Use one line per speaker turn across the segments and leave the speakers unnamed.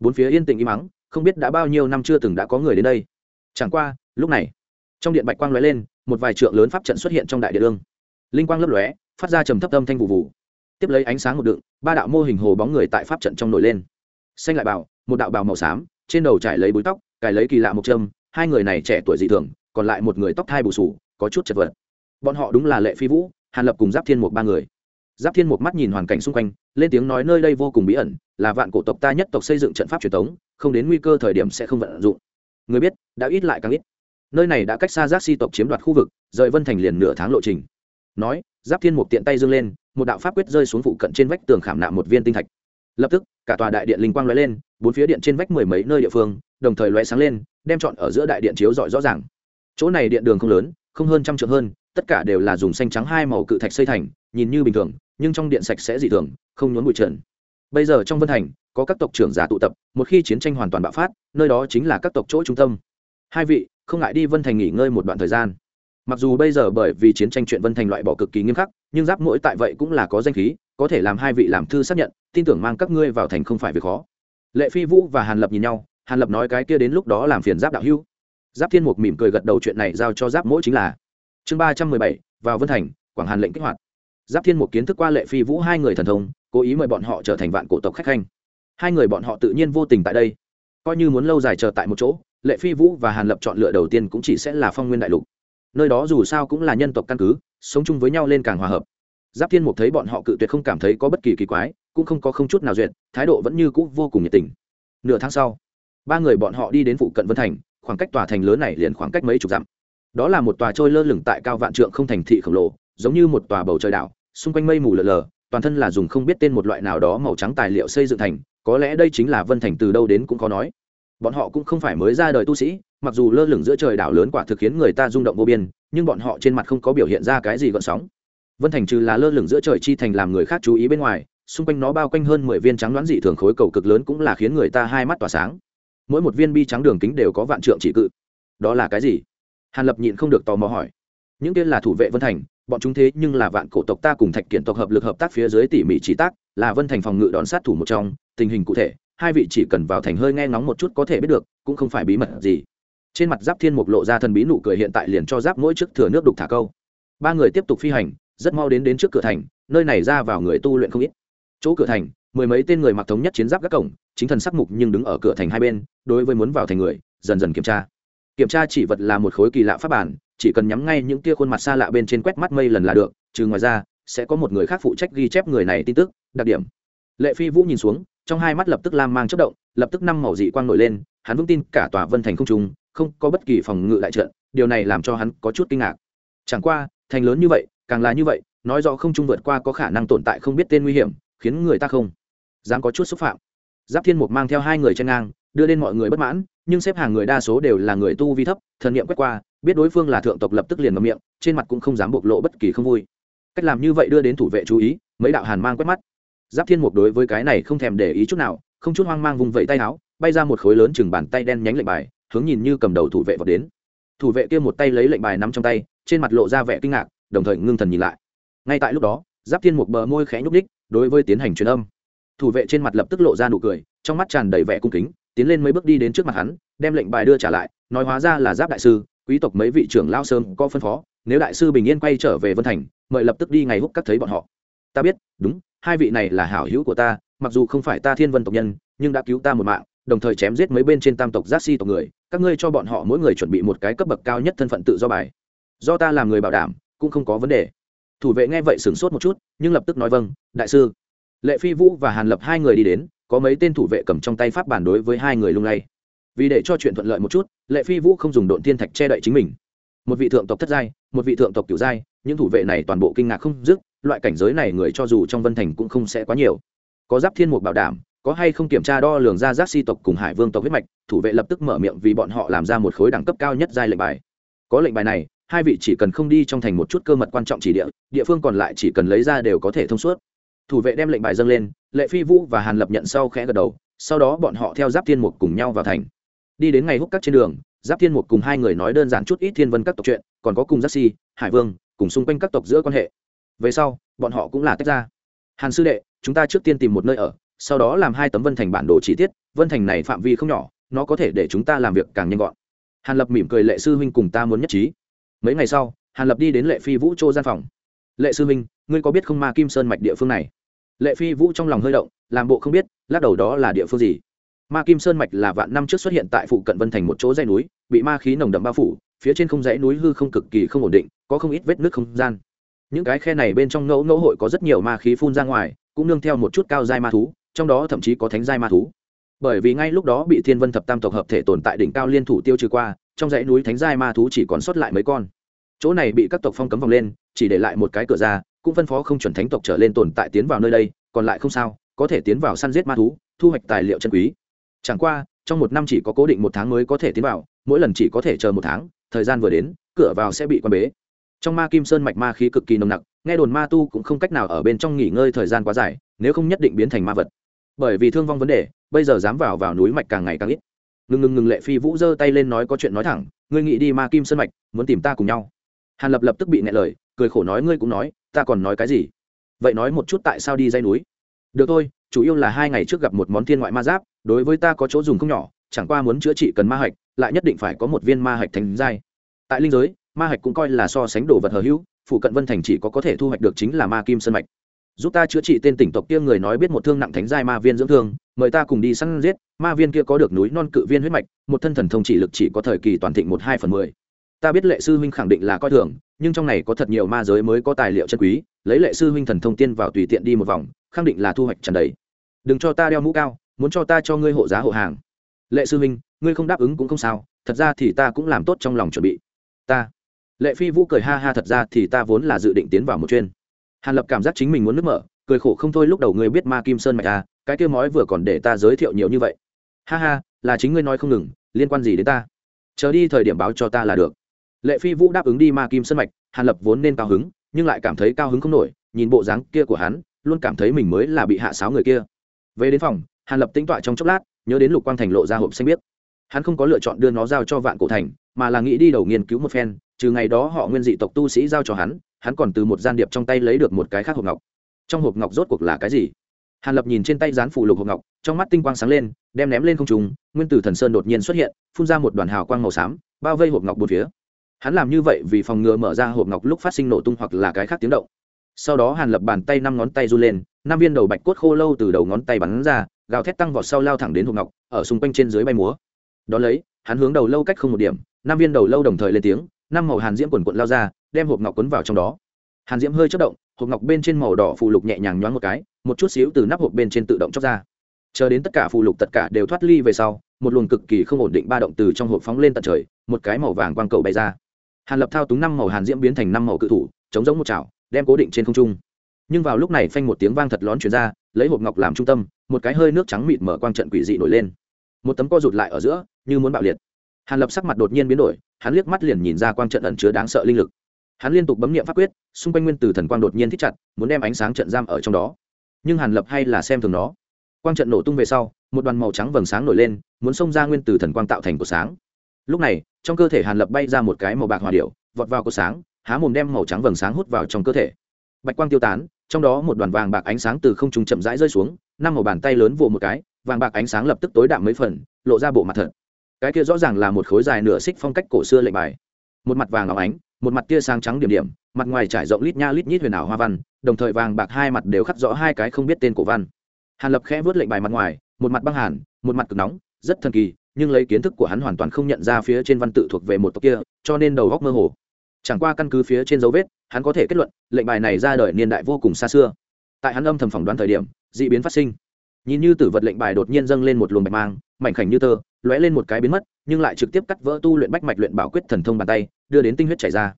bốn phía yên tĩnh im mắng không biết đã bao nhiêu năm chưa từng đã có người đến đây. Chẳng qua, lúc này, trong điện bạch quang lóe lên, một vài trượng lớn pháp trận xuất hiện trong đại điện ương linh quang lấp lóe, phát ra trầm thấp âm thanh vụ vụ. Tiếp lấy ánh sáng một đựng, ba đạo mô hình hồ bóng người tại pháp trận trong nổi lên. Xanh lại bảo, một đạo bào màu xám, trên đầu trải lấy búi tóc, cài lấy kỳ lạ một châm hai người này trẻ tuổi dị thường, còn lại một người tóc thai bù sù, có chút chật vật. Bọn họ đúng là lệ phi vũ, hàn lập cùng giáp thiên một ba người giáp thiên một mắt nhìn hoàn cảnh xung quanh, lên tiếng nói nơi đây vô cùng bí ẩn, là vạn cổ tộc ta nhất tộc xây dựng trận pháp truyền thống, không đến nguy cơ thời điểm sẽ không vận dụng. Người biết, đã ít lại càng ít. Nơi này đã cách xa giác si tộc chiếm đoạt khu vực, rời vân thành liền nửa tháng lộ trình. Nói, giáp thiên mục tiện tay dâng lên, một đạo pháp quyết rơi xuống phụ cận trên vách tường khảm nạm một viên tinh thạch. Lập tức, cả tòa đại điện linh quang lóe lên, bốn phía điện trên vách mười mấy nơi địa phương, đồng thời lóe sáng lên, đem chọn ở giữa đại điện chiếu rọi rõ ràng. Chỗ này điện đường không lớn, không hơn trăm trượng hơn tất cả đều là dùng xanh trắng hai màu cự thạch xây thành, nhìn như bình thường, nhưng trong điện sạch sẽ dị thường, không nhốn bụi trần. Bây giờ trong vân thành, có các tộc trưởng giả tụ tập, một khi chiến tranh hoàn toàn bạo phát, nơi đó chính là các tộc chỗ trung tâm. Hai vị, không ngại đi vân thành nghỉ ngơi một đoạn thời gian. Mặc dù bây giờ bởi vì chiến tranh chuyện vân thành loại bỏ cực kỳ nghiêm khắc, nhưng giáp mỗi tại vậy cũng là có danh khí, có thể làm hai vị làm thư xác nhận, tin tưởng mang các ngươi vào thành không phải việc khó. Lệ phi vũ và hàn lập nhìn nhau, hàn lập nói cái kia đến lúc đó làm phiền giáp đạo hưu giáp thiên mục mỉm cười gật đầu chuyện này giao cho giáp mỗi chính là chương ba trăm mười bảy, vào vân thành, quảng hàn lệnh kích hoạt. Giáp thiên mục kiến thức qua lệ phi vũ hai người thần thông, cố ý mời bọn họ trở thành vạn cổ tộc khách khanh. Hai người bọn họ tự nhiên vô tình tại đây. Coi như muốn lâu dài chờ tại một chỗ, lệ phi vũ và hàn lập chọn lựa đầu tiên cũng chỉ sẽ là phong nguyên đại lục. Nơi đó dù sao cũng là nhân tộc căn cứ, sống chung với nhau lên càng hòa hợp. Giáp thiên mục thấy bọn họ cự tuyệt không cảm thấy có bất kỳ kỳ quái, cũng không có không chút nào duyệt, thái độ vẫn như cũ vô cùng nhiệt tình. Nửa tháng sau, ba người bọn họ đi đến phụ cận vân thành, khoảng cách tòa thành lớn này liền khoảng cách mấy chục dặm đó là một tòa trôi lơ lửng tại cao vạn trượng không thành thị khổng lồ, giống như một tòa bầu trời đảo, xung quanh mây mù lờ lờ, toàn thân là dùng không biết tên một loại nào đó màu trắng tài liệu xây dựng thành, có lẽ đây chính là vân thành từ đâu đến cũng có nói. Bọn họ cũng không phải mới ra đời tu sĩ, mặc dù lơ lửng giữa trời đảo lớn quả thực khiến người ta rung động vô biên, nhưng bọn họ trên mặt không có biểu hiện ra cái gì gợn sóng. Vân thành trừ là lơ lửng giữa trời chi thành làm người khác chú ý bên ngoài, xung quanh nó bao quanh hơn mười viên trắng đoán dị thường khối cầu cực lớn cũng là khiến người ta hai mắt tỏa sáng. Mỗi một viên bi trắng đường kính đều có vạn trượng chỉ cự. Đó là cái gì? Hàn lập nhịn không được tò mò hỏi. Những kia là thủ vệ vân thành, bọn chúng thế nhưng là vạn cổ tộc ta cùng thạch kiện tộc hợp lực hợp tác phía dưới tỉ mỉ chỉ tác, là vân thành phòng ngự đón sát thủ một trong, tình hình cụ thể, hai vị chỉ cần vào thành hơi nghe ngóng một chút có thể biết được, cũng không phải bí mật gì. Trên mặt giáp thiên mục lộ ra thần bí nụ cười hiện tại liền cho giáp mỗi trước thừa nước đục thả câu. Ba người tiếp tục phi hành, rất mau đến đến trước cửa thành, nơi này ra vào người tu luyện không ít. Chỗ cửa thành, mười mấy tên người mặc thống nhất chiến giáp các cổng, chính thần sắc mục nhưng đứng ở cửa thành hai bên, đối với muốn vào thành người, dần dần kiểm tra kiểm tra chỉ vật là một khối kỳ lạ pháp bản, chỉ cần nhắm ngay những tia khuôn mặt xa lạ bên trên quét mắt mây lần là được, trừ ngoài ra, sẽ có một người khác phụ trách ghi chép người này tin tức, đặc điểm. Lệ phi vũ nhìn xuống, trong hai mắt lập tức lam mang chất động, lập tức năm màu dị quang nổi lên, hắn vững tin cả tòa vân thành không trung, không có bất kỳ phòng ngự lại trận, điều này làm cho hắn có chút kinh ngạc. Chẳng qua, thành lớn như vậy, càng là như vậy, nói rõ không trung vượt qua có khả năng tồn tại không biết tên nguy hiểm, khiến người ta không dám có chút xúc phạm. Giáp thiên mục mang theo hai người trên ngang đưa lên mọi người bất mãn, nhưng xếp hàng người đa số đều là người tu vi thấp, thần niệm quét qua, biết đối phương là thượng tộc lập tức liền ngậm miệng, trên mặt cũng không dám bộc lộ bất kỳ không vui. Cách làm như vậy đưa đến thủ vệ chú ý, mấy đạo hàn mang quét mắt. Giáp thiên mục đối với cái này không thèm để ý chút nào, không chút hoang mang vùng vẫy tay áo, bay ra một khối lớn chừng bàn tay đen nhánh lệnh bài, hướng nhìn như cầm đầu thủ vệ vào đến. Thủ vệ kia một tay lấy lệnh bài nắm trong tay, trên mặt lộ ra vẻ kinh ngạc, đồng thời ngưng thần nhìn lại. Ngay tại lúc đó, giáp thiên mục bờ môi khẽ nhúc đích đối với tiến hành truyền âm. Thủ vệ trên mặt lập tức lộ ra nụ cười, trong mắt tràn đầy vẻ cung kính tiến lên mấy bước đi đến trước mặt hắn, đem lệnh bài đưa trả lại, nói hóa ra là giáp đại sư, quý tộc mấy vị trưởng lao sơn có phân phó, nếu đại sư bình yên quay trở về vân thành, mời lập tức đi ngày húc cắt thấy bọn họ. Ta biết, đúng, hai vị này là hảo hữu của ta, mặc dù không phải ta thiên vân tộc nhân, nhưng đã cứu ta một mạng, đồng thời chém giết mấy bên trên tam tộc giác si tộc người, các ngươi cho bọn họ mỗi người chuẩn bị một cái cấp bậc cao nhất thân phận tự do bài. Do ta làm người bảo đảm, cũng không có vấn đề. Thủ vệ nghe vậy sửng sốt một chút, nhưng lập tức nói vâng đại sư. Lệ phi vũ và hàn lập hai người đi đến có mấy tên thủ vệ cầm trong tay pháp bản đối với hai người lung lay. Vì để cho chuyện thuận lợi một chút, lệ phi vũ không dùng độn thiên thạch che đậy chính mình. Một vị thượng tộc thất giai, một vị thượng tộc kiểu giai, những thủ vệ này toàn bộ kinh ngạc không dứt, loại cảnh giới này người cho dù trong vân thành cũng không sẽ quá nhiều. Có giáp thiên mục bảo đảm, có hay không kiểm tra đo lường ra giác si tộc cùng hải vương tộc huyết mạch, thủ vệ lập tức mở miệng vì bọn họ làm ra một khối đẳng cấp cao nhất giai lệnh bài. Có lệnh bài này, hai vị chỉ cần không đi trong thành một chút cơ mật quan trọng chỉ địa địa phương còn lại chỉ cần lấy ra đều có thể thông suốt. Thủ vệ đem lệnh bài dâng lên lệ phi vũ và hàn lập nhận sau khẽ gật đầu sau đó bọn họ theo giáp thiên mục cùng nhau vào thành đi đến ngày hút các trên đường giáp thiên mục cùng hai người nói đơn giản chút ít thiên vân các tộc chuyện còn có cùng giác si hải vương cùng xung quanh các tộc giữa quan hệ về sau bọn họ cũng là tách ra hàn sư đệ chúng ta trước tiên tìm một nơi ở sau đó làm hai tấm vân thành bản đồ chi tiết vân thành này phạm vi không nhỏ nó có thể để chúng ta làm việc càng nhanh gọn hàn lập mỉm cười lệ sư huynh cùng ta muốn nhất trí mấy ngày sau hàn lập đi đến lệ phi vũ chô gian phòng lệ sư huynh ngươi có biết không ma kim sơn mạch địa phương này lệ phi vũ trong lòng hơi động, làm bộ không biết, lắc đầu đó là địa phương gì. Ma kim sơn mạch là vạn năm trước xuất hiện tại phụ cận vân thành một chỗ dãy núi, bị ma khí nồng đậm bao phủ, phía trên không dãy núi hư không cực kỳ không ổn định, có không ít vết nước không gian. Những cái khe này bên trong ngẫu ngẫu hội có rất nhiều ma khí phun ra ngoài, cũng nương theo một chút cao dai ma thú, trong đó thậm chí có thánh dai ma thú. Bởi vì ngay lúc đó bị thiên vân thập tam tộc hợp thể tồn tại đỉnh cao liên thủ tiêu trừ qua, trong dãy núi thánh giai ma thú chỉ còn sót lại mấy con. Chỗ này bị các tộc phong cấm vòng lên, chỉ để lại một cái cửa ra cũng phân phó không chuẩn thánh tộc trở lên tồn tại tiến vào nơi đây, còn lại không sao, có thể tiến vào săn giết ma thú, thu hoạch tài liệu chân quý. Chẳng qua, trong một năm chỉ có cố định một tháng mới có thể tiến vào, mỗi lần chỉ có thể chờ một tháng, thời gian vừa đến, cửa vào sẽ bị quan bế. Trong ma kim sơn mạch ma khí cực kỳ nồng nặc, nghe đồn ma tu cũng không cách nào ở bên trong nghỉ ngơi thời gian quá dài, nếu không nhất định biến thành ma vật. Bởi vì thương vong vấn đề, bây giờ dám vào vào núi mạch càng ngày càng ít. Ngừng ngừng ngừng lệ phi vũ giơ tay lên nói có chuyện nói thẳng, ngươi nghĩ đi ma kim sơn mạch, muốn tìm ta cùng nhau. Hàn lập lập tức bị nghẹn lời, cười khổ nói, ngươi cũng nói ta còn nói cái gì? Vậy nói một chút tại sao đi dây núi? Được thôi, chủ yếu là hai ngày trước gặp một món thiên ngoại ma giáp, đối với ta có chỗ dùng không nhỏ, chẳng qua muốn chữa trị cần ma hạch, lại nhất định phải có một viên ma hạch thành giai. Tại linh giới, ma hạch cũng coi là so sánh đồ vật hờ hữu phụ cận vân thành chỉ có có thể thu hoạch được chính là ma kim sơn mạch. Giúp ta chữa trị tên tỉnh tộc kia người nói biết một thương nặng thánh giai ma viên dưỡng thương, mời ta cùng đi săn giết, ma viên kia có được núi non cự viên huyết mạch, một thân thần thông chỉ lực chỉ có thời kỳ toàn thịnh một hai phần mười. Ta biết lệ sư huynh khẳng định là coi thường nhưng trong này có thật nhiều ma giới mới có tài liệu chân quý, lấy lệ sư huynh thần thông tiên vào tùy tiện đi một vòng, khẳng định là thu hoạch trần đầy. Đừng cho ta đeo mũ cao, muốn cho ta cho ngươi hộ giá hộ hàng. Lệ sư huynh, ngươi không đáp ứng cũng không sao, thật ra thì ta cũng làm tốt trong lòng chuẩn bị. Ta. Lệ phi vũ cười ha ha thật ra thì ta vốn là dự định tiến vào một chuyên. Hàn lập cảm giác chính mình muốn nước mở, cười khổ không thôi lúc đầu ngươi biết ma kim sơn mạch à cái kia mói vừa còn để ta giới thiệu nhiều như vậy. Ha ha, là chính ngươi nói không ngừng, liên quan gì đến ta? Chờ đi thời điểm báo cho ta là được lệ phi vũ đáp ứng đi ma kim sân mạch, hàn lập vốn nên cao hứng, nhưng lại cảm thấy cao hứng không nổi, nhìn bộ dáng kia của hắn, luôn cảm thấy mình mới là bị hạ sáo người kia. Về đến phòng, hàn lập tính tọa trong chốc lát, nhớ đến lục quang thành lộ ra hộp xanh biết hắn không có lựa chọn đưa nó giao cho vạn cổ thành, mà là nghĩ đi đầu nghiên cứu một phen, trừ ngày đó họ nguyên dị tộc tu sĩ giao cho hắn hắn còn từ một gian điệp trong tay lấy được một cái khác hộp ngọc. Trong hộp ngọc rốt cuộc là cái gì? Hàn lập nhìn trên tay dán phủ lục hộp ngọc, trong mắt tinh quang sáng lên, đem ném lên không trùng nguyên tử thần sơn đột nhiên xuất hiện, phun ra một đoàn hào quang màu xám, bao vây hộp ngọc bốn phía hắn làm như vậy vì phòng ngừa mở ra hộp ngọc lúc phát sinh nổ tung hoặc là cái khác tiếng động. Sau đó hàn lập bàn tay năm ngón tay run lên, năm viên đầu bạch cốt khô lâu từ đầu ngón tay bắn ra, gào thét tăng vọt sau lao thẳng đến hộp ngọc, ở xung quanh trên dưới bay múa. Đ ó lấy, hắn hướng đầu lâu cách không một điểm, năm viên đầu lâu đồng thời lên tiếng, năm màu hàn diễm quần quận lao ra, đem hộp ngọc quấn vào trong đó. Hàn diễm hơi chất động, hộp ngọc bên trên màu đỏ phụ lục nhẹ nhàng nhoáng một cái, một chút xíu từ nắp hộp bên trên tự động chóc ra. Chờ đến tất cả phụ lục tất cả đều thoát ly về sau, một luồng cực kỳ không ổn định ba động từ trong hộp phóng lên tận trời, một cái màu vàng quang cầu bay ra hàn lập thao túng năm màu hàn diễm biến thành năm màu cự thủ, chống giống một chảo, đem cố định trên không trung. Nhưng vào lúc này phanh một tiếng vang thật lón chuyển ra, lấy hộp ngọc làm trung tâm, một cái hơi nước trắng mịt mở quang trận quỷ dị nổi lên. Một tấm co rụt lại ở giữa, như muốn bạo liệt. Hàn lập sắc mặt đột nhiên biến đổi, hắn liếc mắt liền nhìn ra quang trận ẩn chứa đáng sợ linh lực. Hắn liên tục bấm nghiệm pháp quyết, xung quanh nguyên từ thần quang đột nhiên thích chặt, muốn đem ánh sáng trận giam ở trong đó. Nhưng hàn lập hay là xem thường nó. Quang trận nổ tung về sau, một đoàn màu trắng vầng sáng nổi lên, muốn xông ra nguyên từ thần quang tạo thành của sáng. Lúc này trong cơ thể hàn lập bay ra một cái màu bạc hòa điệu vọt vào cột sáng, há mồm đem màu trắng vầng sáng hút vào trong cơ thể. Bạch quang tiêu tán, trong đó một đoàn vàng bạc ánh sáng từ không trung chậm rãi rơi xuống, năm màu bàn tay lớn vồ một cái, vàng bạc ánh sáng lập tức tối đạm mấy phần, lộ ra bộ mặt thật. Cái kia rõ ràng là một khối dài nửa xích phong cách cổ xưa lệnh bài. Một mặt vàng óng ánh, một mặt tia sáng trắng điểm điểm, mặt ngoài trải rộng lít nha lít nhít huyền ảo hoa văn, đồng thời vàng bạc hai mặt đều khắc rõ hai cái không biết tên cổ văn. Hàn lập khẽ vớt lệnh bài mặt ngoài, một mặt băng hàn, một mặt cực nóng, rất thần kỳ nhưng lấy kiến thức của hắn hoàn toàn không nhận ra phía trên văn tự thuộc về một tộc kia, cho nên đầu góc mơ hồ. Chẳng qua căn cứ phía trên dấu vết, hắn có thể kết luận, lệnh bài này ra đời niên đại vô cùng xa xưa. Tại hắn âm thầm phỏng đoán thời điểm d ị biến phát sinh. Nhìn như tử vật lệnh bài đột nhiên dâng lên một luồng bạch mang, mảnh khảnh như tơ, lóe lên một cái biến mất, nhưng lại trực tiếp cắt vỡ tu luyện bách mạch luyện bảo quyết thần thông bàn tay, đưa đến tinh huyết chảy ra.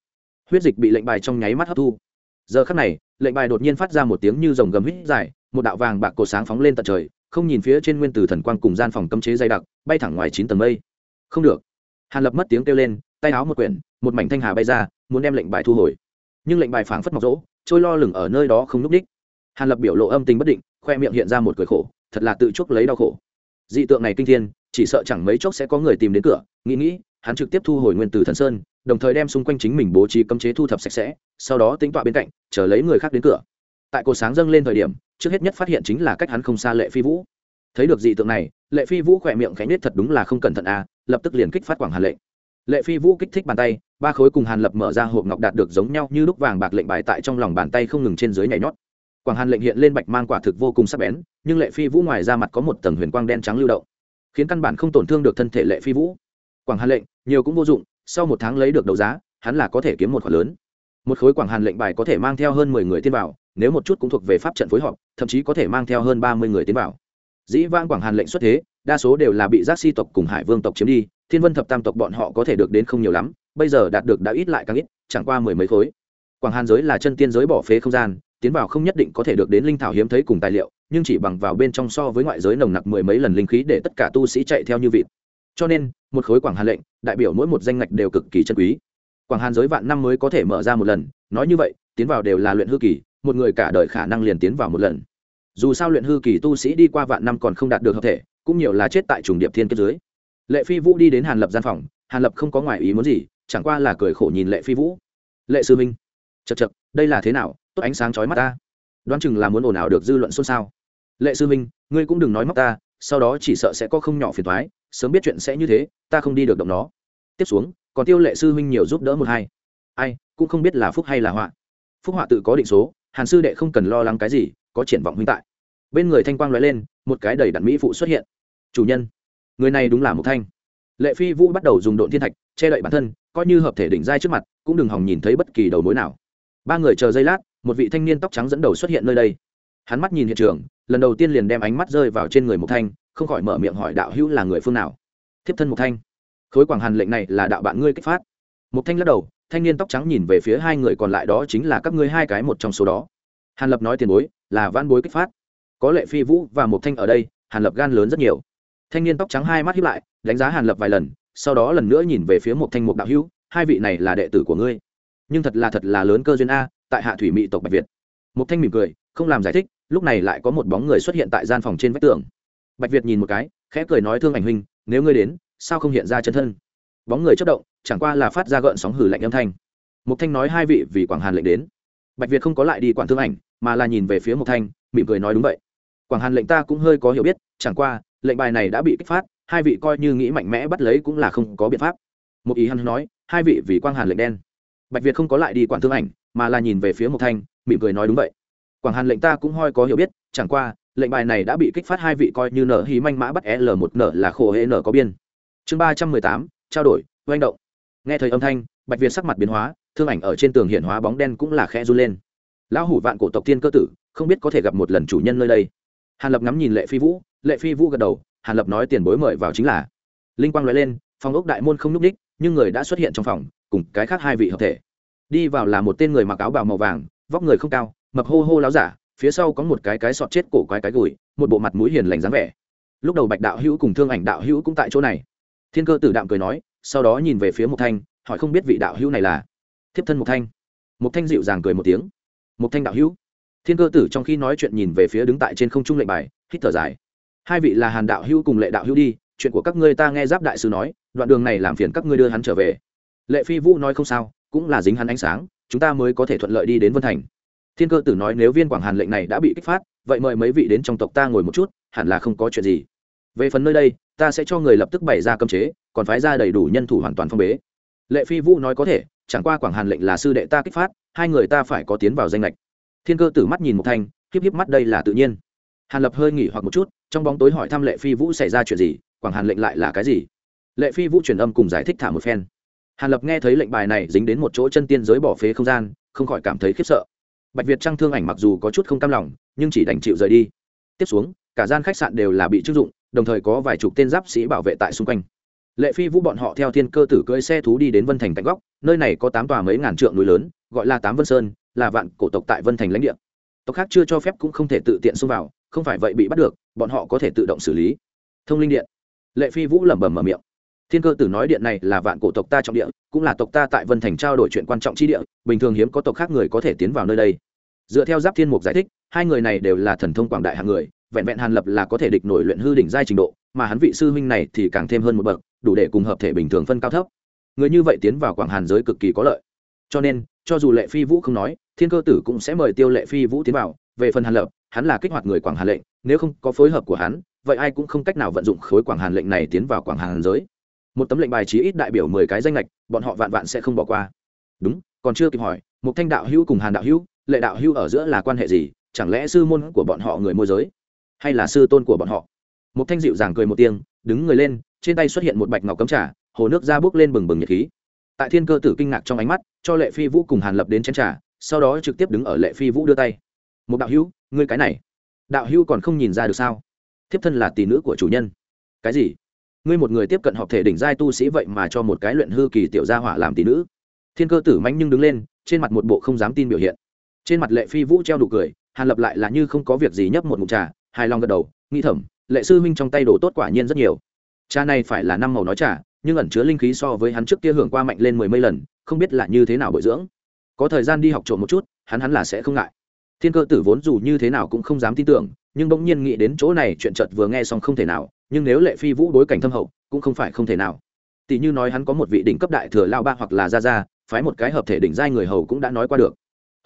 Huyết dịch bị lệnh bài trong nháy mắt hấp thu. Giờ khắc này, lệnh bài đột nhiên phát ra một tiếng như dòng gầm hít dài, một đạo vàng bạc cổ sáng phóng lên tận trời không nhìn phía trên nguyên tử thần quang cùng gian phòng cấm chế dày đặc, bay thẳng ngoài chín tầng mây. Không được. Hàn lập mất tiếng kêu lên, tay áo một quyển, một mảnh thanh hà bay ra, muốn đem lệnh bài thu hồi. Nhưng lệnh bài phảng phất mọc rỗ, trôi lo lửng ở nơi đó không núp đích. Hàn lập biểu lộ âm tình bất định, khoe miệng hiện ra một cười khổ, thật là tự chuốc lấy đau khổ. Dị tượng này kinh thiên, chỉ sợ chẳng mấy chốc sẽ có người tìm đến cửa, nghĩ nghĩ, hắn trực tiếp thu hồi nguyên tử thần sơn, đồng thời đem xung quanh chính mình bố trí cấm chế thu thập sạch sẽ, sau đó tính tọa bên cạnh, chờ lấy người khác đến cửa tại cột sáng dâng lên thời điểm, trước hết nhất phát hiện chính là cách hắn không xa lệ phi vũ. Thấy được dị tượng này, lệ phi vũ khỏe miệng khẽ nết thật đúng là không cẩn thận à lập tức liền kích phát quảng hàn lệnh. Lệ phi vũ kích thích bàn tay, ba khối cùng hàn lập mở ra hộp ngọc đạt được giống nhau như lúc vàng bạc lệnh bài tại trong lòng bàn tay không ngừng trên dưới nhảy nhót. Quảng hàn lệnh hiện lên bạch mang quả thực vô cùng sắc bén, nhưng lệ phi vũ ngoài ra mặt có một tầng huyền quang đen trắng lưu động, khiến căn bản không tổn thương được thân thể lệ phi vũ. Quảng hàn lệnh, nhiều cũng vô dụng, sau một tháng lấy được đấu giá, hắn là có thể kiếm một khoản lớn một khối quảng hàn lệnh bài có thể mang theo hơn mười người tiến vào, nếu một chút cũng thuộc về pháp trận phối hợp, thậm chí có thể mang theo hơn ba mươi người tiến vào. Dĩ vãng quảng hàn lệnh xuất thế, đa số đều là bị giác si tộc cùng hải vương tộc chiếm đi, thiên vân thập tam tộc bọn họ có thể được đến không nhiều lắm, bây giờ đạt được đã ít lại càng ít, chẳng qua mười mấy khối. Quảng hàn giới là chân tiên giới bỏ phế không gian, tiến vào không nhất định có thể được đến linh thảo hiếm thấy cùng tài liệu, nhưng chỉ bằng vào bên trong so với ngoại giới nồng nặc mười mấy lần linh khí để tất cả tu sĩ chạy theo như vịt. Cho nên, một khối quảng hàn lệnh, đại biểu mỗi một danh ngạch đều cực kỳ chân quý quảng hàn giới vạn năm mới có thể mở ra một lần, nói như vậy, tiến vào đều là luyện hư kỳ, một người cả đời khả năng liền tiến vào một lần. Dù sao luyện hư kỳ tu sĩ đi qua vạn năm còn không đạt được hợp thể, cũng nhiều là chết tại trùng điệp thiên kết dưới. lệ phi vũ đi đến hàn lập gian phòng, hàn lập không có ngoài ý muốn gì, chẳng qua là cười khổ nhìn lệ phi vũ. Lệ sư minh chật chật đây là thế nào? Tốt ánh sáng chói mắt ta. Đoán chừng là muốn ồn ào được dư luận xôn xao. Lệ sư minh, ngươi cũng đừng nói móc ta, sau đó chỉ sợ sẽ có không nhỏ phiền thoái sớm biết chuyện sẽ như thế, ta không đi được động nó. Tiếp xuống còn tiêu lệ sư huynh nhiều giúp đỡ một hai. Ai, cũng không biết là phúc hay là họa. Phúc họa tự có định số, hàn sư đệ không cần lo lắng cái gì, có triển vọng huynh tại. Bên người thanh quang lóe lên, một cái đầy đặn mỹ phụ xuất hiện. Chủ nhân, người này đúng là một thanh. Lệ phi vũ bắt đầu dùng độn thiên thạch, che đậy bản thân, coi như hợp thể đỉnh giai trước mặt, cũng đừng hòng nhìn thấy bất kỳ đầu mối nào. Ba người chờ giây lát, một vị thanh niên tóc trắng dẫn đầu xuất hiện nơi đây. Hắn mắt nhìn hiện trường, lần đầu tiên liền đem ánh mắt rơi vào trên người một thanh, không khỏi mở miệng hỏi đạo hữu là người phương nào. Thiếp thân một thanh khối quảng hàn lệnh này là đạo bạn ngươi kích phát. Một thanh lắc đầu, thanh niên tóc trắng nhìn về phía hai người còn lại đó chính là các ngươi hai cái một trong số đó. Hàn lập nói tiền bối, là van bối kích phát. Có lệ phi vũ và một thanh ở đây, hàn lập gan lớn rất nhiều. Thanh niên tóc trắng hai mắt hiếp lại, đánh giá hàn lập vài lần, sau đó lần nữa nhìn về phía một thanh mục đạo hữu, hai vị này là đệ tử của ngươi. Nhưng thật là thật là lớn cơ duyên a, tại hạ thủy mỹ tộc bạch việt. Một thanh mỉm cười, không làm giải thích, lúc này lại có một bóng người xuất hiện tại gian phòng trên vách tường. Bạch việt nhìn một cái, khẽ cười nói thương ảnh huynh, nếu ngươi đến sao không hiện ra chân thân? Bóng người chất động, chẳng qua là phát ra gợn sóng hử lạnh âm thanh. Một thanh nói hai vị vì quảng hàn lệnh đến. Bạch việt không có lại đi quản thương ảnh, mà là nhìn về phía một thanh, mỉm cười nói đúng vậy. Quảng hàn lệnh ta cũng hơi có hiểu biết, chẳng qua, lệnh bài này đã bị kích phát, hai vị coi như nghĩ mạnh mẽ bắt lấy cũng là không có biện pháp. Một ý hắn nói, hai vị vì quang hàn lệnh đen. Bạch việt không có lại đi quản thương ảnh, mà là nhìn về phía một thanh, mỉm cười nói đúng vậy. Quảng hàn lệnh ta cũng hoi có hiểu biết, chẳng qua, lệnh bài này đã bị kích phát hai vị coi như nở hí manh mã bắt l một nở là khổ hệ nở có biên chương ba trăm mười tám, trao đổi, oanh động. Nghe thời âm thanh, bạch việt sắc mặt biến hóa, thương ảnh ở trên tường hiện hóa bóng đen cũng là khe run lên. Lão hủ vạn cổ tộc tiên cơ tử, không biết có thể gặp một lần chủ nhân nơi đây. Hàn lập ngắm nhìn lệ phi vũ, lệ phi vũ gật đầu, hàn lập nói tiền bối mời vào chính là. Linh quang nói lên, phòng ốc đại môn không nhúc ních, nhưng người đã xuất hiện trong phòng, cùng cái khác hai vị hợp thể. Đi vào là một tên người mặc áo bào màu vàng, vóc người không cao, mập hô hô láo giả, phía sau có một cái cái sọt chết cổ quái cái gùi, một bộ mặt mũi hiền lành dáng vẻ. Lúc đầu bạch đạo hữu cùng thương ảnh đạo hữu cũng tại chỗ này thiên cơ tử đạm cười nói, sau đó nhìn về phía Mục thanh, hỏi không biết vị đạo hữu này là? Thiếp thân Mục thanh. Mục thanh dịu dàng cười một tiếng. Mục thanh đạo hữu. Thiên cơ tử trong khi nói chuyện nhìn về phía đứng tại trên không trung lệnh bài, hít thở dài. Hai vị là hàn đạo hữu cùng lệ đạo hữu đi, chuyện của các ngươi ta nghe giáp đại sư nói, đoạn đường này làm phiền các ngươi đưa hắn trở về. Lệ phi vũ nói không sao, cũng là dính hắn ánh sáng, chúng ta mới có thể thuận lợi đi đến vân thành. Thiên cơ tử nói nếu viên quảng hàn lệnh này đã bị kích phát, vậy mời mấy vị đến trong tộc ta ngồi một chút, hẳn là không có chuyện gì. Về phần nơi đây ta sẽ cho người lập tức bày ra cấm chế, còn phái ra đầy đủ nhân thủ hoàn toàn phong bế. Lệ phi vũ nói có thể, chẳng qua quảng hàn lệnh là sư đệ ta kích phát, hai người ta phải có tiến vào danh lệch. Thiên cơ tử mắt nhìn một thanh híp híp mắt đây là tự nhiên. Hàn lập hơi nghỉ hoặc một chút, trong bóng tối hỏi thăm lệ phi vũ xảy ra chuyện gì, quảng hàn lệnh lại là cái gì? Lệ phi vũ truyền âm cùng giải thích thả một phen. Hàn lập nghe thấy lệnh bài này dính đến một chỗ chân tiên giới bỏ phế không gian, không khỏi cảm thấy khiếp sợ. Bạch việt trăng thương ảnh mặc dù có chút không cam lòng, nhưng chỉ đành chịu rời đi. Tiếp xuống, cả gian khách sạn đều là bị chưng dụng đồng thời có vài chục tên giáp sĩ bảo vệ tại xung quanh. Lệ phi vũ bọn họ theo thiên cơ tử cưỡi xe thú đi đến vân thành cạnh góc, nơi này có tám tòa mấy ngàn trượng núi lớn, gọi là tám vân sơn, là vạn cổ tộc tại vân thành lãnh địa. Tộc khác chưa cho phép cũng không thể tự tiện xông vào, không phải vậy bị bắt được, bọn họ có thể tự động xử lý. Thông linh điện. Lệ phi vũ lẩm bẩm mở miệng. Thiên cơ tử nói điện này là vạn cổ tộc ta trọng địa, cũng là tộc ta tại vân thành trao đổi chuyện quan trọng chi địa, bình thường hiếm có tộc khác người có thể tiến vào nơi đây. Dựa theo giáp thiên mục giải thích, hai người này đều là thần thông quảng đại hạng người vẹn vẹn hàn lập là có thể địch nổi luyện hư đỉnh giai trình độ, mà hắn vị sư huynh này thì càng thêm hơn một bậc, đủ để cùng hợp thể bình thường phân cao thấp. Người như vậy tiến vào quảng hàn giới cực kỳ có lợi. Cho nên, cho dù lệ phi vũ không nói, thiên cơ tử cũng sẽ mời tiêu lệ phi vũ tiến vào, về phần hàn lập, hắn là kích hoạt người quảng hàn lệnh, nếu không có phối hợp của hắn, vậy ai cũng không cách nào vận dụng khối quảng hàn lệnh này tiến vào quảng hàn giới. Một tấm lệnh bài trí ít đại biểu mười cái danh lệch bọn họ vạn vạn sẽ không bỏ qua. Đúng, còn chưa kịp hỏi một thanh đạo hữu cùng hàn đạo hữu, lệ đạo hữu ở giữa là quan hệ gì? Chẳng lẽ sư môn của bọn họ người môi giới? Hay là sư tôn của bọn họ. Một thanh dịu dàng cười một tiếng, đứng người lên, trên tay xuất hiện một bạch ngọc cấm trà, hồ nước ra bước lên bừng bừng nhiệt khí. Tại thiên cơ tử kinh ngạc trong ánh mắt, cho lệ phi vũ cùng hàn lập đến chén trà, sau đó trực tiếp đứng ở lệ phi vũ đưa tay. Một đạo hữu, ngươi cái này, đạo hữu còn không nhìn ra được sao? Thiếp thân là tỷ nữ của chủ nhân. Cái gì? Ngươi một người tiếp cận họp thể đỉnh giai tu sĩ vậy mà cho một cái luyện hư kỳ tiểu gia hỏa làm tỷ nữ? Thiên cơ tử mánh nhưng đứng lên, trên mặt một bộ không dám tin biểu hiện. Trên mặt lệ phi vũ treo đủ cười, hàn lập lại là như không có việc gì nhấp một mụn trà hài lòng gật đầu, nghĩ thầm, lệ sư huynh trong tay đồ tốt quả nhiên rất nhiều. Cha này phải là năm màu nói trả nhưng ẩn chứa linh khí so với hắn trước kia hưởng qua mạnh lên mười mấy lần, không biết là như thế nào bồi dưỡng. Có thời gian đi học trộm một chút, hắn hắn là sẽ không ngại. Thiên cơ tử vốn dù như thế nào cũng không dám tin tưởng, nhưng bỗng nhiên nghĩ đến chỗ này chuyện chợt vừa nghe xong không thể nào, nhưng nếu lệ phi vũ đối cảnh thâm hậu, cũng không phải không thể nào. Tỷ như nói hắn có một vị đỉnh cấp đại thừa lao ba hoặc là gia gia, phái một cái hợp thể đỉnh giai người hầu cũng đã nói qua được.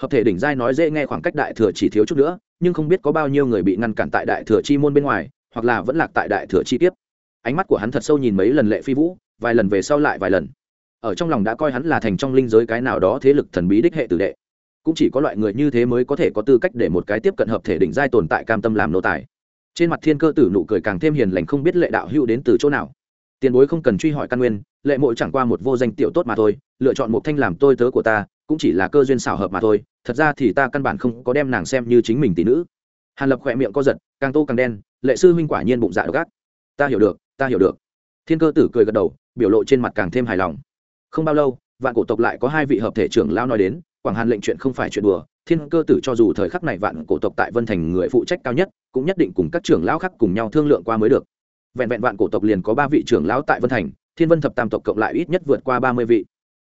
Hợp thể đỉnh giai nói dễ nghe khoảng cách đại thừa chỉ thiếu chút nữa nhưng không biết có bao nhiêu người bị ngăn cản tại đại thừa chi môn bên ngoài, hoặc là vẫn lạc tại đại thừa chi tiếp ánh mắt của hắn thật sâu nhìn mấy lần lệ phi vũ, vài lần về sau lại vài lần. Ở trong lòng đã coi hắn là thành trong linh giới cái nào đó thế lực thần bí đích hệ tử đệ. Cũng chỉ có loại người như thế mới có thể có tư cách để một cái tiếp cận hợp thể đỉnh giai tồn tại cam tâm làm nô tài. Trên mặt thiên cơ tử nụ cười càng thêm hiền lành không biết lệ đạo hữu đến từ chỗ nào. Tiền bối không cần truy hỏi căn nguyên, lệ mộ chẳng qua một vô danh tiểu tốt mà thôi, lựa chọn một thanh làm tôi tớ của ta cũng chỉ là cơ duyên xảo hợp mà thôi, thật ra thì ta căn bản không có đem nàng xem như chính mình tỷ nữ. Hàn lập khỏe miệng co giật, càng tô càng đen, lệ sư huynh quả nhiên bụng dạ gác ta hiểu được, ta hiểu được. Thiên cơ tử cười gật đầu, biểu lộ trên mặt càng thêm hài lòng. Không bao lâu, vạn cổ tộc lại có hai vị hợp thể trưởng lao nói đến, quảng hàn lệnh chuyện không phải chuyện đùa, thiên cơ tử cho dù thời khắc này vạn cổ tộc tại vân thành người phụ trách cao nhất, cũng nhất định cùng các trưởng lão khác cùng nhau thương lượng qua mới được. Vẹn vẹn vạn cổ tộc liền có ba vị trưởng lão tại vân thành, thiên vân thập tam tộc cộng lại ít nhất vượt qua ba mươi vị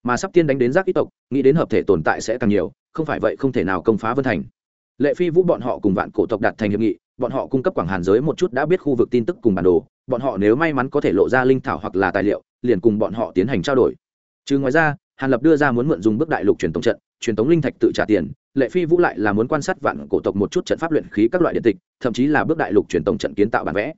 mà sắp tiên đánh đến giác ít tộc, nghĩ đến hợp thể tồn tại sẽ càng nhiều, không phải vậy không thể nào công phá vân thành. Lệ phi vũ bọn họ cùng vạn cổ tộc đạt thành hiệp nghị, bọn họ cung cấp quảng hàn giới một chút đã biết khu vực tin tức cùng bản đồ, bọn họ nếu may mắn có thể lộ ra linh thảo hoặc là tài liệu, liền cùng bọn họ tiến hành trao đổi. Trừ ngoài ra, hàn lập đưa ra muốn mượn dùng bước đại lục truyền tống trận, truyền tống linh thạch tự trả tiền, lệ phi vũ lại là muốn quan sát vạn cổ tộc một chút trận pháp luyện khí các loại điện tịch, thậm chí là bước đại lục truyền tống trận kiến tạo bản vẽ.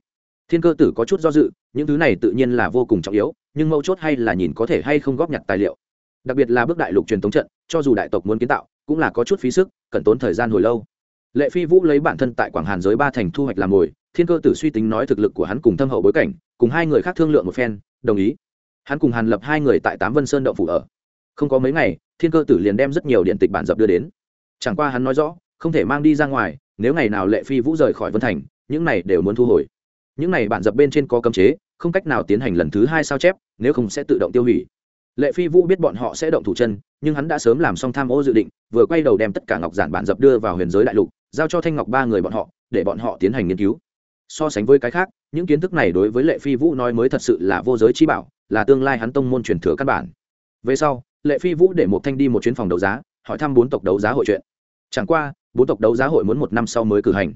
Thiên cơ tử có chút do dự, những thứ này tự nhiên là vô cùng trọng yếu, nhưng mấu chốt hay là nhìn có thể hay không góp nhặt tài liệu đặc biệt là bước đại lục truyền thống trận, cho dù đại tộc muốn kiến tạo, cũng là có chút phí sức, cần tốn thời gian hồi lâu. Lệ phi vũ lấy bản thân tại quảng hàn giới ba thành thu hoạch làm mồi, thiên cơ tử suy tính nói thực lực của hắn cùng thâm hậu bối cảnh, cùng hai người khác thương lượng một phen, đồng ý. Hắn cùng hàn lập hai người tại tám vân sơn động phủ ở. Không có mấy ngày, thiên cơ tử liền đem rất nhiều điện tịch bản dập đưa đến. Chẳng qua hắn nói rõ, không thể mang đi ra ngoài, nếu ngày nào lệ phi vũ rời khỏi vân thành, những này đều muốn thu hồi. Những này bản dập bên trên có cấm chế, không cách nào tiến hành lần thứ hai sao chép, nếu không sẽ tự động tiêu hủy lệ phi vũ biết bọn họ sẽ động thủ chân, nhưng hắn đã sớm làm xong tham ô dự định, vừa quay đầu đem tất cả ngọc giản bản dập đưa vào huyền giới đại lục, giao cho thanh ngọc ba người bọn họ, để bọn họ tiến hành nghiên cứu. So sánh với cái khác, những kiến thức này đối với lệ phi vũ nói mới thật sự là vô giới chi bảo, là tương lai hắn tông môn truyền thừa căn bản. Về sau, lệ phi vũ để một thanh đi một chuyến phòng đấu giá, hỏi thăm bốn tộc đấu giá hội chuyện. Chẳng qua, bốn tộc đấu giá hội muốn một năm sau mới cử hành.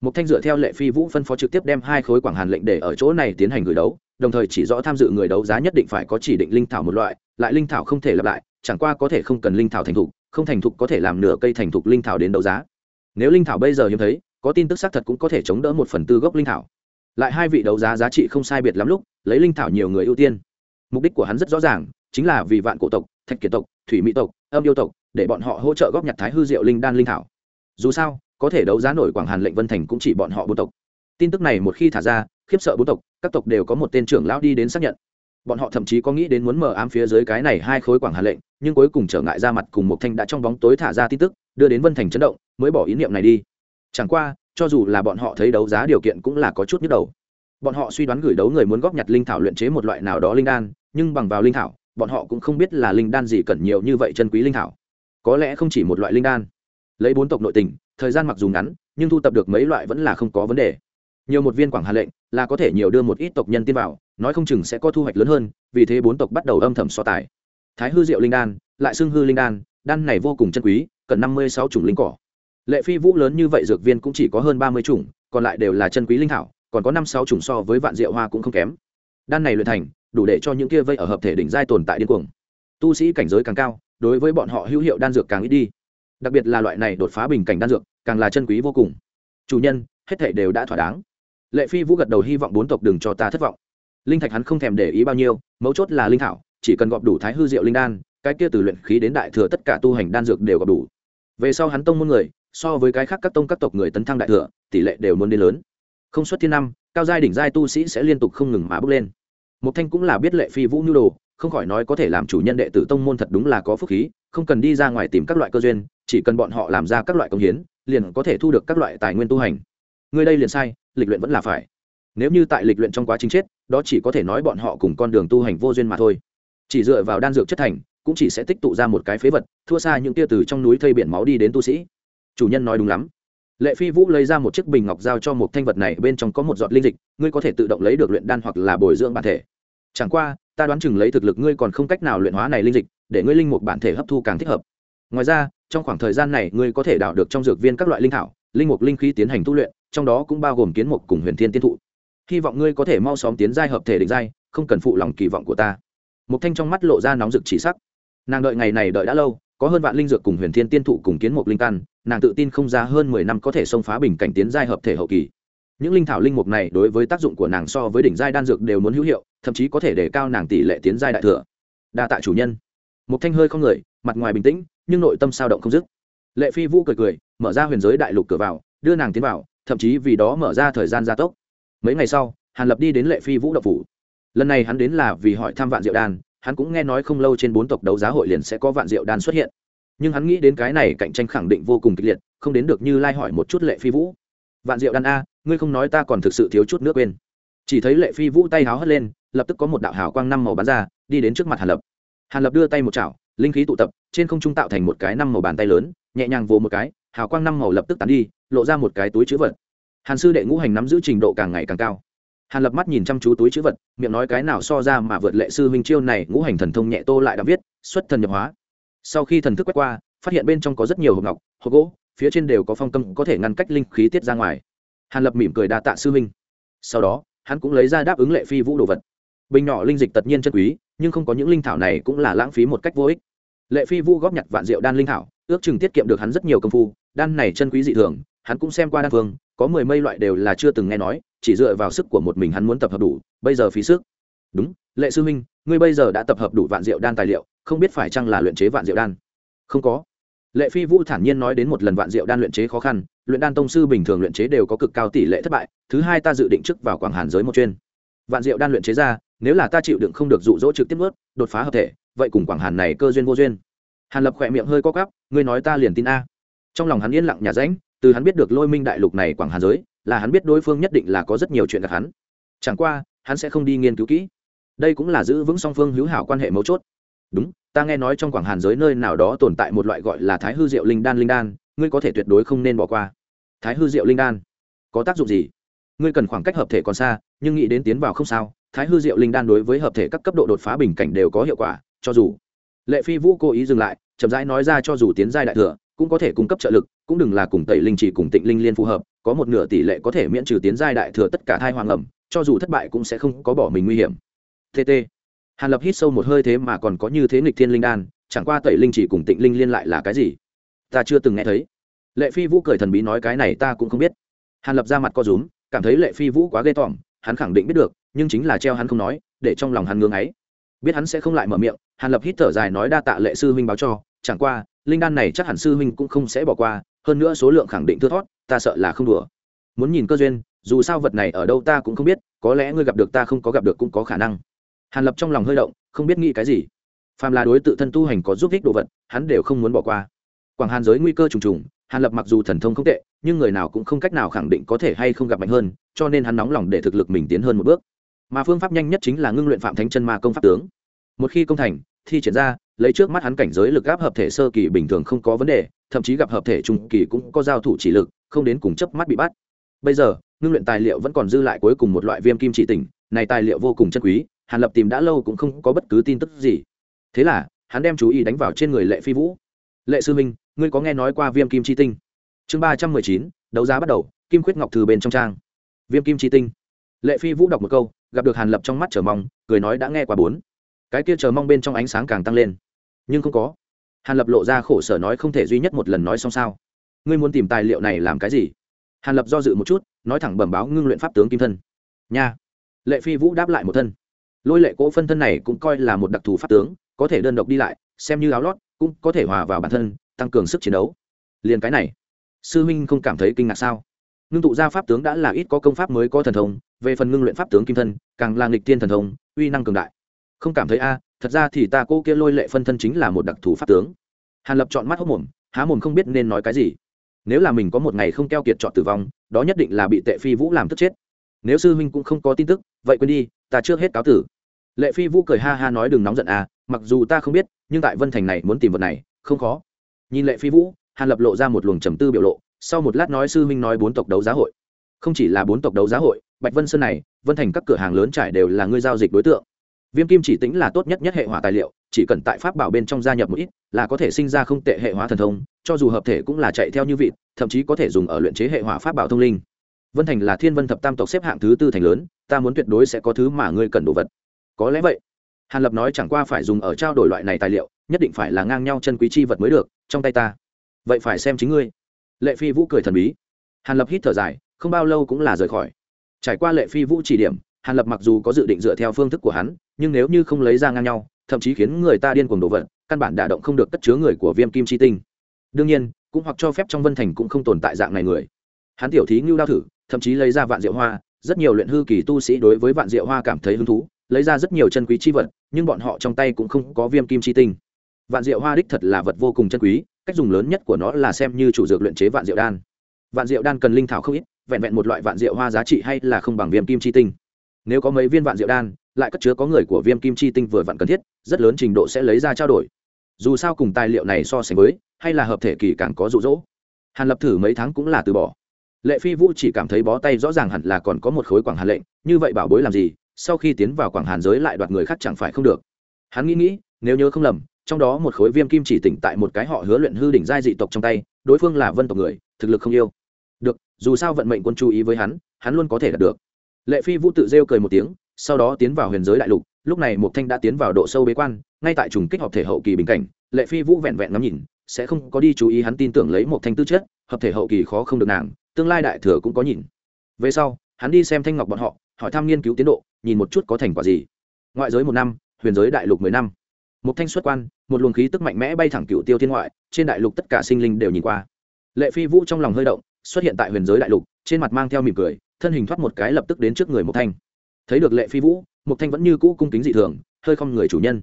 Một thanh dựa theo lệ phi vũ phân phó trực tiếp đem hai khối quảng hàn lệnh để ở chỗ này tiến hành gửi đấu đồng thời chỉ rõ tham dự người đấu giá nhất định phải có chỉ định linh thảo một loại, lại linh thảo không thể lặp lại, chẳng qua có thể không cần linh thảo thành thục, không thành thục có thể làm nửa cây thành thục linh thảo đến đấu giá. Nếu linh thảo bây giờ hiếm thấy, có tin tức xác thật cũng có thể chống đỡ một phần tư gốc linh thảo. Lại hai vị đấu giá giá trị không sai biệt lắm lúc, lấy linh thảo nhiều người ưu tiên. Mục đích của hắn rất rõ ràng, chính là vì vạn cổ tộc, thạch kiệt tộc, thủy mỹ tộc, âm yêu tộc, để bọn họ hỗ trợ góp nhặt thái hư diệu linh đan linh thảo. Dù sao, có thể đấu giá nổi quảng hàn lệnh vân thành cũng chỉ bọn họ bốn tộc. Tin tức này một khi thả ra khiếp sợ bốn tộc, các tộc đều có một tên trưởng lão đi đến xác nhận. Bọn họ thậm chí có nghĩ đến muốn mở ám phía dưới cái này hai khối quảng hà lệnh, nhưng cuối cùng trở ngại ra mặt cùng một thanh đã trong bóng tối thả ra tin tức, đưa đến vân thành chấn động, mới bỏ ý niệm này đi. Chẳng qua, cho dù là bọn họ thấy đấu giá điều kiện cũng là có chút nhức đầu. Bọn họ suy đoán gửi đấu người muốn góp nhặt linh thảo luyện chế một loại nào đó linh đan, nhưng bằng vào linh thảo, bọn họ cũng không biết là linh đan gì cần nhiều như vậy chân quý linh thảo. Có lẽ không chỉ một loại linh đan. Lấy bốn tộc nội tình, thời gian mặc dù ngắn, nhưng thu tập được mấy loại vẫn là không có vấn đề nhiều một viên quảng hà lệnh, là có thể nhiều đưa một ít tộc nhân tin vào, nói không chừng sẽ có thu hoạch lớn hơn, vì thế bốn tộc bắt đầu âm thầm so tài. Thái hư diệu linh đan, lại xưng hư linh đan đan này vô cùng chân quý, cần năm mươi sáu chủng linh cỏ. Lệ phi vũ lớn như vậy dược viên cũng chỉ có hơn ba mươi chủng, còn lại đều là chân quý linh thảo, còn có năm sáu chủng so với vạn diệu hoa cũng không kém. Đan này luyện thành, đủ để cho những kia vây ở hợp thể đỉnh giai tồn tại điên cuồng. Tu sĩ cảnh giới càng cao, đối với bọn họ hữu hiệu đan dược càng ít đi. Đặc biệt là loại này đột phá bình cảnh đan dược, càng là chân quý vô cùng. Chủ nhân, hết thể đều đã thỏa đáng lệ phi vũ gật đầu hy vọng bốn tộc đừng cho ta thất vọng. Linh thạch hắn không thèm để ý bao nhiêu, mấu chốt là linh thảo, chỉ cần gọp đủ thái hư diệu linh đan, cái kia từ luyện khí đến đại thừa tất cả tu hành đan dược đều gọp đủ. Về sau hắn tông môn người, so với cái khác các tông các tộc người tấn thăng đại thừa, tỷ lệ đều muốn đến lớn. Không xuất thiên năm, cao giai đỉnh giai tu sĩ sẽ liên tục không ngừng mà bước lên. Một thanh cũng là biết lệ phi vũ nhu đồ, không khỏi nói có thể làm chủ nhân đệ tử tông môn thật đúng là có phúc khí, không cần đi ra ngoài tìm các loại cơ duyên, chỉ cần bọn họ làm ra các loại công hiến, liền có thể thu được các loại tài nguyên tu hành. Người đây liền sai lịch luyện vẫn là phải. Nếu như tại lịch luyện trong quá trình chết, đó chỉ có thể nói bọn họ cùng con đường tu hành vô duyên mà thôi. Chỉ dựa vào đan dược chất thành, cũng chỉ sẽ tích tụ ra một cái phế vật, thua xa những tia từ trong núi thây biển máu đi đến tu sĩ. Chủ nhân nói đúng lắm. Lệ phi vũ lấy ra một chiếc bình ngọc giao cho một thanh vật này, bên trong có một giọt linh dịch, ngươi có thể tự động lấy được luyện đan hoặc là bồi dưỡng bản thể. Chẳng qua, ta đoán chừng lấy thực lực ngươi còn không cách nào luyện hóa này linh dịch, để ngươi linh một bản thể hấp thu càng thích hợp. Ngoài ra, trong khoảng thời gian này, ngươi có thể đào được trong dược viên các loại linh thảo, linh mục linh khí tiến hành tu luyện trong đó cũng bao gồm kiến mục cùng huyền thiên tiên thụ. Hy vọng ngươi có thể mau xóm tiến giai hợp thể định giai, không cần phụ lòng kỳ vọng của ta. Một thanh trong mắt lộ ra nóng rực chỉ sắc. Nàng đợi ngày này đợi đã lâu, có hơn vạn linh dược cùng huyền thiên tiên thụ cùng kiến mục linh căn, nàng tự tin không ra hơn mười năm có thể xông phá bình cảnh tiến giai hợp thể hậu kỳ. Những linh thảo linh mục này đối với tác dụng của nàng so với đỉnh giai đan dược đều muốn hữu hiệu, thậm chí có thể để cao nàng tỷ lệ tiến giai đại thừa. Đa tạ chủ nhân. Một thanh hơi không người, mặt ngoài bình tĩnh, nhưng nội tâm sao động không dứt. Lệ phi vũ cười cười, mở ra huyền giới đại lục cửa vào, đưa nàng tiến vào thậm chí vì đó mở ra thời gian gia tốc. Mấy ngày sau, hàn lập đi đến lệ phi vũ độc phủ. Lần này hắn đến là vì hỏi thăm vạn diệu đan, hắn cũng nghe nói không lâu trên bốn tộc đấu giá hội liền sẽ có vạn diệu đan xuất hiện. Nhưng hắn nghĩ đến cái này cạnh tranh khẳng định vô cùng kịch liệt, không đến được như lai hỏi một chút lệ phi vũ. Vạn diệu đan a, ngươi không nói ta còn thực sự thiếu chút nước quên. Chỉ thấy lệ phi vũ tay háo hất lên, lập tức có một đạo hào quang năm màu bắn ra, đi đến trước mặt hàn lập. Hàn lập đưa tay một chảo, linh khí tụ tập, trên không trung tạo thành một cái năm màu bàn tay lớn, nhẹ nhàng vồ một cái hào quang năm màu lập tức tán đi, lộ ra một cái túi chữ vật. Hàn sư đệ ngũ hành nắm giữ trình độ càng ngày càng cao. Hàn lập mắt nhìn chăm chú túi chữ vật, miệng nói cái nào so ra mà vượt lệ sư huynh chiêu này, ngũ hành thần thông nhẹ tô lại đã viết, xuất thần nhập hóa. Sau khi thần thức quét qua, phát hiện bên trong có rất nhiều hộp ngọc, hộp gỗ, phía trên đều có phong câm có thể ngăn cách linh khí tiết ra ngoài. Hàn lập mỉm cười đa tạ sư huynh. Sau đó, hắn cũng lấy ra đáp ứng lệ phi vũ đồ vật. Bình nhỏ linh dịch tất nhiên chân quý, nhưng không có những linh thảo này cũng là lãng phí một cách vô ích. Lệ phi vũ góp nhặt vạn rượu đan linh thảo, ước chừng tiết kiệm được hắn rất nhiều công phu đan này chân quý dị thường, hắn cũng xem qua đan phương, có mười mây loại đều là chưa từng nghe nói, chỉ dựa vào sức của một mình hắn muốn tập hợp đủ, bây giờ phí sức. Đúng, lệ sư huynh ngươi bây giờ đã tập hợp đủ vạn rượu đan tài liệu, không biết phải chăng là luyện chế vạn rượu đan? Không có. Lệ phi vũ thản nhiên nói đến một lần vạn rượu đan luyện chế khó khăn, luyện đan tông sư bình thường luyện chế đều có cực cao tỷ lệ thất bại, thứ hai ta dự định trước vào quảng hàn giới một chuyên. Vạn rượu đan luyện chế ra, nếu là ta chịu đựng không được dụ dỗ trực tiếp ướt đột phá hợp thể, vậy cùng quảng hàn này cơ duyên vô duyên. Hàn lập khỏe miệng hơi co cắp ngươi nói ta liền tin a trong lòng hắn yên lặng nhà ránh từ hắn biết được lôi minh đại lục này quảng hàn giới, là hắn biết đối phương nhất định là có rất nhiều chuyện gặp hắn. Chẳng qua, hắn sẽ không đi nghiên cứu kỹ. Đây cũng là giữ vững song phương hữu hảo quan hệ mấu chốt. Đúng, ta nghe nói trong quảng hàn giới nơi nào đó tồn tại một loại gọi là thái hư diệu linh đan linh đan, ngươi có thể tuyệt đối không nên bỏ qua. Thái hư diệu linh đan, có tác dụng gì? Ngươi cần khoảng cách hợp thể còn xa, nhưng nghĩ đến tiến vào không sao, thái hư diệu linh đan đối với hợp thể các cấp độ đột phá bình cảnh đều có hiệu quả, cho dù lệ phi vũ cố ý dừng lại, chậm rãi nói ra cho dù tiến giai đại thừa cũng có thể cung cấp trợ lực, cũng đừng là cùng tẩy linh chỉ cùng tịnh linh liên phù hợp, có một nửa tỷ lệ có thể miễn trừ tiến giai đại thừa tất cả thai hoàng ẩm, cho dù thất bại cũng sẽ không có bỏ mình nguy hiểm. Tt hàn lập hít sâu một hơi thế mà còn có như thế nghịch thiên linh đan, chẳng qua tẩy linh chỉ cùng tịnh linh liên lại là cái gì? Ta chưa từng nghe thấy. Lệ phi vũ cười thần bí nói cái này ta cũng không biết. Hàn lập ra mặt co rúm, cảm thấy lệ phi vũ quá ghê tởm, hắn khẳng định biết được, nhưng chính là treo hắn không nói, để trong lòng hắn ngưng ấy. Biết hắn sẽ không lại mở miệng, hàn lập hít thở dài nói đa tạ lệ sư huynh báo cho, chẳng qua linh đan này chắc hẳn sư huynh cũng không sẽ bỏ qua, hơn nữa số lượng khẳng định thưa thót, ta sợ là không đùa. Muốn nhìn cơ duyên, dù sao vật này ở đâu ta cũng không biết, có lẽ ngươi gặp được ta không có gặp được cũng có khả năng. Hàn lập trong lòng hơi động, không biết nghĩ cái gì. Phàm là đối tự thân tu hành có giúp ích đồ vật, hắn đều không muốn bỏ qua. Quảng hàn giới nguy cơ trùng trùng, hàn lập mặc dù thần thông không tệ, nhưng người nào cũng không cách nào khẳng định có thể hay không gặp mạnh hơn, cho nên hắn nóng lòng để thực lực mình tiến hơn một bước. Mà phương pháp nhanh nhất chính là ngưng luyện phạm thánh chân ma công pháp tướng. Một khi công thành thi triển ra, lấy trước mắt hắn cảnh giới lực áp hợp thể sơ kỳ bình thường không có vấn đề, thậm chí gặp hợp thể trung kỳ cũng có giao thủ chỉ lực, không đến cùng chấp mắt bị bắt. Bây giờ, ngưng luyện tài liệu vẫn còn dư lại cuối cùng một loại viêm kim chỉ tỉnh, này tài liệu vô cùng chân quý, hàn lập tìm đã lâu cũng không có bất cứ tin tức gì. Thế là, hắn đem chú ý đánh vào trên người lệ phi vũ. Lệ sư minh ngươi có nghe nói qua viêm kim chi tinh? Chương ba trăm mười chín, đấu giá bắt đầu, kim khuyết ngọc thư bên trong trang. Viêm kim chi tinh. Lệ phi vũ đọc một câu, gặp được hàn lập trong mắt trở mong, cười nói đã nghe qua bốn cái kia chờ mong bên trong ánh sáng càng tăng lên. Nhưng không có. Hàn lập lộ ra khổ sở nói không thể duy nhất một lần nói xong sao. Ngươi muốn tìm tài liệu này làm cái gì? Hàn lập do dự một chút, nói thẳng bẩm báo ngưng luyện pháp tướng kim thân. Nha. Lệ phi vũ đáp lại một thân. Lôi lệ cỗ phân thân này cũng coi là một đặc thù pháp tướng, có thể đơn độc đi lại, xem như áo lót, cũng có thể hòa vào bản thân, tăng cường sức chiến đấu. Liền cái này, sư huynh không cảm thấy kinh ngạc sao? Ngưng tụ ra pháp tướng đã là ít có công pháp mới có thần thông, về phần ngưng luyện pháp tướng kim thân, càng là nghịch tiên thần thông, uy năng cường đại không cảm thấy a, thật ra thì ta cô kia lôi lệ phân thân chính là một đặc thù pháp tướng. Hàn lập chọn mắt hốc mồm, há mồm không biết nên nói cái gì. Nếu là mình có một ngày không keo kiệt chọn tử vong, đó nhất định là bị tệ phi vũ làm tức chết. Nếu sư huynh cũng không có tin tức, vậy quên đi, ta trước hết cáo tử. Lệ phi vũ cười ha ha nói đừng nóng giận à mặc dù ta không biết, nhưng tại vân thành này muốn tìm vật này, không khó. Nhìn lệ phi vũ, hàn lập lộ ra một luồng trầm tư biểu lộ, sau một lát nói sư huynh nói bốn tộc đấu giá hội. Không chỉ là bốn tộc đấu giá hội, bạch vân sơn này, vân thành các cửa hàng lớn trải đều là ngươi giao dịch đối tượng viêm kim chỉ tính là tốt nhất nhất hệ hỏa tài liệu, chỉ cần tại pháp bảo bên trong gia nhập một ít, là có thể sinh ra không tệ hệ hóa thần thông, cho dù hợp thể cũng là chạy theo như vịt, thậm chí có thể dùng ở luyện chế hệ hỏa pháp bảo thông linh. Vân thành là thiên vân thập tam tộc xếp hạng thứ tư thành lớn, ta muốn tuyệt đối sẽ có thứ mà ngươi cần đồ vật. Có lẽ vậy. Hàn lập nói chẳng qua phải dùng ở trao đổi loại này tài liệu, nhất định phải là ngang nhau chân quý chi vật mới được, trong tay ta. Vậy phải xem chính ngươi. Lệ phi vũ cười thần bí. Hàn lập hít thở dài, không bao lâu cũng là rời khỏi. Trải qua lệ phi vũ chỉ điểm hàn lập mặc dù có dự định dựa theo phương thức của hắn, nhưng nếu như không lấy ra ngang nhau, thậm chí khiến người ta điên cuồng đổ vật căn bản đả động không được cất chứa người của viêm kim chi tinh. Đương nhiên, cũng hoặc cho phép trong vân thành cũng không tồn tại dạng này người. Hắn tiểu thí ngưu đao thử, thậm chí lấy ra vạn diệu hoa, rất nhiều luyện hư kỳ tu sĩ đối với vạn diệu hoa cảm thấy hứng thú, lấy ra rất nhiều chân quý chi vật, nhưng bọn họ trong tay cũng không có viêm kim chi tinh. Vạn diệu hoa đích thật là vật vô cùng chân quý, cách dùng lớn nhất của nó là xem như chủ dược luyện chế vạn diệu đan. Vạn diệu đan cần linh thảo không ít, vẹn vẹn một loại vạn diệu hoa giá trị hay là không bằng viêm kim chi tinh nếu có mấy viên vạn diệu đan, lại cất chứa có người của viêm kim chi tinh vừa vặn cần thiết, rất lớn trình độ sẽ lấy ra trao đổi. Dù sao cùng tài liệu này so sánh với, hay là hợp thể kỳ càng có rụ rỗ hàn lập thử mấy tháng cũng là từ bỏ. Lệ phi vũ chỉ cảm thấy bó tay rõ ràng hẳn là còn có một khối quảng hàn lệnh, như vậy bảo bối làm gì, sau khi tiến vào quảng hàn giới lại đoạt người khác chẳng phải không được. Hắn nghĩ nghĩ, nếu nhớ không lầm, trong đó một khối viêm kim chỉ tỉnh tại một cái họ hứa luyện hư đỉnh giai dị tộc trong tay, đối phương là vân tộc người, thực lực không yêu. Được, dù sao vận mệnh quân chú ý với hắn hắn luôn có thể đạt được lệ phi vũ tự rêu cười một tiếng, sau đó tiến vào huyền giới đại lục, lúc này mục thanh đã tiến vào độ sâu bế quan, ngay tại trùng kích hợp thể hậu kỳ bình cảnh, lệ phi vũ vẹn vẹn ngắm nhìn, sẽ không có đi chú ý hắn tin tưởng lấy Mộc thanh tư chất, hợp thể hậu kỳ khó không được nàng, tương lai đại thừa cũng có nhìn. Về sau, hắn đi xem thanh ngọc bọn họ, hỏi thăm nghiên cứu tiến độ, nhìn một chút có thành quả gì. Ngoại giới một năm, huyền giới đại lục mười năm. Mộc thanh xuất quan, một luồng khí tức mạnh mẽ bay thẳng cựu tiêu thiên ngoại, trên đại lục tất cả sinh linh đều nhìn qua. Lệ phi vũ trong lòng hơi động, xuất hiện tại huyền giới đại lục, trên mặt mang theo mỉm cười thân hình thoát một cái lập tức đến trước người Mộc thanh. Thấy được lệ phi vũ, Mộc thanh vẫn như cũ cung kính dị thường, hơi không người chủ nhân.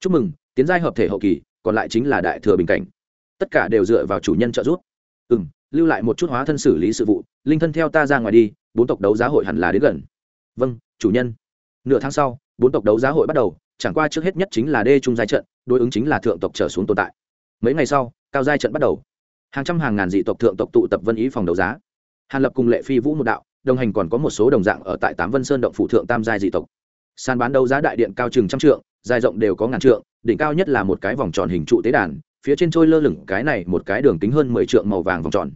Chúc mừng, tiến giai hợp thể hậu kỳ, còn lại chính là đại thừa bình cảnh. Tất cả đều dựa vào chủ nhân trợ giúp. Ừ m lưu lại một chút hóa thân xử lý sự vụ, linh thân theo ta ra ngoài đi, bốn tộc đấu giá hội hẳn là đến gần. Vâng chủ nhân. Nửa tháng sau, bốn tộc đấu giá hội bắt đầu, chẳng qua trước hết nhất chính là đê trung giai trận, đối ứng chính là thượng tộc trở xuống tồn tại. Mấy ngày sau, cao giai trận bắt đầu. Hàng trăm hàng ngàn dị tộc thượng tộc tụ tập vân ý phòng đấu giá. Hàn lập cùng lệ phi vũ một đạo đồng hành còn có một số đồng dạng ở tại tám vân sơn động phụ thượng tam giai dị tộc. Sàn bán đấu giá đại điện cao chừng trăm trượng, dài rộng đều có ngàn trượng, đỉnh cao nhất là một cái vòng tròn hình trụ tế đàn, phía trên trôi lơ lửng cái này một cái đường kính hơn mười trượng màu vàng vòng tròn.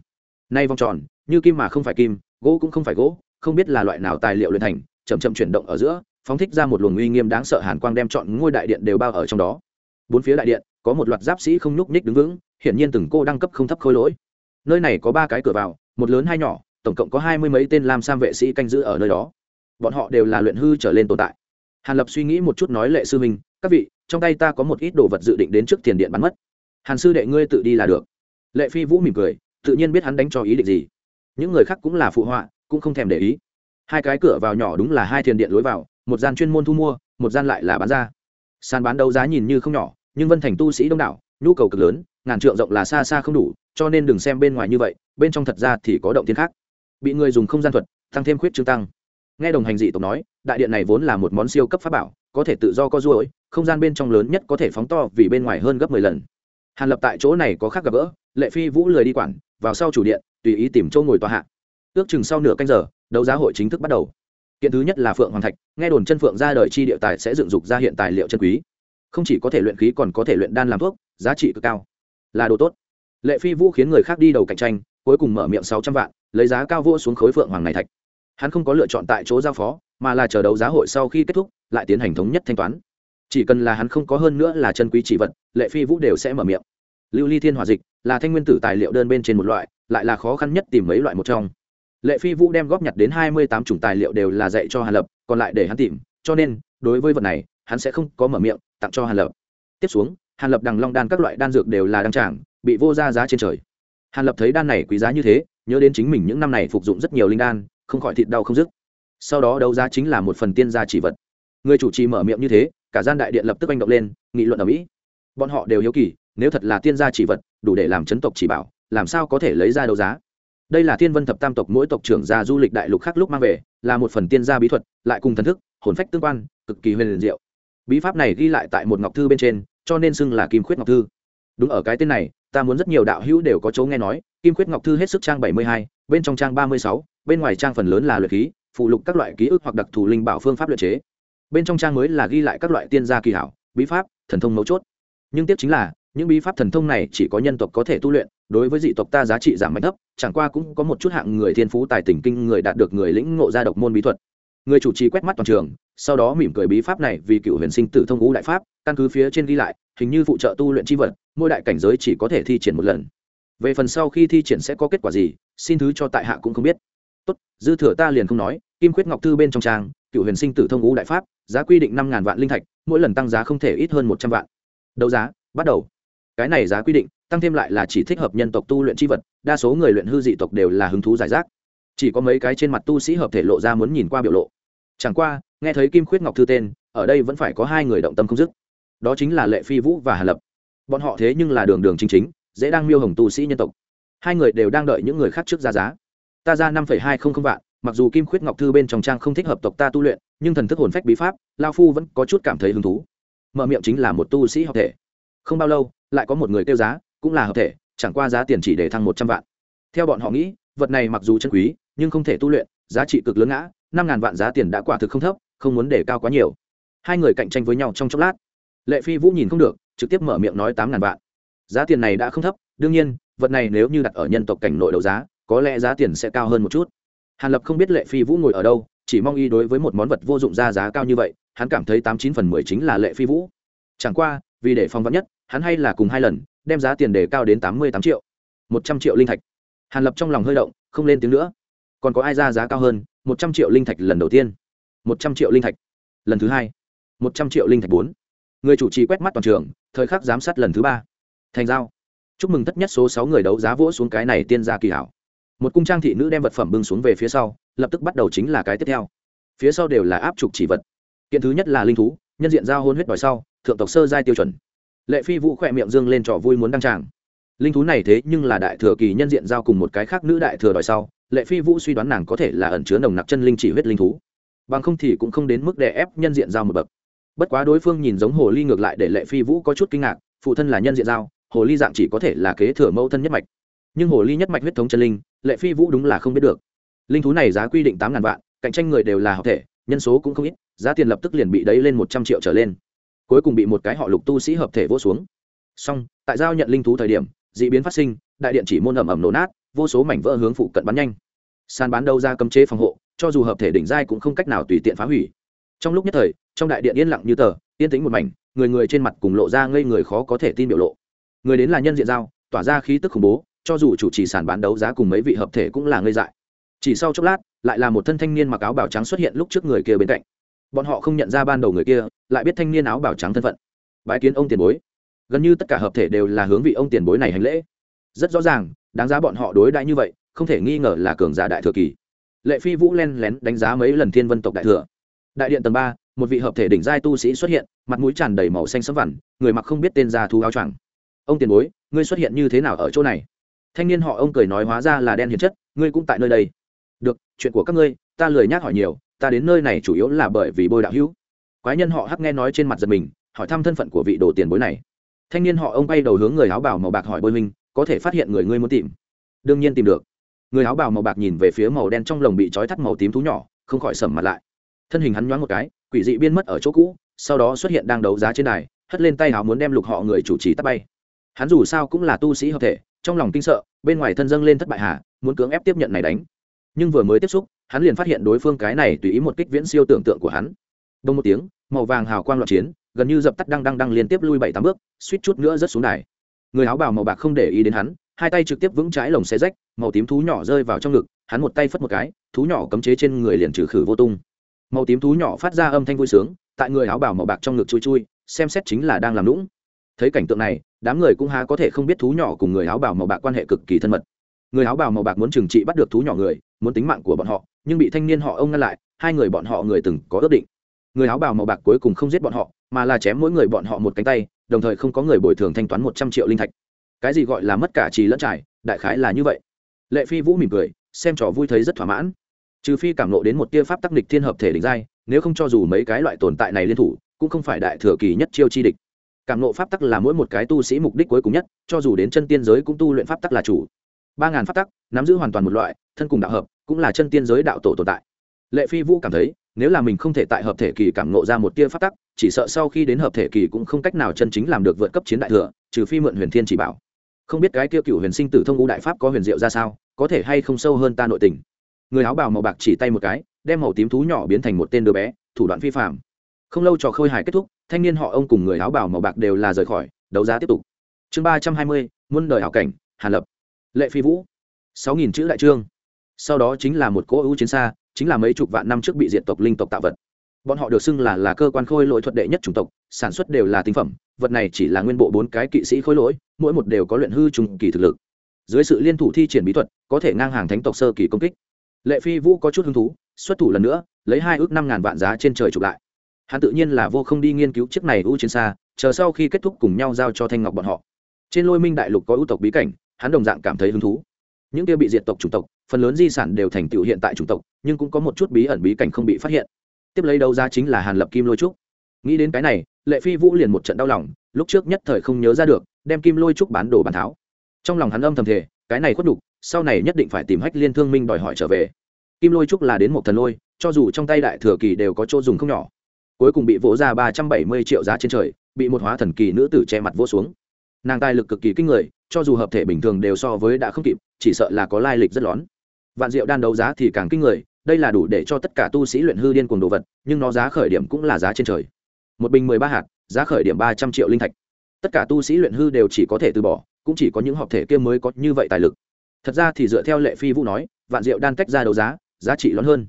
Nay vòng tròn, như kim mà không phải kim, gỗ cũng không phải gỗ, không biết là loại nào tài liệu luyện thành, chậm chậm chuyển động ở giữa, phóng thích ra một luồng uy nghiêm đáng sợ hàn quang đem chọn ngôi đại điện đều bao ở trong đó. Bốn phía đại điện, có một loạt giáp sĩ không nhúc nhích đứng vững, hiển nhiên từng cô đăng cấp không thấp khôi lỗi. Nơi này có ba cái cửa vào, một lớn hai nhỏ tổng cộng có hai mươi mấy tên lam sam vệ sĩ canh giữ ở nơi đó. Bọn họ đều là luyện hư trở lên tồn tại. Hàn lập suy nghĩ một chút nói, lệ sư minh, các vị, trong tay ta có một ít đồ vật dự định đến trước tiền điện bắn mất. Hàn sư đệ ngươi tự đi là được. Lệ phi vũ mỉm cười, tự nhiên biết hắn đánh cho ý định gì. Những người khác cũng là phụ họa, cũng không thèm để ý. Hai cái cửa vào nhỏ đúng là hai tiền điện lối vào, một gian chuyên môn thu mua, một gian lại là bán ra. Sàn bán đấu giá nhìn như không nhỏ, nhưng vân thành tu sĩ đông đảo, nhu cầu cực lớn, ngàn trượng rộng là xa xa không đủ, cho nên đừng xem bên ngoài như vậy, bên trong thật ra thì có động thiên khác bị người dùng không gian thuật, tăng thêm khuyết trương tăng. Nghe đồng hành dị tộc nói, đại điện này vốn là một món siêu cấp pháp bảo, có thể tự do co ruỗi không gian bên trong lớn nhất có thể phóng to vì bên ngoài hơn gấp mười lần. Hàn lập tại chỗ này có khác gặp gỡ, lệ phi vũ lười đi quản, vào sau chủ điện, tùy ý tìm chỗ ngồi tòa hạ. Ước chừng sau nửa canh giờ, đấu giá hội chính thức bắt đầu. Kiện thứ nhất là phượng hoàng thạch, nghe đồn chân phượng ra đời chi địa tài sẽ dựng dục ra hiện tài liệu chân quý. Không chỉ có thể luyện khí còn có thể luyện đan làm thuốc, giá trị cực cao. Là đồ tốt. Lệ phi vũ khiến người khác đi đầu cạnh tranh, cuối cùng mở miệng sáu trăm vạn lấy giá cao vô xuống khối phượng hoàng này thạch. Hắn không có lựa chọn tại chỗ giao phó, mà là chờ đấu giá hội sau khi kết thúc, lại tiến hành thống nhất thanh toán. Chỉ cần là hắn không có hơn nữa là chân quý chỉ vật, lệ phi vũ đều sẽ mở miệng. Lưu ly thiên hòa dịch là thanh nguyên tử tài liệu đơn bên trên một loại, lại là khó khăn nhất tìm mấy loại một trong. Lệ phi vũ đem góp nhặt đến hai mươi tám chủng tài liệu đều là dạy cho hàn lập, còn lại để hắn tìm, cho nên, đối với vật này, hắn sẽ không có mở miệng, tặng cho hàn lập. Tiếp xuống, hàn lập đằng long đan các loại đan dược đều là đăng tràng, bị vô ra giá trên trời. Hàn lập thấy đan này quý giá như thế nhớ đến chính mình những năm này phục dụng rất nhiều linh đan, không khỏi thịt đau không dứt. Sau đó đấu giá chính là một phần tiên gia chỉ vật. Người chủ trì mở miệng như thế, cả gian đại điện lập tức anh động lên, nghị luận ở mỹ. Bọn họ đều hiếu kỳ, nếu thật là tiên gia chỉ vật, đủ để làm chấn tộc chỉ bảo, làm sao có thể lấy ra đấu giá? Đây là thiên vân thập tam tộc mỗi tộc trưởng gia du lịch đại lục khác lúc mang về, là một phần tiên gia bí thuật, lại cùng thần thức, hồn phách tương quan, cực kỳ huyền diệu. Bí pháp này ghi lại tại một ngọc thư bên trên, cho nên xưng là kim khuyết ngọc thư. Đúng ở cái tên này, ta muốn rất nhiều đạo hữu đều có chỗ nghe nói kim Quyết ngọc thư hết sức trang bảy mươi hai, bên trong trang ba mươi sáu, bên ngoài trang phần lớn là luyện khí, phụ lục các loại ký ức hoặc đặc thù linh bảo phương pháp luyện chế. Bên trong trang mới là ghi lại các loại tiên gia kỳ hảo, bí pháp, thần thông mấu chốt. Nhưng tiếc chính là, những bí pháp thần thông này chỉ có nhân tộc có thể tu luyện, đối với dị tộc ta giá trị giảm mạnh thấp, chẳng qua cũng có một chút hạng người thiên phú tài tỉnh kinh người đạt được người lĩnh ngộ ra độc môn bí thuật. Người chủ trì quét mắt toàn trường, sau đó mỉm cười bí pháp này vì cựu huyền sinh tử thông ngũ đại pháp, căn cứ phía trên ghi lại, hình như phụ trợ tu luyện chi vật, mỗi đại cảnh giới chỉ có thể thi triển một lần về phần sau khi thi triển sẽ có kết quả gì, xin thứ cho tại hạ cũng không biết. Tốt, dư thừa ta liền không nói, kim khuyết ngọc thư bên trong trang, cựu huyền sinh tử thông ngũ đại pháp, giá quy định năm ngàn vạn linh thạch, mỗi lần tăng giá không thể ít hơn một trăm vạn. Đấu giá, bắt đầu. Cái này giá quy định, tăng thêm lại là chỉ thích hợp nhân tộc tu luyện chi vật, đa số người luyện hư dị tộc đều là hứng thú giải rác. Chỉ có mấy cái trên mặt tu sĩ hợp thể lộ ra muốn nhìn qua biểu lộ. Chẳng qua, nghe thấy kim khuyết ngọc thư tên, ở đây vẫn phải có hai người động tâm không dứt. Đó chính là lệ phi vũ và hà lập. Bọn họ thế nhưng là đường đường chính chính dễ đang miêu hồng tu sĩ nhân tộc. Hai người đều đang đợi những người khác trước ra giá. Ta ra năm hai không không vạn, mặc dù kim khuyết ngọc thư bên trong trang không thích hợp tộc ta tu luyện, nhưng thần thức hồn phách bí pháp, lao phu vẫn có chút cảm thấy hứng thú. Mở miệng chính là một tu sĩ hợp thể. Không bao lâu, lại có một người kêu giá, cũng là hợp thể, chẳng qua giá tiền chỉ để thăng một trăm vạn. Theo bọn họ nghĩ, vật này mặc dù chân quý, nhưng không thể tu luyện, giá trị cực lớn ngã, năm ngàn vạn giá tiền đã quả thực không thấp, không muốn để cao quá nhiều. Hai người cạnh tranh với nhau trong chốc lát. Lệ phi vũ nhìn không được, trực tiếp mở miệng nói tám ngàn vạn giá tiền này đã không thấp, đương nhiên, vật này nếu như đặt ở nhân tộc cảnh nội đấu giá, có lẽ giá tiền sẽ cao hơn một chút. Hàn lập không biết lệ phi vũ ngồi ở đâu, chỉ mong y đối với một món vật vô dụng ra giá cao như vậy, hắn cảm thấy tám chín phần mười chính là lệ phi vũ. Chẳng qua, vì để phong vắn nhất, hắn hay là cùng hai lần, đem giá tiền đề cao đến tám mươi tám triệu, một trăm triệu linh thạch. Hàn lập trong lòng hơi động, không lên tiếng nữa. Còn có ai ra giá cao hơn, một trăm triệu linh thạch lần đầu tiên? Một trăm triệu linh thạch. Lần thứ hai. Một trăm triệu linh thạch bốn. Người chủ trì quét mắt toàn trường, thời khắc giám sát lần thứ ba thành giao. Chúc mừng tất nhất số sáu người đấu giá vỗ xuống cái này tiên gia kỳ hảo. Một cung trang thị nữ đem vật phẩm bưng xuống về phía sau, lập tức bắt đầu chính là cái tiếp theo. Phía sau đều là áp trục chỉ vật. Kiện thứ nhất là linh thú, nhân diện giao hôn huyết đòi sau, thượng tộc sơ giai tiêu chuẩn. Lệ phi vũ khỏe miệng dương lên trò vui muốn đăng tràng. Linh thú này thế nhưng là đại thừa kỳ nhân diện giao cùng một cái khác nữ đại thừa đòi sau, lệ phi vũ suy đoán nàng có thể là ẩn chứa nồng nặc chân linh chỉ huyết linh thú. Bằng không thì cũng không đến mức đè ép nhân diện giao một bậc. Bất quá đối phương nhìn giống hồ ly ngược lại để lệ phi vũ có chút kinh ngạc, phụ thân là nhân diện giao hồ ly dạng chỉ có thể là kế thừa mẫu thân nhất mạch. Nhưng hồ ly nhất mạch huyết thống chân linh, lệ phi vũ đúng là không biết được. Linh thú này giá quy định tám ngàn vạn, cạnh tranh người đều là học thể, nhân số cũng không ít, giá tiền lập tức liền bị đấy lên một trăm triệu trở lên. Cuối cùng bị một cái họ lục tu sĩ hợp thể vô xuống. Song tại giao nhận linh thú thời điểm, d ị biến phát sinh, đại điện chỉ môn ẩm ẩm nổ nát, vô số mảnh vỡ hướng phụ cận bắn nhanh. Sàn bán đâu ra cấm chế phòng hộ, cho dù hợp thể đỉnh giai cũng không cách nào tùy tiện phá hủy. Trong lúc nhất thời, trong đại điện yên lặng như tờ, yên tĩnh một mảnh, người người trên mặt cùng lộ ra ngây người khó có thể tin biểu lộ người đến là nhân diện giao, tỏa ra khí tức khủng bố, cho dù chủ trì sàn bán đấu giá cùng mấy vị hợp thể cũng là ngây dại. Chỉ sau chốc lát, lại là một thân thanh niên mặc áo bảo trắng xuất hiện lúc trước người kia bên cạnh. Bọn họ không nhận ra ban đầu người kia, lại biết thanh niên áo bảo trắng thân phận. Bái kiến ông tiền bối. Gần như tất cả hợp thể đều là hướng vị ông tiền bối này hành lễ. Rất rõ ràng, đáng giá bọn họ đối đãi như vậy, không thể nghi ngờ là cường giả đại thừa kỳ. Lệ phi vũ len lén đánh giá mấy lần thiên vân tộc đại thừa. Đại điện tầng ba, một vị hợp thể đỉnh giai tu sĩ xuất hiện, mặt mũi tràn đầy màu xanh sẫm vằn, người mặc không biết tên ra thu áo choàng ông tiền bối, ngươi xuất hiện như thế nào ở chỗ này? Thanh niên họ ông cười nói hóa ra là đen hiền chất, ngươi cũng tại nơi đây. Được, chuyện của các ngươi, ta lười nhác hỏi nhiều, ta đến nơi này chủ yếu là bởi vì bôi đạo hữu. Quái nhân họ hắc nghe nói trên mặt giật mình, hỏi thăm thân phận của vị đồ tiền bối này. Thanh niên họ ông bay đầu hướng người áo bảo màu bạc hỏi bôi minh có thể phát hiện người ngươi muốn tìm? Đương nhiên tìm được. Người áo bào màu bạc nhìn về phía màu đen trong lồng bị trói thắt màu tím thú nhỏ, không khỏi sầm mặt lại. Thân hình hắn nhoáng một cái, quỷ dị biên mất ở chỗ cũ, sau đó xuất hiện đang đấu giá trên đài, hất lên tay áo muốn đem lục họ người chủ trì tắt bay hắn dù sao cũng là tu sĩ hợp thể, trong lòng kinh sợ, bên ngoài thân dâng lên thất bại hà, muốn cưỡng ép tiếp nhận này đánh. Nhưng vừa mới tiếp xúc, hắn liền phát hiện đối phương cái này tùy ý một kích viễn siêu tưởng tượng của hắn. Đông một tiếng, màu vàng hào quang loạn chiến, gần như dập tắt đăng đăng đăng liên tiếp lui bảy tám bước, suýt chút nữa rớt xuống đài. Người áo bào màu bạc không để ý đến hắn, hai tay trực tiếp vững trái lồng xe rách, màu tím thú nhỏ rơi vào trong ngực, hắn một tay phất một cái, thú nhỏ cấm chế trên người liền trừ khử vô tung. Màu tím thú nhỏ phát ra âm thanh vui sướng, tại người áo bào màu bạc trong ngực chui chui, xem xét chính là đang làm lũng thấy cảnh tượng này đám người cũng há có thể không biết thú nhỏ cùng người áo bào màu bạc quan hệ cực kỳ thân mật. Người áo bào màu bạc muốn trừng trị bắt được thú nhỏ người, muốn tính mạng của bọn họ, nhưng bị thanh niên họ ông ngăn lại, hai người bọn họ người từng có ước định. Người áo bào màu bạc cuối cùng không giết bọn họ, mà là chém mỗi người bọn họ một cánh tay, đồng thời không có người bồi thường thanh toán một trăm triệu linh thạch. Cái gì gọi là mất cả trì lẫn trải, đại khái là như vậy. Lệ phi vũ mỉm cười, xem trò vui thấy rất thỏa mãn. Trừ phi cảm nộ đến một tia pháp tắc địch thiên hợp thể đỉnh giai, nếu không cho dù mấy cái loại tồn tại này liên thủ, cũng không phải đại thừa kỳ nhất chiêu chi địch cảm nộ pháp tắc là mỗi một cái tu sĩ mục đích cuối cùng nhất, cho dù đến chân tiên giới cũng tu luyện pháp tắc là chủ. Ba ngàn pháp tắc, nắm giữ hoàn toàn một loại, thân cùng đạo hợp, cũng là chân tiên giới đạo tổ tồn tại. Lệ phi vũ cảm thấy, nếu là mình không thể tại hợp thể kỳ cảm nộ ra một tia pháp tắc, chỉ sợ sau khi đến hợp thể kỳ cũng không cách nào chân chính làm được vượt cấp chiến đại thừa, trừ phi mượn huyền thiên chỉ bảo. Không biết cái tiêu cựu huyền sinh tử thông ngũ đại pháp có huyền diệu ra sao, có thể hay không sâu hơn ta nội tình. Người áo bào màu bạc chỉ tay một cái, đem màu tím thú nhỏ biến thành một tên đứa bé, thủ đoạn phi phạm không lâu trò khôi hài kết thúc, thanh niên họ ông cùng người áo bào màu bạc đều là rời khỏi, đấu giá tiếp tục. Chương ba trăm hai mươi, muôn đời hảo cảnh, hàn lập. Lệ phi vũ. sáu nghìn chữ đại trương. Sau đó chính là một cỗ ưu chiến xa, chính là mấy chục vạn năm trước bị diệt tộc linh tộc tạo vật. Bọn họ được xưng là là cơ quan khôi lỗi thuật đệ nhất chủng tộc, sản xuất đều là tinh phẩm, vật này chỉ là nguyên bộ bốn cái kỵ sĩ khôi lỗi, mỗi một đều có luyện hư trùng kỳ thực lực. Dưới sự liên thủ thi triển bí thuật, có thể ngang hàng thánh tộc sơ kỳ công kích. Lệ phi vũ có chút hứng thú, xuất thủ lần nữa, lấy hai ước năm ngàn vạn giá trên trời chụp lại hắn tự nhiên là vô không đi nghiên cứu chiếc này ưu chiến xa, chờ sau khi kết thúc cùng nhau giao cho thanh ngọc bọn họ. Trên lôi minh đại lục có ưu tộc bí cảnh, hắn đồng dạng cảm thấy hứng thú. Những kia bị diệt tộc chủng tộc, phần lớn di sản đều thành tựu hiện tại chủng tộc, nhưng cũng có một chút bí ẩn bí cảnh không bị phát hiện. Tiếp lấy đấu giá chính là hàn lập kim lôi trúc. Nghĩ đến cái này, lệ phi vũ liền một trận đau lòng, lúc trước nhất thời không nhớ ra được, đem kim lôi trúc bán đồ bàn tháo. Trong lòng hắn âm thầm thể cái này khuất đục sau này nhất định phải tìm hách liên thương minh đòi hỏi trở về. Kim lôi trúc là đến một thần lôi, cho dù trong tay đại thừa kỳ đều có chỗ dùng không nhỏ cuối cùng bị vỗ ra ba trăm bảy mươi triệu giá trên trời, bị một hóa thần kỳ nữ tử che mặt vỗ xuống. Nàng tài lực cực kỳ kinh người, cho dù hợp thể bình thường đều so với đã không kịp, chỉ sợ là có lai lịch rất lón. Vạn diệu đan đấu giá thì càng kinh người, đây là đủ để cho tất cả tu sĩ luyện hư điên cuồng đồ vật, nhưng nó giá khởi điểm cũng là giá trên trời. Một bình mười ba hạt, giá khởi điểm ba trăm triệu linh thạch. Tất cả tu sĩ luyện hư đều chỉ có thể từ bỏ, cũng chỉ có những hợp thể kia mới có như vậy tài lực. Thật ra thì dựa theo lệ phi vũ nói, vạn diệu đan tách ra đấu giá giá trị lớn hơn.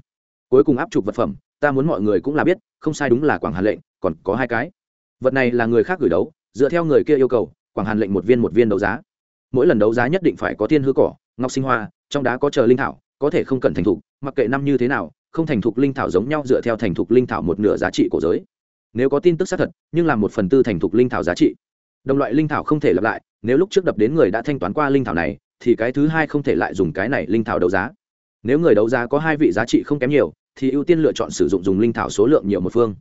Cuối cùng áp chụp vật phẩm ta muốn mọi người cũng là biết, không sai đúng là quảng hàn lệnh, còn có hai cái. Vật này là người khác gửi đấu, dựa theo người kia yêu cầu, quảng hàn lệnh một viên một viên đấu giá. Mỗi lần đấu giá nhất định phải có thiên hư cỏ, ngọc sinh hoa, trong đá có chờ linh thảo, có thể không cần thành thục, mặc kệ năm như thế nào, không thành thục linh thảo giống nhau dựa theo thành thục linh thảo một nửa giá trị của giới. Nếu có tin tức xác thật, nhưng làm một phần tư thành thục linh thảo giá trị. Đồng loại linh thảo không thể lặp lại, nếu lúc trước đập đến người đã thanh toán qua linh thảo này, thì cái thứ hai không thể lại dùng cái này linh thảo đấu giá. Nếu người đấu giá có hai vị giá trị không kém nhiều thì ưu tiên lựa chọn sử dụng dùng linh thảo số lượng nhiều một phương.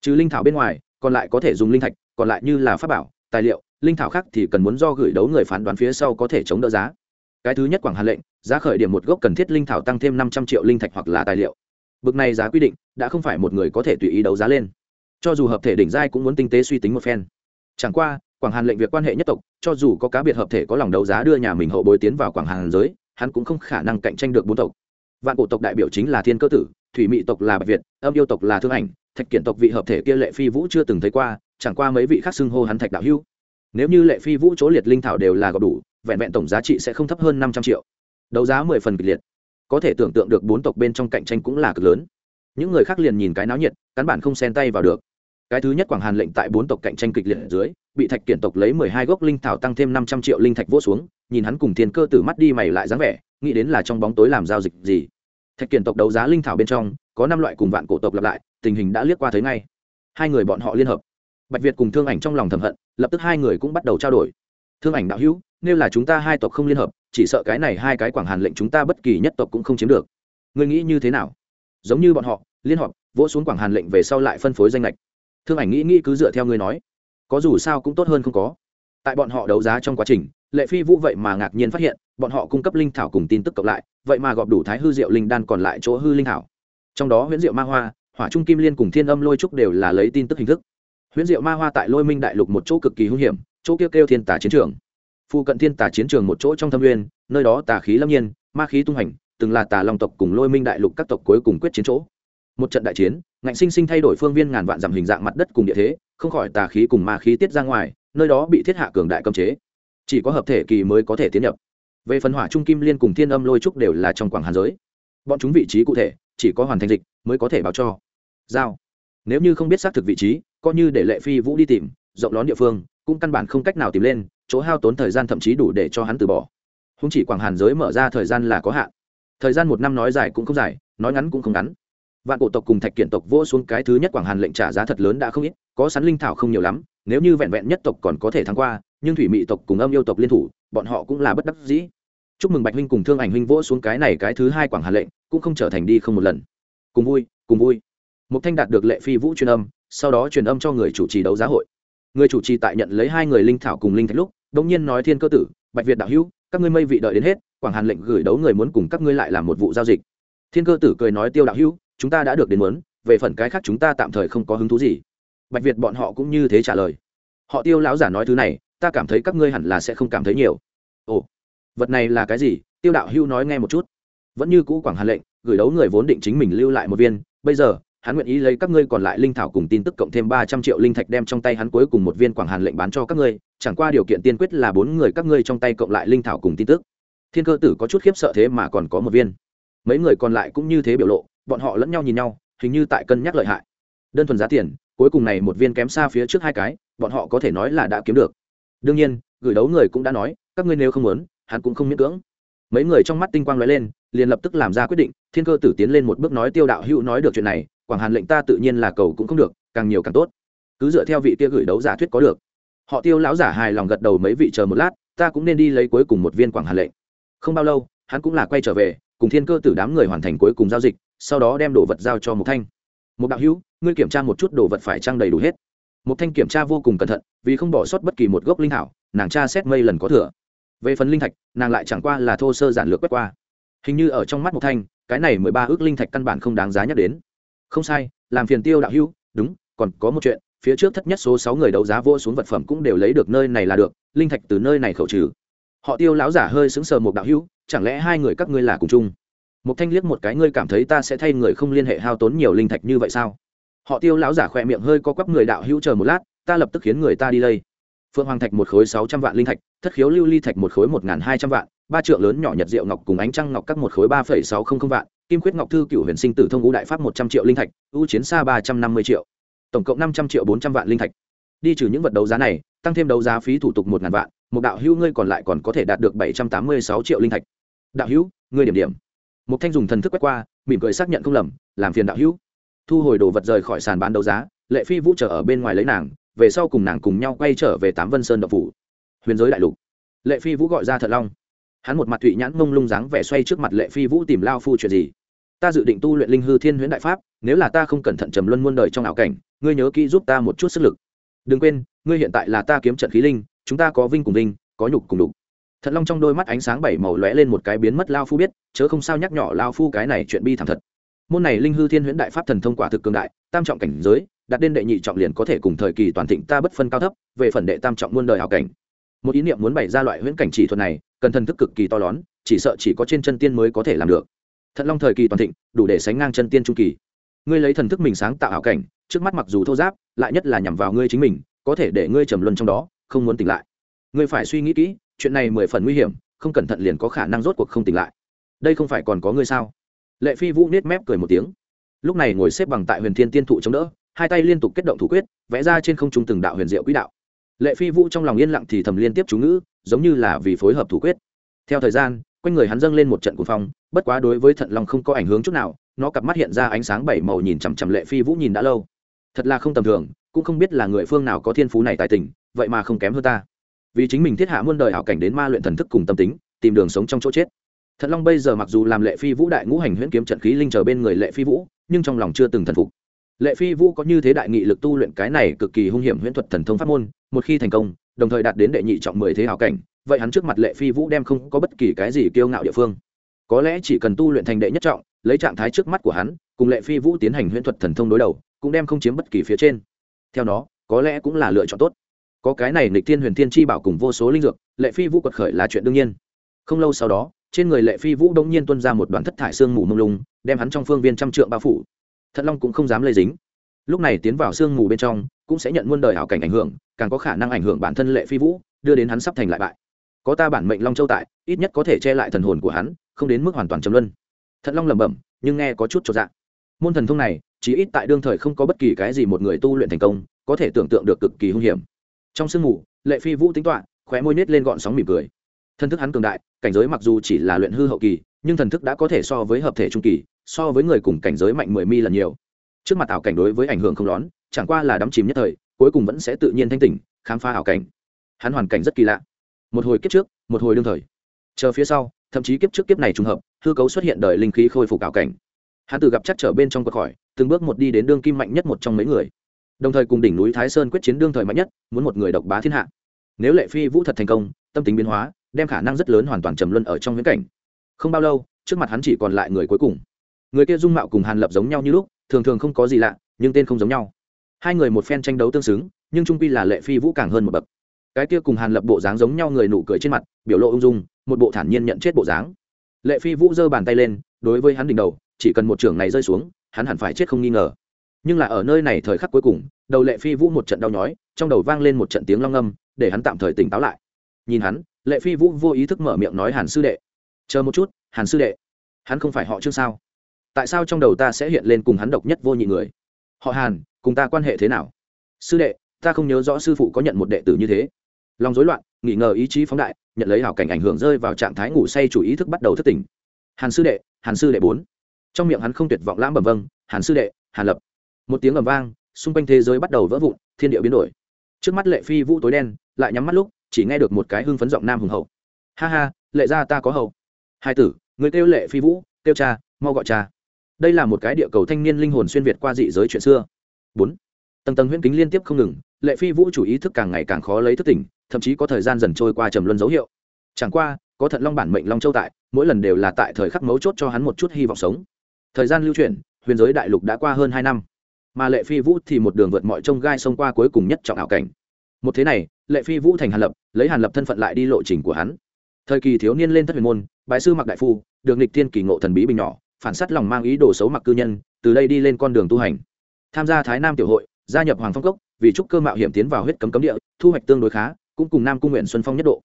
Trừ linh thảo bên ngoài, còn lại có thể dùng linh thạch, còn lại như là pháp bảo, tài liệu, linh thảo khác thì cần muốn do gửi đấu người phán đoán phía sau có thể chống đỡ giá. Cái thứ nhất quảng hàn lệnh, giá khởi điểm một gốc cần thiết linh thảo tăng thêm năm trăm triệu linh thạch hoặc là tài liệu. Bực này giá quy định, đã không phải một người có thể tùy ý đấu giá lên. Cho dù hợp thể đỉnh giai cũng muốn tinh tế suy tính một phen. Chẳng qua, quảng hàn lệnh việc quan hệ nhất tộc, cho dù có cá biệt hợp thể có lòng đấu giá đưa nhà mình hậu bối tiến vào quảng hàn giới, hắn cũng không khả năng cạnh tranh được bốn tộc. Vạn cổ tộc đại biểu chính là thiên cơ tử thủy mị tộc là bạch việt, âm yêu tộc là thương ảnh, thạch kiện tộc vị hợp thể kia lệ phi vũ chưa từng thấy qua, chẳng qua mấy vị khác xưng hô hắn thạch đạo hưu nếu như lệ phi vũ chỗ liệt linh thảo đều là gọp đủ, vẹn vẹn tổng giá trị sẽ không thấp hơn năm trăm triệu. Đấu giá mười phần kịch liệt. Có thể tưởng tượng được bốn tộc bên trong cạnh tranh cũng là cực lớn. Những người khác liền nhìn cái náo nhiệt cán bản không xen tay vào được. Cái thứ nhất quảng hàn lệnh tại bốn tộc cạnh tranh kịch liệt ở dưới, bị thạch kiện tộc lấy mười hai gốc linh thảo tăng thêm năm trăm triệu linh thạch vỗ xuống, nhìn hắn cùng thiên cơ tử mắt đi mày lại dáng vẻ, nghĩ đến là trong bóng tối làm giao dịch gì thạch kiển tộc đấu giá linh thảo bên trong, có năm loại cùng vạn cổ tộc lặp lại, tình hình đã liếc qua thấy ngay. Hai người bọn họ liên hợp. Bạch việt cùng thương ảnh trong lòng thầm hận, lập tức hai người cũng bắt đầu trao đổi. Thương ảnh đạo hữu, nếu là chúng ta hai tộc không liên hợp, chỉ sợ cái này hai cái quảng hàn lệnh chúng ta bất kỳ nhất tộc cũng không chiếm được. Ngươi nghĩ như thế nào? Giống như bọn họ, liên hợp, vỗ xuống quảng hàn lệnh về sau lại phân phối danh lệch thương ảnh nghĩ nghĩ cứ dựa theo ngươi nói. Có dù sao cũng tốt hơn không có. Tại bọn họ đấu giá trong quá trình lệ phi vũ vậy mà ngạc nhiên phát hiện, bọn họ cung cấp linh thảo cùng tin tức cộng lại, vậy mà gọp đủ thái hư diệu linh đan còn lại chỗ hư linh thảo. Trong đó huyễn diệu ma hoa, hỏa trung kim liên cùng thiên âm lôi trúc đều là lấy tin tức hình thức. Huyễn diệu ma hoa tại lôi minh đại lục một chỗ cực kỳ hung hiểm, chỗ kêu kêu thiên tà chiến trường. Phụ cận thiên tà chiến trường một chỗ trong thâm nguyên, nơi đó tà khí lâm nhiên, ma khí tung hành, từng là tà long tộc cùng lôi minh đại lục các tộc cuối cùng quyết chiến chỗ. Một trận đại chiến, ngạnh sinh sinh thay đổi phương viên ngàn vạn dặm hình dạng mặt đất cùng địa thế, không khỏi tà khí cùng ma khí tiết ra ngoài, nơi đó bị thiết hạ cường đại cấm chế chỉ có hợp thể kỳ mới có thể tiến nhập. Về phần hỏa trung kim liên cùng thiên âm lôi trúc đều là trong quảng hàn giới. Bọn chúng vị trí cụ thể, chỉ có hoàn thành dịch mới có thể báo cho. Giao. Nếu như không biết xác thực vị trí, coi như để lệ phi vũ đi tìm, rộng lón địa phương, cũng căn bản không cách nào tìm lên, chỗ hao tốn thời gian thậm chí đủ để cho hắn từ bỏ. Không chỉ quảng hàn giới mở ra thời gian là có hạn. Thời gian một năm nói dài cũng không dài, nói ngắn cũng không ngắn. Vạn cổ tộc cùng thạch kiện tộc vỗ xuống cái thứ nhất quảng hàn lệnh trả giá thật lớn đã không ít, có sắn linh thảo không nhiều lắm, nếu như vẹn vẹn nhất tộc còn có thể thắng qua nhưng thủy mị tộc cùng âm yêu tộc liên thủ, bọn họ cũng là bất đắc dĩ. Chúc mừng bạch huynh cùng thương ảnh huynh vỗ xuống cái này cái thứ hai quảng hà lệnh, cũng không trở thành đi không một lần. Cùng vui cùng vui. Một thanh đạt được lệ phi vũ truyền âm, sau đó truyền âm cho người chủ trì đấu giá hội. Người chủ trì tại nhận lấy hai người linh thảo cùng linh thạch lúc đống nhiên nói thiên cơ tử, bạch việt đạo hữu, các ngươi mây vị đợi đến hết, quảng hàn lệnh gửi đấu người muốn cùng các ngươi lại làm một vụ giao dịch. Thiên cơ tử cười nói tiêu đạo hữu, chúng ta đã được đến muốn, về phần cái khác chúng ta tạm thời không có hứng thú gì. Bạch việt bọn họ cũng như thế trả lời. Họ tiêu lão giả nói thứ này ta cảm thấy các ngươi hẳn là sẽ không cảm thấy nhiều. Ồ, vật này là cái gì? Tiêu đạo Hưu nói nghe một chút. Vẫn như cũ quảng hàn lệnh, gửi đấu người vốn định chính mình lưu lại một viên. Bây giờ, hắn nguyện ý lấy các ngươi còn lại linh thảo cùng tin tức cộng thêm ba trăm triệu linh thạch đem trong tay hắn cuối cùng một viên quảng hàn lệnh bán cho các ngươi. Chẳng qua điều kiện tiên quyết là bốn người các ngươi trong tay cộng lại linh thảo cùng tin tức. Thiên cơ tử có chút khiếp sợ thế mà còn có một viên. Mấy người còn lại cũng như thế biểu lộ, bọn họ lẫn nhau nhìn nhau, hình như tại cân nhắc lợi hại. Đơn thuần giá tiền, cuối cùng này một viên kém xa phía trước hai cái, bọn họ có thể nói là đã kiếm được đương nhiên, gửi đấu người cũng đã nói, các ngươi nếu không muốn, hắn cũng không miễn cưỡng. Mấy người trong mắt tinh quang lóe lên, liền lập tức làm ra quyết định, thiên cơ tử tiến lên một bước nói tiêu đạo hữu nói được chuyện này, quảng hàn lệnh ta tự nhiên là cầu cũng không được, càng nhiều càng tốt. Cứ dựa theo vị kia gửi đấu giả thuyết có được. Họ tiêu lão giả hài lòng gật đầu mấy vị chờ một lát, ta cũng nên đi lấy cuối cùng một viên quảng hàn lệnh. Không bao lâu, hắn cũng là quay trở về, cùng thiên cơ tử đám người hoàn thành cuối cùng giao dịch, sau đó đem đồ vật giao cho một thanh. Một đạo hữu, ngươi kiểm tra một chút đồ vật phải trang đầy đủ hết một thanh kiểm tra vô cùng cẩn thận, vì không bỏ sót bất kỳ một gốc linh thảo, nàng tra xét mây lần có thừa. Về phần linh thạch, nàng lại chẳng qua là thô sơ giản lược quét qua. Hình như ở trong mắt một thanh, cái này mười ba ước linh thạch căn bản không đáng giá nhắc đến. Không sai, làm phiền tiêu đạo hữu, đúng, còn có một chuyện, phía trước thất nhất số sáu người đấu giá vô xuống vật phẩm cũng đều lấy được nơi này là được, linh thạch từ nơi này khẩu trừ. Họ tiêu lão giả hơi sững sờ một đạo hữu, chẳng lẽ hai người các ngươi là cùng chung? Một thanh liếc một cái, ngươi cảm thấy ta sẽ thay người không liên hệ hao tốn nhiều linh thạch như vậy sao? Họ tiêu lão giả khỏe miệng hơi có quắp người đạo hữu chờ một lát, ta lập tức khiến người ta đi đây phượng hoàng thạch một khối sáu trăm vạn linh thạch, thất khiếu lưu ly thạch một khối một n g h n hai trăm vạn, ba trượng lớn nhỏ nhật diệu ngọc cùng ánh trăng ngọc các một khối ba phẩy sáu không không vạn, kim khuyết ngọc thư cựu huyền sinh tử thông ngũ đại pháp một trăm triệu linh thạch, ưu chiến xa ba trăm năm mươi triệu. Tổng cộng năm trăm triệu bốn trăm vạn linh thạch. Đi trừ những vật đấu giá này, tăng thêm đấu giá phí thủ tục một ngàn vạn, một đạo hữu ngươi còn lại còn có thể đạt được bảy trăm tám mươi sáu triệu linh thạch. Đạo hữu, ngươi điểm điểm. Một thanh dùng thần thức quét qua, mỉm cười xác nhận không lầm, làm phiền đạo hữu thu hồi đồ vật rời khỏi sàn bán đấu giá, lệ phi vũ trở ở bên ngoài lấy nàng, về sau cùng nàng cùng nhau quay trở về tám vân sơn độc phủ. Huyền giới đại lục. Lệ phi vũ gọi ra thật long. Hắn một mặt thụy nhãn mông lung dáng vẻ xoay trước mặt lệ phi vũ tìm lao phu chuyện gì? Ta dự định tu luyện linh hư thiên huyễn đại pháp, nếu là ta không cẩn thận trầm luân muôn đời trong ảo cảnh, ngươi nhớ kỹ giúp ta một chút sức lực. Đừng quên, ngươi hiện tại là ta kiếm trận khí linh, chúng ta có vinh cùng vinh, có nhục cùng đục thật long trong đôi mắt ánh sáng bảy màu lóe lên một cái biến mất lao phu biết, chớ không sao nhắc nhỏ lao phu cái này chuyện bi thảm thật môn này linh hư thiên huyễn đại pháp thần thông quả thực cường đại, tam trọng cảnh giới, đặt đến đệ nhị trọng liền có thể cùng thời kỳ toàn thịnh ta bất phân cao thấp, về phần đệ tam trọng muôn đời hảo cảnh. Một ý niệm muốn bày ra loại huyễn cảnh chỉ thuật này, cần thần thức cực kỳ to lớn, chỉ sợ chỉ có trên chân tiên mới có thể làm được. Thận long thời kỳ toàn thịnh, đủ để sánh ngang chân tiên trung kỳ. Ngươi lấy thần thức mình sáng tạo hảo cảnh, trước mắt mặc dù thô giáp, lại nhất là nhằm vào ngươi chính mình, có thể để ngươi trầm luân trong đó, không muốn tỉnh lại. Ngươi phải suy nghĩ kỹ, chuyện này mười phần nguy hiểm, không cẩn thận liền có khả năng rốt cuộc không tỉnh lại. Đây không phải còn có ngươi sao? Lệ phi vũ nết mép cười một tiếng. Lúc này ngồi xếp bằng tại huyền thiên tiên thụ chống đỡ, hai tay liên tục kết động thủ quyết, vẽ ra trên không trung từng đạo huyền diệu quỹ đạo. Lệ phi vũ trong lòng yên lặng thì thầm liên tiếp chú ngữ, giống như là vì phối hợp thủ quyết. Theo thời gian, quanh người hắn dâng lên một trận cuồng phong, bất quá đối với thận long không có ảnh hưởng chút nào, nó cặp mắt hiện ra ánh sáng bảy màu nhìn chằm chằm lệ phi vũ nhìn đã lâu. Thật là không tầm thường, cũng không biết là người phương nào có thiên phú này tài tình, vậy mà không kém hơn ta. Vì chính mình thiết hạ muôn đời hảo cảnh đến ma luyện thần thức cùng tâm tính, tìm đường sống trong chỗ chết thận long bây giờ mặc dù làm lệ phi vũ đại ngũ hành huyễn kiếm trận khí linh chờ bên người lệ phi vũ, nhưng trong lòng chưa từng thần phục. Lệ phi vũ có như thế đại nghị lực tu luyện cái này cực kỳ hung hiểm huyễn thuật thần thông pháp môn, một khi thành công, đồng thời đạt đến đệ nhị trọng mười thế hảo cảnh, vậy hắn trước mặt lệ phi vũ đem không có bất kỳ cái gì kiêu ngạo địa phương. Có lẽ chỉ cần tu luyện thành đệ nhất trọng, lấy trạng thái trước mắt của hắn, cùng lệ phi vũ tiến hành huyễn thuật thần thông đối đầu, cũng đem không chiếm bất kỳ phía trên. Theo đó có lẽ cũng là lựa chọn tốt. Có cái này nịch thiên huyền thiên chi bảo cùng vô số linh dược, lệ phi vũ quật khởi là chuyện đương nhiên. Không lâu sau đó trên người lệ phi vũ đông nhiên tuân ra một đoàn thất thải xương mù mông lung, đem hắn trong phương viên trăm trượng bao phủ. Thận long cũng không dám lây dính. Lúc này tiến vào sương mù bên trong, cũng sẽ nhận muôn đời hảo cảnh ảnh hưởng, càng có khả năng ảnh hưởng bản thân lệ phi vũ, đưa đến hắn sắp thành lại bại. Có ta bản mệnh long châu tại, ít nhất có thể che lại thần hồn của hắn, không đến mức hoàn toàn chấm luân. Thận long lẩm bẩm, nhưng nghe có chút cho dạng môn thần thông này chỉ ít tại đương thời không có bất kỳ cái gì một người tu luyện thành công, có thể tưởng tượng được cực kỳ hung hiểm. Trong sương mù, lệ phi vũ tính toạ khóe môi nết lên gọn sóng mỉm cười. Thân thức hắn cường đại cảnh giới mặc dù chỉ là luyện hư hậu kỳ, nhưng thần thức đã có thể so với hợp thể trung kỳ, so với người cùng cảnh giới mạnh mười mi lần nhiều. Trước mặt ảo cảnh đối với ảnh hưởng không lón chẳng qua là đắm chìm nhất thời, cuối cùng vẫn sẽ tự nhiên thanh tỉnh, khám phá ảo cảnh. Hắn hoàn cảnh rất kỳ lạ. Một hồi kiếp trước, một hồi đương thời. Chờ phía sau, thậm chí kiếp trước kiếp này trùng hợp, hư cấu xuất hiện đời linh khí khôi phục ảo cảnh. Hắn từ gặp chắc trở bên trong cuộc khỏi, từng bước một đi đến đương kim mạnh nhất một trong mấy người. Đồng thời cùng đỉnh núi thái sơn quyết chiến đương thời mạnh nhất, muốn một người độc bá thiên hạ. Nếu lệ phi vũ thật thành công, tâm tính biến hóa đem khả năng rất lớn hoàn toàn trầm luân ở trong viễn cảnh. Không bao lâu, trước mặt hắn chỉ còn lại người cuối cùng. Người kia dung mạo cùng hàn lập giống nhau như lúc, thường thường không có gì lạ, nhưng tên không giống nhau. Hai người một phen tranh đấu tương xứng, nhưng trung pi là lệ phi vũ càng hơn một bậc. Cái kia cùng hàn lập bộ dáng giống nhau người nụ cười trên mặt, biểu lộ ung dung, một bộ thản nhiên nhận chết bộ dáng. Lệ phi vũ giơ bàn tay lên, đối với hắn đỉnh đầu, chỉ cần một trưởng này rơi xuống, hắn hẳn phải chết không nghi ngờ. Nhưng là ở nơi này thời khắc cuối cùng, đầu lệ phi vũ một trận đau nhói, trong đầu vang lên một trận tiếng long âm, để hắn tạm thời tỉnh táo lại. Nhìn hắn lệ phi vũ vô ý thức mở miệng nói hàn sư đệ. Chờ một chút, hàn sư đệ. Hắn không phải họ trương sao? Tại sao trong đầu ta sẽ hiện lên cùng hắn độc nhất vô nhị người? Họ hàn, cùng ta quan hệ thế nào? Sư đệ, ta không nhớ rõ sư phụ có nhận một đệ tử như thế. Lòng rối loạn, nghỉ ngờ ý chí phóng đại, nhận lấy hảo cảnh ảnh hưởng rơi vào trạng thái ngủ say chủ ý thức bắt đầu thức tỉnh. Hàn sư đệ, hàn sư đệ bốn. Trong miệng hắn không tuyệt vọng lãm bẩm vâng hàn sư đệ, hàn lập. Một tiếng ầm vang, xung quanh thế giới bắt đầu vỡ vụn, thiên địa biến đổi. Trước mắt lệ phi vũ tối đen, lại nhắm mắt lúc chỉ nghe được một cái hưng phấn giọng nam hùng hậu. Ha ha, lệ ra ta có hậu. Hai tử, người kêu lệ phi vũ, kêu cha, mau gọi cha. Đây là một cái địa cầu thanh niên linh hồn xuyên việt qua dị giới chuyện xưa. Bốn, tầng tầng huyễn kính liên tiếp không ngừng, lệ phi vũ chủ ý thức càng ngày càng khó lấy thức tỉnh, thậm chí có thời gian dần trôi qua trầm luân dấu hiệu. Chẳng qua, có thận long bản mệnh long châu tại, mỗi lần đều là tại thời khắc mấu chốt cho hắn một chút hy vọng sống. Thời gian lưu chuyển, huyền giới đại lục đã qua hơn hai năm. Mà lệ phi vũ thì một đường vượt mọi trông gai xông qua cuối cùng nhất trọng ảo cảnh. Một thế này lệ phi vũ thành hàn lập, lấy hàn lập thân phận lại đi lộ trình của hắn. Thời kỳ thiếu niên lên thất huyền môn, bái sư mặc đại phu, được nịch thiên kỳ ngộ thần bí bình nhỏ, phản s á t lòng mang ý đồ xấu mặc cư nhân, từ đây đi lên con đường tu hành. Tham gia thái nam tiểu hội, gia nhập hoàng phong cốc, vì trúc cơ mạo hiểm tiến vào huyết cấm cấm địa, thu hoạch tương đối khá, cũng cùng nam cung nguyện xuân phong nhất độ.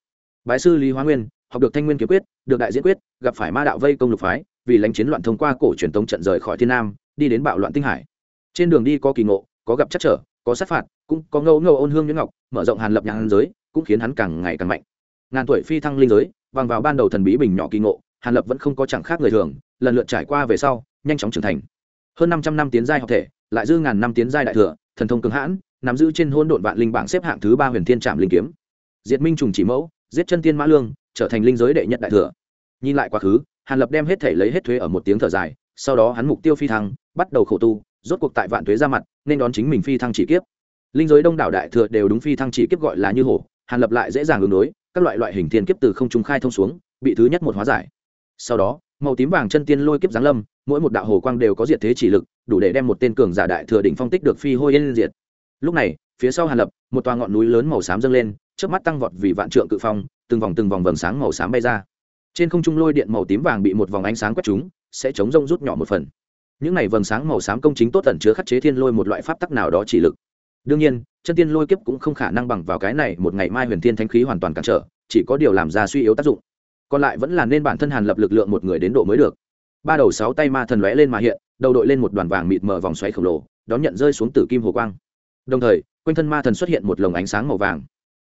Bái sư lý hóa nguyên, học được thanh nguyên kiếm quyết, được đại diễn quyết, gặp phải ma đạo vây công lục phái, vì lánh chiến loạn thông qua cổ truyền tống trận rời khỏi thiên nam, đi đến bạo loạn tinh hải. Trên đường đi có kỳ ngộ, có gặp chắc trở, có sát phạt cũng có ngẫu ngẫu ôn hương nhuyễn ngọc, mở rộng hàn lập nhãn giới, cũng khiến hắn càng ngày càng mạnh. Ngàn tuổi phi thăng linh giới bằng vào ban đầu thần bí bình nhỏ kỳ ngộ, hàn lập vẫn không có chẳng khác người thường, lần lượt trải qua về sau, nhanh chóng trưởng thành. Hơn năm trăm năm tiến giai học thể, lại dư ngàn năm tiến giai đại thừa, thần thông cường hãn, nắm giữ trên hôn độn vạn linh bảng xếp hạng thứ ba huyền thiên trạm linh kiếm. Diệt minh trùng chỉ mẫu, giết chân tiên mã lương, trở thành linh giới đệ nhất đại thừa. Nhìn lại quá khứ, hàn lập đem hết thể lấy hết thuế ở một tiếng thở dài, sau đó hắn mục tiêu phi thăng, bắt đầu khổ tu, rốt cuộc tại vạn thuế ra mặt, nên đón chính mình phi thăng chỉ kiếp linh giới đông đảo đại thừa đều đúng phi thăng chỉ kiếp gọi là như hổ, hàn lập lại dễ dàng ứng đối, các loại loại hình thiên kiếp từ không trung khai thông xuống, bị thứ nhất một hóa giải. Sau đó, màu tím vàng chân tiên lôi kiếp giáng lâm, mỗi một đạo hồ quang đều có diệt thế chỉ lực, đủ để đem một tên cường giả đại thừa đỉnh phong tích được phi hôi yên diệt. Lúc này, phía sau hàn lập, một toa ngọn núi lớn màu xám dâng lên trước mắt tăng vọt vì vạn trượng cự phong, từng vòng từng vòng vầng sáng màu xám bay ra. Trên không trung lôi điện màu tím vàng bị một vòng ánh sáng quét chúng sẽ chống rông rút nhỏ một phần. Những này vầng sáng màu xám công chính tốt tẩn chứa khắc chế thiên lôi một loại pháp tắc nào đó chỉ lực đương nhiên, chân tiên lôi kiếp cũng không khả năng bằng vào cái này một ngày mai huyền thiên thánh khí hoàn toàn cản trở, chỉ có điều làm ra suy yếu tác dụng. Còn lại vẫn là nên bản thân hàn lập lực lượng một người đến độ mới được. Ba đầu sáu tay ma thần lóe lên mà hiện, đầu đội lên một đoàn vàng mịt mờ vòng xoáy khổng lồ, đón nhận rơi xuống từ kim hồ quang. Đồng thời, quanh thân ma thần xuất hiện một lồng ánh sáng màu vàng.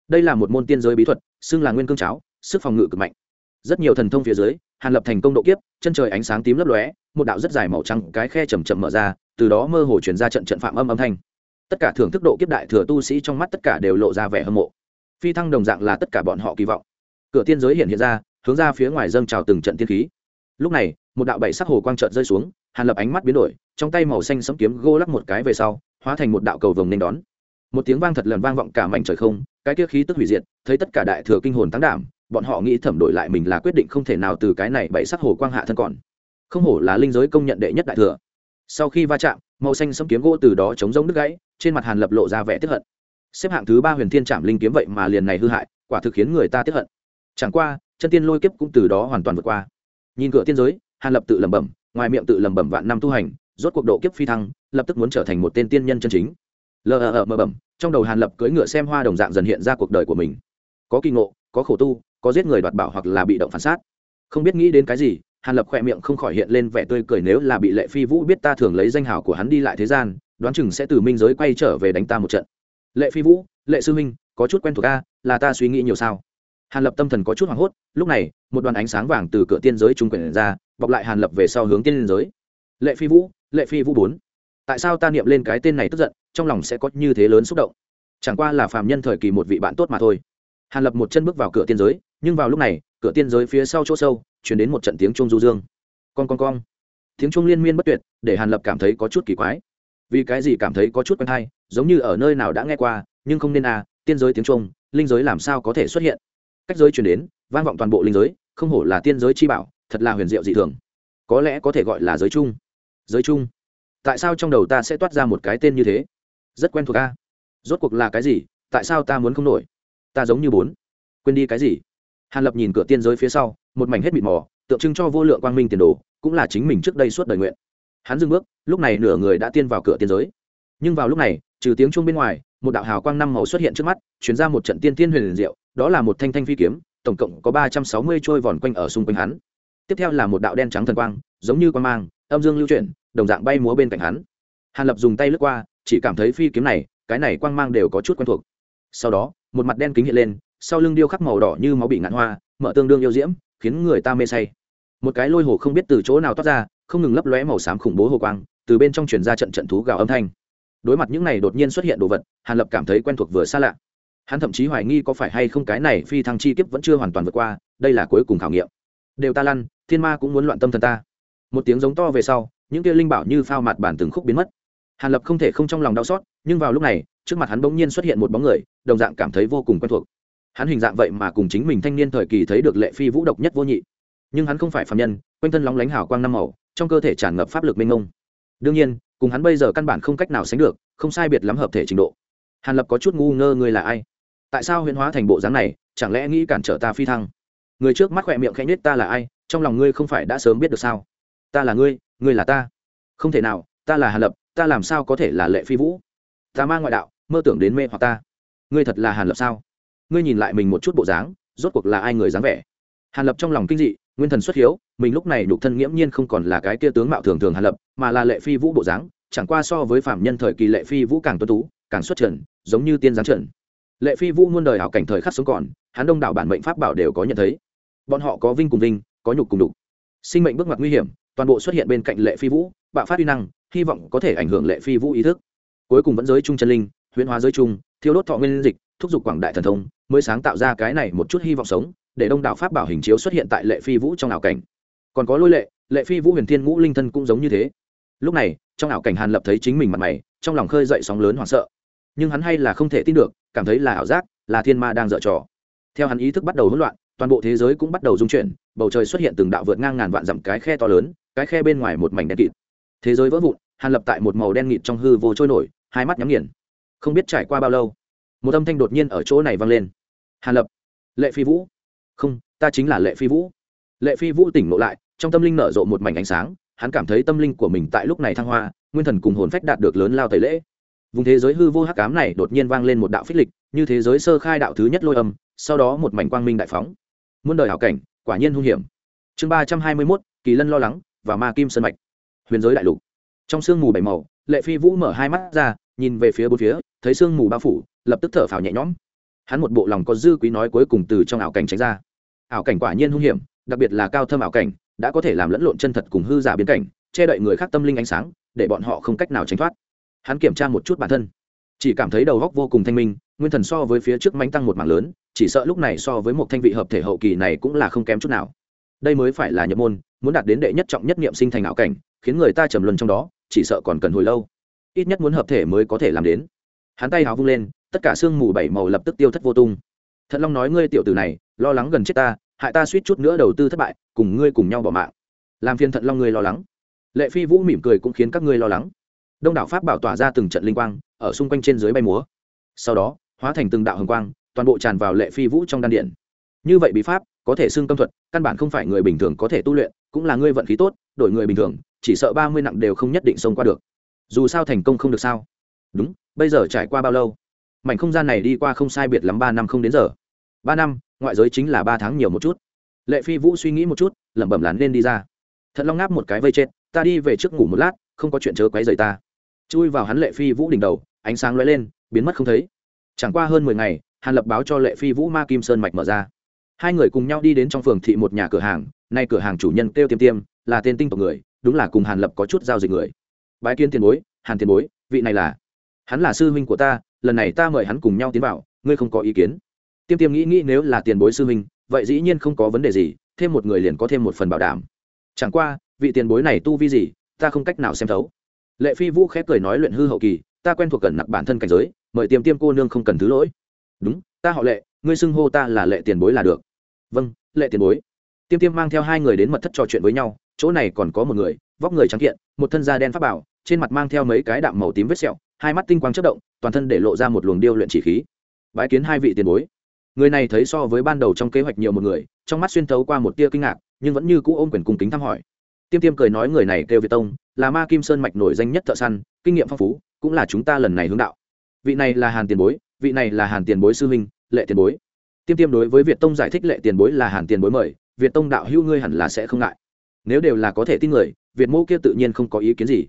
Đây là một môn tiên giới bí thuật, xưng là nguyên cương cháo, sức phòng ngự cực mạnh. Rất nhiều thần thông phía dưới, hàn lập thành công độ kiếp, chân trời ánh sáng tím lấp lóe, một đạo rất dài màu trắng cái khe chầm chậm mở ra, từ đó mơ hồ chuyển ra trận trận phạm âm âm thanh tất cả thưởng thức độ kiếp đại thừa tu sĩ trong mắt tất cả đều lộ ra vẻ hâm mộ. Phi thăng đồng dạng là tất cả bọn họ kỳ vọng. Cửa tiên giới hiện hiện ra, hướng ra phía ngoài dâng trào từng trận tiên khí. Lúc này, một đạo bảy sắc hồ quang trợn rơi xuống, hàn lập ánh mắt biến đổi, trong tay màu xanh sấm kiếm gô lắc một cái về sau, hóa thành một đạo cầu vồng nên đón. Một tiếng vang thật lần vang vọng cả mảnh trời không, cái kia khí tức hủy diệt, thấy tất cả đại thừa kinh hồn tăng đảm, bọn họ nghĩ thẩm đổi lại mình là quyết định không thể nào từ cái này bảy sắc hồ quang hạ thân còn. Không hổ là linh giới công nhận đệ nhất đại thừa. Sau khi va chạm màu xanh sẫm kiếm gỗ từ đó chống giống đứt gãy, trên mặt hàn lập lộ ra vẻ tiếp hận. Xếp hạng thứ ba huyền thiên trảm linh kiếm vậy mà liền này hư hại, quả thực khiến người ta tiếp hận. Chẳng qua, chân tiên lôi kiếp cũng từ đó hoàn toàn vượt qua. Nhìn cửa tiên giới, hàn lập tự lẩm bẩm, ngoài miệng tự lẩm bẩm vạn năm tu hành, rốt cuộc độ kiếp phi thăng, lập tức muốn trở thành một tên tiên nhân chân chính. Lờ ờ mờ bẩm, trong đầu hàn lập cưỡi ngựa xem hoa đồng dạng dần hiện ra cuộc đời của mình. Có kỳ ngộ, có khổ tu, có giết người đoạt bảo hoặc là bị động phản sát không biết nghĩ đến cái gì hàn lập khỏe miệng không khỏi hiện lên vẻ tươi cười nếu là bị lệ phi vũ biết ta thường lấy danh hào của hắn đi lại thế gian, đoán chừng sẽ từ minh giới quay trở về đánh ta một trận. Lệ phi vũ, lệ sư minh, có chút quen thuộc a, là ta suy nghĩ nhiều sao? Hàn lập tâm thần có chút hoảng hốt, lúc này, một đoàn ánh sáng vàng từ cửa tiên giới trung quyển ra, bọc lại hàn lập về sau hướng tiên giới. Lệ phi vũ, lệ phi vũ bốn. Tại sao ta niệm lên cái tên này tức giận, trong lòng sẽ có như thế lớn xúc động? Chẳng qua là phàm nhân thời kỳ một vị bạn tốt mà thôi. Hàn lập một chân bước vào cửa tiên giới nhưng vào lúc này, cửa tiên giới phía sau chỗ sâu chuyển đến một trận tiếng chuông du dương. Con con con tiếng chuông liên miên bất tuyệt, để hàn lập cảm thấy có chút kỳ quái. Vì cái gì cảm thấy có chút quen hay, giống như ở nơi nào đã nghe qua, nhưng không nên à tiên giới tiếng chuông, linh giới làm sao có thể xuất hiện? Cách giới chuyển đến, vang vọng toàn bộ linh giới, không hổ là tiên giới chi bảo, thật là huyền diệu dị thường. Có lẽ có thể gọi là giới chung. Giới chung. Tại sao trong đầu ta sẽ toát ra một cái tên như thế? Rất quen thuộc a. Rốt cuộc là cái gì? Tại sao ta muốn không nổi? Ta giống như bốn. Quên đi cái gì? Hàn lập nhìn cửa tiên giới phía sau, một mảnh hết mịt mò, tượng trưng cho vô lượng quang minh tiền đồ, cũng là chính mình trước đây suốt đời nguyện. Hắn dừng bước, lúc này nửa người đã tiên vào cửa tiên giới. Nhưng vào lúc này, trừ tiếng chuông bên ngoài, một đạo hào quang năm màu xuất hiện trước mắt chuyển ra một trận tiên tiên huyền liền diệu, đó là một thanh thanh phi kiếm, tổng cộng có ba trăm sáu mươi trôi vòn quanh ở xung quanh hắn. Tiếp theo là một đạo đen trắng thần quang, giống như quang mang, âm dương lưu chuyển, đồng dạng bay múa bên cạnh hắn. Hàn lập dùng tay lướt qua, chỉ cảm thấy phi kiếm này, cái này quang mang đều có chút quen thuộc. Sau đó, một mặt đen kính hiện lên sau lưng điêu khắc màu đỏ như máu bị ngạn hoa, mở tương đương yêu diễm, khiến người ta mê say. Một cái lôi hồ không biết từ chỗ nào toát ra, không ngừng lấp lóe màu xám khủng bố hồ quang, từ bên trong truyền ra trận trận thú gào âm thanh. Đối mặt những này đột nhiên xuất hiện đồ vật, hàn lập cảm thấy quen thuộc vừa xa lạ. Hắn thậm chí hoài nghi có phải hay không cái này phi thăng chi kiếp vẫn chưa hoàn toàn vượt qua, đây là cuối cùng khảo nghiệm. Đều ta lăn, thiên ma cũng muốn loạn tâm thần ta. Một tiếng giống to về sau, những kia linh bảo như phao mặt bản từng khúc biến mất. Hàn lập không thể không trong lòng đau xót, nhưng vào lúc này, trước mặt hắn bỗng nhiên xuất hiện một bóng người, đồng dạng cảm thấy vô cùng quen thuộc hắn hình dạng vậy mà cùng chính mình thanh niên thời kỳ thấy được lệ phi vũ độc nhất vô nhị. Nhưng hắn không phải phạm nhân, quanh thân lóng lánh hào quang năm màu, trong cơ thể tràn ngập pháp lực mênh mông. Đương nhiên, cùng hắn bây giờ căn bản không cách nào sánh được, không sai biệt lắm hợp thể trình độ. Hàn lập có chút ngu ngơ người là ai? Tại sao huyễn hóa thành bộ dáng này, chẳng lẽ nghĩ cản trở ta phi thăng? Người trước mắt khỏe miệng khẽ nhất ta là ai, trong lòng ngươi không phải đã sớm biết được sao? Ta là ngươi ngươi là ta. Không thể nào, ta là hàn lập, ta làm sao có thể là lệ phi vũ? Ta mang ngoại đạo, mơ tưởng đến mê hoặc ta. Ngươi thật là hàn lập sao? Ngươi nhìn lại mình một chút bộ dáng, rốt cuộc là ai người dáng vẻ? Hàn lập trong lòng kinh dị, nguyên thần xuất hiếu, mình lúc này đục thân nghiễm nhiên không còn là cái kia tướng mạo thường thường hàn lập, mà là lệ phi vũ bộ dáng, chẳng qua so với phạm nhân thời kỳ lệ phi vũ càng tuân tú, càng xuất trần, giống như tiên giáng trần. Lệ phi vũ muôn đời hảo cảnh thời khắc sống còn, hắn đông đảo bản mệnh pháp bảo đều có nhận thấy. Bọn họ có vinh cùng vinh, có nhục cùng đục. Sinh mệnh bước ngoặt nguy hiểm, toàn bộ xuất hiện bên cạnh lệ phi vũ, bạo phát uy năng, hy vọng có thể ảnh hưởng lệ phi vũ ý thức. Cuối cùng vẫn giới trung chân linh, huyễn hóa giới trung thiếu đốt thọ nguyên dịch thúc giục quảng đại thần thông, mới sáng tạo ra cái này một chút hy vọng sống, để đông đảo pháp bảo hình chiếu xuất hiện tại lệ phi vũ trong ảo cảnh. Còn có lôi lệ lệ phi vũ huyền thiên ngũ linh thân cũng giống như thế. Lúc này, trong ảo cảnh hàn lập thấy chính mình mặt mày, trong lòng khơi dậy sóng lớn hoảng sợ. Nhưng hắn hay là không thể tin được, cảm thấy là ảo giác, là thiên ma đang dở trò. Theo hắn ý thức bắt đầu hỗn loạn, toàn bộ thế giới cũng bắt đầu rung chuyển, bầu trời xuất hiện từng đạo vượt ngang ngàn vạn dặm cái khe to lớn, cái khe bên ngoài một mảnh đen kịt. Thế giới vỡ vụn, hàn lập tại một màu đen nghịt trong hư vô trôi nổi, hai mắt nhắm nghiền. Không biết trải qua bao lâu một âm thanh đột nhiên ở chỗ này vang lên. Hàn lập, lệ phi vũ. Không, ta chính là lệ phi vũ. Lệ phi vũ tỉnh ngộ lại, trong tâm linh nở rộ một mảnh ánh sáng, hắn cảm thấy tâm linh của mình tại lúc này thăng hoa, nguyên thần cùng hồn phách đạt được lớn lao tẩy lễ. Vùng thế giới hư vô hắc cám này đột nhiên vang lên một đạo phích lịch, như thế giới sơ khai đạo thứ nhất lôi âm, sau đó một mảnh quang minh đại phóng. Muôn đời hảo cảnh, quả nhiên hung hiểm. Chương ba trăm hai mươi mốt, kỳ lân lo lắng và ma kim sơn mạch. Huyền giới đại lục. Trong sương mù bảy màu, lệ phi vũ mở hai mắt ra, nhìn về phía bốn phía, thấy sương mù bao phủ lập tức thở phào nhẹ nhõm. Hắn một bộ lòng có dư quý nói cuối cùng từ trong ảo cảnh tránh ra. Ảo cảnh quả nhiên hung hiểm, đặc biệt là cao thâm ảo cảnh, đã có thể làm lẫn lộn chân thật cùng hư giả biến cảnh, che đậy người khác tâm linh ánh sáng, để bọn họ không cách nào tránh thoát. Hắn kiểm tra một chút bản thân, chỉ cảm thấy đầu góc vô cùng thanh minh, nguyên thần so với phía trước mánh tăng một mảng lớn, chỉ sợ lúc này so với một thanh vị hợp thể hậu kỳ này cũng là không kém chút nào. Đây mới phải là nhập môn, muốn đạt đến đệ nhất trọng nhất niệm sinh thành ảo cảnh, khiến người ta trầm luân trong đó, chỉ sợ còn cần hồi lâu. Ít nhất muốn hợp thể mới có thể làm đến. Hắn tay háo vung lên tất cả sương mù bảy màu lập tức tiêu thất vô tung. Thận long nói ngươi tiểu tử này, lo lắng gần chết ta, hại ta suýt chút nữa đầu tư thất bại, cùng ngươi cùng nhau bỏ mạng. Làm phiền thận long ngươi lo lắng. Lệ phi vũ mỉm cười cũng khiến các ngươi lo lắng. Đông đảo pháp bảo tỏa ra từng trận linh quang, ở xung quanh trên dưới bay múa. Sau đó, hóa thành từng đạo hồng quang, toàn bộ tràn vào lệ phi vũ trong đan điện. Như vậy bí pháp, có thể xưng tâm thuật, căn bản không phải người bình thường có thể tu luyện, cũng là ngươi vận khí tốt, đổi người bình thường, chỉ sợ ba mươi nặng đều không nhất định xông qua được. Dù sao thành công không được sao? Đúng, bây giờ trải qua bao lâu? Mảnh không gian này đi qua không sai biệt lắm ba năm không đến giờ. Ba năm, ngoại giới chính là ba tháng nhiều một chút. Lệ phi vũ suy nghĩ một chút, lẩm bẩm lán lên đi ra. Thật long ngáp một cái vây chết, ta đi về trước ngủ một lát, không có chuyện chớ quấy rầy ta. Chui vào hắn lệ phi vũ đỉnh đầu, ánh sáng lóe lên, biến mất không thấy. Chẳng qua hơn mười ngày, hàn lập báo cho lệ phi vũ ma kim sơn mạch mở ra. Hai người cùng nhau đi đến trong phường thị một nhà cửa hàng, nay cửa hàng chủ nhân kêu tiêm tiêm, là tên tinh tộc người, đúng là cùng hàn lập có chút giao dịch người. Bái kiến tiền bối, hàn tiền bối, vị này là, hắn là sư huynh của ta lần này ta mời hắn cùng nhau tiến vào, ngươi không có ý kiến. Tiêm tiêm nghĩ nghĩ nếu là tiền bối sư huynh, vậy dĩ nhiên không có vấn đề gì, thêm một người liền có thêm một phần bảo đảm. Chẳng qua, vị tiền bối này tu vi gì, ta không cách nào xem thấu. Lệ phi vũ khép cười nói luyện hư hậu kỳ, ta quen thuộc cẩn nặc bản thân cảnh giới, mời tiêm tiêm cô nương không cần thứ lỗi. Đúng, ta họ lệ, ngươi xưng hô ta là lệ tiền bối là được. Vâng lệ tiền bối. Tiêm tiêm mang theo hai người đến mật thất trò chuyện với nhau, chỗ này còn có một người, vóc người trắng kiện, một thân da đen pháp bảo, trên mặt mang theo mấy cái đạm màu tím vết sẹo hai mắt tinh quang chất động, toàn thân để lộ ra một luồng điêu luyện chỉ khí. Bái kiến hai vị tiền bối. Người này thấy so với ban đầu trong kế hoạch nhiều một người, trong mắt xuyên thấu qua một tia kinh ngạc, nhưng vẫn như cũ ôm quyền cung kính thăm hỏi. Tiêm tiêm cười nói người này kêu việt tông, là ma kim sơn mạch nổi danh nhất thợ săn, kinh nghiệm phong phú, cũng là chúng ta lần này hướng đạo. Vị này là hàn tiền bối, vị này là hàn tiền bối sư huynh, lệ tiền bối. Tiêm tiêm đối với việt tông giải thích lệ tiền bối là hàn tiền bối mời, việt tông đạo hữu ngươi hẳn là sẽ không ngại. Nếu đều là có thể tin người, việt mô kia tự nhiên không có ý kiến gì.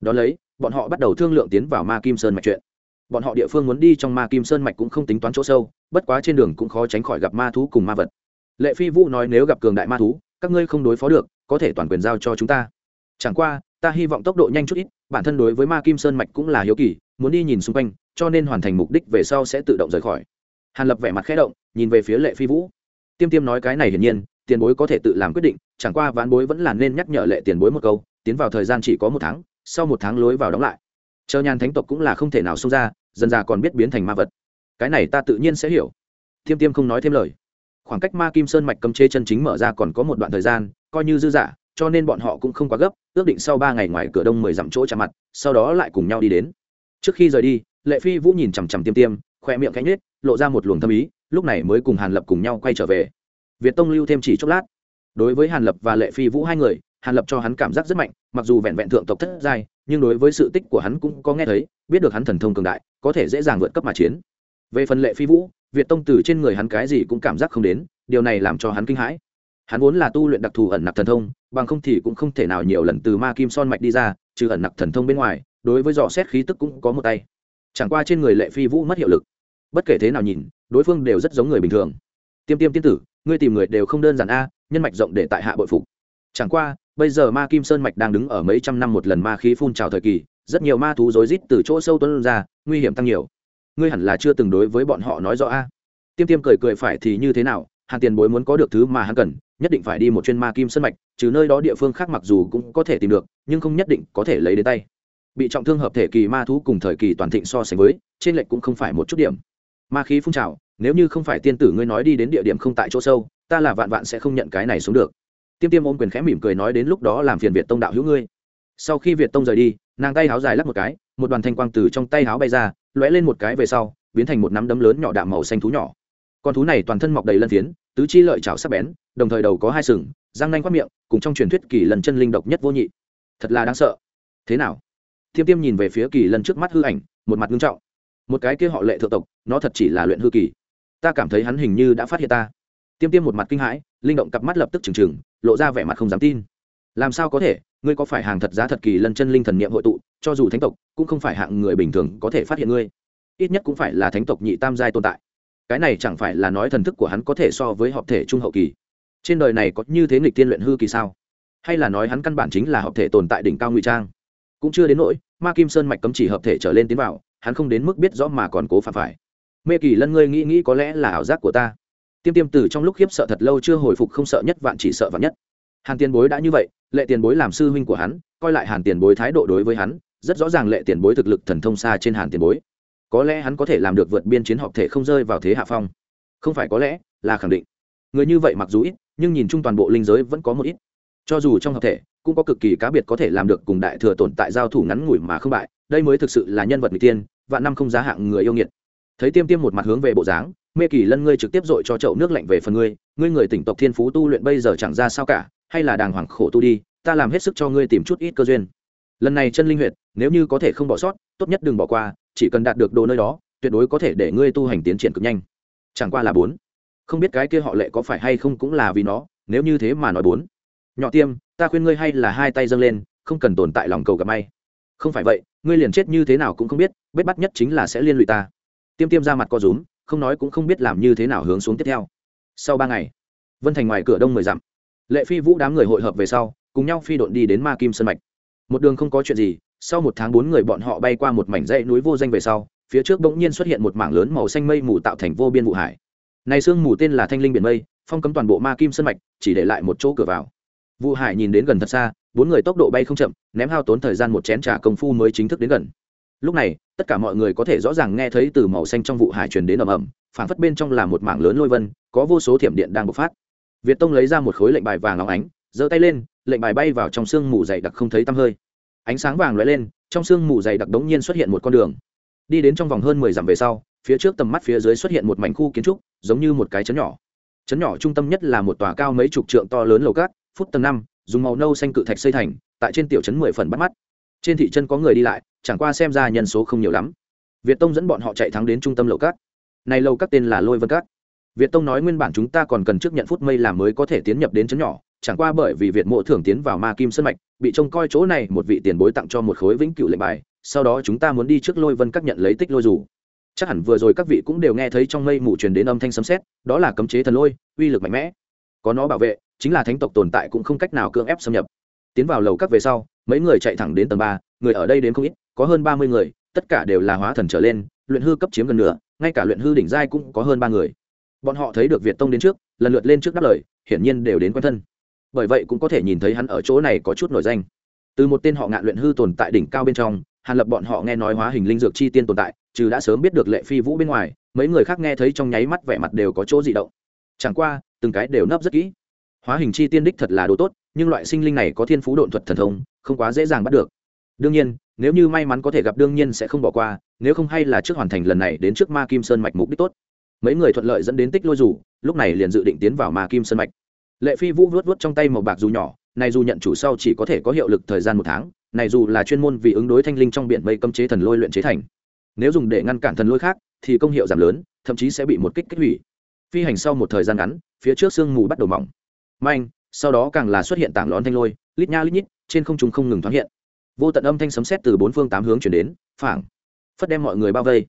Đón lấy bọn họ bắt đầu thương lượng tiến vào ma kim sơn mạch chuyện. Bọn họ địa phương muốn đi trong ma kim sơn mạch cũng không tính toán chỗ sâu, bất quá trên đường cũng khó tránh khỏi gặp ma thú cùng ma vật. Lệ phi vũ nói nếu gặp cường đại ma thú, các ngươi không đối phó được, có thể toàn quyền giao cho chúng ta. Chẳng qua, ta hy vọng tốc độ nhanh chút ít, bản thân đối với ma kim sơn mạch cũng là hiếu kỳ, muốn đi nhìn xung quanh, cho nên hoàn thành mục đích về sau sẽ tự động rời khỏi. Hàn lập vẻ mặt khẽ động, nhìn về phía lệ phi vũ. Tiêm tiêm nói cái này hiển nhiên, tiền bối có thể tự làm quyết định, chẳng qua ván bối vẫn là nên nhắc nhở lệ tiền bối một câu, tiến vào thời gian chỉ có một tháng sau một tháng lối vào đóng lại. Chờ nhàn thánh tộc cũng là không thể nào xông ra, dần già còn biết biến thành ma vật. Cái này ta tự nhiên sẽ hiểu. Thiêm tiêm không nói thêm lời. Khoảng cách ma kim sơn mạch cầm chê chân chính mở ra còn có một đoạn thời gian, coi như dư dả, cho nên bọn họ cũng không quá gấp, ước định sau ba ngày ngoài cửa đông mười dặm chỗ chạm mặt, sau đó lại cùng nhau đi đến. Trước khi rời đi, lệ phi vũ nhìn chằm chằm tiêm tiêm khoe miệng cánh nết lộ ra một luồng tâm ý, lúc này mới cùng hàn lập cùng nhau quay trở về. Việt tông lưu thêm chỉ chốc lát. Đối với hàn lập và lệ phi vũ hai người hàn lập cho hắn cảm giác rất mạnh, mặc dù vẹn vẹn thượng tộc thất giai, nhưng đối với sự tích của hắn cũng có nghe thấy, biết được hắn thần thông cường đại, có thể dễ dàng vượt cấp mà chiến. Về phần lệ phi vũ, việt tông từ trên người hắn cái gì cũng cảm giác không đến, điều này làm cho hắn kinh hãi. Hắn vốn là tu luyện đặc thù ẩn nặc thần thông, bằng không thì cũng không thể nào nhiều lần từ ma kim son mạch đi ra, trừ ẩn nặc thần thông bên ngoài, đối với dò xét khí tức cũng có một tay. Chẳng qua trên người lệ phi vũ mất hiệu lực. Bất kể thế nào nhìn, đối phương đều rất giống người bình thường. Tiêm tiêm tiên tử, ngươi tìm người đều không đơn giản a, nhân mạch rộng để tại hạ bội phục. Chẳng qua bây giờ ma kim sơn mạch đang đứng ở mấy trăm năm một lần ma khí phun trào thời kỳ, rất nhiều ma thú rối rít từ chỗ sâu tuân ra, nguy hiểm tăng nhiều. Ngươi hẳn là chưa từng đối với bọn họ nói rõ a. Tiêm tiêm cười cười phải thì như thế nào, hàn tiền bối muốn có được thứ mà hắn cần, nhất định phải đi một chuyên ma kim sơn mạch, trừ nơi đó địa phương khác mặc dù cũng có thể tìm được, nhưng không nhất định có thể lấy đến tay. Bị trọng thương hợp thể kỳ ma thú cùng thời kỳ toàn thịnh so sánh với, trên lệch cũng không phải một chút điểm. Ma khí phun trào, nếu như không phải tiên tử ngươi nói đi đến địa điểm không tại chỗ sâu, ta là vạn vạn sẽ không nhận cái này xuống được tiêm tiêm ôm quyền khẽ mỉm cười nói đến lúc đó làm phiền việt tông đạo hữu ngươi. Sau khi việt tông rời đi, nàng tay háo dài lắc một cái, một đoàn thanh quang từ trong tay háo bay ra, lóe lên một cái về sau, biến thành một nắm đấm lớn nhỏ đạm màu xanh thú nhỏ. Con thú này toàn thân mọc đầy lân phiến, tứ chi lợi chảo sắc bén, đồng thời đầu có hai sừng, răng nanh quát miệng, cùng trong truyền thuyết kỳ lần chân linh độc nhất vô nhị. Thật là đáng sợ. Thế nào? Thiêm tiêm nhìn về phía kỳ lần trước mắt hư ảnh, một mặt nghiêm trọng. Một cái kia họ lệ thượng tộc, nó thật chỉ là luyện hư kỳ. Ta cảm thấy hắn hình như đã phát hiện ta. Tiêm tiêm một mặt kinh hãi linh động cặp mắt lập tức trừng trừng, lộ ra vẻ mặt không dám tin. Làm sao có thể? Ngươi có phải hàng thật giá thật kỳ lân chân linh thần niệm hội tụ, cho dù thánh tộc, cũng không phải hạng người bình thường có thể phát hiện ngươi. Ít nhất cũng phải là thánh tộc nhị tam giai tồn tại. Cái này chẳng phải là nói thần thức của hắn có thể so với hợp thể trung hậu kỳ? Trên đời này có như thế nghịch tiên luyện hư kỳ sao? Hay là nói hắn căn bản chính là hợp thể tồn tại đỉnh cao ngụy trang? Cũng chưa đến nỗi, ma kim sơn mạch cấm chỉ hợp thể trở lên tiến vào, hắn không đến mức biết rõ mà còn cố phạm phải. Mê kỳ lân, ngươi nghĩ nghĩ có lẽ là ảo giác của ta tiêm tiêm từ trong lúc khiếp sợ thật lâu chưa hồi phục không sợ nhất, vạn chỉ sợ vạn nhất. Hàn tiền bối đã như vậy, lệ tiền bối làm sư huynh của hắn, coi lại hàn tiền bối thái độ đối với hắn, rất rõ ràng lệ tiền bối thực lực thần thông xa trên hàn tiền bối. Có lẽ hắn có thể làm được vượt biên chiến học thể không rơi vào thế hạ phong. Không phải có lẽ, là khẳng định. Người như vậy mặc dù ít, nhưng nhìn chung toàn bộ linh giới vẫn có một ít. Cho dù trong học thể, cũng có cực kỳ cá biệt có thể làm được cùng đại thừa tồn tại giao thủ ngắn ngủi mà không bại, đây mới thực sự là nhân vật người tiên, vạn năm không giá hạng người yêu nghiệt thấy tiêm tiêm một mặt hướng về bộ dáng, mê kỳ lân ngươi trực tiếp dội cho chậu nước lạnh về phần ngươi ngươi người tỉnh tộc thiên phú tu luyện bây giờ chẳng ra sao cả, hay là đàng hoàng khổ tu đi, ta làm hết sức cho ngươi tìm chút ít cơ duyên. Lần này chân linh huyệt, nếu như có thể không bỏ sót, tốt nhất đừng bỏ qua, chỉ cần đạt được đồ nơi đó, tuyệt đối có thể để ngươi tu hành tiến triển cực nhanh. Chẳng qua là bốn. Không biết cái kia họ lệ có phải hay không cũng là vì nó, nếu như thế mà nói bốn. Nhỏ tiêm, ta khuyên ngươi hay là hai tay dâng lên, không cần tồn tại lòng cầu gặp may. Không phải vậy, ngươi liền chết như thế nào cũng không biết, bết bắt nhất chính là sẽ liên lụy ta tiêm tiêm ra mặt co rúm, không nói cũng không biết làm như thế nào hướng xuống tiếp theo. Sau ba ngày, vân thành ngoài cửa đông mười dặm. Lệ phi vũ đám người hội hợp về sau, cùng nhau phi độn đi đến ma kim sân mạch. Một đường không có chuyện gì, sau một tháng bốn người bọn họ bay qua một mảnh dãy núi vô danh về sau, phía trước bỗng nhiên xuất hiện một mảng lớn màu xanh mây mù tạo thành vô biên vụ hải. Này sương mù tên là thanh linh biển mây, phong cấm toàn bộ ma kim sân mạch, chỉ để lại một chỗ cửa vào. Vụ hải nhìn đến gần thật xa, bốn người tốc độ bay không chậm, ném hao tốn thời gian một chén trà công phu mới chính thức đến gần lúc này, tất cả mọi người có thể rõ ràng nghe thấy từ màu xanh trong vụ hải truyền đến ầm ầm, phảng phất bên trong là một mảng lớn lôi vân, có vô số thiểm điện đang bộc phát. Việt tông lấy ra một khối lệnh bài vàng óng ánh, giơ tay lên, lệnh bài bay vào trong sương mù dày đặc không thấy tăm hơi. Ánh sáng vàng lóe lên, trong sương mù dày đặc đống nhiên xuất hiện một con đường. Đi đến trong vòng hơn mười dặm về sau, phía trước tầm mắt phía dưới xuất hiện một mảnh khu kiến trúc, giống như một cái chấn nhỏ. Chấn nhỏ trung tâm nhất là một tòa cao mấy chục trượng to lớn lầu cát, phút tầng năm, dùng màu nâu xanh cự thạch xây thành, tại trên tiểu trấn mười phần bắt mắt trên thị trấn có người đi lại, chẳng qua xem ra nhân số không nhiều lắm. Việt tông dẫn bọn họ chạy thắng đến trung tâm lầu cát. Này lầu các tên là lôi vân cát. Việt tông nói nguyên bản chúng ta còn cần trước nhận phút mây làm mới có thể tiến nhập đến trấn nhỏ, chẳng qua bởi vì việt mộ thưởng tiến vào ma kim sân mạch, bị trông coi chỗ này một vị tiền bối tặng cho một khối vĩnh cửu lệnh bài, sau đó chúng ta muốn đi trước lôi vân các nhận lấy tích lôi dù. Chắc hẳn vừa rồi các vị cũng đều nghe thấy trong mây mù truyền đến âm thanh sấm sét, đó là cấm chế thần lôi, uy lực mạnh mẽ. Có nó bảo vệ, chính là thánh tộc tồn tại cũng không cách nào cưỡng ép xâm nhập. Tiến vào lầu các về sau mấy người chạy thẳng đến tầng ba, người ở đây đến không ít, có hơn ba mươi người, tất cả đều là hóa thần trở lên, luyện hư cấp chiếm gần nửa, ngay cả luyện hư đỉnh giai cũng có hơn ba người. Bọn họ thấy được việt tông đến trước, lần lượt lên trước đáp lời, hiển nhiên đều đến quen thân. Bởi vậy cũng có thể nhìn thấy hắn ở chỗ này có chút nổi danh. Từ một tên họ ngạn luyện hư tồn tại đỉnh cao bên trong, hàn lập bọn họ nghe nói hóa hình linh dược chi tiên tồn tại, trừ đã sớm biết được lệ phi vũ bên ngoài, mấy người khác nghe thấy trong nháy mắt vẻ mặt đều có chỗ dị động. Chẳng qua, từng cái đều nấp rất kỹ hóa hình chi tiên đích thật là đồ tốt, nhưng loại sinh linh này có thiên phú độn thuật thần thông, không quá dễ dàng bắt được. Đương nhiên, nếu như may mắn có thể gặp đương nhiên sẽ không bỏ qua, nếu không hay là trước hoàn thành lần này đến trước ma kim sơn mạch mục đích tốt. Mấy người thuận lợi dẫn đến tích lôi rủ lúc này liền dự định tiến vào ma kim sơn mạch. Lệ phi vũ vuốt vuốt trong tay màu bạc dù nhỏ, này dù nhận chủ sau chỉ có thể có hiệu lực thời gian một tháng, này dù là chuyên môn vì ứng đối thanh linh trong biển mây cấm chế thần lôi luyện chế thành. Nếu dùng để ngăn cản thần lôi khác, thì công hiệu giảm lớn, thậm chí sẽ bị một kích kích hủy. Phi hành sau một thời gian ngắn, phía trước sương mù bắt đầu mỏng manh, sau đó càng là xuất hiện tảng lón thanh lôi, lít nha lít nhít, trên không trung không ngừng thoáng hiện. Vô tận âm thanh sấm sét từ bốn phương tám hướng chuyển đến, phảng, phất đem mọi người bao vây.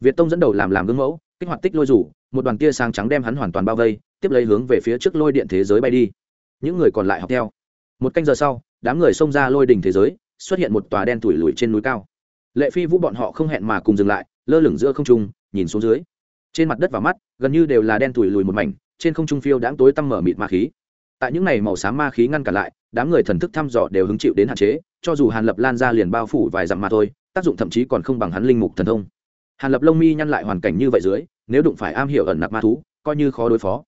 Việt tông dẫn đầu làm làm gương mẫu, kích hoạt tích lôi rủ, một đoàn tia sáng trắng đem hắn hoàn toàn bao vây, tiếp lấy hướng về phía trước lôi điện thế giới bay đi. Những người còn lại học theo. Một canh giờ sau, đám người xông ra lôi đỉnh thế giới, xuất hiện một tòa đen tủi lùi trên núi cao. Lệ phi vũ bọn họ không hẹn mà cùng dừng lại, lơ lửng giữa không trung, nhìn xuống dưới. Trên mặt đất và mắt, gần như đều là đen tủi lùi một mảnh, trên không trung phiêu đãng tối tăm mở mịt ma khí tại những này màu xám ma khí ngăn cản lại, đám người thần thức thăm dò đều hứng chịu đến hạn chế, cho dù hàn lập lan ra liền bao phủ vài dặm mà thôi, tác dụng thậm chí còn không bằng hắn linh mục thần thông. Hàn lập lông mi nhăn lại hoàn cảnh như vậy dưới, nếu đụng phải am hiểu ẩn nặc ma thú, coi như khó đối phó.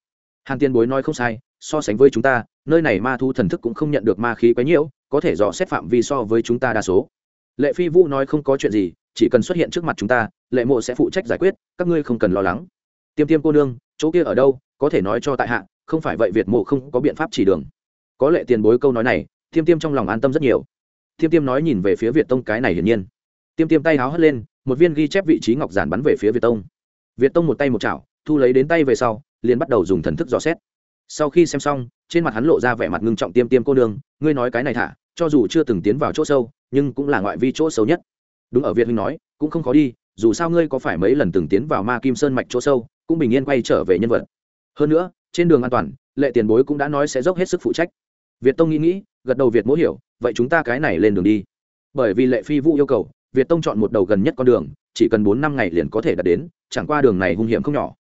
Hàn tiên bối nói không sai, so sánh với chúng ta, nơi này ma thú thần thức cũng không nhận được ma khí quấy nhiễu có thể dò xét phạm vi so với chúng ta đa số. Lệ phi vũ nói không có chuyện gì, chỉ cần xuất hiện trước mặt chúng ta, lệ mộ sẽ phụ trách giải quyết, các ngươi không cần lo lắng. Tiêm tiêm cô nương, chỗ kia ở đâu, có thể nói cho tại hạ không phải vậy việt mộ không có biện pháp chỉ đường. Có lệ tiền bối câu nói này, tiêm tiêm trong lòng an tâm rất nhiều. Tiêm tiêm nói nhìn về phía việt tông cái này hiển nhiên. Tiêm tiêm tay háo hất lên, một viên ghi chép vị trí ngọc giản bắn về phía việt tông. Việt tông một tay một chảo, thu lấy đến tay về sau, liền bắt đầu dùng thần thức dò xét. Sau khi xem xong, trên mặt hắn lộ ra vẻ mặt ngưng trọng tiêm tiêm cô nương, ngươi nói cái này thả, cho dù chưa từng tiến vào chỗ sâu, nhưng cũng là ngoại vi chỗ sâu nhất. Đúng ở việt huynh nói, cũng không khó đi, dù sao ngươi có phải mấy lần từng tiến vào ma kim sơn mạch chỗ sâu, cũng bình yên quay trở về nhân vật. Hơn nữa trên đường an toàn, lệ tiền bối cũng đã nói sẽ dốc hết sức phụ trách. Việt tông nghĩ nghĩ, gật đầu việt mỗ hiểu, vậy chúng ta cái này lên đường đi. Bởi vì lệ phi vũ yêu cầu, việt tông chọn một đầu gần nhất con đường, chỉ cần bốn năm ngày liền có thể đạt đến, chẳng qua đường này hung hiểm không nhỏ.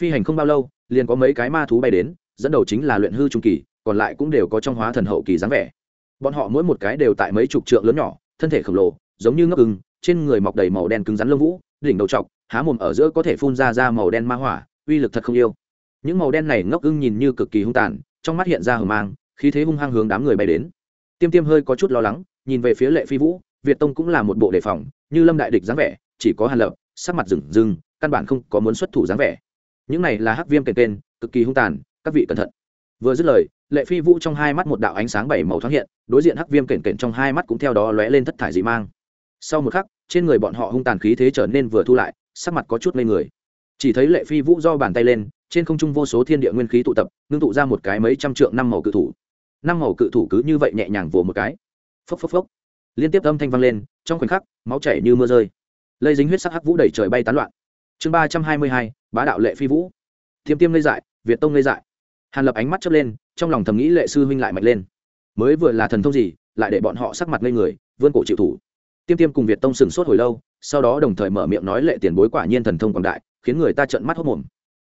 Phi hành không bao lâu, liền có mấy cái ma thú bay đến, dẫn đầu chính là luyện hư trung kỳ, còn lại cũng đều có trong hóa thần hậu kỳ dáng vẻ. Bọn họ mỗi một cái đều tại mấy chục trượng lớn nhỏ, thân thể khổng lồ, giống như ngấp ưng, trên người mọc đầy màu đen cứng rắn lông vũ, đỉnh đầu trọc, há mồm ở giữa có thể phun ra ra màu đen ma hỏa, uy lực thật không yêu những màu đen này ngốc ưng nhìn như cực kỳ hung tàn, trong mắt hiện ra hờ mang, khí thế hung hăng hướng đám người bay đến. Tiêm tiêm hơi có chút lo lắng, nhìn về phía lệ phi vũ, việt tông cũng là một bộ đề phòng, như lâm đại địch dáng vẻ, chỉ có hàn lập, sắc mặt rừng rừng, căn bản không có muốn xuất thủ dáng vẻ. Những này là hắc viêm kền tên cực kỳ hung tàn, các vị cẩn thận. Vừa dứt lời, lệ phi vũ trong hai mắt một đạo ánh sáng bảy màu thoáng hiện, đối diện hắc viêm kền kền trong hai mắt cũng theo đó lóe lên thất thải dị mang. Sau một khắc, trên người bọn họ hung tàn khí thế trở nên vừa thu lại, sắc mặt có chút ngây người chỉ thấy lệ phi vũ do bàn tay lên, trên không trung vô số thiên địa nguyên khí tụ tập, ngưng tụ ra một cái mấy trăm trượng năm màu cự thủ. Năm màu cự thủ cứ như vậy nhẹ nhàng vồ một cái. Phốc phốc phốc. Liên tiếp âm thanh vang lên, trong khoảnh khắc, máu chảy như mưa rơi. Lây dính huyết sắc hắc vũ đẩy trời bay tán loạn. Chương ba trăm hai mươi hai, bá đạo lệ phi vũ. Tiêm tiêm lây dại, việt tông lây dại. Hàn lập ánh mắt chớp lên, trong lòng thầm nghĩ lệ sư huynh lại mạnh lên. Mới vừa là thần thông gì, lại để bọn họ sắc mặt ngây người, vươn cổ chịu thủ. Tiêm tiêm cùng việt tông sừng sốt hồi lâu, sau đó đồng thời mở miệng nói lệ tiền bối quả nhiên thần thông quảng đại khiến người ta trợn mắt hốt mồm.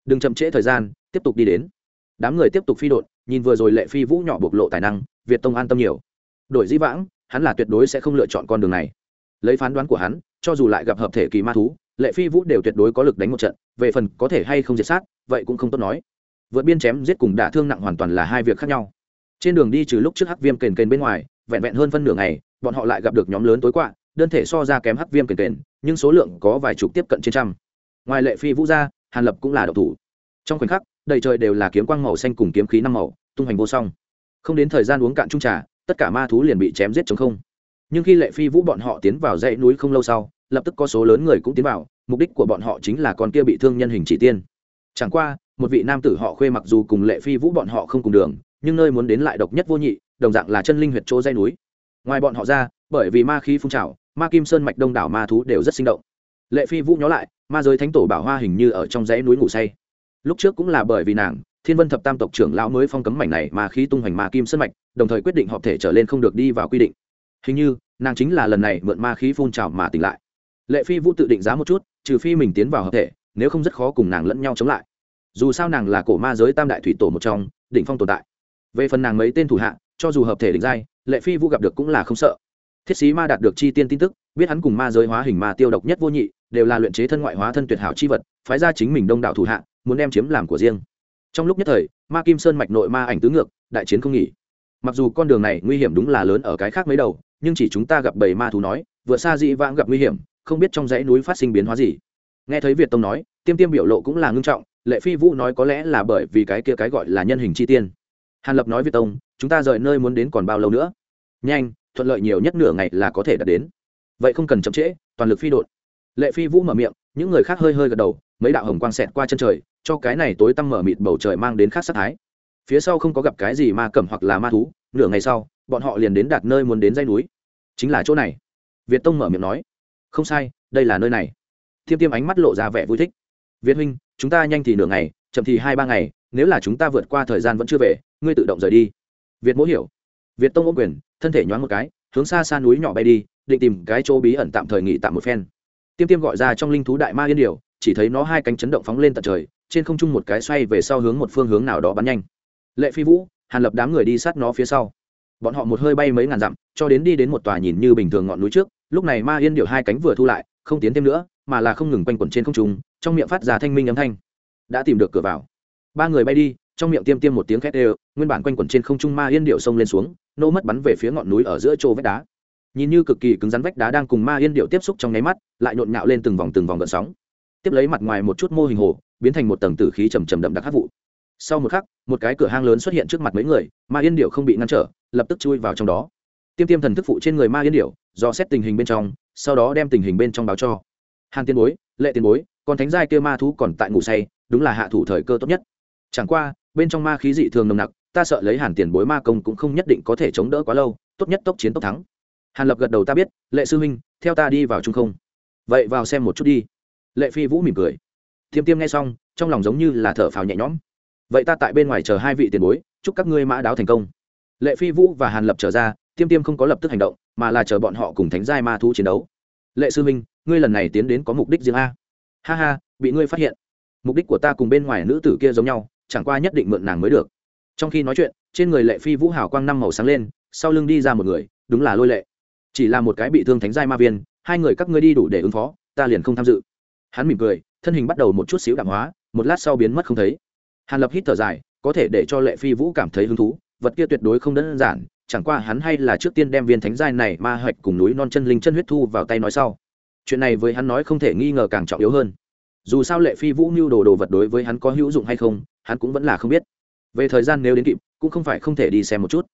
Đừng chậm trễ thời gian, tiếp tục đi đến. Đám người tiếp tục phi đột nhìn vừa rồi lệ phi vũ nhỏ bộc lộ tài năng, việt tông an tâm nhiều. Đổi di vãng, hắn là tuyệt đối sẽ không lựa chọn con đường này. Lấy phán đoán của hắn, cho dù lại gặp hợp thể kỳ ma thú, lệ phi vũ đều tuyệt đối có lực đánh một trận, về phần có thể hay không diệt sát, vậy cũng không tốt nói. Vượt biên chém giết cùng đả thương nặng hoàn toàn là hai việc khác nhau. Trên đường đi trừ lúc trước hắc viêm kền kền bên ngoài, vẹn vẹn hơn phân nửa ngày, bọn họ lại gặp được nhóm lớn tối quạ, đơn thể so ra kém hắc viêm kền kền, nhưng số lượng có vài chục tiếp cận trên trăm ngoài lệ phi vũ ra, hàn lập cũng là độc thủ. Trong khoảnh khắc, đầy trời đều là kiếm quang màu xanh cùng kiếm khí năm màu, tung hoành vô song. Không đến thời gian uống cạn trung trà, tất cả ma thú liền bị chém giết chống không. Nhưng khi lệ phi vũ bọn họ tiến vào dãy núi không lâu sau, lập tức có số lớn người cũng tiến vào, mục đích của bọn họ chính là con kia bị thương nhân hình chỉ tiên. Chẳng qua, một vị nam tử họ khuê mặc dù cùng lệ phi vũ bọn họ không cùng đường, nhưng nơi muốn đến lại độc nhất vô nhị, đồng dạng là chân linh huyệt chỗ dây núi. Ngoài bọn họ ra, bởi vì ma khí phun trào, ma kim sơn mạch đông đảo ma thú đều rất sinh động lệ phi vũ nhó lại, ma giới thánh tổ bảo hoa hình như ở trong dãy núi ngủ say. Lúc trước cũng là bởi vì nàng, thiên vân thập tam tộc trưởng lão mới phong cấm mảnh này mà khí tung hoành ma kim sân mạch, đồng thời quyết định họp thể trở lên không được đi vào quy định. Hình như, nàng chính là lần này mượn ma khí phun trào mà tỉnh lại. Lệ phi vũ tự định giá một chút, trừ phi mình tiến vào hợp thể, nếu không rất khó cùng nàng lẫn nhau chống lại. Dù sao nàng là cổ ma giới tam đại thủy tổ một trong, đỉnh phong tồn tại. Về phần nàng mấy tên thủ hạ, cho dù hợp thể định giai, lệ phi vũ gặp được cũng là không sợ. Thiết sĩ ma đạt được chi tiên tin tức, biết hắn cùng ma giới hóa hình ma tiêu độc nhất vô nhị đều là luyện chế thân ngoại hóa thân tuyệt hảo chi vật, phái ra chính mình đông đảo thủ hạ, muốn đem chiếm làm của riêng. Trong lúc nhất thời, ma kim sơn mạch nội ma ảnh tứ ngược, đại chiến không nghỉ. Mặc dù con đường này nguy hiểm đúng là lớn ở cái khác mấy đầu, nhưng chỉ chúng ta gặp bầy ma thú nói, vừa xa dị vãng gặp nguy hiểm, không biết trong dãy núi phát sinh biến hóa gì. Nghe thấy việt tông nói, tiêm tiêm biểu lộ cũng là ngưng trọng, lệ phi vũ nói có lẽ là bởi vì cái kia cái gọi là nhân hình chi tiên. Hàn lập nói việt tông, chúng ta rời nơi muốn đến còn bao lâu nữa? Nhanh, thuận lợi nhiều nhất nửa ngày là có thể đạt đến. Vậy không cần chậm trễ, toàn lực phi đột lệ phi vũ mở miệng, những người khác hơi hơi gật đầu, mấy đạo hồng quang xẹt qua chân trời, cho cái này tối tăm mở mịt bầu trời mang đến khác sát thái. Phía sau không có gặp cái gì ma cẩm hoặc là ma thú, nửa ngày sau, bọn họ liền đến đạt nơi muốn đến dây núi. Chính là chỗ này. Việt tông mở miệng nói. Không sai, đây là nơi này. Thiêm tiêm ánh mắt lộ ra vẻ vui thích. Việt huynh, chúng ta nhanh thì nửa ngày, chậm thì hai ba ngày, nếu là chúng ta vượt qua thời gian vẫn chưa về, ngươi tự động rời đi. Việt mỗ hiểu. Việt tông ô quyền, thân thể nhoáng một cái, hướng xa xa núi nhỏ bay đi, định tìm cái chỗ bí ẩn tạm thời nghỉ tạm một phen tiêm tiêm gọi ra trong linh thú đại ma yên điều, chỉ thấy nó hai cánh chấn động phóng lên tận trời, trên không trung một cái xoay về sau hướng một phương hướng nào đó bắn nhanh. Lệ phi vũ, hàn lập đám người đi sát nó phía sau. Bọn họ một hơi bay mấy ngàn dặm, cho đến đi đến một tòa nhìn như bình thường ngọn núi trước, lúc này ma yên điệu hai cánh vừa thu lại, không tiến thêm nữa, mà là không ngừng quanh quẩn trên không trung, trong miệng phát ra thanh minh âm thanh. Đã tìm được cửa vào. Ba người bay đi, trong miệng tiêm tiêm một tiếng khét đều, nguyên bản quanh quẩn trên không trung ma yên điệu sông lên xuống, nô mất bắn về phía ngọn núi ở giữa chỗ vách đá nhìn như cực kỳ cứng rắn vách đá đang cùng ma yên điệu tiếp xúc trong nháy mắt, lại nhộn nhạo lên từng vòng từng vòng gợn sóng. Tiếp lấy mặt ngoài một chút mô hình hồ, biến thành một tầng tử khí trầm trầm đậm đặc hát vụ. Sau một khắc, một cái cửa hang lớn xuất hiện trước mặt mấy người, ma yên điệu không bị ngăn trở, lập tức chui vào trong đó. Tiêm tiêm thần thức phụ trên người ma yên điệu, do xét tình hình bên trong, sau đó đem tình hình bên trong báo cho. Hàn tiên bối, lệ tiên bối còn thánh giai kia ma thú còn tại ngủ say, đúng là hạ thủ thời cơ tốt nhất. Chẳng qua, bên trong ma khí dị thường nồng nặc, ta sợ lấy hàn tiền bối ma công cũng không nhất định có thể chống đỡ quá lâu, tốt nhất tốc chiến tốc thắng hàn lập gật đầu, ta biết, lệ sư huynh, theo ta đi vào trung không. Vậy vào xem một chút đi. Lệ phi vũ mỉm cười. Tiêm tiêm nghe xong, trong lòng giống như là thở phào nhẹ nhõm. Vậy ta tại bên ngoài chờ hai vị tiền bối, chúc các ngươi mã đáo thành công. Lệ phi vũ và hàn lập trở ra tiêm tiêm không có lập tức hành động, mà là chờ bọn họ cùng thánh giai ma thú chiến đấu. Lệ sư minh ngươi lần này tiến đến có mục đích riêng a. Ha ha, bị ngươi phát hiện. Mục đích của ta cùng bên ngoài nữ tử kia giống nhau, chẳng qua nhất định mượn nàng mới được. Trong khi nói chuyện, trên người lệ phi vũ hào quang năm màu sáng lên, sau lưng đi ra một người, đúng là lôi lệ chỉ là một cái bị thương thánh giai ma viên, hai người các ngươi đi đủ để ứng phó, ta liền không tham dự. Hắn mỉm cười, thân hình bắt đầu một chút xíu đạm hóa, một lát sau biến mất không thấy. Hàn lập hít thở dài, có thể để cho lệ phi vũ cảm thấy hứng thú, vật kia tuyệt đối không đơn giản, chẳng qua hắn hay là trước tiên đem viên thánh giai này ma hạch cùng núi non chân linh chân huyết thu vào tay nói sau. Chuyện này với hắn nói không thể nghi ngờ càng trọng yếu hơn. Dù sao lệ phi vũ mưu đồ đồ vật đối với hắn có hữu dụng hay không, hắn cũng vẫn là không biết. Về thời gian nếu đến kịp, cũng không phải không thể đi xem một chút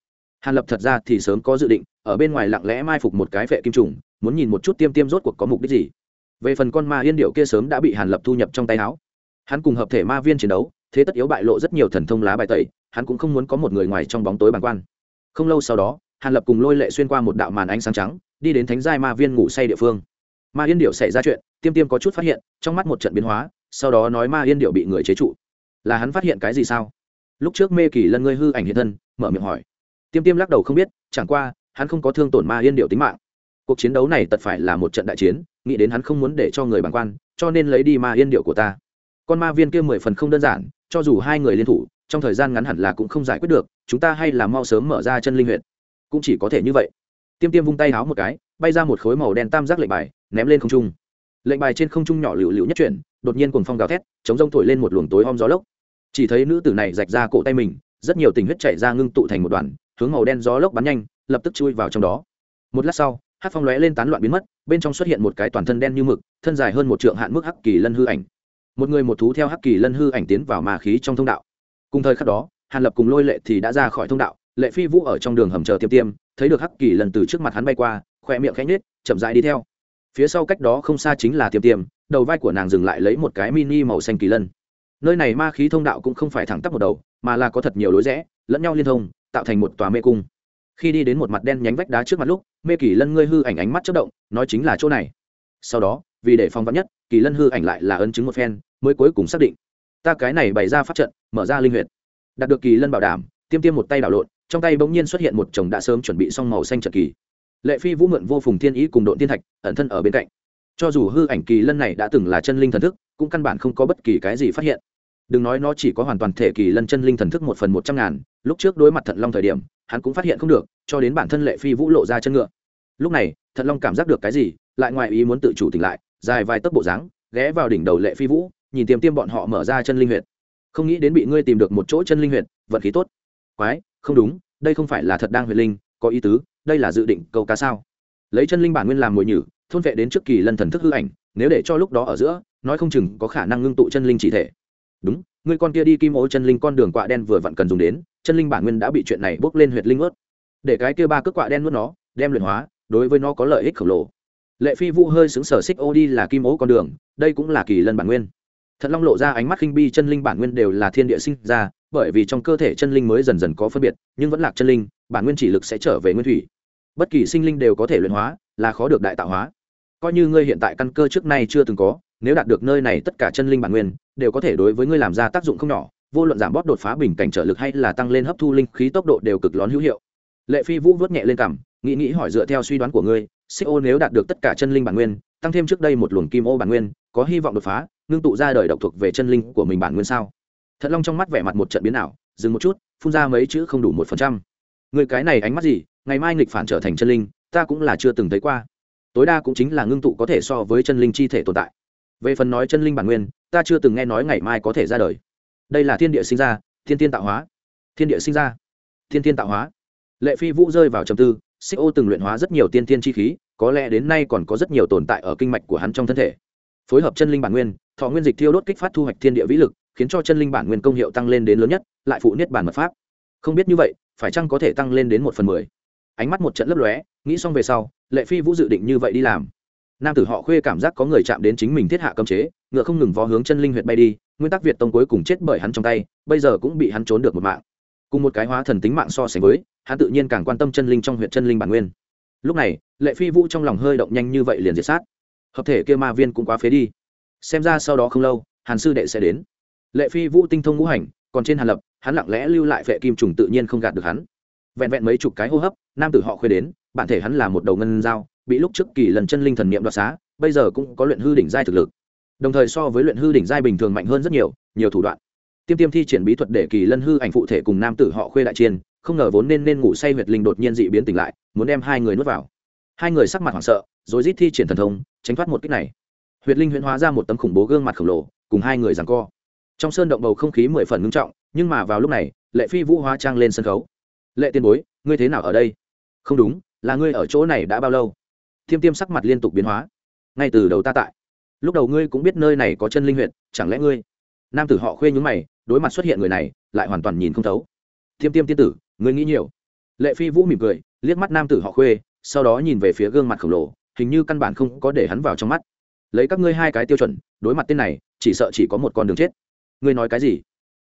hàn lập thật ra thì sớm có dự định, ở bên ngoài lặng lẽ mai phục một cái vệ kim trùng, muốn nhìn một chút tiêm tiêm rốt cuộc có mục đích gì. Về phần con ma yên điệu kia sớm đã bị hàn lập thu nhập trong tay áo. Hắn cùng hợp thể ma viên chiến đấu, thế tất yếu bại lộ rất nhiều thần thông lá bài tẩy, hắn cũng không muốn có một người ngoài trong bóng tối bàn quan. Không lâu sau đó, hàn lập cùng lôi lệ xuyên qua một đạo màn ánh sáng trắng, đi đến thánh giai ma viên ngủ say địa phương. Ma yên điệu xảy ra chuyện, tiêm tiêm có chút phát hiện, trong mắt một trận biến hóa, sau đó nói ma yên điệu bị người chế trụ. Là hắn phát hiện cái gì sao? Lúc trước mê kỳ lân ngươi hư ảnh hiện thân, mở miệng hỏi tiêm tiêm lắc đầu không biết, chẳng qua, hắn không có thương tổn ma yên điệu tính mạng. Cuộc chiến đấu này tật phải là một trận đại chiến, nghĩ đến hắn không muốn để cho người bàng quan, cho nên lấy đi ma yên điệu của ta. Con ma viên kia mười phần không đơn giản, cho dù hai người liên thủ, trong thời gian ngắn hẳn là cũng không giải quyết được, chúng ta hay là mau sớm mở ra chân linh huyện cũng chỉ có thể như vậy. Tiêm tiêm vung tay háo một cái, bay ra một khối màu đen tam giác lệnh bài, ném lên không trung. Lệnh bài trên không trung nhỏ lựu lựu nhất chuyển, đột nhiên cùng phong gào thét, chống rông thổi lên một luồng tối om gió lốc. Chỉ thấy nữ tử này rạch ra cổ tay mình, rất nhiều tình huyết chạy ra ngưng tụ thành một đoàn hướng màu đen gió lốc bắn nhanh, lập tức chui vào trong đó. Một lát sau, hát phong lóe lên tán loạn biến mất, bên trong xuất hiện một cái toàn thân đen như mực, thân dài hơn một trượng hạn mức hắc kỳ lân hư ảnh. Một người một thú theo hắc kỳ lân hư ảnh tiến vào ma khí trong thông đạo. Cùng thời khắc đó, hàn lập cùng lôi lệ thì đã ra khỏi thông đạo, lệ phi vũ ở trong đường hầm chờ tiêm tiêm, thấy được hắc kỳ lần từ trước mặt hắn bay qua khỏe miệng khẽ nhếch, chậm rãi đi theo. Phía sau cách đó không xa chính là tiêm tiêm, đầu vai của nàng dừng lại lấy một cái mini màu xanh kỳ lân. Nơi này ma khí thông đạo cũng không phải thẳng tắp một đầu, mà là có thật nhiều lối rẽ, lẫn nhau liên thông tạo thành một tòa mê cung. Khi đi đến một mặt đen nhánh vách đá trước mặt lúc, mê kỳ lân ngươi hư ảnh ánh mắt chất động, nói chính là chỗ này. Sau đó, vì để phong vắn nhất, kỳ lân hư ảnh lại là ấn chứng một phen, mới cuối cùng xác định. Ta cái này bày ra pháp trận, mở ra linh huyệt. Đạt được kỳ lân bảo đảm, tiêm tiêm một tay đảo lộn, trong tay bỗng nhiên xuất hiện một chồng đã sớm chuẩn bị xong màu xanh trận kỳ. Lệ phi vũ mượn vô phùng thiên ý cùng đội thiên thạch, ẩn thân ở bên cạnh. Cho dù hư ảnh kỳ lân này đã từng là chân linh thần thức, cũng căn bản không có bất kỳ cái gì phát hiện đừng nói nó chỉ có hoàn toàn thể kỳ lân chân linh thần thức một phần một trăm ngàn, lúc trước đối mặt thận long thời điểm, hắn cũng phát hiện không được, cho đến bản thân lệ phi vũ lộ ra chân ngựa. Lúc này, thận long cảm giác được cái gì, lại ngoài ý muốn tự chủ tỉnh lại, dài vài tấc bộ dáng, ghé vào đỉnh đầu lệ phi vũ, nhìn tiêm tiêm bọn họ mở ra chân linh huyệt. Không nghĩ đến bị ngươi tìm được một chỗ chân linh huyệt, vận khí tốt. Quái, không đúng, đây không phải là thật đang huyệt linh, có ý tứ, đây là dự định câu cá sao. Lấy chân linh bản nguyên làm mồi nhử, thôn vệ đến trước kỳ lân thần thức hư ảnh, nếu để cho lúc đó ở giữa, nói không chừng có khả năng ngưng tụ chân linh chỉ thể đúng, ngươi con kia đi kim ô chân linh con đường quạ đen vừa vặn cần dùng đến, chân linh bản nguyên đã bị chuyện này bốc lên huyệt linh ướt. Để cái kia ba cước quạ đen nuốt nó, đem luyện hóa, đối với nó có lợi ích khổng lồ. Lệ phi vũ hơi xứng sở xích ô đi là kim ô con đường, đây cũng là kỳ lân bản nguyên. Thật long lộ ra ánh mắt khinh bi chân linh bản nguyên đều là thiên địa sinh ra, bởi vì trong cơ thể chân linh mới dần dần có phân biệt, nhưng vẫn lạc chân linh, bản nguyên chỉ lực sẽ trở về nguyên thủy. Bất kỳ sinh linh đều có thể luyện hóa, là khó được đại tạo hóa. Coi như ngươi hiện tại căn cơ trước nay chưa từng có, nếu đạt được nơi này tất cả chân linh bản nguyên đều có thể đối với ngươi làm ra tác dụng không nhỏ, vô luận giảm bóp đột phá bình cảnh trợ lực hay là tăng lên hấp thu linh khí tốc độ đều cực lón hữu hiệu. Lệ phi vũ vớt nhẹ lên cằm, nghĩ nghĩ hỏi dựa theo suy đoán của ngươi, xích ô nếu đạt được tất cả chân linh bản nguyên, tăng thêm trước đây một luồng kim ô bản nguyên, có hy vọng đột phá, ngưng tụ ra đời độc thuộc về chân linh của mình bản nguyên sao? Thật long trong mắt vẻ mặt một trận biến ảo, dừng một chút, phun ra mấy chữ không đủ một phần trăm. Người cái này ánh mắt gì, ngày mai nghịch phản trở thành chân linh, ta cũng là chưa từng thấy qua. Tối đa cũng chính là ngưng tụ có thể so với chân linh chi thể tồn tại. Về phần nói chân linh bản nguyên ta chưa từng nghe nói ngày mai có thể ra đời. Đây là thiên địa sinh ra, thiên tiên tạo hóa. Thiên địa sinh ra, thiên tiên tạo hóa. Lệ phi vũ rơi vào trầm tư, xích ô từng luyện hóa rất nhiều tiên tiên chi khí, có lẽ đến nay còn có rất nhiều tồn tại ở kinh mạch của hắn trong thân thể. Phối hợp chân linh bản nguyên, thọ nguyên dịch thiêu đốt kích phát thu hoạch thiên địa vĩ lực, khiến cho chân linh bản nguyên công hiệu tăng lên đến lớn nhất, lại phụ niết bản mật pháp. Không biết như vậy, phải chăng có thể tăng lên đến một phần mười? Ánh mắt một trận lấp lóe, nghĩ xong về sau, lệ phi vũ dự định như vậy đi làm nam tử họ khuê cảm giác có người chạm đến chính mình thiết hạ cấm chế, ngựa không ngừng vó hướng chân linh huyệt bay đi, nguyên tắc việt tông cuối cùng chết bởi hắn trong tay, bây giờ cũng bị hắn trốn được một mạng. Cùng một cái hóa thần tính mạng so sánh với, hắn tự nhiên càng quan tâm chân linh trong huyện chân linh bản nguyên. Lúc này, lệ phi vũ trong lòng hơi động nhanh như vậy liền diệt sát. Hợp thể kia ma viên cũng quá phế đi. Xem ra sau đó không lâu, hàn sư đệ sẽ đến. Lệ phi vũ tinh thông ngũ hành, còn trên hàn lập, hắn lặng lẽ lưu lại vệ kim trùng tự nhiên không gạt được hắn. Vẹn vẹn mấy chục cái hô hấp, nam tử họ khuê đến, bản thể hắn là một đầu ngân dao bị lúc trước kỳ lần chân linh thần niệm đoạt xá, bây giờ cũng có luyện hư đỉnh giai thực lực. Đồng thời so với luyện hư đỉnh giai bình thường mạnh hơn rất nhiều nhiều thủ đoạn. Tiêm tiêm thi triển bí thuật để kỳ lân hư ảnh phụ thể cùng nam tử họ khuê đại chiên, không ngờ vốn nên nên ngủ say huyệt linh đột nhiên dị biến tỉnh lại, muốn đem hai người nuốt vào. Hai người sắc mặt hoảng sợ, rồi rít thi triển thần thông, tránh thoát một kích này. Huyệt linh huyễn hóa ra một tấm khủng bố gương mặt khổng lồ, cùng hai người giằng co. Trong sơn động bầu không khí mười phần ngưng trọng, nhưng mà vào lúc này, lệ phi vũ hóa trang lên sân khấu. Lệ tiên bối, ngươi thế nào ở đây? Không đúng, là ngươi ở chỗ này đã bao lâu? Thiêm tiêm sắc mặt liên tục biến hóa. Ngay từ đầu ta tại, lúc đầu ngươi cũng biết nơi này có chân linh huyện chẳng lẽ ngươi? Nam tử họ khuê nhúng mày, đối mặt xuất hiện người này, lại hoàn toàn nhìn không thấu. Thiêm tiêm tiên tử, ngươi nghĩ nhiều. Lệ phi vũ mỉm cười, liếc mắt nam tử họ khuê, sau đó nhìn về phía gương mặt khổng lồ, hình như căn bản không có để hắn vào trong mắt. Lấy các ngươi hai cái tiêu chuẩn, đối mặt tên này, chỉ sợ chỉ có một con đường chết. Ngươi nói cái gì?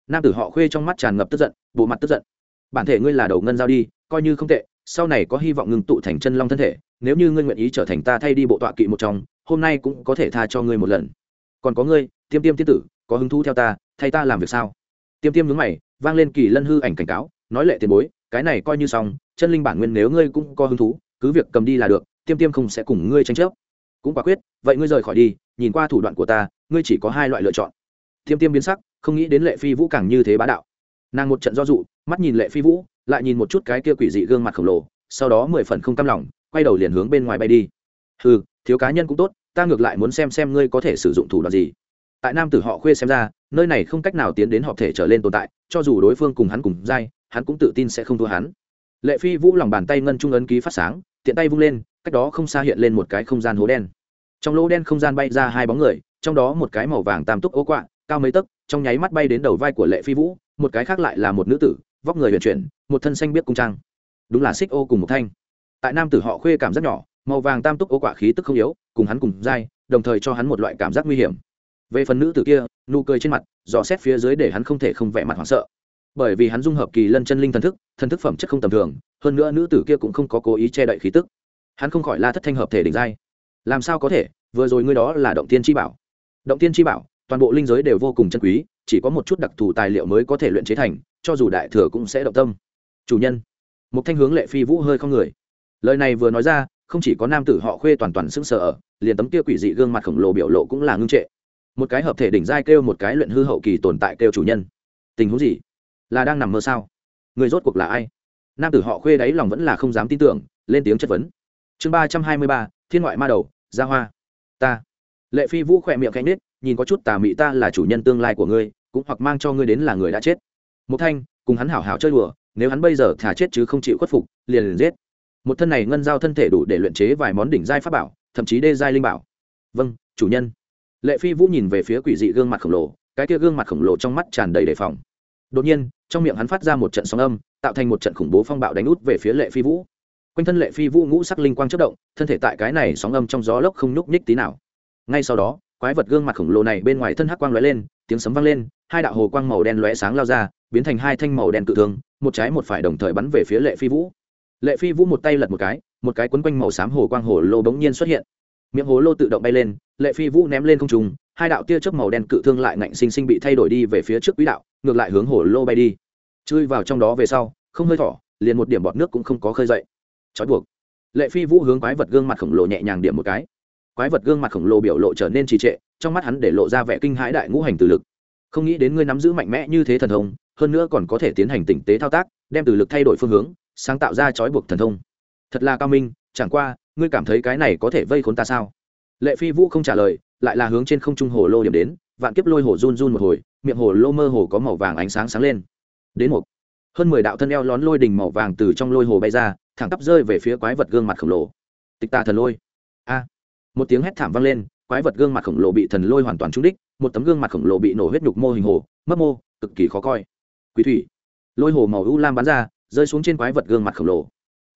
Nam tử họ khuê trong mắt tràn ngập tức giận, bộ mặt tức giận. Bản thể ngươi là đầu ngân giao đi, coi như không tệ sau này có hy vọng ngưng tụ thành chân long thân thể, nếu như ngươi nguyện ý trở thành ta thay đi bộ tọa kỵ một trong, hôm nay cũng có thể tha cho ngươi một lần. Còn có ngươi, tiêm tiêm tiên tử, có hứng thú theo ta, thay ta làm việc sao? Tiêm tiêm nhướng mày, vang lên kỳ lân hư ảnh cảnh cáo, nói lệ tiền bối, cái này coi như xong, chân linh bản nguyên nếu ngươi cũng có hứng thú, cứ việc cầm đi là được, tiêm tiêm không sẽ cùng ngươi tranh chấp. Cũng quả quyết, vậy ngươi rời khỏi đi, nhìn qua thủ đoạn của ta, ngươi chỉ có hai loại lựa chọn. Tiêm tiêm biến sắc, không nghĩ đến lệ phi vũ càng như thế bá đạo. Nàng một trận do dụ mắt nhìn lệ phi vũ lại nhìn một chút cái kia quỷ dị gương mặt khổng lồ, sau đó mười phần không cam lòng, quay đầu liền hướng bên ngoài bay đi. Ừ thiếu cá nhân cũng tốt, ta ngược lại muốn xem xem ngươi có thể sử dụng thủ đoạn gì. Tại nam tử họ khuê xem ra, nơi này không cách nào tiến đến họ thể trở lên tồn tại, cho dù đối phương cùng hắn cùng dai hắn cũng tự tin sẽ không thua hắn. Lệ phi vũ lòng bàn tay ngân trung ấn ký phát sáng, tiện tay vung lên, cách đó không xa hiện lên một cái không gian hố đen. Trong lỗ đen không gian bay ra hai bóng người, trong đó một cái màu vàng tam túc ố quạ, cao mấy tấc, trong nháy mắt bay đến đầu vai của lệ phi vũ, một cái khác lại là một nữ tử vóc người huyền chuyển, một thân xanh biết cung trang. Đúng là xích ô cùng một thanh. Tại nam tử họ khuê cảm giác nhỏ, màu vàng tam túc ô quả khí tức không yếu, cùng hắn cùng dai đồng thời cho hắn một loại cảm giác nguy hiểm. Về phần nữ tử kia, nụ cười trên mặt, dò xét phía dưới để hắn không thể không vẻ mặt hoảng sợ. Bởi vì hắn dung hợp kỳ lân chân linh thần thức thần thức phẩm chất không tầm thường, hơn nữa nữ tử kia cũng không có cố ý che đậy khí tức. Hắn không khỏi la thất thanh hợp thể đỉnh giai. Làm sao có thể? Vừa rồi ngươi đó là động tiên chi bảo. Động tiên chi bảo, toàn bộ linh giới đều vô cùng chân quý, chỉ có một chút đặc thù tài liệu mới có thể luyện chế thành cho dù đại thừa cũng sẽ động tâm. Chủ nhân một thanh hướng lệ phi vũ hơi không người. Lời này vừa nói ra, không chỉ có nam tử họ khuê toàn toàn sững sờ ở, liền tấm kia quỷ dị gương mặt khổng lồ biểu lộ cũng là ngưng trệ. Một cái hợp thể đỉnh giai kêu một cái luyện hư hậu kỳ tồn tại kêu chủ nhân. Tình huống gì? Là đang nằm mơ sao? Người rốt cuộc là ai? Nam tử họ khuê đáy lòng vẫn là không dám tin tưởng, lên tiếng chất vấn. Chương ba trăm hai mươi ba, thiên ngoại ma đầu, gia hoa. Ta. Lệ phi vũ khỏe miệng khanh nết nhìn có chút tà mị ta là chủ nhân tương lai của ngươi, cũng hoặc mang cho ngươi đến là người đã chết một thanh, cùng hắn hảo hảo chơi đùa, nếu hắn bây giờ thả chết chứ không chịu khuất phục, liền liền giết. Một thân này ngân giao thân thể đủ để luyện chế vài món đỉnh giai pháp bảo, thậm chí đê giai linh bảo. Vâng chủ nhân. Lệ phi vũ nhìn về phía quỷ dị gương mặt khổng lồ, cái kia gương mặt khổng lồ trong mắt tràn đầy đề phòng. Đột nhiên, trong miệng hắn phát ra một trận sóng âm, tạo thành một trận khủng bố phong bạo đánh út về phía lệ phi vũ. Quanh thân lệ phi vũ ngũ sắc linh quang chất động, thân thể tại cái này sóng âm trong gió lốc không nhúc nhích tí nào. Ngay sau đó, quái vật gương mặt khổng lồ này bên ngoài thân hắc quang lóe lên, tiếng sấm vang lên hai đạo hồ quang màu đen lóe sáng lao ra, biến thành hai thanh màu đen cự thương, một trái một phải đồng thời bắn về phía lệ phi vũ. Lệ phi vũ một tay lật một cái một cái quấn quanh màu xám hồ quang hồ lô bỗng nhiên xuất hiện. Miệng hồ lô tự động bay lên, lệ phi vũ ném lên không trùng hai đạo tia chớp màu đen cự thương lại ngạnh sinh sinh bị thay đổi đi về phía trước quỹ đạo, ngược lại hướng hồ lô bay đi. Chui vào trong đó về sau, không hơi thỏ liền một điểm bọt nước cũng không có khơi dậy. Trói buộc. Lệ phi vũ hướng quái vật gương mặt khổng lồ nhẹ nhàng điểm một cái. Quái vật gương mặt khổng lồ biểu lộ trở nên trì trệ, trong mắt hắn để lộ ra vẻ kinh hãi đại ngũ hành từ lực không nghĩ đến ngươi nắm giữ mạnh mẽ như thế thần thông, hơn nữa còn có thể tiến hành tỉnh tế thao tác, đem từ lực thay đổi phương hướng, sáng tạo ra trói buộc thần thông. Thật là cao minh, chẳng qua, ngươi cảm thấy cái này có thể vây khốn ta sao? Lệ phi vũ không trả lời, lại là hướng trên không trung hồ lô điểm đến, vạn kiếp lôi hồ run run một hồi, miệng hồ lô mơ hồ có màu vàng ánh sáng sáng lên. Đến một, hơn mười đạo thân eo lón lôi đình màu vàng từ trong lôi hồ bay ra, thẳng tắp rơi về phía quái vật gương mặt khổng lồ. Tịch tà thần lôi. A. Một tiếng hét thảm vang lên quái vật gương mặt khổng lồ bị thần lôi hoàn toàn trúng đích, một tấm gương mặt khổng lồ bị nổ huyết nhục mô hình hồ, mất mô, cực kỳ khó coi. Quỷ thủy. Lôi hồ màu u lam bắn ra, rơi xuống trên quái vật gương mặt khổng lồ.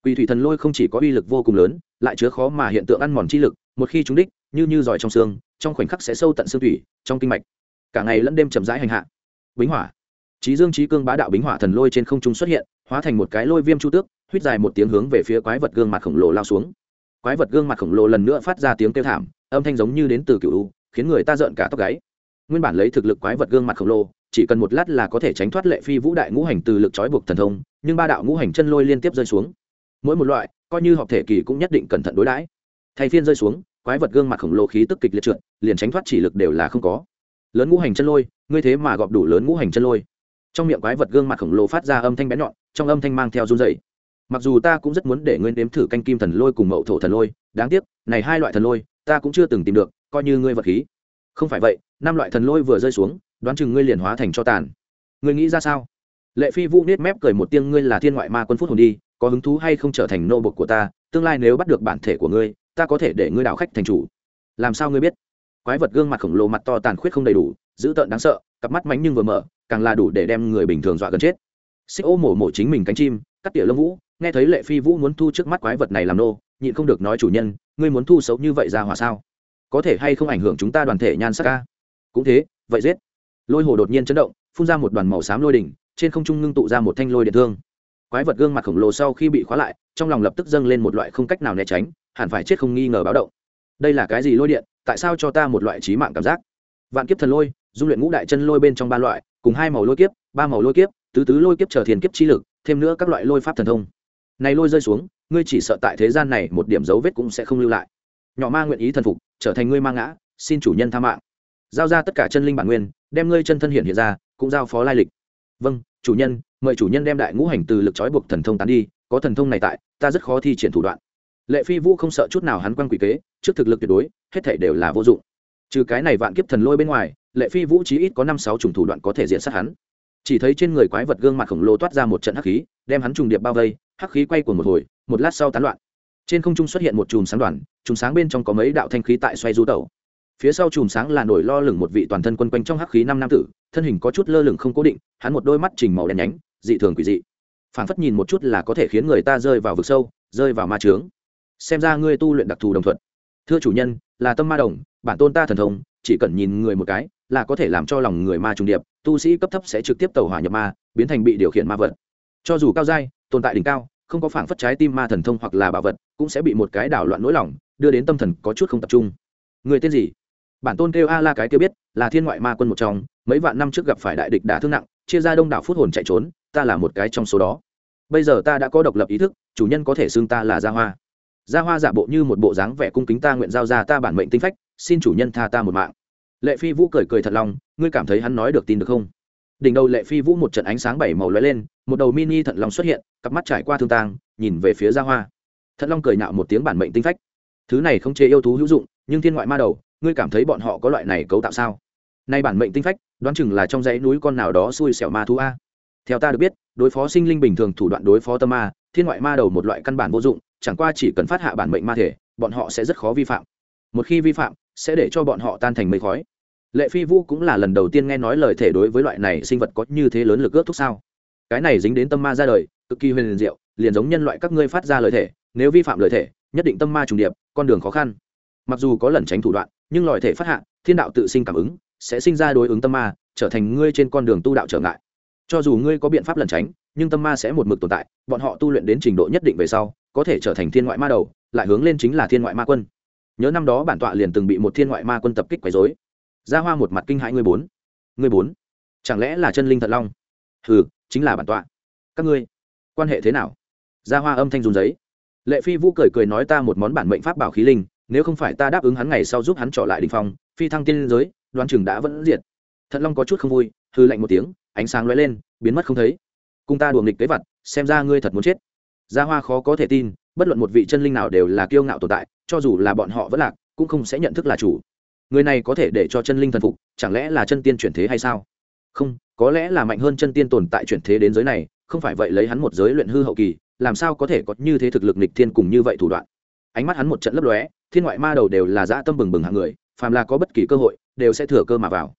Quỷ thủy thần lôi không chỉ có uy lực vô cùng lớn, lại chứa khó mà hiện tượng ăn mòn chi lực, một khi trúng đích, như như giỏi trong xương, trong khoảnh khắc sẽ sâu tận xương thủy, trong kinh mạch. Cả ngày lẫn đêm chậm rãi hành hạ. Bính hỏa. Trí dương trí cương bá đạo bính hỏa thần lôi trên không trung xuất hiện, hóa thành một cái lôi viêm chu tước huýt dài một tiếng hướng về phía quái vật gương mặt khổng lồ lao xuống. Quái vật gương mặt khổng lồ lần nữa phát ra tiếng kêu thảm âm thanh giống như đến từ cựu u, khiến người ta rợn cả tóc gáy. Nguyên bản lấy thực lực quái vật gương mặt khổng lồ, chỉ cần một lát là có thể tránh thoát lệ phi vũ đại ngũ hành từ lực trói buộc thần thông, nhưng ba đạo ngũ hành chân lôi liên tiếp rơi xuống. Mỗi một loại, coi như họp thể kỳ cũng nhất định cẩn thận đối đãi. Thay phiên rơi xuống, quái vật gương mặt khổng lồ khí tức kịch liệt trượt, liền tránh thoát chỉ lực đều là không có. Lớn ngũ hành chân lôi, ngươi thế mà gọp đủ lớn ngũ hành chân lôi. Trong miệng quái vật gương mặt khổng lồ phát ra âm thanh bén nhọn, trong âm thanh mang theo run dày mặc dù ta cũng rất muốn để ngươi nếm thử canh kim thần lôi cùng mậu thổ thần lôi, đáng tiếc, này hai loại thần lôi ta cũng chưa từng tìm được, coi như ngươi vật khí. Không phải vậy, năm loại thần lôi vừa rơi xuống, đoán chừng ngươi liền hóa thành cho tàn. Ngươi nghĩ ra sao? Lệ phi vũ nết mép cười một tiếng, ngươi là thiên ngoại ma quân phút hồn đi, có hứng thú hay không trở thành nô bộc của ta? Tương lai nếu bắt được bản thể của ngươi, ta có thể để ngươi đảo khách thành chủ. Làm sao ngươi biết? Quái vật gương mặt khổng lồ mặt to tàn khuyết không đầy đủ, dữ tợn đáng sợ, cặp mắt mánh nhưng vừa mở, càng là đủ để đem người bình thường dọa gần chết. Xích ô mổ mổ chính mình cánh chim, cắt tỉa lông vũ, nghe thấy lệ phi vũ muốn thu trước mắt quái vật này làm nô nhịn không được nói chủ nhân, ngươi muốn thu xấu như vậy ra hỏa sao? Có thể hay không ảnh hưởng chúng ta đoàn thể nhan sắc ca cũng thế, vậy giết. Lôi hồ đột nhiên chấn động, phun ra một đoàn màu xám lôi đỉnh, trên không trung ngưng tụ ra một thanh lôi điện thương. Quái vật gương mặt khổng lồ sau khi bị khóa lại, trong lòng lập tức dâng lên một loại không cách nào né tránh, hẳn phải chết không nghi ngờ báo động. Đây là cái gì lôi điện? Tại sao cho ta một loại trí mạng cảm giác? Vạn kiếp thần lôi, dung luyện ngũ đại chân lôi bên trong ba loại, cùng hai màu lôi kiếp, ba màu lôi kiếp, tứ tứ lôi kiếp trở thiền kiếp chi lực, thêm nữa các loại lôi pháp thần thông này lôi rơi xuống, ngươi chỉ sợ tại thế gian này một điểm dấu vết cũng sẽ không lưu lại. Nhỏ ma nguyện ý thần phục, trở thành ngươi ma ngã, xin chủ nhân tha mạng. Giao ra tất cả chân linh bản nguyên, đem ngươi chân thân hiện hiện ra, cũng giao phó lai lịch. Vâng chủ nhân, mời chủ nhân đem đại ngũ hành từ lực trói buộc thần thông tán đi, có thần thông này tại, ta rất khó thi triển thủ đoạn. Lệ phi vũ không sợ chút nào hắn quăng quỷ kế, trước thực lực tuyệt đối, hết thể đều là vô dụng. Trừ cái này vạn kiếp thần lôi bên ngoài, lệ phi vũ chí ít có năm sáu chủng thủ đoạn có thể diện sát hắn. Chỉ thấy trên người quái vật gương mặt khổng lồ toát ra một trận hắc khí, đem hắn trùng điệp bao vây hắc khí quay của một hồi, một lát sau tán loạn. Trên không trung xuất hiện một chùm sáng đoàn, chùm sáng bên trong có mấy đạo thanh khí tại xoay du tẩu. Phía sau chùm sáng là nổi lo lửng một vị toàn thân quân quanh trong hắc khí năm nam tử, thân hình có chút lơ lửng không cố định, hắn một đôi mắt trình màu đen nhánh, dị thường quỷ dị. Phảng phất nhìn một chút là có thể khiến người ta rơi vào vực sâu, rơi vào ma trướng xem ra ngươi tu luyện đặc thù đồng thuận. Thưa chủ nhân, là tâm ma đồng, bản tôn ta thần thông, chỉ cần nhìn người một cái, là có thể làm cho lòng người ma trùng điệp, tu sĩ cấp thấp sẽ trực tiếp tẩu hỏa nhập ma, biến thành bị điều khiển ma vật. Cho dù cao giai tồn tại đỉnh cao, không có phảng phất trái tim ma thần thông hoặc là bảo vật, cũng sẽ bị một cái đảo loạn nỗi lòng, đưa đến tâm thần có chút không tập trung. Người tên gì? Bản tôn kêu a la cái kêu biết, là thiên ngoại ma quân một trong, mấy vạn năm trước gặp phải đại địch đả thương nặng, chia ra đông đảo phút hồn chạy trốn, ta là một cái trong số đó. Bây giờ ta đã có độc lập ý thức, chủ nhân có thể xưng ta là gia hoa. Gia hoa giả bộ như một bộ dáng vẻ cung kính ta nguyện giao ra ta bản mệnh tinh phách, xin chủ nhân tha ta một mạng. Lệ phi vũ cười cười thật lòng, ngươi cảm thấy hắn nói được tin được không? Đỉnh đầu lệ phi vũ một trận ánh sáng bảy màu lóe lên, một đầu mini thận long xuất hiện, cặp mắt trải qua thương tang, nhìn về phía gia hoa. Thận long cười nạo một tiếng bản mệnh tinh phách. Thứ này không chế yêu thú hữu dụng, nhưng thiên ngoại ma đầu, ngươi cảm thấy bọn họ có loại này cấu tạo sao? Nay bản mệnh tinh phách, đoán chừng là trong dãy núi con nào đó xui xẻo ma thú a. Theo ta được biết, đối phó sinh linh bình thường thủ đoạn đối phó tâm ma, thiên ngoại ma đầu một loại căn bản vô dụng, chẳng qua chỉ cần phát hạ bản mệnh ma thể, bọn họ sẽ rất khó vi phạm. Một khi vi phạm, sẽ để cho bọn họ tan thành mây khói lệ phi vũ cũng là lần đầu tiên nghe nói lời thể đối với loại này sinh vật có như thế lớn lực ước thúc sao? Cái này dính đến tâm ma ra đời, cực kỳ huyền diệu, liền giống nhân loại các ngươi phát ra lời thể, nếu vi phạm lời thể, nhất định tâm ma trùng điệp, con đường khó khăn. Mặc dù có lẩn tránh thủ đoạn, nhưng lòi thể phát hạ, thiên đạo tự sinh cảm ứng, sẽ sinh ra đối ứng tâm ma, trở thành ngươi trên con đường tu đạo trở ngại. Cho dù ngươi có biện pháp lẩn tránh, nhưng tâm ma sẽ một mực tồn tại, bọn họ tu luyện đến trình độ nhất định về sau, có thể trở thành thiên ngoại ma đầu, lại hướng lên chính là thiên ngoại ma quân. Nhớ năm đó bản tọa liền từng bị một thiên ngoại ma quân tập kích quấy dối ra hoa một mặt kinh hãi, ngươi bốn ngươi bốn, chẳng lẽ là chân linh thật long? Hừ, chính là bản tọa. Các ngươi, quan hệ thế nào? Ra hoa âm thanh run giấy lệ phi vũ cười cười nói, ta một món bản mệnh pháp bảo khí linh, nếu không phải ta đáp ứng hắn ngày sau giúp hắn trở lại đình phong, phi thăng tiên giới đoan chừng đã vẫn diệt. Thận long có chút không vui hư lạnh một tiếng, ánh sáng lóe lên, biến mất không thấy. Cùng ta đùa nghịch kế vật, xem ra ngươi thật muốn chết. Gia hoa khó có thể tin, bất luận một vị chân linh nào đều là kiêu ngạo tồn tại, cho dù là bọn họ vẫn lạc, cũng không sẽ nhận thức là chủ người này có thể để cho chân linh thần phục, chẳng lẽ là chân tiên chuyển thế hay sao? Không, có lẽ là mạnh hơn chân tiên tồn tại chuyển thế đến giới này, không phải vậy lấy hắn một giới luyện hư hậu kỳ, làm sao có thể có như thế thực lực nịch thiên cùng như vậy thủ đoạn? Ánh mắt hắn một trận lấp lóe, thiên ngoại ma đầu đều là dã tâm bừng bừng hạng người, phàm là có bất kỳ cơ hội, đều sẽ thừa cơ mà vào.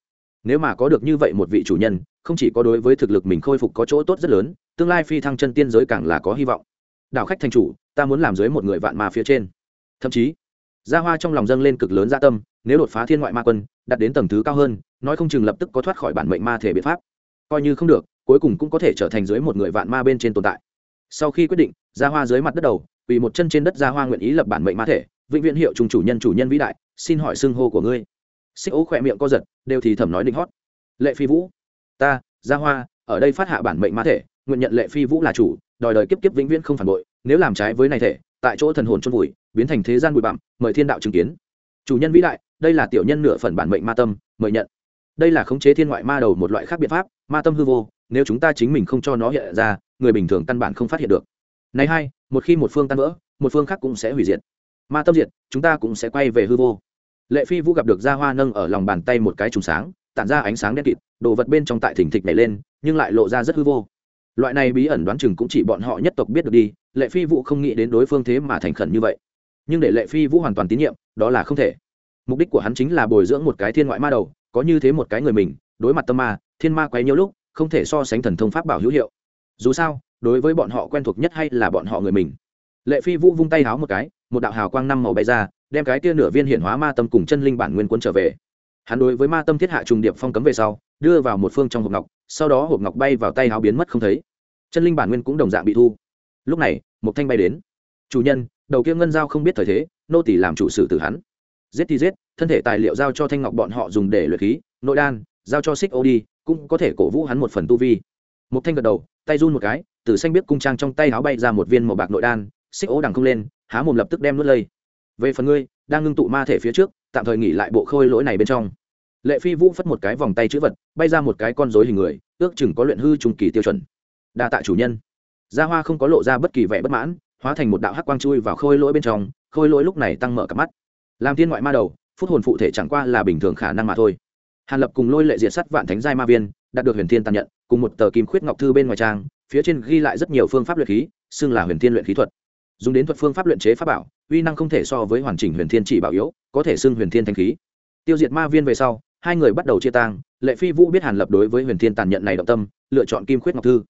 Nếu mà có được như vậy một vị chủ nhân, không chỉ có đối với thực lực mình khôi phục có chỗ tốt rất lớn, tương lai phi thăng chân tiên giới càng là có hy vọng. Đạo khách thành chủ, ta muốn làm dưới một người vạn ma phía trên. Thậm chí, gia hoa trong lòng dâng lên cực lớn gia tâm nếu đột phá thiên ngoại ma quân đặt đến tầng thứ cao hơn, nói không chừng lập tức có thoát khỏi bản mệnh ma thể biện pháp. Coi như không được, cuối cùng cũng có thể trở thành dưới một người vạn ma bên trên tồn tại. Sau khi quyết định, gia hoa dưới mặt đất đầu vì một chân trên đất gia hoa nguyện ý lập bản mệnh ma thể, vĩnh viễn hiệu trùng chủ nhân chủ nhân vĩ đại, xin hỏi xưng hô của ngươi. Xích ố khỏe miệng co giật, đều thì thầm nói định hót. Lệ phi vũ, ta, gia hoa, ở đây phát hạ bản mệnh ma thể, nguyện nhận lệ phi vũ là chủ, đòi đời kiếp kiếp vĩnh viễn không phản bội, nếu làm trái với này thể, tại chỗ thần hồn chôn vùi, biến thành thế gian bụi bặm, mời thiên đạo chứng kiến. Chủ nhân vĩ đại đây là tiểu nhân nửa phần bản mệnh ma tâm, mời nhận. Đây là khống chế thiên ngoại ma đầu một loại khác biện pháp, ma tâm hư vô, nếu chúng ta chính mình không cho nó hiện ra, người bình thường căn bản không phát hiện được. Này hai, một khi một phương tan vỡ, một phương khác cũng sẽ hủy diệt. Ma tâm diệt, chúng ta cũng sẽ quay về hư vô. Lệ phi vũ gặp được gia hoa nâng ở lòng bàn tay một cái trùng sáng, tản ra ánh sáng đen kịt, đồ vật bên trong tại thỉnh thịch này lên, nhưng lại lộ ra rất hư vô. Loại này bí ẩn đoán chừng cũng chỉ bọn họ nhất tộc biết được đi, lệ phi vũ không nghĩ đến đối phương thế mà thành khẩn như vậy. Nhưng để lệ phi vũ hoàn toàn tín nhiệm, đó là không thể mục đích của hắn chính là bồi dưỡng một cái thiên ngoại ma đầu, có như thế một cái người mình, đối mặt tâm ma, thiên ma quấy nhiều lúc, không thể so sánh thần thông pháp bảo hữu hiệu. Dù sao, đối với bọn họ quen thuộc nhất hay là bọn họ người mình. Lệ phi vũ vung tay háo một cái, một đạo hào quang năm màu bay ra, đem cái tia nửa viên hiển hóa ma tâm cùng chân linh bản nguyên quân trở về. Hắn đối với ma tâm thiết hạ trùng điệp phong cấm về sau, đưa vào một phương trong hộp ngọc, sau đó hộp ngọc bay vào tay háo biến mất không thấy. Chân linh bản nguyên cũng đồng dạng bị thu. Lúc này, một thanh bay đến. Chủ nhân, đầu kia ngân giao không biết thời thế, nô tỷ làm chủ sử tử hắn giết thì giết, thân thể tài liệu giao cho thanh ngọc bọn họ dùng để luyện khí, nội đan, giao cho xích ô đi, cũng có thể cổ vũ hắn một phần tu vi. Một thanh gật đầu, tay run một cái, từ xanh biết cung trang trong tay áo bay ra một viên màu bạc nội đan, xích ô đằng không lên, há mồm lập tức đem nuốt lây. Về phần ngươi, đang ngưng tụ ma thể phía trước, tạm thời nghỉ lại bộ khôi lỗi này bên trong. Lệ phi vũ phất một cái vòng tay chữ vật, bay ra một cái con rối hình người, ước chừng có luyện hư trung kỳ tiêu chuẩn. Đa tạ chủ nhân. Gia hoa không có lộ ra bất kỳ vẻ bất mãn, hóa thành một đạo hắc quang chui vào khôi lỗi bên trong, khôi lỗi lúc này tăng mở cả mắt làm thiên ngoại ma đầu, phút hồn phụ thể chẳng qua là bình thường khả năng mà thôi. Hàn lập cùng lôi lệ diệt sắt vạn thánh giai ma viên, đạt được huyền thiên tàn nhận, cùng một tờ kim khuyết ngọc thư bên ngoài trang, phía trên ghi lại rất nhiều phương pháp luyện khí, xưng là huyền thiên luyện khí thuật. Dùng đến thuật phương pháp luyện chế pháp bảo, uy năng không thể so với hoàn chỉnh huyền thiên chỉ bảo yếu, có thể xưng huyền thiên thanh khí. Tiêu diệt ma viên về sau, hai người bắt đầu chia tang, lệ phi vũ biết hàn lập đối với huyền thiên tàn nhận này động tâm, lựa chọn kim khuyết ngọc thư.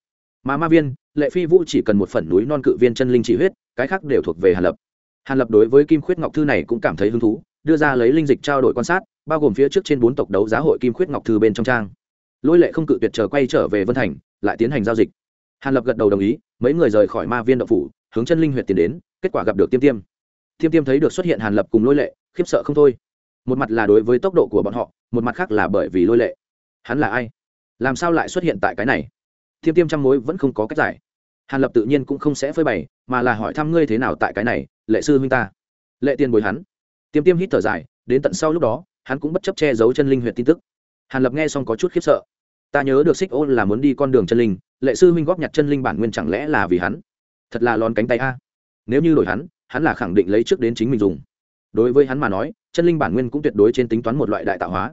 Mà ma viên, lệ phi vũ chỉ cần một phần núi non cự viên chân linh chỉ huyết, cái khác đều thuộc về hàn lập hàn lập đối với kim khuyết ngọc thư này cũng cảm thấy hứng thú, đưa ra lấy linh dịch trao đổi quan sát, bao gồm phía trước trên bốn tộc đấu giá hội kim khuyết ngọc thư bên trong trang. Lôi lệ không cự tuyệt chờ quay trở về vân thành, lại tiến hành giao dịch. Hàn lập gật đầu đồng ý, mấy người rời khỏi ma viên đậu phủ, hướng chân linh huyệt tiến đến, kết quả gặp được tiêm tiêm. Tiêm tiêm thấy được xuất hiện hàn lập cùng lôi lệ, khiếp sợ không thôi. Một mặt là đối với tốc độ của bọn họ, một mặt khác là bởi vì lôi lệ. Hắn là ai? Làm sao lại xuất hiện tại cái này? Tiêm tiêm trăm mối vẫn không có cách giải hàn lập tự nhiên cũng không sẽ phơi bày, mà là hỏi thăm ngươi thế nào tại cái này, lệ sư huynh ta. Lệ tiền bồi hắn. Tiêm tiêm hít thở dài, đến tận sau lúc đó, hắn cũng bất chấp che giấu chân linh huyện tin tức. Hàn lập nghe xong có chút khiếp sợ. Ta nhớ được xích ô là muốn đi con đường chân linh, lệ sư huynh góp nhặt chân linh bản nguyên chẳng lẽ là vì hắn? Thật là lón cánh tay a. Nếu như đổi hắn hắn là khẳng định lấy trước đến chính mình dùng. Đối với hắn mà nói, chân linh bản nguyên cũng tuyệt đối trên tính toán một loại đại tạo hóa.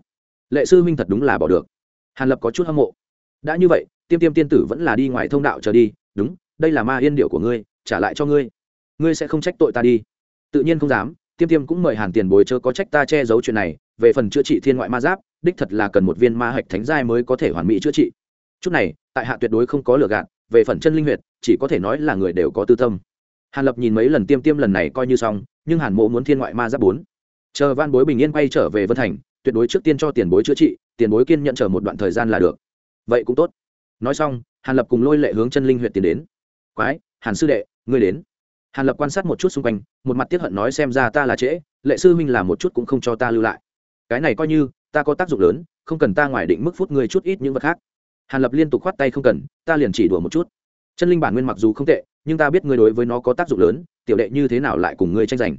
Lệ sư huynh thật đúng là bỏ được. Hàn lập có chút hâm mộ. Đã như vậy, tiêm tiêm tiên tử vẫn là đi ngoài thông đạo trở đi, đúng đây là ma yên điệu của ngươi, trả lại cho ngươi. Ngươi sẽ không trách tội ta đi. Tự nhiên không dám, tiêm tiêm cũng mời hàn tiền bồi chớ có trách ta che giấu chuyện này, về phần chữa trị thiên ngoại ma giáp, đích thật là cần một viên ma hạch thánh giai mới có thể hoàn mỹ chữa trị. Chút này, tại hạ tuyệt đối không có lừa gạt, về phần chân linh huyệt, chỉ có thể nói là người đều có tư tâm. Hàn lập nhìn mấy lần tiêm tiêm lần này coi như xong, nhưng hàn mộ muốn thiên ngoại ma giáp bốn. Chờ van bối bình yên quay trở về vân thành, tuyệt đối trước tiên cho tiền bối chữa trị, tiền bối kiên nhận chờ một đoạn thời gian là được. Vậy cũng tốt. Nói xong, hàn lập cùng lôi lệ hướng chân linh huyệt tiến đến quái, hàn sư đệ, ngươi đến. Hàn lập quan sát một chút xung quanh, một mặt tiếp hận nói xem ra ta là trễ, lệ sư huynh làm một chút cũng không cho ta lưu lại. Cái này coi như, ta có tác dụng lớn, không cần ta ngoài định mức phút ngươi chút ít những vật khác. Hàn lập liên tục khoát tay không cần, ta liền chỉ đùa một chút. Chân linh bản nguyên mặc dù không tệ, nhưng ta biết ngươi đối với nó có tác dụng lớn, tiểu đệ như thế nào lại cùng ngươi tranh giành.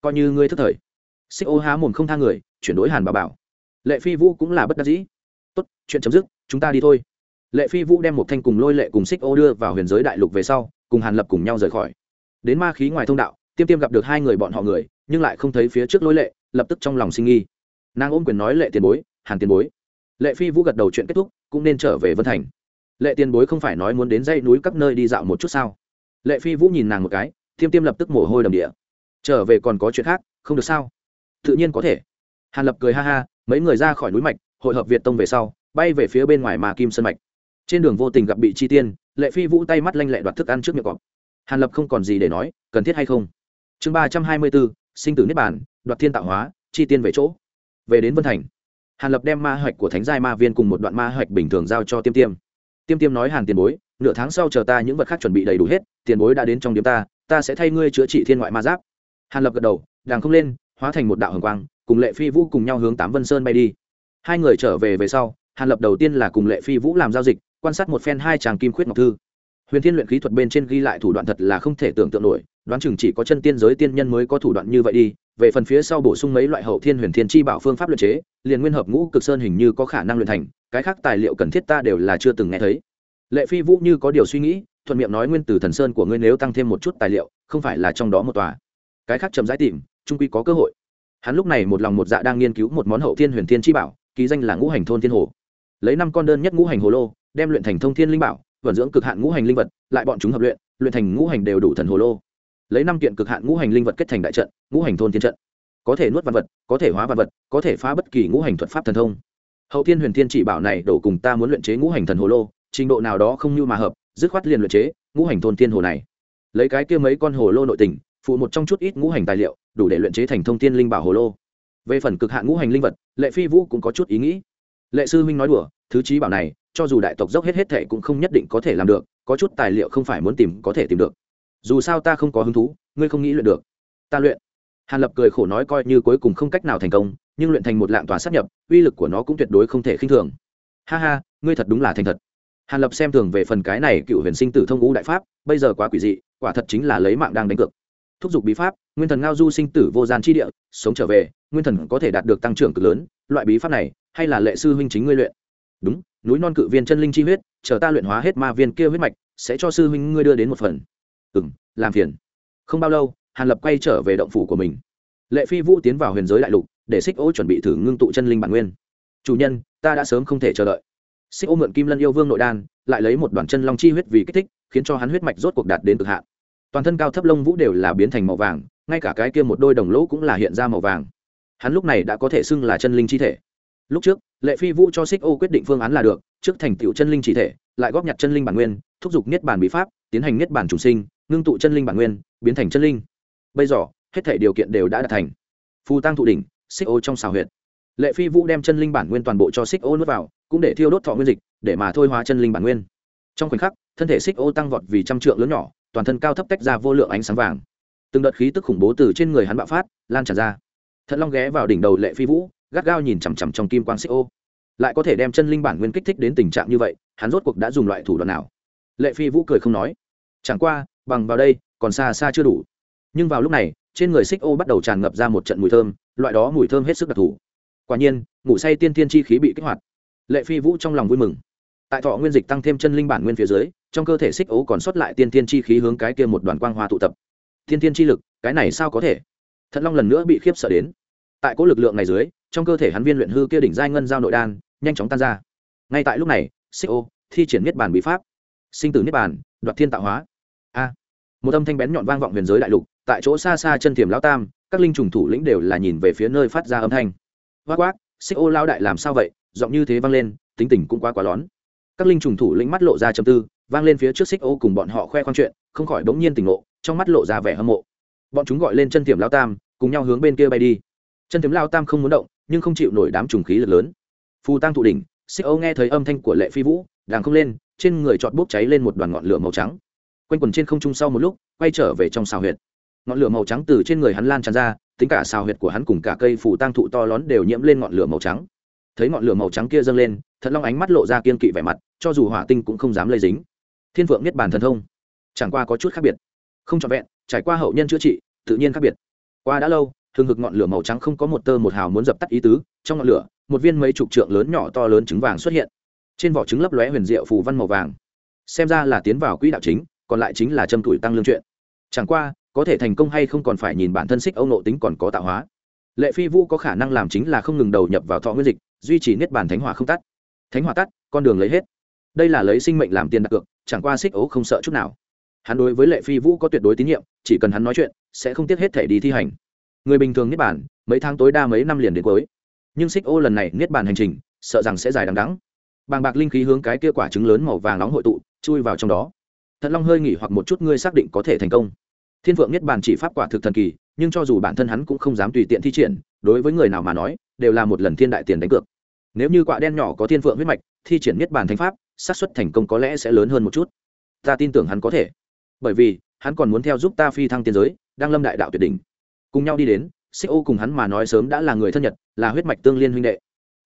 Coi như ngươi thất thời. Xích ô há mồm không tha người, chuyển đổi hàn bà bảo. Lệ phi vũ cũng là bất đắc dĩ. Tốt, chuyện chấm dứt, chúng ta đi thôi lệ phi vũ đem một thanh cùng lôi lệ cùng xích ô đưa vào huyền giới đại lục về sau, cùng hàn lập cùng nhau rời khỏi. Đến ma khí ngoài thông đạo, tiêm tiêm gặp được hai người bọn họ người, nhưng lại không thấy phía trước lôi lệ, lập tức trong lòng sinh nghi. Nàng ôm quyền nói, lệ tiền bối, hàn tiền bối. Lệ phi vũ gật đầu, chuyện kết thúc cũng nên trở về vân thành. Lệ tiền bối không phải nói muốn đến dãy núi các nơi đi dạo một chút sao? Lệ phi vũ nhìn nàng một cái, tiêm tiêm lập tức mồ hôi đầm địa. Trở về còn có chuyện khác, không được sao? Tự nhiên có thể. Hàn lập cười ha ha, mấy người ra khỏi núi mạch, hội hợp việt tông về sau, bay về phía bên ngoài mà kim sơn mạch trên đường vô tình gặp bị chi tiên, lệ phi vũ tay mắt lanh lẹ đoạt thức ăn trước miệng cọp. Hàn lập không còn gì để nói, cần thiết hay không? Chương ba trăm hai mươi bốn, sinh tử niết bản đoạt thiên tạo hóa, chi tiên về chỗ. Về đến vân thành, hàn lập đem ma hạch của thánh giai ma viên cùng một đoạn ma hạch bình thường giao cho tiêm tiêm. Tiêm tiêm nói, hàn tiền bối, nửa tháng sau chờ ta những vật khác chuẩn bị đầy đủ hết, tiền bối đã đến trong điểm ta ta sẽ thay ngươi chữa trị thiên ngoại ma giáp. Hàn lập gật đầu đàng không lên, hóa thành một đạo hồng quang, cùng lệ phi vũ cùng nhau hướng tám vân sơn bay đi. Hai người trở về về sau, hàn lập đầu tiên là cùng lệ phi vũ làm giao dịch quan sát một phen hai chàng kim khuyết ngọc thư. Huyền thiên luyện khí thuật bên trên ghi lại thủ đoạn thật là không thể tưởng tượng nổi, đoán chừng chỉ có chân tiên giới tiên nhân mới có thủ đoạn như vậy đi. Về phần phía sau bổ sung mấy loại hậu thiên huyền thiên chi bảo phương pháp luyện chế, liền nguyên hợp ngũ cực sơn hình như có khả năng luyện thành, cái khác tài liệu cần thiết ta đều là chưa từng nghe thấy. Lệ phi vũ như có điều suy nghĩ, thuận miệng nói nguyên từ thần sơn của ngươi nếu tăng thêm một chút tài liệu, không phải là trong đó một tòa. Cái khác chậm rãi tìm trung quy có cơ hội. Hắn lúc này một lòng một dạ đang nghiên cứu một món hậu thiên huyền thiên chi bảo, ký danh là ngũ hành thôn thiên hồ. Lấy năm con đơn nhất ngũ hành hồ lô đem luyện thành thông thiên linh bảo, vận dưỡng cực hạn ngũ hành linh vật, lại bọn chúng hợp luyện luyện thành ngũ hành đều đủ thần hồ lô. Lấy năm kiện cực hạn ngũ hành linh vật kết thành đại trận, ngũ hành thôn thiên trận. Có thể nuốt văn vật, có thể hóa văn vật, có thể phá bất kỳ ngũ hành thuật pháp thần thông. Hậu thiên huyền thiên chỉ bảo này đổ cùng ta muốn luyện chế ngũ hành thần hồ lô, trình độ nào đó không như mà hợp, dứt khoát liền luyện chế ngũ hành thôn thiên hồ này. Lấy cái kia mấy con hồ lô nội tình, phụ một trong chút ít ngũ hành tài liệu, đủ để luyện chế thành thông thiên linh bảo hồ lô. Về phần cực hạn ngũ hành linh vật, lệ phi vũ cũng có chút ý nghĩ lệ sư Minh nói đùa, thứ trí bảo này, cho dù đại tộc dốc hết hết thể cũng không nhất định có thể làm được, có chút tài liệu không phải muốn tìm có thể tìm được. Dù sao ta không có hứng thú, ngươi không nghĩ luyện được. Ta luyện. Hàn lập cười khổ nói coi như cuối cùng không cách nào thành công, nhưng luyện thành một lạng tòa sắp nhập, uy lực của nó cũng tuyệt đối không thể khinh thường. Ha ha, ngươi thật đúng là thành thật. Hàn lập xem thường về phần cái này cựu huyền sinh tử thông ngũ đại pháp, bây giờ quá quỷ dị, quả thật chính là lấy mạng đang đánh cược. Thúc giục bí pháp, nguyên thần ngao du sinh tử vô gian chi địa, sống trở về, nguyên thần có thể đạt được tăng trưởng cực lớn, loại bí pháp này hay là lệ sư huynh chính ngươi luyện? Đúng, núi non cự viên chân linh chi huyết, chờ ta luyện hóa hết ma viên kia huyết mạch, sẽ cho sư huynh ngươi đưa đến một phần. Ừ m làm phiền. Không bao lâu, hàn lập quay trở về động phủ của mình. Lệ phi vũ tiến vào huyền giới đại lục, để xích ô chuẩn bị thử ngưng tụ chân linh bản nguyên. Chủ nhân, ta đã sớm không thể chờ đợi. Xích ô mượn kim lân yêu vương nội đan, lại lấy một đoàn chân long chi huyết vì kích thích, khiến cho hắn huyết mạch rốt cuộc đạt đến cực hạn. Toàn thân cao thấp lông vũ đều là biến thành màu vàng, ngay cả cái kia một đôi đồng lỗ cũng là hiện ra màu vàng. Hắn lúc này đã có thể xưng là chân linh chi thể lúc trước, lệ phi vũ cho xích ô quyết định phương án là được, trước thành tựu chân linh chỉ thể, lại góp nhặt chân linh bản nguyên, thúc giục niết bản bí pháp, tiến hành niết bản chủ sinh, ngưng tụ chân linh bản nguyên, biến thành chân linh. Bây giờ, hết thể điều kiện đều đã đạt thành. Phù tăng thụ đỉnh, xích ô trong xào huyệt. Lệ phi vũ đem chân linh bản nguyên toàn bộ cho xích ô nuốt vào, cũng để thiêu đốt thọ nguyên dịch, để mà thôi hóa chân linh bản nguyên. Trong khoảnh khắc, thân thể xích ô tăng vọt vì trăm trượng lớn nhỏ, toàn thân cao thấp tách ra vô lượng ánh sáng vàng. Từng đợt khí tức khủng bố từ trên người hắn bạo phát, lan tràn ra. Thật long ghé vào đỉnh đầu lệ phi vũ gắt gao nhìn chằm chằm trong kim quang xích ô lại có thể đem chân linh bản nguyên kích thích đến tình trạng như vậy, hắn rốt cuộc đã dùng loại thủ đoạn nào? Lệ phi vũ cười không nói. Chẳng qua, bằng vào đây, còn xa xa chưa đủ. Nhưng vào lúc này, trên người xích ô bắt đầu tràn ngập ra một trận mùi thơm, loại đó mùi thơm hết sức đặc thù. Quả nhiên, ngủ say tiên tiên chi khí bị kích hoạt. Lệ phi vũ trong lòng vui mừng. Tại thọ nguyên dịch tăng thêm chân linh bản nguyên phía dưới, trong cơ thể xích ố còn sót lại tiên tiên chi khí hướng cái kia một đoàn quang hoa tụ tập. Tiên tiên chi lực, cái này sao có thể? Thận long lần nữa bị khiếp sợ đến tại cỗ lực lượng này dưới, trong cơ thể hắn viên luyện hư kia đỉnh giai ngân giao nội đan, nhanh chóng tan ra. Ngay tại lúc này, xích ô thi triển niết bàn bí pháp. Sinh tử niết bàn, đoạt thiên tạo hóa. A! Một âm thanh bén nhọn vang vọng huyền giới đại lục, tại chỗ xa xa chân tiềm lao tam, các linh trùng thủ lĩnh đều là nhìn về phía nơi phát ra âm thanh. Hoa quát, xích ô lao đại làm sao vậy? Giọng như thế vang lên, tính tình cũng quá quá lón. Các linh trùng thủ lĩnh mắt lộ ra châm tư, vang lên phía trước xích ô cùng bọn họ khoe khoang chuyện, không khỏi bỗng nhiên tỉnh ngộ, trong mắt lộ ra vẻ hâm mộ. Bọn chúng gọi lên chân tiềm lao tam, cùng nhau hướng bên kia bay đi chân tiềm lao tam không muốn động, nhưng không chịu nổi đám trùng khí lực lớn. Phù tăng thụ đỉnh, xích âu nghe thấy âm thanh của lệ phi vũ, đàng không lên, trên người chọt bốc cháy lên một đoàn ngọn lửa màu trắng. Quanh quần trên không trung sau một lúc, quay trở về trong xào huyệt. Ngọn lửa màu trắng từ trên người hắn lan tràn ra, tính cả xào huyệt của hắn cùng cả cây Phù tăng thụ to lớn đều nhiễm lên ngọn lửa màu trắng. Thấy ngọn lửa màu trắng kia dâng lên, thật long ánh mắt lộ ra kiên kỵ vẻ mặt, cho dù hỏa tinh cũng không dám lây dính. Thiên phượng niết bàn thần thông. Chẳng qua có chút khác biệt. Không trọn vẹn, trải qua hậu nhân chữa trị, tự nhiên khác biệt. Qua đã lâu thường hực ngọn lửa màu trắng không có một tơ một hào muốn dập tắt ý tứ, trong ngọn lửa, một viên mấy chục trượng lớn nhỏ to lớn trứng vàng xuất hiện. Trên vỏ trứng lấp lóe huyền diệu phù văn màu vàng. Xem ra là tiến vào quỹ đạo chính, còn lại chính là châm tuổi tăng lương chuyện. Chẳng qua, có thể thành công hay không còn phải nhìn bản thân xích âu nộ tính còn có tạo hóa. Lệ phi vũ có khả năng làm chính là không ngừng đầu nhập vào thọ nguyên dịch, duy trì niết bàn thánh hỏa không tắt. Thánh hỏa tắt, con đường lấy hết. Đây là lấy sinh mệnh làm tiền đặt cược, chẳng qua xích ấu không sợ chút nào. Hắn đối với lệ phi vũ có tuyệt đối tín nhiệm, chỉ cần hắn nói chuyện, sẽ không tiếc hết thể đi thi hành người bình thường niết bàn, mấy tháng tối đa mấy năm liền đến cuối. Nhưng xích ô lần này niết bàn hành trình, sợ rằng sẽ dài đằng đắng bàng bạc linh khí hướng cái kia quả trứng lớn màu vàng nóng hội tụ, chui vào trong đó. Thật long hơi nghỉ hoặc một chút ngươi xác định có thể thành công. Thiên phượng niết bàn chỉ pháp quả thực thần kỳ, nhưng cho dù bản thân hắn cũng không dám tùy tiện thi triển, đối với người nào mà nói, đều là một lần thiên đại tiền đánh cược. Nếu như quả đen nhỏ có thiên phượng huyết mạch, thi triển niết bàn thánh pháp, xác suất thành công có lẽ sẽ lớn hơn một chút. Ta tin tưởng hắn có thể. Bởi vì, hắn còn muốn theo giúp ta phi thăng tiên giới, đang lâm đại đạo tuyệt đỉnh cùng nhau đi đến, xích ô cùng hắn mà nói sớm đã là người thân nhật, là huyết mạch tương liên huynh đệ.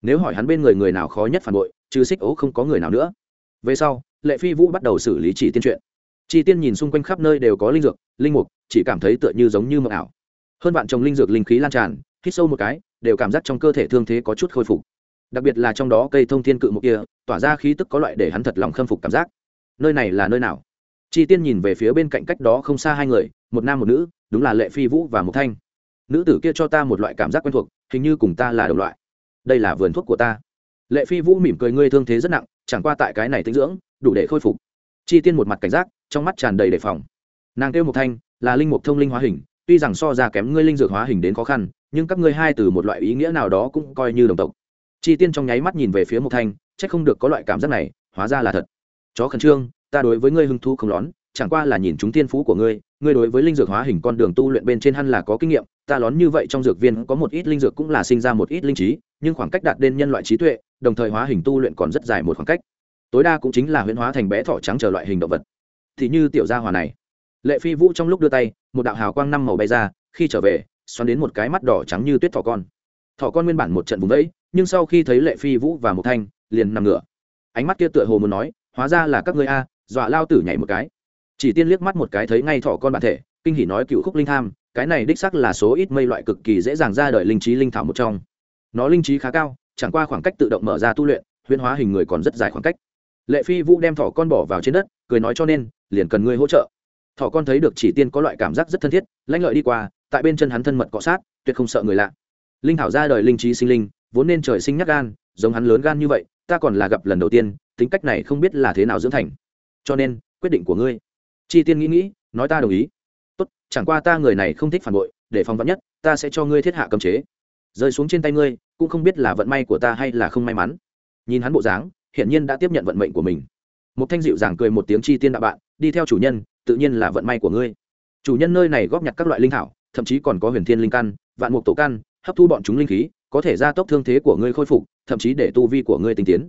Nếu hỏi hắn bên người người nào khó nhất phản bội chứ xích ô không có người nào nữa. Về sau, lệ phi vũ bắt đầu xử lý chỉ tiên chuyện. Chi tiên nhìn xung quanh khắp nơi đều có linh dược, linh mục, chỉ cảm thấy tựa như giống như mộng ảo. Hơn bạn trồng linh dược linh khí lan tràn, hít sâu một cái, đều cảm giác trong cơ thể thương thế có chút khôi phục. Đặc biệt là trong đó cây thông thiên cự một kia, tỏa ra khí tức có loại để hắn thật lòng khâm phục cảm giác. Nơi này là nơi nào? Chi tiên nhìn về phía bên cạnh cách đó không xa hai người, một nam một nữ đúng là lệ phi vũ và mục thanh nữ tử kia cho ta một loại cảm giác quen thuộc hình như cùng ta là đồng loại đây là vườn thuốc của ta lệ phi vũ mỉm cười ngươi thương thế rất nặng chẳng qua tại cái này tinh dưỡng đủ để khôi phục chi tiên một mặt cảnh giác trong mắt tràn đầy đề phòng nàng kêu mục thanh là linh mục thông linh hóa hình tuy rằng so ra kém ngươi linh dược hóa hình đến khó khăn nhưng các ngươi hai từ một loại ý nghĩa nào đó cũng coi như đồng tộc chi tiên trong nháy mắt nhìn về phía mục thanh chắc không được có loại cảm giác này hóa ra là thật chó khẩn trương ta đối với ngươi hứng thú không lón chẳng qua là nhìn chúng tiên phú của ngươi ngươi đối với linh dược hóa hình con đường tu luyện bên trên hẳn là có kinh nghiệm, ta lón như vậy trong dược viên có một ít linh dược cũng là sinh ra một ít linh trí, nhưng khoảng cách đạt đến nhân loại trí tuệ, đồng thời hóa hình tu luyện còn rất dài một khoảng cách. Tối đa cũng chính là huyễn hóa thành bé thỏ trắng trở loại hình động vật. Thì như tiểu gia hòa này. Lệ phi vũ trong lúc đưa tay, một đạo hào quang năm màu bay ra, khi trở về, xoắn đến một cái mắt đỏ trắng như tuyết thỏ con. Thỏ con nguyên bản một trận vùng vẫy, nhưng sau khi thấy lệ phi vũ và một thanh, liền nằm ngửa. Ánh mắt kia tựa hồ muốn nói, hóa ra là các ngươi a, dọa lao tử nhảy một cái chỉ tiên liếc mắt một cái thấy ngay thỏ con bản thể, kinh hỉ nói cựu khúc linh tham, cái này đích sắc là số ít mây loại cực kỳ dễ dàng ra đời linh trí linh thảo một trong. Nó linh trí khá cao, chẳng qua khoảng cách tự động mở ra tu luyện, huyễn hóa hình người còn rất dài khoảng cách. Lệ phi vũ đem thỏ con bỏ vào trên đất, cười nói cho nên, liền cần ngươi hỗ trợ. Thỏ con thấy được chỉ tiên có loại cảm giác rất thân thiết lãnh lợi đi qua, tại bên chân hắn thân mật cọ sát, tuyệt không sợ người lạ. Linh thảo ra đời linh trí sinh linh, vốn nên trời sinh nhắc gan, giống hắn lớn gan như vậy, ta còn là gặp lần đầu tiên, tính cách này không biết là thế nào dưỡng thành. Cho nên, quyết định của ngươi chi tiên nghĩ nghĩ, nói ta đồng ý. Tốt, chẳng qua ta người này không thích phản bội, để phòng vắn nhất, ta sẽ cho ngươi thiết hạ cấm chế. Rơi xuống trên tay ngươi, cũng không biết là vận may của ta hay là không may mắn. Nhìn hắn bộ dáng, hiển nhiên đã tiếp nhận vận mệnh của mình. Một thanh dịu giảng cười một tiếng chi tiên đạo bạn, đi theo chủ nhân, tự nhiên là vận may của ngươi. Chủ nhân nơi này góp nhặt các loại linh thảo, thậm chí còn có huyền thiên linh căn, vạn mục tổ căn, hấp thu bọn chúng linh khí, có thể gia tốc thương thế của ngươi khôi phục, thậm chí để tu vi của ngươi tinh tiến.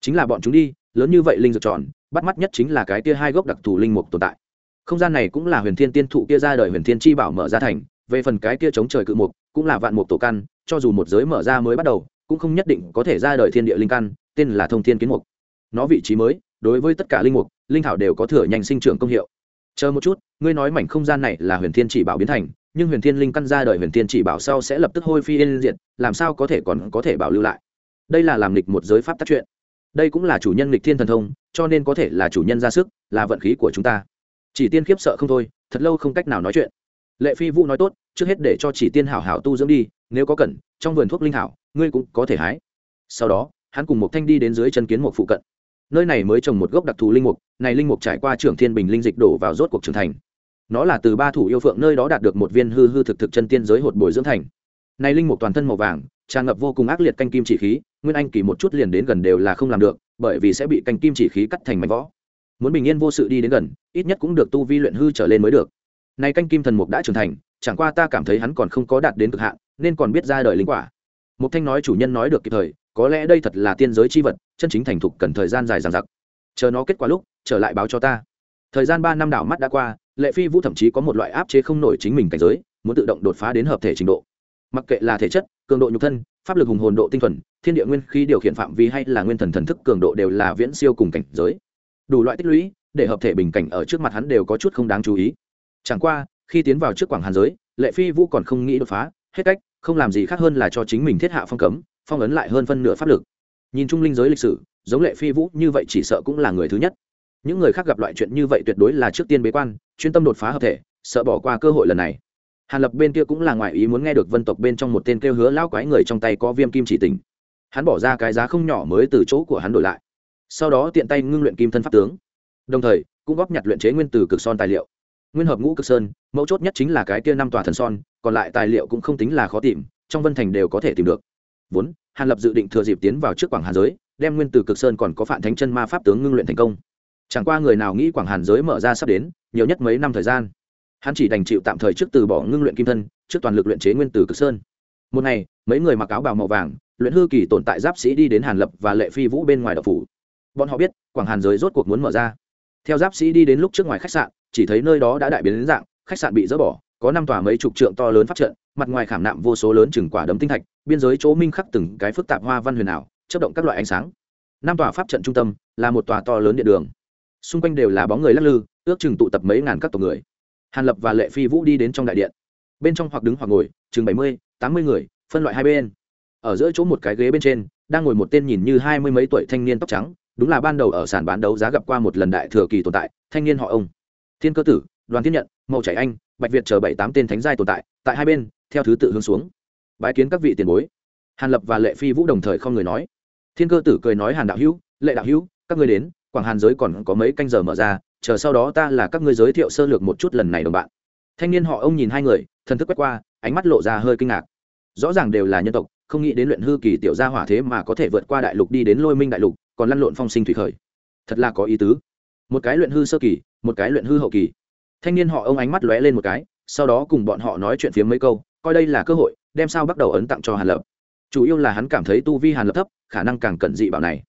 Chính là bọn chúng đi, lớn như vậy linh dược tròn bắt mắt nhất chính là cái tia hai gốc đặc thù linh mục tồn tại. Không gian này cũng là huyền thiên tiên thụ kia ra đời huyền thiên chi bảo mở ra thành, về phần cái kia chống trời cự mục, cũng là vạn mục tổ căn, cho dù một giới mở ra mới bắt đầu, cũng không nhất định có thể ra đời thiên địa linh căn, tên là thông thiên kiến mục. Nó vị trí mới, đối với tất cả linh mục, linh thảo đều có thừa nhanh sinh trưởng công hiệu. Chờ một chút, ngươi nói mảnh không gian này là huyền thiên chỉ bảo biến thành, nhưng huyền thiên linh căn ra đời huyền thiên chỉ bảo sau sẽ lập tức hôi phi yên diện làm sao có thể còn có thể bảo lưu lại? Đây là làm lịch một giới pháp tác chuyện đây cũng là chủ nhân lịch thiên thần thông, cho nên có thể là chủ nhân ra sức, là vận khí của chúng ta. Chỉ tiên khiếp sợ không thôi, thật lâu không cách nào nói chuyện. Lệ phi vũ nói tốt, trước hết để cho chỉ tiên hảo hảo tu dưỡng đi, nếu có cần, trong vườn thuốc linh hảo ngươi cũng có thể hái. Sau đó, hắn cùng một thanh đi đến dưới chân kiến một phụ cận. Nơi này mới trồng một gốc đặc thù linh mục, này linh mục trải qua trưởng thiên bình linh dịch đổ vào rốt cuộc trưởng thành. Nó là từ ba thủ yêu phượng nơi đó đạt được một viên hư hư thực thực chân tiên giới hột bồi dưỡng thành. Này linh mục toàn thân màu vàng tràn ngập vô cùng ác liệt canh kim chỉ khí, nguyên anh kỳ một chút liền đến gần đều là không làm được, bởi vì sẽ bị canh kim chỉ khí cắt thành mảnh võ muốn bình yên vô sự đi đến gần, ít nhất cũng được tu vi luyện hư trở lên mới được. Nay canh kim thần mục đã trưởng thành, chẳng qua ta cảm thấy hắn còn không có đạt đến cực hạn, nên còn biết ra đời linh quả. Mục thanh nói chủ nhân nói được kịp thời, có lẽ đây thật là tiên giới chi vật, chân chính thành thục cần thời gian dài dằng dặc. Chờ nó kết quả lúc, trở lại báo cho ta. Thời gian ba năm đảo mắt đã qua, lệ phi vũ thậm chí có một loại áp chế không nổi chính mình cảnh giới, muốn tự động đột phá đến hợp thể trình độ mặc kệ là thể chất, cường độ nhục thân, pháp lực hùng hồn độ tinh thuần, thiên địa nguyên khí điều khiển phạm vi hay là nguyên thần thần thức cường độ đều là viễn siêu cùng cảnh giới. Đủ loại tích lũy, để hợp thể bình cảnh ở trước mặt hắn đều có chút không đáng chú ý. Chẳng qua, khi tiến vào trước quảng hàn giới, lệ phi vũ còn không nghĩ đột phá, hết cách, không làm gì khác hơn là cho chính mình thiết hạ phong cấm, phong ấn lại hơn phân nửa pháp lực. Nhìn chung linh giới lịch sử, giống lệ phi vũ như vậy chỉ sợ cũng là người thứ nhất. Những người khác gặp loại chuyện như vậy tuyệt đối là trước tiên bế quan, chuyên tâm đột phá hợp thể, sợ bỏ qua cơ hội lần này hàn lập bên kia cũng là ngoại ý muốn nghe được vân tộc bên trong một tên kêu hứa lão quái người trong tay có viêm kim chỉ tình hắn bỏ ra cái giá không nhỏ mới từ chỗ của hắn đổi lại. Sau đó tiện tay ngưng luyện kim thân pháp tướng. Đồng thời, cũng góp nhặt luyện chế nguyên từ cực son tài liệu. Nguyên hợp ngũ cực sơn, mấu chốt nhất chính là cái kia năm tòa thần son, còn lại tài liệu cũng không tính là khó tìm, trong vân thành đều có thể tìm được. Vốn, hàn lập dự định thừa dịp tiến vào trước quảng hàn giới, đem nguyên từ cực sơn còn có phạm thánh chân ma pháp tướng ngưng luyện thành công. Chẳng qua người nào nghĩ quảng hàn giới mở ra sắp đến, nhiều nhất mấy năm thời gian hắn chỉ đành chịu tạm thời trước từ bỏ ngưng luyện kim thân, trước toàn lực luyện chế nguyên tử cực sơn. Một ngày, mấy người mặc áo bào màu vàng, luyện hư kỳ tồn tại giáp sĩ đi đến hàn lập và lệ phi vũ bên ngoài đập phủ. Bọn họ biết, quảng hàn giới rốt cuộc muốn mở ra. Theo giáp sĩ đi đến lúc trước ngoài khách sạn, chỉ thấy nơi đó đã đại biến đến dạng, khách sạn bị dỡ bỏ, có năm tòa mấy chục trượng to lớn phát trận, mặt ngoài khảm nạm vô số lớn chừng quả đấm tinh thạch, biên giới chỗ minh khắc từng cái phức tạp hoa văn huyền ảo chất động các loại ánh sáng. Năm tòa pháp trận trung tâm là một tòa to lớn điện đường. Xung quanh đều là bóng người lắc lư, ước chừng tụ tập mấy ngàn các tộc người hàn lập và lệ phi vũ đi đến trong đại điện. Bên trong hoặc đứng hoặc ngồi, chừng bảy mươi, tám mươi người, phân loại hai bên. Ở giữa chỗ một cái ghế bên trên, đang ngồi một tên nhìn như hai mươi mấy tuổi thanh niên tóc trắng, đúng là ban đầu ở sàn bán đấu giá gặp qua một lần đại thừa kỳ tồn tại, thanh niên họ ông. Thiên cơ tử, đoàn thiên nhận, mậu chảy anh, bạch việt chờ bảy tám tên thánh giai tồn tại tại hai bên, theo thứ tự hướng xuống. Bái kiến các vị tiền bối. Hàn lập và lệ phi vũ đồng thời không người nói. Thiên cơ tử cười nói hàn đạo hữu, lệ đạo hữu, các ngươi đến, quảng hàn giới còn có mấy canh giờ mở ra chờ sau đó ta là các ngươi giới thiệu sơ lược một chút lần này đồng bạn. Thanh niên họ ông nhìn hai người, thần thức quét qua, ánh mắt lộ ra hơi kinh ngạc. Rõ ràng đều là nhân tộc, không nghĩ đến luyện hư kỳ tiểu gia hỏa thế mà có thể vượt qua đại lục đi đến lôi minh đại lục, còn lăn lộn phong sinh thủy khởi. Thật là có ý tứ. Một cái luyện hư sơ kỳ, một cái luyện hư hậu kỳ. Thanh niên họ ông ánh mắt lóe lên một cái, sau đó cùng bọn họ nói chuyện phía mấy câu, coi đây là cơ hội, đem sao bắt đầu ấn tặng cho hàn lập. Chủ yếu là hắn cảm thấy tu vi hàn lập thấp, khả năng càng cận dị bảo này.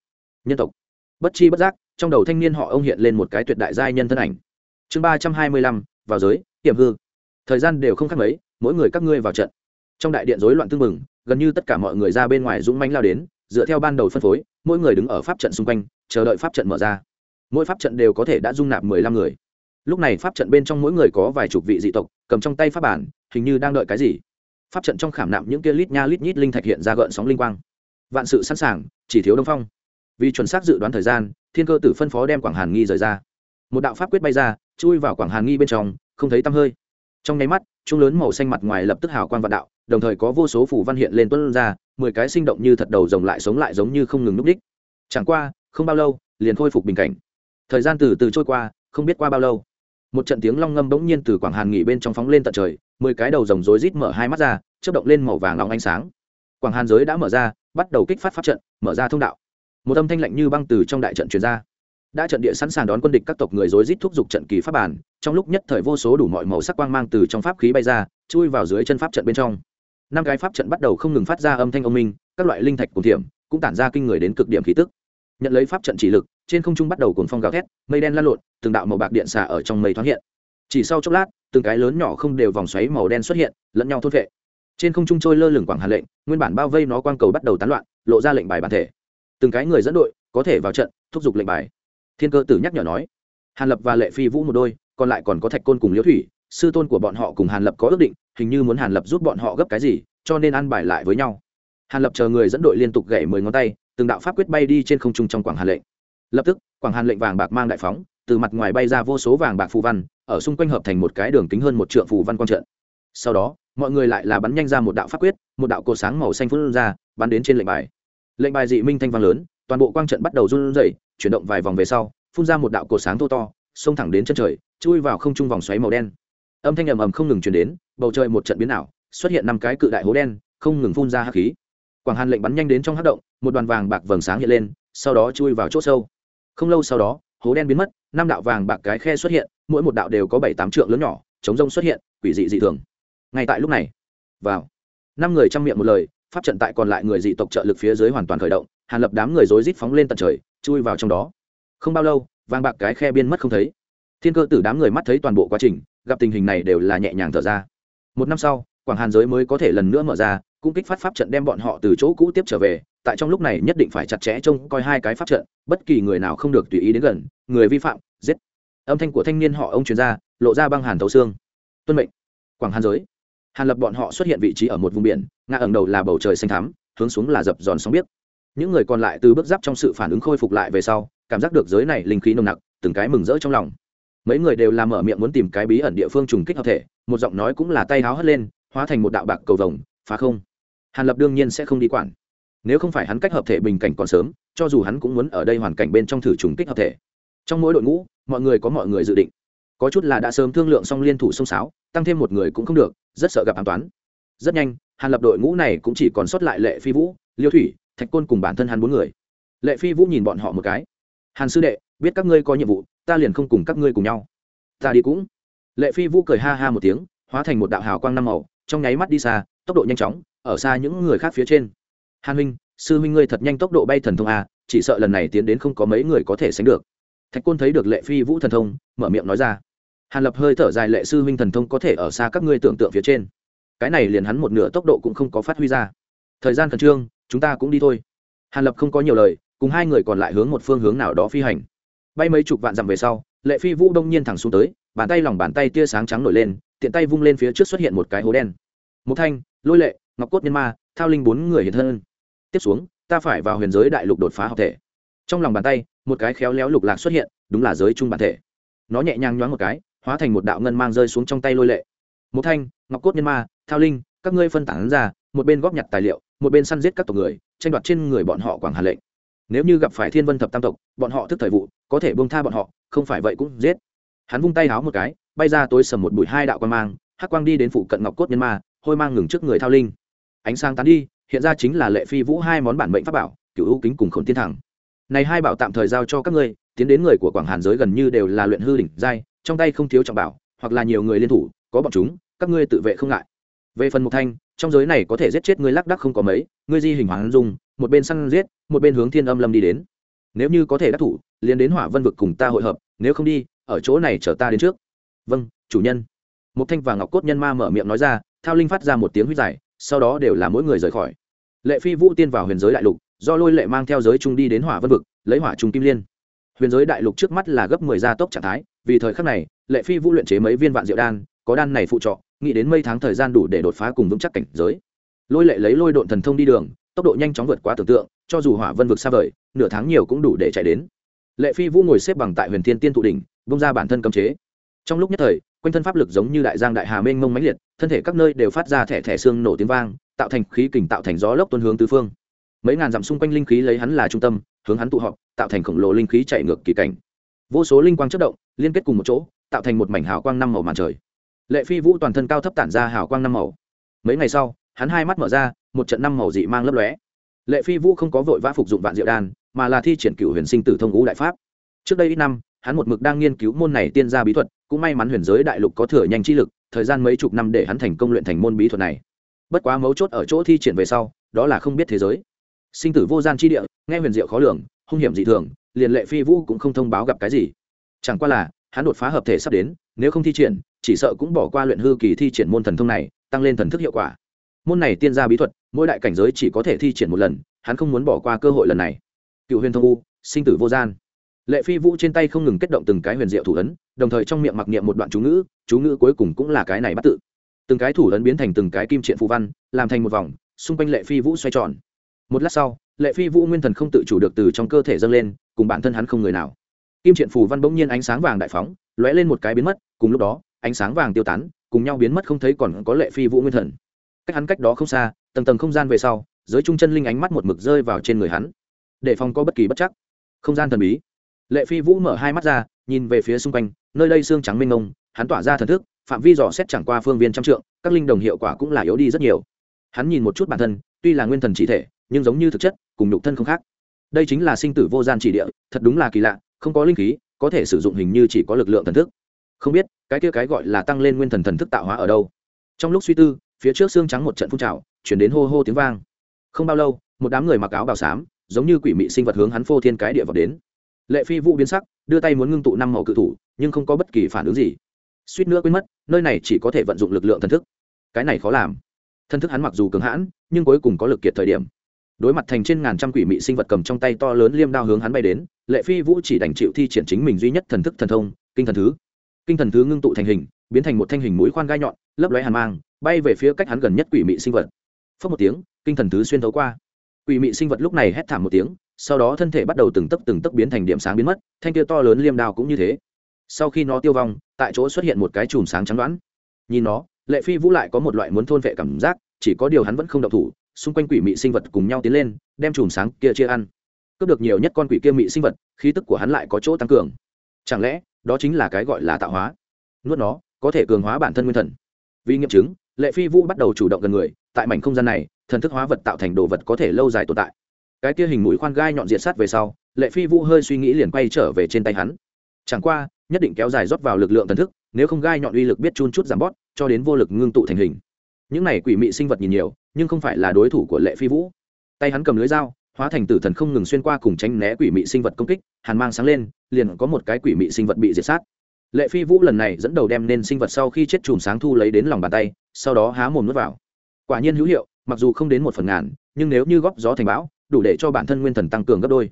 Nhân tộc. Bất chi bất giác trong đầu thanh niên họ ông hiện lên một cái tuyệt đại giai nhân thân ảnh. Chương ba trăm hai mươi lăm, vào giới, hiểm hư. Thời gian đều không khác mấy, mỗi người các ngươi vào trận. Trong đại điện rối loạn tương mừng gần như tất cả mọi người ra bên ngoài dũng manh lao đến, dựa theo ban đầu phân phối, mỗi người đứng ở pháp trận xung quanh, chờ đợi pháp trận mở ra. Mỗi pháp trận đều có thể đã dung nạp mười lăm người. Lúc này pháp trận bên trong mỗi người có vài chục vị dị tộc, cầm trong tay pháp bản, hình như đang đợi cái gì. Pháp trận trong khảm nạm những kia lít nha lít nhít linh thạch hiện ra gợn sóng linh quang. Vạn sự sẵn sàng, chỉ thiếu đông phong. Vì chuẩn xác dự đoán thời gian thiên cơ tử phân phó đem quảng hàn nghi rời ra. Một đạo pháp quyết bay ra, chui vào quảng hàn nghi bên trong, không thấy tăm hơi. Trong nháy mắt, trung lớn màu xanh mặt ngoài lập tức hào quang vạn đạo, đồng thời có vô số phủ văn hiện lên tuân ra, mười cái sinh động như thật đầu rồng lại sống lại giống như không ngừng núp đích. Chẳng qua, không bao lâu, liền khôi phục bình cảnh. Thời gian từ từ trôi qua, không biết qua bao lâu, một trận tiếng long ngâm bỗng nhiên từ quảng hàn nghỉ bên trong phóng lên tận trời, mười cái đầu rồng rối rít mở hai mắt ra, chớp động lên màu vàng lòng ánh sáng. Quảng hàn giới đã mở ra, bắt đầu kích phát pháp trận, mở ra thông đạo một âm thanh lạnh như băng từ trong đại trận truyền ra. Đã trận địa sẵn sàng đón quân địch các tộc người rối rít thúc giục trận kỳ pháp bản, trong lúc nhất thời vô số đủ mọi màu sắc quang mang từ trong pháp khí bay ra, chui vào dưới chân pháp trận bên trong. Năm cái pháp trận bắt đầu không ngừng phát ra âm thanh ông minh, các loại linh thạch cùng thiểm cũng tản ra kinh người đến cực điểm khí tức. Nhận lấy pháp trận chỉ lực, trên không trung bắt đầu cồn phong gào thét, mây đen lan lộn, từng đạo màu bạc điện xả ở trong mây thoáng hiện. Chỉ sau chốc lát, từng cái lớn nhỏ không đều vòng xoáy màu đen xuất hiện, lẫn nhau thốt vệ. Trên không trung trôi lơ lửng quảng hà lệnh, nguyên bản bao vây nó quang cầu bắt đầu tán loạn, lộ ra lệnh bài bản thể từng cái người dẫn đội có thể vào trận, thúc giục lệnh bài. Thiên cơ tử nhắc nhở nói, hàn lập và lệ phi vũ một đôi, còn lại còn có thạch côn cùng liễu thủy, sư tôn của bọn họ cùng hàn lập có ước định, hình như muốn hàn lập giúp bọn họ gấp cái gì, cho nên ăn bài lại với nhau. Hàn lập chờ người dẫn đội liên tục gậy mười ngón tay, từng đạo pháp quyết bay đi trên không trung trong quảng hàn lệnh. Lập tức, quảng hàn lệnh vàng bạc mang đại phóng, từ mặt ngoài bay ra vô số vàng bạc phù văn, ở xung quanh hợp thành một cái đường kính hơn một trượng phù văn quang trận. Sau đó, mọi người lại là bắn nhanh ra một đạo pháp quyết, một đạo cột sáng màu xanh phun ra, bắn đến trên lệnh bài lệnh bài dị minh thanh vang lớn, toàn bộ quang trận bắt đầu run rẩy, chuyển động vài vòng về sau, phun ra một đạo cột sáng thô to, xông thẳng đến chân trời, chui vào không trung vòng xoáy màu đen. Âm thanh ầm ầm không ngừng chuyển đến, bầu trời một trận biến ảo, xuất hiện năm cái cự đại hố đen, không ngừng phun ra hắc khí. Quảng hàn lệnh bắn nhanh đến trong hắc động, một đoàn vàng bạc vầng sáng hiện lên, sau đó chui vào chỗ sâu. Không lâu sau đó, hố đen biến mất, năm đạo vàng bạc cái khe xuất hiện, mỗi một đạo đều có bảy tám trượng lớn nhỏ, chống rông xuất hiện, quỷ dị dị thường. Ngay tại lúc này, vào. Năm người trong miệng một lời pháp trận tại còn lại người dị tộc trợ lực phía dưới hoàn toàn khởi động, hàn lập đám người rối rít phóng lên tận trời, chui vào trong đó. Không bao lâu vàng bạc cái khe biên mất không thấy. Thiên cơ tử đám người mắt thấy toàn bộ quá trình, gặp tình hình này đều là nhẹ nhàng thở ra. Một năm sau, quảng hàn giới mới có thể lần nữa mở ra, cũng kích phát pháp trận đem bọn họ từ chỗ cũ tiếp trở về, tại trong lúc này nhất định phải chặt chẽ trông coi hai cái pháp trận, bất kỳ người nào không được tùy ý đến gần, người vi phạm, giết. Âm thanh của thanh niên họ ông chuyên gia lộ ra băng hàn thấu xương. Tuân mệnh, quảng hàn giới hàn lập bọn họ xuất hiện vị trí ở một vùng biển, ngã ẩn đầu là bầu trời xanh thắm, hướng xuống là dập giòn sóng biết những người còn lại từ bước giáp trong sự phản ứng khôi phục lại về sau, cảm giác được giới này linh khí nồng nặc, từng cái mừng rỡ trong lòng. Mấy người đều làm mở miệng muốn tìm cái bí ẩn địa phương trùng kích hợp thể, một giọng nói cũng là tay háo hất lên, hóa thành một đạo bạc cầu vồng, phá không. Hàn lập đương nhiên sẽ không đi quản. Nếu không phải hắn cách hợp thể bình cảnh còn sớm, cho dù hắn cũng muốn ở đây hoàn cảnh bên trong thử trùng kích hợp thể. Trong mỗi đội ngũ, mọi người có mọi người dự định. Có chút là đã sớm thương lượng xong liên thủ sông sáo tăng thêm một người cũng không được, rất sợ gặp an toán. Rất nhanh, hàn lập đội ngũ này cũng chỉ còn sót lại lệ phi vũ, liêu thủy, thạch côn cùng bản thân hắn bốn người. Lệ phi vũ nhìn bọn họ một cái. Hàn sư đệ, biết các ngươi có nhiệm vụ, ta liền không cùng các ngươi cùng nhau. Ta đi cũng. Lệ phi vũ cười ha ha một tiếng, hóa thành một đạo hào quang năm màu, trong nháy mắt đi xa, tốc độ nhanh chóng, ở xa những người khác phía trên. Hàn huynh, sư huynh ngươi thật nhanh tốc độ bay thần thông a, chỉ sợ lần này tiến đến không có mấy người có thể sánh được. Thạch côn thấy được lệ phi vũ thần thông, mở miệng nói ra hàn lập hơi thở dài, lệ sư huynh thần thông có thể ở xa các ngươi tưởng tượng phía trên. Cái này liền hắn một nửa tốc độ cũng không có phát huy ra. Thời gian khẩn trương, chúng ta cũng đi thôi. Hàn lập không có nhiều lời, cùng hai người còn lại hướng một phương hướng nào đó phi hành. Bay mấy chục vạn dặm về sau, lệ phi vũ đông nhiên thẳng xuống tới, bàn tay lòng bàn tay tia sáng trắng nổi lên, tiện tay vung lên phía trước xuất hiện một cái hố đen. Một thanh, lôi lệ, ngọc cốt nhân ma, thao linh bốn người hiện thân. Tiếp xuống, ta phải vào huyền giới đại lục đột phá học thể. Trong lòng bàn tay, một cái khéo léo lục lạc xuất hiện, đúng là giới trung bản thể. Nó nhẹ nhàng nhoáng một cái hóa thành một đạo ngân mang rơi xuống trong tay lôi lệ. Một thanh, ngọc cốt nhân ma, thao linh, các ngươi phân tán ra, một bên góp nhặt tài liệu, một bên săn giết các tộc người, tranh đoạt trên người bọn họ quảng hà lệnh. Nếu như gặp phải thiên vân thập tam tộc, bọn họ thức thời vụ, có thể bông tha bọn họ, không phải vậy cũng giết. Hắn vung tay háo một cái, bay ra tối sầm một bụi hai đạo quan mang, hắc quang đi đến phụ cận ngọc cốt nhân ma, hôi mang ngừng trước người thao linh. Ánh sáng tán đi, hiện ra chính là lệ phi vũ hai món bản mệnh pháp bảo cựu ưu kính cùng khổn tiên thẳng. Này hai bảo tạm thời giao cho các ngươi, tiến đến người của quảng hàn giới gần như đều là luyện hư đỉnh giai trong tay không thiếu trọng bảo, hoặc là nhiều người liên thủ, có bọn chúng, các ngươi tự vệ không ngại. Về phần một thanh, trong giới này có thể giết chết ngươi lác đắc không có mấy, ngươi di hình hoàng dung, một bên săn giết, một bên hướng thiên âm lâm đi đến. Nếu như có thể đắc thủ, liền đến hỏa vân vực cùng ta hội hợp, nếu không đi, ở chỗ này chờ ta đến trước. Vâng chủ nhân. Một thanh và ngọc cốt nhân ma mở miệng nói ra, thao linh phát ra một tiếng huyết dài sau đó đều là mỗi người rời khỏi. Lệ phi vũ tiên vào huyền giới đại lục, do lôi lệ mang theo giới trung đi đến hỏa vân vực, lấy hỏa trung kim liên huyền giới đại lục trước mắt là gấp mười gia tốc trạng thái, vì thời khắc này, lệ phi vũ luyện chế mấy viên vạn diệu đan, có đan này phụ trọ nghĩ đến mấy tháng thời gian đủ để đột phá cùng vững chắc cảnh giới. Lôi lệ lấy lôi độn thần thông đi đường, tốc độ nhanh chóng vượt quá tưởng tượng, cho dù hỏa vân vực xa vời, nửa tháng nhiều cũng đủ để chạy đến. Lệ phi vũ ngồi xếp bằng tại huyền thiên tiên thụ đỉnh bông ra bản thân cấm chế. Trong lúc nhất thời, quanh thân pháp lực giống như đại giang đại hà mênh mông mãnh liệt, thân thể các nơi đều phát ra thẻ thẻ xương nổ tiếng vang, tạo thành khí kình tạo thành gió lốc tuôn hướng tứ phương. Mấy ngàn dặm xung quanh linh khí lấy hắn là trung tâm hướng hắn tụ họp, tạo thành khổng lồ linh khí chạy ngược kỳ cảnh. Vô số linh quang chất động, liên kết cùng một chỗ, tạo thành một mảnh hào quang năm màu màn trời. Lệ phi vũ toàn thân cao thấp tản ra hào quang năm màu. Mấy ngày sau, hắn hai mắt mở ra, một trận năm màu dị mang lấp lóe. Lệ phi vũ không có vội vã phục dụng vạn diệu đan, mà là thi triển cựu huyền sinh tử thông ngũ đại pháp. Trước đây ít năm, hắn một mực đang nghiên cứu môn này tiên gia bí thuật, cũng may mắn huyền giới đại lục có thừa nhanh chi lực, thời gian mấy chục năm để hắn thành công luyện thành môn bí thuật này. Bất quá mấu chốt ở chỗ thi triển về sau, đó là không biết thế giới sinh tử vô gian chi địa, nghe huyền diệu khó lường, hung hiểm dị thường, liền lệ phi vũ cũng không thông báo gặp cái gì. Chẳng qua là, hắn đột phá hợp thể sắp đến, nếu không thi triển, chỉ sợ cũng bỏ qua luyện hư kỳ thi triển môn thần thông này, tăng lên thần thức hiệu quả. Môn này tiên gia bí thuật, mỗi đại cảnh giới chỉ có thể thi triển một lần, hắn không muốn bỏ qua cơ hội lần này. Cựu huyền thông u, sinh tử vô gian. Lệ phi vũ trên tay không ngừng kết động từng cái huyền diệu thủ ấn, đồng thời trong miệng mặc niệm một đoạn chú ngữ chú ngữ cuối cùng cũng là cái này bắt tự. Từng cái thủ ấn biến thành từng cái kim triện phù văn, làm thành một vòng, xung quanh lệ phi vũ xoay tròn một lát sau, lệ phi vũ nguyên thần không tự chủ được từ trong cơ thể dâng lên, cùng bản thân hắn không người nào. Kim triện phù văn bỗng nhiên ánh sáng vàng đại phóng, lóe lên một cái biến mất, cùng lúc đó, ánh sáng vàng tiêu tán, cùng nhau biến mất không thấy còn có lệ phi vũ nguyên thần. Cách hắn cách đó không xa, tầng tầng không gian về sau, giới trung chân linh ánh mắt một mực rơi vào trên người hắn. Để phòng có bất kỳ bất chắc. Không gian thần bí. Lệ phi vũ mở hai mắt ra, nhìn về phía xung quanh, nơi đây xương trắng mênh mông, hắn tỏa ra thần thức, phạm vi dò xét chẳng qua phương viên trăm trượng, các linh đồng hiệu quả cũng là yếu đi rất nhiều. Hắn nhìn một chút bản thân, tuy là nguyên thần chỉ thể nhưng giống như thực chất, cùng nhục thân không khác. Đây chính là sinh tử vô gian chỉ địa, thật đúng là kỳ lạ, không có linh khí, có thể sử dụng hình như chỉ có lực lượng thần thức. Không biết, cái kia cái gọi là tăng lên nguyên thần thần thức tạo hóa ở đâu? Trong lúc suy tư, phía trước xương trắng một trận phun trào, chuyển đến hô hô tiếng vang. Không bao lâu, một đám người mặc áo bào xám, giống như quỷ mị sinh vật hướng hắn phô thiên cái địa vào đến. Lệ phi vũ biến sắc, đưa tay muốn ngưng tụ năm màu cự thủ, nhưng không có bất kỳ phản ứng gì. Suýt nữa quên mất, nơi này chỉ có thể vận dụng lực lượng thần thức. Cái này khó làm. Thần thức hắn mặc dù cứng hãn, nhưng cuối cùng có lực kiệt thời điểm đối mặt thành trên ngàn trăm quỷ mị sinh vật cầm trong tay to lớn liêm đao hướng hắn bay đến, lệ phi vũ chỉ đành chịu thi triển chính mình duy nhất thần thức thần thông, kinh thần thứ. Kinh thần thứ ngưng tụ thành hình, biến thành một thanh hình mũi khoan gai nhọn, lấp lóe hàn mang, bay về phía cách hắn gần nhất quỷ mị sinh vật. Phớt một tiếng, kinh thần thứ xuyên thấu qua. Quỷ mị sinh vật lúc này hét thảm một tiếng, sau đó thân thể bắt đầu từng tấc từng tấc biến thành điểm sáng biến mất, thanh kia to lớn liêm đao cũng như thế. Sau khi nó tiêu vong, tại chỗ xuất hiện một cái chùm sáng trắng đoán. Nhìn nó, lệ phi vũ lại có một loại muốn thôn vệ cảm giác, chỉ có điều hắn vẫn không độc thủ xung quanh quỷ mị sinh vật cùng nhau tiến lên, đem chùm sáng kia chia ăn. Cướp được nhiều nhất con quỷ kia mị sinh vật, khí tức của hắn lại có chỗ tăng cường. Chẳng lẽ, đó chính là cái gọi là tạo hóa? Nuốt nó, có thể cường hóa bản thân nguyên thần. Vì nghiệm chứng, lệ phi vũ bắt đầu chủ động gần người, tại mảnh không gian này, thần thức hóa vật tạo thành đồ vật có thể lâu dài tồn tại. Cái kia hình mũi khoan gai nhọn diện sát về sau, lệ phi vũ hơi suy nghĩ liền quay trở về trên tay hắn. Chẳng qua, nhất định kéo dài rót vào lực lượng thần thức, nếu không gai nhọn uy lực biết chun chút giảm bót, cho đến vô lực ngưng tụ thành hình. Những này quỷ mị sinh vật nhìn nhiều nhưng không phải là đối thủ của lệ phi vũ. Tay hắn cầm lưới dao, hóa thành tử thần không ngừng xuyên qua cùng tránh né quỷ mị sinh vật công kích, hàn mang sáng lên, liền có một cái quỷ mị sinh vật bị diệt sát. Lệ phi vũ lần này dẫn đầu đem nên sinh vật sau khi chết chùm sáng thu lấy đến lòng bàn tay, sau đó há mồm nuốt vào. Quả nhiên hữu hiệu, mặc dù không đến một phần ngàn, nhưng nếu như góp gió thành bão, đủ để cho bản thân nguyên thần tăng cường gấp đôi.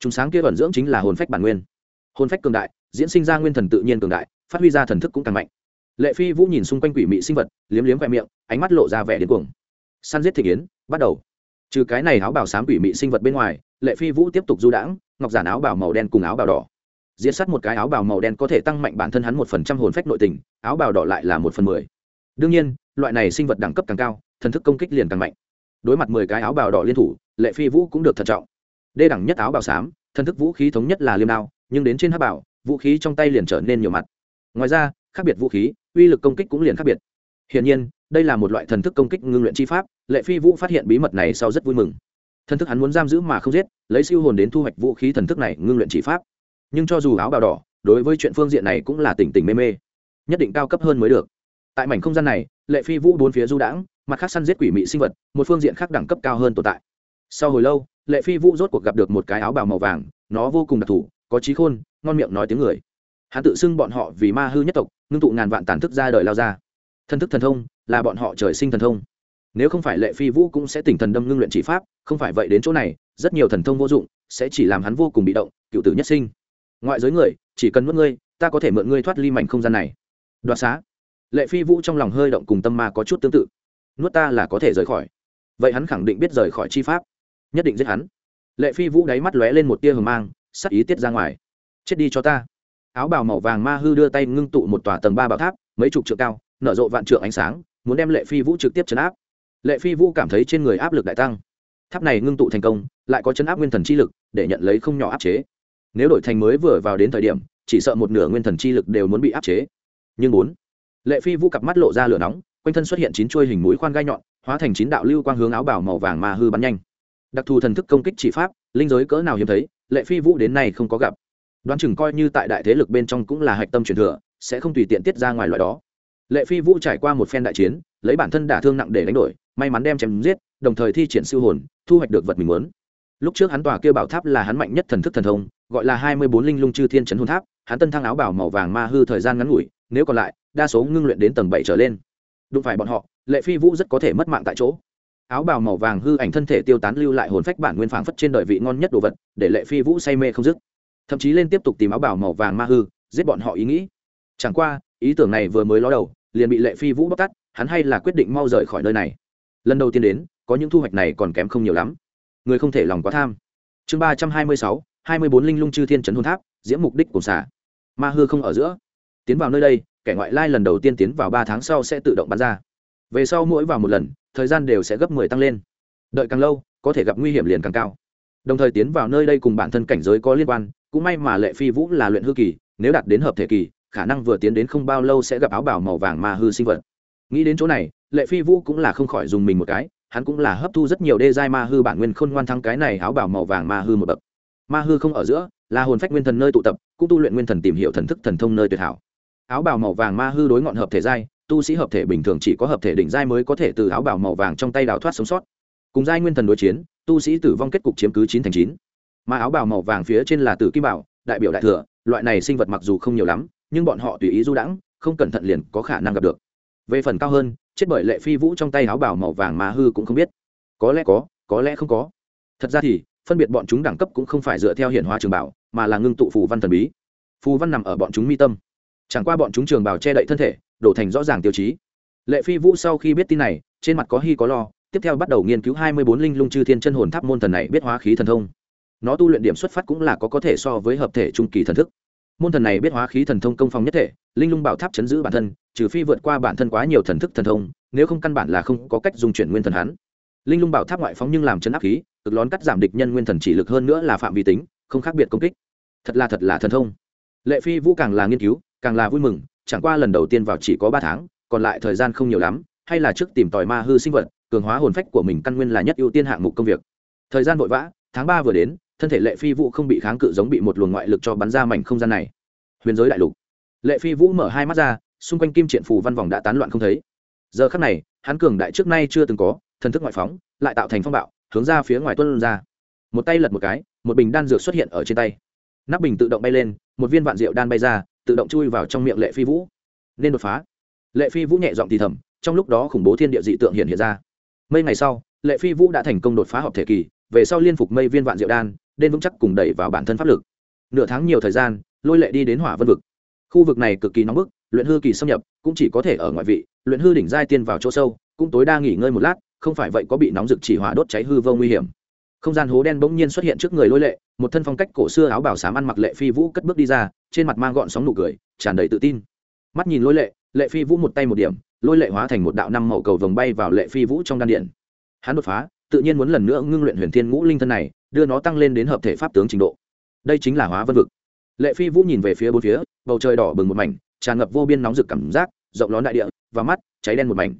Chùm sáng kia ẩn dưỡng chính là hồn phách bản nguyên. Hồn phách cường đại, diễn sinh ra nguyên thần tự nhiên cường đại, phát huy ra thần thức cũng càng mạnh. Lệ phi vũ nhìn xung quanh quỷ mị sinh vật, liếm liếm khoe miệng, ánh mắt lộ ra vẻ đến cuồng săn giết thị kiến bắt đầu. Trừ cái này áo bảo sám quỷ mị sinh vật bên ngoài lệ phi vũ tiếp tục du đãng ngọc giản áo bảo màu đen cùng áo bảo đỏ. Diễn sát một cái áo bào màu đen có thể tăng mạnh bản thân hắn một phần trăm hồn phách nội tình áo bào đỏ lại là một phần mười. Đương nhiên loại này sinh vật đẳng cấp càng cao thần thức công kích liền càng mạnh. Đối mặt mười cái áo bào đỏ liên thủ lệ phi vũ cũng được thận trọng. Đê đẳng nhất áo bào sám, thần thức vũ khí thống nhất là liêm đao nhưng đến trên hát bảo vũ khí trong tay liền trở nên nhiều mặt. Ngoài ra khác biệt vũ khí uy lực công kích cũng liền khác biệt. Hiển nhiên đây là một loại thần thức công kích ngưng luyện chi pháp, lệ phi vũ phát hiện bí mật này sau rất vui mừng. Thần thức hắn muốn giam giữ mà không giết, lấy siêu hồn đến thu hoạch vũ khí thần thức này ngưng luyện chỉ pháp. Nhưng cho dù áo bào đỏ, đối với chuyện phương diện này cũng là tỉnh tỉnh mê mê. Nhất định cao cấp hơn mới được. Tại mảnh không gian này, lệ phi vũ bốn phía du đãng, mặt khác săn giết quỷ mị sinh vật, một phương diện khác đẳng cấp cao hơn tồn tại. Sau hồi lâu, lệ phi vũ rốt cuộc gặp được một cái áo bào màu vàng, nó vô cùng đặc thù, có trí khôn, ngon miệng nói tiếng người. Hắn tự xưng bọn họ vì ma hư nhất tộc, ngưng tụ ngàn vạn tàn thức ra đời lao ra thân thức thần thông là bọn họ trời sinh thần thông. Nếu không phải lệ phi vũ cũng sẽ tỉnh thần đâm ngưng luyện chỉ pháp, không phải vậy đến chỗ này, rất nhiều thần thông vô dụng sẽ chỉ làm hắn vô cùng bị động, cựu tử nhất sinh. Ngoại giới người, chỉ cần mất ngươi, ta có thể mượn ngươi thoát ly mảnh không gian này. Đoạt xá. Lệ phi vũ trong lòng hơi động cùng tâm ma có chút tương tự. Nuốt ta là có thể rời khỏi. Vậy hắn khẳng định biết rời khỏi chi pháp. Nhất định giết hắn. Lệ phi vũ đáy mắt lóe lên một tia hờ mang, sắc ý tiết ra ngoài. Chết đi cho ta. Áo bào màu vàng ma hư đưa tay ngưng tụ một tòa tầng ba bảo tháp, mấy chục trượng cao nở rộ vạn trượng ánh sáng, muốn đem lệ phi vũ trực tiếp chấn áp. Lệ phi vũ cảm thấy trên người áp lực đại tăng. Tháp này ngưng tụ thành công, lại có chấn áp nguyên thần chi lực, để nhận lấy không nhỏ áp chế. Nếu đổi thành mới vừa vào đến thời điểm, chỉ sợ một nửa nguyên thần chi lực đều muốn bị áp chế. Nhưng bốn, lệ phi vũ cặp mắt lộ ra lửa nóng, quanh thân xuất hiện chín chuôi hình mũi khoan gai nhọn, hóa thành chín đạo lưu quang hướng áo bảo màu vàng mà hư bắn nhanh. Đặc thù thần thức công kích chỉ pháp, linh giới cỡ nào hiếm thấy, lệ phi vũ đến nay không có gặp. Đoán chừng coi như tại đại thế lực bên trong cũng là hạch tâm truyền thừa, sẽ không tùy tiện tiết ra ngoài loại đó lệ phi vũ trải qua một phen đại chiến, lấy bản thân đả thương nặng để đánh đổi, may mắn đem chém giết, đồng thời thi triển siêu hồn, thu hoạch được vật mình muốn. Lúc trước hắn tòa kia bảo tháp là hắn mạnh nhất thần thức thần thông, gọi là hai mươi bốn linh lung chư thiên trấn hồn tháp, hắn tân thăng áo bảo màu vàng ma hư thời gian ngắn ngủi, nếu còn lại, đa số ngưng luyện đến tầng bảy trở lên. Đụng phải bọn họ, lệ phi vũ rất có thể mất mạng tại chỗ. Áo bào màu vàng hư ảnh thân thể tiêu tán lưu lại hồn phách bản nguyên phảng phất trên đời vị ngon nhất đồ vật, để lệ phi vũ say mê không dứt. Thậm chí lên tiếp tục tìm áo bào màu vàng ma hư, giết bọn họ ý nghĩ. Chẳng qua, ý tưởng này vừa mới ló đầu liền bị lệ phi vũ bóc tắt hắn hay là quyết định mau rời khỏi nơi này. Lần đầu tiên đến, có những thu hoạch này còn kém không nhiều lắm. Người không thể lòng quá tham. Chương ba trăm hai mươi sáu, hai mươi bốn linh lung chư thiên trấn hồn tháp diễm mục đích của xả ma hư không ở giữa. Tiến vào nơi đây, kẻ ngoại lai lần đầu tiên tiến vào ba tháng sau sẽ tự động bắn ra. Về sau mỗi vào một lần, thời gian đều sẽ gấp mười tăng lên. Đợi càng lâu, có thể gặp nguy hiểm liền càng cao. Đồng thời tiến vào nơi đây cùng bản thân cảnh giới có liên quan, cũng may mà lệ phi vũ là luyện hư kỳ, nếu đạt đến hợp thể kỳ khả năng vừa tiến đến không bao lâu sẽ gặp áo bảo màu vàng ma hư sinh vật. Nghĩ đến chỗ này, lệ phi vũ cũng là không khỏi dùng mình một cái, hắn cũng là hấp thu rất nhiều đê giai ma hư bản nguyên khôn ngoan thắng cái này áo bảo màu vàng ma hư một bậc. Ma hư không ở giữa, là hồn phách nguyên thần nơi tụ tập, cũng tu luyện nguyên thần tìm hiểu thần thức thần thông nơi tuyệt hảo. Áo bào màu vàng ma hư đối ngọn hợp thể giai, tu sĩ hợp thể bình thường chỉ có hợp thể đỉnh giai mới có thể từ áo bào màu vàng trong tay đào thoát sống sót. Cùng giai nguyên thần đối chiến, tu sĩ tử vong kết cục chiếm cứ chín thành chín. Mà áo bào màu vàng phía trên là tử kim bảo, đại biểu đại thừa, loại này sinh vật mặc dù không nhiều lắm nhưng bọn họ tùy ý du đãng, không cẩn thận liền có khả năng gặp được. Về phần cao hơn, chết bởi lệ phi vũ trong tay áo bảo màu vàng mà hư cũng không biết. Có lẽ có có lẽ không có. Thật ra thì, phân biệt bọn chúng đẳng cấp cũng không phải dựa theo hiển hóa trường bảo, mà là ngưng tụ phù văn thần bí. Phù văn nằm ở bọn chúng mi tâm. Chẳng qua bọn chúng trường bảo che đậy thân thể, đổ thành rõ ràng tiêu chí. Lệ phi vũ sau khi biết tin này, trên mặt có hy có lo, tiếp theo bắt đầu nghiên cứu hai mươi bốn linh lung chư thiên chân hồn tháp môn thần này biết hóa khí thần thông. Nó tu luyện điểm xuất phát cũng là có có thể so với hợp thể trung kỳ thần thức môn thần này biết hóa khí thần thông công phong nhất thể, linh lung bảo tháp chấn giữ bản thân, trừ phi vượt qua bản thân quá nhiều thần thức thần thông, nếu không căn bản là không có cách dùng chuyển nguyên thần hắn. Linh lung bảo tháp ngoại phóng nhưng làm chấn áp khí, cực lón cắt giảm địch nhân nguyên thần chỉ lực hơn nữa là phạm vi tính, không khác biệt công kích. Thật là thật là thần thông. Lệ phi vũ càng là nghiên cứu, càng là vui mừng, chẳng qua lần đầu tiên vào chỉ có ba tháng, còn lại thời gian không nhiều lắm, hay là trước tìm tòi ma hư sinh vật, cường hóa hồn phách của mình căn nguyên là nhất ưu tiên hạng mục công việc. Thời gian vội vã, tháng ba vừa đến thân thể lệ phi vũ không bị kháng cự giống bị một luồng ngoại lực cho bắn ra mảnh không gian này. Huyền giới đại lục. Lệ phi vũ mở hai mắt ra, xung quanh kim triện phù văn vòng đã tán loạn không thấy. Giờ khắc này, hắn cường đại trước nay chưa từng có, thần thức ngoại phóng, lại tạo thành phong bạo, hướng ra phía ngoài tuân ra. Một tay lật một cái, một bình đan dược xuất hiện ở trên tay. Nắp bình tự động bay lên, một viên vạn rượu đan bay ra, tự động chui vào trong miệng lệ phi vũ. Nên đột phá. Lệ phi vũ nhẹ giọng thì thầm, trong lúc đó khủng bố thiên địa dị tượng hiện hiện ra. Mấy ngày sau, lệ phi vũ đã thành công đột phá hợp thể kỳ, về sau liên phục mây viên vạn diệu đan nên vững chắc cùng đẩy vào bản thân pháp lực. Nửa tháng nhiều thời gian, lôi lệ đi đến hỏa vân vực. Khu vực này cực kỳ nóng bức, luyện hư kỳ xâm nhập, cũng chỉ có thể ở ngoại vị, luyện hư đỉnh giai tiên vào chỗ sâu, cũng tối đa nghỉ ngơi một lát, không phải vậy có bị nóng rực chỉ hỏa đốt cháy hư vô nguy hiểm. Không gian hố đen bỗng nhiên xuất hiện trước người lôi lệ, một thân phong cách cổ xưa áo bảo sám ăn mặc lệ phi vũ cất bước đi ra, trên mặt mang gọn sóng nụ cười, tràn đầy tự tin. Mắt nhìn lôi lệ lệ phi vũ một tay một điểm, lôi lệ hóa thành một đạo năm màu cầu vồng bay vào lệ phi vũ trong đan điện. Hắn đột phá, tự nhiên muốn lần nữa ngưng luyện huyền thiên ngũ linh thân này đưa nó tăng lên đến hợp thể pháp tướng trình độ. Đây chính là hóa vân vực. Lệ phi vũ nhìn về phía bốn phía, bầu trời đỏ bừng một mảnh, tràn ngập vô biên nóng rực cảm giác, rộng lón đại địa và mắt, cháy đen một mảnh.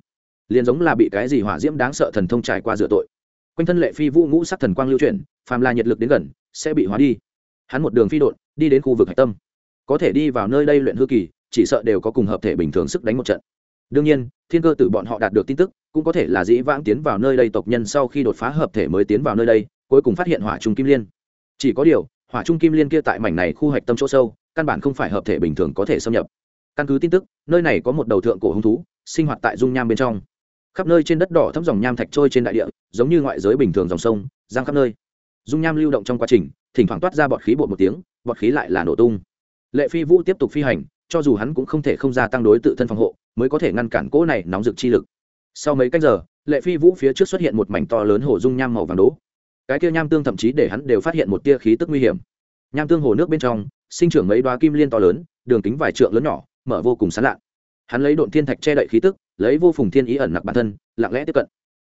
Liền giống là bị cái gì hỏa diễm đáng sợ thần thông trải qua rửa tội. Quanh thân lệ phi vũ ngũ sắc thần quang lưu chuyển, phàm là nhiệt lực đến gần, sẽ bị hóa đi. Hắn một đường phi đột đi đến khu vực hạch tâm. Có thể đi vào nơi đây luyện hư kỳ, chỉ sợ đều có cùng hợp thể bình thường sức đánh một trận. Đương nhiên, thiên cơ tử bọn họ đạt được tin tức, cũng có thể là dĩ vãng tiến vào nơi đây tộc nhân sau khi đột phá hợp thể mới tiến vào nơi đây cuối cùng phát hiện hỏa trung kim liên. Chỉ có điều, hỏa trung kim liên kia tại mảnh này khu hạch tâm chỗ sâu, căn bản không phải hợp thể bình thường có thể xâm nhập. Căn cứ tin tức, nơi này có một đầu thượng cổ hung thú, sinh hoạt tại dung nham bên trong. Khắp nơi trên đất đỏ thấm dòng nham thạch trôi trên đại địa, giống như ngoại giới bình thường dòng sông, giang khắp nơi. Dung nham lưu động trong quá trình, thỉnh thoảng toát ra bọt khí bột một tiếng, bọt khí lại là nổ tung. Lệ phi vũ tiếp tục phi hành, cho dù hắn cũng không thể không gia tăng đối tự thân phòng hộ, mới có thể ngăn cản cỗ này nóng rực chi lực. Sau mấy cách giờ, lệ phi vũ phía trước xuất hiện một mảnh to lớn hồ dung nham màu vàng đố cái kia nham tương thậm chí để hắn đều phát hiện một tia khí tức nguy hiểm. Nham tương hồ nước bên trong, sinh trưởng mấy đoá kim liên to lớn, đường kính vài trượng lớn nhỏ, mở vô cùng sán lạ. Hắn lấy độn thiên thạch che đậy khí tức, lấy vô phùng thiên ý ẩn nặc bản thân, lặng lẽ tiếp cận.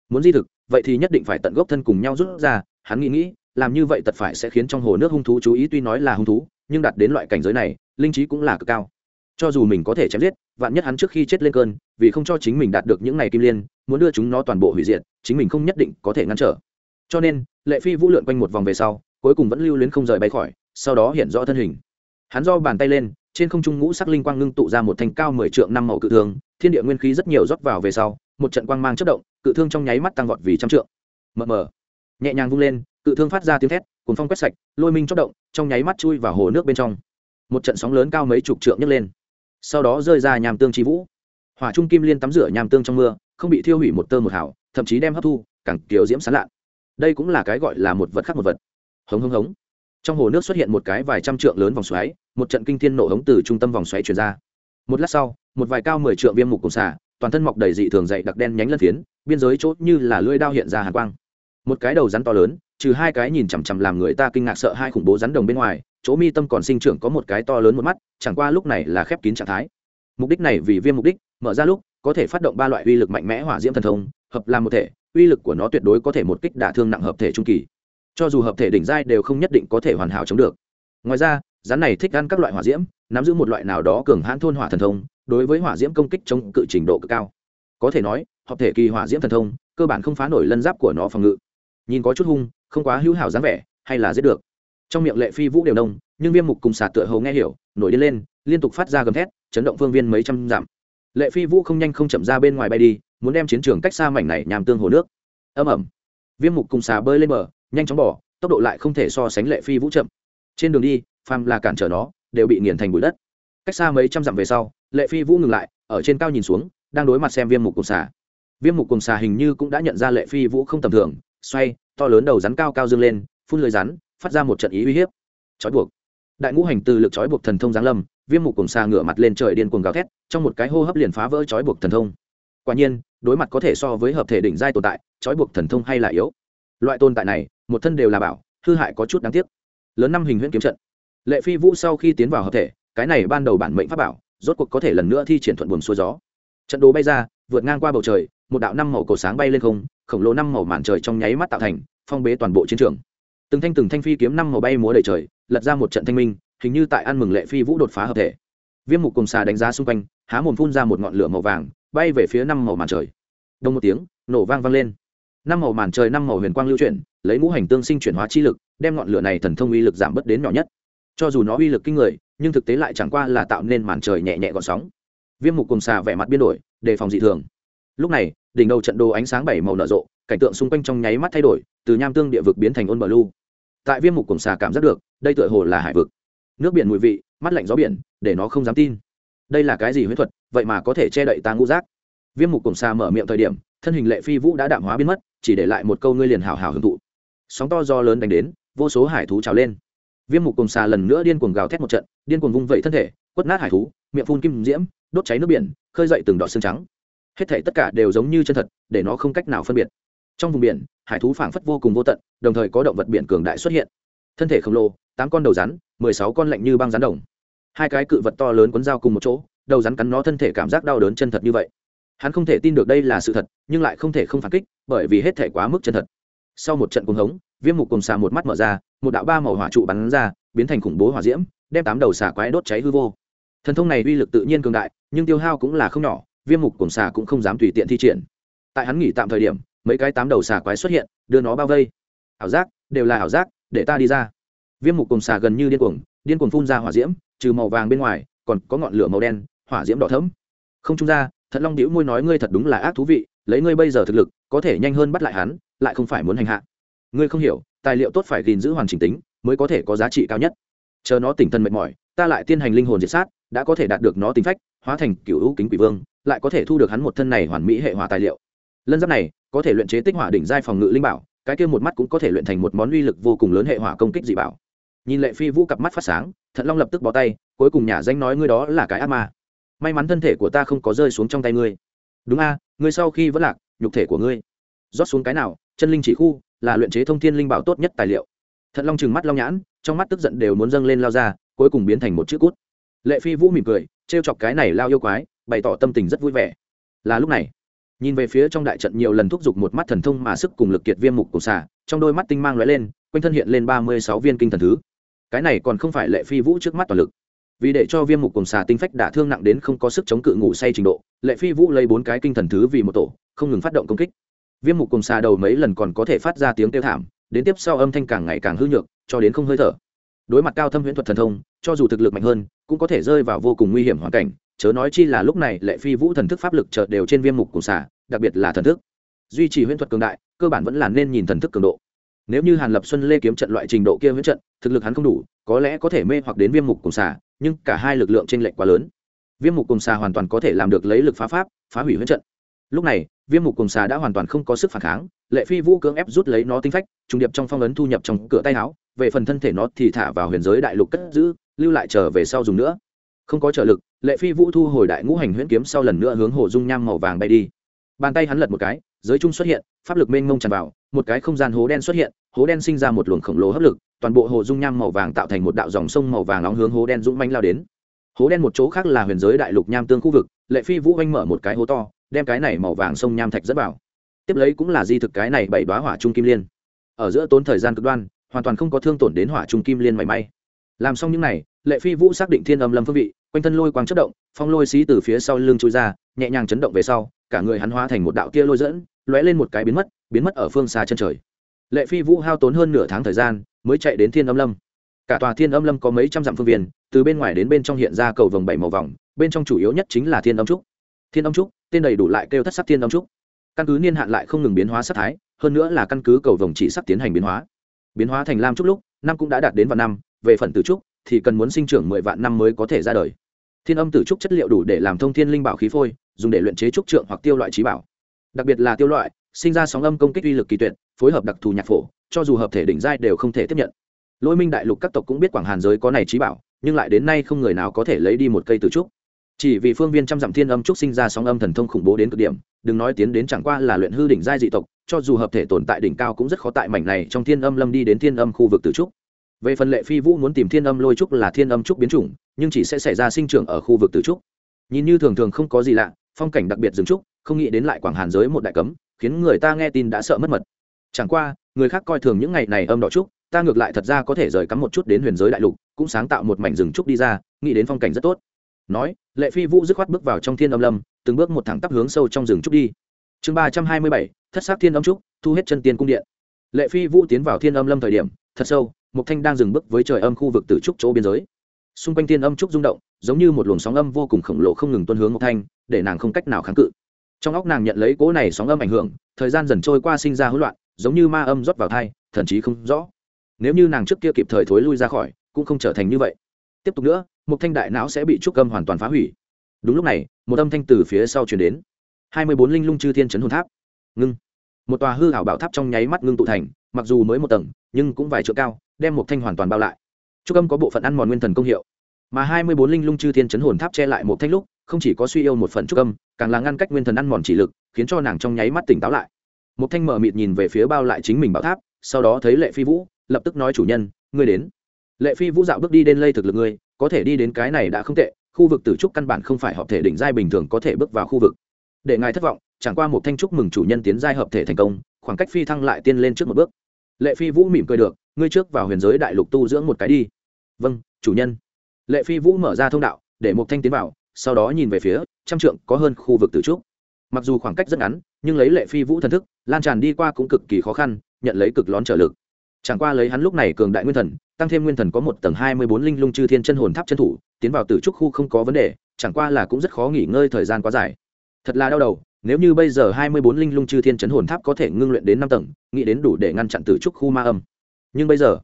Muốn di thực, vậy thì nhất định phải tận gốc thân cùng nhau rút ra, hắn nghĩ nghĩ, làm như vậy tật phải sẽ khiến trong hồ nước hung thú chú ý tuy nói là hung thú, nhưng đạt đến loại cảnh giới này, linh trí cũng là cực cao. Cho dù mình có thể chém giết, vạn nhất hắn trước khi chết lên cơn, vì không cho chính mình đạt được những này kim liên, muốn đưa chúng nó toàn bộ hủy diệt, chính mình không nhất định có thể ngăn trở cho nên, lệ phi vũ lượn quanh một vòng về sau, cuối cùng vẫn lưu luyến không rời bay khỏi, sau đó hiện rõ thân hình. Hắn do bàn tay lên, trên không trung ngũ sắc linh quang ngưng tụ ra một thanh cao mười trượng năm màu cự thương, thiên địa nguyên khí rất nhiều rót vào về sau, một trận quang mang chất động, cự thương trong nháy mắt tăng vọt vì trăm trượng. Mờ mờ. Nhẹ nhàng vung lên, cự thương phát ra tiếng thét cùng phong quét sạch, lôi minh chốc động, trong nháy mắt chui vào hồ nước bên trong. Một trận sóng lớn cao mấy chục trượng nhấc lên. Sau đó rơi ra nhàm tương chi vũ. Hỏa trung kim liên tắm rửa nhàm tương trong mưa, không bị thiêu hủy một tơ một hảo thậm chí đem hấp thu, càng kiều diễm sán lạn đây cũng là cái gọi là một vật khác một vật. Hống hống hống. Trong hồ nước xuất hiện một cái vài trăm trượng lớn vòng xoáy, một trận kinh thiên nổ hống từ trung tâm vòng xoáy chuyển ra. Một lát sau, một vài cao mười trượng viêm mục cùng xả toàn thân mọc đầy dị thường dậy đặc đen nhánh lân phiến, biên giới chốt như là lưỡi đao hiện ra hàn quang. Một cái đầu rắn to lớn, trừ hai cái nhìn chằm chằm làm người ta kinh ngạc sợ hai khủng bố rắn đồng bên ngoài, chỗ mi tâm còn sinh trưởng có một cái to lớn một mắt, chẳng qua lúc này là khép kín trạng thái. Mục đích này vì viêm mục đích, mở ra lúc, có thể phát động ba loại uy lực mạnh mẽ hỏa diễm thần thông, hợp làm một thể uy lực của nó tuyệt đối có thể một kích đả thương nặng hợp thể trung kỳ. Cho dù hợp thể đỉnh giai đều không nhất định có thể hoàn hảo chống được. Ngoài ra, rắn này thích ăn các loại hỏa diễm, nắm giữ một loại nào đó cường hãn thôn hỏa thần thông, đối với hỏa diễm công kích chống cự trình độ cực cao. Có thể nói, hợp thể kỳ hỏa diễm thần thông, cơ bản không phá nổi lân giáp của nó phòng ngự. Nhìn có chút hung, không quá hữu hảo dáng vẻ, hay là giết được. Trong miệng lệ phi vũ đều nông, nhưng viêm mục cùng sạt tựa hầu nghe hiểu, nổi đi lên, liên tục phát ra gầm thét, chấn động phương viên mấy trăm dặm. Lệ phi vũ không nhanh không chậm ra bên ngoài bay đi muốn đem chiến trường cách xa mảnh này nhằm tương hồ nước. Âm ẩm. Viêm mục cùng xà bơi lên bờ, nhanh chóng bỏ, tốc độ lại không thể so sánh lệ phi vũ chậm. Trên đường đi, phàm là cản trở nó, đều bị nghiền thành bụi đất. Cách xa mấy trăm dặm về sau, lệ phi vũ ngừng lại, ở trên cao nhìn xuống, đang đối mặt xem viêm mục cùng xà. Viêm mục cùng xà hình như cũng đã nhận ra lệ phi vũ không tầm thường, xoay, to lớn đầu rắn cao cao dương lên, phun lưới rắn, phát ra một trận ý uy hiếp. Trói buộc. Đại ngũ hành từ lực trói buộc thần thông giáng lâm, viêm mục cùng xà ngửa mặt lên trời điên cuồng gào thét, trong một cái hô hấp liền phá vỡ trói buộc thần thông. Quả nhiên đối mặt có thể so với hợp thể đỉnh giai tồn tại, trói buộc thần thông hay là yếu? Loại tồn tại này, một thân đều là bảo, hư hại có chút đáng tiếc. Lớn năm hình huyễn kiếm trận. Lệ phi vũ sau khi tiến vào hợp thể, cái này ban đầu bản mệnh pháp bảo, rốt cuộc có thể lần nữa thi triển thuận buồm xuôi gió. Trận đồ bay ra, vượt ngang qua bầu trời, một đạo năm màu cổ sáng bay lên không, khổng lồ năm màu màn trời trong nháy mắt tạo thành, phong bế toàn bộ chiến trường. Từng thanh từng thanh phi kiếm năm màu bay múa đầy trời, lật ra một trận thanh minh, hình như tại ăn mừng lệ phi vũ đột phá hợp thể. Viêm mục cùng xà đánh giá xung quanh, há mồm phun ra một ngọn lửa màu vàng bay về phía năm màu màn trời. Đông một tiếng, nổ vang vang lên. Năm màu màn trời năm màu huyền quang lưu chuyển, lấy ngũ hành tương sinh chuyển hóa chi lực, đem ngọn lửa này thần thông uy lực giảm bớt đến nhỏ nhất. Cho dù nó uy lực kinh người, nhưng thực tế lại chẳng qua là tạo nên màn trời nhẹ nhẹ gọn sóng. Viêm mục cùng xà vẻ mặt biên đổi, đề phòng dị thường. Lúc này, đỉnh đầu trận đồ ánh sáng bảy màu nở rộ, cảnh tượng xung quanh trong nháy mắt thay đổi, từ nham tương địa vực biến thành ôn bờ lu. Tại viêm mục cùng xà cảm giác được, đây tựa hồ là hải vực. Nước biển mùi vị, mắt lạnh gió biển, để nó không dám tin đây là cái gì huyễn thuật, vậy mà có thể che đậy ta ngũ giác. Viêm mục cùng xa mở miệng thời điểm, thân hình lệ phi vũ đã đạm hóa biến mất, chỉ để lại một câu ngươi liền hào hào hưởng thụ. Sóng to do lớn đánh đến, vô số hải thú trào lên. Viêm mục cùng xà lần nữa điên cuồng gào thét một trận, điên cuồng vung vẩy thân thể, quất nát hải thú, miệng phun kim diễm, đốt cháy nước biển, khơi dậy từng đọt xương trắng. Hết thể tất cả đều giống như chân thật, để nó không cách nào phân biệt. Trong vùng biển, hải thú phảng phất vô cùng vô tận, đồng thời có động vật biển cường đại xuất hiện. Thân thể khổng lồ, tám con đầu rắn, mười sáu con lạnh như băng rắn đồng hai cái cự vật to lớn quấn dao cùng một chỗ, đầu rắn cắn nó thân thể cảm giác đau đớn chân thật như vậy. Hắn không thể tin được đây là sự thật, nhưng lại không thể không phản kích, bởi vì hết thể quá mức chân thật. Sau một trận cuồng hống, viêm mục cùng xà một mắt mở ra, một đạo ba màu hỏa trụ bắn ra, biến thành khủng bố hỏa diễm, đem tám đầu xà quái đốt cháy hư vô. Thần thông này uy lực tự nhiên cường đại, nhưng tiêu hao cũng là không nhỏ, viêm mục cùng xà cũng không dám tùy tiện thi triển. Tại hắn nghỉ tạm thời điểm, mấy cái tám đầu xà quái xuất hiện, đưa nó bao vây. Ảo giác, đều là ảo giác, để ta đi ra. Viêm mục cùng xà gần như điên cuồng điên cuồng phun ra hỏa diễm trừ màu vàng bên ngoài, còn có ngọn lửa màu đen, hỏa diễm đỏ thẫm. Không trung ra, thật long đĩu môi nói ngươi thật đúng là ác thú vị, lấy ngươi bây giờ thực lực, có thể nhanh hơn bắt lại hắn, lại không phải muốn hành hạ. Ngươi không hiểu, tài liệu tốt phải gìn giữ hoàn chỉnh tính, mới có thể có giá trị cao nhất. Chờ nó tỉnh thần mệt mỏi, ta lại tiên hành linh hồn diệt sát, đã có thể đạt được nó tính phách, hóa thành cựu hữu kính quỷ vương, lại có thể thu được hắn một thân này hoàn mỹ hệ hỏa tài liệu. Lân giáp này, có thể luyện chế tích hỏa đỉnh giai phòng ngự linh bảo, cái kia một mắt cũng có thể luyện thành một món uy lực vô cùng lớn hệ hỏa công kích dị bảo nhìn lệ phi vũ cặp mắt phát sáng, thận long lập tức bỏ tay, cuối cùng nhà danh nói ngươi đó là cái ác ma. May mắn thân thể của ta không có rơi xuống trong tay ngươi. Đúng a, ngươi sau khi vẫn lạc, nhục thể của ngươi. Rót xuống cái nào, chân linh chỉ khu, là luyện chế thông thiên linh bảo tốt nhất tài liệu. Thận long chừng mắt long nhãn, trong mắt tức giận đều muốn dâng lên lao ra, cuối cùng biến thành một chữ cút. Lệ phi vũ mỉm cười, trêu chọc cái này lao yêu quái, bày tỏ tâm tình rất vui vẻ. Là lúc này, nhìn về phía trong đại trận nhiều lần thúc giục một mắt thần thông mà sức cùng lực kiệt viêm mục cổ xả trong đôi mắt tinh mang lóe lên, quanh thân hiện lên ba mươi sáu viên kinh thần thứ cái này còn không phải lệ phi vũ trước mắt toàn lực. Vì để cho viêm mục cùng xà tinh phách đả thương nặng đến không có sức chống cự ngủ say trình độ, lệ phi vũ lấy bốn cái kinh thần thứ vì một tổ, không ngừng phát động công kích. Viêm mục cùng xà đầu mấy lần còn có thể phát ra tiếng kêu thảm, đến tiếp sau âm thanh càng ngày càng hư nhược, cho đến không hơi thở. Đối mặt cao thâm huyễn thuật thần thông, cho dù thực lực mạnh hơn, cũng có thể rơi vào vô cùng nguy hiểm hoàn cảnh, chớ nói chi là lúc này lệ phi vũ thần thức pháp lực chợt đều trên viêm mục cùng xà, đặc biệt là thần thức. Duy trì huyễn thuật cường đại, cơ bản vẫn là nên nhìn thần thức cường độ nếu như hàn lập xuân lê kiếm trận loại trình độ kia huyễn trận, thực lực hắn không đủ, có lẽ có thể mê hoặc đến viêm mục cùng xà, nhưng cả hai lực lượng t r ê n lệch quá lớn. Viêm mục cùng xà hoàn toàn có thể làm được lấy lực phá pháp, phá hủy huyễn trận. Lúc này, viêm mục cùng xà đã hoàn toàn không có sức phản kháng, lệ phi vũ cưỡng ép rút lấy nó tinh phách, trùng điệp trong phong ấn thu nhập trong cửa tay áo, về phần thân thể nó thì thả vào huyền giới đại lục cất giữ, lưu lại trở về sau dùng nữa. Không có trợ lực, lệ phi vũ thu hồi đại ngũ hành huyễn kiếm sau lần nữa hướng hồ dung nham màu vàng bay đi. Bàn tay hắn lật một cái giới trung xuất hiện pháp lực mênh mông tràn vào một cái không gian hố đen xuất hiện hố đen sinh ra một luồng khổng lồ hấp lực toàn bộ hồ dung nham màu vàng tạo thành một đạo dòng sông màu vàng nóng hướng hố đen dũng manh lao đến. Hố đen một chỗ khác là huyền giới đại lục nham tương khu vực lệ phi vũ oanh mở một cái hố to đem cái này màu vàng sông nham thạch dẫn vào. Tiếp lấy cũng là di thực cái này bảy đoá hỏa trung kim liên. Ở giữa tốn thời gian cực đoan hoàn toàn không có thương tổn đến hỏa trung kim liên mảy may. Làm xong những này, lệ phi vũ xác định thiên âm lâm phương vị quanh thân lôi quang chất động phong lôi xí từ phía sau lưng chui ra nhẹ nhàng chấn động về sau cả người hắn hóa thành một đạo kia lôi dẫn lóe lên một cái biến mất biến mất ở phương xa chân trời. Lệ phi vũ hao tốn hơn nửa tháng thời gian, mới chạy đến thiên âm lâm. Cả tòa thiên âm lâm có mấy trăm dặm phương viên, từ bên ngoài đến bên trong hiện ra cầu vồng bảy màu vòng, bên trong chủ yếu nhất chính là thiên âm trúc. Thiên âm trúc, tên đầy đủ lại kêu thất sắc thiên âm trúc. Căn cứ niên hạn lại không ngừng biến hóa sắc thái, hơn nữa là căn cứ cầu vồng chỉ sắp tiến hành biến hóa. Biến hóa thành lam trúc lúc, năm cũng đã đạt đến vạn năm, về phần tử trúc thì cần muốn sinh trưởng mười vạn năm mới có thể ra đời. Thiên âm tử trúc chất liệu đủ để làm thông thiên linh bảo khí phôi, dùng để luyện chế trúc trượng hoặc tiêu loại trí bảo đặc biệt là tiêu loại, sinh ra sóng âm công kích uy lực kỳ tuyệt, phối hợp đặc thù nhạc phổ, cho dù hợp thể đỉnh giai đều không thể tiếp nhận. Lôi minh đại lục các tộc cũng biết quảng hàn giới có này trí bảo, nhưng lại đến nay không người nào có thể lấy đi một cây từ trúc. Chỉ vì phương viên trăm dặm thiên âm trúc sinh ra sóng âm thần thông khủng bố đến cực điểm, đừng nói tiến đến chẳng qua là luyện hư đỉnh giai dị tộc, cho dù hợp thể tồn tại đỉnh cao cũng rất khó tại mảnh này trong thiên âm lâm đi đến thiên âm khu vực từ trúc. Về phần lệ phi vũ muốn tìm thiên âm lôi trúc là thiên âm trúc biến chủng, nhưng chỉ sẽ xảy ra sinh trưởng ở khu vực từ trúc. Nhìn như thường thường không có gì lạ, phong cảnh đặc biệt rừng trúc không nghĩ đến lại quảng hàn giới một đại cấm, khiến người ta nghe tin đã sợ mất mật. Chẳng qua, người khác coi thường những ngày này âm đỏ trúc, ta ngược lại thật ra có thể rời cắm một chút đến huyền giới đại lục, cũng sáng tạo một mảnh rừng trúc đi ra, nghĩ đến phong cảnh rất tốt. Nói, lệ phi vũ dứt khoát bước vào trong thiên âm lâm, từng bước một thẳng tắp hướng sâu trong rừng trúc đi. Chương ba trăm hai mươi bảy, thất sắc thiên âm trúc, thu hết chân tiên cung điện. Lệ phi vũ tiến vào thiên âm lâm thời điểm, thật sâu mục thanh đang dừng bước với trời âm khu vực tử trúc chỗ biên giới. Xung quanh thiên âm trúc rung động, giống như một luồng sóng âm vô cùng khổng lồ không ngừng tuân hướng mục thanh, để nàng không cách nào kháng cự trong óc nàng nhận lấy cỗ này sóng âm ảnh hưởng, thời gian dần trôi qua sinh ra hỗn loạn, giống như ma âm rót vào thai, thần chí không rõ. Nếu như nàng trước kia kịp thời thối lui ra khỏi, cũng không trở thành như vậy. Tiếp tục nữa, một thanh đại não sẽ bị trúc âm hoàn toàn phá hủy. Đúng lúc này, một âm thanh từ phía sau chuyển đến. Hai mươi bốn linh lung chư thiên chấn hồn tháp. Ngưng. Một tòa hư hảo bảo tháp trong nháy mắt ngưng tụ thành, mặc dù mới một tầng, nhưng cũng vài chỗ cao, đem một thanh hoàn toàn bao lại. Trúc âm có bộ phận ăn mòn nguyên thần công hiệu. Mà hai mươi bốn linh lung chư thiên chấn hồn tháp che lại một thanh lúc không chỉ có suy yêu một phần trúc âm, càng là ngăn cách nguyên thần ăn mòn chỉ lực, khiến cho nàng trong nháy mắt tỉnh táo lại. Một thanh mở mịt nhìn về phía bao lại chính mình bảo tháp, sau đó thấy lệ phi vũ, lập tức nói chủ nhân, ngươi đến. Lệ phi vũ dạo bước đi đến lây thực lực ngươi, có thể đi đến cái này đã không tệ, khu vực tử trúc căn bản không phải hợp thể đỉnh giai bình thường có thể bước vào khu vực. Để ngài thất vọng, chẳng qua một thanh trúc mừng chủ nhân tiến giai hợp thể thành công, khoảng cách phi thăng lại tiên lên trước một bước. Lệ phi vũ mỉm cười được, ngươi trước vào huyền giới đại lục tu dưỡng một cái đi. Vâng chủ nhân. Lệ phi vũ mở ra thông đạo, để một thanh tiến vào sau đó nhìn về phía trăm trượng có hơn khu vực tử trúc mặc dù khoảng cách rất ngắn, nhưng lấy lệ phi vũ thần thức, lan tràn đi qua cũng cực kỳ khó khăn, nhận lấy cực lón trở lực. Chẳng qua lấy hắn lúc này cường đại nguyên thần, tăng thêm nguyên thần có một tầng hai mươi bốn linh lung chư thiên chân hồn tháp chân thủ, tiến vào tử trúc khu không có vấn đề, chẳng qua là cũng rất khó nghỉ ngơi thời gian quá dài. Thật là đau đầu, nếu như bây giờ hai mươi bốn linh lung chư thiên chấn hồn tháp có thể ngưng luyện đến năm tầng, nghĩ đến đủ để ngăn chặn tử trúc khu ma âm. Nhưng bây giờ,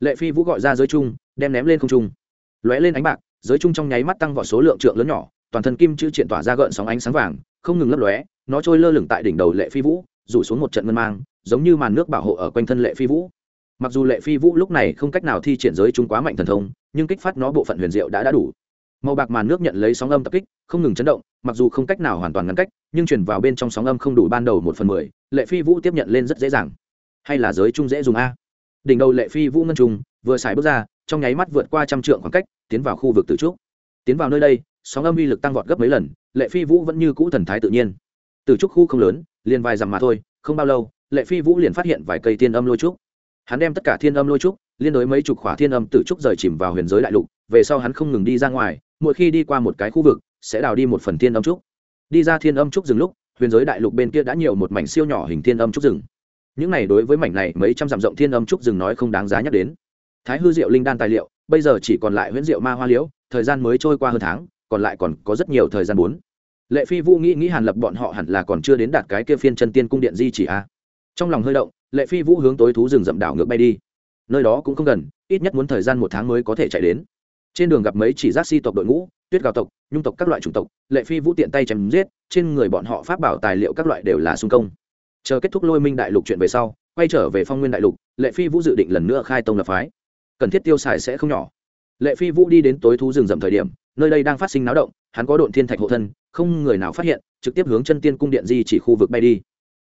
lệ phi vũ gọi ra giới chung đem ném lên không trung. Lóe lên ánh bạc giới chung trong nháy mắt tăng vào số lượng trượng lớn nhỏ, toàn thân kim chữ triển tỏa ra gợn sóng ánh sáng vàng, không ngừng lấp lóe, nó trôi lơ lửng tại đỉnh đầu lệ phi vũ, rủ xuống một trận ngân mang, giống như màn nước bảo hộ ở quanh thân lệ phi vũ. Mặc dù lệ phi vũ lúc này không cách nào thi triển giới chung quá mạnh thần thông, nhưng kích phát nó bộ phận huyền diệu đã đã đủ. Màu bạc màn nước nhận lấy sóng âm tập kích, không ngừng chấn động, mặc dù không cách nào hoàn toàn ngăn cách, nhưng chuyển vào bên trong sóng âm không đủ ban đầu một phần mười, lệ phi vũ tiếp nhận lên rất dễ dàng. Hay là giới chung dễ dùng a? Đỉnh đầu lệ phi vũ ngân trung vừa xài bước ra trong nháy mắt vượt qua trăm trượng khoảng cách, tiến vào khu vực tử trúc. Tiến vào nơi đây, sóng âm uy lực tăng vọt gấp mấy lần, lệ phi vũ vẫn như cũ thần thái tự nhiên. Tử trúc khu không lớn, liền vài dặm mà thôi, không bao lâu, lệ phi vũ liền phát hiện vài cây thiên âm lôi trúc. Hắn đem tất cả thiên âm lôi trúc, liên đối mấy chục khỏa thiên âm tử trúc rời chìm vào huyền giới đại lục, về sau hắn không ngừng đi ra ngoài, mỗi khi đi qua một cái khu vực, sẽ đào đi một phần thiên âm trúc. Đi ra thiên âm trúc rừng lúc, huyền giới đại lục bên kia đã nhiều một mảnh siêu nhỏ hình thiên âm trúc rừng. Những này đối với mảnh này mấy trăm dặm rộng thiên âm trúc rừng nói không đáng giá nhắc đến thái hư diệu linh đan tài liệu, bây giờ chỉ còn lại huyễn diệu ma hoa liễu, thời gian mới trôi qua hơn tháng, còn lại còn có rất nhiều thời gian bốn. Lệ phi vũ nghĩ nghĩ hàn lập bọn họ hẳn là còn chưa đến đạt cái kia phiên chân tiên cung điện di chỉ a. Trong lòng hơi động, lệ phi vũ hướng tối thú rừng rậm đảo ngược bay đi. Nơi đó cũng không gần, ít nhất muốn thời gian một tháng mới có thể chạy đến. Trên đường gặp mấy chỉ giác si tộc đội ngũ, tuyết gào tộc, nhung tộc các loại chủng tộc, lệ phi vũ tiện tay chém giết, trên người bọn họ pháp bảo tài liệu các loại đều là xung công. Chờ kết thúc lôi minh đại lục chuyện về sau, quay trở về phong nguyên đại lục, lệ phi vũ dự định lần nữa khai tông lập phái cần thiết tiêu xài sẽ không nhỏ. Lệ phi vũ đi đến tối thú rừng rậm thời điểm, nơi đây đang phát sinh náo động, hắn có độn thiên thạch hộ thân, không người nào phát hiện, trực tiếp hướng chân tiên cung điện di chỉ khu vực bay đi.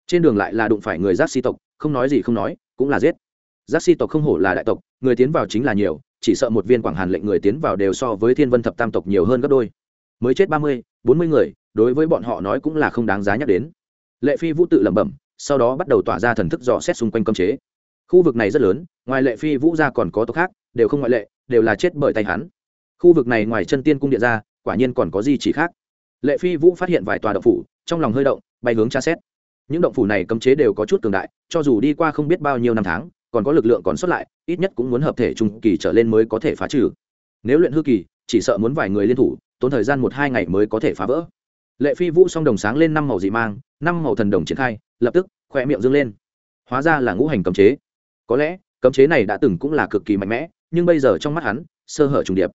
Trên đường lại là đụng phải người giác si tộc, không nói gì không nói, cũng là giết. Giác si tộc không hổ là đại tộc, người tiến vào chính là nhiều, chỉ sợ một viên quảng hàn lệnh người tiến vào đều so với thiên vân thập tam tộc nhiều hơn gấp đôi. Mới chết ba mươi, bốn mươi người, đối với bọn họ nói cũng là không đáng giá nhắc đến. Lệ phi vũ tự lẩm bẩm, sau đó bắt đầu tỏa ra thần thức dò xét xung quanh cơm chế khu vực này rất lớn, ngoài lệ phi vũ gia còn có tộc khác, đều không ngoại lệ, đều là chết bởi tay hắn. Khu vực này ngoài chân tiên cung điện ra, quả nhiên còn có gì chỉ khác. Lệ phi vũ phát hiện vài tòa động phủ, trong lòng hơi động, bay hướng tra xét. Những động phủ này cấm chế đều có chút cường đại, cho dù đi qua không biết bao nhiêu năm tháng, còn có lực lượng còn xuất lại, ít nhất cũng muốn hợp thể trung kỳ trở lên mới có thể phá trừ. Nếu luyện hư kỳ, chỉ sợ muốn vài người liên thủ, tốn thời gian một hai ngày mới có thể phá vỡ. Lệ phi vũ song đồng sáng lên năm màu dị mang, năm màu thần đồng triển khai, lập tức, khoe miệng dâng lên. Hóa ra là ngũ hành cấm chế có lẽ, cấm chế này đã từng cũng là cực kỳ mạnh mẽ, nhưng bây giờ trong mắt hắn, sơ hở trùng điệp.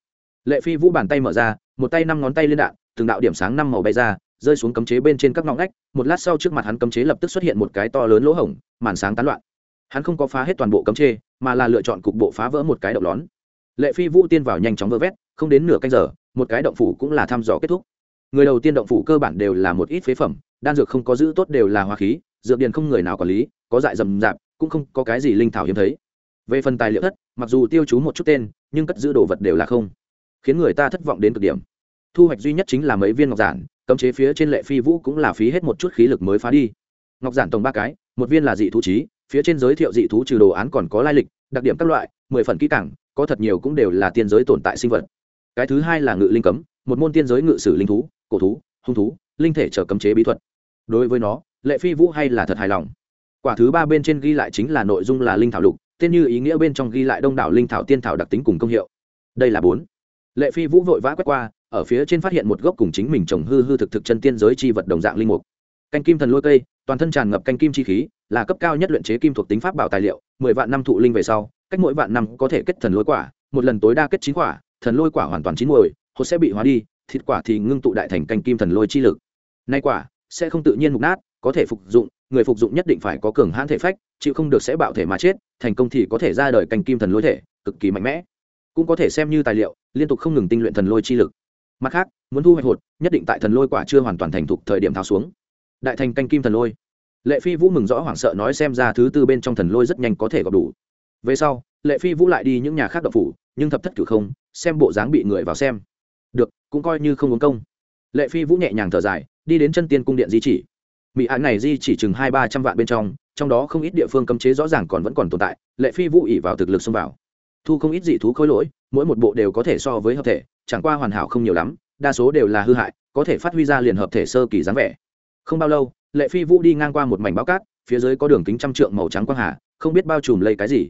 Lệ phi vũ bàn tay mở ra, một tay năm ngón tay liên đạn, từng đạo điểm sáng năm màu bay ra, rơi xuống cấm chế bên trên các ngõ ngách, một lát sau trước mặt hắn cấm chế lập tức xuất hiện một cái to lớn lỗ hổng, màn sáng tán loạn. Hắn không có phá hết toàn bộ cấm chế, mà là lựa chọn cục bộ phá vỡ một cái động lón. Lệ phi vũ tiên vào nhanh chóng vơ vét, không đến nửa canh giờ, một cái động phủ cũng là thăm dò kết thúc. Người đầu tiên động phủ cơ bản đều là một ít phế phẩm, đan dược không có giữ tốt đều là hoa khí, dược điền không người nào quản lý, có dại rầm rạp cũng không có cái gì linh thảo hiếm thấy. Về phần tài liệu thất, mặc dù tiêu chú một chút tên, nhưng cất giữ đồ vật đều là không. Khiến người ta thất vọng đến cực điểm. Thu hoạch duy nhất chính là mấy viên ngọc giản, cấm chế phía trên lệ phi vũ cũng là phí hết một chút khí lực mới phá đi. Ngọc giản tổng ba cái, một viên là dị thú trí, phía trên giới thiệu dị thú trừ đồ án còn có lai lịch, đặc điểm các loại, mười phần kỹ cảng có thật nhiều cũng đều là tiên giới tồn tại sinh vật. Cái thứ hai là ngự linh cấm, một môn tiên giới ngự sử linh thú, cổ thú, hung thú, linh thể trở cấm chế bí thuật. Đối với nó, lệ phi vũ hay là thật hài lòng quả thứ ba bên trên ghi lại chính là nội dung là linh thảo lục, tên như ý nghĩa bên trong ghi lại đông đảo linh thảo tiên thảo đặc tính cùng công hiệu. Đây là bốn. Lệ phi vũ vội vã quét qua, ở phía trên phát hiện một gốc cùng chính mình trồng hư hư thực thực chân tiên giới chi vật đồng dạng linh mục. Canh kim thần lôi cây, toàn thân tràn ngập canh kim chi khí, là cấp cao nhất luyện chế kim thuộc tính pháp bảo tài liệu, mười vạn năm thụ linh về sau, cách mỗi vạn năm có thể kết thần lôi quả, một lần tối đa kết chín quả, thần lôi quả hoàn toàn chín muồi, hột sẽ bị hóa đi, thịt quả thì ngưng tụ đại thành canh kim thần lôi chi lực. Nay quả sẽ không tự nhiên mục nát, có thể phục dụng người phục dụng nhất định phải có cường hãn thể phách, chịu không được sẽ bạo thể mà chết, thành công thì có thể ra đời cành kim thần lôi thể, cực kỳ mạnh mẽ. Cũng có thể xem như tài liệu, liên tục không ngừng tinh luyện thần lôi chi lực. Mặt khác, muốn thu hoạch hột, nhất định tại thần lôi quả chưa hoàn toàn thành thục thời điểm tháo xuống. Đại thành canh kim thần lôi. Lệ phi vũ mừng rõ hoảng sợ nói xem ra thứ tư bên trong thần lôi rất nhanh có thể gặp đủ. Về sau, lệ phi vũ lại đi những nhà khác đậu phủ, nhưng thập thất cử không, xem bộ dáng bị người vào xem. Được, cũng coi như không uống công. Lệ phi vũ nhẹ nhàng thở dài, đi đến chân tiên cung điện di chỉ mỹ án này di chỉ chừng hai ba trăm vạn bên trong trong đó không ít địa phương cấm chế rõ ràng còn vẫn còn tồn tại, lệ phi vũ ỉ vào thực lực xông vào. Thu không ít dị thú khối lỗi, mỗi một bộ đều có thể so với hợp thể, chẳng qua hoàn hảo không nhiều lắm, đa số đều là hư hại, có thể phát huy ra liền hợp thể sơ kỳ dáng vẻ. Không bao lâu, lệ phi vũ đi ngang qua một mảnh báo cát, phía dưới có đường kính trăm trượng màu trắng quang hà, không biết bao trùm lây cái gì.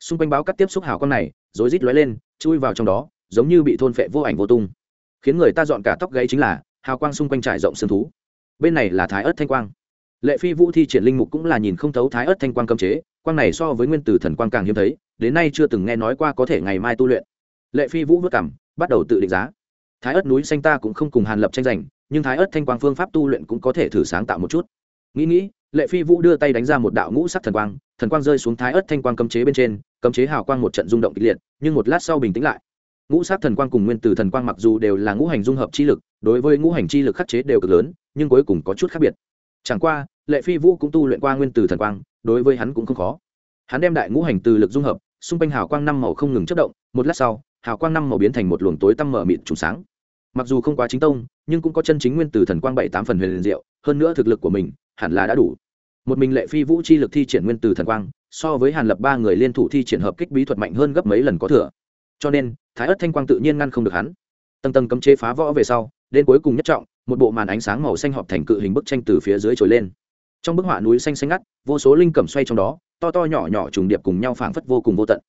Xung quanh báo cát tiếp xúc hào con này, rối rít lóe lên, chui vào trong đó, giống như bị thôn phệ vô ảnh vô tung. Khiến người ta dọn cả tóc gáy chính là, hào quang xung quanh trải rộng sương thú bên này là thái ớt thanh quang. Lệ phi vũ thi triển linh mục cũng là nhìn không thấu thái ớt thanh quang cấm chế, quang này so với nguyên tử thần quang càng hiếm thấy, đến nay chưa từng nghe nói qua có thể ngày mai tu luyện. Lệ phi vũ vất cảm, bắt đầu tự định giá. Thái ớt núi xanh ta cũng không cùng hàn lập tranh giành, nhưng thái ớt thanh quang phương pháp tu luyện cũng có thể thử sáng tạo một chút. Nghĩ nghĩ, lệ phi vũ đưa tay đánh ra một đạo ngũ sắc thần quang thần quang rơi xuống thái ớt thanh quang cấm chế bên trên, cấm chế hào quang một trận rung động kịch liệt, nhưng một lát sau bình tĩnh lại. Ngũ sắc thần quang cùng nguyên Tử thần quang mặc dù đều là ngũ hành dung hợp chi lực, đối với ngũ hành chi lực khắc chế đều cực lớn nhưng cuối cùng có chút khác biệt. Chẳng qua, lệ phi vũ cũng tu luyện qua nguyên từ thần quang, đối với hắn cũng không khó. Hắn đem đại ngũ hành từ lực dung hợp, xung quanh hào quang năm màu không ngừng chất động, một lát sau, hào quang năm màu biến thành một luồng tối tăm mở mịt trùng sáng. Mặc dù không quá chính tông, nhưng cũng có chân chính nguyên từ thần quang bảy tám phần huyền liền diệu, hơn nữa thực lực của mình hẳn là đã đủ. Một mình lệ phi vũ chi lực thi triển nguyên từ thần quang, so với hàn lập ba người liên thủ thi triển hợp kích bí thuật mạnh hơn gấp mấy lần có thừa. Cho nên, thái ất thanh quang tự nhiên ngăn không được hắn. Tầng tầng cấm chế phá võ về sau, đến cuối cùng nhất trọng một bộ màn ánh sáng màu xanh họp thành cự hình bức tranh từ phía dưới trồi lên. Trong bức họa núi xanh xanh ngắt, vô số linh cẩm xoay trong đó, to to nhỏ nhỏ trùng điệp cùng nhau phảng phất vô cùng vô tận.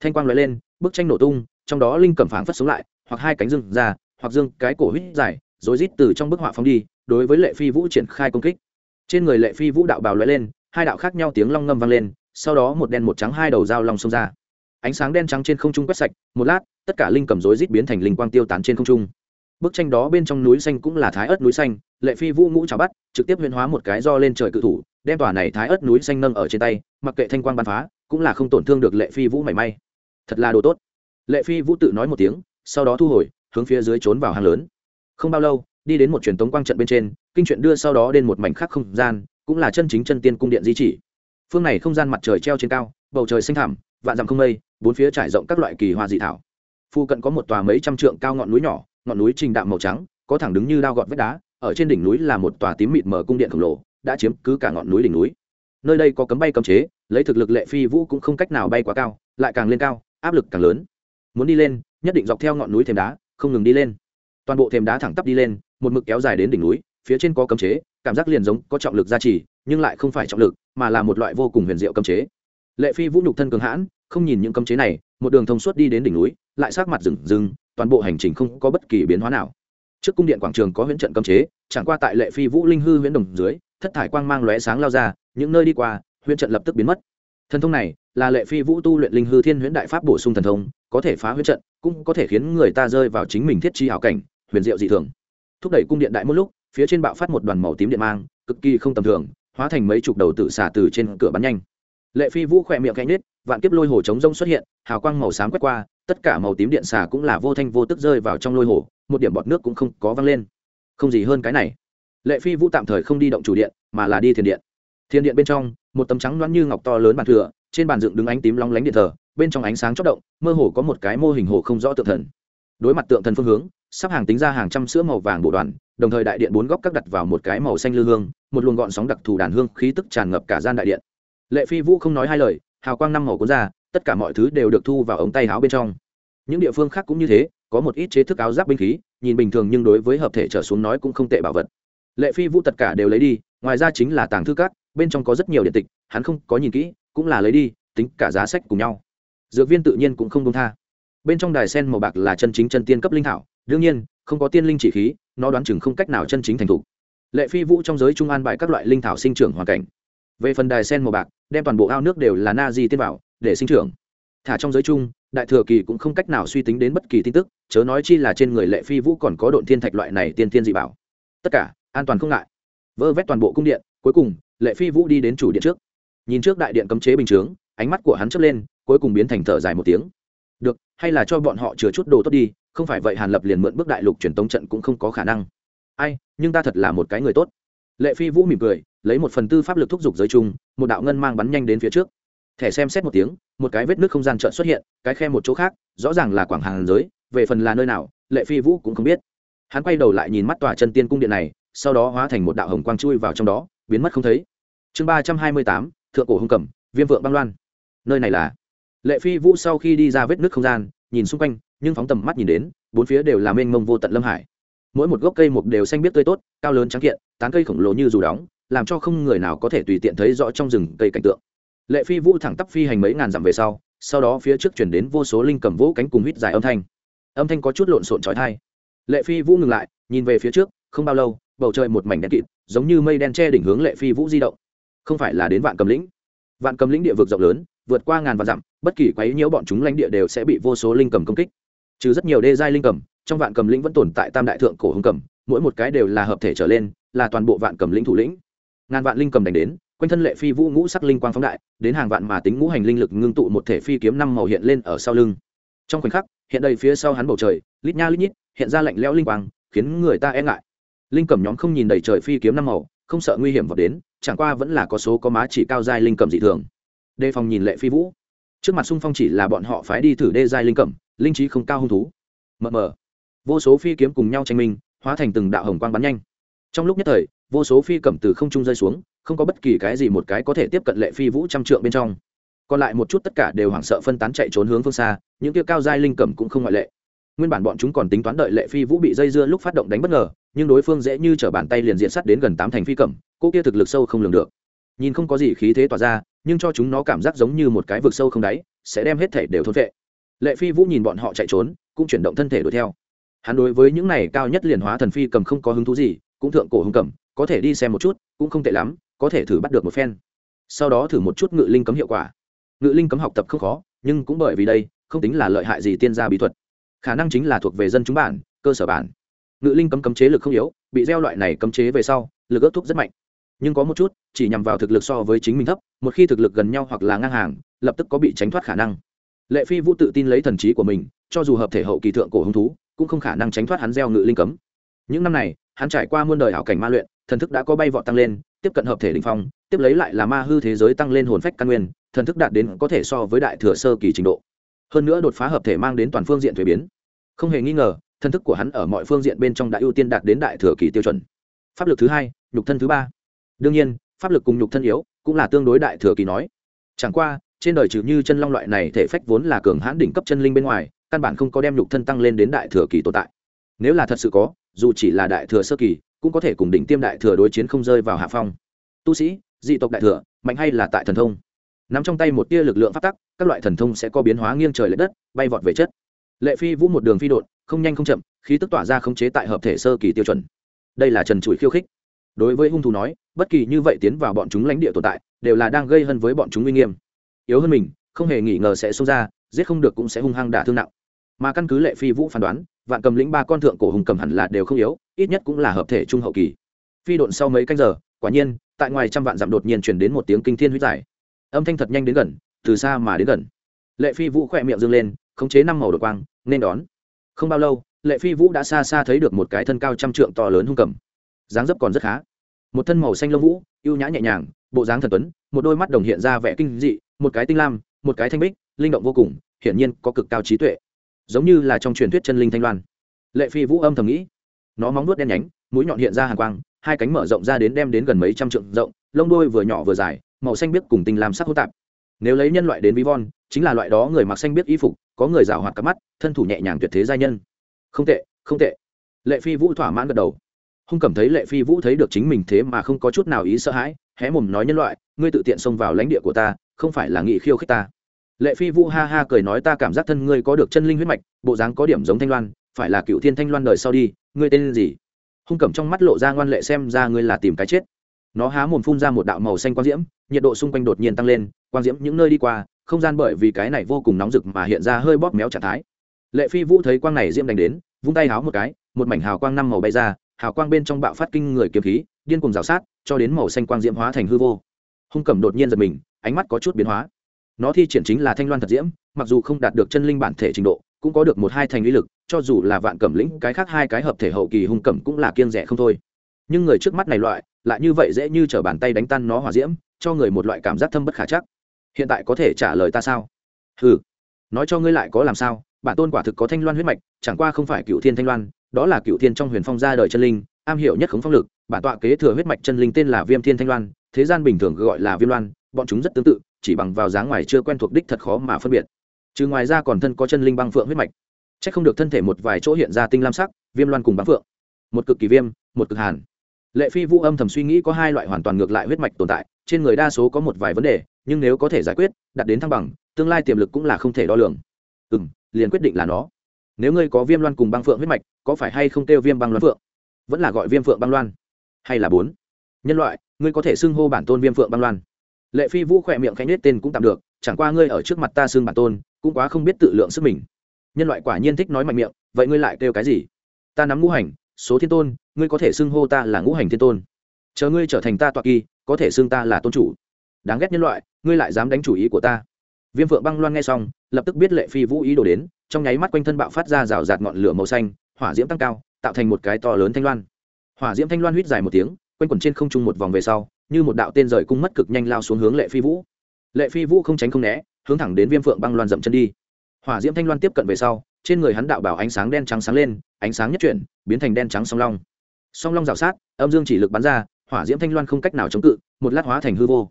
Thanh quang lóe lên, bức tranh nổ tung, trong đó linh cẩm phảng phất sống lại, hoặc hai cánh rừng ra, hoặc dương cái cổ huyết dài, rối rít từ trong bức họa phóng đi, đối với lệ phi vũ triển khai công kích. Trên người lệ phi vũ đạo bào lóe lên, hai đạo khác nhau tiếng long ngâm vang lên, sau đó một đen một trắng hai đầu dao long xông ra. Ánh sáng đen trắng trên không trung quét sạch, một lát, tất cả linh cầm rối rít biến thành linh quang tiêu tán trên không trung bức tranh đó bên trong núi xanh cũng là thái ớt núi xanh, lệ phi vũ ngũ trào bắt, trực tiếp huyên hóa một cái do lên trời cự thủ, đem tòa này thái ớt núi xanh nâng ở trên tay, mặc kệ thanh quang bắn phá, cũng là không tổn thương được lệ phi vũ mảy may. Thật là đồ tốt. Lệ phi vũ tự nói một tiếng, sau đó thu hồi, hướng phía dưới trốn vào hang lớn. Không bao lâu, đi đến một truyền tống quang trận bên trên, kinh chuyện đưa sau đó đến một mảnh khác không gian, cũng là chân chính chân tiên cung điện di chỉ. Phương này không gian mặt trời treo trên cao, bầu trời xanh thẳm, vạn dặm không mây, bốn phía trải rộng các loại kỳ hoa dị thảo. Phu cận có một tòa mấy trăm trượng cao ngọn núi nhỏ ngọn núi trình đạm màu trắng, có thẳng đứng như đao gọt vách đá, ở trên đỉnh núi là một tòa tím mịt mở cung điện khổng lồ, đã chiếm cứ cả ngọn núi đỉnh núi. Nơi đây có cấm bay cấm chế, lấy thực lực lệ phi vũ cũng không cách nào bay quá cao, lại càng lên cao, áp lực càng lớn. Muốn đi lên, nhất định dọc theo ngọn núi thềm đá, không ngừng đi lên. Toàn bộ thềm đá thẳng tắp đi lên, một mực kéo dài đến đỉnh núi, phía trên có cấm chế, cảm giác liền giống có trọng lực gia trì, nhưng lại không phải trọng lực, mà là một loại vô cùng huyền diệu cấm chế. Lệ phi vũ nhục thân cường hãn, không nhìn những cấm chế này, một đường thông suốt đi đến đỉnh núi, lại sát mặt rừng rừng toàn bộ hành trình không có bất kỳ biến hóa nào. Trước cung điện quảng trường có huyễn trận cấm chế, chẳng qua tại lệ phi vũ linh hư huyễn đồng dưới, thất thải quang mang lóe sáng lao ra, những nơi đi qua, huyễn trận lập tức biến mất. Thần thông này là lệ phi vũ tu luyện linh hư thiên huyễn đại pháp bổ sung thần thông, có thể phá huyễn trận, cũng có thể khiến người ta rơi vào chính mình thiết chi hảo cảnh, huyền diệu dị thường. Thúc đẩy cung điện đại một lúc, phía trên bạo phát một đoàn màu tím điện mang, cực kỳ không tầm thường, hóa thành mấy chục đầu tự xả từ trên cửa bắn nhanh. Lệ phi vũ khỏe miệng cánh nết vạn kiếp lôi hồ chống rông xuất hiện, hào quang màu xám quét qua tất cả màu tím điện xà cũng là vô thanh vô tức rơi vào trong lôi hồ, một điểm bọt nước cũng không có văng lên. Không gì hơn cái này. Lệ phi vũ tạm thời không đi động chủ điện, mà là đi thiền điện. Thiền điện bên trong, một tấm trắng loãng như ngọc to lớn bàn thừa trên bàn dựng đứng ánh tím long lánh điện thờ, bên trong ánh sáng chất động, mơ hồ có một cái mô hình hồ không rõ tượng thần. Đối mặt tượng thần phương hướng, sắp hàng tính ra hàng trăm sữa màu vàng bộ đoàn, đồng thời đại điện bốn góc các đặt vào một cái màu xanh lư hương, một luồng gọn sóng đặc thù đàn hương khí tức tràn ngập cả gian đại điện. Lệ phi vũ không nói hai lời, hào quang năm màu cuốn ra tất cả mọi thứ đều được thu vào ống tay áo bên trong. Những địa phương khác cũng như thế, có một ít chế thức áo giáp binh khí, nhìn bình thường nhưng đối với hợp thể trở xuống nói cũng không tệ bảo vật. Lệ phi vũ tất cả đều lấy đi, ngoài ra chính là tàng thư cát bên trong có rất nhiều điện tịch, hắn không có nhìn kỹ, cũng là lấy đi, tính cả giá sách cùng nhau. Dược viên tự nhiên cũng không công tha. Bên trong đài sen màu bạc là chân chính chân tiên cấp linh thảo, đương nhiên, không có tiên linh chỉ khí, nó đoán chừng không cách nào chân chính thành thục. Lệ phi vũ trong giới trung an bài các loại linh thảo sinh trưởng hoàn cảnh. Về phần đài sen màu bạc, đem toàn bộ ao nước đều là na di tiên bảo để sinh trưởng. Thả trong giới chung, đại thừa kỳ cũng không cách nào suy tính đến bất kỳ tin tức, chớ nói chi là trên người lệ phi vũ còn có độn thiên thạch loại này tiên tiên dị bảo. Tất cả, an toàn không ngại. Vơ vét toàn bộ cung điện, cuối cùng, lệ phi vũ đi đến chủ điện trước. Nhìn trước đại điện cấm chế bình chướng, ánh mắt của hắn chớp lên, cuối cùng biến thành thở dài một tiếng. Được, hay là cho bọn họ chứa chút đồ tốt đi, không phải vậy hàn lập liền mượn bước đại lục truyền tống trận cũng không có khả năng. Ai, nhưng ta thật là một cái người tốt. Lệ phi vũ mỉm cười, lấy một phần tư pháp lực thúc giục giới chung, một đạo ngân mang bắn nhanh đến phía trước thẻ xem xét một tiếng, một cái vết nước không gian trợn xuất hiện, cái khe một chỗ khác, rõ ràng là quảng hàng giới, về phần là nơi nào, lệ phi vũ cũng không biết. Hắn quay đầu lại nhìn mắt tòa chân tiên cung điện này, sau đó hóa thành một đạo hồng quang chui vào trong đó, biến mất không thấy. Chương ba trăm hai mươi tám, thượng cổ hung cẩm viêm vượng băng loan. Nơi này là lệ phi vũ sau khi đi ra vết nước không gian, nhìn xung quanh, nhưng phóng tầm mắt nhìn đến, bốn phía đều là mênh mông vô tận lâm hải. Mỗi một gốc cây mục đều xanh biết tươi tốt, cao lớn trắng kiện, tán cây khổng lồ như dù đóng, làm cho không người nào có thể tùy tiện thấy rõ trong rừng cây cảnh tượng lệ phi vũ thẳng tắp phi hành mấy ngàn dặm về sau sau đó phía trước chuyển đến vô số linh cầm vũ cánh cùng hít dài âm thanh. Âm thanh có chút lộn xộn trói thai lệ phi vũ ngừng lại, nhìn về phía trước, không bao lâu, bầu trời một mảnh đen kịt, giống như mây đen che đỉnh hướng lệ phi vũ di động. Không phải là đến vạn cầm lĩnh. Vạn cầm lĩnh địa vực rộng lớn, vượt qua ngàn vạn dặm, bất kỳ quấy nhiễu bọn chúng lãnh địa đều sẽ bị vô số linh cầm công kích. Trừ rất nhiều đê giai linh cầm, trong vạn cầm lĩnh vẫn tồn tại tam đại thượng cổ hùng cầm, mỗi một cái đều là hợp thể trở lên, là toàn bộ vạn cầm lĩnh thủ lĩnh. Ngàn vạn linh cầm đánh đến quanh thân lệ phi vũ ngũ sắc linh quang phóng đại, đến hàng vạn mà tính ngũ hành linh lực ngưng tụ một thể phi kiếm năm màu hiện lên ở sau lưng. Trong khoảnh khắc, hiện đầy phía sau hắn bầu trời, lít nha lít nhít, hiện ra lạnh lẽo linh quang, khiến người ta e ngại. Linh cầm nhóm không nhìn đầy trời phi kiếm năm màu, không sợ nguy hiểm vào đến, chẳng qua vẫn là có số có má chỉ cao giai linh cầm dị thường. Đề phòng nhìn lệ phi vũ. Trước mặt xung phong chỉ là bọn họ phái đi thử đê giai linh cẩm, linh trí không cao hung thú. Mờ mờ. Vô số phi kiếm cùng nhau tranh minh, hóa thành từng đạo hồng quang bắn nhanh. Trong lúc nhất thời, vô số phi cẩm từ không trung rơi xuống không có bất kỳ cái gì một cái có thể tiếp cận lệ phi vũ trăm trượng bên trong. Còn lại một chút tất cả đều hoảng sợ phân tán chạy trốn hướng phương xa, những kia cao giai linh cẩm cũng không ngoại lệ. Nguyên bản bọn chúng còn tính toán đợi lệ phi vũ bị dây dưa lúc phát động đánh bất ngờ, nhưng đối phương dễ như t r ở bàn tay liền diện sắt đến gần tám thành phi cẩm, cô kia thực lực sâu không lường được. Nhìn không có gì khí thế tỏa ra, nhưng cho chúng nó cảm giác giống như một cái vực sâu không đáy, sẽ đem hết thể đều thốt vệ. Lệ phi vũ nhìn bọn họ chạy trốn, cũng chuyển động thân thể đuổi theo. Hắn đối với những này cao nhất liền hóa thần phi cầm không có hứng thú gì, cũng thượng cổ hung cầm, có thể đi xem một chút, cũng không tệ lắm có thể thử bắt được một phen. Sau đó thử một chút ngự linh cấm hiệu quả. Ngự linh cấm học tập không khó, nhưng cũng bởi vì đây, không tính là lợi hại gì tiên gia bí thuật. Khả năng chính là thuộc về dân chúng bản, cơ sở bản. Ngự linh cấm cấm chế lực không yếu, bị gieo loại này cấm chế về sau, lực ước thúc rất mạnh. Nhưng có một chút, chỉ nhằm vào thực lực so với chính mình thấp, một khi thực lực gần nhau hoặc là ngang hàng, lập tức có bị tránh thoát khả năng. Lệ phi vũ tự tin lấy thần trí của mình, cho dù hợp thể hậu kỳ thượng cổ hứng thú, cũng không khả năng tránh thoát hắn gieo ngự linh cấm. Những năm này, hắn trải qua muôn đời hảo cảnh ma luyện, thần thức đã có bay vọt tăng lên tiếp cận hợp thể đỉnh phong, tiếp lấy lại là ma hư thế giới tăng lên hồn phách căn nguyên, thần thức đạt đến có thể so với đại thừa sơ kỳ trình độ. Hơn nữa đột phá hợp thể mang đến toàn phương diện thủy biến. Không hề nghi ngờ, thần thức của hắn ở mọi phương diện bên trong đã ưu tiên đạt đến đại thừa kỳ tiêu chuẩn. Pháp lực thứ hai, nhục thân thứ ba. Đương nhiên, pháp lực cùng nhục thân yếu cũng là tương đối đại thừa kỳ nói. Chẳng qua, trên đời trừ như chân long loại này thể phách vốn là cường hãn đỉnh cấp chân linh bên ngoài, căn bản không có đem nhục thân tăng lên đến đại thừa kỳ tồn tại. Nếu là thật sự có, dù chỉ là đại thừa sơ kỳ cũng có thể cùng đỉnh tiêm đại thừa đối chiến không rơi vào hạ phong. Tu sĩ, dị tộc đại thừa, mạnh hay là tại thần thông? Nắm trong tay một tia lực lượng phát tắc, các loại thần thông sẽ có biến hóa nghiêng trời l ệ đất, bay vọt về chất. Lệ phi vũ một đường phi đột không nhanh không chậm, khí tức tỏa ra khống chế tại hợp thể sơ kỳ tiêu chuẩn. Đây là trần trụi khiêu khích. Đối với hung thủ nói, bất kỳ như vậy tiến vào bọn chúng lãnh địa tồn tại, đều là đang gây hấn với bọn chúng uy nghiêm. Yếu hơn mình, không hề nghi ngờ sẽ xông ra, giết không được cũng sẽ hung hăng đả thương nặng. Mà căn cứ lệ phi vũ phán đoán vạn cầm lĩnh ba con thượng cổ hùng cầm hẳn là đều không yếu, ít nhất cũng là hợp thể trung hậu kỳ. Phi độn sau mấy canh giờ, quả nhiên, tại ngoài trăm vạn dặm đột nhiên chuyển đến một tiếng kinh thiên huyết giải. Âm thanh thật nhanh đến gần, từ xa mà đến gần. Lệ phi vũ khỏe miệng dâng lên, khống chế năm màu đột quang, nên đón. Không bao lâu, lệ phi vũ đã xa xa thấy được một cái thân cao trăm trượng to lớn hung cầm. Dáng dấp còn rất khá. Một thân màu xanh lông vũ, ưu nhã nhẹ nhàng, bộ dáng thần tuấn, một đôi mắt đồng hiện ra vẻ kinh dị, một cái tinh lam, một cái thanh bích, linh động vô cùng, hiển nhiên có cực cao trí tuệ giống như là trong truyền thuyết chân linh thanh loan. Lệ phi vũ âm thầm nghĩ. Nó móng nuốt đen nhánh, mũi nhọn hiện ra hàng quang, hai cánh mở rộng ra đến đem đến gần mấy trăm trượng rộng, lông đôi vừa nhỏ vừa dài, màu xanh biếc cùng tinh làm sắc hỗn tạp. Nếu lấy nhân loại đến ví von, chính là loại đó người mặc xanh biếc y phục, có người rào hoạt cắp mắt, thân thủ nhẹ nhàng tuyệt thế giai nhân. Không tệ không tệ. Lệ phi vũ thỏa mãn gật đầu. Hung cảm thấy lệ phi vũ thấy được chính mình thế mà không có chút nào ý sợ hãi, hé mồm nói nhân loại, ngươi tự tiện xông vào lãnh địa của ta, không phải là nghị khiêu khích ta lệ phi vũ ha ha cười nói ta cảm giác thân ngươi có được chân linh huyết mạch, bộ dáng có điểm giống thanh loan, phải là cựu thiên thanh loan đời sau đi, ngươi tên gì? Hung cầm trong mắt lộ ra ngoan lệ xem ra ngươi là tìm cái chết. Nó há mồm phun ra một đạo màu xanh quang diễm, nhiệt độ xung quanh đột nhiên tăng lên, quang diễm những nơi đi qua, không gian bởi vì cái này vô cùng nóng rực mà hiện ra hơi bóp méo trạng thái. Lệ phi vũ thấy quang này diễm đánh đến, vung tay háo một cái, một mảnh hào quang năm màu bay ra, hào quang bên trong bạo phát kinh người kiếm khí, điên cùng rào sát, cho đến màu xanh quang diễm hóa thành hư vô. Hung cầm đột nhiên giật mình, ánh mắt có chút biến hóa nó thi triển chính là thanh loan thật diễm, mặc dù không đạt được chân linh bản thể trình độ, cũng có được một hai thành lý lực, cho dù là vạn cẩm lĩnh, cái khác hai cái hợp thể hậu kỳ hung cẩm cũng là kiên rẻ không thôi. Nhưng người trước mắt này loại, lại như vậy dễ như t r ở bàn tay đánh tan nó hòa diễm, cho người một loại cảm giác thâm bất khả chắc. Hiện tại có thể trả lời ta sao? Ừ nói cho ngươi lại có làm sao? Bản tôn quả thực có thanh loan huyết mạch, chẳng qua không phải cựu thiên thanh loan, đó là cựu thiên trong huyền phong ra đời chân linh, am hiểu nhất khống phong lực, bản tọa kế thừa huyết mạch chân linh tên là viêm thiên thanh loan, thế gian bình thường gọi là viêm loan, bọn chúng rất tương tự chỉ bằng vào dáng ngoài chưa quen thuộc đích thật khó mà phân biệt. Chứ ngoài ra còn thân có chân linh băng phượng huyết mạch. C h ắ c không được thân thể một vài chỗ hiện ra tinh lam sắc, viêm loan cùng băng phượng. Một cực kỳ viêm, một cực hàn. Lệ phi vũ âm thầm suy nghĩ có hai loại hoàn toàn ngược lại huyết mạch tồn tại, trên người đa số có một vài vấn đề, nhưng nếu có thể giải quyết, đạt đến thăng bằng, tương lai tiềm lực cũng là không thể đo lường. Ừ liền quyết định là nó. Nếu ngươi có viêm loan cùng băng phượng huyết mạch, có phải hay không kêu viêm băng loan phượng? Vẫn là gọi viêm phượng băng loan. Hay là bốn? Nhân loại, ngươi có thể xưng hô bản tôn viêm phượng băng loan lệ phi vũ khỏe miệng khanh nết tên cũng tạm được, chẳng qua ngươi ở trước mặt ta xương bản tôn, cũng quá không biết tự lượng sức mình. Nhân loại quả nhiên thích nói mạnh miệng, vậy ngươi lại kêu cái gì? Ta nắm ngũ hành, số thiên tôn, ngươi có thể xưng hô ta là ngũ hành thiên tôn. Chờ ngươi trở thành ta toạc kỳ, có thể xưng ta là tôn chủ. Đáng ghét nhân loại, ngươi lại dám đánh chủ ý của ta. Viêm phượng băng loan nghe xong, lập tức biết lệ phi vũ ý đổ đến, trong nháy mắt quanh thân bạo phát ra rào rạt ngọn lửa màu xanh, hỏa diễm tăng cao, tạo thành một cái to lớn thanh loan. Hỏa diễm thanh loan huýt dài một tiếng, quanh quẩn trên không trung một vòng về sau như một đạo tên rời cung mất cực nhanh lao xuống hướng lệ phi vũ. Lệ phi vũ không tránh không né, hướng thẳng đến viêm phượng băng loan dậm chân đi. Hỏa diễm thanh loan tiếp cận về sau, trên người hắn đạo bảo ánh sáng đen trắng sáng lên, ánh sáng nhất chuyển, biến thành đen trắng song long. Song long rào sát, âm dương chỉ lực bắn ra, hỏa diễm thanh loan không cách nào chống cự, một lát hóa thành hư vô.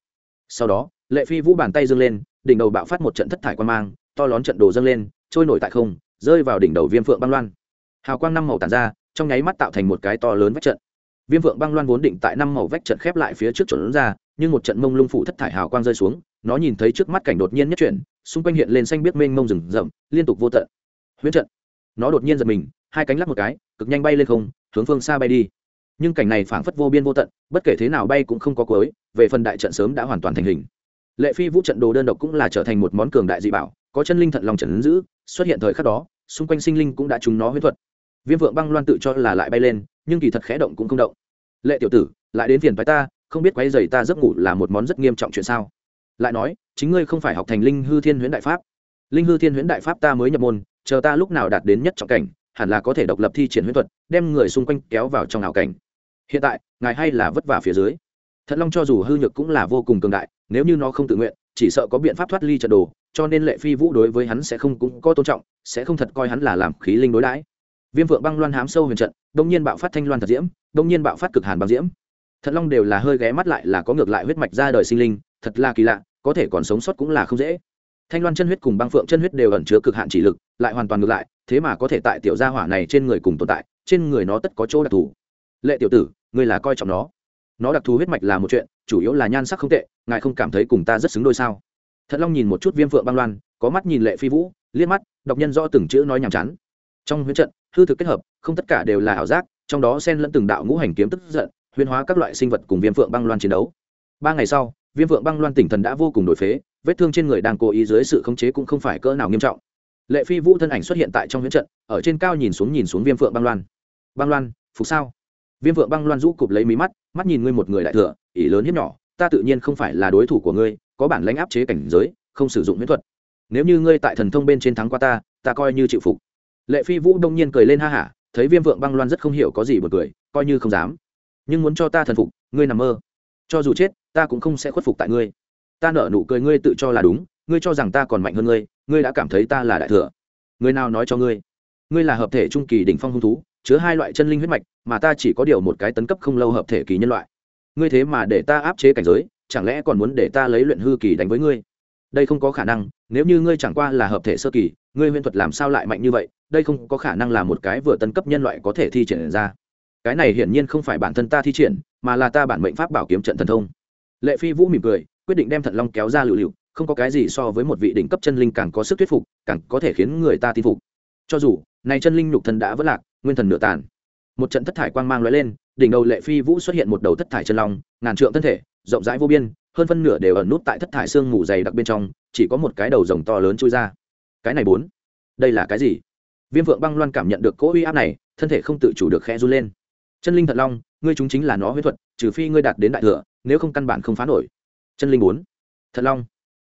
Sau đó, lệ phi vũ bàn tay dâng lên, đỉnh đầu bạo phát một trận thất thải quan mang, to lón trận đồ dâng lên, trôi nổi tại không, rơi vào đỉnh đầu viêm phượng băng loan. Hào quang năm màu tàn ra, trong nháy mắt tạo thành một cái to lớn vách trận viêm Vượng băng loan vốn định tại năm màu vách trận khép lại phía trước chuẩn ra, nhưng một trận mông lung phủ thất thải hào quang rơi xuống, nó nhìn thấy trước mắt cảnh đột nhiên nhất chuyển, xung quanh hiện lên xanh biết mênh mông rừng rậm, liên tục vô tận. Huyễn trận. Nó đột nhiên giật mình, hai cánh lắc một cái, cực nhanh bay lên không, hướng phương xa bay đi. Nhưng cảnh này phảng phất vô biên vô tận, bất kể thế nào bay cũng không có cuối, về phần đại trận sớm đã hoàn toàn thành hình. Lệ phi vũ trận đồ đơn độc cũng là trở thành một món cường đại dị bảo, có chân linh thận lòng trận giữ, xuất hiện thời khắc đó, xung quanh sinh linh cũng đã trúng nó huyết thuật. Viêm vượng băng loan tự cho là lại bay lên, nhưng kỳ thật khẽ động cũng không động lệ tiểu tử, lại đến phiền phái ta, không biết quái dày ta giấc ngủ là một món rất nghiêm trọng chuyện sao? Lại nói, chính ngươi không phải học thành linh hư thiên huyễn đại pháp. Linh hư thiên huyễn đại pháp ta mới nhập môn, chờ ta lúc nào đạt đến nhất trọng cảnh, hẳn là có thể độc lập thi triển huyễn thuật, đem người xung quanh kéo vào trong ảo cảnh. Hiện tại, ngài hay là vất vả phía dưới. Thật long cho dù hư nhược cũng là vô cùng cường đại, nếu như nó không tự nguyện, chỉ sợ có biện pháp thoát ly trận đồ, cho nên lệ phi vũ đối với hắn sẽ không cũng có tôn trọng, sẽ không thật coi hắn là làm khí linh đối đãi viêm vượng băng loan hám sâu huyền trận đông nhiên bạo phát thanh loan thật diễm đông nhiên bạo phát cực hàn băng diễm. Thật long đều là hơi ghé mắt lại là có ngược lại huyết mạch ra đời sinh linh, thật là kỳ lạ, có thể còn sống sót cũng là không dễ. Thanh loan chân huyết cùng băng phượng chân huyết đều ẩn chứa cực hạn chỉ lực, lại hoàn toàn ngược lại, thế mà có thể tại tiểu gia hỏa này trên người cùng tồn tại, trên người nó tất có chỗ đặc thù. Lệ tiểu tử, ngươi là coi trọng nó. Nó đặc thù huyết mạch là một chuyện, chủ yếu là nhan sắc không tệ, ngài không cảm thấy cùng ta rất xứng đôi sao? Thật long nhìn một chút viêm phượng băng loan, có mắt nhìn lệ phi vũ, liếc mắt, đọc nhân rõ từng chữ nói nhàm chán. Trong huyết trận hư thực kết hợp, không tất cả đều là ảo giác, trong đó xen lẫn từng đạo ngũ hành kiếm tức giận huyên hóa các loại sinh vật cùng viêm phượng băng loan chiến đấu. Ba ngày sau, viêm phượng băng loan tỉnh thần đã vô cùng đổi phế, vết thương trên người đang cố ý dưới sự khống chế cũng không phải cỡ nào nghiêm trọng. Lệ phi vũ thân ảnh xuất hiện tại trong huyễn trận, ở trên cao nhìn xuống nhìn xuống viêm phượng băng loan. Băng loan, phục sao? Viêm phượng băng loan rũ cụp lấy mí mắt mắt nhìn ngươi một người đại thừa, ỷ lớn hiếp nhỏ, ta tự nhiên không phải là đối thủ của ngươi, có bản lãnh áp chế cảnh giới, không sử dụng huyễn thuật. Nếu như ngươi tại thần thông bên trên thắng qua ta ta coi như chịu phục lệ phi vũ đông nhiên cười lên ha hả, thấy viêm vượng băng loan rất không hiểu có gì bật cười, coi như không dám. Nhưng muốn cho ta thần phục, ngươi nằm mơ. Cho dù chết, ta cũng không sẽ khuất phục tại ngươi. Ta nở nụ cười ngươi tự cho là đúng, ngươi cho rằng ta còn mạnh hơn ngươi ngươi đã cảm thấy ta là đại thừa. Người nào nói cho ngươi? Ngươi là hợp thể trung kỳ đỉnh phong hung thú, chứa hai loại chân linh huyết mạch, mà ta chỉ có điều một cái tấn cấp không lâu hợp thể kỳ nhân loại. Ngươi thế mà để ta áp chế cảnh giới, chẳng lẽ còn muốn để ta lấy luyện hư kỳ đánh với ngươi? Đây không có khả năng, nếu như ngươi chẳng qua là hợp thể sơ kỳ, ngươi huyễn thuật làm sao lại mạnh như vậy, đây không có khả năng là một cái vừa tân cấp nhân loại có thể thi triển ra. Cái này hiển nhiên không phải bản thân ta thi triển, mà là ta bản mệnh pháp bảo kiếm trận thần thông. Lệ phi vũ mỉm cười, quyết định đem thận long kéo ra lựu lựu không có cái gì so với một vị đỉnh cấp chân linh càng có sức thuyết phục, càng có thể khiến người ta tin phục. Cho dù, này chân linh nhục thần đã vất lạc, nguyên thần nửa tàn. Một trận thất thải quang mang lóe lên, đỉnh đầu lệ phi vũ xuất hiện một đầu thất thải chân long, ngàn trượng thân thể, rộng rãi vô biên hơn phân nửa đều ẩn nút tại thất thải xương mù dày đặc bên trong chỉ có một cái đầu rồng to lớn chui ra. Cái này bốn. Đây là cái gì? Viêm vượng băng loan cảm nhận được cỗ uy áp này thân thể không tự chủ được khẽ run lên. Chân linh thật long ngươi chúng chính là nó huyết thuật trừ phi ngươi đạt đến đại thừa nếu không căn bản không phá nổi. Chân linh bốn. Thật long.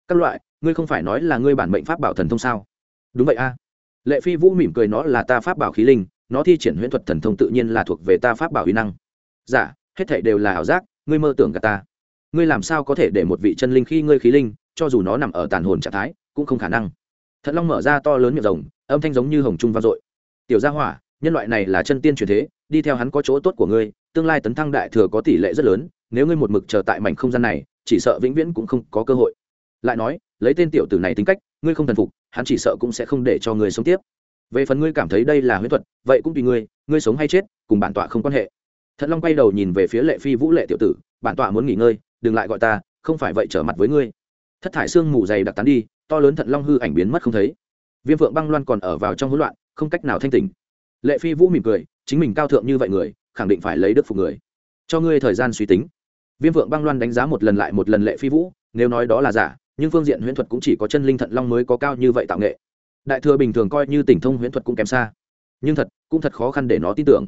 Các loại ngươi không phải nói là ngươi bản mệnh pháp bảo thần thông sao? Đúng vậy a. Lệ phi vũ mỉm cười nó là ta pháp bảo khí linh nó thi triển huyễn thuật thần thông tự nhiên là thuộc về ta pháp bảo huy năng. Giả dạ, hết thảy đều là ảo giác ngươi mơ tưởng cả ta ngươi làm sao có thể để một vị chân linh khi ngươi khí linh, cho dù nó nằm ở tàn hồn trạng thái, cũng không khả năng. Thật long mở ra to lớn miệng rồng, âm thanh giống như hồng trung vang dội. Tiểu gia hỏa, nhân loại này là chân tiên truyền thế, đi theo hắn có chỗ tốt của ngươi, tương lai tấn thăng đại thừa có tỷ lệ rất lớn, nếu ngươi một mực chờ tại mảnh không gian này, chỉ sợ vĩnh viễn cũng không có cơ hội. Lại nói, lấy tên tiểu tử này tính cách, ngươi không thần phục, hắn chỉ sợ cũng sẽ không để cho ngươi sống tiếp. Về phần ngươi cảm thấy đây là huyễn thuật, vậy cũng tùy ngươi ngươi sống hay chết, cùng bản tọa không quan hệ. Thật long quay đầu nhìn về phía lệ phi vũ lệ tiểu tử, bản tọa muốn nghỉ ngơi đừng lại gọi ta, không phải vậy trở mặt với ngươi. Thất thải xương mù dày đặc tán đi, to lớn thận long hư ảnh biến mất không thấy. Viêm phượng băng loan còn ở vào trong hỗn loạn, không cách nào thanh tỉnh. Lệ phi vũ mỉm cười, chính mình cao thượng như vậy người, khẳng định phải lấy đức phục người. Cho ngươi thời gian suy tính. Viêm phượng băng loan đánh giá một lần lại một lần lệ phi vũ, nếu nói đó là giả, nhưng phương diện huyễn thuật cũng chỉ có chân linh thận long mới có cao như vậy tạo nghệ. Đại thừa bình thường coi như tỉnh thông huyễn thuật cũng kém xa. Nhưng thật, cũng thật khó khăn để nó tin tưởng.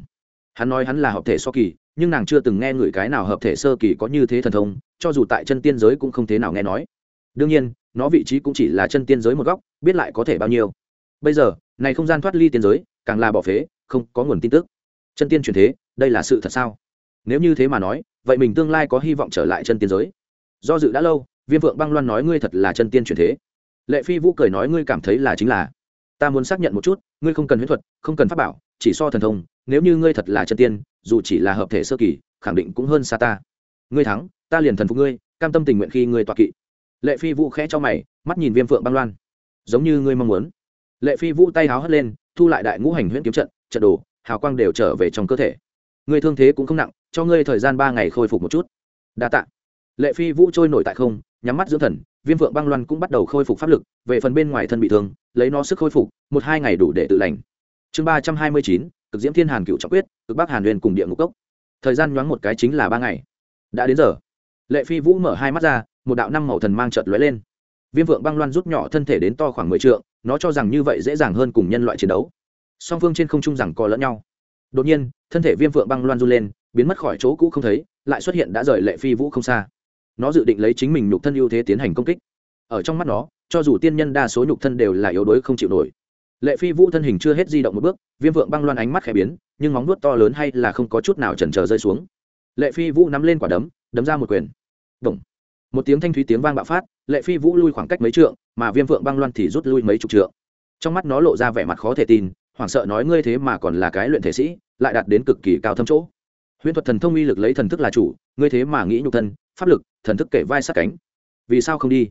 Hắn nói hắn là hợp thể so kỳ nhưng nàng chưa từng nghe người cái nào hợp thể sơ kỳ có như thế thần thông, cho dù tại chân tiên giới cũng không thế nào nghe nói. Đương nhiên, nó vị trí cũng chỉ là chân tiên giới một góc, biết lại có thể bao nhiêu. Bây giờ, này không gian thoát ly tiên giới, càng là bỏ phế, không có nguồn tin tức. Chân tiên truyền thế, đây là sự thật sao? Nếu như thế mà nói, vậy mình tương lai có hy vọng trở lại chân tiên giới? Do dự đã lâu, viêm vượng băng loan nói ngươi thật là chân tiên truyền thế. Lệ phi vũ cười nói ngươi cảm thấy là chính là. Ta muốn xác nhận một chút, ngươi không cần huyễn thuật, không cần pháp bảo, chỉ so thần thông, nếu như ngươi thật là chân tiên dù chỉ là hợp thể sơ kỳ, khẳng định cũng hơn xa ta. Ngươi thắng, ta liền thần phục ngươi, cam tâm tình nguyện khi ngươi tọa kỵ. Lệ phi vũ khẽ cho mày, mắt nhìn viêm phượng băng loan. Giống như ngươi mong muốn. Lệ phi vũ tay háo hất lên, thu lại đại ngũ hành huyễn kiếm trận trận đồ, hào quang đều trở về trong cơ thể. Ngươi thương thế cũng không nặng, cho ngươi thời gian ba ngày khôi phục một chút. Đa tạ. Lệ phi vũ trôi nổi tại không, nhắm mắt dưỡng thần, viêm phượng băng loan cũng bắt đầu khôi phục pháp lực, về phần bên ngoài thân bị thương, lấy nó sức khôi phục, một hai ngày đủ để tự lành. Chương ba trăm hai mươi chín cực diễm thiên hàn cựu trọng quyết, cực bắc hàn huyền cùng địa ngục cốc. Thời gian nhoáng một cái chính là ba ngày. Đã đến giờ. Lệ phi vũ mở hai mắt ra, một đạo năm màu thần mang trợt lóe lên. Viêm vượng băng loan rút nhỏ thân thể đến to khoảng mười t nó cho rằng như vậy dễ dàng hơn cùng nhân loại chiến đấu. Song phương trên không trung rằng co lẫn nhau. Đột nhiên, thân thể viêm vượng băng loan run lên, biến mất khỏi chỗ cũ không thấy, lại xuất hiện đã rời lệ phi vũ không xa. Nó dự định lấy chính mình nhục thân ưu thế tiến hành công kích. Ở trong mắt nó, cho dù tiên nhân đa số nhục thân đều là yếu đuối không chịu nổi lệ phi vũ thân hình chưa hết di động một bước, viêm vượng băng loan ánh mắt khẽ biến, nhưng móng nuốt to lớn hay là không có chút nào chần chờ rơi xuống. Lệ phi vũ nắm lên quả đấm đấm ra một quyền. Động. một tiếng thanh thúy tiếng vang bạo phát, lệ phi vũ lui khoảng cách mấy trượng, mà viêm vượng băng loan thì rút lui mấy chục trượng. Trong mắt nó lộ ra vẻ mặt khó thể tin, hoảng sợ nói ngươi thế mà còn là cái luyện thể sĩ, lại đạt đến cực kỳ cao thâm chỗ. Huyễn thuật thần thông uy lực lấy thần thức là chủ, ngươi thế mà nghĩ nhục thân, pháp lực, thần thức kể vai sát cánh. Vì sao không đi?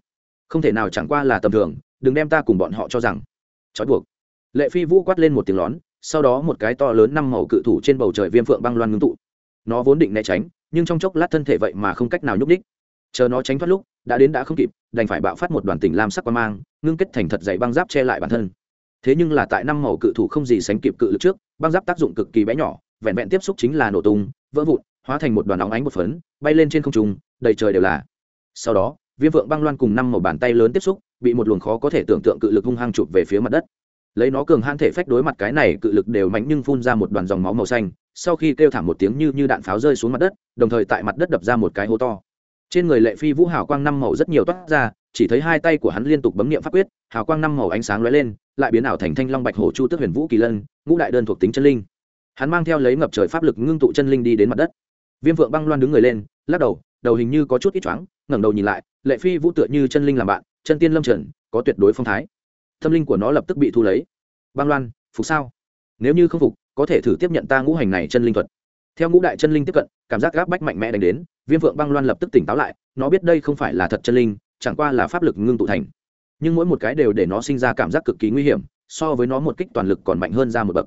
Không thể nào chẳng qua là tầm thường, đừng đem ta cùng bọn họ cho rằng. Trói buộc lệ phi vũ quát lên một tiếng lón, sau đó một cái to lớn năm màu cự thủ trên bầu trời viêm phượng băng loan ngưng tụ. Nó vốn định né tránh, nhưng trong chốc lát thân thể vậy mà không cách nào nhúc ních chờ nó tránh thoát lúc, đã đến đã không kịp, đành phải bạo phát một đoàn tỉnh lam sắc quang mang, ngưng kết thành thật dày băng giáp che lại bản thân. Thế nhưng là tại năm màu cự thủ không gì sánh kịp cự lực trước, băng giáp tác dụng cực kỳ bé nhỏ, vẹn vẹn tiếp xúc chính là nổ tung, vỡ vụn, hóa thành một đoàn óng ánh một phấn, bay lên trên không trung, đầy trời đều là. Sau đó, viêm vượng băng loan cùng năm màu bàn tay lớn tiếp xúc, bị một luồng khó có thể tưởng tượng cự lực hung hăng chụp về phía mặt đất lấy nó cường hãn thể phách đối mặt cái này cự lực đều mạnh nhưng phun ra một đoàn dòng máu màu xanh, sau khi kêu thảm một tiếng như như đạn pháo rơi xuống mặt đất, đồng thời tại mặt đất đập ra một cái hố to. Trên người lệ phi vũ hào quang năm màu rất nhiều toát ra, chỉ thấy hai tay của hắn liên tục bấm nghiệm pháp quyết, hào quang năm màu ánh sáng lóe lên, lại biến ảo thành thanh long bạch hổ chu tức huyền vũ kỳ lân, ngũ đại đơn thuộc tính chân linh. Hắn mang theo lấy ngập trời pháp lực ngưng tụ chân linh đi đến mặt đất. Viêm vượng băng loan đứng người lên, lắc đầu đầu hình như có chút ít choáng, ngẩng đầu nhìn lại, lệ phi vũ tựa như chân linh làm bạn, chân tiên lâm trần, có tuyệt đối phong thái tâm linh của nó lập tức bị thu lấy. Băng loan, phục sao? Nếu như không phục, có thể thử tiếp nhận ta ngũ hành này chân linh thuật. Theo ngũ đại chân linh tiếp cận, cảm giác gáp bách mạnh mẽ đánh đến, viêm phượng băng loan lập tức tỉnh táo lại, nó biết đây không phải là thật chân linh, chẳng qua là pháp lực ngưng tụ thành. Nhưng mỗi một cái đều để nó sinh ra cảm giác cực kỳ nguy hiểm, so với nó một kích toàn lực còn mạnh hơn ra một bậc.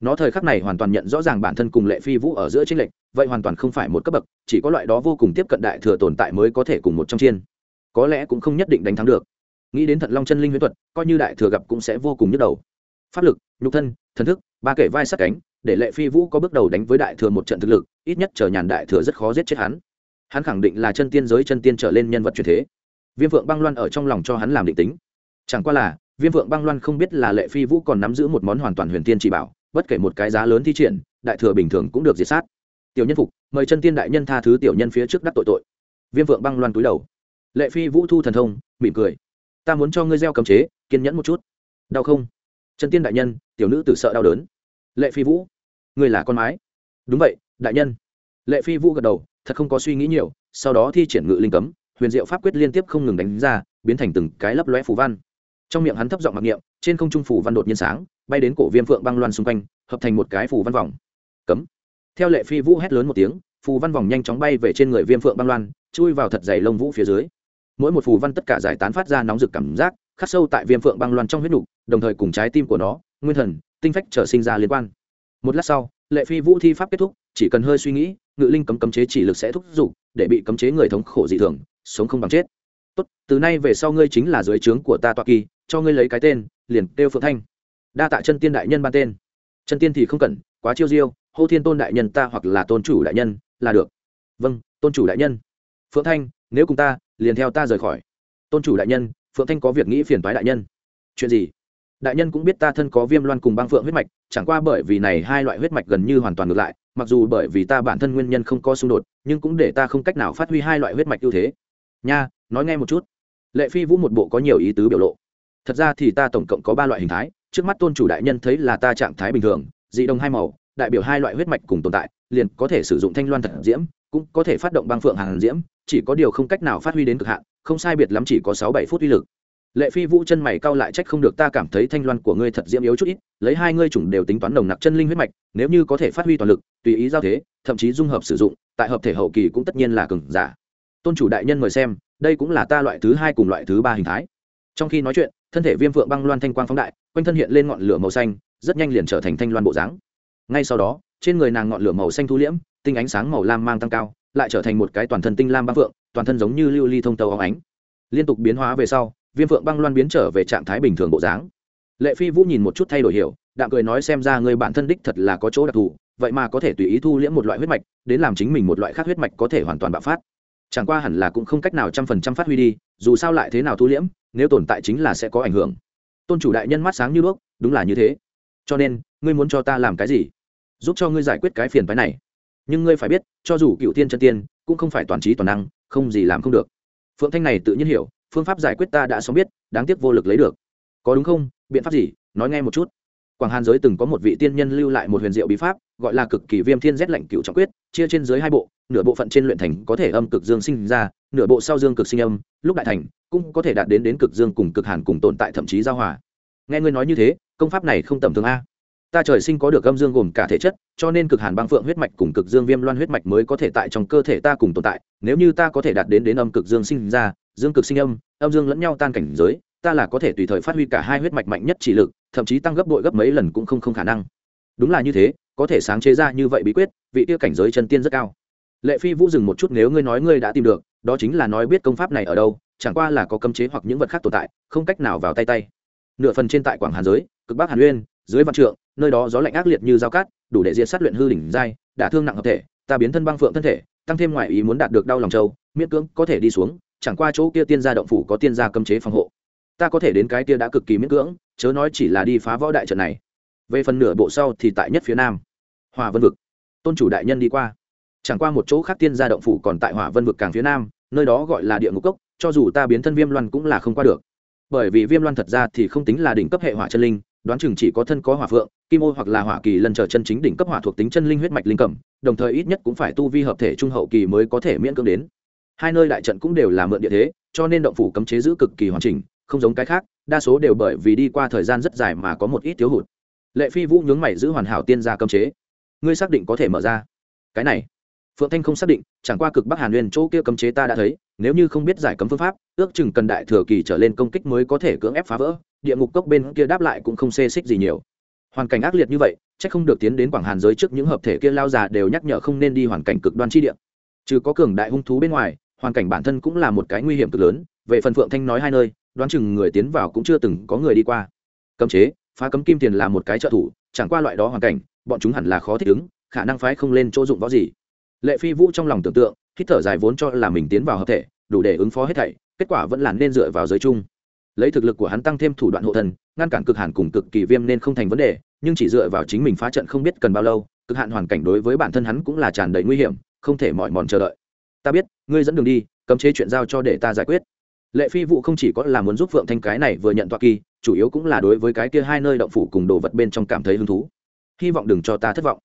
Nó thời khắc này hoàn toàn nhận rõ ràng bản thân cùng lệ phi vũ ở giữa tranh lệch, vậy hoàn toàn không phải một cấp bậc, chỉ có loại đó vô cùng tiếp cận đại thừa tồn tại mới có thể cùng một trong chiên. Có lẽ cũng không nhất định đánh thắng được nghĩ đến thận long chân linh huyễn thuật, coi như đại thừa gặp cũng sẽ vô cùng nhức đầu. Pháp lực, nhục thân, thần thức, ba kể vai sát cánh, để lệ phi vũ có bước đầu đánh với đại thừa một trận thực lực, ít nhất chờ nhàn đại thừa rất khó giết chết hắn. Hắn khẳng định là chân tiên giới chân tiên trở lên nhân vật truyền thế. Viêm vượng băng loan ở trong lòng cho hắn làm định tính. Chẳng qua là, viêm vượng băng loan không biết là lệ phi vũ còn nắm giữ một món hoàn toàn huyền tiên chỉ bảo, bất kể một cái giá lớn thi triển, đại thừa bình thường cũng được diệt sát. Tiểu nhân phục, mời chân tiên đại nhân tha thứ tiểu nhân phía trước đắc tội tội. Viêm vượng băng loan túi đầu. Lệ phi vũ thu thần thông, mỉm cười ta muốn cho ngươi gieo cấm chế, kiên nhẫn một chút. Đau không? Chân tiên đại nhân, tiểu nữ tự sợ đau đớn. Lệ phi vũ, ngươi là con mái. Đúng vậy, đại nhân. Lệ phi vũ gật đầu, thật không có suy nghĩ nhiều, sau đó thi triển ngự linh cấm, huyền diệu pháp quyết liên tiếp không ngừng đánh ra, biến thành từng cái lấp lóe phù văn. Trong miệng hắn thấp giọng mặc niệm, trên không trung phù văn đột nhiên sáng, bay đến cổ viêm phượng băng loan xung quanh, hợp thành một cái phù văn vòng. Cấm. Theo lệ phi vũ hét lớn một tiếng, phù văn vòng nhanh chóng bay về trên người viêm phượng băng loan, chui vào thật dày lông vũ phía dưới mỗi một phù văn tất cả giải tán phát ra nóng rực cảm giác, khắc sâu tại viêm phượng băng loan trong huyết nục, đồng thời cùng trái tim của nó, nguyên thần, tinh phách trở sinh ra liên quan. Một lát sau, lệ phi vũ thi pháp kết thúc, chỉ cần hơi suy nghĩ, ngự linh cấm cấm chế chỉ lực sẽ thúc giục, để bị cấm chế người thống khổ dị thường, sống không bằng chết. Tốt, từ nay về sau ngươi chính là dưới trướng của ta toa kỳ, cho ngươi lấy cái tên, liền kêu phượng thanh. Đa tạ chân tiên đại nhân ban tên. Chân tiên thì không cần, quá chiêu diêu, hô thiên tôn đại nhân ta hoặc là tôn chủ đại nhân, là được. Vâng tôn chủ đại nhân. Phượng thanh, nếu cùng ta liền theo ta rời khỏi. Tôn chủ đại nhân, phượng thanh có việc nghĩ phiền toái đại nhân. Chuyện gì? Đại nhân cũng biết ta thân có viêm loan cùng băng phượng huyết mạch, chẳng qua bởi vì này hai loại huyết mạch gần như hoàn toàn ngược lại, mặc dù bởi vì ta bản thân nguyên nhân không có xung đột, nhưng cũng để ta không cách nào phát huy hai loại huyết mạch ưu thế. Nha, nói nghe một chút. Lệ phi vũ một bộ có nhiều ý tứ biểu lộ. Thật ra thì ta tổng cộng có ba loại hình thái, trước mắt tôn chủ đại nhân thấy là ta trạng thái bình thường, dị đồng hai màu, đại biểu hai loại huyết mạch cùng tồn tại, liền có thể sử dụng thanh loan thật diễm cũng có thể phát động băng phượng hàng diễm, chỉ có điều không cách nào phát huy đến cực hạn, không sai biệt lắm chỉ có sáu bảy phút uy lực. Lệ phi vũ chân mày cao lại trách không được ta cảm thấy thanh loan của ngươi thật diễm yếu chút ít, lấy hai ngươi chủng đều tính toán đồng nặc chân linh huyết mạch, nếu như có thể phát huy toàn lực, tùy ý giao thế, thậm chí dung hợp sử dụng, tại hợp thể hậu kỳ cũng tất nhiên là cừng giả. Tôn chủ đại nhân mời xem, đây cũng là ta loại thứ hai cùng loại thứ ba hình thái. Trong khi nói chuyện, thân thể viêm phượng băng loan thanh quang phóng đại, quanh thân hiện lên ngọn lửa màu xanh, rất nhanh liền trở thành thanh loan bộ dáng. Ngay sau đó, trên người nàng ngọn lửa màu xanh thu liễm tinh ánh sáng màu lam mang tăng cao, lại trở thành một cái toàn thân tinh lam băng phượng, toàn thân giống như lưu ly thông tàu óng ánh. Liên tục biến hóa về sau, viêm phượng băng loan biến trở về trạng thái bình thường bộ dáng. Lệ phi vũ nhìn một chút thay đổi hiểu, đạm cười nói xem ra người bản thân đích thật là có chỗ đặc thù, vậy mà có thể tùy ý thu liễm một loại huyết mạch, đến làm chính mình một loại khác huyết mạch có thể hoàn toàn bạo phát. Chẳng qua hẳn là cũng không cách nào trăm phần trăm phát huy đi, dù sao lại thế nào thu liễm, nếu tồn tại chính là sẽ có ảnh hưởng. Tôn chủ đại nhân mắt sáng như đuốc, đúng là như thế. Cho nên, ngươi muốn cho ta làm cái gì? Giúp cho ngươi giải quyết cái phiền phái này nhưng ngươi phải biết, cho dù cựu tiên chân tiên, cũng không phải toàn trí toàn năng, không gì làm không được. Phượng thanh này tự nhiên hiểu, phương pháp giải quyết ta đã sống biết, đáng tiếc vô lực lấy được. Có đúng không? Biện pháp gì? Nói nghe một chút. Quảng hàn giới từng có một vị tiên nhân lưu lại một huyền diệu bí pháp, gọi là cực kỳ viêm thiên rét lạnh cựu trọng quyết, chia trên dưới hai bộ, nửa bộ phận trên luyện thành có thể âm cực dương sinh ra, nửa bộ sau dương cực sinh âm, lúc đại thành, cũng có thể đạt đến đến cực dương cùng cực hàn cùng tồn tại thậm chí giao hòa. Nghe ngươi nói như thế, công pháp này không tầm thường a ta trời sinh có được âm dương gồm cả thể chất, cho nên cực hàn băng phượng huyết mạch cùng cực dương viêm loan huyết mạch mới có thể tại trong cơ thể ta cùng tồn tại. Nếu như ta có thể đạt đến đến âm cực dương sinh ra, dương cực sinh âm âm dương lẫn nhau tan cảnh giới, ta là có thể tùy thời phát huy cả hai huyết mạch mạnh nhất chỉ lực, thậm chí tăng gấp bội gấp mấy lần cũng không không khả năng. Đúng là như thế, có thể sáng chế ra như vậy bí quyết, vị tiêu cảnh giới chân tiên rất cao. Lệ phi vũ dừng một chút nếu ngươi nói ngươi đã tìm được, đó chính là nói biết công pháp này ở đâu, chẳng qua là có cấm chế hoặc những vật khác tồn tại, không cách nào vào tay tay. Nửa phần trên tại quảng hàn giới, cực bắc hàn uyên dưới văn trượng nơi đó gió lạnh ác liệt như dao cát, đủ để diệt sát luyện hư đỉnh giai, đả thương nặng hợp thể, ta biến thân băng phượng thân thể, tăng thêm ngoại ý muốn đạt được đau lòng châu, miễn cưỡng có thể đi xuống, chẳng qua chỗ kia tiên gia động phủ có tiên gia cấm chế phòng hộ. Ta có thể đến cái kia đã cực kỳ miễn cưỡng, chớ nói chỉ là đi phá võ đại trận này. Về phần nửa bộ sau thì tại nhất phía nam. Hòa vân vực. Tôn chủ đại nhân đi qua. Chẳng qua một chỗ khác tiên gia động phủ còn tại hỏa vân vực càng phía nam, nơi đó gọi là địa ngục cốc, cho dù ta biến thân viêm loan cũng là không qua được. Bởi vì viêm loan thật ra thì không tính là đỉnh cấp hệ hỏa chân linh, đoán chừng chỉ có thân có hỏa phượng kim ô hoặc là hỏa kỳ lần chờ chân chính đỉnh cấp hỏa thuộc tính chân linh huyết mạch linh cẩm đồng thời ít nhất cũng phải tu vi hợp thể trung hậu kỳ mới có thể miễn cưỡng đến. Hai nơi đại trận cũng đều là mượn địa thế, cho nên động phủ cấm chế giữ cực kỳ hoàn chỉnh, không giống cái khác, đa số đều bởi vì đi qua thời gian rất dài mà có một ít thiếu hụt. Lệ phi vũ nhướng mày giữ hoàn hảo tiên gia cấm chế. Ngươi xác định có thể mở ra? Cái này, phượng thanh không xác định, chẳng qua cực bắc hàn Nguyên chỗ kia cấm chế ta đã thấy, nếu như không biết giải cấm phương pháp, ước chừng cần đại thừa kỳ trở lên công kích mới có thể cưỡng ép phá vỡ, địa ngục cốc bên kia đáp lại cũng không xê xích gì nhiều hoàn cảnh ác liệt như vậy c h ắ c không được tiến đến quảng hàn giới trước những hợp thể kia lao già đều nhắc nhở không nên đi hoàn cảnh cực đoan chi địa. Trừ có cường đại hung thú bên ngoài, hoàn cảnh bản thân cũng là một cái nguy hiểm cực lớn, về phần phượng thanh nói hai nơi, đoán chừng người tiến vào cũng chưa từng có người đi qua. Cấm chế, phá cấm kim tiền là một cái trợ thủ, chẳng qua loại đó hoàn cảnh, bọn chúng hẳn là khó thích ứng, khả năng phái không lên chỗ dụng võ gì. Lệ phi vũ trong lòng tưởng tượng, hít thở dài vốn cho là mình tiến vào hợp thể, đủ để ứng phó hết thảy, kết quả vẫn là nên dựa vào giới chung lấy thực lực của hắn tăng thêm thủ đoạn hộ thần ngăn cản cực hàn cùng cực kỳ viêm nên không thành vấn đề, nhưng chỉ dựa vào chính mình phá trận không biết cần bao lâu, cực hạn hoàn cảnh đối với bản thân hắn cũng là tràn đầy nguy hiểm, không thể mỏi mòn chờ đợi. Ta biết, ngươi dẫn đường đi, cấm chế chuyện giao cho để ta giải quyết. Lệ phi vụ không chỉ có là muốn giúp phượng thanh cái này vừa nhận toa kỳ, chủ yếu cũng là đối với cái kia hai nơi động phủ cùng đồ vật bên trong cảm thấy hứng thú. Hy vọng đừng cho ta thất vọng.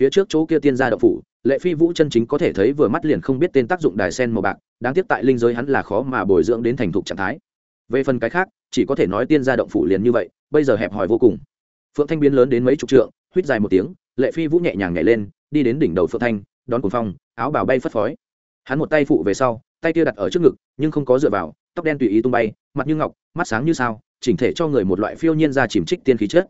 Phía trước chỗ kia tiên gia động phủ, lệ phi vũ chân chính có thể thấy vừa mắt liền không biết tên tác dụng đài sen màu bạc, đáng tiếc tại linh giới hắn là khó mà bồi dưỡng đến thành thục trạng thái về phần cái khác, chỉ có thể nói tiên gia động phủ liền như vậy, bây giờ hẹp hòi vô cùng. Phượng thanh biến lớn đến mấy chục trượng, huýt dài một tiếng, lệ phi vũ nhẹ nhàng nhảy lên, đi đến đỉnh đầu phượng thanh, đón cuồng phong, áo bào bay phất phới. Hắn một tay phụ về sau, tay kia đặt ở trước ngực, nhưng không có dựa vào, tóc đen tùy ý tung bay, mặt như ngọc, mắt sáng như sao, chỉnh thể cho người một loại phiêu nhiên ra chìm trích tiên khí chết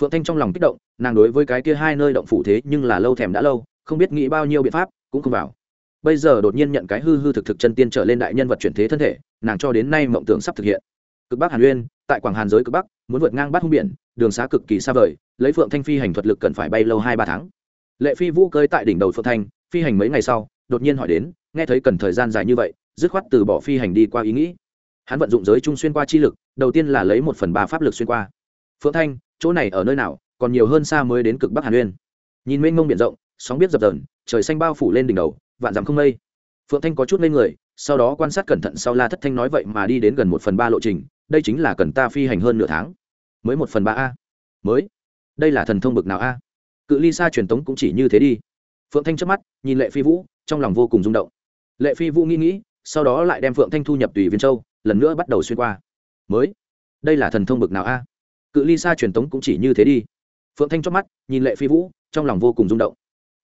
phượng thanh trong lòng kích động, nàng đối với cái kia hai nơi động phủ thế nhưng là lâu thèm đã lâu, không biết nghĩ bao nhiêu biện pháp, cũng không vào bây giờ đột nhiên nhận cái hư hư thực thực chân tiên trở lên đại nhân vật chuyển thế thân thể, nàng cho đến nay mộng tưởng sắp thực hiện. Cực bắc hàn uyên, tại quảng hàn giới cực bắc, muốn vượt ngang bát hung biển, đường xá cực kỳ xa vời, lấy phượng thanh phi hành thuật lực cần phải bay lâu hai ba tháng. Lệ phi vũ cơi tại đỉnh đầu phượng thanh, phi hành mấy ngày sau, đột nhiên hỏi đến, nghe thấy cần thời gian dài như vậy, dứt khoát từ bỏ phi hành đi qua ý nghĩ. Hắn vận dụng giới trung xuyên qua chi lực, đầu tiên là lấy một phần ba pháp lực xuyên qua. Phượng thanh, chỗ này ở nơi nào, còn nhiều hơn xa mới đến cực bắc hàn uyên. Nhìn mênh mông biển rộng, sóng biết dập dờn, trời xanh bao phủ lên đỉnh đầu vạn dặm không mây. Phượng thanh có chút lên người, sau đó quan sát cẩn thận sau la thất thanh nói vậy mà đi đến gần một phần ba lộ trình, đây chính là cần ta phi hành hơn nửa tháng. Mới một phần ba a. Mới? Đây là thần thông bực nào a? Cự ly xa truyền tống cũng chỉ như thế đi. Phượng thanh chớp mắt, nhìn lệ phi vũ, trong lòng vô cùng rung động. Lệ phi vũ nghĩ nghĩ, sau đó lại đem phượng thanh thu nhập tùy viên châu, lần nữa bắt đầu xuyên qua. Mới? Đây là thần thông bực nào a? Cự ly xa truyền tống cũng chỉ như thế đi. Phượng thanh chớp mắt, nhìn lệ phi vũ, trong lòng vô cùng rung động.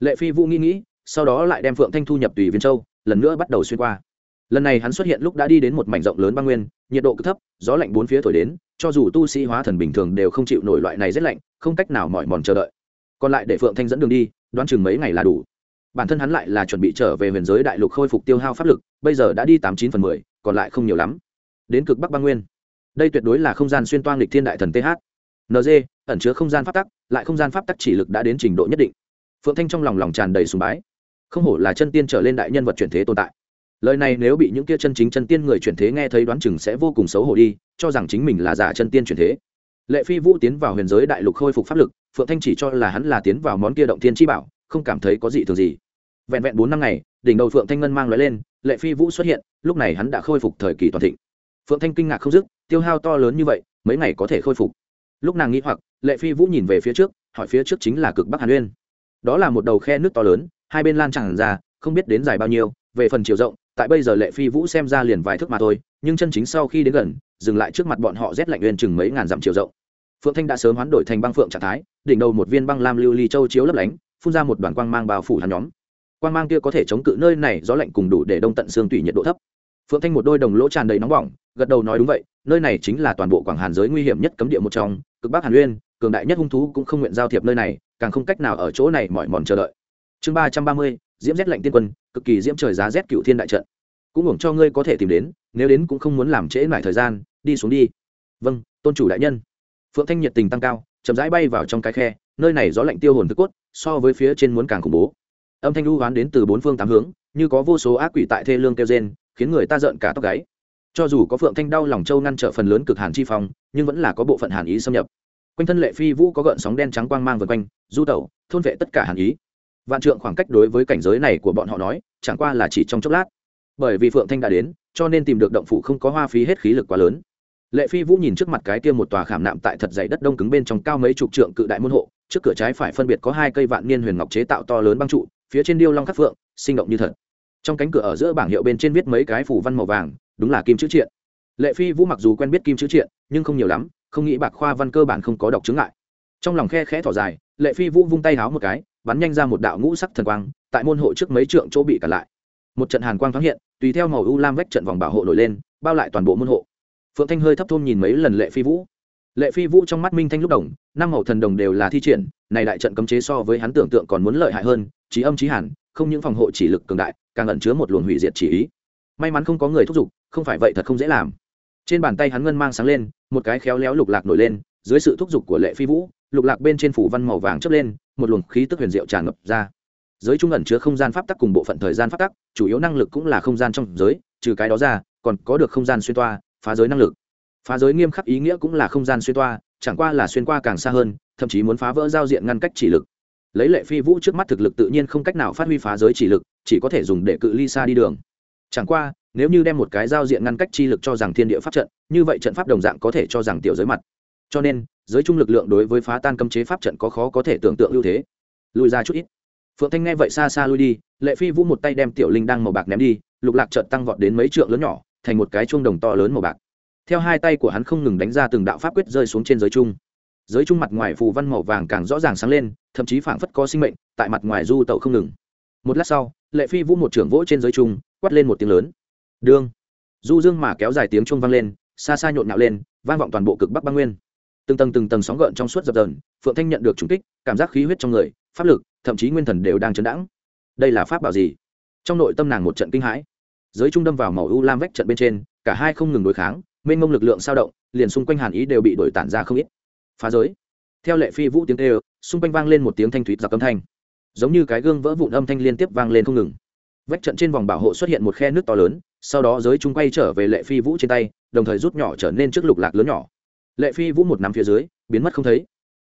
Lệ phi vũ nghĩ nghĩ sau đó lại đem phượng thanh thu nhập tùy viên châu, lần nữa bắt đầu xuyên qua. Lần này hắn xuất hiện lúc đã đi đến một mảnh rộng lớn băng nguyên, nhiệt độ cực thấp, gió lạnh bốn phía thổi đến, cho dù tu sĩ hóa thần bình thường đều không chịu nổi loại này rét lạnh, không cách nào mỏi mòn chờ đợi. Còn lại để phượng thanh dẫn đường đi, đoán chừng mấy ngày là đủ. Bản thân hắn lại là chuẩn bị trở về huyền giới đại lục khôi phục tiêu hao pháp lực, bây giờ đã đi tám chín phần mười, còn lại không nhiều lắm. Đến cực bắc băng nguyên. Đây tuyệt đối là không gian xuyên toang lịch thiên đại thần th nd ẩn chứa không gian pháp tắc, lại không gian pháp tắc chỉ lực đã đến trình độ nhất định. Phượng thanh trong lòng lòng tràn đầy sùng bái không hổ là chân tiên trở lên đại nhân vật chuyển thế tồn tại. Lời này nếu bị những kia chân chính chân tiên người chuyển thế nghe thấy đoán chừng sẽ vô cùng xấu hổ đi, cho rằng chính mình là giả chân tiên chuyển thế. Lệ phi vũ tiến vào huyền giới đại lục khôi phục pháp lực, phượng thanh chỉ cho là hắn là tiến vào món kia động thiên chi bảo, không cảm thấy có gì thường gì. Vẹn vẹn bốn năm ngày, đỉnh đầu phượng thanh ngân mang loại lên, lệ phi vũ xuất hiện, lúc này hắn đã khôi phục thời kỳ toàn thịnh. Phượng thanh kinh ngạc không dứt, tiêu hao to lớn như vậy, mấy ngày có thể khôi phục. Lúc nàng nghĩ hoặc, lệ phi vũ nhìn về phía trước, hỏi phía trước chính là cực bắc hàn uyên đó là một đầu khe nước to lớn hai bên lan tràn ra, không biết đến dài bao nhiêu, về phần chiều rộng, tại bây giờ lệ phi vũ xem ra liền vài thước mà thôi, nhưng chân chính sau khi đến gần, dừng lại trước mặt bọn họ rét lạnh uyên chừng mấy ngàn dặm chiều rộng. Phượng thanh đã sớm hoán đổi thành băng phượng trạng thái, đỉnh đầu một viên băng lam lưu ly châu chiếu lấp lánh, phun ra một đoàn quang mang bao phủ hắn nhóm. Quang mang kia có thể chống cự nơi này, gió lạnh cùng đủ để đông tận xương tủy nhiệt độ thấp. Phượng thanh một đôi đồng lỗ tràn đầy nóng bỏng, gật đầu nói đúng vậy, nơi này chính là toàn bộ quảng hàn giới nguy hiểm nhất cấm địa một trong, cực bắc hàn uyên cường đại nhất hung thú cũng không nguyện giao thiệp nơi này, càng không cách nào ở chỗ này mỏi mòn chờ đợi chương ba trăm ba mươi, diễm rét lạnh tiên quân, cực kỳ diễm trời giá rét cựu thiên đại trận. Cũng hưởng cho ngươi có thể tìm đến, nếu đến cũng không muốn làm trễ mải thời gian, đi xuống đi. Vâng tôn chủ đại nhân. Phượng thanh nhiệt tình tăng cao, chậm rãi bay vào trong cái khe, nơi này gió lạnh tiêu hồn thức cốt, so với phía trên muốn càng khủng bố. Âm thanh lưu hoán đến từ bốn phương tám hướng, như có vô số ác quỷ tại thê lương kêu gen khiến người ta giận cả tóc gáy. Cho dù có phượng thanh đau lòng châu ngăn trở phần lớn cực hàn chi phong, nhưng vẫn là có bộ phận hàn ý xâm nhập. Quanh thân lệ phi vũ có gợn sóng đen trắng quang mang vượt quanh, du tẩu, thôn vệ tất cả hàn ý vạn trượng khoảng cách đối với cảnh giới này của bọn họ nói, chẳng qua là chỉ trong chốc lát. Bởi vì phượng thanh đã đến, cho nên tìm được động phủ không có hoa phí hết khí lực quá lớn. Lệ phi vũ nhìn trước mặt cái kia một tòa khảm nạm tại thật dày đất đông cứng bên trong cao mấy chục trượng cự đại môn hộ, trước cửa trái phải phân biệt có hai cây vạn niên huyền ngọc chế tạo to lớn băng trụ, phía trên điêu long khắc phượng, sinh động như thật. Trong cánh cửa ở giữa bảng hiệu bên trên viết mấy cái phủ văn màu vàng, đúng là kim chữ triện. Lệ phi vũ mặc dù quen biết kim chữ triện, nhưng không nhiều lắm, không nghĩ bạc khoa văn cơ bản không có đọc chứng lại trong lòng khe khẽ thỏ dài, lệ phi vũ vung tay háo một cái bắn nhanh ra một đạo ngũ sắc thần quang, tại môn hộ trước mấy trượng chỗ bị cản lại. Một trận hàn quang thoáng hiện, tùy theo màu u lam vách trận vòng bảo hộ nổi lên, bao lại toàn bộ môn hộ. Phượng thanh hơi thấp thôm nhìn mấy lần lệ phi vũ. Lệ phi vũ trong mắt minh thanh lúc đồng năm màu thần đồng đều là thi triển, này đại trận cấm chế so với hắn tưởng tượng còn muốn lợi hại hơn, trí âm trí hàn, không những phòng hộ chỉ lực cường đại, càng ẩn chứa một luồng hủy diệt chỉ ý. May mắn không có người thúc giục, không phải vậy thật không dễ làm. Trên bàn tay hắn ngân mang sáng lên, một cái khéo léo lục lạc nổi lên, dưới sự thúc giục của lệ phi vũ lục lạc bên trên phủ văn màu vàng chớp lên, một luồng khí tức huyền diệu tràn ngập ra. Giới trung ẩn chứa không gian pháp tắc cùng bộ phận thời gian pháp tắc, chủ yếu năng lực cũng là không gian trong giới, trừ cái đó ra, còn có được không gian xuyên toa, phá giới năng lực. Phá giới nghiêm khắc ý nghĩa cũng là không gian xuyên toa, chẳng qua là xuyên qua càng xa hơn, thậm chí muốn phá vỡ giao diện ngăn cách chỉ lực. Lấy lệ phi vũ trước mắt thực lực tự nhiên không cách nào phát huy phá giới chỉ lực, chỉ có thể dùng để cự ly xa đi đường. Chẳng qua, nếu như đem một cái giao diện ngăn cách chi lực cho rằng thiên địa pháp trận, như vậy trận pháp đồng dạng có thể cho rằng tiểu giới mặt. Cho nên giới trung lực lượng đối với phá tan cấm chế pháp trận có khó có thể tưởng tượng ưu thế. Lùi ra chút ít. Phượng thanh nghe vậy xa xa lui đi, lệ phi vũ một tay đem tiểu linh đang màu bạc ném đi, lục lạc trận tăng vọt đến mấy trượng lớn nhỏ, thành một cái chuông đồng to lớn màu bạc. Theo hai tay của hắn không ngừng đánh ra từng đạo pháp quyết rơi xuống trên giới trung. Giới trung mặt ngoài phù văn màu vàng càng rõ ràng sáng lên, thậm chí phảng phất có sinh mệnh, tại mặt ngoài du tẩu không ngừng. Một lát sau, lệ phi vũ một trưởng vỗ trên giới trung, quát lên một tiếng lớn. Đương. Du dương mà kéo dài tiếng chuông vang lên, xa xa nhộn nhạo lên, vang vọng toàn bộ cực bắc băng nguyên từng tầng từng tầng sóng gợn trong suốt dập dờn, phượng thanh nhận được trùng kích, cảm giác khí huyết trong người, pháp lực, thậm chí nguyên thần đều đang chấn đãng. Đây là pháp bảo gì? Trong nội tâm nàng một trận kinh hãi. Giới trung đâm vào màu u lam vách trận bên trên, cả hai không ngừng đối kháng, mênh mông lực lượng sao động, liền xung quanh hàn ý đều bị đổi tản ra không ít. Phá giới. Theo lệ phi vũ tiếng tê xung quanh vang lên một tiếng thanh thúy giặc âm thanh. Giống như cái gương vỡ vụn âm thanh liên tiếp vang lên không ngừng. Vách trận trên vòng bảo hộ xuất hiện một khe nước to lớn, sau đó giới trung quay trở về lệ phi vũ trên tay, đồng thời rút nhỏ trở nên trước lục lạc lớn nhỏ lệ phi vũ một nắm phía dưới, biến mất không thấy.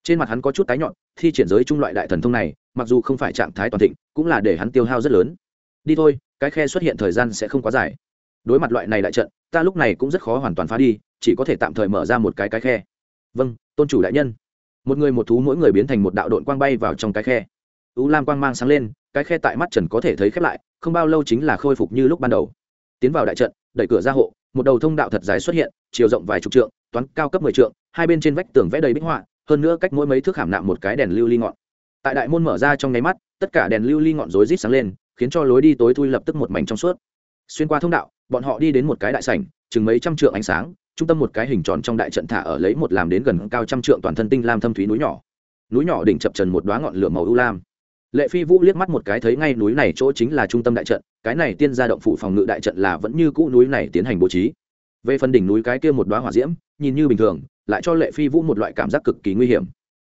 Trên mặt hắn có chút tái nhọn, thi triển giới trung loại đại thần thông này, mặc dù không phải trạng thái toàn thịnh, cũng là để hắn tiêu hao rất lớn. Đi thôi, cái khe xuất hiện thời gian sẽ không quá dài. Đối mặt loại này đại trận, ta lúc này cũng rất khó hoàn toàn phá đi, chỉ có thể tạm thời mở ra một cái cái khe. Vâng tôn chủ đại nhân. Một người một thú mỗi người biến thành một đạo đội quang bay vào trong cái khe. U lam quang mang sáng lên, cái khe tại mắt trần có thể thấy khép lại, không bao lâu chính là khôi phục như lúc ban đầu. Tiến vào đại trận, đẩy cửa ra hộ, một đầu thông đạo thật dài xuất hiện, chiều rộng vài chục trượng toán cao cấp mười trượng, hai bên trên vách tường vẽ đầy bích họa, hơn nữa cách mỗi mấy thước hàm nạm một cái đèn lưu ly ngọn. Tại đại môn mở ra trong nháy mắt, tất cả đèn lưu ly ngọn rối rít sáng lên, khiến cho lối đi tối thui lập tức một mảnh trong suốt. Xuyên qua thông đạo, bọn họ đi đến một cái đại sảnh, chừng mấy trăm trượng ánh sáng, trung tâm một cái hình tròn trong đại trận thả ở lấy một làm đến gần cao trăm trượng toàn thân tinh lam thâm thúy núi nhỏ. Núi nhỏ đỉnh chập trần một đoá ngọn lửa màu ưu lam. Lệ phi vũ liếc mắt một cái thấy ngay núi này chỗ chính là trung tâm đại trận, cái này tiên gia động phủ phòng ngự đại trận là vẫn như cũ núi này tiến hành bố trí về phần đỉnh núi cái kia một đoá hỏa diễm, nhìn như bình thường, lại cho lệ phi vũ một loại cảm giác cực kỳ nguy hiểm.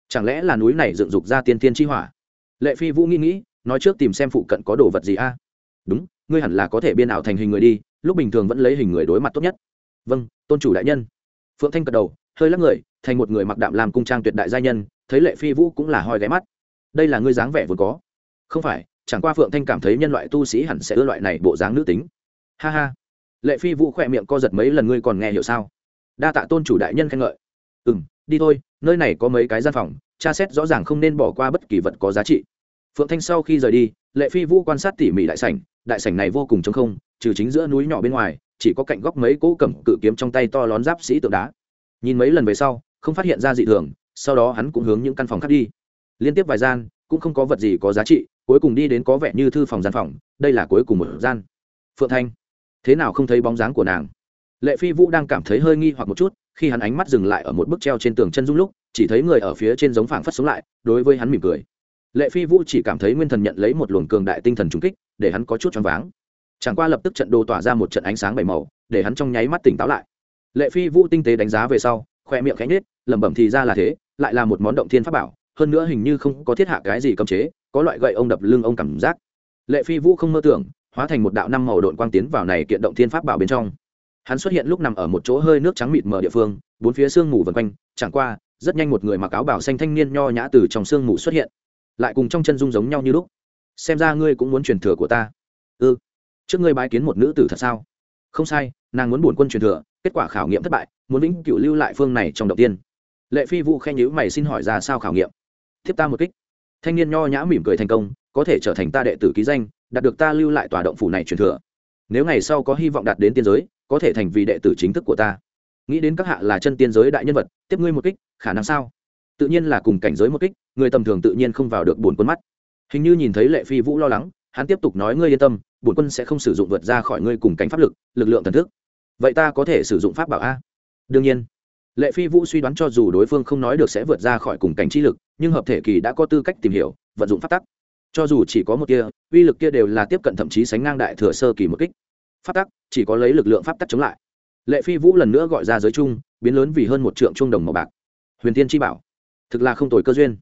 Chẳng lẽ là núi này dựng dục ra tiên tiên chi hỏa? Lệ phi vũ nghĩ nghĩ, nói trước tìm xem phụ cận có đồ vật gì a. Đúng, ngươi hẳn là có thể biên ảo thành hình người đi, lúc bình thường vẫn lấy hình người đối mặt tốt nhất. Vâng tôn chủ đại nhân. Phượng thanh cật đầu, hơi lắc người, thành một người mặc đạm làm cung trang tuyệt đại gia nhân, thấy lệ phi vũ cũng là hoi ghé mắt. Đây là ngươi dáng vẻ vốn có. Không phải, chẳng qua phượng thanh cảm thấy nhân loại tu sĩ hẳn sẽ ưa loại này bộ dáng nữ tính. Ha ha lệ phi vũ khỏe miệng co giật mấy lần ngươi còn nghe hiểu sao? Đa tạ tôn chủ đại nhân khen ngợi. Ừ m đi thôi, nơi này có mấy cái gian phòng, tra xét rõ ràng không nên bỏ qua bất kỳ vật có giá trị. Phượng thanh sau khi rời đi, lệ phi vũ quan sát tỉ mỉ đại sảnh đại sảnh này vô cùng t không, trừ chính giữa núi nhỏ bên ngoài, chỉ có cạnh góc mấy cỗ cầm cự kiếm trong tay to lón giáp sĩ tượng đá. Nhìn mấy lần về sau, không phát hiện ra dị thường, sau đó hắn cũng hướng những căn phòng khác đi. Liên tiếp vài gian, cũng không có vật gì có giá trị, cuối cùng đi đến có vẻ như thư phòng gian phòng, đây là cuối cùng một gian. Phượng thanh thế nào không thấy bóng dáng của nàng. Lệ phi vũ đang cảm thấy hơi nghi hoặc một chút, khi hắn ánh mắt dừng lại ở một bức treo trên tường chân dung lúc, chỉ thấy người ở phía trên giống phảng phất sống lại, đối với hắn mỉm cười. Lệ phi vũ chỉ cảm thấy nguyên thần nhận lấy một luồng cường đại tinh thần trung kích, để hắn có chút choáng váng. Chẳng qua lập tức trận đồ tỏa ra một trận ánh sáng bảy màu, để hắn trong nháy mắt tỉnh táo lại. Lệ phi vũ tinh tế đánh giá về sau, khoe miệng khẽ nhết lẩm bẩm thì ra là thế, lại là một món động thiên pháp bảo, hơn nữa hình như không có thiết hạ cái gì cấm chế, có loại gậy ông đập lưng ông cảm giác. Lệ phi vũ không mơ tưởng hóa thành một đạo năm màu độn quang tiến vào này kiện động thiên pháp bảo bên trong. Hắn xuất hiện lúc nằm ở một chỗ hơi nước trắng mịt mờ địa phương, bốn phía sương mù vần quanh, chẳng qua, rất nhanh một người mặc áo bảo xanh thanh niên nho nhã từ trong sương mù xuất hiện. Lại cùng trong chân dung giống nhau như lúc. Xem ra ngươi cũng muốn truyền thừa của ta. Ư ừ. trước ngươi bái kiến một nữ tử thật sao? Không sai, nàng muốn bổn quân truyền thừa, kết quả khảo nghiệm thất bại, muốn vĩnh cửu lưu lại phương này trong đầu tiên. Lệ phi vũ khen nhữ mày xin hỏi ra sao khảo nghiệm? Thiếp ta một kích. Thanh niên nho nhã mỉm cười thành công, có thể trở thành ta đệ tử ký danh đạt được ta lưu lại tòa động phủ này truyền thừa. Nếu ngày sau có hy vọng đạt đến tiên giới, có thể thành vì đệ tử chính thức của ta. Nghĩ đến các hạ là chân tiên giới đại nhân vật, tiếp ngươi một kích, khả năng sao? Tự nhiên là cùng cảnh giới một kích, người tầm thường tự nhiên không vào được bổn quân mắt. Hình như nhìn thấy lệ phi vũ lo lắng, hắn tiếp tục nói ngươi yên tâm bổn quân sẽ không sử dụng vượt ra khỏi ngươi cùng cảnh pháp lực lực lượng thần thức. Vậy ta có thể sử dụng pháp bảo a? Đương nhiên. Lệ phi vũ suy đoán cho dù đối phương không nói được sẽ vượt ra khỏi cùng cảnh chi lực, nhưng hợp thể kỳ đã có tư cách tìm hiểu, vận dụng pháp tắc cho dù chỉ có một kia uy lực kia đều là tiếp cận thậm chí sánh ngang đại thừa sơ kỳ một kích. Pháp tắc, chỉ có lấy lực lượng pháp tắc chống lại. Lệ phi vũ lần nữa gọi ra giới chung biến lớn vì hơn một trượng trung đồng màu bạc. Huyền tiên chi bảo, thực là không tồi cơ duyên.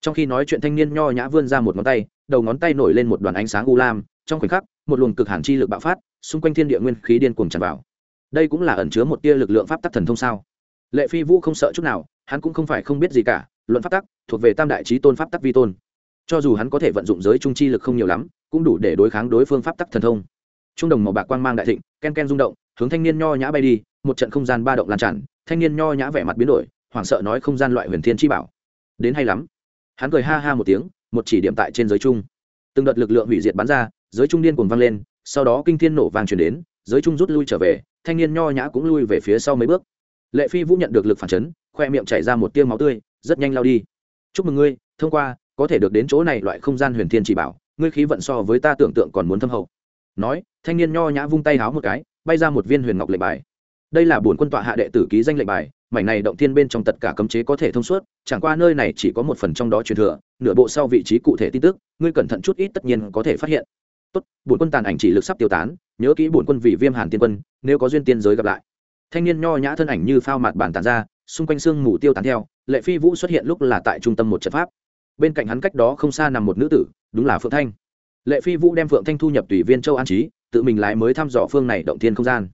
Trong khi nói chuyện thanh niên nho nhã vươn ra một ngón tay, đầu ngón tay nổi lên một đoàn ánh sáng u lam, trong khoảnh khắc, một luồng cực hàn chi lực bạo phát, xung quanh thiên địa nguyên khí điên cuồng tràn vào. Đây cũng là ẩn chứa một tia lực lượng pháp tắc thần thông sao? Lệ phi vũ không sợ chút nào, hắn cũng không phải không biết gì cả, luận pháp tắc, thuộc về tam đại trí tôn pháp tắc vi tôn cho dù hắn có thể vận dụng giới trung chi lực không nhiều lắm, cũng đủ để đối kháng đối phương pháp tắc thần thông. Trung đồng màu bạc quang mang đại thịnh, ken ken rung động, hướng thanh niên nho nhã bay đi, một trận không gian ba động lan tràn, thanh niên nho nhã vẻ mặt biến đổi, hoảng sợ nói không gian loại huyền thiên chi bảo. Đến hay lắm. Hắn cười ha ha một tiếng, một chỉ điểm tại trên giới trung. Từng đợt lực lượng hủy diệt bắn ra, giới trung điên cuồng vang lên, sau đó kinh thiên nổ vang truyền đến, giới trung rút lui trở về, thanh niên nho nhã cũng lui về phía sau mấy bước. Lệ phi vũ nhận được lực phản chấn, khoe miệng chảy ra một tiêu máu tươi, rất nhanh lao đi. Chúc mừng ngươi, thông qua có thể được đến chỗ này loại không gian huyền thiên chỉ bảo, ngươi khí vận so với ta tưởng tượng còn muốn thâm hậu. Nói, thanh niên nho nhã vung tay háo một cái, bay ra một viên huyền ngọc lệnh bài. Đây là bổn quân tọa hạ đệ tử ký danh lệnh bài, mảnh này động thiên bên trong tất cả cấm chế có thể thông suốt, chẳng qua nơi này chỉ có một phần trong đó truyền thừa, nửa bộ sau vị trí cụ thể tin tức, ngươi cẩn thận chút ít tất nhiên có thể phát hiện. Tốt, bổn quân tàn ảnh chỉ lực sắp tiêu tán, nhớ kỹ bổn quân vì viêm hàn tiên quân, nếu có duyên tiên giới gặp lại. Thanh niên nho nhã thân ảnh như phao mặt bản tàn ra, xung quanh xương mù tiêu tán theo, lệ phi vũ xuất hiện lúc là tại trung tâm một trận pháp bên cạnh hắn cách đó không xa nằm một nữ tử, đúng là phượng thanh. Lệ phi vũ đem phượng thanh thu nhập tùy viên châu an trí, tự mình lái mới thăm dò phương này động thiên không gian.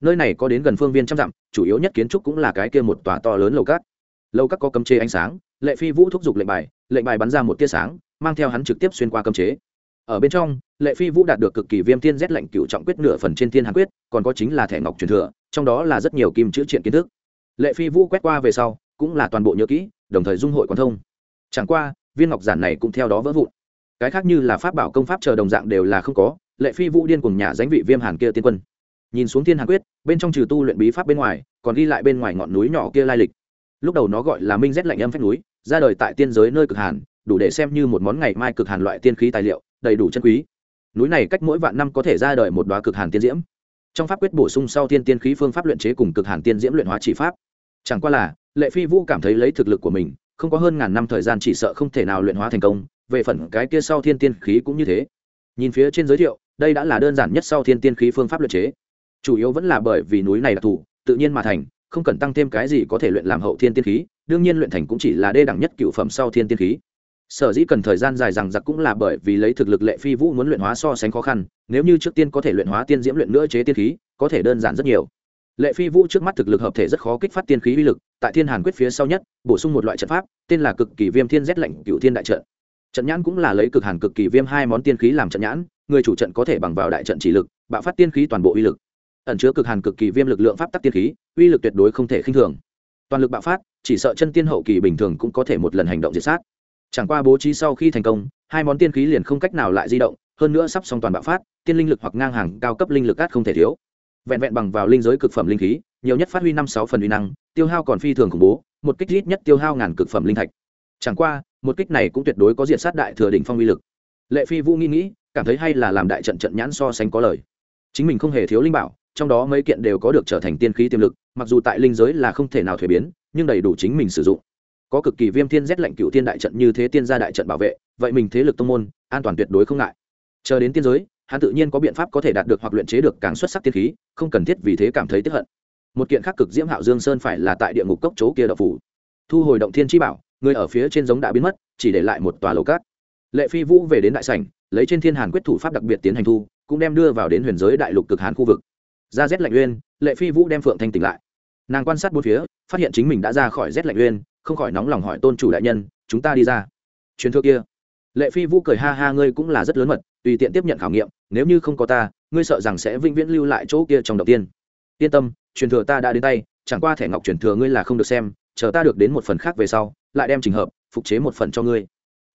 Nơi này có đến gần phương viên trăm dặm, chủ yếu nhất kiến trúc cũng là cái kia một tòa to lớn lầu cát. Lầu cát có cấm chế ánh sáng, lệ phi vũ thúc giục lệnh bài lệnh bài bắn ra một tia sáng, mang theo hắn trực tiếp xuyên qua cấm chế. Ở bên trong, lệ phi vũ đạt được cực kỳ viêm tiên rét lệnh cựu trọng quyết nửa phần trên tiên hàn quyết, còn có chính là thẻ ngọc truyền thừa, trong đó là rất nhiều kim chữ triện kiến thức. Lệ phi vũ quét qua về sau, cũng là toàn bộ nhớ kỹ, đồng thời dung hội quan thông. Chẳng qua viên ngọc giản này cũng theo đó vỡ vụn. Cái khác như là pháp bảo công pháp chờ đồng dạng đều là không có, lệ phi vũ điên cùng nhà danh vị viêm hàn kia tiên quân. Nhìn xuống thiên hàn quyết, bên trong trừ tu luyện bí pháp bên ngoài, còn ghi lại bên ngoài ngọn núi nhỏ kia lai lịch. Lúc đầu nó gọi là minh rét lạnh âm phách núi, ra đời tại tiên giới nơi cực hàn, đủ để xem như một món ngày mai cực hàn loại tiên khí tài liệu, đầy đủ chân quý. Núi này cách mỗi vạn năm có thể ra đời một đoá cực hàn tiên diễm. Trong pháp quyết bổ sung sau thiên tiên khí phương pháp luyện chế cùng cực hàn tiên diễm luyện hóa chỉ pháp. Chẳng qua là, lệ phi vũ cảm thấy lấy thực lực của mình không có hơn ngàn năm thời gian chỉ sợ không thể nào luyện hóa thành công, về phần cái kia sau thiên tiên khí cũng như thế. Nhìn phía trên giới thiệu, đây đã là đơn giản nhất sau thiên tiên khí phương pháp luyện chế. Chủ yếu vẫn là bởi vì núi này đặc thù tự nhiên mà thành, không cần tăng thêm cái gì có thể luyện làm hậu thiên tiên khí, đương nhiên luyện thành cũng chỉ là đê đẳng nhất cựu phẩm sau thiên tiên khí. Sở dĩ cần thời gian dài rằng giặc cũng là bởi vì lấy thực lực lệ phi vũ muốn luyện hóa so sánh khó khăn, nếu như trước tiên có thể luyện hóa tiên diễm luyện nữa chế tiên khí, có thể đơn giản rất nhiều. Lệ phi vũ trước mắt thực lực hợp thể rất khó kích phát tiên khí uy lực tại thiên hàn quyết phía sau nhất, bổ sung một loại trận pháp, tên là cực kỳ viêm thiên rét lạnh cựu thiên đại trận. Trận nhãn cũng là lấy cực hàn cực kỳ viêm hai món tiên khí làm trận nhãn, người chủ trận có thể bằng vào đại trận chỉ lực, bạo phát tiên khí toàn bộ uy lực. Ẩn chứa cực hàn cực kỳ viêm lực lượng pháp tắc tiên khí, uy lực tuyệt đối không thể khinh thường. Toàn lực bạo phát, chỉ sợ chân tiên hậu kỳ bình thường cũng có thể một lần hành động diệt sát. Chẳng qua bố trí sau khi thành công, hai món tiên khí liền không cách nào lại di động, hơn nữa sắp xong toàn bạo phát, tiên linh lực hoặc ngang hàng cao cấp linh lực át không thể thiếu. Vẹn vẹn bằng vào linh giới cực phẩm linh khí nhiều nhất phát huy năm sáu phần uy năng, tiêu hao còn phi thường khủng bố, một kích ít nhất tiêu hao ngàn cực phẩm linh thạch. Chẳng qua, một kích này cũng tuyệt đối có diện sát đại thừa đỉnh phong uy lực. Lệ phi vũ nghĩ nghĩ, cảm thấy hay là làm đại trận trận nhãn so sánh có lời. Chính mình không hề thiếu linh bảo, trong đó mấy kiện đều có được trở thành tiên khí tiềm lực, mặc dù tại linh giới là không thể nào thuế biến, nhưng đầy đủ chính mình sử dụng. Có cực kỳ viêm thiên rét lệnh cựu tiên đại trận như thế tiên gia đại trận bảo vệ, vậy mình thế lực tông môn, an toàn tuyệt đối không ngại. Chờ đến tiên giới, hắn tự nhiên có biện pháp có thể đạt được hoặc luyện chế được càng xuất sắc tiên khí, không cần thiết vì thế cảm thấy tiếp hận một kiện khác cực diễm hạo dương sơn phải là tại địa ngục cốc chỗ kia đậu phủ. Thu hồi động thiên chi bảo, người ở phía trên giống đã biến mất, chỉ để lại một tòa lầu cát. Lệ phi vũ về đến đại sảnh, lấy trên thiên hàn quyết thủ pháp đặc biệt tiến hành thu, cũng đem đưa vào đến huyền giới đại lục cực hán khu vực. Ra rét lạnh uyên, lệ phi vũ đem phượng thanh tỉnh lại. Nàng quan sát bốn phía, phát hiện chính mình đã ra khỏi rét lạnh uyên, không khỏi nóng lòng hỏi tôn chủ đại nhân, chúng ta đi ra. Truyền thừa kia. Lệ phi vũ cười ha ha, ngươi cũng là rất lớn mật, tùy tiện tiếp nhận khảo nghiệm, nếu như không có ta, ngươi sợ rằng sẽ vĩnh viễn lưu lại chỗ kia trong đầu tiên. Yên tâm truyền thừa ta đã đến tay chẳng qua thẻ ngọc truyền thừa ngươi là không được xem chờ ta được đến một phần khác về sau lại đem trình hợp phục chế một phần cho ngươi.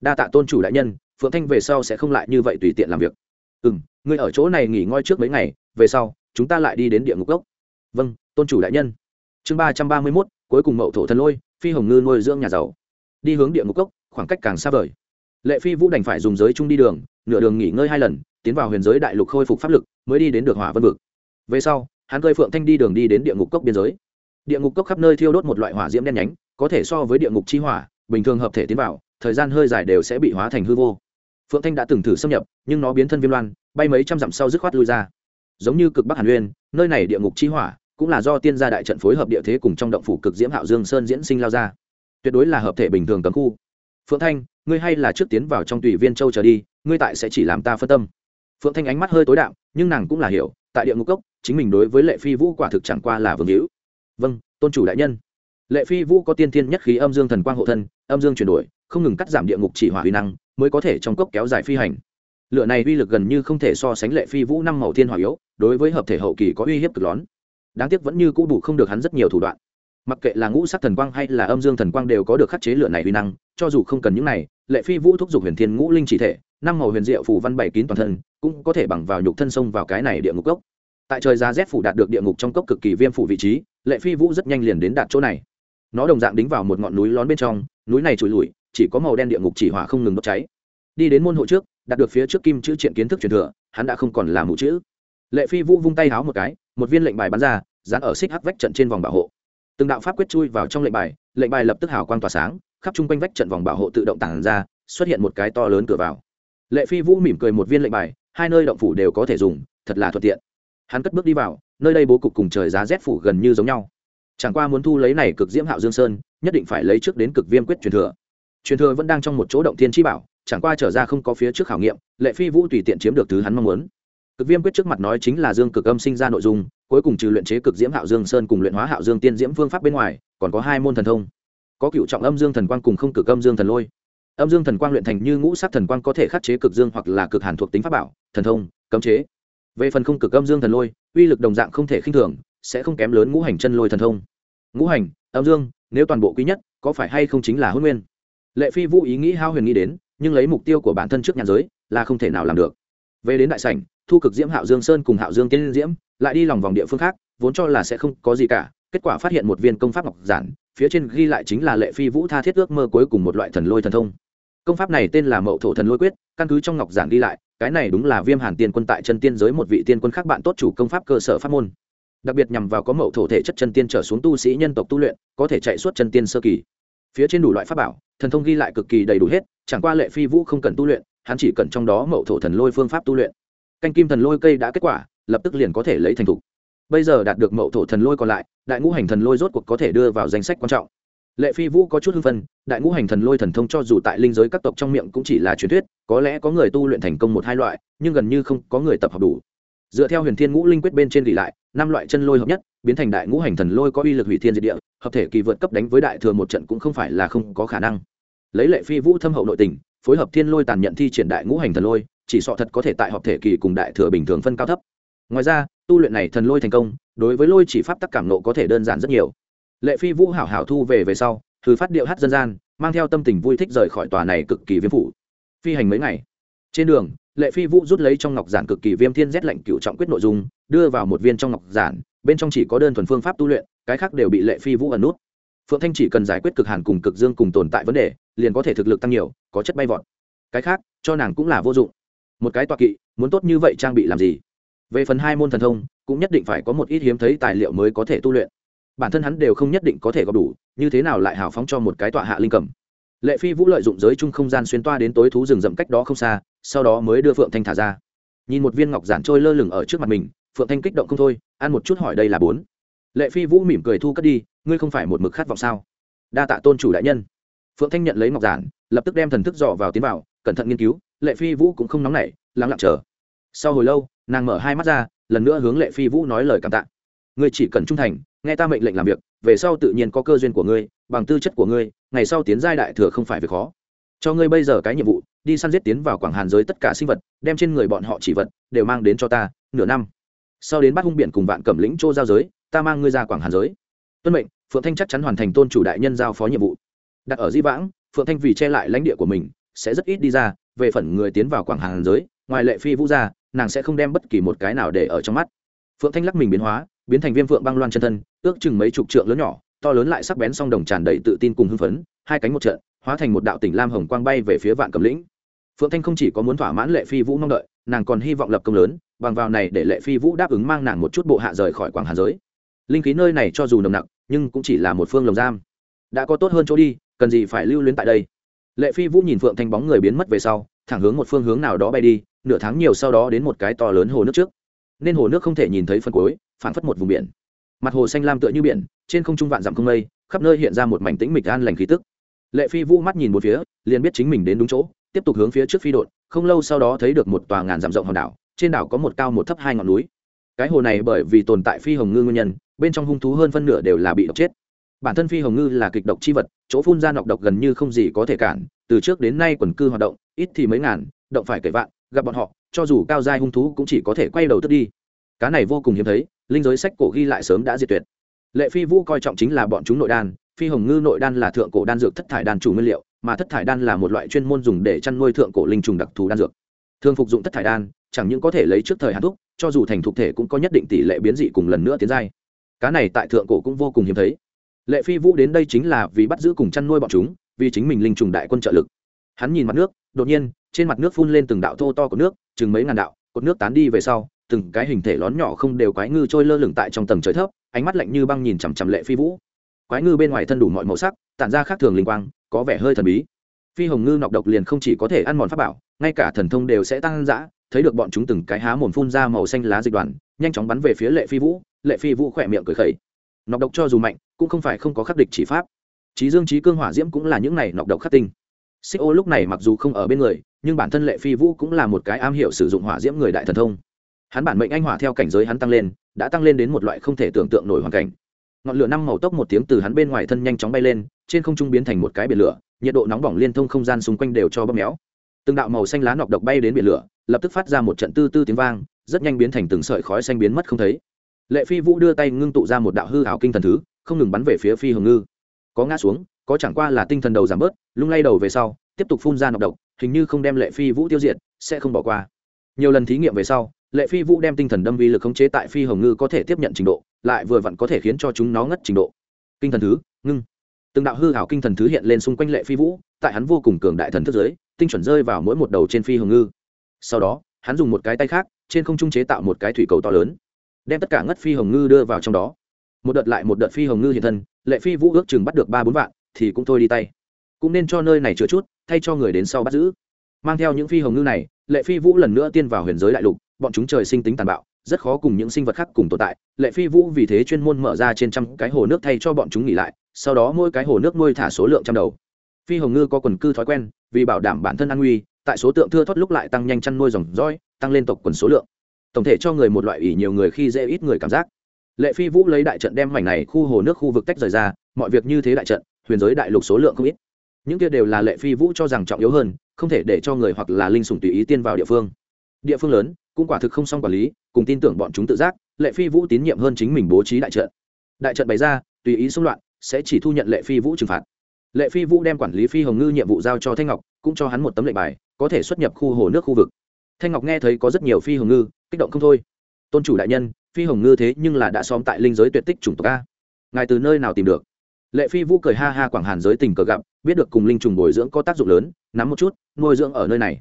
Đa tạ tôn chủ đại nhân phượng thanh về sau sẽ không lại như vậy tùy tiện làm việc. Ừ m ngươi ở chỗ này nghỉ ngơi trước mấy ngày về sau chúng ta lại đi đến địa ngục gốc vâng tôn chủ đại nhân. Chương ba trăm ba mươi mốt cuối cùng mậu thổ thần lôi phi hồng ngư nuôi dưỡng nhà giàu. Đi hướng địa ngục gốc, khoảng cách càng xa vời. Lệ phi vũ đành phải dùng giới chung đi đường nửa đường nghỉ ngơi hai lần tiến vào huyền giới đại lục khôi phục pháp lực mới đi đến được hỏa vân vực. Về sau hắn cơi phượng thanh đi đường đi đến địa ngục cốc biên giới. Địa ngục cốc khắp nơi thiêu đốt một loại hỏa diễm đen nhánh, có thể so với địa ngục chi hỏa, bình thường hợp thể tiến vào, thời gian hơi dài đều sẽ bị hóa thành hư vô. Phượng thanh đã từng thử xâm nhập, nhưng nó biến thân viêm loan, bay mấy trăm dặm sau dứt khoát lui ra. Giống như cực bắc hàn uyên nơi này địa ngục chi hỏa cũng là do tiên gia đại trận phối hợp địa thế cùng trong động phủ cực diễm hạo dương sơn diễn sinh lao ra. Tuyệt đối là hợp thể bình thường cấm khu. Phượng thanh, ngươi hay là trước tiến vào trong tùy viên châu trở đi, ngươi tại sẽ chỉ làm ta phân tâm. Phượng thanh ánh mắt hơi tối đạo nhưng nàng cũng là hiểu, tại địa ngục cốc chính mình đối với lệ phi vũ quả thực chẳng qua là vương hữu. Vâng tôn chủ đại nhân. Lệ phi vũ có tiên thiên nhất khí âm dương thần quang hộ thân, âm dương chuyển đổi, không ngừng cắt giảm địa ngục chỉ hỏa huy năng, mới có thể trong cốc kéo dài phi hành. Lựa này uy lực gần như không thể so sánh lệ phi vũ năm màu thiên hỏa yếu, đối với hợp thể hậu kỳ có uy hiếp cực lớn. Đáng tiếc vẫn như cũ đủ không được hắn rất nhiều thủ đoạn. Mặc kệ là ngũ sắc thần quang hay là âm dương thần quang đều có được khắc chế lửa này uy năng, cho dù không cần những này, lệ phi vũ thúc giục huyền thiên ngũ linh chỉ thể, năm màu huyền diệu phù văn bảy kín toàn thân, cũng có thể bằng vào nhục thân sông vào cái này địa ngục cốc tại trời giá rét phủ đạt được địa ngục trong cốc cực kỳ viêm phủ vị trí, lệ phi vũ rất nhanh liền đến đạt chỗ này. Nó đồng dạng đính vào một ngọn núi lón bên trong, núi này trùi lùi chỉ có màu đen địa ngục chỉ hỏa không ngừng đốt cháy. Đi đến môn hộ trước, đạt được phía trước kim chữ triện kiến thức truyền thừa, hắn đã không còn là mũ chữ. Lệ phi vũ vung tay háo một cái, một viên lệnh bài bắn ra, dán ở xích hắc vách trận trên vòng bảo hộ. Từng đạo pháp quyết chui vào trong lệnh bài lệnh bài lập tức hào quang tỏa sáng, khắp chung quanh vách trận vòng bảo hộ tự động tản ra, xuất hiện một cái to lớn cửa vào. Lệ phi vũ mỉm cười một viên lệnh bài, hai nơi động phủ đều có thể dùng, thật là thuận tiện hắn cất bước đi vào, nơi đây bố cục cùng trời giá rét phủ gần như giống nhau. Chẳng qua muốn thu lấy này cực diễm hạo dương sơn, nhất định phải lấy trước đến cực viêm quyết truyền thừa. Truyền thừa vẫn đang trong một chỗ động thiên chi bảo, chẳng qua trở ra không có phía trước khảo nghiệm, lệ phi vũ tùy tiện chiếm được thứ hắn mong muốn. Cực viêm quyết trước mặt nói chính là dương cực âm sinh ra nội dung, cuối cùng trừ luyện chế cực diễm hạo dương sơn cùng luyện hóa hạo dương tiên diễm phương pháp bên ngoài, còn có hai môn thần thông. Có cựu trọng âm dương thần quang cùng không cực âm dương thần lôi. Âm dương thần quang luyện thành như ngũ sát thần quang có thể khắc chế cực dương hoặc là cực hàn thuộc tính pháp bảo, thần thông, cấm chế về phần không cực âm dương thần lôi, uy lực đồng dạng không thể khinh thường, sẽ không kém lớn ngũ hành chân lôi thần thông. Ngũ hành, âm dương, nếu toàn bộ quý nhất, có phải hay không chính là hôn nguyên? Lệ phi vũ ý nghĩ hao huyền nghĩ đến, nhưng lấy mục tiêu của bản thân trước nhàn giới, là không thể nào làm được. Về đến đại sảnh, thu cực diễm hạo dương sơn cùng hạo dương tiên diễm, lại đi lòng vòng địa phương khác, vốn cho là sẽ không có gì cả, kết quả phát hiện một viên công pháp ngọc giản, phía trên ghi lại chính là lệ phi vũ tha thiết ước mơ cuối cùng một loại thần lôi thần thông. Công pháp này tên là mậu thổ thần lôi quyết, căn cứ trong ngọc giản ghi lại cái này đúng là viêm hàn tiên quân tại chân tiên giới một vị tiên quân khác bạn tốt chủ công pháp cơ sở pháp môn. Đặc biệt nhằm vào có mậu thổ thể chất chân tiên trở xuống tu sĩ nhân tộc tu luyện, có thể chạy suốt chân tiên sơ kỳ. Phía trên đủ loại pháp bảo, thần thông ghi lại cực kỳ đầy đủ hết, chẳng qua lệ phi vũ không cần tu luyện, hắn chỉ cần trong đó mậu thổ thần lôi phương pháp tu luyện. Canh kim thần lôi cây đã kết quả, lập tức liền có thể lấy thành thục. Bây giờ đạt được mậu thổ thần lôi còn lại, đại ngũ hành thần lôi rốt cuộc có thể đưa vào danh sách quan trọng lệ phi vũ có chút hưng phân đại ngũ hành thần lôi thần thông cho dù tại linh giới các tộc trong miệng cũng chỉ là truyền thuyết, có lẽ có người tu luyện thành công một hai loại, nhưng gần như không có người tập học đủ. Dựa theo huyền thiên ngũ linh quyết bên trên gỉ lại, năm loại chân lôi hợp nhất, biến thành đại ngũ hành thần lôi có uy lực hủy thiên diệt địa, hợp thể kỳ vượt cấp đánh với đại thừa một trận cũng không phải là không có khả năng. Lấy lệ phi vũ thâm hậu nội tình, phối hợp thiên lôi tàn nhận thi triển đại ngũ hành thần lôi, chỉ sọ thật có thể tại hợp thể kỳ cùng đại thừa bình thường phân cao thấp. Ngoài ra, tu luyện này thần lôi thành công, đối với lôi chỉ pháp tắc cảm nộ có thể đơn giản rất nhiều lệ phi vũ hảo hảo thu về về sau, thử phát điệu hát dân gian, mang theo tâm tình vui thích rời khỏi tòa này cực kỳ viêm phủ. Phi hành mấy ngày. Trên đường, lệ phi vũ rút lấy trong ngọc giản cực kỳ viêm thiên rét lạnh cựu trọng quyết nội dung, đưa vào một viên trong ngọc giản, bên trong chỉ có đơn thuần phương pháp tu luyện, cái khác đều bị lệ phi vũ ẩn nút. Phượng thanh chỉ cần giải quyết cực hàn cùng cực dương cùng tồn tại vấn đề, liền có thể thực lực tăng nhiều, có chất bay vọt. Cái khác, cho nàng cũng là vô dụng. Một cái toa kỵ, muốn tốt như vậy trang bị làm gì? Về phần hai môn thần thông, cũng nhất định phải có một ít hiếm thấy tài liệu mới có thể tu luyện bản thân hắn đều không nhất định có thể góp đủ, như thế nào lại hào phóng cho một cái tọa hạ linh cầm? Lệ phi vũ lợi dụng giới chung không gian xuyên toa đến tối thú rừng rậm cách đó không xa, sau đó mới đưa phượng thanh thả ra. Nhìn một viên ngọc giản trôi lơ lửng ở trước mặt mình, phượng thanh kích động không thôi, ăn một chút hỏi đây là bốn. Lệ phi vũ mỉm cười thu cất đi, ngươi không phải một mực khát vọng sao? Đa tạ tôn chủ đại nhân. Phượng thanh nhận lấy ngọc giản, lập tức đem thần thức dò vào tiến vào, cẩn thận nghiên cứu, lệ phi vũ cũng không nóng nảy lắng lặng chờ. Sau hồi lâu, nàng mở hai mắt ra, lần nữa hướng lệ phi vũ nói lời cảm tạ. Ngươi chỉ cần trung thành nghe ta mệnh lệnh làm việc, về sau tự nhiên có cơ duyên của ngươi, bằng tư chất của ngươi, ngày sau tiến giai đại thừa không phải việc khó. Cho ngươi bây giờ cái nhiệm vụ, đi săn giết tiến vào quảng hàn giới tất cả sinh vật, đem trên người bọn họ chỉ vật, đều mang đến cho ta, nửa năm. Sau đến bắt hung biển cùng vạn cẩm lĩnh chỗ giao giới, ta mang ngươi ra quảng hàn giới. Tuân mệnh, phượng thanh chắc chắn hoàn thành tôn chủ đại nhân giao phó nhiệm vụ. Đặt ở di vãng, phượng thanh vì che lại lãnh địa của mình, sẽ rất ít đi ra, về phần người tiến vào quảng hàn giới, ngoài lệ phi vũ ra, nàng sẽ không đem bất kỳ một cái nào để ở trong mắt. Phượng thanh lắc mình biến hóa biến thành viêm phượng băng loan chân thân, ước chừng mấy chục trượng lớn nhỏ, to lớn lại sắc bén song đồng tràn đầy tự tin cùng hưng phấn, hai cánh một trận, hóa thành một đạo tỉnh lam hồng quang bay về phía vạn cầm lĩnh. Phượng thanh không chỉ có muốn thỏa mãn lệ phi vũ mong đợi, nàng còn hy vọng lập công lớn, bằng vào này để lệ phi vũ đáp ứng mang nàng một chút bộ hạ rời khỏi quảng hà giới. Linh khí nơi này cho dù nồng nặc, nhưng cũng chỉ là một phương lồng giam. Đã có tốt hơn chỗ đi, cần gì phải lưu luyến tại đây? Lệ phi vũ nhìn phượng thanh bóng người biến mất về sau, thẳng hướng một phương hướng nào đó bay đi, nửa tháng nhiều sau đó đến một cái to lớn hồ nước trước nên hồ nước không thể nhìn thấy phần cuối phản phất một vùng biển. Mặt hồ xanh lam tựa như biển, trên không trung vạn dặm không mây, khắp nơi hiện ra một mảnh tĩnh mịch an lành khí tức. Lệ phi vũ mắt nhìn một phía, liền biết chính mình đến đúng chỗ, tiếp tục hướng phía trước phi đột, không lâu sau đó thấy được một tòa ngàn dặm rộng hòn đảo, trên đảo có một cao một thấp hai ngọn núi. Cái hồ này bởi vì tồn tại phi hồng ngư nguyên nhân, bên trong hung thú hơn phân nửa đều là bị độc chết. Bản thân phi hồng ngư là kịch độc chi vật, chỗ phun ra nọc độc gần như không gì có thể cản, từ trước đến nay quần cư hoạt động, ít thì mấy ngàn, động phải kể vạn, gặp bọn họ cho dù cao giai hung thú cũng chỉ có thể quay đầu tức đi. Cá này vô cùng hiếm thấy linh giới sách cổ ghi lại sớm đã diệt tuyệt. Lệ phi vũ coi trọng chính là bọn chúng nội đan phi hồng ngư nội đan là thượng cổ đan dược thất thải đan chủ nguyên liệu mà thất thải đan là một loại chuyên môn dùng để chăn nuôi thượng cổ linh trùng đặc thù đan dược. Thường phục dụng thất thải đan chẳng những có thể lấy trước thời hàn thúc, cho dù thành thục thể cũng có nhất định tỷ lệ biến dị cùng lần nữa tiến giai. Cá này tại thượng cổ cũng vô cùng hiếm thấy. Lệ phi vũ đến đây chính là vì bắt giữ cùng chăn nuôi bọn chúng vì chính mình linh trùng đại quân trợ lực. Hắn nhìn mặt nước đột nhiên trên mặt nước phun lên từng đạo thô to của nước, chừng mấy ngàn đạo, cột nước tán đi về sau, từng cái hình thể lón nhỏ không đều quái ngư trôi lơ lửng tại trong tầng trời thấp, ánh mắt lạnh như băng nhìn chằm chằm lệ phi vũ. Quái ngư bên ngoài thân đủ mọi màu sắc, tản ra khác thường linh quang, có vẻ hơi thần bí. Phi hồng ngư nọc độc liền không chỉ có thể ăn mòn pháp bảo, ngay cả thần thông đều sẽ tăng dã, thấy được bọn chúng từng cái há mồm phun ra màu xanh lá dịch đoàn, nhanh chóng bắn về phía lệ phi vũ, lệ phi vũ khỏe miệng cười khẩy. Nọc độc cho dù mạnh, cũng không phải không có khắc địch chỉ pháp. Trí dương trí cương hỏa diễm cũng là những này nọc độc khắc tinh. Xích ô lúc này mặc dù không ở bên người nhưng bản thân lệ phi vũ cũng là một cái am hiểu sử dụng hỏa diễm người đại thần thông. Hắn bản mệnh anh hỏa theo cảnh giới hắn tăng lên, đã tăng lên đến một loại không thể tưởng tượng nổi hoàn cảnh. Ngọn lửa năm màu tốc một tiếng từ hắn bên ngoài thân nhanh chóng bay lên, trên không trung biến thành một cái biển lửa, nhiệt độ nóng bỏng liên thông không gian xung quanh đều cho bóp méo. Từng đạo màu xanh lá nọc độc bay đến biển lửa, lập tức phát ra một trận tư tư tiếng vang, rất nhanh biến thành từng sợi khói xanh biến mất không thấy. Lệ phi vũ đưa tay ngưng tụ ra một đạo hư hảo kinh thần thứ, không ngừng bắn về phía phi hồng ngư. Có ngã xuống, có chẳng qua là tinh thần đầu giảm bớt, lung lay đầu về sau, tiếp tục phun ra nọc độc hình như không đem lệ phi vũ tiêu diệt, sẽ không bỏ qua. Nhiều lần thí nghiệm về sau, lệ phi vũ đem tinh thần đâm vi lực khống chế tại phi hồng ngư có thể tiếp nhận trình độ, lại vừa vặn có thể khiến cho chúng nó ngất trình độ. Kinh thần thứ, ngưng. Từng đạo hư hảo kinh thần thứ hiện lên xung quanh lệ phi vũ, tại hắn vô cùng cường đại thần thức giới tinh chuẩn rơi vào mỗi một đầu trên phi hồng ngư. Sau đó, hắn dùng một cái tay khác, trên không trung chế tạo một cái thủy cầu to lớn, đem tất cả ngất phi hồng ngư đưa vào trong đó. Một đợt lại một đợt phi hồng ngư hiện thân, lệ phi vũ ước chừng bắt được ba bốn vạn, thì cũng thôi đi tay cũng nên cho nơi này chứa chút, thay cho người đến sau bắt giữ. Mang theo những phi hồng ngư này, lệ phi vũ lần nữa tiên vào huyền giới đại lục, bọn chúng trời sinh tính tàn bạo, rất khó cùng những sinh vật khác cùng tồn tại. Lệ phi vũ vì thế chuyên môn mở ra trên trăm cái hồ nước thay cho bọn chúng nghỉ lại, sau đó mỗi cái hồ nước nuôi thả số lượng trăm đầu. Phi hồng ngư có quần cư thói quen, vì bảo đảm bản thân an nguy, tại số tượng thưa thoát lúc lại tăng nhanh chăn nuôi dòng roi tăng lên tộc quần số lượng. Tổng thể cho người một loại ủy nhiều người khi dễ ít người cảm giác. Lệ phi vũ lấy đại trận đem mảnh này khu hồ nước khu vực tách rời ra, mọi việc như thế đại trận, huyền giới đại lục số lượng không ít những kia đều là lệ phi vũ cho rằng trọng yếu hơn, không thể để cho người hoặc là linh sủng tùy ý tiên vào địa phương. Địa phương lớn, cũng quả thực không xong quản lý, cùng tin tưởng bọn chúng tự giác, lệ phi vũ tín nhiệm hơn chính mình bố trí đại trận. Đại trận bày ra, tùy ý xung loạn, sẽ chỉ thu nhận lệ phi vũ trừng phạt. Lệ phi vũ đem quản lý phi hồng ngư nhiệm vụ giao cho thanh ngọc, cũng cho hắn một tấm lệnh bài, có thể xuất nhập khu hồ nước khu vực. Thanh ngọc nghe thấy có rất nhiều phi hồng ngư, kích động không thôi. Tôn chủ đại nhân, phi hồng ngư thế nhưng là đã xóm tại linh giới tuyệt tích chủng tộc a. Ngài từ nơi nào tìm được? Lệ phi vũ cười ha ha quảng hàn giới tình cờ gặp, biết được cùng linh trùng bồi dưỡng có tác dụng lớn, nắm một chút, nuôi dưỡng ở nơi này.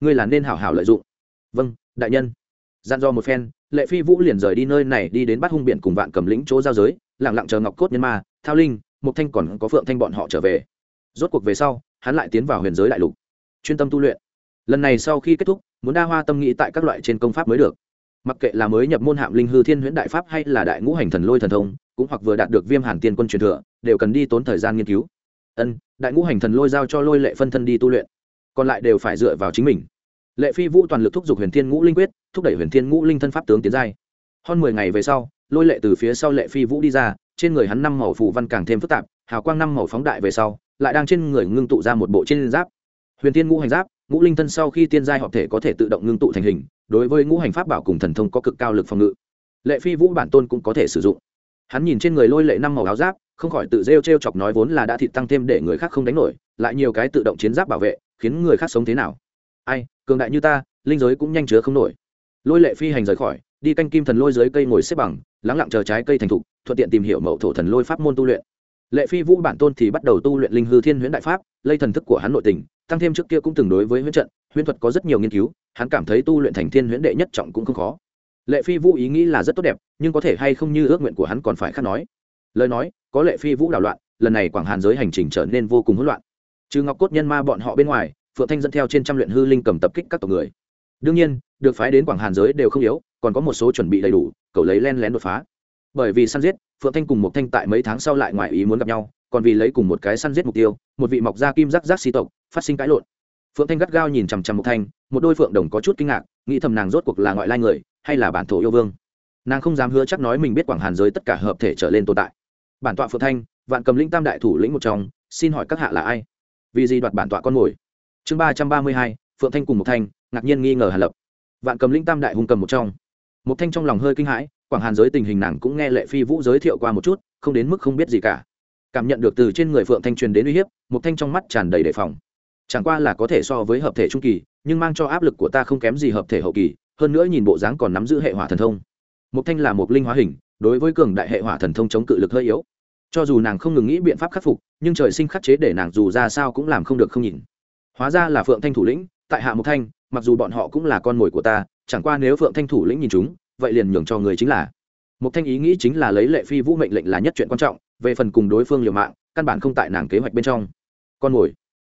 Ngươi là nên hảo hảo lợi dụng. Vâng đại nhân. Gian do một phen, lệ phi vũ liền rời đi nơi này đi đến bắt hung biển cùng vạn cầm lĩnh chỗ giao giới lẳng lặng chờ ngọc cốt nhân ma, thao linh mục thanh còn có phượng thanh bọn họ trở về. Rốt cuộc về sau, hắn lại tiến vào huyền giới đại lục. Chuyên tâm tu luyện. Lần này sau khi kết thúc, muốn đa hoa tâm nghĩ tại các loại trên công pháp mới được mặc kệ là mới nhập môn hạm linh hư thiên huyễn đại pháp hay là đại ngũ hành thần lôi thần thông, cũng hoặc vừa đạt được viêm hàn tiên quân truyền thừa, đều cần đi tốn thời gian nghiên cứu. Ân, đại ngũ hành thần lôi giao cho lôi lệ phân thân đi tu luyện. Còn lại đều phải dựa vào chính mình. Lệ phi vũ toàn lực thúc giục huyền thiên ngũ linh quyết, thúc đẩy huyền thiên ngũ linh thân pháp tướng tiến giai. Hơn mười ngày về sau, lôi lệ từ phía sau lệ phi vũ đi ra, trên người hắn năm màu phù văn càng thêm phức tạp, hào quang năm màu phóng đại về sau, lại đang trên người ngưng tụ ra một bộ trên giáp. Huyền thiên ngũ hành giáp, ngũ linh thân sau khi tiên giai hợp thể có thể tự động ngưng tụ thành hình đối với ngũ hành pháp bảo cùng thần thông có cực cao lực phòng ngự. Lệ phi vũ bản tôn cũng có thể sử dụng. Hắn nhìn trên người lôi lệ năm màu áo giáp, không khỏi tự rêu t r e o chọc nói vốn là đã thịt tăng thêm để người khác không đánh nổi, lại nhiều cái tự động chiến giáp bảo vệ, khiến người khác sống thế nào? Ai, cường đại như ta, linh giới cũng nhanh chứa không nổi. Lôi lệ phi hành rời khỏi, đi canh kim thần lôi dưới cây ngồi xếp bằng, lắng lặng chờ trái cây thành thục, thuận tiện tìm hiểu mẫu thổ thần lôi pháp môn tu luyện. Lệ phi vũ bản tôn thì bắt đầu tu luyện linh hư thiên huyễn đại pháp, lây thần thức của hắn nội tình, tăng thêm trước kia cũng từng đối với huyễn trận huyễn thuật có rất nhiều nghiên cứu, hắn cảm thấy tu luyện thành thiên huyễn đệ nhất trọng cũng không khó. Lệ phi vũ ý nghĩ là rất tốt đẹp, nhưng có thể hay không như ước nguyện của hắn còn phải khác nói. Lời nói, có lệ phi vũ đảo loạn, lần này quảng hàn giới hành trình trở nên vô cùng hỗn loạn. Trừ ngọc cốt nhân ma bọn họ bên ngoài, phượng thanh dẫn theo trên trăm luyện hư linh cầm tập kích các tộc người. Đương nhiên, được phái đến quảng hàn giới đều không yếu, còn có một số chuẩn bị đầy đủ, cậu lấy len lén đột phá. Bởi vì săn giết, phượng thanh cùng một thanh tại mấy tháng sau lại ngoài ý muốn gặp nhau, còn vì lấy cùng một cái săn giết mục tiêu, một vị mọc da kim giác giác xí tộc, phát sinh cãi lộn phượng thanh gắt gao nhìn chằm chằm một thanh, một đôi phượng đồng có chút kinh ngạc, nghĩ thầm nàng rốt cuộc là ngoại lai người, hay là bản thổ yêu vương. Nàng không dám hứa chắc nói mình biết quảng hàn giới tất cả hợp thể trở lên tồn tại. Bản tọa phượng thanh, vạn cầm lĩnh tam đại thủ lĩnh một trong, xin hỏi các hạ là ai? Vì gì đoạt bản tọa con mồi? Chương ba trăm ba mươi hai, phượng thanh cùng một thanh, ngạc nhiên nghi ngờ hàn lập. Vạn cầm lĩnh tam đại hùng cầm một trong. Một thanh trong lòng hơi kinh hãi, quảng hàn giới tình hình nàng cũng nghe lệ phi vũ giới thiệu qua một chút, không đến mức không biết gì cả. Cảm nhận được từ trên người phượng thanh truyền đến uy hiếp một thanh trong mắt tràn đầy đề phòng chẳng qua là có thể so với hợp thể trung kỳ, nhưng mang cho áp lực của ta không kém gì hợp thể hậu kỳ, hơn nữa nhìn bộ dáng còn nắm giữ hệ hỏa thần thông. Một thanh là một linh hóa hình, đối với cường đại hệ hỏa thần thông chống cự lực hơi yếu. Cho dù nàng không ngừng nghĩ biện pháp khắc phục, nhưng trời sinh khắc chế để nàng dù ra sao cũng làm không được không nhìn hóa ra là phượng thanh thủ lĩnh, tại hạ một thanh, mặc dù bọn họ cũng là con mồi của ta, chẳng qua nếu phượng thanh thủ lĩnh nhìn chúng, vậy liền nhường cho người chính là. Một thanh ý nghĩ chính là lấy lệ phi vũ mệnh lệnh là nhất chuyện quan trọng, về phần cùng đối phương liều mạng, căn bản không tại nàng kế hoạch bên trong. Con mồi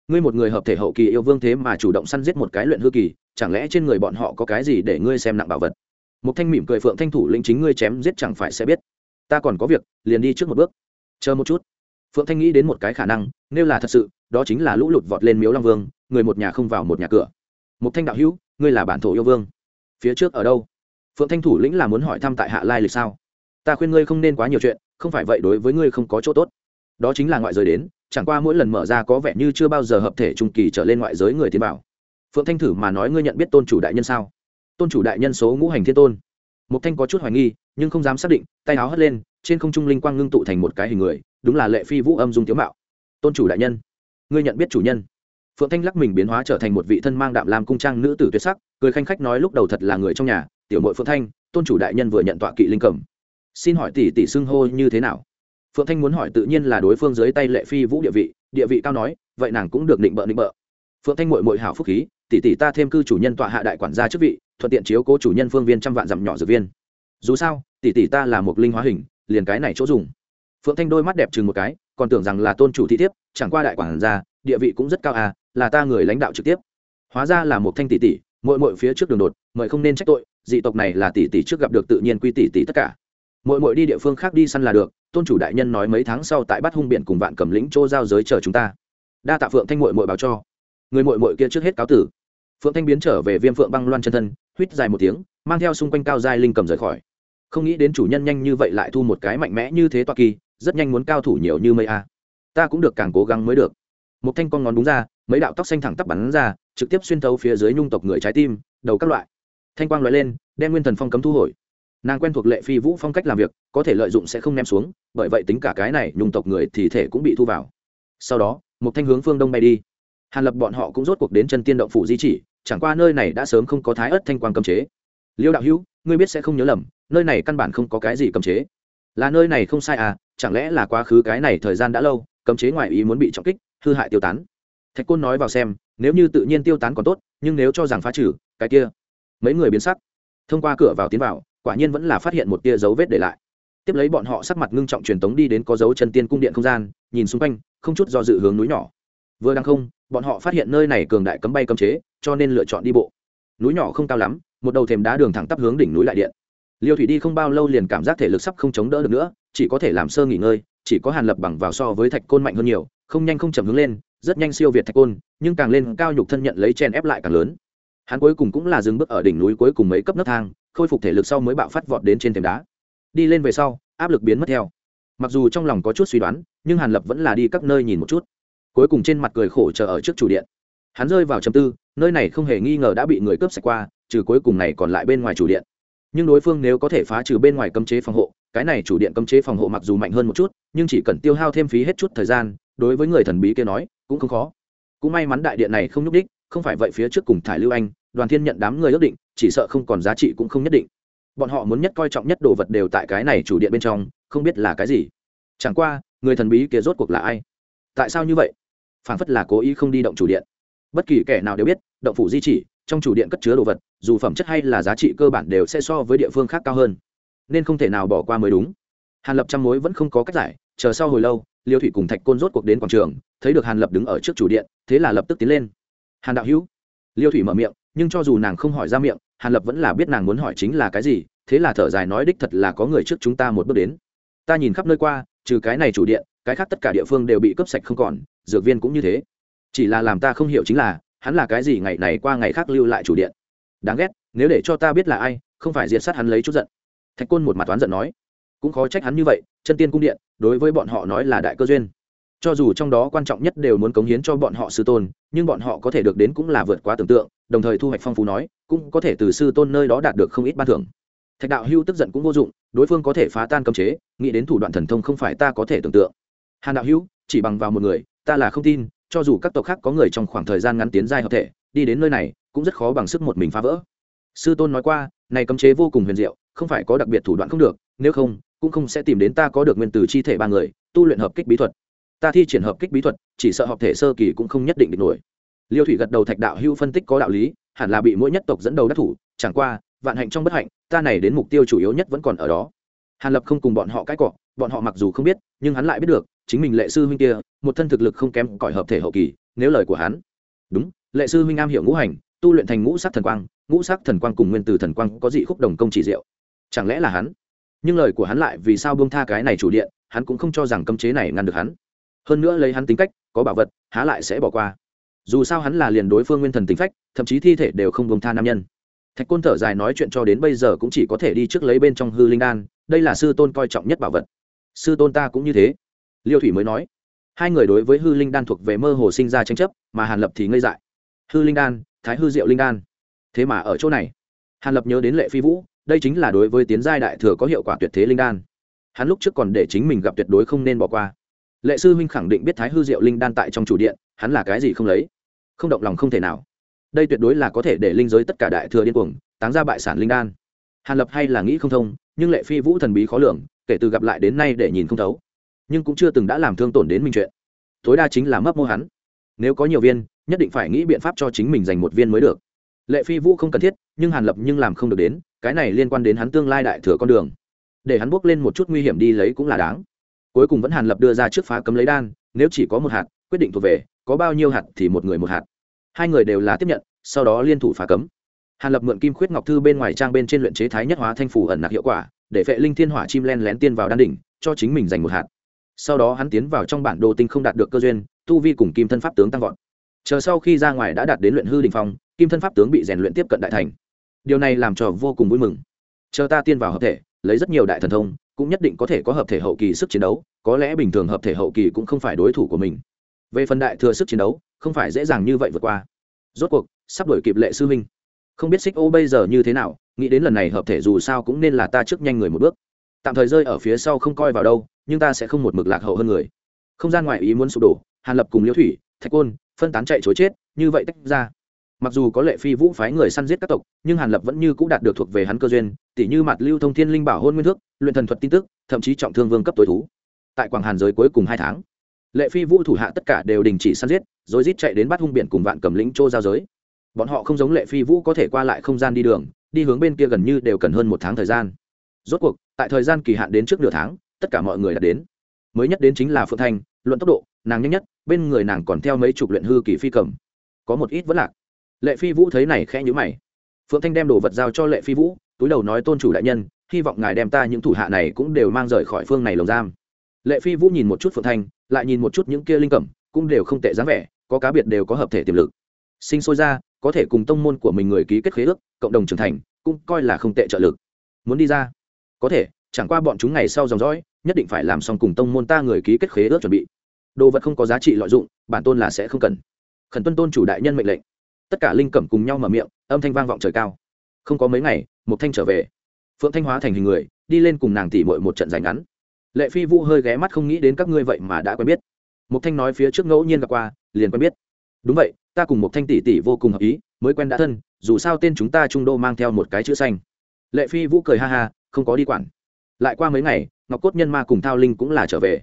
ngươi một người hợp thể hậu kỳ yêu vương thế mà chủ động săn giết một cái luyện hư kỳ, chẳng lẽ trên người bọn họ có cái gì để ngươi xem nặng bảo vật? Một thanh mỉm cười phượng thanh thủ lĩnh chính ngươi chém giết chẳng phải sẽ biết. Ta còn có việc, liền đi trước một bước. Chờ một chút. Phượng thanh nghĩ đến một cái khả năng, nếu là thật sự, đó chính là lũ lụt vọt lên miếu long vương, người một nhà không vào một nhà cửa. Một thanh đạo hữu, ngươi là bản thổ yêu vương. Phía trước ở đâu? Phượng thanh thủ lĩnh là muốn hỏi thăm tại hạ lai lịch sao? Ta khuyên ngươi không nên quá nhiều chuyện, không phải vậy đối với ngươi không có chỗ tốt. Đó chính là ngoại giới đến chẳng qua mỗi lần mở ra có vẻ như chưa bao giờ hợp thể trung kỳ trở lên ngoại giới người tiến bảo phượng thanh thử mà nói ngươi nhận biết tôn chủ đại nhân sao? Tôn chủ đại nhân số ngũ hành thiên tôn. Một thanh có chút hoài nghi, nhưng không dám xác định, tay áo hất lên, trên không trung linh quang ngưng tụ thành một cái hình người, đúng là lệ phi vũ âm dung tiếu mạo. Tôn chủ đại nhân, ngươi nhận biết chủ nhân. Phượng thanh lắc mình biến hóa trở thành một vị thân mang đạm làm cung trang nữ tử tuyệt sắc, cười khanh khách nói lúc đầu thật là người trong nhà, tiểu mội phượng thanh, tôn chủ đại nhân vừa nhận tọa kỵ linh cầm. Xin hỏi tỷ tỷ xưng hô như thế nào? Phượng thanh muốn hỏi tự nhiên là đối phương dưới tay lệ phi vũ địa vị địa vị cao nói, vậy nàng cũng được định bợ định bợ. Phượng thanh mội mội hảo phúc khí, tỷ tỷ ta thêm cư chủ nhân tọa hạ đại quản gia chức vị, thuận tiện chiếu cố chủ nhân phương viên trăm vạn dặm nhỏ dược viên. Dù sao, tỷ tỷ ta là một linh hóa hình, liền cái này chỗ dùng. Phượng thanh đôi mắt đẹp chừng một cái, còn tưởng rằng là tôn chủ thị thiếp, chẳng qua đại quản gia, địa vị cũng rất cao à là ta người lãnh đạo trực tiếp. Hóa ra là một thanh tỷ tỷ mội mội phía trước đường đột, mời không nên trách tội, dị tộc này là tỷ tỷ trước gặp được tự nhiên quy tỷ tỷ tất cả. Mội mội đi địa phương khác đi săn là được tôn chủ đại nhân nói mấy tháng sau tại bát hung biển cùng vạn cầm lĩnh chỗ giao giới chờ chúng ta. Đa tạ phượng thanh mội mội báo cho. Người mội mội kia trước hết cáo tử. Phượng thanh biến trở về viêm phượng băng loan chân thân, huýt dài một tiếng, mang theo xung quanh cao giai linh cầm rời khỏi. Không nghĩ đến chủ nhân nhanh như vậy lại thu một cái mạnh mẽ như thế toa kỳ, rất nhanh muốn cao thủ nhiều như mây a. Ta cũng được càng cố gắng mới được. Một thanh con ngón đúng ra, mấy đạo tóc xanh thẳng tắp bắn ra, trực tiếp xuyên thấu phía dưới nhung tộc người trái tim, đầu các loại. Thanh quang loại lên, đem nguyên thần phong cấm thu hồi nàng quen thuộc lệ phi vũ phong cách làm việc, có thể lợi dụng sẽ không ném xuống, bởi vậy tính cả cái này nhung tộc người thì thể cũng bị thu vào. Sau đó một thanh hướng phương đông bay đi. Hàn lập bọn họ cũng rốt cuộc đến chân tiên động phủ di chỉ, chẳng qua nơi này đã sớm không có thái ớt thanh quang cầm chế. Liêu đạo hữu, ngươi biết sẽ không nhớ lầm, nơi này căn bản không có cái gì cầm chế. Là nơi này không sai à chẳng lẽ là quá khứ cái này thời gian đã lâu cầm chế ngoài ý muốn bị trọng kích, hư hại tiêu tán. Thạch côn nói vào xem, nếu như tự nhiên tiêu tán còn tốt, nhưng nếu cho rằng phá trừ, cái kia, mấy người biến sắc. Thông qua cửa vào tiến vào quả nhiên vẫn là phát hiện một tia dấu vết để lại. Tiếp lấy bọn họ sắc mặt ngưng trọng truyền tống đi đến có dấu chân tiên cung điện không gian, nhìn xung quanh, không chút do dự hướng núi nhỏ. Vừa đang không, bọn họ phát hiện nơi này cường đại cấm bay cấm chế, cho nên lựa chọn đi bộ. Núi nhỏ không cao lắm, một đầu thềm đá đường thẳng tắp hướng đỉnh núi lại điện. Liêu thủy đi không bao lâu liền cảm giác thể lực sắp không chống đỡ được nữa, chỉ có thể làm sơ nghỉ ngơi, chỉ có hàn lập bằng vào so với thạch côn mạnh hơn nhiều, không nhanh không chậm hướng lên, rất nhanh siêu việt thạch côn, nhưng càng lên cao nhục thân nhận lấy chen ép lại càng lớn. Hắn cuối cùng cũng là dừng bước ở đỉnh núi cuối cùng mấy cấp nấc thang khôi phục thể lực sau mới bạo phát vọt đến trên thềm đá. Đi lên về sau, áp lực biến mất theo. Mặc dù trong lòng có chút suy đoán, nhưng hàn lập vẫn là đi các nơi nhìn một chút. Cuối cùng trên mặt cười khổ chờ ở trước chủ điện. Hắn rơi vào chầm tư, nơi này không hề nghi ngờ đã bị người cướp sạch qua, trừ cuối cùng này còn lại bên ngoài chủ điện. Nhưng đối phương nếu có thể phá trừ bên ngoài cấm chế phòng hộ, cái này chủ điện cấm chế phòng hộ mặc dù mạnh hơn một chút, nhưng chỉ cần tiêu hao thêm phí hết chút thời gian, đối với người thần bí kia nói, cũng không khó. Cũng may mắn đại điện này không nhúc đích không phải vậy phía trước cùng thải lưu anh, đoàn thiên nhận đám người ước định chỉ sợ không còn giá trị cũng không nhất định. Bọn họ muốn nhất coi trọng nhất đồ vật đều tại cái này chủ điện bên trong, không biết là cái gì. Chẳng qua, người thần bí kia rốt cuộc là ai? Tại sao như vậy? Phản phất là cố ý không đi động chủ điện. Bất kỳ kẻ nào đều biết, động phủ di chỉ, trong chủ điện cất chứa đồ vật, dù phẩm chất hay là giá trị cơ bản đều sẽ so với địa phương khác cao hơn. Nên không thể nào bỏ qua mới đúng. Hàn lập trăm mối vẫn không có cách giải, chờ sau hồi lâu, liêu thủy cùng thạch côn rốt cuộc đến quảng trường, thấy được hàn lập đứng ở trước chủ điện, thế là lập tức tiến lên. Hàn đạo hữu. Liêu thủy mở miệng, nhưng cho dù nàng không hỏi ra miệng hàn lập vẫn là biết nàng muốn hỏi chính là cái gì, thế là thở dài nói đích thật là có người trước chúng ta một bước đến. Ta nhìn khắp nơi qua, trừ cái này chủ điện, cái khác tất cả địa phương đều bị cướp sạch không còn, dược viên cũng như thế. Chỉ là làm ta không hiểu chính là, hắn là cái gì ngày này qua ngày khác lưu lại chủ điện. Đáng ghét, nếu để cho ta biết là ai, không phải diệt sát hắn lấy chút giận. Thạch côn một mặt toán giận nói. Cũng khó trách hắn như vậy, chân tiên cung điện, đối với bọn họ nói là đại cơ duyên cho dù trong đó quan trọng nhất đều muốn cống hiến cho bọn họ sư tôn, nhưng bọn họ có thể được đến cũng là vượt quá tưởng tượng, đồng thời thu hoạch phong phú nói, cũng có thể từ sư tôn nơi đó đạt được không ít ban thưởng. Thạch đạo hưu tức giận cũng vô dụng, đối phương có thể phá tan cấm chế, nghĩ đến thủ đoạn thần thông không phải ta có thể tưởng tượng. Hàn đạo hưu, chỉ bằng vào một người, ta là không tin, cho dù các tộc khác có người trong khoảng thời gian ngắn tiến giai hợp thể, đi đến nơi này, cũng rất khó bằng sức một mình phá vỡ. Sư tôn nói qua, này cấm chế vô cùng huyền diệu, không phải có đặc biệt thủ đoạn không được, nếu không, cũng không sẽ tìm đến ta có được nguyên từ chi thể ba người, tu luyện hợp kích bí thuật ta thi triển hợp kích bí thuật, chỉ sợ hợp thể sơ kỳ cũng không nhất định được nổi. Liêu thủy gật đầu thạch đạo hưu phân tích có đạo lý, hẳn là bị mỗi nhất tộc dẫn đầu đắc thủ, chẳng qua, vạn hạnh trong bất hạnh, ta này đến mục tiêu chủ yếu nhất vẫn còn ở đó. Hàn lập không cùng bọn họ cãi cọ, bọn họ mặc dù không biết, nhưng hắn lại biết được, chính mình lệ sư huynh kia, một thân thực lực không kém cỏi hợp thể hậu kỳ, nếu lời của hắn. Đúng, lệ sư huynh am hiểu ngũ hành, tu luyện thành ngũ sắc thần quang, ngũ sắc thần quang cùng nguyên từ thần quang có dị khúc đồng công chỉ diệu. Chẳng lẽ là hắn? Nhưng lời của hắn lại vì sao buông tha cái này chủ điện, hắn cũng không cho rằng cấm chế này ngăn được hắn hơn nữa lấy hắn tính cách, có bảo vật, há lại sẽ bỏ qua. Dù sao hắn là liền đối phương nguyên thần tính phách, thậm chí thi thể đều không buông tha nam nhân. Thạch côn thở dài nói chuyện cho đến bây giờ cũng chỉ có thể đi trước lấy bên trong hư linh đan, đây là sư tôn coi trọng nhất bảo vật. Sư tôn ta cũng như thế. Liêu thủy mới nói, hai người đối với hư linh đan thuộc về mơ hồ sinh ra tranh chấp, mà hàn lập thì ngây dại. Hư linh đan, thái hư diệu linh đan. Thế mà ở chỗ này, hàn lập nhớ đến lệ phi vũ, đây chính là đối với tiến giai đại thừa có hiệu quả tuyệt thế linh đan. Hắn lúc trước còn để chính mình gặp tuyệt đối không nên bỏ qua lệ sư huynh khẳng định biết thái hư diệu linh đan tại trong chủ điện, hắn là cái gì không lấy? Không động lòng không thể nào. Đây tuyệt đối là có thể để linh giới tất cả đại thừa điên cuồng, táng ra bại sản linh đan. Hàn lập hay là nghĩ không thông, nhưng lệ phi vũ thần bí khó lường, kể từ gặp lại đến nay để nhìn không thấu. Nhưng cũng chưa từng đã làm thương tổn đến mình chuyện. Tối đa chính là mấp mô hắn. Nếu có nhiều viên, nhất định phải nghĩ biện pháp cho chính mình dành một viên mới được. Lệ phi vũ không cần thiết, nhưng hàn lập nhưng làm không được đến, cái này liên quan đến hắn tương lai đại thừa con đường. Để hắn bước lên một chút nguy hiểm đi lấy cũng là đáng cuối cùng vẫn hàn lập đưa ra trước phá cấm lấy đan, nếu chỉ có một hạt, quyết định thuộc về, có bao nhiêu hạt thì một người một hạt. Hai người đều là tiếp nhận, sau đó liên thủ phá cấm. Hàn lập mượn kim khuyết ngọc thư bên ngoài trang bên trên luyện chế thái nhất hóa thanh phủ ẩn nặc hiệu quả, để vệ linh thiên hỏa chim len lén tiên vào đan đỉnh, cho chính mình giành một hạt. Sau đó hắn tiến vào trong bản đồ tinh không đạt được cơ duyên, tu vi cùng kim thân pháp tướng tăng vọt. Chờ sau khi ra ngoài đã đạt đến luyện hư đình phong, kim thân pháp tướng bị rèn luyện tiếp cận đại thành. Điều này làm cho vô cùng vui mừng. Chờ ta tiên vào hợp thể, lấy rất nhiều đại thần thông cũng nhất định có thể có hợp thể hậu kỳ sức chiến đấu, có lẽ bình thường hợp thể hậu kỳ cũng không phải đối thủ của mình. Về phần đại thừa sức chiến đấu, không phải dễ dàng như vậy vượt qua. Rốt cuộc, sắp đổi kịp lệ sư huynh. Không biết xích ô bây giờ như thế nào, nghĩ đến lần này hợp thể dù sao cũng nên là ta trước nhanh người một bước. Tạm thời rơi ở phía sau không coi vào đâu, nhưng ta sẽ không một mực lạc hậu hơn người. Không gian ngoại ý muốn sụp đổ, hàn lập cùng liễu thủy, thạch côn, phân tán chạy chối chết, như vậy tách ra mặc dù có lệ phi vũ phái người săn giết các tộc, nhưng hàn lập vẫn như c ũ đạt được thuộc về hắn cơ duyên, tỉ như mặt lưu thông thiên linh bảo hôn nguyên thước, luyện thần thuật tin tức, thậm chí trọng thương vương cấp tối thú. Tại quảng hàn giới cuối cùng hai tháng, lệ phi vũ thủ hạ tất cả đều đình chỉ săn giết, rồi rít chạy đến bắt hung biển cùng vạn cầm lĩnh châu giao giới. Bọn họ không giống lệ phi vũ có thể qua lại không gian đi đường, đi hướng bên kia gần như đều cần hơn một tháng thời gian. Rốt cuộc, tại thời gian kỳ hạn đến trước nửa tháng, tất cả mọi người đã đến. Mới nhất đến chính là phượng thanh luận tốc độ, nàng nhanh nhất, bên người nàng còn theo mấy chục luyện hư kỳ phi cầm. Có một ít vẫn lạc lệ phi vũ thấy này khẽ nhữ mày. Phượng thanh đem đồ vật giao cho lệ phi vũ, túi đầu nói, tôn chủ đại nhân, hy vọng ngài đem ta những thủ hạ này cũng đều mang rời khỏi phương này lồng giam. Lệ phi vũ nhìn một chút phượng thanh, lại nhìn một chút những kia linh cẩm, cũng đều không tệ dáng vẻ, có cá biệt đều có hợp thể tiềm lực. Sinh sôi ra, có thể cùng tông môn của mình người ký kết khế ước, cộng đồng trưởng thành, cũng coi là không tệ trợ lực. Muốn đi ra? Có thể, chẳng qua bọn chúng ngày sau dòng dõi, nhất định phải làm xong cùng tông môn ta người ký kết khế ước chuẩn bị. Đồ vật không có giá trị lợi dụng, bản tôn là sẽ không cần. Khẩn tuân tôn chủ đại nhân mệnh lệnh tất cả linh cẩm cùng nhau mở miệng, âm thanh vang vọng trời cao. Không có mấy ngày một thanh trở về. Phượng thanh hóa thành hình người, đi lên cùng nàng tỉ mội một trận giành ngắn. Lệ phi vũ hơi ghé mắt không nghĩ đến các ngươi vậy mà đã quen biết. Một thanh nói phía trước ngẫu nhiên gặp qua, liền quen biết. Đúng vậy, ta cùng một thanh tỷ tỷ vô cùng hợp ý, mới quen đã thân, dù sao tên chúng ta trung đô mang theo một cái chữ xanh. Lệ phi vũ cười ha ha, không có đi quản. Lại qua mấy ngày, ngọc cốt nhân ma cùng thao linh cũng là trở về.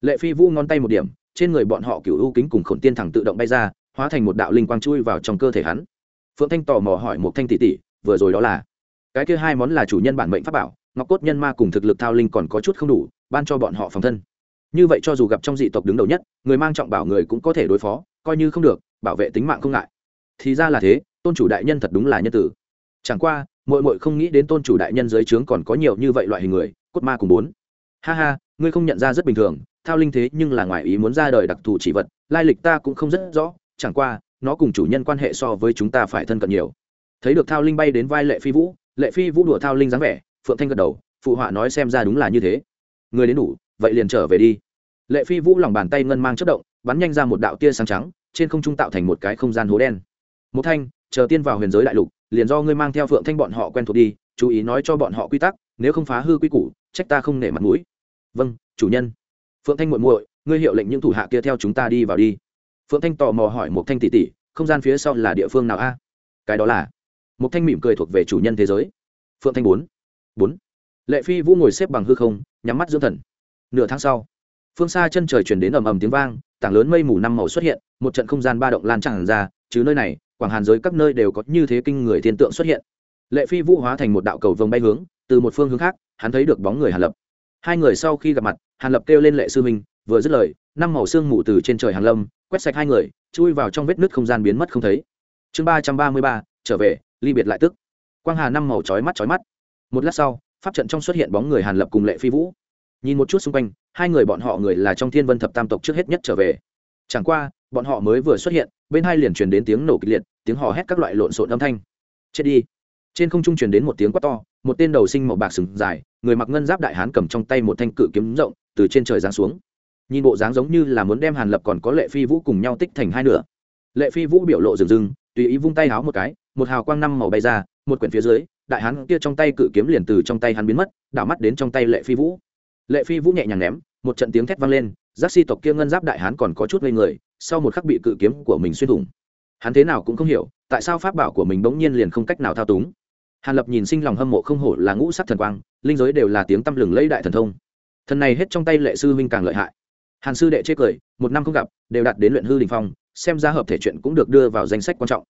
Lệ phi vũ ngón tay một điểm, trên người bọn họ cựu ưu kính cùng khổn tiên thẳng tự động bay ra hóa thành một đạo linh quang chui vào trong cơ thể hắn. Phượng thanh tò mò hỏi một thanh tỷ tỷ, vừa rồi đó là? Cái kia hai món là chủ nhân bản mệnh pháp bảo, ngọc cốt nhân ma cùng thực lực thao linh còn có chút không đủ, ban cho bọn họ phòng thân. Như vậy cho dù gặp trong dị tộc đứng đầu nhất, người mang trọng bảo người cũng có thể đối phó, coi như không được, bảo vệ tính mạng không ngại. Thì ra là thế, tôn chủ đại nhân thật đúng là nhân tử. Chẳng qua mội mội không nghĩ đến tôn chủ đại nhân dưới trướng còn có nhiều như vậy loại hình người, cốt ma cùng bốn. Ha ha, ngươi không nhận ra rất bình thường, thao linh thế nhưng là ngoài ý muốn ra đời đặc thù chỉ vật, lai lịch ta cũng không rất rõ chẳng qua, nó cùng chủ nhân quan hệ so với chúng ta phải thân cận nhiều. Thấy được thao linh bay đến vai lệ phi vũ, lệ phi vũ đùa thao linh dáng vẻ, phượng thanh gật đầu, phụ họa nói xem ra đúng là như thế. Người đến đủ, vậy liền trở về đi. Lệ phi vũ lòng bàn tay ngân mang chất động, bắn nhanh ra một đạo tia sáng trắng, trên không trung tạo thành một cái không gian hố đen. Một thanh, chờ tiên vào huyền giới đại lục, liền do ngươi mang theo phượng thanh bọn họ quen thuộc đi, chú ý nói cho bọn họ quy tắc, nếu không phá hư quy củ, trách ta không nể mặt mũi. Vâng chủ nhân. Phượng thanh muội muội, ngươi hiệu lệnh những thủ hạ kia theo chúng ta đi vào đi phượng thanh tò mò hỏi một thanh tỷ tỷ, không gian phía sau là địa phương nào a? Cái đó là? Một thanh mỉm cười thuộc về chủ nhân thế giới. Phượng thanh bốn. Bốn. Lệ phi vũ ngồi xếp bằng hư không, nhắm mắt dưỡng thần. Nửa tháng sau, phương xa chân trời chuyển đến ầm ầm tiếng vang, tảng lớn mây mù năm màu xuất hiện, một trận không gian ba động lan tràn ra, chứ nơi này, quảng hàn giới các nơi đều có như thế kinh người thiên tượng xuất hiện. Lệ phi vũ hóa thành một đạo cầu vồng bay hướng, từ một phương hướng khác, hắn thấy được bóng người hàn lập. Hai người sau khi gặp mặt, hàn lập kêu lên lệ sư minh, vừa dứt lời, năm màu xương mù từ trên trời Hàn lâm quét sạch hai người, chui vào trong vết nứt không gian biến mất không thấy. Chương ba trăm ba mươi ba, trở về, ly biệt lại tức. Quang hà năm màu chói mắt chói mắt. Một lát sau, pháp trận trong xuất hiện bóng người hàn lập cùng lệ phi vũ. Nhìn một chút xung quanh, hai người bọn họ người là trong thiên vân thập tam tộc trước hết nhất trở về. Chẳng qua, bọn họ mới vừa xuất hiện, bên hai liền truyền đến tiếng nổ kịch liệt, tiếng hò hét các loại lộn xộn âm thanh. Chết đi. Trên không trung truyền đến một tiếng quát to, một tên đầu sinh màu bạc sừng dài, người mặc ngân giáp đại hán cầm trong tay một thanh cự kiếm rộng, từ trên trời giáng xuống nhìn bộ dáng giống như là muốn đem hàn lập còn có lệ phi vũ cùng nhau tích thành hai nửa. Lệ phi vũ biểu lộ rừng rừng, tùy ý vung tay háo một cái, một hào quang năm màu bay ra, một quyển phía dưới, đại hán kia trong tay cự kiếm liền từ trong tay hắn biến mất, đảo mắt đến trong tay lệ phi vũ. Lệ phi vũ nhẹ nhàng ném, một trận tiếng thét vang lên, giác si tộc kia ngân giáp đại hán còn có chút ngây người, sau một khắc bị cự kiếm của mình xuyên thủng. Hắn thế nào cũng không hiểu, tại sao pháp bảo của mình bỗng nhiên liền không cách nào thao túng. Hàn lập nhìn sinh lòng hâm mộ không hổ là ngũ sắc thần quang, linh giới đều là tiếng tăm lừng lấy đại thần thông. Thần này hết trong tay lệ sư huynh càng lợi hại hàn sư đệ chê cười, một năm không gặp, đều đạt đến luyện hư đình phong, xem ra hợp thể chuyện cũng được đưa vào danh sách quan trọng.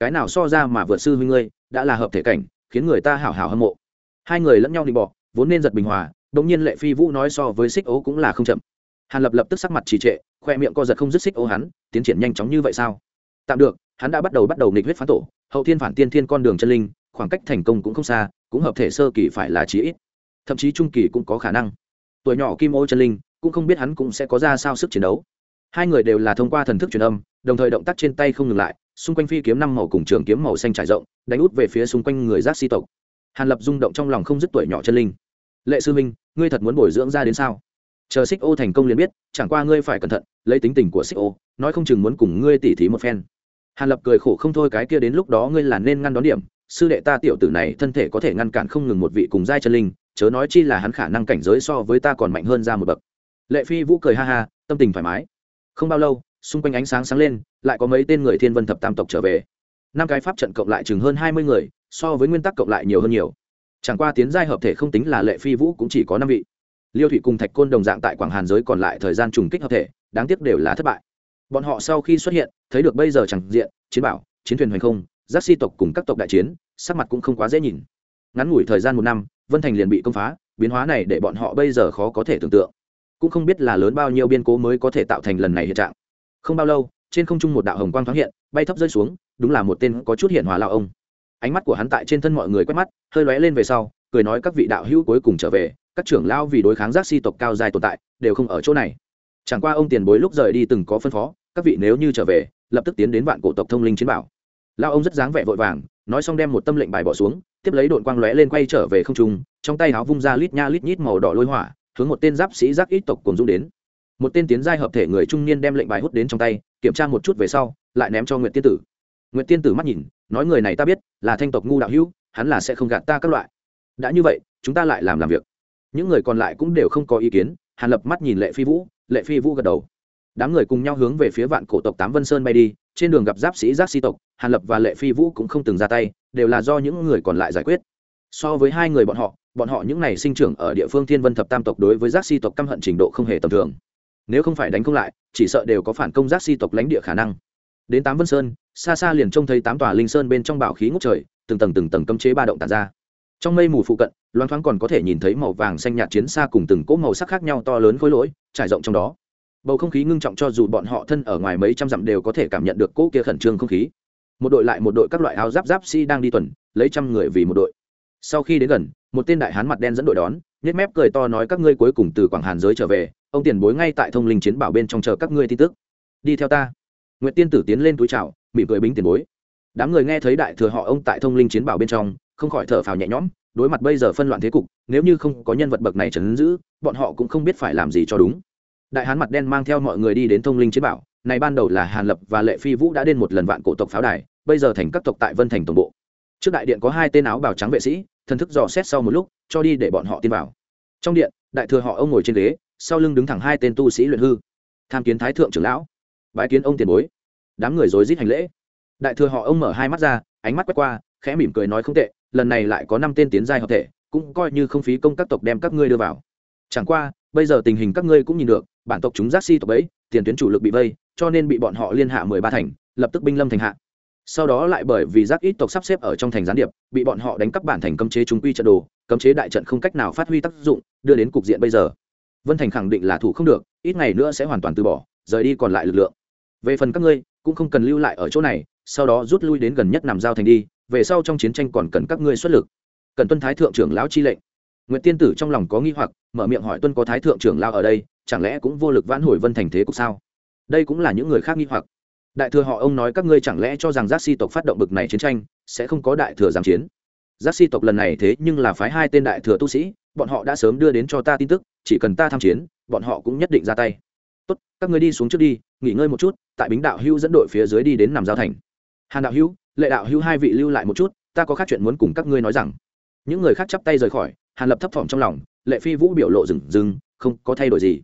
Cái nào so ra mà vượt sư huynh ngươi, đã là hợp thể cảnh, khiến người ta hảo hảo hâm mộ. Hai người lẫn nhau định bỏ, vốn nên giật bình hòa đống nhiên lệ phi vũ nói so với xích ố cũng là không chậm. Hàn lập lập tức sắc mặt trì trệ, khoe miệng co giật không dứt xích ố hắn, tiến triển nhanh chóng như vậy sao? Tạm được, hắn đã bắt đầu bắt đầu nghịch huyết phán tổ, hậu thiên phản tiên thiên con đường chân linh, khoảng cách thành công cũng không xa, cũng hợp thể sơ kỳ phải là chí ít. Thậm chí trung kỳ cũng có khả năng. Tuổi nhỏ kim ô chân linh cũng không biết hắn cũng sẽ có ra sao sức chiến đấu. Hai người đều là thông qua thần thức truyền âm, đồng thời động tác trên tay không ngừng lại, xung quanh phi kiếm năm màu cùng trường kiếm màu xanh trải rộng, đánh út về phía xung quanh người giác si tộc. Hàn lập rung động trong lòng không dứt tuổi nhỏ chân linh. Lệ sư minh ngươi thật muốn bồi dưỡng ra đến sao? Chờ xích ô thành công liền biết, chẳng qua ngươi phải cẩn thận, lấy tính tình của xích ô, nói không chừng muốn cùng ngươi tỉ thí một phen. Hàn lập cười khổ, không thôi, cái kia đến lúc đó ngươi là nên ngăn đón điểm, sư đệ ta tiểu tử này thân thể có thể ngăn cản không ngừng một vị cùng giai chân linh, chớ nói chi là hắn khả năng cảnh giới so với ta còn mạnh hơn ra một bậc lệ phi vũ cười ha ha, tâm tình thoải mái. Không bao lâu, xung quanh ánh sáng sáng lên, lại có mấy tên người thiên vân thập tam tộc trở về. Năm cái pháp trận cộng lại chừng hơn hai mươi người, so với nguyên tắc cộng lại nhiều hơn nhiều. Chẳng qua tiến giai hợp thể không tính là lệ phi vũ cũng chỉ có năm vị. Liêu thủy cùng thạch côn đồng dạng tại quảng hàn giới còn lại thời gian trùng kích hợp thể, đáng tiếc đều là thất bại. Bọn họ sau khi xuất hiện, thấy được bây giờ chẳng diện, chiến bảo, chiến thuyền hoành không giác si tộc cùng các tộc đại chiến, sắc mặt cũng không quá dễ nhìn. Ngắn ngủi thời gian một năm, vân thành liền bị công phá, biến hóa này để bọn họ bây giờ khó có thể tưởng tượng cũng không biết là lớn bao nhiêu biên cố mới có thể tạo thành lần này hiện trạng. Không bao lâu, trên không trung một đạo hồng quang thoáng hiện, bay thấp rơi xuống, đúng là một tên có chút hiện hòa lao ông. Ánh mắt của hắn tại trên thân mọi người quét mắt, hơi lóe lên về sau, cười nói các vị đạo hữu cuối cùng trở về, các trưởng lao vì đối kháng giác si tộc cao dài tồn tại, đều không ở chỗ này. Chẳng qua ông tiền bối lúc rời đi từng có phân phó, các vị nếu như trở về, lập tức tiến đến vạn cổ tộc thông linh chiến bảo. Lao ông rất dáng vẻ vội vàng, nói xong đem một tâm lệnh bài bỏ xuống, tiếp lấy đội quang lóe lên quay trở về không trung, trong tay áo vung ra lít nha lít nhít màu đỏ lôi hỏa hướng một tên giáp sĩ giác ít tộc cùng dũng đến. Một tên tiến giai hợp thể người trung niên đem lệnh bài hút đến trong tay, kiểm tra một chút về sau, lại ném cho nguyễn tiên tử. Nguyễn tiên tử mắt nhìn, nói người này ta biết, là thanh tộc ngu đạo hữu, hắn là sẽ không gạt ta các loại. Đã như vậy, chúng ta lại làm làm việc. Những người còn lại cũng đều không có ý kiến, hàn lập mắt nhìn lệ phi vũ, lệ phi vũ gật đầu. Đám người cùng nhau hướng về phía vạn cổ tộc tám vân sơn bay đi, trên đường gặp giáp sĩ giác sĩ tộc, hàn lập và lệ phi vũ cũng không từng ra tay, đều là do những người còn lại giải quyết. So với hai người bọn họ bọn họ những này sinh trưởng ở địa phương thiên vân thập tam tộc đối với giác si tộc căm hận trình độ không hề tầm thường. Nếu không phải đánh không lại, chỉ sợ đều có phản công giác si tộc lãnh địa khả năng. Đến tám vân sơn, xa xa liền trông thấy tám tòa linh sơn bên trong bảo khí ngốc trời, từng tầng từng tầng cấm chế ba động tàn ra. Trong mây mù phụ cận, loan thoáng còn có thể nhìn thấy màu vàng xanh nhạt chiến xa cùng từng cỗ màu sắc khác nhau to lớn khối lỗi, trải rộng trong đó. Bầu không khí ngưng trọng cho dù bọn họ thân ở ngoài mấy trăm dặm đều có thể cảm nhận được cỗ kia khẩn trương không khí. Một đội lại một đội các loại áo giáp giáp si đang đi tuần, lấy trăm người vì một đội sau khi đến gần, một tên đại hán mặt đen dẫn đội đón nhét mép cười to nói các ngươi cuối cùng từ quảng hàn giới trở về, ông tiền bối ngay tại thông linh chiến bảo bên trong chờ các ngươi tin tức. Đi theo ta. Nguyễn tiên tử tiến lên túi chào, mỉm cười bính tiền bối. Đám người nghe thấy đại thừa họ ông tại thông linh chiến bảo bên trong, không khỏi thở phào nhẹ nhõm, đối mặt bây giờ phân loạn thế cục, nếu như không có nhân vật bậc này trấn giữ, bọn họ cũng không biết phải làm gì cho đúng. Đại hán mặt đen mang theo mọi người đi đến thông linh chiến bảo, này ban đầu là hàn lập và lệ phi vũ đã đến một lần vạn cổ tộc pháo đài, bây giờ thành các tộc tại vân thành tổng bộ. Trước đại điện có hai tên áo bào trắng vệ sĩ thần thức dò xét sau một lúc, cho đi để bọn họ tin vào. Trong điện, đại thừa họ ông ngồi trên ghế, sau lưng đứng thẳng hai tên tu sĩ luyện hư. Tham kiến thái thượng trưởng lão. Bái kiến ông tiền bối. Đám người rối rít hành lễ. Đại thừa họ ông mở hai mắt ra, ánh mắt quét qua, khẽ mỉm cười nói không tệ, lần này lại có năm tên tiến giai hợp thể, cũng coi như không phí công các tộc đem các ngươi đưa vào. Chẳng qua, bây giờ tình hình các ngươi cũng nhìn được, bản tộc chúng giác si tộc ấy tiền tuyến chủ lực bị vây, cho nên bị bọn họ liên hạ mười ba thành, lập tức binh lâm thành hạ sau đó lại bởi vì giác ít tộc sắp xếp ở trong thành gián điệp, bị bọn họ đánh cắp bản thành cấm chế trung quy trận đồ, cấm chế đại trận không cách nào phát huy tác dụng, đưa đến cục diện bây giờ. Vân thành khẳng định là thủ không được, ít ngày nữa sẽ hoàn toàn từ bỏ, rời đi còn lại lực lượng. Về phần các ngươi, cũng không cần lưu lại ở chỗ này, sau đó rút lui đến gần nhất nằm giao thành đi, về sau trong chiến tranh còn cần các ngươi xuất lực. Cần tuân thái thượng trưởng lão chi lệnh. Nguyễn tiên tử trong lòng có nghi hoặc, mở miệng hỏi tuân có thái thượng trưởng lão ở đây, chẳng lẽ cũng vô lực vãn hồi vân thành thế cục sao? Đây cũng là những người khác nghi hoặc đại thừa họ ông nói các ngươi chẳng lẽ cho rằng giác si tộc phát động bực này chiến tranh, sẽ không có đại thừa giáng chiến? Giác si tộc lần này thế nhưng là phái hai tên đại thừa tu sĩ, bọn họ đã sớm đưa đến cho ta tin tức, chỉ cần ta tham chiến, bọn họ cũng nhất định ra tay. Tốt, các ngươi đi xuống trước đi, nghỉ ngơi một chút, tại bính đạo hữu dẫn đội phía dưới đi đến nằm giao thành. Hàn đạo hữu, lệ đạo hữu hai vị lưu lại một chút, ta có khác chuyện muốn cùng các ngươi nói rằng. Những người khác chắp tay rời khỏi, hàn lập thấp thỏm trong lòng, lệ phi vũ biểu lộ rừng rừng, không có thay đổi gì.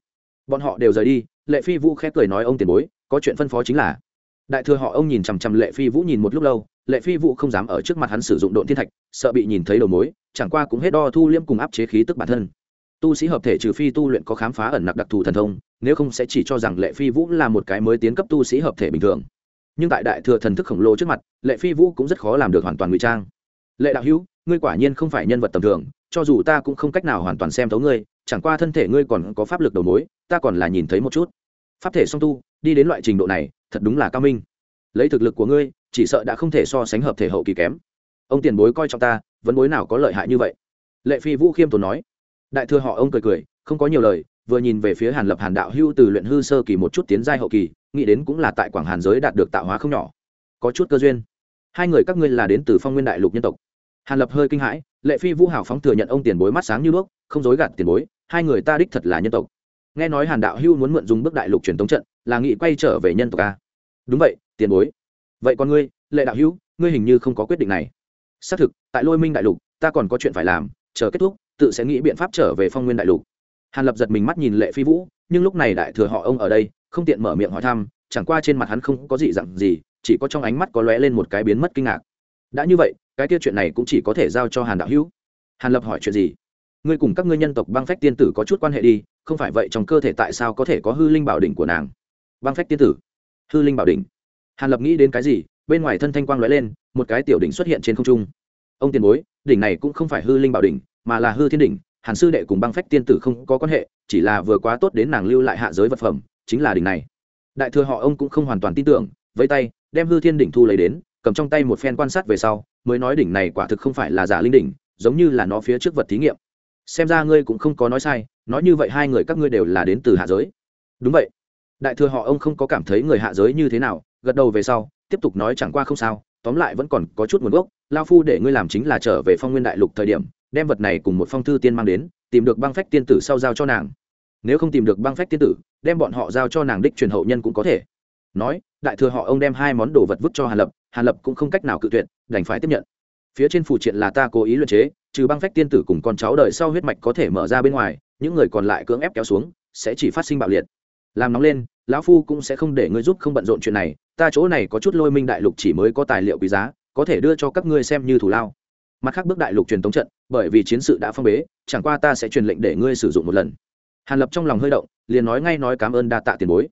Bọn họ đều rời đi, lệ phi vũ khẽ cười nói ông tiền bối, có chuyện phân phó chính là đại thừa họ ông nhìn chằm chằm lệ phi vũ nhìn một lúc lâu, lệ phi vũ không dám ở trước mặt hắn sử dụng độn thiên thạch, sợ bị nhìn thấy đầu mối, chẳng qua cũng hết đo thu liêm cùng áp chế khí tức bản thân. Tu sĩ hợp thể trừ phi tu luyện có khám phá ẩn nặc đặc thù thần thông, nếu không sẽ chỉ cho rằng lệ phi vũ là một cái mới tiến cấp tu sĩ hợp thể bình thường. Nhưng tại đại thừa thần thức khổng lồ trước mặt, lệ phi vũ cũng rất khó làm được hoàn toàn ngụy trang. Lệ đạo hữu, ngươi quả nhiên không phải nhân vật tầm thường, cho dù ta cũng không cách nào hoàn toàn xem thấu ngươi, chẳng qua thân thể ngươi còn có pháp lực đầu mối, ta còn là nhìn thấy một chút pháp thể song tu, đi đến loại trình độ này, thật đúng là cao minh. Lấy thực lực của ngươi, chỉ sợ đã không thể so sánh hợp thể hậu kỳ kém. Ông tiền bối coi trọng ta vẫn bối nào có lợi hại như vậy? Lệ phi vũ khiêm tốn nói. Đại thừa họ ông cười cười, không có nhiều lời, vừa nhìn về phía hàn lập hàn đạo hưu từ luyện hư sơ kỳ một chút tiến giai hậu kỳ, nghĩ đến cũng là tại quảng hàn giới đạt được tạo hóa không nhỏ. Có chút cơ duyên. Hai người các ngươi là đến từ phong nguyên đại lục nhân tộc. Hàn lập hơi kinh hãi, lệ phi vũ hào phóng thừa nhận ông tiền bối mắt sáng như bước không dối gạt tiền bối, hai người ta đích thật là nhân tộc nghe nói hàn đạo hưu muốn mượn dùng bước đại lục truyền thống trận, là nghị quay trở về nhân tộc a. Đúng vậy, tiền bối. Vậy còn ngươi, lệ đạo hưu, ngươi hình như không có quyết định này. Xác thực, tại lôi minh đại lục, ta còn có chuyện phải làm, chờ kết thúc, tự sẽ nghĩ biện pháp trở về phong nguyên đại lục. Hàn lập giật mình mắt nhìn lệ phi vũ, nhưng lúc này đại thừa họ ông ở đây, không tiện mở miệng hỏi thăm, chẳng qua trên mặt hắn không có gì dặn gì, chỉ có trong ánh mắt có lóe lên một cái biến mất kinh ngạc. Đã như vậy, cái kia chuyện này cũng chỉ có thể giao cho hàn đạo hữu hàn lập hỏi chuyện gì? Ngươi cùng các ngươi nhân tộc băng phách tiên tử có chút quan hệ đi không phải vậy trong cơ thể tại sao có thể có hư linh bảo đỉnh của nàng? Băng phách tiên tử. Hư linh bảo đỉnh. Hàn lập nghĩ đến cái gì, bên ngoài thân thanh quang lóe lên, một cái tiểu đỉnh xuất hiện trên không trung. Ông tiền bối, đỉnh này cũng không phải hư linh bảo đỉnh, mà là hư thiên đỉnh, hàn sư đệ cùng băng phách tiên tử không có quan hệ, chỉ là vừa quá tốt đến nàng lưu lại hạ giới vật phẩm, chính là đỉnh này. Đại thừa họ ông cũng không hoàn toàn tin tưởng với tay, đem hư thiên đỉnh thu lấy đến, cầm trong tay một phen quan sát về sau, mới nói đỉnh này quả thực không phải là giả linh đỉnh, giống như là nó phía trước vật thí nghiệm. Xem ra ngươi cũng không có nói sai nói như vậy hai người các ngươi đều là đến từ hạ giới. Đúng vậy. Đại thừa họ ông không có cảm thấy người hạ giới như thế nào, gật đầu về sau, tiếp tục nói chẳng qua không sao, tóm lại vẫn còn có chút nguồn gốc. Lao phu để ngươi làm chính là trở về phong nguyên đại lục thời điểm, đem vật này cùng một phong thư tiên mang đến, tìm được băng phách tiên tử sau giao cho nàng. Nếu không tìm được băng phách tiên tử, đem bọn họ giao cho nàng đích truyền hậu nhân cũng có thể. Nói, đại thừa họ ông đem hai món đồ vật vứt cho hàn lập hàn lập cũng không cách nào cự tuyệt, đành phải tiếp nhận. Phía trên phù triện là ta cố ý luyện chế, trừ băng phách tiên tử cùng con cháu đời sau huyết mạch có thể mở ra bên ngoài những người còn lại cưỡng ép kéo xuống, sẽ chỉ phát sinh bạo liệt. Làm nóng lên, lão phu cũng sẽ không để ngươi giúp không bận rộn chuyện này, ta chỗ này có chút lôi minh đại lục chỉ mới có tài liệu quý giá, có thể đưa cho các ngươi xem như thủ lao. Mặt khác bước đại lục truyền tống trận, bởi vì chiến sự đã phong bế, chẳng qua ta sẽ truyền lệnh để ngươi sử dụng một lần. Hàn lập trong lòng hơi động, liền nói ngay nói cảm ơn đa tạ tiền bối.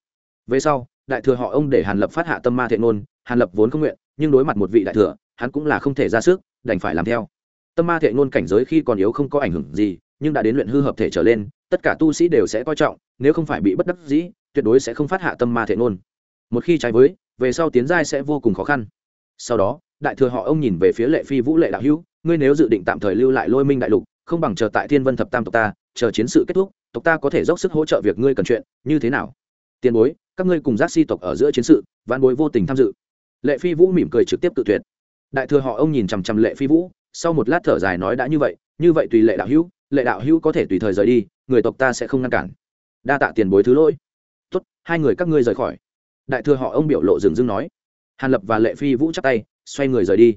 Về sau, đại thừa họ ông để hàn lập phát hạ tâm ma thiện ngôn, hàn lập vốn không nguyện, nhưng đối mặt một vị đại thừa, hắn cũng là không thể ra sức, đành phải làm theo. Tâm ma thiện ngôn cảnh giới khi còn yếu không có ảnh hưởng gì nhưng đã đến luyện hư hợp thể trở lên, tất cả tu sĩ đều sẽ coi trọng, nếu không phải bị bất đắc dĩ, tuyệt đối sẽ không phát hạ tâm ma thể ngôn. Một khi trái với, về sau tiến giai sẽ vô cùng khó khăn. Sau đó, đại thừa họ ông nhìn về phía lệ phi vũ lệ đạo hữu, ngươi nếu dự định tạm thời lưu lại lôi minh đại lục, không bằng chờ tại thiên vân thập tam tộc ta, chờ chiến sự kết thúc, tộc ta có thể dốc sức hỗ trợ việc ngươi cần chuyện, như thế nào? Tiền bối, các ngươi cùng giác si tộc ở giữa chiến sự văn bối vô tình tham dự. Lệ phi vũ mỉm cười trực tiếp tự tuyệt. Đại thừa họ ông nhìn chằm chằm lệ phi vũ, sau một lát thở dài nói đã như vậy như vậy tùy lệ đạo hữu lệ đạo hữu có thể tùy thời rời đi, người tộc ta sẽ không ngăn cản. Đa tạ tiền bối thứ lỗi. Tốt, hai người các ngươi rời khỏi. Đại thừa họ ông biểu lộ dừng dưng nói. Hàn lập và lệ phi vũ chắp tay, xoay người rời đi.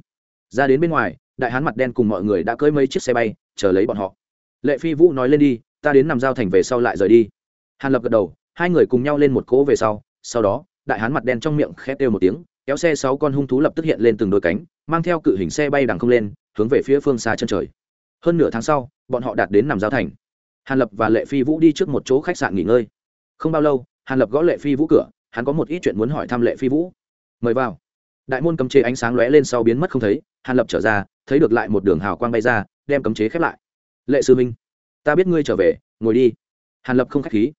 Ra đến bên ngoài, đại hán mặt đen cùng mọi người đã cưỡi mấy chiếc xe bay, chờ lấy bọn họ. Lệ phi vũ nói lên đi, ta đến nằm giao thành về sau lại rời đi. Hàn lập gật đầu, hai người cùng nhau lên một cỗ về sau. Sau đó, đại hán mặt đen trong miệng khét kêu một tiếng, kéo xe sáu con hung thú lập tức hiện lên từng đôi cánh, mang theo cự hình xe bay đằng không lên, hướng về phía phương xa chân trời hơn nửa tháng sau, bọn họ đạt đến nằm giao thành. Hàn lập và lệ phi vũ đi trước một chỗ khách sạn nghỉ ngơi. Không bao lâu, hàn lập gõ lệ phi vũ cửa, hắn có một ít chuyện muốn hỏi thăm lệ phi vũ. Mời vào. Đại môn cấm chế ánh sáng lóe lên sau biến mất không thấy, hàn lập trở ra, thấy được lại một đường hào quang bay ra, đem cấm chế khép lại. Lệ sư minh ta biết ngươi trở về, ngồi đi. Hàn lập không k h á c h khí.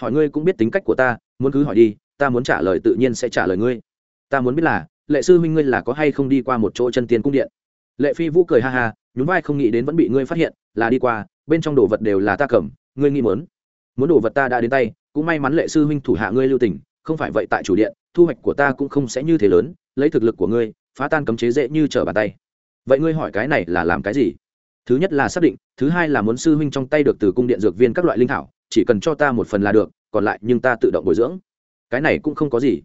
Hỏi ngươi cũng biết tính cách của ta, muốn cứ hỏi đi, ta muốn trả lời tự nhiên sẽ trả lời ngươi. Ta muốn biết là, lệ sư minh ngươi là có hay không đi qua một chỗ chân tiên cung điện? Lệ phi vũ cười ha ha nhún vai không nghĩ đến vẫn bị ngươi phát hiện, là đi qua, bên trong đồ vật đều là ta cầm, ngươi nghĩ mớn muốn đồ vật ta đã đến tay, cũng may mắn lệ sư huynh thủ hạ ngươi lưu tình, không phải vậy tại chủ điện, thu hoạch của ta cũng không sẽ như thế lớn, lấy thực lực của ngươi, phá tan cấm chế dễ như trở bàn tay. Vậy ngươi hỏi cái này là làm cái gì? Thứ nhất là xác định, thứ hai là muốn sư huynh trong tay được từ cung điện dược viên các loại linh thảo, chỉ cần cho ta một phần là được, còn lại nhưng ta tự động bồi dưỡng. Cái này cũng không có gì.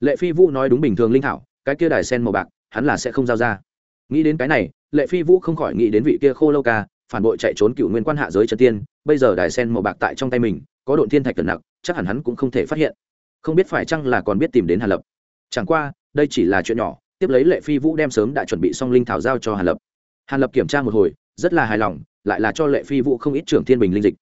Lệ phi vũ nói đúng bình thường linh thảo, cái kia đài sen màu bạc, hắn là sẽ không giao ra. Nghĩ đến cái này lệ phi vũ không khỏi nghĩ đến vị kia khô lâu ca, phản bội chạy trốn cựu nguyên quan hạ giới trần tiên, bây giờ đài sen màu bạc tại trong tay mình, có độn thiên thạch cần nặng, chắc hẳn hắn cũng không thể phát hiện. Không biết phải chăng là còn biết tìm đến hàn lập. Chẳng qua, đây chỉ là chuyện nhỏ, tiếp lấy lệ phi vũ đem sớm đã chuẩn bị xong linh thảo giao cho hàn lập. Hàn lập kiểm tra một hồi, rất là hài lòng, lại là cho lệ phi vũ không ít trưởng thiên bình linh dịch.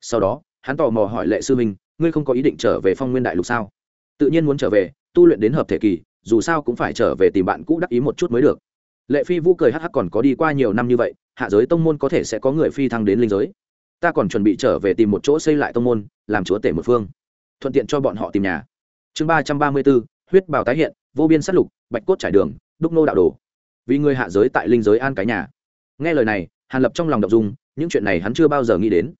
Sau đó, hắn tò mò hỏi lệ sư minh ngươi không có ý định trở về phong nguyên đại lục sao? Tự nhiên muốn trở về, tu luyện đến hợp thể kỳ, dù sao cũng phải trở về tìm bạn cũ đắc ý một chút mới được lệ phi vũ cười hắc hắc còn có đi qua nhiều năm như vậy hạ giới tông môn có thể sẽ có người phi thăng đến linh giới. Ta còn chuẩn bị trở về tìm một chỗ xây lại tông môn làm chúa tể một phương. Thuận tiện cho bọn họ tìm nhà. Chương ba trăm ba mươi b ố huyết bào tái hiện vô biên sát lục bạch cốt trải đường đúc nô đạo đồ. Vì người hạ giới tại linh giới an cái nhà. Nghe lời này hàn lập trong lòng đọc dung, những chuyện này hắn chưa bao giờ nghĩ đến.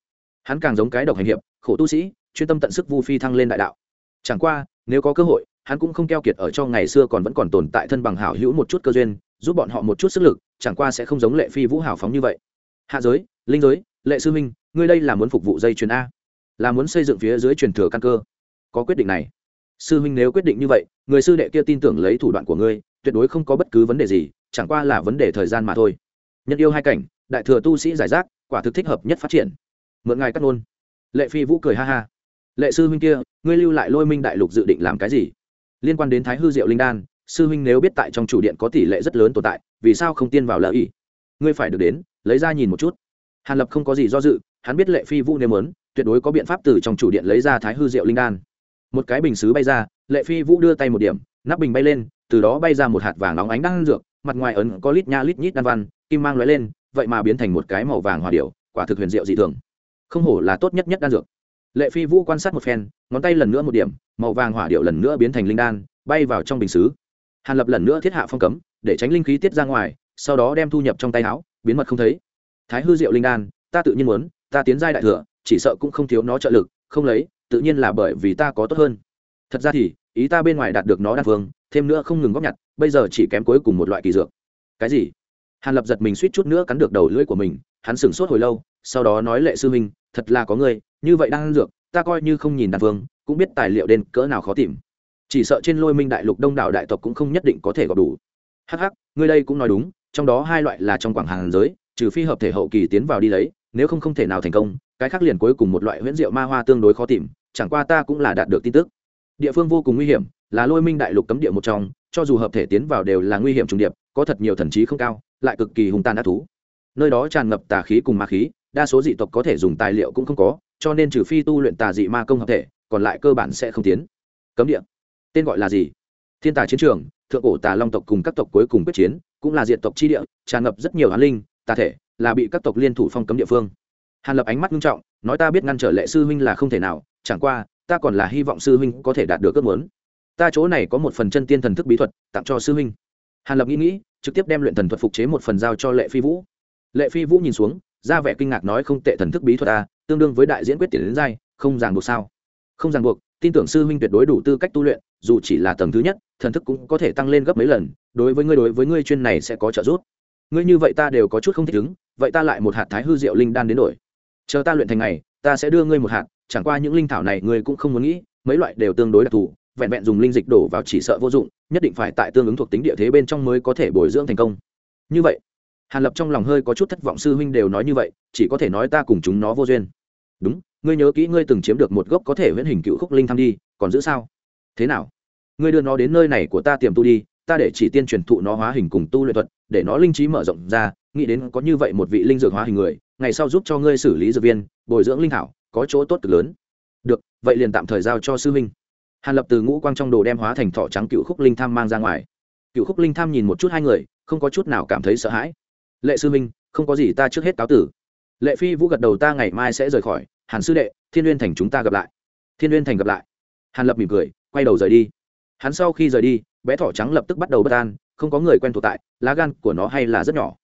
Hắn càng giống cái độc hành hiệp khổ tu sĩ chuyên tâm tận sức vu phi thăng lên đại đạo. Chẳng qua nếu có cơ hội hắn cũng không keo kiệt ở cho ngày xưa còn vẫn còn tồn tại thân bằng hảo hữu một chút cơ duyên, giúp bọn họ một chút sức lực, chẳng qua sẽ không giống lệ phi vũ hảo phóng như vậy. Hạ giới, linh giới, lệ sư minh ngươi đây là muốn phục vụ dây chuyền a. Là muốn xây dựng phía dưới truyền thừa căn cơ. Có quyết định này. Sư huynh nếu quyết định như vậy, người sư đệ kia tin tưởng lấy thủ đoạn của ngươi, tuyệt đối không có bất cứ vấn đề gì, chẳng qua là vấn đề thời gian mà thôi. Nhân yêu hai cảnh, đại thừa tu sĩ giải rác, quả thực thích hợp nhất phát triển. Mượn ngài cắt ngôn. Lệ phi vũ cười ha ha. Lệ sư huynh kia, ngươi lưu lại lôi minh đại lục dự định làm cái gì? Liên quan đến thái hư diệu linh đan, sư huynh nếu biết tại trong chủ điện có tỷ lệ rất lớn tồn tại, vì sao không tiên vào lợi ý ngươi phải được đến, lấy ra nhìn một chút. Hàn lập không có gì do dự, hắn biết lệ phi vũ nếu mớn tuyệt đối có biện pháp từ trong chủ điện lấy ra thái hư diệu linh đan. Một cái bình xứ bay ra, lệ phi vũ đưa tay một điểm, nắp bình bay lên, từ đó bay ra một hạt vàng nóng ánh đan dược, mặt ngoài ấn có lít nha lít nhít đan văn, kim mang lóe lên, vậy mà biến thành một cái màu vàng hòa điệu quả thực huyền diệu dị thường. Không hổ là tốt nhất nhất đan dược lệ phi vũ quan sát một phen, ngón tay lần nữa một điểm, màu vàng hỏa điệu lần nữa biến thành linh đan, bay vào trong bình xứ. Hàn lập lần nữa thiết hạ phong cấm, để tránh linh khí tiết ra ngoài, sau đó đem thu nhập trong tay áo, biến mật không thấy. Thái hư diệu linh đan, ta tự nhiên muốn, ta tiến giai đại thừa, chỉ sợ cũng không thiếu nó trợ lực, không lấy, tự nhiên là bởi vì ta có tốt hơn. Thật ra thì, ý ta bên ngoài đạt được nó đan phương, thêm nữa không ngừng góp nhặt, bây giờ chỉ kém cuối cùng một loại kỳ dược. Cái gì? Hàn lập giật mình suýt chút nữa cắn được đầu lưỡi của mình, hắn sửng sốt hồi lâu, sau đó nói, lệ sư huynh, thật là có người như vậy đang dược, ta coi như không nhìn đan phương cũng biết tài liệu đến cỡ nào khó tìm. Chỉ sợ trên lôi minh đại lục đông đảo đại tộc cũng không nhất định có thể gặp đủ. Hắc hắc, ngươi đây cũng nói đúng, trong đó hai loại là trong quảng hàng giới, trừ phi hợp thể hậu kỳ tiến vào đi lấy, nếu không không thể nào thành công, cái khác liền cuối cùng một loại huyễn diệu ma hoa tương đối khó tìm, chẳng qua ta cũng là đạt được tin tức. Địa phương vô cùng nguy hiểm, là lôi minh đại lục cấm địa một trong, cho dù hợp thể tiến vào đều là nguy hiểm trùng điệp, có thật nhiều thần trí không cao, lại cực kỳ hung tàn đã thú. Nơi đó tràn ngập tà khí cùng ma khí đa số dị tộc có thể dùng tài liệu cũng không có, cho nên trừ phi tu luyện tà dị ma công hợp thể, còn lại cơ bản sẽ không tiến. Cấm địa. Tên gọi là gì? Thiên tài chiến trường, thượng cổ tà long tộc cùng các tộc cuối cùng quyết chiến, cũng là diện tộc chi địa, tràn ngập rất nhiều hán linh, tà thể, là bị các tộc liên thủ phong cấm địa phương. Hàn lập ánh mắt nghiêm trọng, nói ta biết ngăn trở lệ sư huynh là không thể nào, chẳng qua, ta còn là hy vọng sư huynh có thể đạt được ước muốn. Ta chỗ này có một phần chân tiên thần thức bí thuật, tặng cho sư huynh. Hàn lập nghĩ nghĩ, trực tiếp đem luyện thần thuật phục chế một phần giao cho lệ phi vũ. Lệ phi vũ nhìn xuống ra vẻ kinh ngạc nói không tệ thần thức bí thuật à tương đương với đại diễn quyết tiền đến giai không ràng buộc sao? Không ràng buộc, tin tưởng sư huynh tuyệt đối đủ tư cách tu luyện, dù chỉ là tầng thứ nhất, thần thức cũng có thể tăng lên gấp mấy lần, đối với ngươi, đối với ngươi chuyên này sẽ có trợ giúp. Ngươi như vậy ta đều có chút không thích ứng, vậy ta lại một hạt thái hư diệu linh đan đến đổi. Chờ ta luyện thành ngày, ta sẽ đưa ngươi một hạt, chẳng qua những linh thảo này ngươi cũng không muốn nghĩ, mấy loại đều tương đối đặc thù, vẹn vẹn dùng linh dịch đổ vào chỉ sợ vô dụng, nhất định phải tại tương ứng thuộc tính địa thế bên trong mới có thể bồi dưỡng thành công. Như vậy hàn lập trong lòng hơi có chút thất vọng, sư huynh đều nói như vậy, chỉ có thể nói ta cùng chúng nó vô duyên. Đúng, ngươi nhớ kỹ ngươi từng chiếm được một gốc có thể huyễn hình cựu khúc linh tham đi, còn giữ sao? Thế nào? Ngươi đưa nó đến nơi này của ta tiềm tu đi, ta để chỉ tiên truyền thụ nó hóa hình cùng tu luyện thuật, để nó linh trí mở rộng ra, nghĩ đến có như vậy một vị linh dược hóa hình người, ngày sau giúp cho ngươi xử lý dược viên, bồi dưỡng linh thảo, có chỗ tốt cực lớn. Được, vậy liền tạm thời giao cho sư huynh. Hàn lập từ ngũ quang trong đồ đem hóa thành thọ trắng cựu khúc linh tham mang ra ngoài. Cựu khúc linh tham nhìn một chút hai người, không có chút nào cảm thấy sợ hãi lệ sư Minh, không có gì ta trước hết cáo tử. Lệ phi vũ gật đầu ta ngày mai sẽ rời khỏi. Hàn sư đệ thiên uyên thành chúng ta gặp lại. Thiên uyên thành gặp lại. Hàn lập mỉm cười quay đầu rời đi. Hắn sau khi rời đi bé thỏ trắng lập tức bắt đầu bất an không có người quen thuộc tại lá gan của nó hay là rất nhỏ.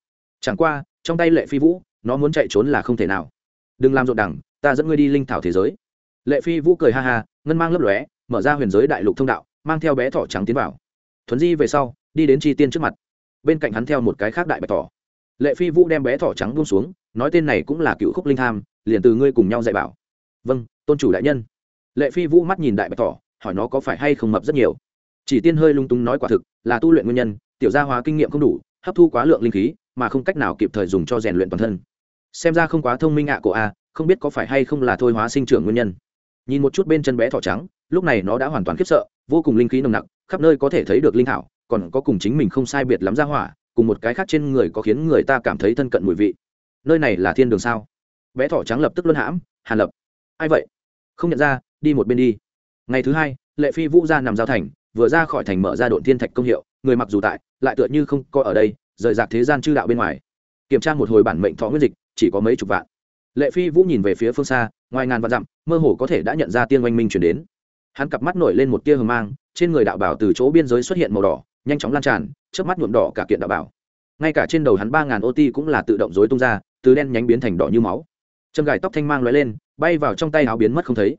Chẳng qua trong tay lệ phi vũ nó muốn chạy trốn là không thể nào. Đừng làm rộn đẳng ta dẫn ngươi đi linh thảo thế giới. Lệ phi vũ cười ha ha ngân mang lấp lóe mở ra huyền giới đại lục thông đạo mang theo bé thỏ trắng tiến vào. Thuấn di về sau đi đến chi tiên trước mặt. Bên cạnh hắn theo một cái khác đại bạch thỏ lệ phi vũ đem bé thỏ trắng buông xuống, nói tên này cũng là cựu khúc linh tham, liền từ ngươi cùng nhau dạy bảo. Vâng tôn chủ đại nhân. Lệ phi vũ mắt nhìn đại bạch thỏ, hỏi nó có phải hay không mập rất nhiều. Chỉ tiên hơi lung tung nói quả thực, là tu luyện nguyên nhân, tiểu gia hóa kinh nghiệm không đủ, hấp thu quá lượng linh khí, mà không cách nào kịp thời dùng cho rèn luyện toàn thân. Xem ra không quá thông minh ạ của a, không biết có phải hay không là thôi hóa sinh trưởng nguyên nhân. Nhìn một chút bên chân bé thỏ trắng, lúc này nó đã hoàn toàn khiếp sợ, vô cùng linh khí nồng nặc, khắp nơi có thể thấy được linh thảo, còn có cùng chính mình không sai biệt lắm ra hỏa cùng một cái khác trên người có khiến người ta cảm thấy thân cận mùi vị. Nơi này là thiên đường sao? Bé thỏ trắng lập tức luân hãm, hàn lập, ai vậy? Không nhận ra, đi một bên đi. Ngày thứ hai, lệ phi vũ ra nằm giao thành, vừa ra khỏi thành mở ra độn thiên thạch công hiệu, người mặc dù tại, lại tựa như không có ở đây, rời rạc thế gian chư đạo bên ngoài. Kiểm tra một hồi bản mệnh thọ nguyên dịch, chỉ có mấy chục vạn. Lệ phi vũ nhìn về phía phương xa, ngoài ngàn vạn dặm, mơ hồ có thể đã nhận ra tiên oanh minh chuyển đến. Hắn cặp mắt nổi lên một tia hờ mang, trên người đạo bảo từ chỗ biên giới xuất hiện màu đỏ nhanh chóng lan tràn trước mắt nhuộm đỏ cả kiện đạo bảo. Ngay cả trên đầu hắn ba ngàn ô ti cũng là tự động dối tung ra, từ đen nhánh biến thành đỏ như máu. Châm gài tóc thanh mang l lên, bay vào trong tay áo biến mất không thấy.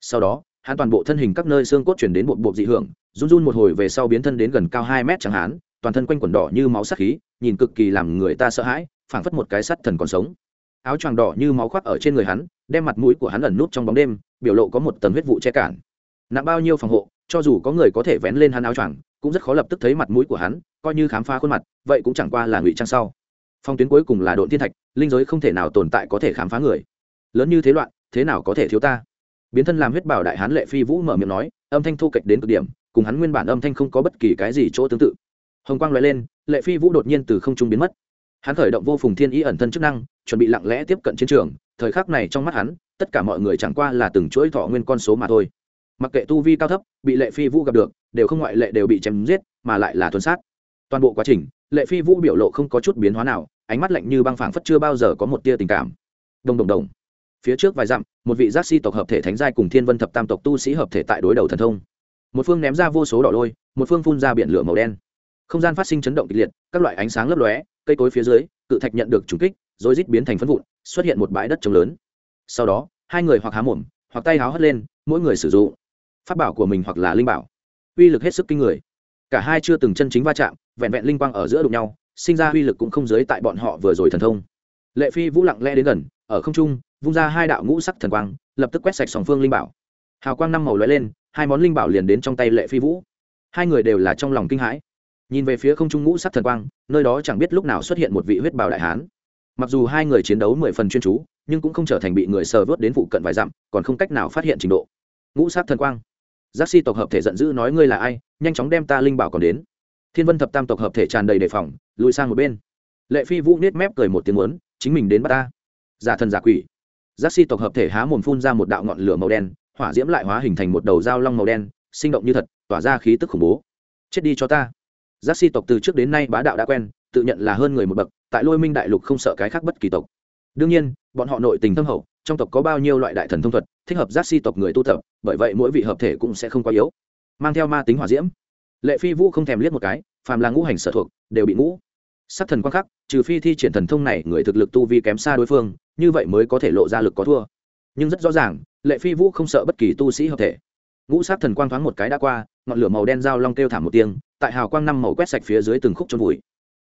Sau đó, hắn toàn bộ thân hình các nơi xương cốt chuyển đến một bộ dị hưởng, run run một hồi về sau biến thân đến gần cao hai mét chẳng hắn toàn thân quanh quần đỏ như máu sắc khí, nhìn cực kỳ làm người ta sợ hãi, phảng phất một cái sắt thần còn sống. Áo choàng đỏ như máu khoác ở trên người hắn, đem mặt mũi của hắn ẩn nút trong bóng đêm, biểu lộ có một tầng huyết vụ che cản. Nặng bao nhiêu phòng hộ, cho dù có người có thể vén lên hắn áo choàng cũng rất khó lập tức thấy mặt mũi của hắn, coi như khám phá khuôn mặt, vậy cũng chẳng qua là ngụy trang sau. Phong tuyến cuối cùng là độn thiên thạch, linh giới không thể nào tồn tại có thể khám phá người. Lớn như thế loạn, thế nào có thể thiếu ta? Biến thân làm huyết bảo đại hán lệ phi vũ mở miệng nói, âm thanh thu kệch đến cực điểm, cùng hắn nguyên bản âm thanh không có bất kỳ cái gì chỗ tương tự. Hồng quang loại lên, lệ phi vũ đột nhiên từ không trung biến mất. Hắn khởi động vô phùng thiên ý ẩn thân chức năng, chuẩn bị lặng lẽ tiếp cận chiến trường, thời khắc này trong mắt hắn, tất cả mọi người chẳng qua là từng chuỗi thọ nguyên con số mà thôi mặc kệ tu vi cao thấp, bị lệ phi vũ gặp được, đều không ngoại lệ đều bị chém giết, mà lại là thuần sát. Toàn bộ quá trình, lệ phi vũ biểu lộ không có chút biến hóa nào, ánh mắt lạnh như băng phảng phất chưa bao giờ có một tia tình cảm. Đồng đồng đồng. Phía trước vài dặm, một vị giác si tộc hợp thể thánh giai cùng thiên vân thập tam tộc tu sĩ hợp thể tại đối đầu thần thông. Một phương ném ra vô số đỏ lôi, một phương phun ra biển lửa màu đen. Không gian phát sinh chấn động kịch liệt, các loại ánh sáng lấp lóe, cây cối phía dưới, cự thạch nhận được trùng kích, rồi rít biến thành phân vụn, xuất hiện một bãi đất trống lớn. Sau đó, hai người hoặc há mồm, hoặc tay háo hất lên, mỗi người sử dụng pháp bảo của mình hoặc là linh bảo. Uy lực hết sức kinh người. Cả hai chưa từng chân chính va chạm, vẹn vẹn linh quang ở giữa đụng nhau, sinh ra uy lực cũng không giới tại bọn họ vừa rồi thần thông. Lệ phi vũ lặng lẽ đến gần, ở không trung, vung ra hai đạo ngũ sắc thần quang, lập tức quét sạch sòng phương linh bảo. Hào quang năm màu lóe lên, hai món linh bảo liền đến trong tay lệ phi vũ. Hai người đều là trong lòng kinh hãi. Nhìn về phía không trung ngũ sắc thần quang, nơi đó chẳng biết lúc nào xuất hiện một vị huyết bảo đại hán. Mặc dù hai người chiến đấu mười phần chuyên chú, nhưng cũng không trở thành bị người sờ vớt đến phụ cận vài dặm, còn không cách nào phát hiện trình độ. Ngũ sắc thần quang giác si tộc hợp thể giận dữ nói ngươi là ai, nhanh chóng đem ta linh bảo còn đến. Thiên vân thập tam tộc hợp thể tràn đầy đề phòng, lùi sang một bên. Lệ phi vũ nết mép cười một tiếng muốn chính mình đến bắt ta. Giả thần giả quỷ. Giác si tộc hợp thể há mồm phun ra một đạo ngọn lửa màu đen, hỏa diễm lại hóa hình thành một đầu dao long màu đen, sinh động như thật, tỏa ra khí tức khủng bố. Chết đi cho ta. Giác si tộc từ trước đến nay bá đạo đã quen, tự nhận là hơn người một bậc, tại lôi minh đại lục không sợ cái khác bất kỳ tộc. Đương nhiên, bọn họ nội tình thâm hậu, trong tộc có bao nhiêu loại đại thần thông thuật thích hợp giác si tộc người tu tập, bởi vậy mỗi vị hợp thể cũng sẽ không quá yếu. Mang theo ma tính hỏa diễm. Lệ phi vũ không thèm liếc một cái, phàm là ngũ hành sở thuộc, đều bị ngũ. Sắc thần quang khắc, trừ phi thi triển thần thông này, người thực lực tu vi kém xa đối phương, như vậy mới có thể lộ ra lực có thua. Nhưng rất rõ ràng, lệ phi vũ không sợ bất kỳ tu sĩ hợp thể. Ngũ sát thần quang thoáng một cái đã qua, ngọn lửa màu đen dao long kêu thảm một tiếng, tại hào quang năm màu quét sạch phía dưới từng khúc trôn vùi.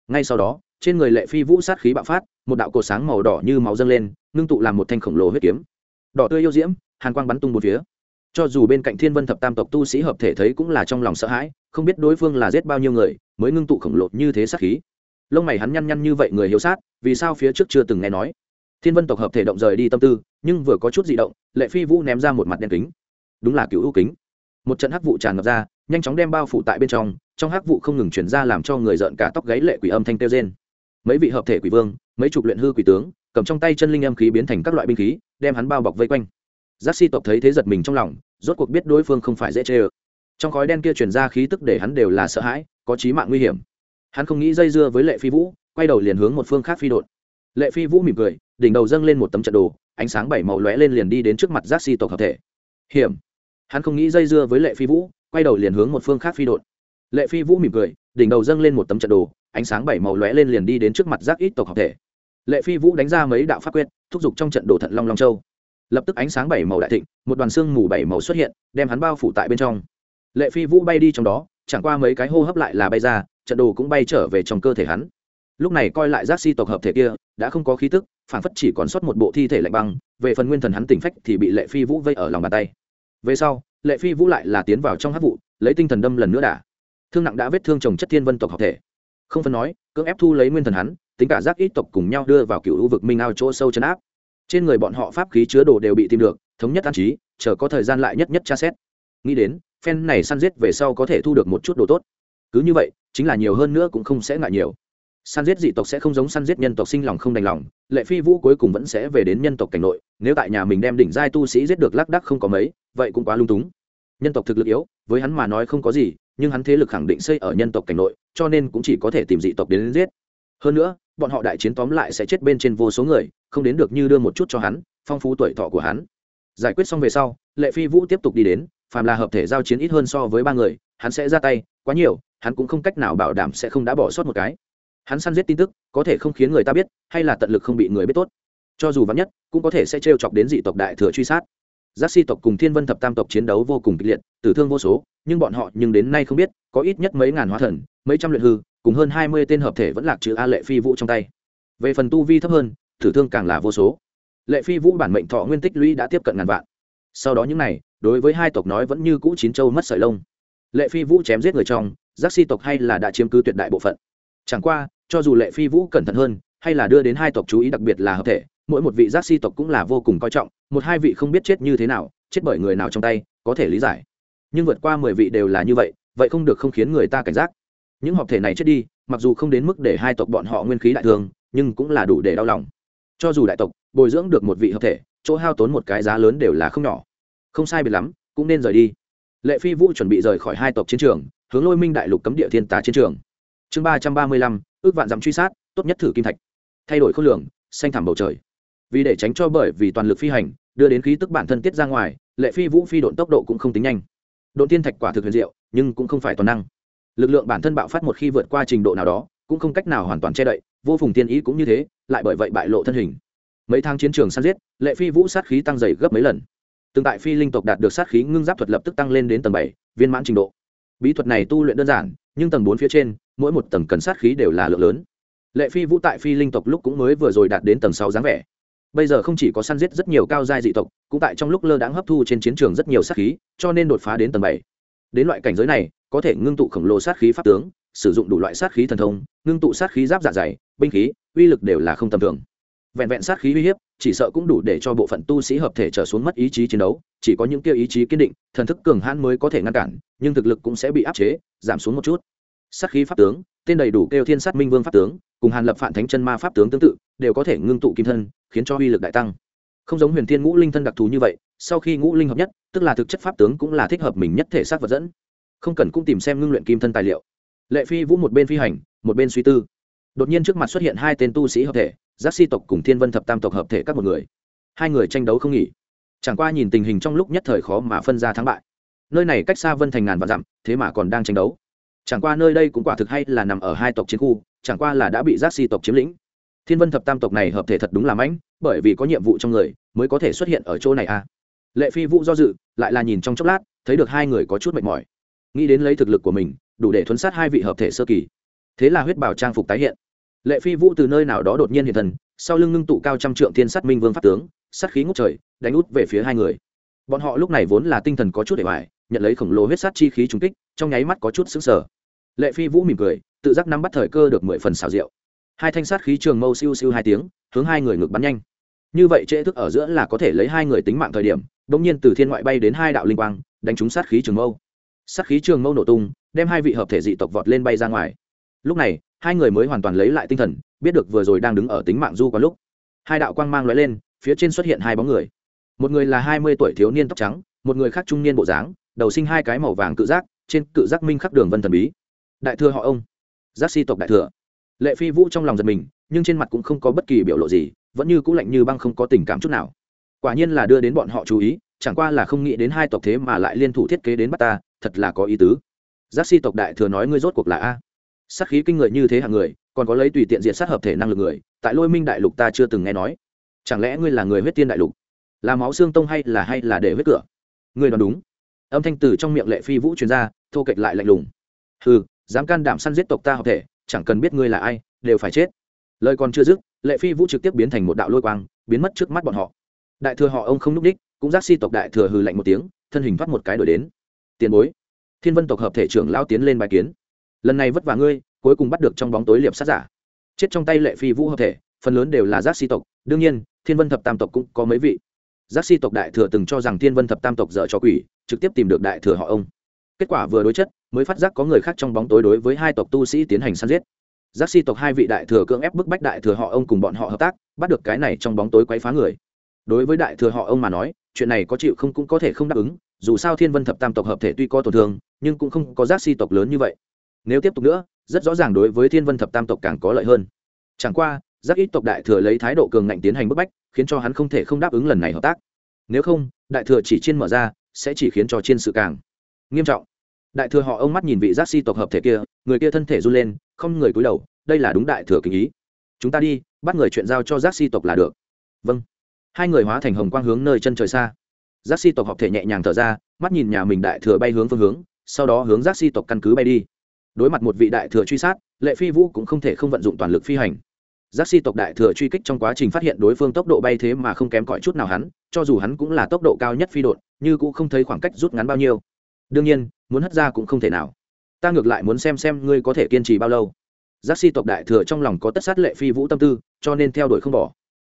Ngay sau đó, trên người lệ phi vũ sát khí bạo phát, một đạo cột sáng màu đỏ như máu dâng lên, ngưng tụ làm một thanh khổng lồ huyết kiếm. Đỏ tươi yêu diễm hàn quang bắn tung một phía. Cho dù bên cạnh thiên vân thập tam tộc tu sĩ hợp thể thấy cũng là trong lòng sợ hãi, không biết đối phương là giết bao nhiêu người, mới ngưng tụ khổng lồ như thế sát khí. Lông mày hắn nhăn nhăn như vậy người hiếu sát, vì sao phía trước chưa từng nghe nói. Thiên vân tộc hợp thể động rời đi tâm tư, nhưng vừa có chút di động, lệ phi vũ ném ra một mặt đen kính. Đúng là cựu ưu kính. Một trận hắc vụ tràn ngập ra, nhanh chóng đem bao phủ tại bên trong trong hắc vụ không ngừng chuyển ra làm cho người rợn cả tóc gáy lệ quỷ âm thanh tiêu trên mấy vị hợp thể quỷ vương, mấy chục luyện hư quỷ tướng, cầm trong tay chân linh âm khí biến thành các loại binh khí, đem hắn bao bọc vây quanh giác si tộc thấy thế giật mình trong lòng, rốt cuộc biết đối phương không phải dễ chê ơ. Trong khói đen kia chuyển ra khí tức để hắn đều là sợ hãi, có chí mạng nguy hiểm. Hắn không nghĩ dây dưa với lệ phi vũ, quay đầu liền hướng một phương khác phi đột. Lệ phi vũ mỉm cười, đỉnh đầu dâng lên một tấm trận đồ, ánh sáng bảy màu lóe lên liền đi đến trước mặt giác si tộc hợp thể. Hiểm. Hắn không nghĩ dây dưa với lệ phi vũ, quay đầu liền hướng một phương khác phi đột. Lệ phi vũ mỉm cười, đỉnh đầu dâng lên một tấm trận đồ, ánh sáng bảy màu lóe lên liền đi đến trước mặt giác ít tộc hợp thể. Lệ phi vũ đánh ra mấy đạo pháp quyết, thúc giục trong trận đồ thận long long châu lập tức ánh sáng bảy màu đại thịnh, một đoàn xương mù bảy màu xuất hiện, đem hắn bao phủ tại bên trong. Lệ phi vũ bay đi trong đó, chẳng qua mấy cái hô hấp lại là bay ra, trận đồ cũng bay trở về trong cơ thể hắn. Lúc này coi lại giác si tộc hợp thể kia, đã không có khí tức, phản phất chỉ còn sót một bộ thi thể lạnh băng, về phần nguyên thần hắn tỉnh phách thì bị lệ phi vũ vây ở lòng bàn tay. Về sau, lệ phi vũ lại là tiến vào trong hát vụ, lấy tinh thần đâm lần nữa đả. Thương nặng đã vết thương chồng chất thiên vân tộc hợp thể. Không phân nói, cưỡng ép thu lấy nguyên thần hắn, tính cả giác ít tộc cùng nhau đưa vào cựu vực minh ao chỗ sâu chấn áp trên người bọn họ pháp khí chứa đồ đều bị tìm được, thống nhất an trí, chờ có thời gian lại nhất nhất tra xét. Nghĩ đến, phen này săn giết về sau có thể thu được một chút đồ tốt. Cứ như vậy, chính là nhiều hơn nữa cũng không sẽ ngại nhiều. Săn giết dị tộc sẽ không giống săn giết nhân tộc sinh lòng không đành lòng, lệ phi vũ cuối cùng vẫn sẽ về đến nhân tộc cảnh nội, nếu tại nhà mình đem đỉnh giai tu sĩ giết được lác đắc không có mấy, vậy cũng quá lung túng. Nhân tộc thực lực yếu, với hắn mà nói không có gì, nhưng hắn thế lực khẳng định xây ở nhân tộc cảnh nội, cho nên cũng chỉ có thể tìm dị tộc đến giết. Hơn nữa, bọn họ đại chiến tóm lại sẽ chết bên trên vô số người không đến được như đưa một chút cho hắn, phong phú tuổi thọ của hắn. Giải quyết xong về sau, lệ phi vũ tiếp tục đi đến, phàm là hợp thể giao chiến ít hơn so với ba người, hắn sẽ ra tay, quá nhiều, hắn cũng không cách nào bảo đảm sẽ không đã bỏ sót một cái. Hắn săn giết tin tức, có thể không khiến người ta biết, hay là tận lực không bị người biết tốt. Cho dù vắn nhất, cũng có thể sẽ trêu chọc đến dị tộc đại thừa truy sát. Giác si tộc cùng thiên vân thập tam tộc chiến đấu vô cùng kịch liệt, tử thương vô số, nhưng bọn họ nhưng đến nay không biết, có ít nhất mấy ngàn hóa thần, mấy trăm luyện hư, cùng hơn hai mươi tên hợp thể vẫn lạc chữ a lệ phi vũ trong tay. Về phần tu vi thấp hơn thử thương càng là vô số. Lệ phi vũ bản mệnh thọ nguyên tích lũy đã tiếp cận ngàn vạn. Sau đó những này, đối với hai tộc nói vẫn như cũ chín châu mất sợi lông. Lệ phi vũ chém giết người trong, giác si tộc hay là đã chiếm cứ tuyệt đại bộ phận. Chẳng qua, cho dù lệ phi vũ cẩn thận hơn, hay là đưa đến hai tộc chú ý đặc biệt là hợp thể, mỗi một vị giác si tộc cũng là vô cùng coi trọng, một hai vị không biết chết như thế nào, chết bởi người nào trong tay, có thể lý giải. Nhưng vượt qua mười vị đều là như vậy vậy không được không khiến người ta cảnh giác. Những hợp thể này chết đi, mặc dù không đến mức để hai tộc bọn họ nguyên khí đại thương, nhưng cũng là đủ để đau lòng cho dù đại tộc bồi dưỡng được một vị hợp thể, chỗ hao tốn một cái giá lớn đều là không nhỏ. Không sai biệt lắm, cũng nên rời đi. Lệ phi vũ chuẩn bị rời khỏi hai tộc chiến trường, hướng lôi minh đại lục cấm địa thiên tà chiến trường. Chương ba trăm ba mươi lăm, ước vạn dặm truy sát, tốt nhất thử kim thạch. Thay đổi khối lượng, xanh thẳm bầu trời. Vì để tránh cho bởi vì toàn lực phi hành, đưa đến khí tức bản thân tiết ra ngoài, lệ phi vũ phi độn tốc độ cũng không tính nhanh. Độn thiên thạch quả thực huyền diệu, nhưng cũng không phải toàn năng. Lực lượng bản thân bạo phát một khi vượt qua trình độ nào đó, cũng không cách nào hoàn toàn che đậy vô phùng tiên ý cũng như thế, lại bởi vậy bại lộ thân hình. Mấy tháng chiến trường săn giết, lệ phi vũ sát khí tăng dày gấp mấy lần. Tương tại phi linh tộc đạt được sát khí ngưng giáp thuật lập tức tăng lên đến tầng bảy, viên mãn trình độ. Bí thuật này tu luyện đơn giản, nhưng tầng bốn phía trên, mỗi một tầng cần sát khí đều là lượng lớn. Lệ phi vũ tại phi linh tộc lúc cũng mới vừa rồi đạt đến tầng sáu dáng vẻ. Bây giờ không chỉ có săn giết rất nhiều cao giai dị tộc, cũng tại trong lúc lơ đãng hấp thu trên chiến trường rất nhiều sát khí, cho nên đột phá đến tầng bảy. Đến loại cảnh giới này, có thể ngưng tụ khổng lồ sát khí pháp tướng sử dụng đủ loại sát khí thần thông, ngưng tụ sát khí giáp dạ dày, binh khí, uy lực đều là không tầm thường. Vẹn vẹn sát khí uy hiếp, chỉ sợ cũng đủ để cho bộ phận tu sĩ hợp thể trở xuống mất ý chí chiến đấu, chỉ có những kia ý chí kiên định, thần thức cường hãn mới có thể ngăn cản, nhưng thực lực cũng sẽ bị áp chế, giảm xuống một chút. Sát khí pháp tướng, tên đầy đủ kêu thiên sát minh vương pháp tướng, cùng hàn lập phản thánh chân ma pháp tướng tương tự, đều có thể ngưng tụ kim thân, khiến cho uy lực đại tăng. Không giống huyền thiên ngũ linh thân đặc thù như vậy, sau khi ngũ linh hợp nhất, tức là thực chất pháp tướng cũng là thích hợp mình nhất thể xác vật dẫn. Không cần cũng tìm xem ngưng luyện kim thân tài liệu lệ phi vũ một bên phi hành, một bên suy tư. Đột nhiên trước mặt xuất hiện hai tên tu sĩ hợp thể, giác si tộc cùng thiên vân thập tam tộc hợp thể các một người. Hai người tranh đấu không nghỉ. Chẳng qua nhìn tình hình trong lúc nhất thời khó mà phân ra thắng bại. Nơi này cách xa vân thành ngàn và dặm, thế mà còn đang tranh đấu. Chẳng qua nơi đây cũng quả thực hay là nằm ở hai tộc chiến khu, chẳng qua là đã bị giác si tộc chiếm lĩnh. Thiên vân thập tam tộc này hợp thể thật đúng là mãnh, bởi vì có nhiệm vụ trong người mới có thể xuất hiện ở chỗ này à. Lệ phi vũ do dự, lại là nhìn trong chốc lát, thấy được hai người có chút mệt mỏi. Nghĩ đến lấy thực lực của mình đủ để thuấn sát hai vị hợp thể sơ kỳ. Thế là huyết bảo trang phục tái hiện. Lệ phi vũ từ nơi nào đó đột nhiên hiện thần sau lưng ngưng tụ cao trăm trượng thiên sát minh vương pháp tướng, sát khí ngút trời, đánh út về phía hai người. Bọn họ lúc này vốn là tinh thần có chút để hoài nhận lấy khổng lồ huyết sát chi khí trúng kích, trong nháy mắt có chút xứng sở lệ phi vũ mỉm cười, tự giác nắm bắt thời cơ được mười phần xào rượu hai thanh sát khí trường mâu siêu siêu hai tiếng, hướng hai người ngược bắn nhanh. Như vậy trễ thức ở giữa là có thể lấy hai người tính mạng thời điểm đ ỗ n g nhiên từ thiên ngoại bay đến hai đạo linh quang, đánh trúng sát khí trường mâu. Sát khí trường mâu nổ tung đem hai vị hợp thể dị tộc vọt lên bay ra ngoài. Lúc này, hai người mới hoàn toàn lấy lại tinh thần, biết được vừa rồi đang đứng ở tính mạng du có lúc. Hai đạo quang mang l ó e lên, phía trên xuất hiện hai bóng người. Một người là hai mươi tuổi thiếu niên tóc trắng, một người khác trung niên bộ dáng, đầu sinh hai cái màu vàng cự giác, trên cự giác minh khắc đường vân thần bí. Đại thừa họ ông. Giác si tộc đại thừa. Lệ phi vũ trong lòng giật mình, nhưng trên mặt cũng không có bất kỳ biểu lộ gì, vẫn như c ũ lạnh như băng không có tình cảm chút nào. Quả nhiên là đưa đến bọn họ chú ý, chẳng qua là không nghĩ đến hai tộc thế mà lại liên thủ thiết kế đến bắt ta, thật là có ý tứ giác si tộc đại thừa nói ngươi rốt cuộc là a. Sắc khí kinh người như thế hạng người, còn có lấy tùy tiện diện sát hợp thể năng lực người, tại lôi minh đại lục ta chưa từng nghe nói. Chẳng lẽ ngươi là người huyết tiên đại lục? Là máu xương tông hay là hay là để huyết cửa? Ngươi đoán đúng. Âm thanh từ trong miệng lệ phi vũ truyền ra, thô kệch lại lạnh lùng. Ừ dám can đảm săn giết tộc ta hợp thể, chẳng cần biết ngươi là ai, đều phải chết. Lời còn chưa dứt, lệ phi vũ trực tiếp biến thành một đạo lôi quang, biến mất trước mắt bọn họ. Đại thừa họ ông không n ú c đích, cũng giác si tộc đại thừa hừ lạnh một tiếng, thân hình thoát một cái đổi đến. Tiền bối thiên vân tộc hợp thể trưởng lao tiến lên bài kiến. Lần này vất vả ngươi, cuối cùng bắt được trong bóng tối liệp sát giả. Chết trong tay lệ phi vũ hợp thể, phần lớn đều là giác si tộc. Đương nhiên, thiên vân thập tam tộc cũng có mấy vị. Giác si tộc đại thừa từng cho rằng thiên vân thập tam tộc dở cho quỷ, trực tiếp tìm được đại thừa họ ông. Kết quả vừa đối chất, mới phát giác có người khác trong bóng tối đối với hai tộc tu sĩ tiến hành săn giết. Giác si tộc hai vị đại thừa cưỡng ép bức bách đại thừa họ ông cùng bọn họ hợp tác, bắt được cái này trong bóng tối quấy phá người. Đối với đại thừa họ ông mà nói, chuyện này có chịu không cũng có thể không đáp ứng dù sao thiên vân thập tam tộc hợp thể tuy có tổn thương, nhưng cũng không có giác si tộc lớn như vậy. Nếu tiếp tục nữa, rất rõ ràng đối với thiên vân thập tam tộc càng có lợi hơn. Chẳng qua, giác ít tộc đại thừa lấy thái độ cường ngạnh tiến hành bức bách, khiến cho hắn không thể không đáp ứng lần này hợp tác. Nếu không, đại thừa chỉ chiên mở ra, sẽ chỉ khiến cho chiên sự càng. Nghiêm trọng. Đại thừa họ ông mắt nhìn vị giác si tộc hợp thể kia, người kia thân thể run lên, không người cúi đầu, đây là đúng đại thừa kinh ý. Chúng ta đi, bắt người chuyện giao cho giác si tộc là được. Vâng. Hai người hóa thành hồng quang hướng nơi chân trời xa giác si tộc học thể nhẹ nhàng thở ra, mắt nhìn nhà mình đại thừa bay hướng phương hướng, sau đó hướng giác si tộc căn cứ bay đi. Đối mặt một vị đại thừa truy sát, lệ phi vũ cũng không thể không vận dụng toàn lực phi hành. Giác si tộc đại thừa truy kích trong quá trình phát hiện đối phương tốc độ bay thế mà không kém cỏi chút nào hắn, cho dù hắn cũng là tốc độ cao nhất phi đột nhưng cũng không thấy khoảng cách rút ngắn bao nhiêu. Đương nhiên, muốn hất ra cũng không thể nào. Ta ngược lại muốn xem xem ngươi có thể kiên trì bao lâu. Giác si tộc đại thừa trong lòng có tất sát lệ phi vũ tâm tư, cho nên theo đuổi không bỏ.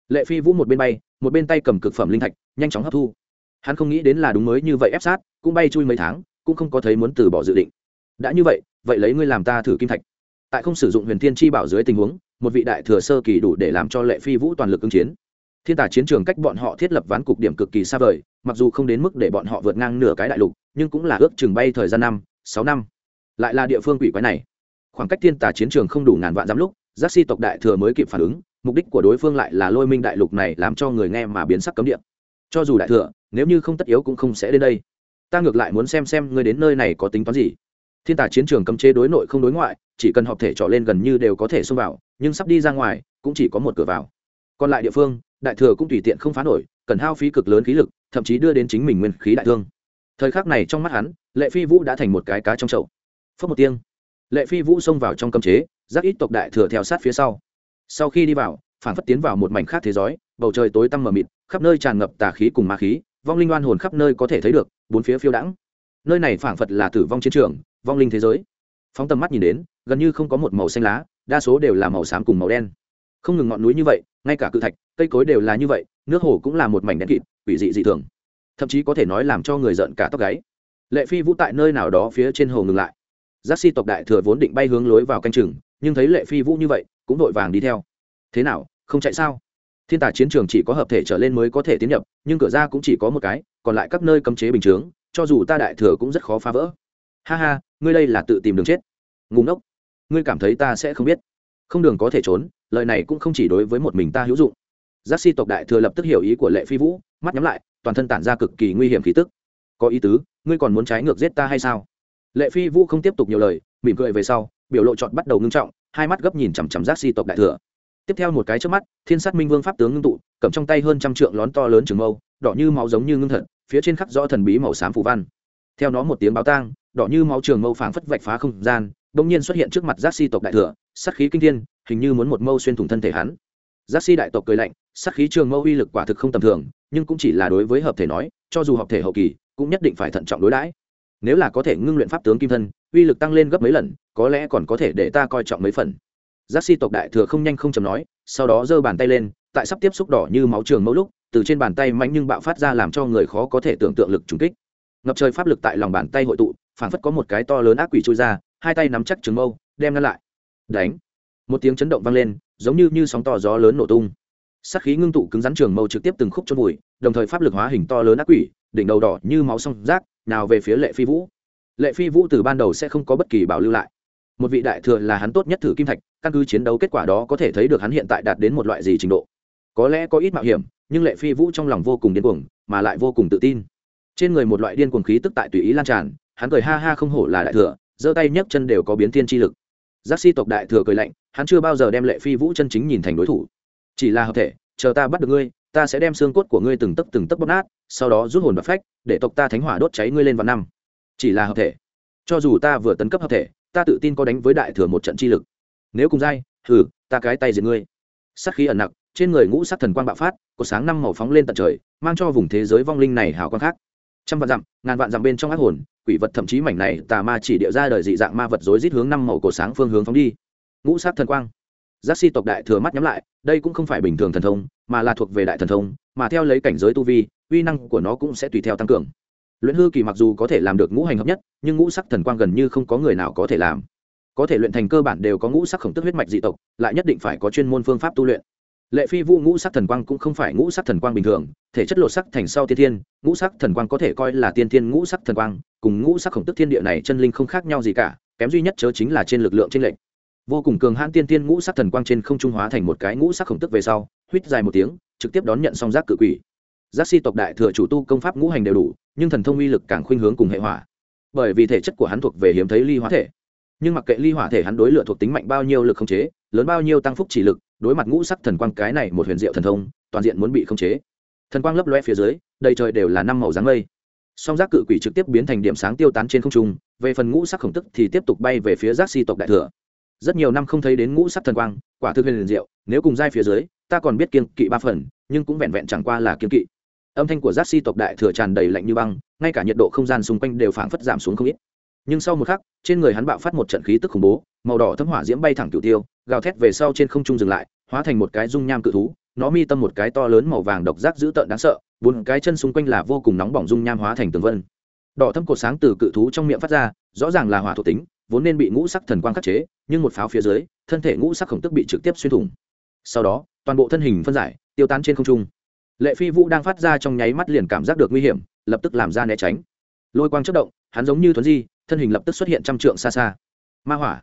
Lệ phi vũ một bên bay, một bên tay cầm cực phẩm linh thạch, nhanh chóng hấp thu hắn không nghĩ đến là đúng mới như vậy ép sát, cũng bay chui mấy tháng, cũng không có thấy muốn từ bỏ dự định. Đã như vậy vậy lấy ngươi làm ta thử kim thạch. Tại không sử dụng huyền thiên chi bảo dưới tình huống, một vị đại thừa sơ kỳ đủ để làm cho lệ phi vũ toàn lực ứng chiến. Thiên tả chiến trường cách bọn họ thiết lập ván cục điểm cực kỳ xa vời, mặc dù không đến mức để bọn họ vượt ngang nửa cái đại lục, nhưng cũng là ước chừng bay thời gian năm, sáu năm. Lại là địa phương quỷ quái này. Khoảng cách thiên tả chiến trường không đủ ngàn vạn dám lúc, giác si tộc đại thừa mới kịp phản ứng, mục đích của đối phương lại là lôi minh đại lục này làm cho người nghe mà biến sắc cấm địa. Cho dù đại thừa nếu như không tất yếu cũng không sẽ đến đây. Ta ngược lại muốn xem xem ngươi đến nơi này có tính toán gì. Thiên tả chiến trường cấm chế đối nội không đối ngoại, chỉ cần họp thể trọ lên gần như đều có thể xông vào, nhưng sắp đi ra ngoài, cũng chỉ có một cửa vào. Còn lại địa phương, đại thừa cũng tùy tiện không phá nổi, cần hao phí cực lớn khí lực, thậm chí đưa đến chính mình nguyên khí đại thương. Thời khắc này trong mắt hắn, lệ phi vũ đã thành một cái cá trong chậu. Phớt một tiếng, lệ phi vũ xông vào trong cấm chế giác ít tộc đại thừa theo sát phía sau. Sau khi đi vào, phản phất tiến vào một mảnh khác thế giới, bầu trời tối tăm mờ mịt, khắp nơi tràn ngập tà khí cùng ma khí vong linh oan hồn khắp nơi có thể thấy được, bốn phía phiêu đãng. Nơi này phảng phật là tử vong chiến trường, vong linh thế giới. Phóng tầm mắt nhìn đến, gần như không có một màu xanh lá, đa số đều là màu xám cùng màu đen. Không ngừng ngọn núi như vậy, ngay cả cự thạch, cây cối đều là như vậy, nước hồ cũng là một mảnh đen kịt, quỷ dị dị thường. Thậm chí có thể nói làm cho người giận cả tóc gáy. Lệ phi vũ tại nơi nào đó phía trên hồ ngừng lại. Giác si tộc đại thừa vốn định bay hướng lối vào canh chừng, nhưng thấy lệ phi vũ như vậy, cũng vội vàng đi theo. Thế nào, không chạy sao? Thiên tả chiến trường chỉ có hợp thể trở lên mới có thể tiến nhập, nhưng cửa ra cũng chỉ có một cái, còn lại các nơi cấm chế bình chướng, cho dù ta đại thừa cũng rất khó phá vỡ. Ha ha, ngươi đây là tự tìm đường chết. Ngùng ngốc. Ngươi cảm thấy ta sẽ không biết. Không đường có thể trốn, lời này cũng không chỉ đối với một mình ta hữu dụng. Giác si tộc đại thừa lập tức hiểu ý của lệ phi vũ, mắt nhắm lại, toàn thân tản ra cực kỳ nguy hiểm khí tức. Có ý tứ, ngươi còn muốn trái ngược giết ta hay sao? Lệ phi vũ không tiếp tục nhiều lời, mỉm cười về sau, biểu lộ chọn bắt đầu ngưng trọng, hai mắt gấp nhìn chằm chằm giác si tộc đại thừa tiếp theo một cái trước mắt, thiên sát minh vương pháp tướng ngưng tụ, cầm trong tay hơn trăm trượng lón to lớn trường mâu, đỏ như máu giống như ngưng thật, phía trên khắc rõ thần bí màu xám phù văn. Theo nó một tiếng báo tang, đỏ như máu trường mâu phảng phất vạch phá không gian, bỗng nhiên xuất hiện trước mặt giác si tộc đại thừa, sát khí kinh thiên, hình như muốn một mâu xuyên thủng thân thể hắn. Giác si đại tộc cười lạnh, sát khí trường mâu uy lực quả thực không tầm thường, nhưng cũng chỉ là đối với hợp thể nói, cho dù hợp thể hậu kỳ, cũng nhất định phải thận trọng đối đãi. Nếu là có thể ngưng luyện pháp tướng kim thân, uy lực tăng lên gấp mấy lần, có lẽ còn có thể để ta coi trọng mấy phần giác si tộc đại thừa không nhanh không chầm nói, sau đó giơ bàn tay lên, tại sắp tiếp xúc đỏ như máu trường mẫu lúc, từ trên bàn tay mạnh nhưng bạo phát ra làm cho người khó có thể tưởng tượng lực trùng kích. Ngập trời pháp lực tại lòng bàn tay hội tụ, phảng phất có một cái to lớn ác quỷ trôi ra, hai tay nắm chắc trường mâu, đem ngăn lại. Đánh! Một tiếng chấn động vang lên, giống như như sóng to gió lớn nổ tung. Sát khí ngưng tụ cứng rắn trường mâu trực tiếp từng khúc cho bụi đồng thời pháp lực hóa hình to lớn ác quỷ, đỉnh đầu đỏ như máu song rác, nào về phía lệ phi vũ. Lệ phi vũ từ ban đầu sẽ không có bất kỳ bảo lưu lại. Một vị đại thừa là hắn tốt nhất thử kim thạch căn cứ chiến đấu kết quả đó có thể thấy được hắn hiện tại đạt đến một loại gì trình độ. Có lẽ có ít mạo hiểm, nhưng lệ phi vũ trong lòng vô cùng điên cuồng, mà lại vô cùng tự tin. Trên người một loại điên cuồng khí tức tại tùy ý lan tràn, hắn cười ha ha không hổ là đại thừa, giơ tay nhấc chân đều có biến thiên chi lực. Giác si tộc đại thừa cười lạnh, hắn chưa bao giờ đem lệ phi vũ chân chính nhìn thành đối thủ. Chỉ là hợp thể, chờ ta bắt được ngươi, ta sẽ đem xương cốt của ngươi từng tấc từng tấc bóp nát, sau đó rút hồn và phách, để tộc ta thánh hỏa đốt cháy ngươi lên vào năm. Chỉ là hợp thể. Cho dù ta vừa tấn cấp hợp thể, ta tự tin có đánh với đại thừa một trận chi lực nếu cùng dai thử ta cái tay diệt ngươi. Sắc khí ẩn nặc, trên người ngũ sắc thần quang bạo phát, có sáng năm màu phóng lên tận trời, mang cho vùng thế giới vong linh này hào quang khác. Trăm vạn dặm, ngàn vạn dặm bên trong ác hồn, quỷ vật thậm chí mảnh này tà ma chỉ địa ra đời dị dạng ma vật rối rít hướng năm màu cổ sáng phương hướng phóng đi. Ngũ sát thần quang. Giác si tộc đại thừa mắt nhắm lại, đây cũng không phải bình thường thần thông, mà là thuộc về đại thần thông, mà theo lấy cảnh giới tu vi, uy năng của nó cũng sẽ tùy theo tăng cường. Luyện hư kỳ mặc dù có thể làm được ngũ hành hợp nhất, nhưng ngũ sắc thần quang gần như không có người nào có thể làm có thể luyện thành cơ bản đều có ngũ sắc khổng tức huyết mạch dị tộc, lại nhất định phải có chuyên môn phương pháp tu luyện. Lệ phi vũ ngũ sắc thần quang cũng không phải ngũ sắc thần quang bình thường, thể chất lột sắc thành sau tiên thiên, ngũ sắc thần quang có thể coi là tiên thiên ngũ sắc thần quang, cùng ngũ sắc khổng tức thiên địa này chân linh không khác nhau gì cả, kém duy nhất chớ chính là trên lực lượng trên lệnh vô cùng cường hãn tiên thiên ngũ sắc thần quang trên không trung hóa thành một cái ngũ sắc khổng tức về sau, huýt dài một tiếng, trực tiếp đón nhận song giác cự quỷ. Giác si tộc đại thừa chủ tu công pháp ngũ hành đều đủ, nhưng thần thông uy lực càng khuynh hướng cùng hệ hỏa. Bởi vì thể chất của hắn thuộc về hiếm thấy ly hóa thể nhưng mặc kệ ly hỏa thể hắn đối lựa thuộc tính mạnh bao nhiêu lực khống chế, lớn bao nhiêu tăng phúc chỉ lực, đối mặt ngũ sắc thần quang cái này một huyền diệu thần thông, toàn diện muốn bị khống chế. Thần quang lấp loe phía dưới, đầy trời đều là năm màu dáng mây. Song giác cự quỷ trực tiếp biến thành điểm sáng tiêu tán trên không trung, về phần ngũ sắc khổng tức thì tiếp tục bay về phía giác si tộc đại thừa. Rất nhiều năm không thấy đến ngũ sắc thần quang, quả thực huyền diệu, nếu cùng giai phía dưới, ta còn biết kiên kỵ ba phần, nhưng cũng vẹn vẹn chẳng qua là kiên kỵ. Âm thanh của giác si tộc đại thừa tràn đầy lạnh như băng, ngay cả nhiệt độ không gian xung quanh đều phảng phất giảm xuống không ít nhưng sau một khắc, trên người hắn bạo phát một trận khí tức khủng bố, màu đỏ thấm hỏa diễm bay thẳng cựu tiêu, gào thét về sau trên không trung dừng lại, hóa thành một cái dung nham cự thú, nó mi tâm một cái to lớn màu vàng độc giác dữ tợn đáng sợ, bốn cái chân xung quanh là vô cùng nóng bỏng dung nham hóa thành tường vân. Đỏ thâm cột sáng từ cự thú trong miệng phát ra, rõ ràng là hỏa thuộc tính, vốn nên bị ngũ sắc thần quang khắc chế, nhưng một pháo phía dưới, thân thể ngũ sắc khổng tức bị trực tiếp xuyên thủng. Sau đó, toàn bộ thân hình phân giải, tiêu tán trên không trung. Lệ phi vũ đang phát ra trong nháy mắt liền cảm giác được nguy hiểm, lập tức làm ra né tránh. Lôi quang chất động hắn giống như thuấn di, thân hình lập tức xuất hiện trăm trượng xa xa. Ma hỏa.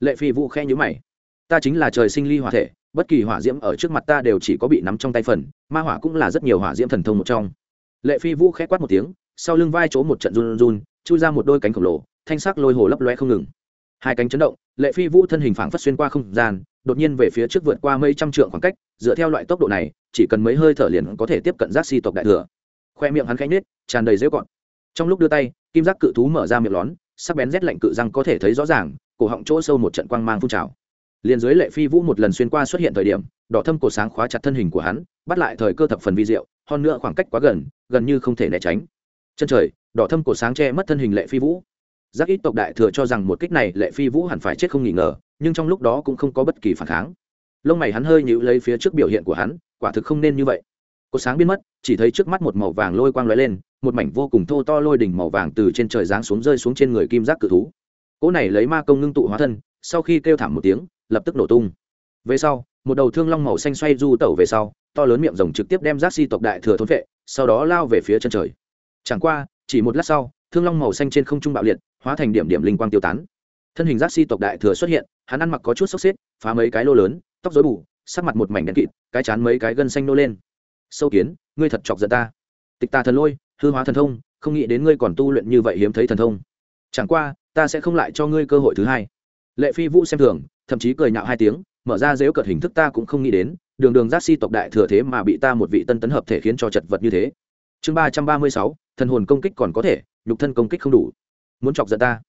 Lệ phi vũ khe nhữ mày. Ta chính là trời sinh ly hỏa thể, bất kỳ hỏa diễm ở trước mặt ta đều chỉ có bị nắm trong tay phần, ma hỏa cũng là rất nhiều hỏa diễm thần thông một trong. Lệ phi vũ khẽ quát một tiếng, sau lưng vai chỗ một trận run run, chui ra một đôi cánh khổng lồ, thanh sắc lôi hồ lấp loe không ngừng. Hai cánh chấn động, lệ phi vũ thân hình phảng phất xuyên qua không gian, đột nhiên về phía trước vượt qua mấy trăm trượng khoảng cách, dựa theo loại tốc độ này, chỉ cần mấy hơi thở liền có thể tiếp cận giác si tộc đại thừa. Khoe miệng hắn khẽ nết tràn đầy dễ gọn trong lúc đưa tay, kim giác cự thú mở ra miệng lón, sắc bén rét lạnh cự răng có thể thấy rõ ràng, cổ họng chỗ sâu một trận quang mang phun trào. Liền dưới lệ phi vũ một lần xuyên qua xuất hiện thời điểm, đỏ thâm cổ sáng khóa chặt thân hình của hắn, bắt lại thời cơ thập phần vi diệu, hơn nữa khoảng cách quá gần gần như không thể né tránh. Chân trời, đỏ thâm cổ sáng che mất thân hình lệ phi vũ. Giác ít tộc đại thừa cho rằng một kích này lệ phi vũ hẳn phải chết không nghi ngờ, nhưng trong lúc đó cũng không có bất kỳ phản kháng. Lông mày hắn hơi nhịu lấy phía trước biểu hiện của hắn, quả thực không nên như vậy. Cổ sáng biến mất, chỉ thấy trước mắt một màu vàng lôi quang lóe lên một mảnh vô cùng thô to lôi đỉnh màu vàng từ trên trời giáng xuống rơi xuống trên người kim giác cự thú. Cỗ này lấy ma công ngưng tụ hóa thân, sau khi kêu thảm một tiếng, lập tức nổ tung. Về sau, một đầu thương long màu xanh xoay du tẩu về sau, to lớn miệng rồng trực tiếp đem giác si tộc đại thừa thốn vệ, sau đó lao về phía chân trời. Chẳng qua, chỉ một lát sau, thương long màu xanh trên không trung bạo liệt, hóa thành điểm điểm linh quang tiêu tán. Thân hình giác si tộc đại thừa xuất hiện, hắn ăn mặc có chút sốc xếp, phá mấy cái lô lớn, tóc dối bù, sắc mặt một mảnh đen kịt, cái chán mấy cái gân xanh nô lên. Sâu kiến, ngươi thật chọc giận ta. Tịch tà thần lôi hư hóa thần thông, không nghĩ đến ngươi còn tu luyện như vậy hiếm thấy thần thông. Chẳng qua, ta sẽ không lại cho ngươi cơ hội thứ hai. Lệ phi vũ xem thường, thậm chí cười nhạo hai tiếng, mở ra dếu cợt hình thức ta cũng không nghĩ đến, đường đường giác si tộc đại thừa thế mà bị ta một vị tân tấn hợp thể khiến cho chật vật như thế. Chương ba trăm ba mươi sáu, thần hồn công kích còn có thể, nhục thân công kích không đủ. Muốn chọc giận ta?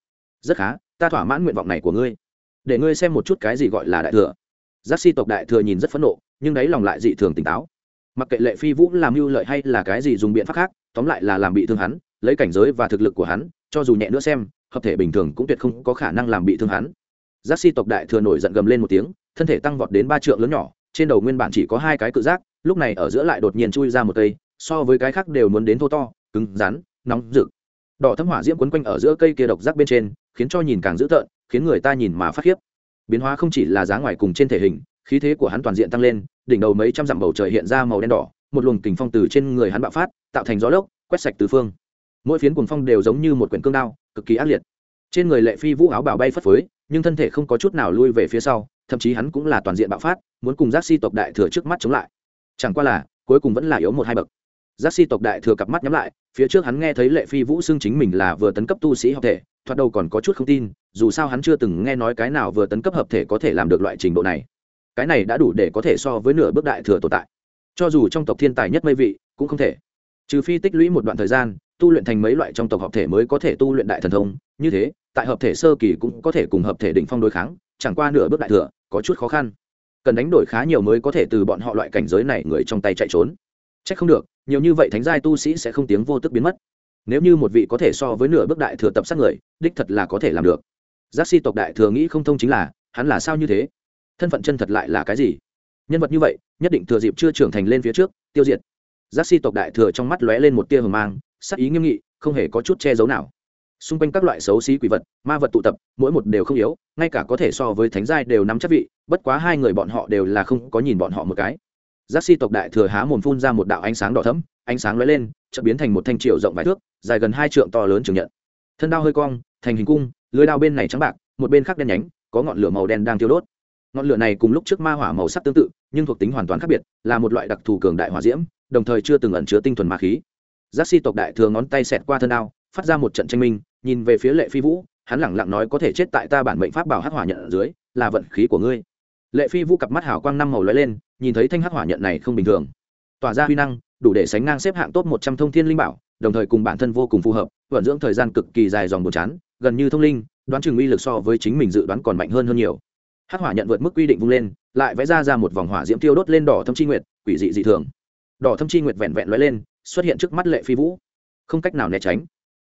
Rất khá, ta thỏa mãn nguyện vọng này của ngươi. Để ngươi xem một chút cái gì gọi là đại thừa. Giác si tộc đại thừa nhìn rất phẫn nộ, nhưng đáy lòng lại dị thường tỉnh táo. Mặc kệ lệ phi vũ làm mưu lợi hay là cái gì dùng biện pháp khác tóm lại là làm bị thương hắn, lấy cảnh giới và thực lực của hắn, cho dù nhẹ nữa xem, hợp thể bình thường cũng tuyệt không có khả năng làm bị thương hắn. Giác si tộc đại thừa nổi giận gầm lên một tiếng, thân thể tăng vọt đến ba trượng lớn nhỏ, trên đầu nguyên bản chỉ có hai cái cự giác, lúc này ở giữa lại đột nhiên chui ra một cây, so với cái khác đều muốn đến thô to, cứng, rắn, nóng, rực. Đỏ thấm hỏa diễm quấn quanh ở giữa cây kia độc giác bên trên, khiến cho nhìn càng dữ tợn, khiến người ta nhìn mà phát khiếp. Biến hóa không chỉ là giá ngoài cùng trên thể hình, khí thế của hắn toàn diện tăng lên, đỉnh đầu mấy trăm dặm bầu trời hiện ra màu đen đỏ một luồng kình phong từ trên người hắn bạo phát, tạo thành gió lốc, quét sạch tứ phương. Mỗi phiến cuồng phong đều giống như một quyển cương đao, cực kỳ ác liệt. Trên người lệ phi vũ áo bào bay phất phới, nhưng thân thể không có chút nào lui về phía sau, thậm chí hắn cũng là toàn diện bạo phát, muốn cùng giác si tộc đại thừa trước mắt chống lại. Chẳng qua là, cuối cùng vẫn là yếu một hai bậc. Giác si tộc đại thừa cặp mắt nhắm lại, phía trước hắn nghe thấy lệ phi vũ xưng chính mình là vừa tấn cấp tu sĩ hợp thể, thoạt đầu còn có chút không tin, dù sao hắn chưa từng nghe nói cái nào vừa tấn cấp hợp thể có thể làm được loại trình độ này. Cái này đã đủ để có thể so với nửa bước đại thừa tồn tại cho dù trong tộc thiên tài nhất mây vị cũng không thể trừ phi tích lũy một đoạn thời gian tu luyện thành mấy loại trong tộc hợp thể mới có thể tu luyện đại thần thông như thế tại hợp thể sơ kỳ cũng có thể cùng hợp thể đỉnh phong đối kháng chẳng qua nửa bước đại thừa có chút khó khăn cần đánh đổi khá nhiều mới có thể từ bọn họ loại cảnh giới này người trong tay chạy trốn Chắc không được, nhiều như vậy thánh giai tu sĩ sẽ không tiếng vô tức biến mất. Nếu như một vị có thể so với nửa bước đại thừa tập sát người, đích thật là có thể làm được. Giác si tộc đại thừa nghĩ không thông chính là, hắn là sao như thế? Thân phận chân thật lại là cái gì? Nhân vật như vậy, nhất định thừa dịp chưa trưởng thành lên phía trước, tiêu diệt. Giác si tộc đại thừa trong mắt lóe lên một tia hờ mang, sắc ý nghiêm nghị, không hề có chút che giấu nào. Xung quanh các loại xấu xí quỷ vật, ma vật tụ tập, mỗi một đều không yếu, ngay cả có thể so với thánh giai đều nắm chắc vị, bất quá hai người bọn họ đều là không có nhìn bọn họ một cái giác si tộc đại thừa há mồm phun ra một đạo ánh sáng đỏ thẫm ánh sáng lóe lên chợt biến thành một thanh triệu rộng vài thước dài gần hai trượng to lớn trường nhận thân đao hơi cong thành hình cung lưới đao bên này trắng bạc một bên khác đen nhánh có ngọn lửa màu đen đang tiêu đốt ngọn lửa này cùng lúc trước ma hỏa màu sắc tương tự, nhưng thuộc tính hoàn toàn khác biệt, là một loại đặc thù cường đại hỏa diễm, đồng thời chưa từng ẩn chứa tinh thuần ma khí. Giác si tộc đại thừa ngón tay xẹt qua thân đao, phát ra một trận tranh minh, nhìn về phía lệ phi vũ, hắn lẳng lặng nói có thể chết tại ta bản mệnh pháp bảo hắc hỏa nhận ở dưới, là vận khí của ngươi. Lệ phi vũ cặp mắt hào quang năm màu lóe lên, nhìn thấy thanh hắc hỏa nhận này không bình thường. Tỏa ra huy năng, đủ để sánh ngang xếp hạng top một trăm thông thiên linh bảo, đồng thời cùng bản thân vô cùng phù hợp, vận dưỡng thời gian cực kỳ dài dòng buồn chán, gần như thông linh, đoán chừng uy lực so với chính mình dự đoán còn mạnh hơn hơn nhiều hắc hỏa nhận vượt mức quy định vung lên, lại vẽ ra ra một vòng hỏa diễm tiêu đốt lên đỏ thâm chi nguyệt, quỷ dị dị thường. Đỏ thâm chi nguyệt vẹn vẹn lóe lên, xuất hiện trước mắt lệ phi vũ. Không cách nào né tránh.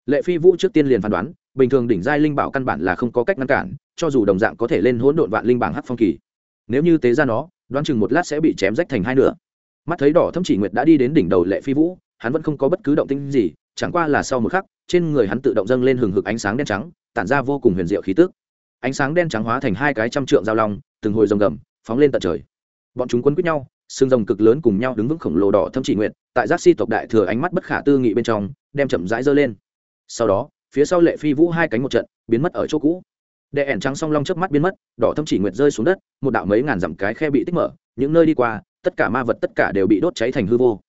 Lệ phi vũ trước tiên liền phán đoán, bình thường đỉnh giai linh bảo căn bản là không có cách ngăn cản, cho dù đồng dạng có thể lên hỗn độn vạn linh bảng hắc phong kỳ. Nếu như tế ra nó, đoán chừng một lát sẽ bị chém rách thành hai nửa. Mắt thấy đỏ thâm chỉ nguyệt đã đi đến đỉnh đầu lệ phi vũ, hắn vẫn không có bất cứ động tĩnh gì, chẳng qua là sau một khắc, trên người hắn tự động dâng lên hừng hực ánh sáng đen trắng, tản ra vô cùng huyền diệu khí tức ánh sáng đen trắng hóa thành hai cái trăm trượng giao long, từng hồi rồng gầm, phóng lên tận trời. Bọn chúng quấn quýt nhau, xương rồng cực lớn cùng nhau đứng vững khổng lồ đỏ thâm chỉ nguyện. tại giác si tộc đại thừa ánh mắt bất khả tư nghị bên trong, đem chậm rãi dơ lên. Sau đó, phía sau lệ phi vũ hai cánh một trận, biến mất ở chỗ cũ. Đệ ẻn trắng song long chớp mắt biến mất, đỏ thâm chỉ nguyệt rơi xuống đất, một đạo mấy ngàn dặm cái khe bị tích mở, những nơi đi qua, tất cả ma vật tất cả đều bị đốt cháy thành hư vô.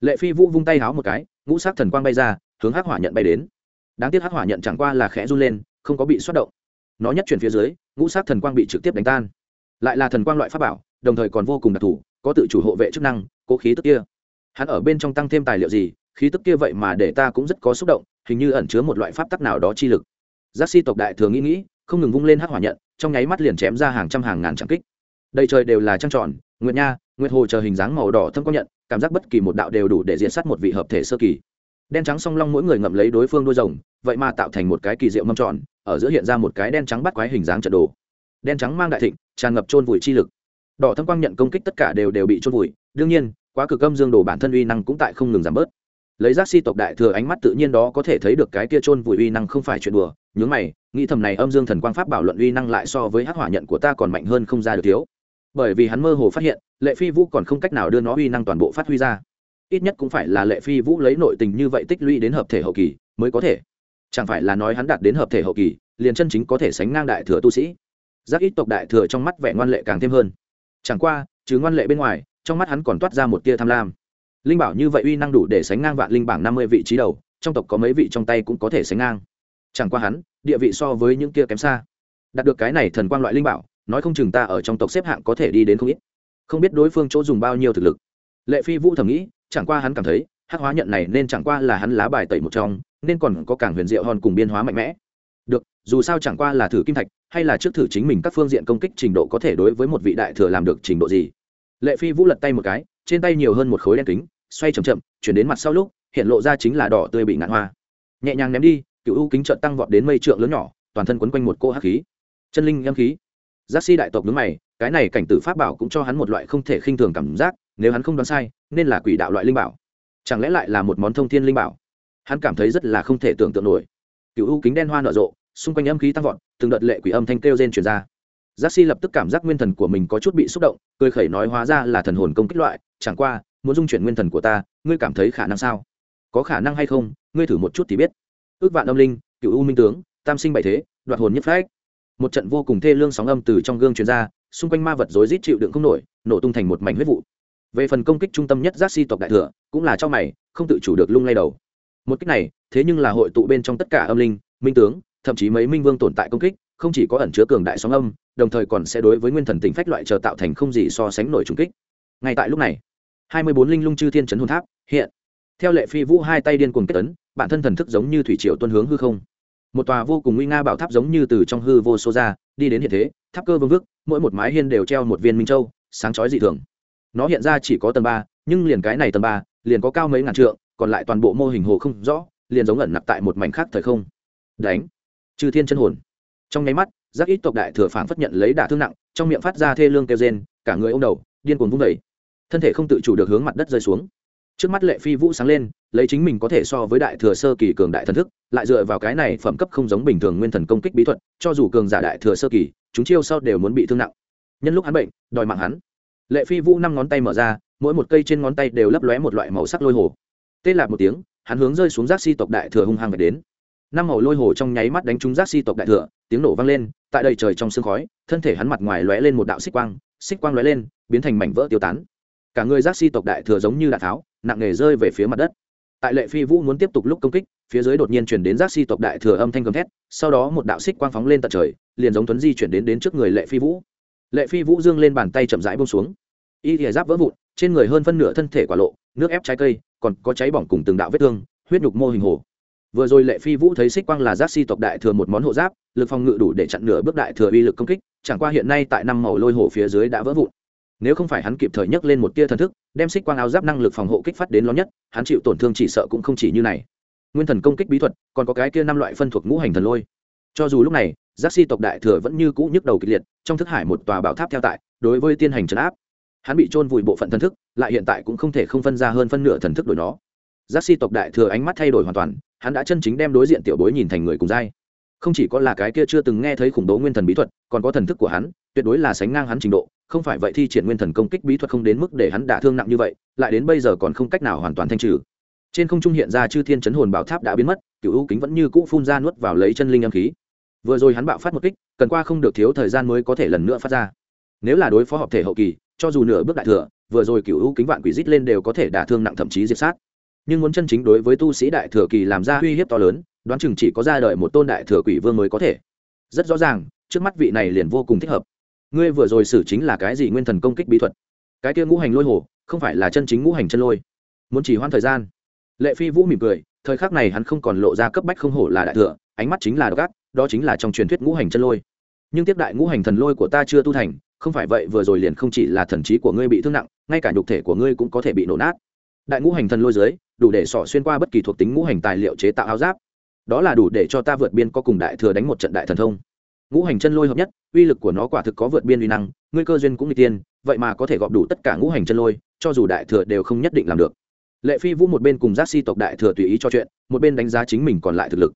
Lệ phi vũ vung tay háo một cái, ngũ sắc thần quang bay ra, hướng hắc hỏa nhận bay đến. Đáng tiếc hắc hỏa nhận chẳng qua là khẽ run lên, không có bị xoát động nó nhất chuyển phía dưới, ngũ sát thần quang bị trực tiếp đánh tan. Lại là thần quang loại pháp bảo, đồng thời còn vô cùng đặc thù, có tự chủ hộ vệ chức năng, cố khí tức kia. Hắn ở bên trong tăng thêm tài liệu gì, khí tức kia vậy mà để ta cũng rất có xúc động, hình như ẩn chứa một loại pháp tắc nào đó chi lực. Giác si tộc đại thường nghĩ nghĩ, không ngừng vung lên hắc hỏa nhận, trong nháy mắt liền chém ra hàng trăm hàng ngàn trạm kích. Đầy trời đều là trăng tròn, nguyệt nha, nguyệt hồ chờ hình dáng màu đỏ thâm công nhận, cảm giác bất kỳ một đạo đều đủ để diện sát một vị hợp thể sơ kỳ. Đen trắng song long mỗi người ngậm lấy đối phương đuôi rồng, vậy mà tạo thành một cái kỳ diệu mâm tròn ở giữa hiện ra một cái đen trắng bắt quái hình dáng trận đồ. Đen trắng mang đại thịnh, tràn ngập trôn vùi chi lực. Đỏ thâm quang nhận công kích tất cả đều đều bị trôn vùi. Đương nhiên, quá cực âm dương đồ bản thân uy năng cũng tại không ngừng giảm bớt. Lấy giác si tộc đại thừa ánh mắt tự nhiên đó có thể thấy được cái kia trôn vùi uy năng không phải chuyện đùa. Nhướng mày, nghĩ thầm này âm dương thần quang pháp bảo luận uy năng lại so với hắc hỏa nhận của ta còn mạnh hơn không ra được thiếu. Bởi vì hắn mơ hồ phát hiện, lệ phi vũ còn không cách nào đưa nó uy năng toàn bộ phát huy ra. Ít nhất cũng phải là lệ phi vũ lấy nội tình như vậy tích lũy đến hợp thể hậu kỳ mới có thể chẳng phải là nói hắn đạt đến hợp thể hậu kỳ, liền chân chính có thể sánh ngang đại thừa tu sĩ. Giác ít tộc đại thừa trong mắt vẻ ngoan lệ càng thêm hơn. Chẳng qua chứ ngoan lệ bên ngoài, trong mắt hắn còn toát ra một tia tham lam. Linh bảo như vậy uy năng đủ để sánh ngang vạn linh bảng năm mươi vị trí đầu, trong tộc có mấy vị trong tay cũng có thể sánh ngang. Chẳng qua hắn, địa vị so với những kia kém xa. Đạt được cái này thần quang loại linh bảo, nói không chừng ta ở trong tộc xếp hạng có thể đi đến không ít. Không biết đối phương chỗ dùng bao nhiêu thực lực. Lệ phi vũ thầm nghĩ, chẳng qua hắn cảm thấy, hắc hóa nhận này nên chẳng qua là hắn lá bài tẩy một trong nên còn có cảng huyền diệu hòn cùng biên hóa mạnh mẽ. Được, dù sao chẳng qua là thử kim thạch, hay là trước thử chính mình các phương diện công kích trình độ có thể đối với một vị đại thừa làm được trình độ gì. Lệ phi vũ lật tay một cái, trên tay nhiều hơn một khối đen kính, xoay chậm chậm, chuyển đến mặt sau lúc, hiện lộ ra chính là đỏ tươi bị ngạn hoa. Nhẹ nhàng ném đi, cựu u kính trợn tăng vọt đến mây trượng lớn nhỏ, toàn thân quấn quanh một cô hắc khí. Chân linh âm khí. Giác si đại tộc đứng mày, cái này cảnh tử pháp bảo cũng cho hắn một loại không thể khinh thường cảm giác, nếu hắn không đoán sai, nên là quỷ đạo loại linh bảo. Chẳng lẽ lại là một món thông thiên linh bảo? Hắn cảm thấy rất là không thể tưởng tượng nổi. Cựu u kính đen hoa nở rộ, xung quanh âm khí tăng vọt, từng đợt lệ quỷ âm thanh kêu rên truyền ra. Giác si lập tức cảm giác nguyên thần của mình có chút bị xúc động, cười khẩy nói hóa ra là thần hồn công kích loại, chẳng qua, muốn dung chuyển nguyên thần của ta, ngươi cảm thấy khả năng sao? Có khả năng hay không, ngươi thử một chút thì biết. Ước vạn âm linh cựu u minh tướng, tam sinh bảy thế, đoạt hồn nhất phách. Một trận vô cùng thê lương sóng âm từ trong gương truyền ra, xung quanh ma vật rối rít chịu đựng không nổi, nổ tung thành một mảnh huyết vụ. Về phần công kích trung tâm nhất giác si tộc đại thừa, cũng là cho mày, không tự chủ được lung lay đầu một cách này, thế nhưng là hội tụ bên trong tất cả âm linh, minh tướng, thậm chí mấy minh vương tồn tại công kích, không chỉ có ẩn chứa cường đại sóng âm, đồng thời còn sẽ đối với nguyên thần tính phách loại chờ tạo thành không gì so sánh nổi trùng kích. Ngay tại lúc này, hai mươi bốn linh lung chư thiên chấn hồn tháp hiện. Theo lệ phi vũ hai tay điên cuồng kết tấn bản thân thần thức giống như thủy triều tuân hướng hư không. Một tòa vô cùng nguy nga bảo tháp giống như từ trong hư vô số ra, đi đến hiện thế, tháp cơ vương vức, mỗi một mái hiên đều treo một viên minh châu, sáng chói dị thường. Nó hiện ra chỉ có tầng ba, nhưng liền cái này tầng ba, liền có cao mấy ngàn trượng còn lại toàn bộ mô hình hồ không rõ, liền giống ẩn nặc tại một mảnh khác thời không. Đánh. Trừ thiên chân hồn. Trong nháy mắt giác ít tộc đại thừa phản phất nhận lấy đả thương nặng, trong miệng phát ra thê lương kêu rên, cả người ô m đầu, điên cuồng vung vẩy thân thể không tự chủ được hướng mặt đất rơi xuống. Trước mắt lệ phi vũ sáng lên, lấy chính mình có thể so với đại thừa sơ kỳ cường đại thần thức, lại dựa vào cái này phẩm cấp không giống bình thường nguyên thần công kích bí thuật, cho dù cường giả đại thừa sơ kỳ, chúng chiêu sau đều muốn bị thương nặng. Nhân lúc hắn bệnh, đòi mạng hắn. Lệ phi vũ năm ngón tay mở ra, mỗi một cây trên ngón tay đều lấp lóe một loại màu sắc lôi hồ tê lạc một tiếng, hắn hướng rơi xuống giác si tộc đại thừa hung hăng về đến. Năm màu lôi hồ trong nháy mắt đánh trúng giác si tộc đại thừa, tiếng nổ vang lên, tại đầy trời trong sương khói, thân thể hắn mặt ngoài lóe lên một đạo xích quang xích quang lóe lên, biến thành mảnh vỡ tiêu tán. Cả người giác si tộc đại thừa giống như đạn tháo, nặng nề rơi về phía mặt đất. Tại lệ phi vũ muốn tiếp tục lúc công kích, phía dưới đột nhiên chuyển đến giác si tộc đại thừa âm thanh gầm thét, sau đó một đạo xích quang phóng lên tận trời, liền giống tuấn di chuyển đến đến trước người lệ phi vũ. Lệ phi vũ dương lên bàn tay chậm rãi bông xuống. Y thìa giáp vỡ vụn, trên người hơn phân nửa thân thể quả lộ, nước ép trái cây còn có cháy bỏng cùng từng đạo vết thương, huyết nhục mô hình hồ. Vừa rồi lệ phi vũ thấy xích quang là giáp si tộc đại thừa một món hộ giáp, lực phòng ngự đủ để chặn nửa bước đại thừa uy lực công kích, chẳng qua hiện nay tại năm màu lôi hồ phía dưới đã vỡ vụn. Nếu không phải hắn kịp thời nhấc lên một tia thần thức, đem xích quang áo giáp năng lực phòng hộ kích phát đến lớn nhất, hắn chịu tổn thương chỉ sợ cũng không chỉ như này. Nguyên thần công kích bí thuật, còn có cái kia năm loại phân thuộc ngũ hành thần lôi. Cho dù lúc này, giác si tộc đại thừa vẫn như cũ nhức đầu kịch liệt, trong thức hải một tòa bảo tháp theo tại, đối với tiên hành trấn áp hắn bị trôn vùi bộ phận thần thức, lại hiện tại cũng không thể không phân ra hơn phân nửa thần thức đổi nó. Giác si tộc đại thừa ánh mắt thay đổi hoàn toàn, hắn đã chân chính đem đối diện tiểu bối nhìn thành người cùng dai không chỉ có là cái kia chưa từng nghe thấy khủng bố nguyên thần bí thuật, còn có thần thức của hắn, tuyệt đối là sánh ngang hắn trình độ, không phải vậy thi triển nguyên thần công kích bí thuật không đến mức để hắn đả thương nặng như vậy, lại đến bây giờ còn không cách nào hoàn toàn thanh trừ. Trên không trung hiện ra chư thiên chấn hồn bảo tháp đã biến mất cựu ưu kính vẫn như cũ phun ra nuốt vào lấy chân linh âm khí. Vừa rồi hắn bạo phát một kích, cần qua không được thiếu thời gian mới có thể lần nữa phát ra. Nếu là đối phó hợp thể hậu kỳ cho dù nửa bước đại thừa, vừa rồi cựu hữu kính vạn quỷ rít lên đều có thể đả thương nặng thậm chí diệt sát. Nhưng muốn chân chính đối với tu sĩ đại thừa kỳ làm ra uy hiếp to lớn, đoán chừng chỉ có ra đời một tôn đại thừa quỷ vương mới có thể. Rất rõ ràng, trước mắt vị này liền vô cùng thích hợp. Ngươi vừa rồi xử chính là cái gì nguyên thần công kích bí thuật? Cái kia ngũ hành lôi hồ, không phải là chân chính ngũ hành chân lôi. Muốn chỉ hoãn thời gian. Lệ phi vũ mỉm cười, thời khắc này hắn không còn lộ ra cấp bách không hổ là đại thừa, ánh mắt chính là độc ác, đó chính là trong truyền thuyết ngũ hành chân lôi. Nhưng tiếp đại ngũ hành thần lôi của ta chưa tu thành không phải vậy vừa rồi liền không chỉ là thần trí của ngươi bị thương nặng, ngay cả nhục thể của ngươi cũng có thể bị nổ nát. Đại ngũ hành thần lôi dưới đủ để xỏ xuyên qua bất kỳ thuộc tính ngũ hành tài liệu chế tạo áo giáp. Đó là đủ để cho ta vượt biên có cùng đại thừa đánh một trận đại thần thông. Ngũ hành chân lôi hợp nhất, uy lực của nó quả thực có vượt biên uy năng, ngươi cơ duyên cũng n tiên, vậy mà có thể gọp đủ tất cả ngũ hành chân lôi, cho dù đại thừa đều không nhất định làm được. Lệ phi vũ một bên cùng giác si tộc đại thừa tùy ý cho chuyện, một bên đánh giá chính mình còn lại thực lực.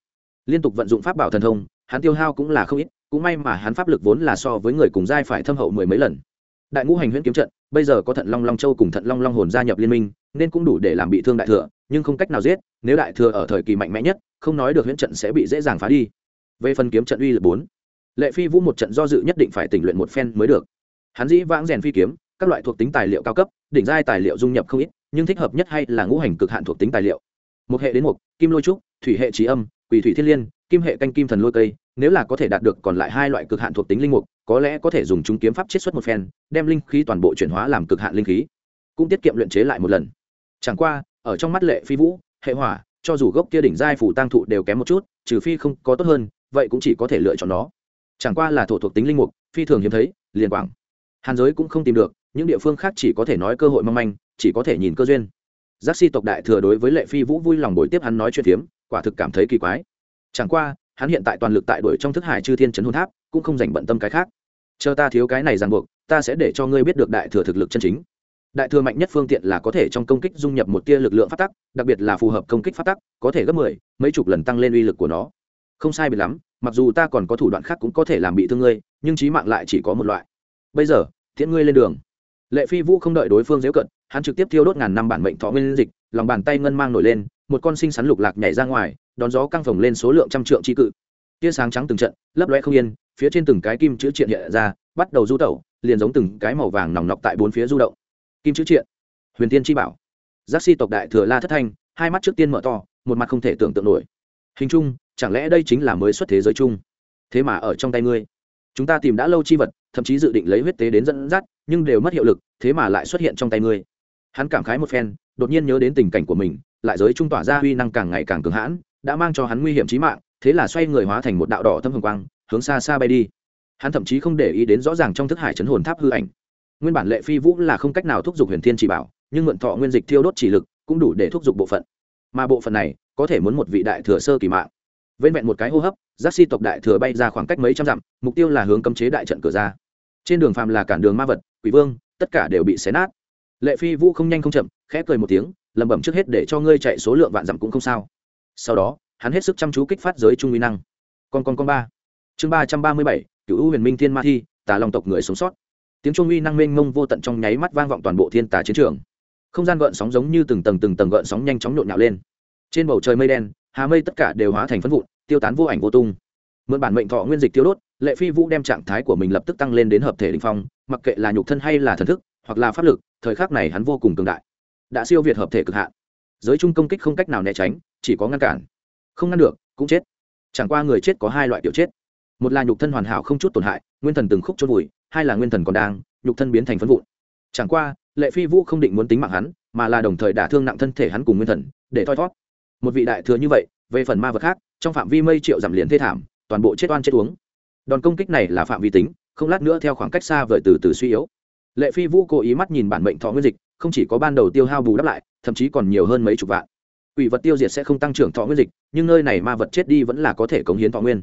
Liên tục vận dụng pháp bảo thần thông, hắn tiêu hao cũng là không ít cũng may mà hắn pháp lực vốn là so với người cùng giai phải thâm hậu mười mấy lần. Đại ngũ hành huyễn kiếm trận, bây giờ có thận long long châu cùng thận long long hồn gia nhập liên minh, nên cũng đủ để làm bị thương đại thừa, nhưng không cách nào giết, nếu đại thừa ở thời kỳ mạnh mẽ nhất, không nói được huyễn trận sẽ bị dễ dàng phá đi. Về phần kiếm trận uy lực bốn, lệ phi vũ một trận do dự nhất định phải tỉnh luyện một phen mới được. Hắn dĩ vãng rèn phi kiếm, các loại thuộc tính tài liệu cao cấp, đỉnh giai tài liệu dung nhập không ít, nhưng thích hợp nhất hay là ngũ hành cực hạn thuộc tính tài liệu. Một hệ đến một, kim lôi trúc, thủy hệ trí âm, quỷ thủy thiên liên, kim hệ canh kim thần lôi cây nếu là có thể đạt được còn lại hai loại cực hạn thuộc tính linh mục, có lẽ có thể dùng chúng kiếm pháp chiết xuất một phen, đem linh khí toàn bộ chuyển hóa làm cực hạn linh khí, cũng tiết kiệm luyện chế lại một lần. Chẳng qua, ở trong mắt lệ phi vũ, hệ hỏa, cho dù gốc kia đỉnh giai phủ tăng thụ đều kém một chút, trừ phi không có tốt hơn, vậy cũng chỉ có thể lựa chọn nó. Chẳng qua là thổ thuộc tính linh mục, phi thường hiếm thấy, liền quảng. Hàn giới cũng không tìm được, những địa phương khác chỉ có thể nói cơ hội mong manh, chỉ có thể nhìn cơ duyên. Giác si tộc đại thừa đối với lệ phi vũ vui lòng bồi tiếp hắn nói chuyện phiếm, quả thực cảm thấy kỳ quái. Chẳng qua hắn hiện tại toàn lực tại đuổi trong thức hải chư thiên trấn hồn tháp, cũng không dành bận tâm cái khác. Chờ ta thiếu cái này ràng buộc, ta sẽ để cho ngươi biết được đại thừa thực lực chân chính. Đại thừa mạnh nhất phương tiện là có thể trong công kích dung nhập một tia lực lượng phát tắc, đặc biệt là phù hợp công kích phát tắc, có thể gấp mười, mấy chục lần tăng lên uy lực của nó. Không sai biệt lắm, mặc dù ta còn có thủ đoạn khác cũng có thể làm bị thương ngươi, nhưng trí mạng lại chỉ có một loại. Bây giờ thiện ngươi lên đường. Lệ phi vũ không đợi đối phương dễu cận, hắn trực tiếp thiêu đốt ngàn năm bản mệnh thọ nguyên dịch, lòng bàn tay ngân mang nổi lên một con sinh sắn lục lạc nhảy ra ngoài, đón gió căng phồng lên số lượng trăm trượng tri cự. Tia sáng trắng từng trận, lấp loe không yên, phía trên từng cái kim chữ triện hiện ra, bắt đầu du tẩu, liền giống từng cái màu vàng nòng nọc tại bốn phía du động. Kim chữ triện, huyền tiên chi bảo. Giác si tộc đại thừa la thất thanh, hai mắt trước tiên mở to, một mặt không thể tưởng tượng nổi. Hình chung, chẳng lẽ đây chính là mới xuất thế giới chung? Thế mà ở trong tay ngươi. Chúng ta tìm đã lâu chi vật, thậm chí dự định lấy huyết tế đến dẫn dắt, nhưng đều mất hiệu lực, thế mà lại xuất hiện trong tay ngươi hắn cảm khái một phen, đột nhiên nhớ đến tình cảnh của mình, lại giới trung tỏa ra huy năng càng ngày càng cường hãn, đã mang cho hắn nguy hiểm trí mạng, thế là xoay người hóa thành một đạo đỏ thâm hồng quang, hướng xa xa bay đi. Hắn thậm chí không để ý đến rõ ràng trong thức hải chấn hồn tháp hư ảnh. Nguyên bản lệ phi vũ là không cách nào thúc giục huyền thiên chỉ bảo, nhưng mượn thọ nguyên dịch thiêu đốt chỉ lực cũng đủ để thúc giục bộ phận. Mà bộ phận này có thể muốn một vị đại thừa sơ kỳ mạng. Vên vẹn một cái hô hấp, giác si tộc đại thừa bay ra khoảng cách mấy trăm dặm, mục tiêu là hướng cấm chế đại trận cửa ra. Trên đường phàm là cản đường ma vật, quỷ vương, tất cả đều bị xé nát lệ phi vũ không nhanh không chậm, khẽ cười một tiếng, lẩm bẩm trước hết để cho ngươi chạy số lượng vạn dặm cũng không sao. Sau đó, hắn hết sức chăm chú kích phát giới trung uy năng. Con con con ba. Chương ba trăm ba mươi bảy cựu huyền minh thiên ma thi, tà long tộc người sống sót. Tiếng trung uy năng mênh mông vô tận trong nháy mắt vang vọng toàn bộ thiên tà chiến trường. Không gian gợn sóng giống như từng tầng từng tầng gợn sóng nhanh chóng nhộn nhạo lên. Trên bầu trời mây đen, hà mây tất cả đều hóa thành phân vụn, tiêu tán vô ảnh vô tung. Mượn bản mệnh thọ nguyên dịch tiêu đốt, lệ phi vũ đem trạng thái của mình lập tức tăng lên đến hợp thể đình phong, mặc kệ là nhục thân hay là thần thức, hoặc là pháp lực thời khắc này hắn vô cùng cường đại, đã siêu việt hợp thể cực hạn. Giới chung công kích không cách nào né tránh, chỉ có ngăn cản. Không ngăn được, cũng chết. Chẳng qua người chết có hai loại kiểu chết. Một là nhục thân hoàn hảo không chút tổn hại, nguyên thần từng khúc chôn vùi, hai là nguyên thần còn đang, nhục thân biến thành phân vụn. Chẳng qua, lệ phi vũ không định muốn tính mạng hắn, mà là đồng thời đả thương nặng thân thể hắn cùng nguyên thần, để thoi thót một vị đại thừa như vậy, về phần ma vật khác, trong phạm vi mây triệu giảm liền thê thảm, toàn bộ chết oan chết uống. Đòn công kích này là phạm vi tính, không lát nữa theo khoảng cách xa vời từ từ suy yếu lệ phi vũ cố ý mắt nhìn bản mệnh thọ nguyên dịch, không chỉ có ban đầu tiêu hao bù đắp lại, thậm chí còn nhiều hơn mấy chục vạn. Quỷ vật tiêu diệt sẽ không tăng trưởng thọ nguyên dịch, nhưng nơi này ma vật chết đi vẫn là có thể cống hiến thọ nguyên.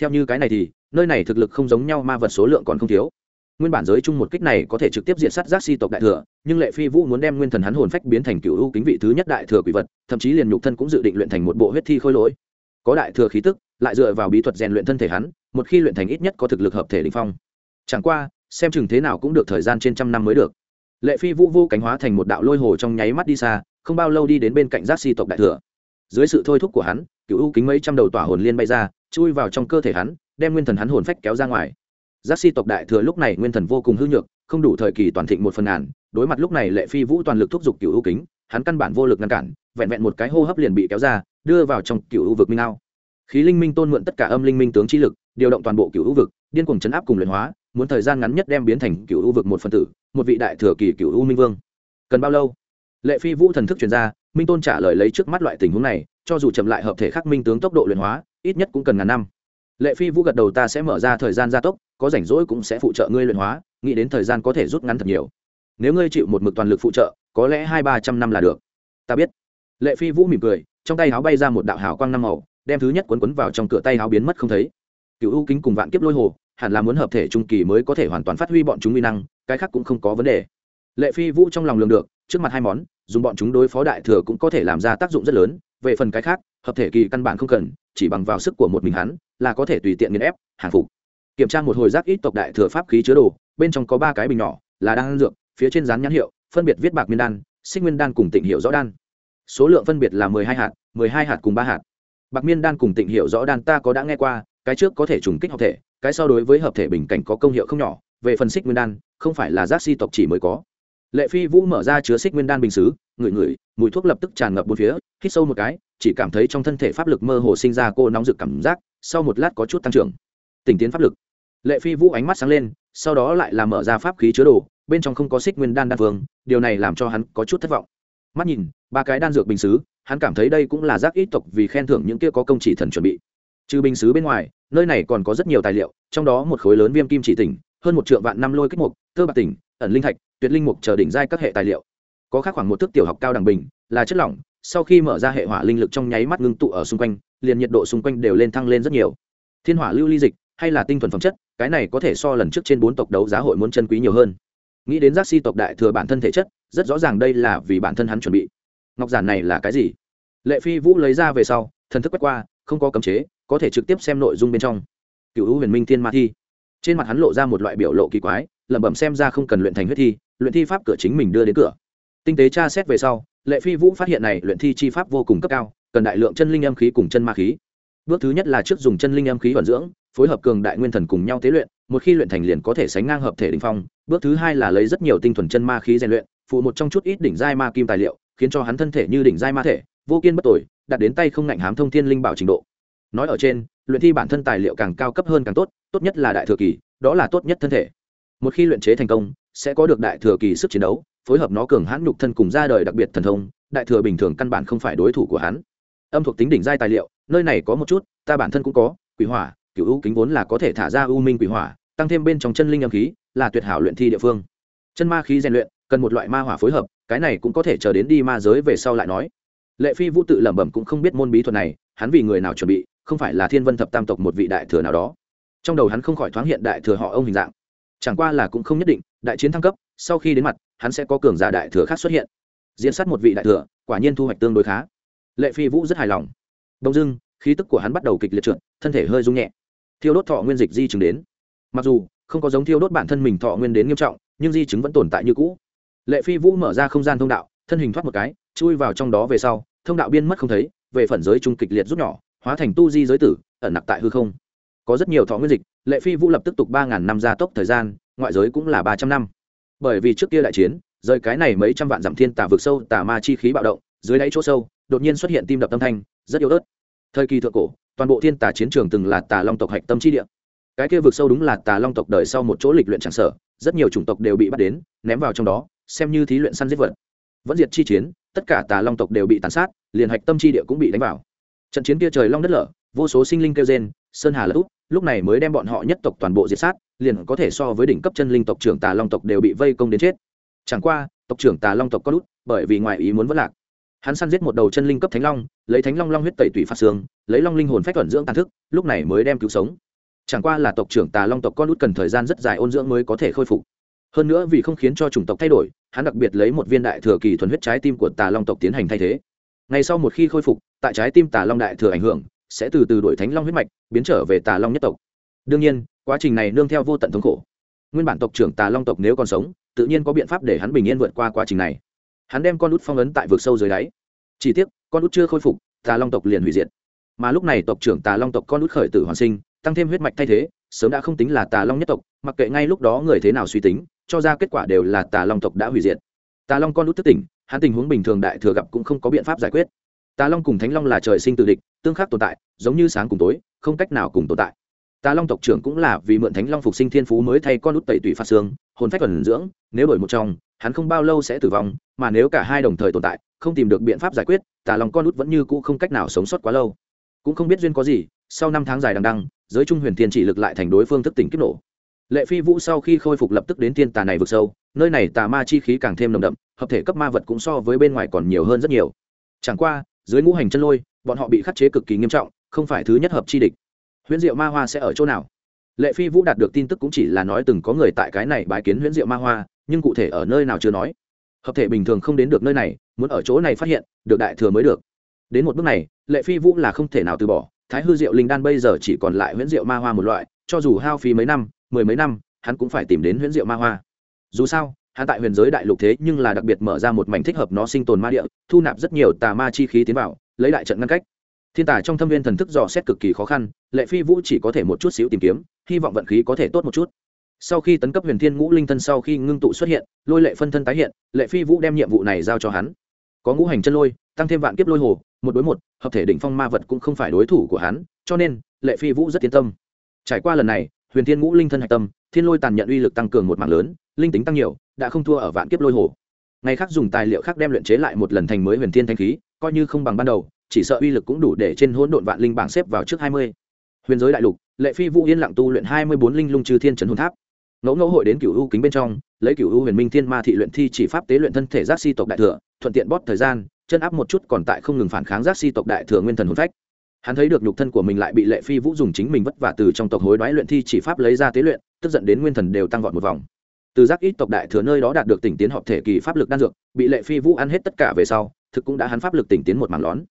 Theo như cái này thì, nơi này thực lực không giống nhau, ma vật số lượng còn không thiếu. Nguyên bản giới chung một kích này có thể trực tiếp diệt sát giác si tộc đại thừa, nhưng lệ phi vũ muốn đem nguyên thần hắn hồn phách biến thành cựu ưu kính vị thứ nhất đại thừa quỷ vật, thậm chí liền nhục thân cũng dự định luyện thành một bộ huyết thi khôi lỗi. Có đại thừa khí tức, lại dựa vào bí thuật rèn luyện thân thể hắn, một khi luyện thành ít nhất có thực lực hợp thể linh phong. Chẳng qua xem chừng thế nào cũng được thời gian trên trăm năm mới được. Lệ phi vũ vô cánh hóa thành một đạo lôi hồ trong nháy mắt đi xa, không bao lâu đi đến bên cạnh giác si tộc đại thừa. Dưới sự thôi thúc của hắn, cựu u kính mấy trăm đầu tỏa hồn liên bay ra, chui vào trong cơ thể hắn, đem nguyên thần hắn hồn phách kéo ra ngoài. Giác si tộc đại thừa lúc này nguyên thần vô cùng hư nhược, không đủ thời kỳ toàn thịnh một phần ngàn, đối mặt lúc này lệ phi vũ toàn lực thúc giục cựu u kính, hắn căn bản vô lực ngăn cản, vẹn vẹn một cái hô hấp liền bị kéo ra, đưa vào trong cựu u vực minh ao. Khí linh minh tôn mượn tất cả âm linh minh tướng chi lực, điều động toàn bộ cựu u vực, điên cuồng chấn áp cùng luyện hóa muốn thời gian ngắn nhất đem biến thành cựu u vực một phân tử, một vị đại thừa kỳ cựu u minh vương. Cần bao lâu? Lệ phi vũ thần thức truyền ra, minh tôn trả lời lấy trước mắt loại tình huống này, cho dù chậm lại hợp thể khắc minh tướng tốc độ luyện hóa, ít nhất cũng cần ngàn năm. Lệ phi vũ gật đầu ta sẽ mở ra thời gian gia tốc, có rảnh rỗi cũng sẽ phụ trợ ngươi luyện hóa, nghĩ đến thời gian có thể rút ngắn thật nhiều. Nếu ngươi chịu một mực toàn lực phụ trợ, có lẽ hai ba trăm năm là được. Ta biết. Lệ phi vũ mỉm cười, trong tay áo bay ra một đạo hào quang năm màu, đem thứ nhất quấn quấn vào trong cửa tay áo biến mất không thấy. Cựu u kính cùng vạn kiếp lôi hồ hẳn là muốn hợp thể trung kỳ mới có thể hoàn toàn phát huy bọn chúng uy năng, cái khác cũng không có vấn đề. Lệ phi vũ trong lòng lường được, trước mặt hai món, dùng bọn chúng đối phó đại thừa cũng có thể làm ra tác dụng rất lớn, về phần cái khác, hợp thể kỳ căn bản không cần, chỉ bằng vào sức của một mình hắn, là có thể tùy tiện nghiền ép, hàng phục. Kiểm tra một hồi rác ít tộc đại thừa pháp khí chứa đồ, bên trong có ba cái bình nhỏ, là đan dược, phía trên dán nhãn hiệu, phân biệt viết bạc miên đan, xích nguyên đan cùng tịnh hiệu rõ đan. Số lượng phân biệt là mười hai hạt, mười hai hạt cùng ba hạt. Bạc miên đan cùng tịnh hiệu rõ đan ta có đã nghe qua, cái trước có thể trùng kích hợp thể cái so đối với hợp thể bình cảnh có công hiệu không nhỏ, về phần xích nguyên đan, không phải là giác si tộc chỉ mới có. Lệ phi vũ mở ra chứa xích nguyên đan bình xứ, ngửi ngửi, mùi thuốc lập tức tràn ngập bốn phía, hít sâu một cái, chỉ cảm thấy trong thân thể pháp lực mơ hồ sinh ra cô nóng rực cảm giác, sau một lát có chút tăng trưởng. Tình tiến pháp lực. Lệ phi vũ ánh mắt sáng lên, sau đó lại là mở ra pháp khí chứa đồ, bên trong không có xích nguyên đan đan phương điều này làm cho hắn có chút thất vọng. Mắt nhìn, ba cái đan dược bình xứ, hắn cảm thấy đây cũng là giác ít tộc vì khen thưởng những kia có công chỉ thần chuẩn bị trừ bình xứ bên ngoài, nơi này còn có rất nhiều tài liệu, trong đó một khối lớn viêm kim chỉ tỉnh, hơn một triệu vạn năm lôi kích mục thơ bạc tỉnh, ẩn linh thạch, tuyệt linh mục chờ đỉnh giai các hệ tài liệu. Có khác khoảng một thước tiểu học cao đẳng bình, là chất lỏng, sau khi mở ra hệ hỏa linh lực trong nháy mắt ngưng tụ ở xung quanh, liền nhiệt độ xung quanh đều lên thăng lên rất nhiều. Thiên hỏa lưu ly dịch, hay là tinh thuần phẩm chất, cái này có thể so lần trước trên bốn tộc đấu giá hội muốn chân quý nhiều hơn. Nghĩ đến giác si tộc đại thừa bản thân thể chất, rất rõ ràng đây là vì bản thân hắn chuẩn bị. Ngọc giản này là cái gì? Lệ phi vũ lấy ra về sau, thần thức quét qua, không có cấm chế có thể trực tiếp xem nội dung bên trong. Cựu hữu huyền minh thiên ma thi. Trên mặt hắn lộ ra một loại biểu lộ kỳ quái, lẩm bẩm xem ra không cần luyện thành huyết thi, luyện thi pháp cửa chính mình đưa đến cửa. Tinh tế tra xét về sau, lệ phi vũ phát hiện này luyện thi chi pháp vô cùng cấp cao, cần đại lượng chân linh âm khí cùng chân ma khí. Bước thứ nhất là trước dùng chân linh âm khí vận dưỡng, phối hợp cường đại nguyên thần cùng nhau tế luyện, một khi luyện thành liền có thể sánh ngang hợp thể đình phong. Bước thứ hai là lấy rất nhiều tinh thuần chân ma khí rèn luyện, phụ một trong chút ít đỉnh giai ma kim tài liệu, khiến cho hắn thân thể như đỉnh giai ma thể, vô kiên bất tội đạt đến tay không ngạnh hám thông thiên linh bảo trình độ nói ở trên, luyện thi bản thân tài liệu càng cao cấp hơn càng tốt tốt nhất là đại thừa kỳ, đó là tốt nhất thân thể. Một khi luyện chế thành công, sẽ có được đại thừa kỳ sức chiến đấu, phối hợp nó cường hãn nhục thân cùng ra đời đặc biệt thần thông, đại thừa bình thường căn bản không phải đối thủ của hắn. Âm thuộc tính đỉnh giai tài liệu, nơi này có một chút, ta bản thân cũng có, quỷ hỏa cựu u kính vốn là có thể thả ra ưu minh quỷ hỏa, tăng thêm bên trong chân linh âm khí, là tuyệt hảo luyện thi địa phương. Chân ma khí rèn luyện, cần một loại ma hỏa phối hợp, cái này cũng có thể chờ đến đi ma giới về sau lại nói. Lệ phi vũ tự lẩm bẩm cũng không biết môn bí thuật này, hắn vì người nào chuẩn bị không phải là thiên vân thập tam tộc một vị đại thừa nào đó. Trong đầu hắn không khỏi thoáng hiện đại thừa họ ông hình dạng. Chẳng qua là cũng không nhất định, đại chiến thăng cấp, sau khi đến mặt, hắn sẽ có cường giả đại thừa khác xuất hiện. Diễn sát một vị đại thừa, quả nhiên thu hoạch tương đối khá. Lệ phi vũ rất hài lòng. Đông dưng khí tức của hắn bắt đầu kịch liệt trượt, thân thể hơi rung nhẹ. Thiêu đốt thọ nguyên dịch di chứng đến. Mặc dù, không có giống thiêu đốt bản thân mình thọ nguyên đến nghiêm trọng, nhưng di chứng vẫn tồn tại như cũ. Lệ phi vũ mở ra không gian thông đạo, thân hình thoát một cái, chui vào trong đó về sau, thông đạo biên mất không thấy, về phần giới trung kịch liệt rút nhỏ hóa thành tu di giới tử, ẩn nặc tại hư không. Có rất nhiều thọ nguyên dịch, lệ phi vũ lập tức tục ba ngàn năm gia tốc thời gian, ngoại giới cũng là ba trăm năm. Bởi vì trước kia đại chiến, rời cái này mấy trăm vạn dặm thiên tà vực sâu, tà ma chi khí bạo động, dưới đáy chỗ sâu, đột nhiên xuất hiện tim đập tâm thanh, rất yếu ớt. Thời kỳ thượng cổ, toàn bộ thiên tà chiến trường từng là tà long tộc hạch tâm chi địa. Cái kia vực sâu đúng là tà long tộc đời sau một chỗ lịch luyện tràng sở, rất nhiều chủng tộc đều bị bắt đến, ném vào trong đó, xem như thí luyện săn giết vật. Vẫn diệt chi chiến, tất cả tà long tộc đều bị tàn sát, liền hạch tâm chi địa cũng bị đánh vào trận chiến kia trời long đất lở, vô số sinh linh kêu gen sơn hà lỡ út lúc này mới đem bọn họ nhất tộc toàn bộ diệt sát, liền có thể so với đỉnh cấp chân linh tộc trưởng tà long tộc đều bị vây công đến chết. Chẳng qua, tộc trưởng tà long tộc có lút, bởi vì ngoài ý muốn vất lạc. Hắn săn giết một đầu chân linh cấp thánh long, lấy thánh long long huyết tẩy tủy phạt xương, lấy long linh hồn phách thuận dưỡng tàn thức, lúc này mới đem cứu sống. Chẳng qua là tộc trưởng tà long tộc con út cần thời gian rất dài ôn dưỡng mới có thể khôi phục. Hơn nữa vì không khiến cho chủng tộc thay đổi, hắn đặc biệt lấy một viên đại thừa kỳ thuần huyết trái tim của tà long tộc tiến hành thay thế. Ngay sau một khi khôi phục tại trái tim tà long đại thừa ảnh hưởng, sẽ từ từ đổi thánh long huyết mạch, biến trở về tà long nhất tộc. Đương nhiên, quá trình này nương theo vô tận thống khổ. Nguyên bản tộc trưởng tà long tộc nếu còn sống, tự nhiên có biện pháp để hắn bình yên vượt qua quá trình này. Hắn đem con út phong ấn tại vực sâu dưới đáy. Chỉ tiếc, con út chưa khôi phục, tà long tộc liền hủy diệt. Mà lúc này tộc trưởng tà long tộc con út khởi tử hoàn sinh, tăng thêm huyết mạch thay thế, sớm đã không tính là tà long nhất tộc, mặc kệ ngay lúc đó người thế nào suy tính, cho ra kết quả đều là tà long tộc đã hủy diệt. Tà long con út thất tỉnh, hắn tình huống bình thường đại thừa gặp cũng không có biện pháp giải quyết tà long cùng thánh long là trời sinh tự địch, tương khắc tồn tại, giống như sáng cùng tối, không cách nào cùng tồn tại. Tà long tộc trưởng cũng là vì mượn thánh long phục sinh thiên phú mới thay con út tẩy tủy phạt xương, hồn phách thuần dưỡng, nếu đổi một trong, hắn không bao lâu sẽ tử vong, mà nếu cả hai đồng thời tồn tại, không tìm được biện pháp giải quyết, tà long con út vẫn như cũ không cách nào sống sót quá lâu. Cũng không biết duyên có gì, sau năm tháng dài đằng đăng giới trung huyền thiên chỉ lực lại thành đối phương thức tỉnh kiếp nổ. Lệ phi vũ sau khi khôi phục lập tức đến thiên tà này vực sâu, nơi này tà ma chi khí càng thêm nồng đậm, hợp thể cấp ma vật cũng so với bên ngoài còn nhiều hơn rất nhiều. Chẳng qua dưới ngũ hành chân lôi, bọn họ bị khắc chế cực kỳ nghiêm trọng, không phải thứ nhất hợp chi địch. Huyễn diệu ma hoa sẽ ở chỗ nào? Lệ phi vũ đạt được tin tức cũng chỉ là nói từng có người tại cái này bái kiến huyễn diệu ma hoa, nhưng cụ thể ở nơi nào chưa nói. Hợp thể bình thường không đến được nơi này, muốn ở chỗ này phát hiện, được đại thừa mới được. Đến một bước này, lệ phi vũ là không thể nào từ bỏ. Thái hư diệu linh đan bây giờ chỉ còn lại huyễn diệu ma hoa một loại, cho dù hao phí mấy năm, mười mấy năm, hắn cũng phải tìm đến huyễn diệu ma hoa. Dù sao hắn tại huyền giới đại lục thế nhưng là đặc biệt mở ra một mảnh thích hợp nó sinh tồn ma địa, thu nạp rất nhiều tà ma chi khí tiến vào, lấy đại trận ngăn cách. Thiên tài trong thâm viên thần thức dò xét cực kỳ khó khăn, lệ phi vũ chỉ có thể một chút xíu tìm kiếm, hy vọng vận khí có thể tốt một chút. Sau khi tấn cấp huyền thiên ngũ linh thân sau khi ngưng tụ xuất hiện, lôi lệ phân thân tái hiện, lệ phi vũ đem nhiệm vụ này giao cho hắn. Có ngũ hành chân lôi, tăng thêm vạn kiếp lôi hồ, một đối một, hợp thể đỉnh phong ma vật cũng không phải đối thủ của hắn, cho nên, lệ phi vũ rất yên tâm. Trải qua lần này, huyền thiên ngũ linh thân hạch tâm, thiên lôi tàn nhận uy lực tăng cường một mạng lớn, linh tính tăng nhiều đã không thua ở vạn kiếp lôi hồ. Ngày khác dùng tài liệu khác đem luyện chế lại một lần thành mới huyền thiên thanh khí, coi như không bằng ban đầu, chỉ sợ uy lực cũng đủ để trên hỗn độn vạn linh bảng xếp vào trước hai mươi. Huyền giới đại lục, lệ phi vũ yên lặng tu luyện hai mươi bốn linh lung trừ thiên trấn hồn tháp. Ngẫu ngẫu hội đến cửu u kính bên trong, lấy cửu u huyền minh thiên ma thị luyện thi chỉ pháp tế luyện thân thể giác si tộc đại thừa, thuận tiện bót thời gian, chân áp một chút còn tại không ngừng phản kháng giác si tộc đại thừa nguyên thần hồn phách. Hắn thấy được nhục thân của mình lại bị lệ phi vũ dùng chính mình vất vả từ trong tộc hối đoái luyện thi chỉ pháp lấy ra tế luyện, tức giận đến nguyên thần đều tăng vọt một vòng từ giác ít tộc đại thừa nơi đó đạt được tỉnh tiến họp thể kỳ pháp lực đan dược, bị lệ phi vũ ăn hết tất cả về sau, thực cũng đã hắn pháp lực tỉnh tiến một mảng lón.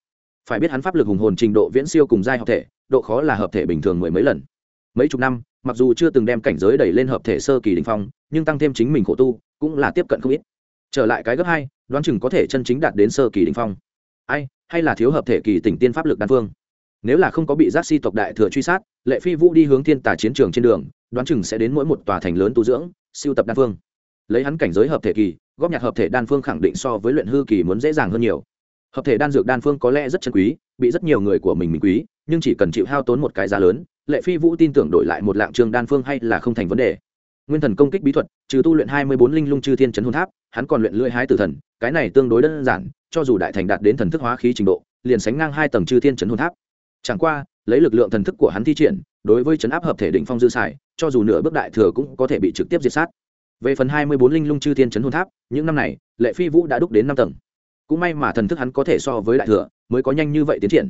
Phải biết hắn pháp lực hùng hồn trình độ viễn siêu cùng giai hợp thể, độ khó là hợp thể bình thường mười mấy lần. Mấy chục năm, mặc dù chưa từng đem cảnh giới đẩy lên hợp thể sơ kỳ đình phong, nhưng tăng thêm chính mình khổ tu, cũng là tiếp cận không ít. Trở lại cái gấp hai, đoán chừng có thể chân chính đạt đến sơ kỳ đình phong. Ai, hay là thiếu hợp thể kỳ tỉnh tiên pháp lực đan phương? Nếu là không có bị giác si tộc đại thừa truy sát, lệ phi vũ đi hướng thiên tà chiến trường trên đường, đoán chừng sẽ đến mỗi một tòa thành lớn tu dưỡng, siêu tập đan phương. Lấy hắn cảnh giới hợp thể kỳ, góp nhặt hợp thể đan phương khẳng định so với luyện hư kỳ muốn dễ dàng hơn nhiều. Hợp thể đan dược đan phương có lẽ rất chân quý, bị rất nhiều người của mình mình quý, nhưng chỉ cần chịu hao tốn một cái giá lớn, lệ phi vũ tin tưởng đổi lại một lạng trường đan phương hay là không thành vấn đề. Nguyên thần công kích bí thuật, trừ tu luyện hai mươi bốn linh lung chư thiên trấn hồn tháp, hắn còn luyện lưỡi hái tử thần, cái này tương đối đơn giản, cho dù đại thành đạt đến thần thức hóa khí trình độ, liền sánh ngang hai tầng chư thiên trấn hồn tháp chẳng qua, lấy lực lượng thần thức của hắn thi triển, đối với chấn áp hợp thể định phong dư xài, cho dù nửa bước đại thừa cũng có thể bị trực tiếp diệt sát. Về phần hai mươi bốn linh lung chư thiên chấn hồn tháp, những năm này, lệ phi vũ đã đúc đến năm tầng. Cũng may mà thần thức hắn có thể so với đại thừa, mới có nhanh như vậy tiến triển.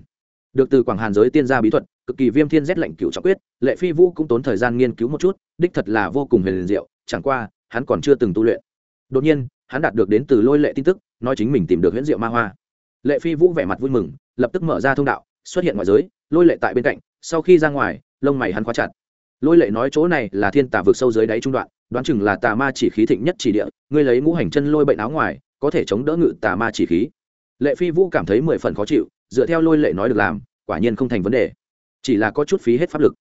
Được từ quảng hàn giới tiên gia bí thuật, cực kỳ viêm thiên rét lệnh cựu trọng quyết, lệ phi vũ cũng tốn thời gian nghiên cứu một chút, đích thật là vô cùng huyền diệu, chẳng qua, hắn còn chưa từng tu luyện. Đột nhiên, hắn đạt được đến từ lôi lệ tin tức, nói chính mình tìm được huyễn diệu ma hoa. Lệ phi vũ vẻ mặt vui mừng, lập tức mở ra thông đạo xuất hiện ngoài giới, lôi lệ tại bên cạnh, sau khi ra ngoài, lông mày hắn khóa chặt. Lôi lệ nói chỗ này là thiên tà vực sâu dưới đáy trung đoạn, đoán chừng là tà ma chỉ khí thịnh nhất chỉ địa, ngươi lấy ngũ hành chân lôi bệnh áo ngoài, có thể chống đỡ ngự tà ma chỉ khí. Lệ phi vũ cảm thấy mười phần khó chịu, dựa theo lôi lệ nói được làm, quả nhiên không thành vấn đề. Chỉ là có chút phí hết pháp lực.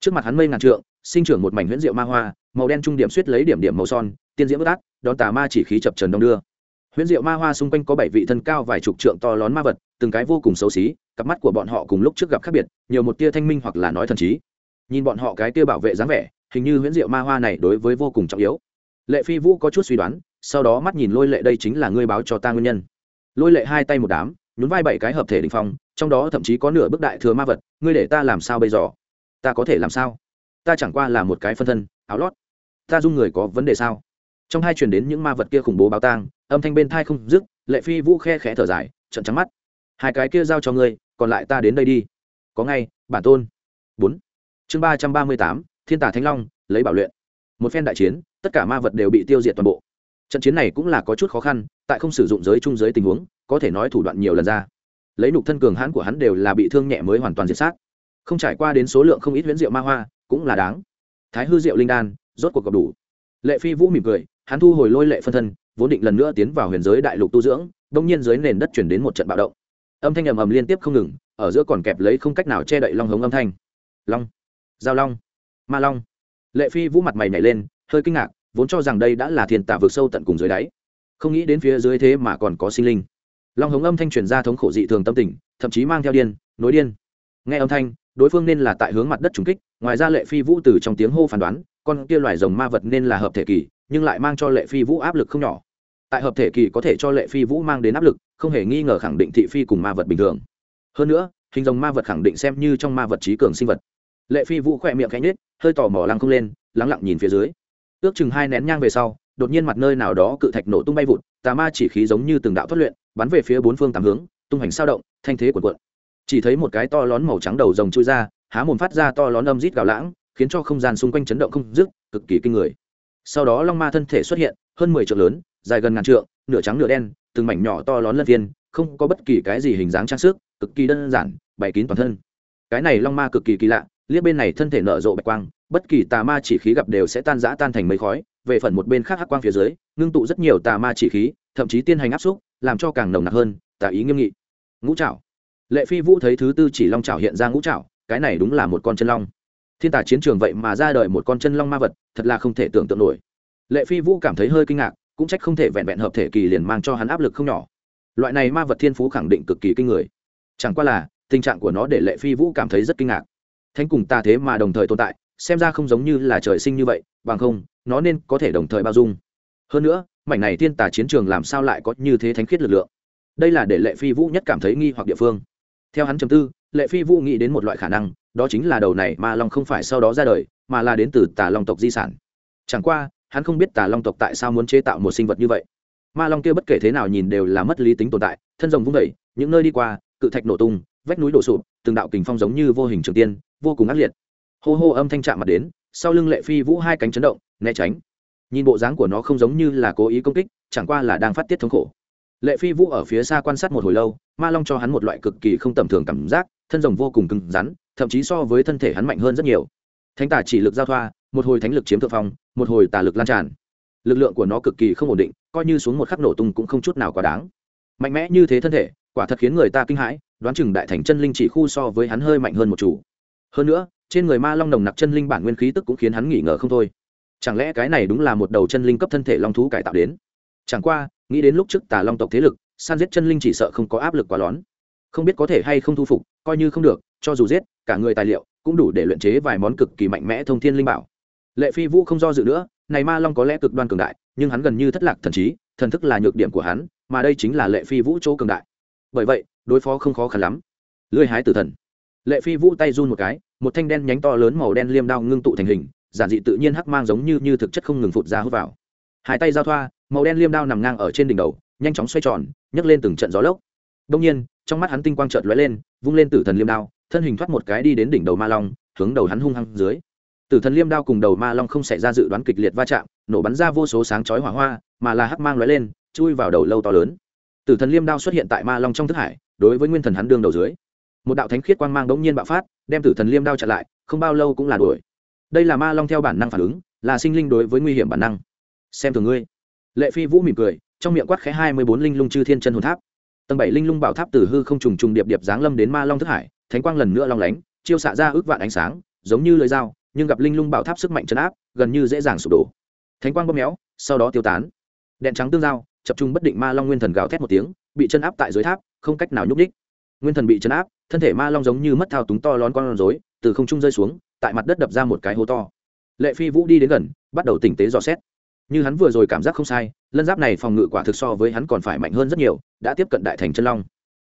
Trước mặt hắn mây ngàn trượng, sinh trưởng một mảnh huyễn diệu ma hoa, màu đen trung điểm suýt lấy điểm điểm màu son, tiên diễm bất át, đón tà ma chỉ khí chập trần đông đưa huyễn diệu ma hoa xung quanh có bảy vị thân cao vài chục trượng to lớn ma vật, từng cái vô cùng xấu xí, cặp mắt của bọn họ cùng lúc trước gặp khác biệt, nhiều một tia thanh minh hoặc là nói thần trí. Nhìn bọn họ cái tia bảo vệ dáng vẻ, hình như huyễn diệu ma hoa này đối với vô cùng trọng yếu. Lệ phi vũ có chút suy đoán, sau đó mắt nhìn lôi lệ đây chính là ngươi báo cho ta nguyên nhân. Lôi lệ hai tay một đám, nhún vai bảy cái hợp thể đình phong, trong đó thậm chí có nửa bức đại thừa ma vật, ngươi để ta làm sao bây giờ? Ta có thể làm sao? Ta chẳng qua là một cái phân thân, áo lót. Ta dung người có vấn đề sao? Trong hai truyền đến những ma vật kia khủng bố báo tang âm thanh bên thai không dứt, lệ phi vũ khe khẽ thở dài trận trắng mắt. Hai cái kia giao cho ngươi, còn lại ta đến đây đi. Có ngay, bản tôn. Bốn. Chương ba trăm ba mươi tám, thiên tả thanh long, lấy bảo luyện. Một phen đại chiến, tất cả ma vật đều bị tiêu diệt toàn bộ. Trận chiến này cũng là có chút khó khăn, tại không sử dụng giới trung giới tình huống, có thể nói thủ đoạn nhiều lần ra. Lấy nục thân cường hãn của hắn đều là bị thương nhẹ mới hoàn toàn diệt sát. Không trải qua đến số lượng không ít huyễn rượu ma hoa, cũng là đáng. Thái hư rượu linh đan, rốt cuộc gặp đủ. Lệ phi vũ mỉm cười, hắn thu hồi lôi lệ phân thân vốn định lần nữa tiến vào huyền giới đại lục tu dưỡng, đông nhiên dưới nền đất chuyển đến một trận bạo động. Âm thanh ầm ầm liên tiếp không ngừng, ở giữa còn kẹp lấy không cách nào che đậy long hống âm thanh. Long, giao long, ma long. Lệ phi vũ mặt mày nhảy lên, hơi kinh ngạc, vốn cho rằng đây đã là thiền tạ vượt sâu tận cùng dưới đáy. Không nghĩ đến phía dưới thế mà còn có sinh linh. Long hống âm thanh truyền ra thống khổ dị thường tâm tình, thậm chí mang theo điên, nối điên. Nghe âm thanh, đối phương nên là tại hướng mặt đất trúng kích, ngoài ra lệ phi vũ từ trong tiếng hô phán đoán, con kia loài rồng ma vật nên là hợp thể kỳ nhưng lại mang cho lệ phi vũ áp lực không nhỏ. Tại hợp thể kỳ có thể cho lệ phi vũ mang đến áp lực, không hề nghi ngờ khẳng định thị phi cùng ma vật bình thường. Hơn nữa, hình dòng ma vật khẳng định xem như trong ma vật trí cường sinh vật. Lệ phi vũ khỏe miệng cánh nết hơi tò mò lăng không lên, lắng lặng nhìn phía dưới. Ước chừng hai nén nhang về sau, đột nhiên mặt nơi nào đó cự thạch nổ tung bay vụt, tà ma chỉ khí giống như từng đạo thoát luyện, bắn về phía bốn phương tám hướng, tung hành sao động, thanh thế cuộn cuộn. Chỉ thấy một cái to lón màu trắng đầu rồng chui ra, há mồm phát ra to lón âm rít gào lãng, khiến cho không gian xung quanh chấn động không dứt, cực kỳ kinh người sau đó long ma thân thể xuất hiện, hơn mười trượng lớn, dài gần ngàn trượng, nửa trắng nửa đen, từng mảnh nhỏ to lón lân viên không có bất kỳ cái gì hình dáng trang sức, cực kỳ đơn giản, bày kín toàn thân. Cái này long ma cực kỳ kỳ lạ, liếc bên này thân thể nở rộ bạch quang, bất kỳ tà ma chỉ khí gặp đều sẽ tan rã tan thành mấy khói, về phần một bên khác hắc quang phía dưới, ngưng tụ rất nhiều tà ma chỉ khí, thậm chí tiên hành áp xúc, làm cho càng nồng nặc hơn, tà ý nghiêm nghị. Ngũ trảo. Lệ phi vũ thấy thứ tư chỉ long trảo hiện ra ngũ trảo, cái này đúng là một con chân long thiên tài chiến trường vậy mà ra đời một con chân long ma vật, thật là không thể tưởng tượng nổi. Lệ phi vũ cảm thấy hơi kinh ngạc, cũng trách không thể vẹn vẹn hợp thể kỳ liền mang cho hắn áp lực không nhỏ. Loại này ma vật thiên phú khẳng định cực kỳ kinh người. Chẳng qua là, tình trạng của nó để lệ phi vũ cảm thấy rất kinh ngạc. Thánh cùng ta thế mà đồng thời tồn tại, xem ra không giống như là trời sinh như vậy, bằng không, nó nên có thể đồng thời bao dung. Hơn nữa, mảnh này thiên tà chiến trường làm sao lại có như thế thánh khiết lực lượng? Đây là để lệ phi vũ nhất cảm thấy nghi hoặc địa phương. Theo hắn chầm tư, lệ phi vũ nghĩ đến một loại khả năng đó chính là đầu này ma long không phải sau đó ra đời, mà là đến từ tà long tộc di sản. Chẳng qua, hắn không biết tà long tộc tại sao muốn chế tạo một sinh vật như vậy. Ma long kia bất kể thế nào nhìn đều là mất lý tính tồn tại, thân rồng vung vẩy những nơi đi qua, cự thạch nổ tung, vách núi đổ sụp, từng đạo kình phong giống như vô hình trường tiên, vô cùng ác liệt. Hô hô âm thanh chạm mặt đến, sau lưng lệ phi vũ hai cánh chấn động, né tránh. Nhìn bộ dáng của nó không giống như là cố ý công kích, chẳng qua là đang phát tiết thống khổ. Lệ phi vũ ở phía xa quan sát một hồi lâu, ma long cho hắn một loại cực kỳ không tầm thường cảm giác, thân rồng vô cùng cứng rắn thậm chí so với thân thể hắn mạnh hơn rất nhiều. Thánh tả chỉ lực giao thoa, một hồi thánh lực chiếm thượng phong, một hồi tà lực lan tràn. Lực lượng của nó cực kỳ không ổn định, coi như xuống một khắc nổ tung cũng không chút nào quá đáng. Mạnh mẽ như thế thân thể, quả thật khiến người ta kinh hãi, đoán chừng đại thành chân linh chỉ khu so với hắn hơi mạnh hơn một chủ. Hơn nữa, trên người ma long nồng nặc chân linh bản nguyên khí tức cũng khiến hắn nghỉ ngờ không thôi. Chẳng lẽ cái này đúng là một đầu chân linh cấp thân thể long thú cải tạo đến? Chẳng qua, nghĩ đến lúc trước tà long tộc thế lực, san giết chân linh chỉ sợ không có áp lực quá lón không biết có thể hay không thu phục, coi như không được cho dù giết, cả người tài liệu cũng đủ để luyện chế vài món cực kỳ mạnh mẽ thông thiên linh bảo. Lệ phi vũ không do dự nữa, này ma long có lẽ cực đoan cường đại, nhưng hắn gần như thất lạc thần trí, thần thức là nhược điểm của hắn, mà đây chính là lệ phi vũ chỗ cường đại. Bởi vậy, đối phó không khó khăn lắm. Lưỡi hái tử thần. Lệ phi vũ tay run một cái, một thanh đen nhánh to lớn màu đen liêm đao ngưng tụ thành hình, giản dị tự nhiên hắc mang giống như như thực chất không ngừng phụt ra hút vào. Hai tay giao thoa, màu đen liêm đao nằm ngang ở trên đỉnh đầu, nhanh chóng xoay tròn, nhấc lên từng trận gió lốc. Đông nhiên, trong mắt hắn tinh quang trợt lóe lên, vung lên tử thần liêm đao thân hình thoát một cái đi đến đỉnh đầu ma long, hướng đầu hắn hung hăng dưới. Tử thần liêm đao cùng đầu ma long không xảy ra dự đoán kịch liệt va chạm, nổ bắn ra vô số sáng chói hỏa hoa, mà là hắc mang lóe lên, chui vào đầu lâu to lớn. Tử thần liêm đao xuất hiện tại ma long trong thức hải, đối với nguyên thần hắn đương đầu dưới. Một đạo thánh khiết quang mang đống nhiên bạo phát, đem tử thần liêm đao chặn lại, không bao lâu cũng là đuổi. Đây là ma long theo bản năng phản ứng, là sinh linh đối với nguy hiểm bản năng. Xem thường ngươi. Lệ phi vũ mỉm cười, trong miệng quát khẽ hai mươi bốn linh lung chư thiên chân hồn tháp. Tầng bảy linh lung bảo tháp từ hư không trùng trùng điệp điệp giáng lâm đến ma long thức hải thánh quang lần nữa long lánh, chiêu xạ ra ước vạn ánh sáng, giống như lưỡi dao, nhưng gặp linh lung bảo tháp sức mạnh chấn áp, gần như dễ dàng sụp đổ. Thánh quang bóp méo, sau đó tiêu tán. Đèn trắng tương giao, chập trung bất định ma long nguyên thần gào thét một tiếng, bị chân áp tại dưới tháp, không cách nào nhúc ních nguyên thần bị chấn áp, thân thể ma long giống như mất thao túng to lón con rối, từ không trung rơi xuống, tại mặt đất đập ra một cái hố to. Lệ phi vũ đi đến gần, bắt đầu tỉnh tế dò xét. Như hắn vừa rồi cảm giác không sai, lân giáp này phòng ngự quả thực so với hắn còn phải mạnh hơn rất nhiều, đã tiếp cận đại thành chân long.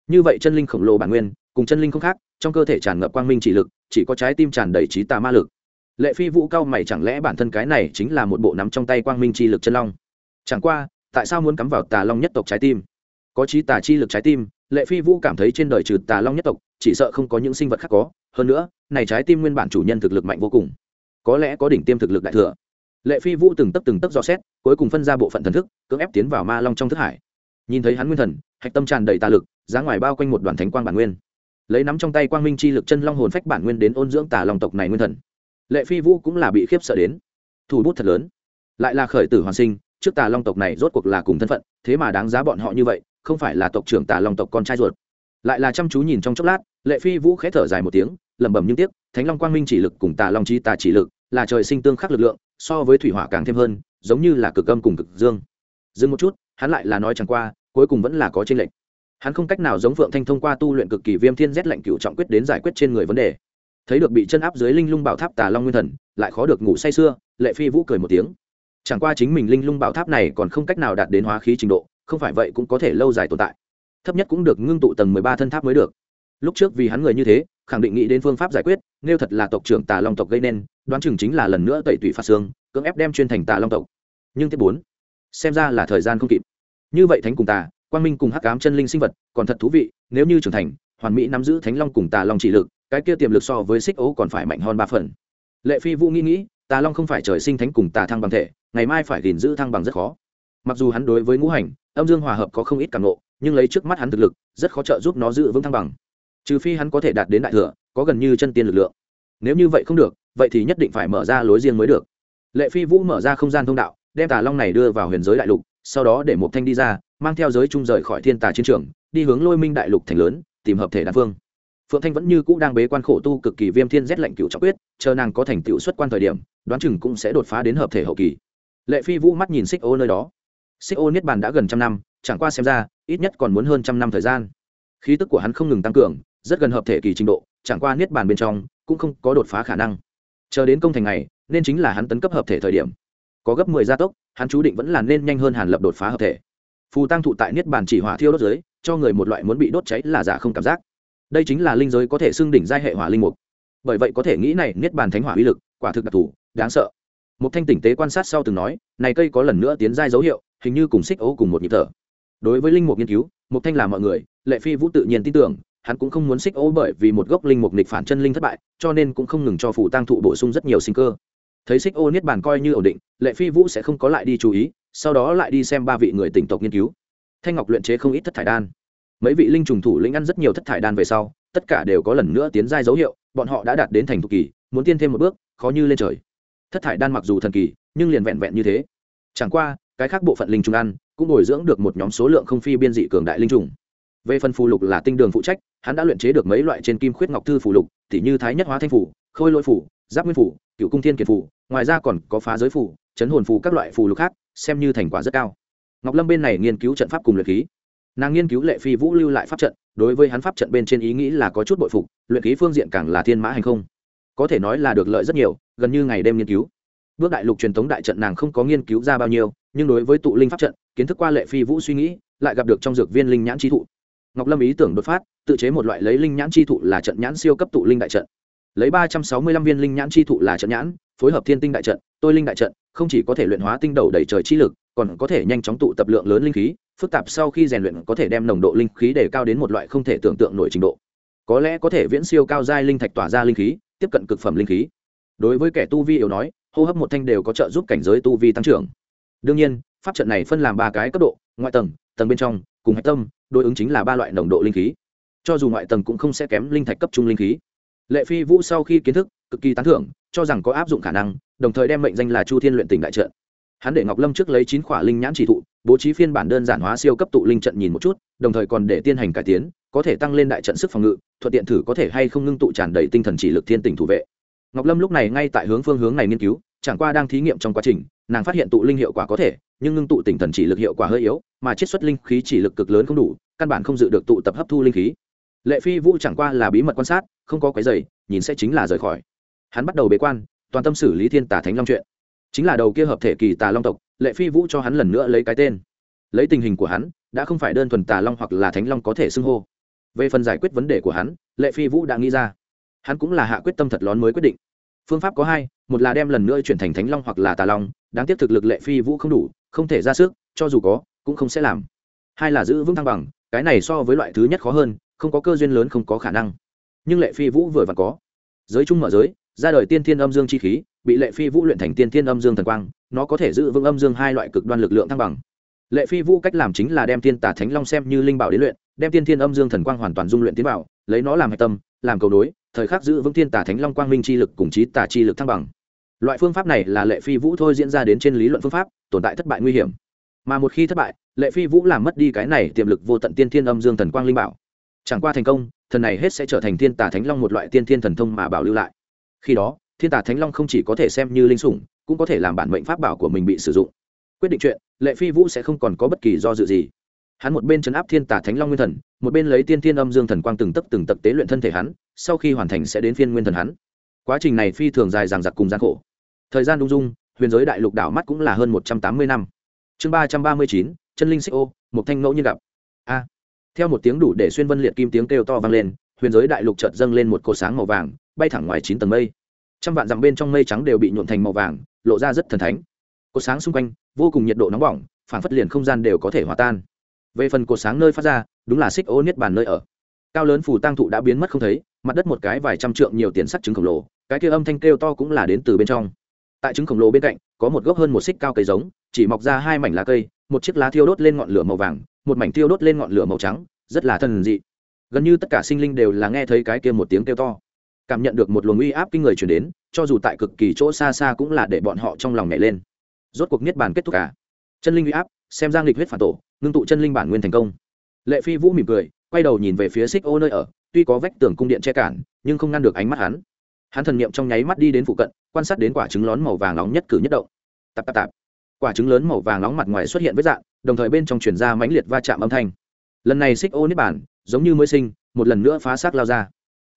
Như vậy chân linh khổng lồ bản nguyên cùng chân linh không khác, trong cơ thể tràn ngập quang minh chỉ lực, chỉ có trái tim tràn đầy trí tà ma lực. Lệ phi vũ cao mày, chẳng lẽ bản thân cái này chính là một bộ nắm trong tay quang minh chi lực chân long? Chẳng qua, tại sao muốn cắm vào tà long nhất tộc trái tim? Có trí tà chi lực trái tim, lệ phi vũ cảm thấy trên đời trừ tà long nhất tộc, chỉ sợ không có những sinh vật khác có. Hơn nữa, này trái tim nguyên bản chủ nhân thực lực mạnh vô cùng. Có lẽ có đỉnh tiêm thực lực đại thừa. Lệ phi vũ từng tấc từng tấc dò xét, cuối cùng phân ra bộ phận thần thức, cưỡng ép tiến vào ma long trong thức hải. Nhìn thấy hắn nguyên thần, hạch tâm tràn đầy tà lực giá ngoài bao quanh một đoàn thánh quang bản nguyên lấy nắm trong tay quang minh chi lực chân long hồn phách bản nguyên đến ôn dưỡng tà long tộc này nguyên thần. Lệ phi vũ cũng là bị khiếp sợ đến. Thủ bút thật lớn. Lại là khởi tử hoàn sinh, trước tà long tộc này rốt cuộc là cùng thân phận, thế mà đáng giá bọn họ như vậy, không phải là tộc trưởng tà long tộc con trai ruột. Lại là chăm chú nhìn trong chốc lát, lệ phi vũ khẽ thở dài một tiếng, lẩm bẩm nhưng tiếc, thánh long quang minh chỉ lực cùng tà long chi tà chỉ lực là trời sinh tương khắc lực lượng, so với thủy hỏa càng thêm hơn, giống như là cực âm cùng cực dương. Dừng một chút, hắn lại là nói chẳng qua, cuối cùng vẫn là có tranh lệch hắn không cách nào giống phượng thanh thông qua tu luyện cực kỳ viêm thiên rét lạnh cựu trọng quyết đến giải quyết trên người vấn đề. Thấy được bị chân áp dưới linh lung bảo tháp tà long nguyên thần, lại khó được ngủ say sưa, lệ phi vũ cười một tiếng. Chẳng qua chính mình linh lung bảo tháp này còn không cách nào đạt đến hóa khí trình độ, không phải vậy cũng có thể lâu dài tồn tại. Thấp nhất cũng được ngưng tụ tầng mười ba thân tháp mới được. Lúc trước vì hắn người như thế, khẳng định nghĩ đến phương pháp giải quyết nêu thật là tộc trưởng tà long tộc gây nên, đoán chừng chính là lần nữa tẩy tủy phạt xương, cưỡng ép đem chuyên thành tà long tộc. Nhưng tiếp bốn, xem ra là thời gian không kịp. Như vậy thánh cùng tà quang minh cùng hắc ám chân linh sinh vật còn thật thú vị, nếu như trưởng thành, hoàn mỹ nắm giữ thánh long cùng tà long chỉ lực, cái kia tiềm lực so với xích ấu còn phải mạnh hơn ba phần. Lệ phi vũ nghĩ nghĩ, tà long không phải trời sinh thánh cùng tà thăng bằng thể, ngày mai phải gìn giữ thăng bằng rất khó. Mặc dù hắn đối với ngũ hành, âm dương hòa hợp có không ít cảm nộ nhưng lấy trước mắt hắn thực lực, rất khó trợ giúp nó giữ vững thăng bằng. Trừ phi hắn có thể đạt đến đại thừa, có gần như chân tiên lực lượng. Nếu như vậy không được, vậy thì nhất định phải mở ra lối riêng mới được. Lệ phi vũ mở ra không gian thông đạo, đem tà long này đưa vào huyền giới đại lục, sau đó để một thanh đi ra mang theo giới trung rời khỏi thiên tà chiến trường, đi hướng lôi minh đại lục thành lớn, tìm hợp thể đan phương phượng thanh vẫn như cũ đang bế quan khổ tu cực kỳ viêm thiên rét lạnh cựu trọng quyết, chờ nàng có thành tựu xuất quan thời điểm, đoán chừng cũng sẽ đột phá đến hợp thể hậu kỳ. Lệ phi vũ mắt nhìn xích ô nơi đó. Xích ô niết bàn đã gần trăm năm, chẳng qua xem ra, ít nhất còn muốn hơn trăm năm thời gian. Khí tức của hắn không ngừng tăng cường, rất gần hợp thể kỳ trình độ, chẳng qua niết bàn bên trong, cũng không có đột phá khả năng. Chờ đến công thành này nên chính là hắn tấn cấp hợp thể thời điểm. Có gấp mười gia tốc, hắn chú định vẫn là nên nhanh hơn hàn lập đột phá hợp thể phù tăng thụ tại niết bàn chỉ hỏa thiêu đốt giới, cho người một loại muốn bị đốt cháy là giả không cảm giác. Đây chính là linh giới có thể xưng đỉnh giai hệ hỏa linh mục. Bởi vậy có thể nghĩ này, niết bàn thánh hỏa uy lực, quả thực đặc thù, đáng sợ. Một thanh tỉnh tế quan sát sau từng nói, này cây có lần nữa tiến giai dấu hiệu, hình như cùng xích ấu cùng một nhịp thở. Đối với linh mục nghiên cứu một thanh là mọi người, lệ phi vũ tự nhiên tin tưởng, hắn cũng không muốn xích ấu bởi vì một gốc linh mục nịch phản chân linh thất bại, cho nên cũng không ngừng cho Phù tăng thụ bổ sung rất nhiều sinh cơ thấy xích ô niết bàn coi như ổn định, lệ phi vũ sẽ không có lại đi chú ý, sau đó lại đi xem ba vị người tỉnh tộc nghiên cứu. Thanh ngọc luyện chế không ít thất thải đan. Mấy vị linh trùng thủ lĩnh ăn rất nhiều thất thải đan về sau, tất cả đều có lần nữa tiến giai dấu hiệu, bọn họ đã đạt đến thành thục kỳ, muốn tiên thêm một bước, khó như lên trời. Thất thải đan mặc dù thần kỳ, nhưng liền vẹn vẹn như thế. Chẳng qua, cái khác bộ phận linh trùng ăn cũng bồi dưỡng được một nhóm số lượng không phi biên dị cường đại linh trùng. Về phần phù lục là tinh đường phụ trách, hắn đã luyện chế được mấy loại trên kim khuyết ngọc thư phù lục t h như thái nhất hóa thanh phủ, khôi lỗi phủ, giáp nguyên phủ cựu cung thiên kiệt phủ, ngoài ra còn có phá giới phủ, chấn hồn phủ các loại phù lục khác, xem như thành quả rất cao. Ngọc lâm bên này nghiên cứu trận pháp cùng luyện khí. Nàng nghiên cứu lệ phi vũ lưu lại pháp trận, đối với hắn pháp trận bên trên ý nghĩ là có chút bội phục, luyện khí phương diện càng là thiên mã hành không. Có thể nói là được lợi rất nhiều, gần như ngày đêm nghiên cứu. Bước đại lục truyền thống đại trận nàng không có nghiên cứu ra bao nhiêu, nhưng đối với tụ linh pháp trận, kiến thức qua lệ phi vũ suy nghĩ, lại gặp được trong dược viên linh nhãn chi thụ. Ngọc lâm ý tưởng đột phát, tự chế một loại lấy linh nhãn chi thụ là trận nhãn siêu cấp tụ linh đại trận lấy ba trăm sáu mươi lăm viên linh nhãn chi thụ là trận nhãn, phối hợp thiên tinh đại trận, tôi linh đại trận, không chỉ có thể luyện hóa tinh đầu đầy trời chi lực, còn có thể nhanh chóng tụ tập lượng lớn linh khí, phức tạp sau khi rèn luyện có thể đem nồng độ linh khí để cao đến một loại không thể tưởng tượng nổi trình độ. Có lẽ có thể viễn siêu cao giai linh thạch tỏa ra linh khí, tiếp cận cực phẩm linh khí. Đối với kẻ tu vi yếu nói, hô hấp một thanh đều có trợ giúp cảnh giới tu vi tăng trưởng. Đương nhiên, pháp trận này phân làm ba cái cấp độ, ngoại tầng tầng bên trong, cùng hạch tâm, đối ứng chính là ba loại nồng độ linh khí. Cho dù ngoại tầng cũng không sẽ kém linh thạch cấp trung linh khí lệ phi vũ sau khi kiến thức, cực kỳ tán thưởng, cho rằng có áp dụng khả năng, đồng thời đem mệnh danh là chu thiên luyện tỉnh đại trận. Hắn để ngọc lâm trước lấy chín khỏa linh nhãn chỉ thụ, bố trí phiên bản đơn giản hóa siêu cấp tụ linh trận nhìn một chút, đồng thời còn để tiên hành cải tiến, có thể tăng lên đại trận sức phòng ngự, thuận tiện thử có thể hay không ngưng tụ tràn đầy tinh thần chỉ lực thiên tỉnh thủ vệ. Ngọc lâm lúc này ngay tại hướng phương hướng này nghiên cứu, chẳng qua đang thí nghiệm trong quá trình, nàng phát hiện tụ linh hiệu quả có thể, nhưng ngưng tụ tinh thần chỉ lực hiệu quả hơi yếu, mà chiết xuất linh khí chỉ lực cực lớn không đủ, căn bản không dự được tụ tập hấp thu linh khí. Lệ phi vũ chẳng qua là bí mật quan sát không có quái dày nhìn sẽ chính là rời khỏi. Hắn bắt đầu bế quan, toàn tâm xử lý thiên tả thánh long chuyện. Chính là đầu kia hợp thể kỳ tà long tộc, lệ phi vũ cho hắn lần nữa lấy cái tên. Lấy tình hình của hắn, đã không phải đơn thuần tà long hoặc là thánh long có thể xưng hô. Về phần giải quyết vấn đề của hắn, lệ phi vũ đã nghĩ ra. Hắn cũng là hạ quyết tâm thật lón mới quyết định. Phương pháp có hai, một là đem lần nữa chuyển thành thánh long hoặc là tà long, đáng tiếc thực lực lệ phi vũ không đủ, không thể ra sức, cho dù có, cũng không sẽ làm. Hai là giữ vững thăng bằng, cái này so với loại thứ nhất khó hơn, không có cơ duyên lớn không có khả năng nhưng lệ phi vũ vừa vặn có. Giới chung mở giới, ra đời tiên thiên âm dương chi khí, bị lệ phi vũ luyện thành tiên thiên âm dương thần quang, nó có thể giữ vững âm dương hai loại cực đoan lực lượng thăng bằng. Lệ phi vũ cách làm chính là đem tiên tả thánh long xem như linh bảo đến luyện, đem tiên thiên âm dương thần quang hoàn toàn dung luyện tiến bảo lấy nó làm hạch tâm, làm cầu nối, thời khắc giữ vững tiên tả thánh long quang minh chi lực cùng trí tả chi lực thăng bằng. Loại phương pháp này là lệ phi vũ thôi diễn ra đến trên lý luận phương pháp, tồn tại thất bại nguy hiểm. Mà một khi thất bại, lệ phi vũ làm mất đi cái này tiềm lực vô tận tiên thiên âm dương thần quang linh bảo. Chẳng qua thành công thần này hết sẽ trở thành thiên tả thánh long một loại tiên thiên thần thông mà bảo lưu lại. Khi đó, thiên tả thánh long không chỉ có thể xem như linh sủng, cũng có thể làm bản mệnh pháp bảo của mình bị sử dụng. Quyết định chuyện, lệ phi vũ sẽ không còn có bất kỳ do dự gì. Hắn một bên chấn áp thiên tả thánh long nguyên thần, một bên lấy tiên thiên âm dương thần quang từng tấc từng tấc tế luyện thân thể hắn, sau khi hoàn thành sẽ đến phiên nguyên thần hắn. Quá trình này phi thường dài dằng dặc cùng gian khổ. Thời gian đung dung, huyền giới đại lục đảo mắt cũng là hơn một trăm tám mươi năm. Chương ba trăm ba mươi chín, chân linh xích ô, một thanh ngẫu nhiên gặp. A theo một tiếng đủ để xuyên vân liệt kim tiếng kêu to vang lên, huyền giới đại lục chợt dâng lên một cột sáng màu vàng, bay thẳng ngoài chín tầng mây. Trăm vạn dặm bên trong mây trắng đều bị nhuộn thành màu vàng, lộ ra rất thần thánh. Cột sáng xung quanh, vô cùng nhiệt độ nóng bỏng phản phất liền không gian đều có thể hòa tan. Về phần cột sáng nơi phát ra, đúng là xích ô niết bàn nơi ở. Cao lớn phù tăng thụ đã biến mất không thấy, mặt đất một cái vài trăm trượng nhiều tiền sắt trứng khổng lồ, cái kia âm thanh kêu to cũng là đến từ bên trong. Tại trứng khổng lồ bên cạnh, có một gốc hơn một xích cao cây giống, chỉ mọc ra hai mảnh lá cây, một chiếc lá thiêu đốt lên ngọn lửa màu vàng một mảnh tiêu đốt lên ngọn lửa màu trắng, rất là thần dị. Gần như tất cả sinh linh đều là nghe thấy cái kia một tiếng kêu to. Cảm nhận được một luồng uy áp kinh người chuyển đến, cho dù tại cực kỳ chỗ xa xa cũng là để bọn họ trong lòng nhảy lên. Rốt cuộc niết bàn kết thúc cả. Chân linh uy áp, xem giang lịch huyết phản tổ, ngưng tụ chân linh bản nguyên thành công. Lệ phi vũ mỉm cười, quay đầu nhìn về phía xích ô nơi ở, tuy có vách tường cung điện che cản, nhưng không ngăn được ánh mắt hắn. Hắn thần niệm trong nháy mắt đi đến phụ cận, quan sát đến quả trứng lón màu vàng nóng nhất cử nhất động. Tạp tạp tạp. Quả trứng lớn màu vàng nóng mặt ngoài xuất hiện với dạng đồng thời bên trong chuyển ra mãnh liệt va chạm âm thanh. Lần này xích ô niết bản giống như mới sinh, một lần nữa phá xác lao ra.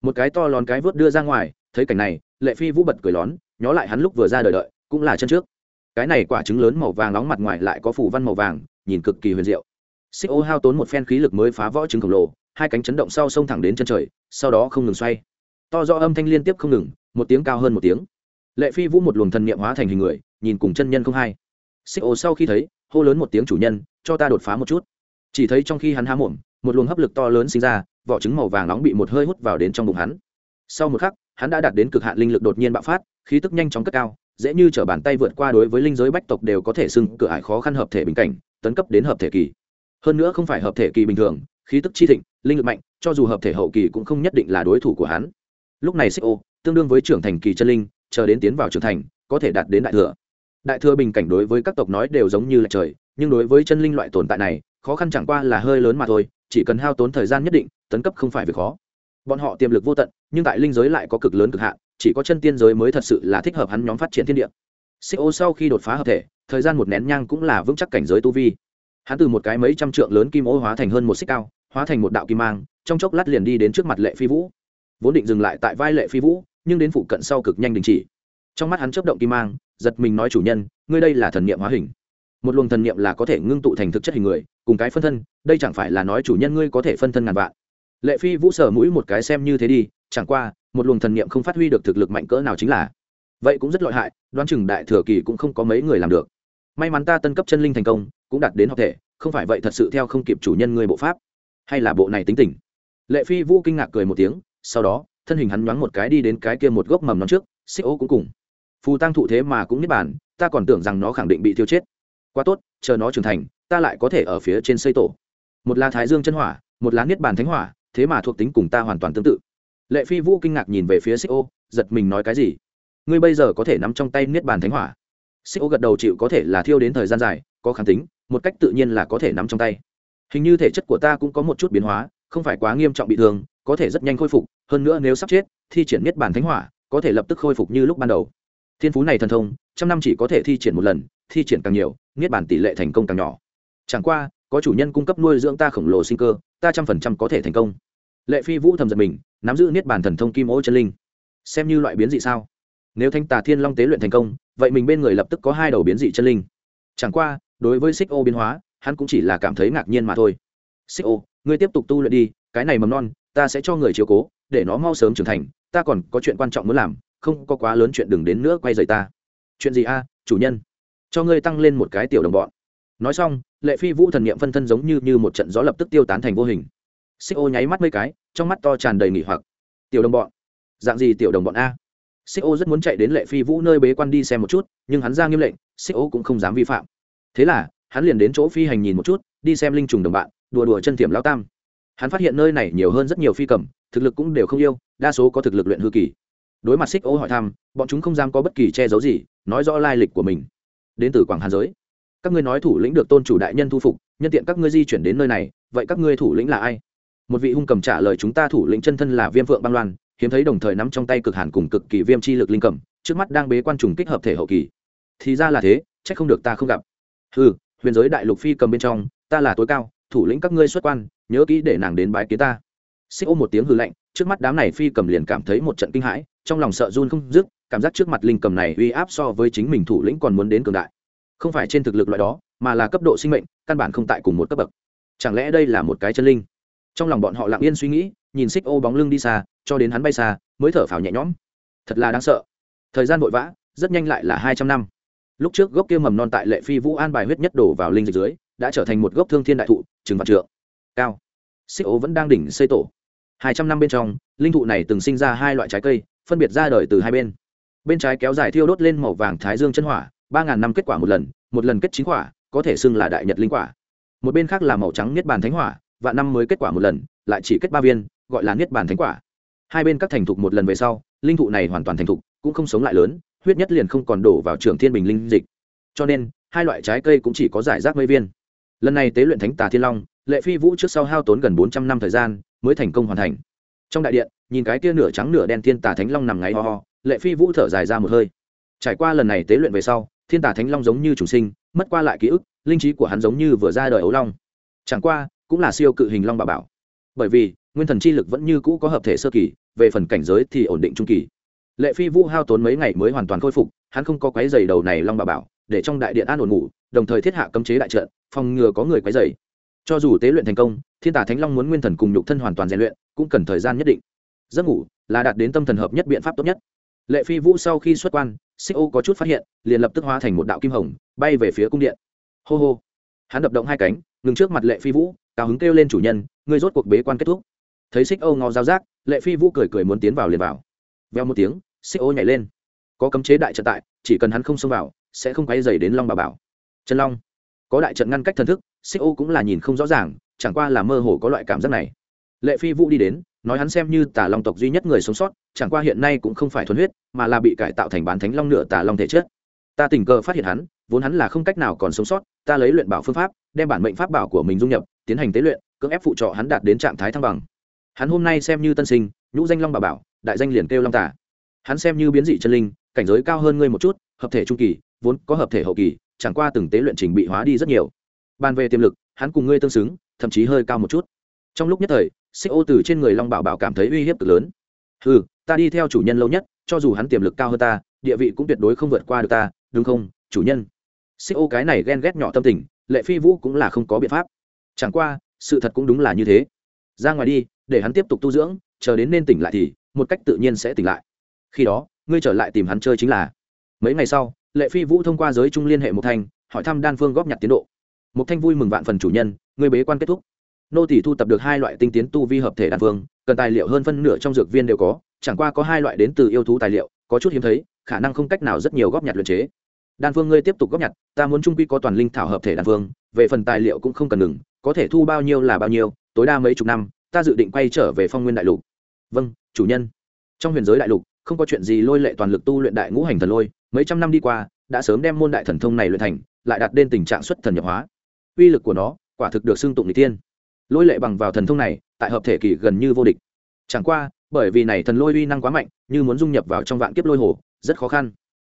Một cái to lón cái vớt đưa ra ngoài, thấy cảnh này, lệ phi vũ bật cười lón, nhó lại hắn lúc vừa ra đời đợi, cũng là chân trước. Cái này quả trứng lớn màu vàng nóng mặt ngoài lại có phủ văn màu vàng, nhìn cực kỳ huyền diệu. Xích ô hao tốn một phen khí lực mới phá võ trứng khổng lồ, hai cánh chấn động sau xông thẳng đến chân trời, sau đó không ngừng xoay. To do âm thanh liên tiếp không ngừng, một tiếng cao hơn một tiếng. Lệ phi vũ một luồng thần niệm hóa thành hình người, nhìn cùng chân nhân không hai xích ô sau khi thấy, hô lớn một tiếng chủ nhân, cho ta đột phá một chút. Chỉ thấy trong khi hắn há mồm, một luồng hấp lực to lớn sinh ra, vỏ trứng màu vàng nóng bị một hơi hút vào đến trong bụng hắn. Sau một khắc, hắn đã đạt đến cực hạn linh lực đột nhiên bạo phát, khí tức nhanh chóng cất cao, dễ như t bàn tay vượt qua đối với linh giới bách tộc đều có thể xưng cửa ải khó khăn hợp thể bình cảnh, tấn cấp đến hợp thể kỳ. Hơn nữa không phải hợp thể kỳ bình thường, khí tức chi thịnh, linh lực mạnh, cho dù hợp thể hậu kỳ cũng không nhất định là đối thủ của hắn. Lúc này xích ô, tương đương với trưởng thành kỳ chân linh, chờ đến tiến vào trưởng thành, có thể đạt đến đại thừa đại thừa bình cảnh đối với các tộc nói đều giống như là trời, nhưng đối với chân linh loại tồn tại này, khó khăn chẳng qua là hơi lớn mà thôi, chỉ cần hao tốn thời gian nhất định, tấn cấp không phải việc khó. Bọn họ tiềm lực vô tận, nhưng tại linh giới lại có cực lớn cực hạn, chỉ có chân tiên giới mới thật sự là thích hợp hắn nhóm phát triển thiên địa. Xích ô sau khi đột phá hợp thể, thời gian một nén nhang cũng là vững chắc cảnh giới tu vi. Hắn từ một cái mấy trăm trượng lớn kim ô hóa thành hơn một xích cao, hóa thành một đạo kim mang, trong chốc lát liền đi đến trước mặt lệ phi vũ. Vốn định dừng lại tại vai lệ phi vũ, nhưng đến phụ cận sau cực nhanh đình chỉ. Trong mắt hắn chấp động kim mang giật mình nói chủ nhân, ngươi đây là thần niệm hóa hình. Một luồng thần niệm là có thể ngưng tụ thành thực chất hình người, cùng cái phân thân, đây chẳng phải là nói chủ nhân ngươi có thể phân thân ngàn vạn. Lệ phi vũ sở mũi một cái xem như thế đi, chẳng qua, một luồng thần niệm không phát huy được thực lực mạnh cỡ nào chính là. Vậy cũng rất lợi hại, đoán chừng đại thừa kỳ cũng không có mấy người làm được. May mắn ta tân cấp chân linh thành công, cũng đạt đến học thể, không phải vậy thật sự theo không kịp chủ nhân người bộ pháp. Hay là bộ này tính tình? Lệ phi vũ kinh ngạc cười một tiếng, sau đó, thân hình hắn nhoáng một cái đi đến cái kia một gốc mầm non trước, xích ô cũng cùng phù tăng thụ thế mà cũng niết bàn, ta còn tưởng rằng nó khẳng định bị tiêu chết. Quá tốt, chờ nó trưởng thành, ta lại có thể ở phía trên xây tổ. Một là thái dương chân hỏa, một lá niết bàn thánh hỏa, thế mà thuộc tính cùng ta hoàn toàn tương tự. Lệ phi vũ kinh ngạc nhìn về phía xích ô, giật mình nói cái gì? Ngươi bây giờ có thể nắm trong tay niết bàn thánh hỏa. Xích ô gật đầu chịu có thể là thiêu đến thời gian dài, có kháng tính, một cách tự nhiên là có thể nắm trong tay. Hình như thể chất của ta cũng có một chút biến hóa, không phải quá nghiêm trọng bị thương, có thể rất nhanh khôi phục, hơn nữa nếu sắp chết, thi triển niết bàn thánh hỏa, có thể lập tức khôi phục như lúc ban đầu thiên phú này thần thông, trăm năm chỉ có thể thi triển một lần, thi triển càng nhiều, niết bàn tỷ lệ thành công càng nhỏ. Chẳng qua, có chủ nhân cung cấp nuôi dưỡng ta khổng lồ sinh cơ, ta trăm phần trăm có thể thành công. Lệ phi vũ thầm giật mình, nắm giữ niết bàn thần thông kim ô chân linh. Xem như loại biến dị sao? Nếu thanh tà thiên long tế luyện thành công, vậy mình bên người lập tức có hai đầu biến dị chân linh. Chẳng qua, đối với xích ô biến hóa, hắn cũng chỉ là cảm thấy ngạc nhiên mà thôi. Xích ô, ngươi tiếp tục tu luyện đi, cái này mầm non, ta sẽ cho người chiếu cố, để nó mau sớm trưởng thành, ta còn có chuyện quan trọng muốn làm không có quá lớn chuyện đừng đến nữa quay dày ta. Chuyện gì a chủ nhân? Cho ngươi tăng lên một cái tiểu đồng bọn. Nói xong lệ phi vũ thần niệm phân thân giống như, như một trận gió lập tức tiêu tán thành vô hình. Xích ô nháy mắt mấy cái trong mắt to tràn đầy nghỉ hoặc. Tiểu đồng bọn. Dạng gì tiểu đồng bọn a? Xích ô rất muốn chạy đến lệ phi vũ nơi bế quan đi xem một chút nhưng hắn ra nghiêm lệnh xích ô cũng không dám vi phạm. Thế là hắn liền đến chỗ phi hành nhìn một chút đi xem linh trùng đồng bạn đùa đùa chân tiềm lao tam. Hắn phát hiện nơi này nhiều hơn rất nhiều phi cầm thực lực cũng đều không yêu đa số có thực lực luyện hư kỳ đối mặt xích ô hỏi thăm, bọn chúng không dám có bất kỳ che giấu gì, nói rõ lai lịch của mình. Đến từ quảng hàn giới. Các ngươi nói thủ lĩnh được tôn chủ đại nhân thu phục, nhân tiện các ngươi di chuyển đến nơi này, vậy các ngươi thủ lĩnh là ai? Một vị hung cầm trả lời chúng ta thủ lĩnh chân thân là viêm phượng băng loan, hiếm thấy đồng thời nắm trong tay cực hàn cùng cực kỳ viêm chi lực linh cầm, trước mắt đang bế quan trùng kích hợp thể hậu kỳ. Thì ra là thế c h ắ c không được ta không gặp. Ừ huyền giới đại lục phi cầm bên trong, ta là tối cao, thủ lĩnh các ngươi xuất quan, nhớ kỹ để nàng đến bãi kiến ta xích ôm một tiếng hư lạnh, trước mắt đám này phi cầm liền cảm thấy một trận kinh hãi, trong lòng sợ run không dứt, cảm giác trước mặt linh cầm này uy áp so với chính mình thủ lĩnh còn muốn đến cường đại. Không phải trên thực lực loại đó, mà là cấp độ sinh mệnh, căn bản không tại cùng một cấp bậc. Chẳng lẽ đây là một cái chân linh? Trong lòng bọn họ lặng yên suy nghĩ, nhìn xích ô bóng lưng đi xa, cho đến hắn bay xa, mới thở phào nhẹ nhõm. Thật là đáng sợ. Thời gian vội vã, rất nhanh lại là hai trăm năm. Lúc trước gốc kia mầm non tại lệ phi vũ an bài huyết nhất đổ vào linh dịch dưới, đã trở thành một gốc thương thiên đại thụ, trừng vạn trượng. Cao. Xích ô vẫn đang đỉnh xây tổ hai trăm năm bên trong, linh thụ này từng sinh ra hai loại trái cây, phân biệt ra đời từ hai bên. Bên trái kéo dài thiêu đốt lên màu vàng thái dương chân hỏa, ba ngàn năm kết quả một lần một lần kết chính quả, có thể xưng là đại nhật linh quả. Một bên khác là màu trắng niết bàn thánh hỏa và năm mới kết quả một lần, lại chỉ kết ba viên, gọi là niết bàn thánh quả. Hai bên các thành thục một lần về sau, linh thụ này hoàn toàn thành thục, cũng không sống lại lớn, huyết nhất liền không còn đổ vào trường thiên bình linh dịch. Cho nên, hai loại trái cây cũng chỉ có giải rác mấy viên. Lần này tế luyện thánh tà thiên long, lệ phi vũ trước sau hao tốn gần bốn trăm năm thời gian mới thành công hoàn thành. Trong đại điện, nhìn cái kia nửa trắng nửa đen thiên tà thánh long nằm ngáy ho ho, lệ phi vũ thở dài ra một hơi. Trải qua lần này tế luyện về sau, thiên tà thánh long giống như chủ sinh, mất qua lại ký ức, linh trí của hắn giống như vừa ra đời ấu long. Chẳng qua, cũng là siêu cự hình long bà bảo. Bởi vì, nguyên thần chi lực vẫn như cũ có hợp thể sơ kỳ, về phần cảnh giới thì ổn định trung kỳ. Lệ phi vũ hao tốn mấy ngày mới hoàn toàn khôi phục, hắn không có quái dày đầu này long bà bảo, để trong đại điện an ổn ngủ, đồng thời thiết hạ cấm chế đại trận, phòng ngừa có người quái dày cho dù tế luyện thành công, thiên tả thánh long muốn nguyên thần cùng nhục thân hoàn toàn rèn luyện, cũng cần thời gian nhất định. Giấc ngủ là đạt đến tâm thần hợp nhất biện pháp tốt nhất. Lệ phi vũ sau khi xuất quan, xích ô có chút phát hiện, liền lập tức hóa thành một đạo kim hồng, bay về phía cung điện. Hô hô. Hắn đập động hai cánh, ngừng trước mặt lệ phi vũ, cao hứng kêu lên chủ nhân, ngươi rốt cuộc bế quan kết thúc. Thấy xích ô ngó giao giác, lệ phi vũ cười cười muốn tiến vào liền vào. Veo một tiếng, xích ô nhảy lên. Có cấm chế đại trận tại, chỉ cần hắn không xông vào, sẽ không quay dày đến long bà bảo. Chân long có đại trận ngăn cách thần thức, xích ô cũng là nhìn không rõ ràng, chẳng qua là mơ hồ có loại cảm giác này. Lệ phi vũ đi đến, nói hắn xem như tà long tộc duy nhất người sống sót, chẳng qua hiện nay cũng không phải thuần huyết, mà là bị cải tạo thành bán thánh long nửa tà long thể chết. ta tình cờ phát hiện hắn, vốn hắn là không cách nào còn sống sót, ta lấy luyện bảo phương pháp, đem bản mệnh pháp bảo của mình dung nhập, tiến hành tế luyện, cưỡng ép phụ trọ hắn đạt đến trạng thái thăng bằng. Hắn hôm nay xem như tân sinh, nhũ danh long bà bảo, đại danh liền kêu long tả hắn xem như biến dị chân linh, cảnh giới cao hơn ngươi một chút, hợp thể trung kỳ, vốn có hợp thể hậu kỳ chẳng qua từng tế luyện trình bị hóa đi rất nhiều. Bàn về tiềm lực, hắn cùng ngươi tương xứng, thậm chí hơi cao một chút. Trong lúc nhất thời, xích ô từ trên người long bảo bảo cảm thấy uy hiếp cực lớn. Ừ ta đi theo chủ nhân lâu nhất, cho dù hắn tiềm lực cao hơn ta, địa vị cũng tuyệt đối không vượt qua được ta, đúng không, chủ nhân? Xích ô cái này ghen ghét nhỏ tâm tình, lệ phi vũ cũng là không có biện pháp. Chẳng qua, sự thật cũng đúng là như thế. Ra ngoài đi, để hắn tiếp tục tu dưỡng, chờ đến nên tỉnh lại thì, một cách tự nhiên sẽ tỉnh lại. Khi đó, ngươi trở lại tìm hắn chơi chính là. Mấy ngày sau lệ phi vũ thông qua giới trung liên hệ Mục thanh, hỏi thăm đan phương góp nhặt tiến độ. Mục thanh vui mừng vạn phần chủ nhân, người bế quan kết thúc. Nô tỷ thu tập được hai loại tinh tiến tu vi hợp thể đan phương, cần tài liệu hơn phân nửa trong dược viên đều có, chẳng qua có hai loại đến từ yêu thú tài liệu, có chút hiếm thấy, khả năng không cách nào rất nhiều góp nhặt luyện chế. Đan phương ngươi tiếp tục góp nhặt, ta muốn trung quy có toàn linh thảo hợp thể đan phương, về phần tài liệu cũng không cần ngừng, có thể thu bao nhiêu là bao nhiêu, tối đa mấy chục năm, ta dự định quay trở về phong nguyên đại lục. Vâng chủ nhân. Trong huyền giới đại lục, không có chuyện gì lôi lệ toàn lực tu luyện đại ngũ hành thần lôi mấy trăm năm đi qua, đã sớm đem môn đại thần thông này luyện thành, lại đạt đến tình trạng xuất thần nhập hóa. Uy lực của nó, quả thực được xưng tụng n tiên lôi lệ bằng vào thần thông này, tại hợp thể kỳ gần như vô địch. Chẳng qua, bởi vì này thần lôi uy năng quá mạnh, như muốn dung nhập vào trong vạn kiếp lôi hồ, rất khó khăn.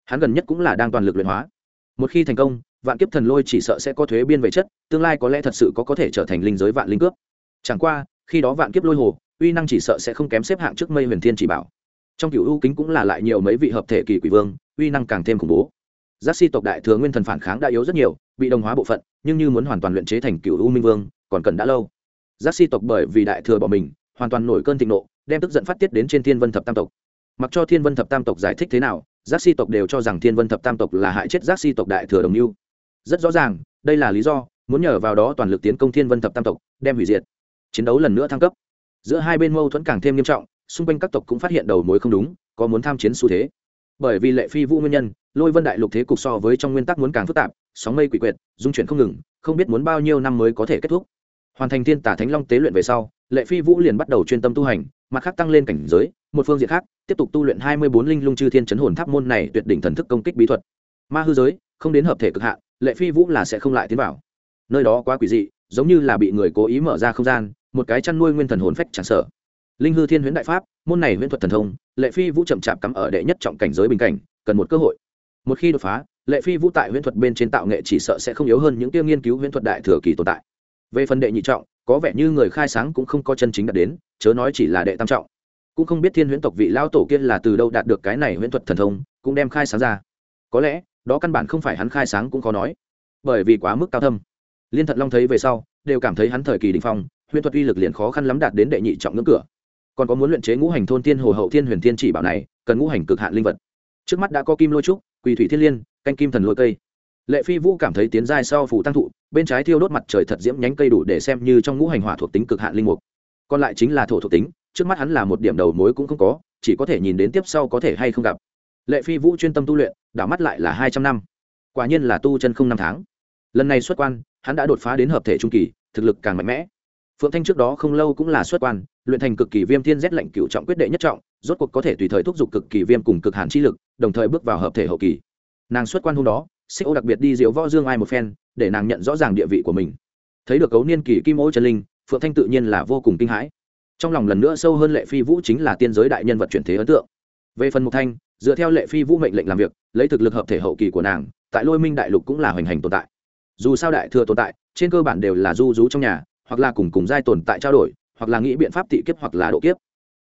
Hắn gần nhất cũng là đang toàn lực luyện hóa. Một khi thành công, vạn kiếp thần lôi chỉ sợ sẽ có thuế biên về chất, tương lai có lẽ thật sự có có thể trở thành linh giới vạn linh cướp. Chẳng qua, khi đó vạn kiếp lôi hồ, uy năng chỉ sợ sẽ không kém xếp hạng trước mây huyền thiên chỉ bảo. Trong cựu ưu kính cũng là lại nhiều mấy vị hợp thể kỳ quỷ vương uy năng càng thêm khủng bố. Giác si tộc đại thừa nguyên thần phản kháng đã yếu rất nhiều, bị đồng hóa bộ phận, nhưng như muốn hoàn toàn luyện chế thành cựu u minh vương, còn cần đã lâu. Giác si tộc bởi vì đại thừa bỏ mình, hoàn toàn nổi cơn thịnh nộ, đem tức giận phát tiết đến trên thiên vân thập tam tộc. Mặc cho thiên vân thập tam tộc giải thích thế nào, giác si tộc đều cho rằng thiên vân thập tam tộc là hại chết giác si tộc đại thừa đồng mưu rất rõ ràng, đây là lý do, muốn nhờ vào đó toàn lực tiến công thiên vân thập tam tộc, đem hủy diệt. Chiến đấu lần nữa thăng cấp. Giữa hai bên mâu thuẫn càng thêm nghiêm trọng, xung quanh các tộc cũng phát hiện đầu mối không đúng, có muốn tham chiến xu thế bởi vì lệ phi vũ nguyên nhân, lôi vân đại lục thế cục so với trong nguyên tắc muốn càng phức tạp, sóng mây quỷ quyệt, dung chuyển không ngừng, không biết muốn bao nhiêu năm mới có thể kết thúc. Hoàn thành thiên tả thánh long tế luyện về sau, lệ phi vũ liền bắt đầu chuyên tâm tu hành, mặt khác tăng lên cảnh giới, một phương diện khác, tiếp tục tu luyện hai mươi bốn linh lung chư thiên chấn hồn tháp môn này tuyệt đỉnh thần thức công kích bí thuật. Ma hư giới, không đến hợp thể cực hạn, lệ phi vũ là sẽ không lại tiến vào. Nơi đó quá quỷ dị, giống như là bị người cố ý mở ra không gian, một cái chăn nuôi nguyên thần hồn phách tràn sợ linh hư thiên huyễn đại pháp, môn này huyễn thuật thần thông, lệ phi vũ chậm chạp cắm ở đệ nhất trọng cảnh giới bình cảnh, cần một cơ hội. Một khi đột phá, lệ phi vũ tại huyễn thuật bên trên tạo nghệ chỉ sợ sẽ không yếu hơn những tiêu nghiên cứu huyễn thuật đại thừa kỳ tồn tại. Về phần đệ nhị trọng, có vẻ như người khai sáng cũng không có chân chính đạt đến, chớ nói chỉ là đệ tam trọng. Cũng không biết thiên huyễn tộc vị lao tổ kia là từ đâu đạt được cái này huyễn thuật thần thông, cũng đem khai sáng ra. Có lẽ, đó căn bản không phải hắn khai sáng cũng khó nói. Bởi vì quá mức cao thâm. Liên thận long thấy về sau, đều cảm thấy hắn thời kỳ đình phong, huyễn thuật uy lực liền khó khăn lắm đạt đến đệ nhị trọng ngưỡng cửa còn có muốn luyện chế ngũ hành thôn tiên hồ hậu thiên huyền thiên chỉ bảo này, cần ngũ hành cực hạn linh vật. Trước mắt đã có kim lôi trúc, quỳ thủy thiên liên, canh kim thần lôi cây. Lệ phi vũ cảm thấy tiến giai sau phủ tăng thụ, bên trái thiêu đốt mặt trời thật diễm nhánh cây đủ để xem như trong ngũ hành hỏa thuộc tính cực hạn linh mục. Còn lại chính là thổ thuộc tính, trước mắt hắn là một điểm đầu mối cũng không có, chỉ có thể nhìn đến tiếp sau có thể hay không gặp. Lệ phi vũ chuyên tâm tu luyện, đảo mắt lại là hai trăm năm. Quả nhiên là tu chân không năm tháng. Lần này xuất quan, hắn đã đột phá đến hợp thể trung kỳ, thực lực càng mạnh mẽ phượng thanh trước đó không lâu cũng là xuất quan, luyện thành cực kỳ viêm thiên rét lệnh cựu trọng quyết đệ nhất trọng, rốt cuộc có thể tùy thời thúc giục cực kỳ viêm cùng cực hàn chi lực, đồng thời bước vào hợp thể hậu kỳ. Nàng xuất quan hôm đó, xích ô đặc biệt đi diễu võ dương ai một phen, để nàng nhận rõ ràng địa vị của mình. Thấy được cấu niên kỳ kim ô chân linh, phượng thanh tự nhiên là vô cùng kinh hãi. Trong lòng lần nữa sâu hơn lệ phi vũ chính là tiên giới đại nhân vật chuyển thế ấn tượng. Về phần mục thanh, dựa theo lệ phi vũ mệnh lệnh làm việc, lấy thực lực hợp thể hậu kỳ của nàng, tại lôi minh đại lục cũng là hoành hành tồn tại. Dù sao đại thừa tồn tại, trên cơ bản đều là du rú trong nhà hoặc là cùng cùng giai tồn tại trao đổi, hoặc là nghĩ biện pháp tị kiếp hoặc là độ kiếp.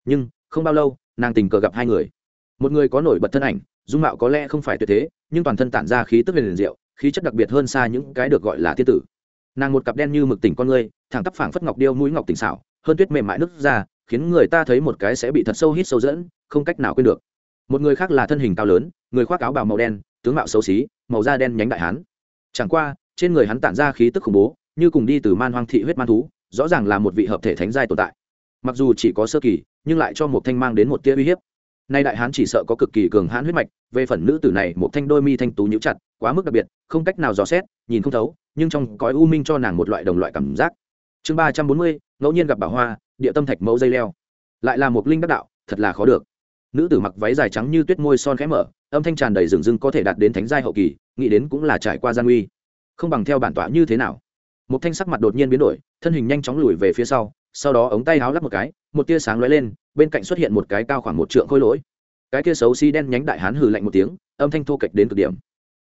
Nhưng, không bao lâu, nàng tình cờ gặp hai người. Một người có nổi bật thân ảnh, dung mạo có lẽ không phải tuyệt thế, nhưng toàn thân tản ra khí tức liền diệu, khí chất đặc biệt hơn xa những cái được gọi là thiên tử. Nàng một cặp đen như mực tỉnh con người, thẳng tắp phảng phất ngọc điêu mũi ngọc tỉnh xảo, hơn tuyết mềm mại nứt ra, khiến người ta thấy một cái sẽ bị thật sâu hít sâu dẫn, không cách nào quên được. Một người khác là thân hình cao lớn, người khoác áo bào màu đen, tướng mạo xấu xí, màu da đen nhánh đại hán. Chẳng qua, trên người hắn tản ra khí tức khủng bố như cùng đi từ man hoang thị huyết man thú, rõ ràng là một vị hợp thể thánh giai tồn tại. Mặc dù chỉ có sơ kỳ, nhưng lại cho một thanh mang đến một tia uy hiếp. Nay đại hán chỉ sợ có cực kỳ cường hãn huyết mạch, về phần nữ tử này một thanh đôi mi thanh tú nhíu chặt, quá mức đặc biệt, không cách nào dò xét, nhìn không thấu, nhưng trong cõi u minh cho nàng một loại đồng loại cảm giác. Chương ba trăm bốn mươi, ngẫu nhiên gặp bảo hoa, địa tâm thạch mẫu dây leo. Lại là một linh đắc đạo, thật là khó được. Nữ tử mặc váy dài trắng như tuyết môi son khẽ mở, âm thanh tràn đầy rừng rưng có thể đạt đến thánh giai hậu kỳ, nghĩ đến cũng là trải qua gian uy không bằng theo bản tọa như thế nào một thanh sắc mặt đột nhiên biến đổi, thân hình nhanh chóng lùi về phía sau sau đó ống tay háo lắp một cái, một tia sáng lóe lên, bên cạnh xuất hiện một cái cao khoảng một trượng khôi lỗi. Cái tia xấu xi、si、đen đen nhánh đại hán hừ lạnh một tiếng, âm thanh thô kệch đến cực điểm.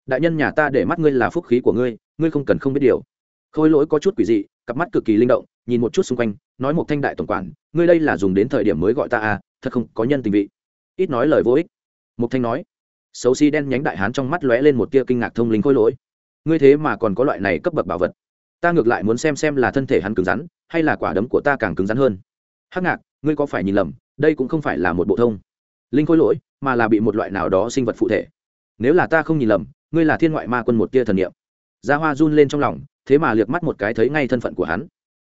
Đại nhân nhà ta để mắt ngươi là phúc khí của ngươi ngươi không cần không biết điều. Khôi lỗi có chút quỷ dị, cặp mắt cực kỳ linh động, nhìn một chút xung quanh, nói một thanh đại tổng quản, ngươi đây là dùng đến thời điểm mới gọi ta à thật không có nhân tình vị. Ít nói lời vô ích. Mục thanh nói. Xấu xi đen nhánh đại hán trong mắt lóe lên một tia kinh ngạc thông linh khôi lỗi. Ngươi thế mà còn có loại này cấp bậc bảo vật ta ngược lại muốn xem xem là thân thể hắn cứng rắn, hay là quả đấm của ta càng cứng rắn hơn. Hắc ngạc, ngươi có phải nhìn lầm, đây cũng không phải là một bộ thông. Linh khôi lỗi, mà là bị một loại nào đó sinh vật phụ thể. Nếu là ta không nhìn lầm, ngươi là thiên ngoại ma quân một tia thần niệm. Gia hoa run lên trong lòng, thế mà liếc mắt một cái thấy ngay thân phận của hắn.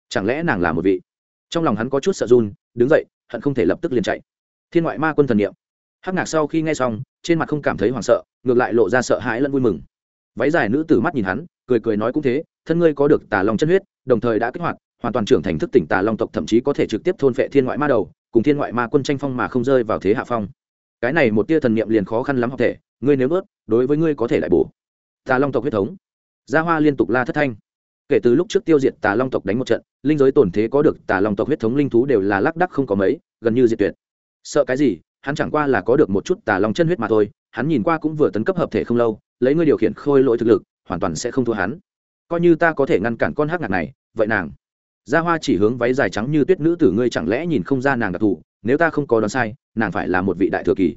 Chẳng lẽ nàng là một vị? Trong lòng hắn có chút sợ run, đứng dậy, hận không thể lập tức liền chạy. Thiên ngoại ma quân thần niệm. Hắc ngạc sau khi nghe xong, trên mặt không cảm thấy hoảng sợ, ngược lại lộ ra sợ hãi lẫn vui mừng. Váy dài nữ tử mắt nhìn hắn cười cười nói cũng thế, thân ngươi có được tà long chân huyết, đồng thời đã kích hoạt, hoàn toàn trưởng thành thức tỉnh tà long tộc thậm chí có thể trực tiếp thôn phệ thiên ngoại ma đầu, cùng thiên ngoại ma quân tranh phong mà không rơi vào thế hạ phong. Cái này một tia thần niệm liền khó khăn lắm học thể, ngươi nếu bớt đối với ngươi có thể lại bổ. Tà long tộc huyết thống. Gia hoa liên tục la thất thanh. Kể từ lúc trước tiêu diệt tà long tộc đánh một trận, linh giới tổn thế có được tà long tộc huyết thống linh thú đều là lác đắc không có mấy, gần như diệt tuyệt. Sợ cái gì? Hắn chẳng qua là có được một chút tà long chân huyết mà thôi, hắn nhìn qua cũng vừa tấn cấp hợp thể không lâu, lấy ngươi điều khiển khôi lỗi thực lực hoàn toàn sẽ không thua hắn. Coi như ta có thể ngăn cản con hắc ngạc này, vậy nàng. Gia hoa chỉ hướng váy dài trắng như tuyết nữ tử ngươi chẳng lẽ nhìn không ra nàng đặc thù, nếu ta không có đoán sai, nàng phải là một vị đại thừa kỳ.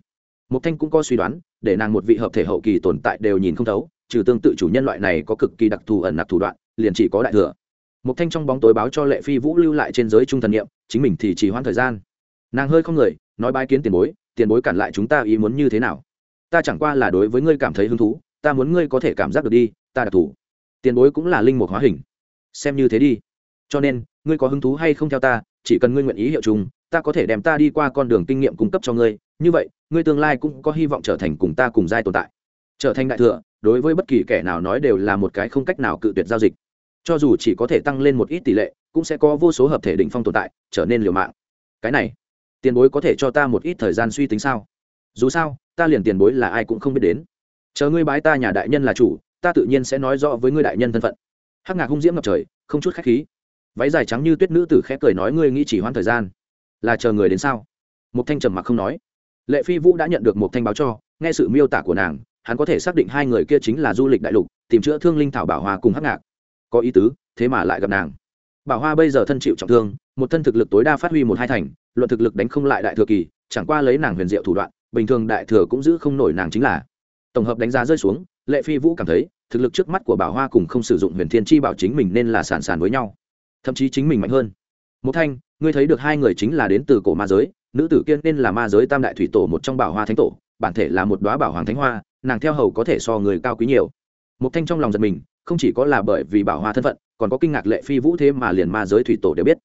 Mục thanh cũng có suy đoán, để nàng một vị hợp thể hậu kỳ tồn tại đều nhìn không thấu, trừ tương tự chủ nhân loại này có cực kỳ đặc thù ẩn nặc thủ đoạn, liền chỉ có đại thừa. Mục thanh trong bóng tối báo cho lệ phi vũ lưu lại trên giới trung thần niệm, chính mình thì chỉ hoãn thời gian. Nàng hơi không người, nói bái kiến tiền bối tiền bối cản lại chúng ta ý muốn như thế nào? Ta chẳng qua là đối với ngươi cảm thấy hứng thú, ta muốn ngươi có thể cảm giác được đi ta đặc thù. Tiền bối cũng là linh mục hóa hình. Xem như thế đi. Cho nên, ngươi có hứng thú hay không theo ta, chỉ cần ngươi nguyện ý hiệu chung, ta có thể đem ta đi qua con đường kinh nghiệm cung cấp cho ngươi. Như vậy, ngươi tương lai cũng có hy vọng trở thành cùng ta cùng giai tồn tại. Trở thành đại thừa, đối với bất kỳ kẻ nào nói đều là một cái không cách nào cự tuyệt giao dịch. Cho dù chỉ có thể tăng lên một ít tỷ lệ, cũng sẽ có vô số hợp thể định phong tồn tại, trở nên liều mạng. Cái này, tiền bối có thể cho ta một ít thời gian suy tính sao? Dù sao, ta liền tiền bối là ai cũng không biết đến. Chờ ngươi bái ta nhà đại nhân là chủ ta tự nhiên sẽ nói rõ với ngươi đại nhân thân phận. Hắc ngạc hung diễm ngập trời, không chút khách khí. Váy dài trắng như tuyết nữ tử khẽ cười nói ngươi nghĩ chỉ hoãn thời gian. Là chờ người đến sao? Một thanh trầm mặc không nói. Lệ phi vũ đã nhận được một thanh báo cho, nghe sự miêu tả của nàng, hắn có thể xác định hai người kia chính là du lịch đại lục, tìm chữa thương linh thảo bảo hòa cùng hắc ngạc. Có ý tứ, thế mà lại gặp nàng. Bảo hoa bây giờ thân chịu trọng thương, một thân thực lực tối đa phát huy một hai thành, luận thực lực đánh không lại đại thừa kỳ, chẳng qua lấy nàng huyền diệu thủ đoạn, bình thường đại thừa cũng giữ không nổi nàng chính là. Tổng hợp đánh giá rơi xuống lệ phi vũ cảm thấy, thực lực trước mắt của bảo hoa cùng không sử dụng huyền thiên chi bảo chính mình nên là sàn sàn với nhau. Thậm chí chính mình mạnh hơn. Một thanh, ngươi thấy được hai người chính là đến từ cổ ma giới, nữ tử kiên nên là ma giới tam đại thủy tổ một trong bảo hoa thánh tổ, bản thể là một đoá bảo hoàng thánh hoa, nàng theo hầu có thể so người cao quý nhiều. Một thanh trong lòng giật mình, không chỉ có là bởi vì bảo hoa thân phận, còn có kinh ngạc lệ phi vũ thế mà liền ma giới thủy tổ đều biết.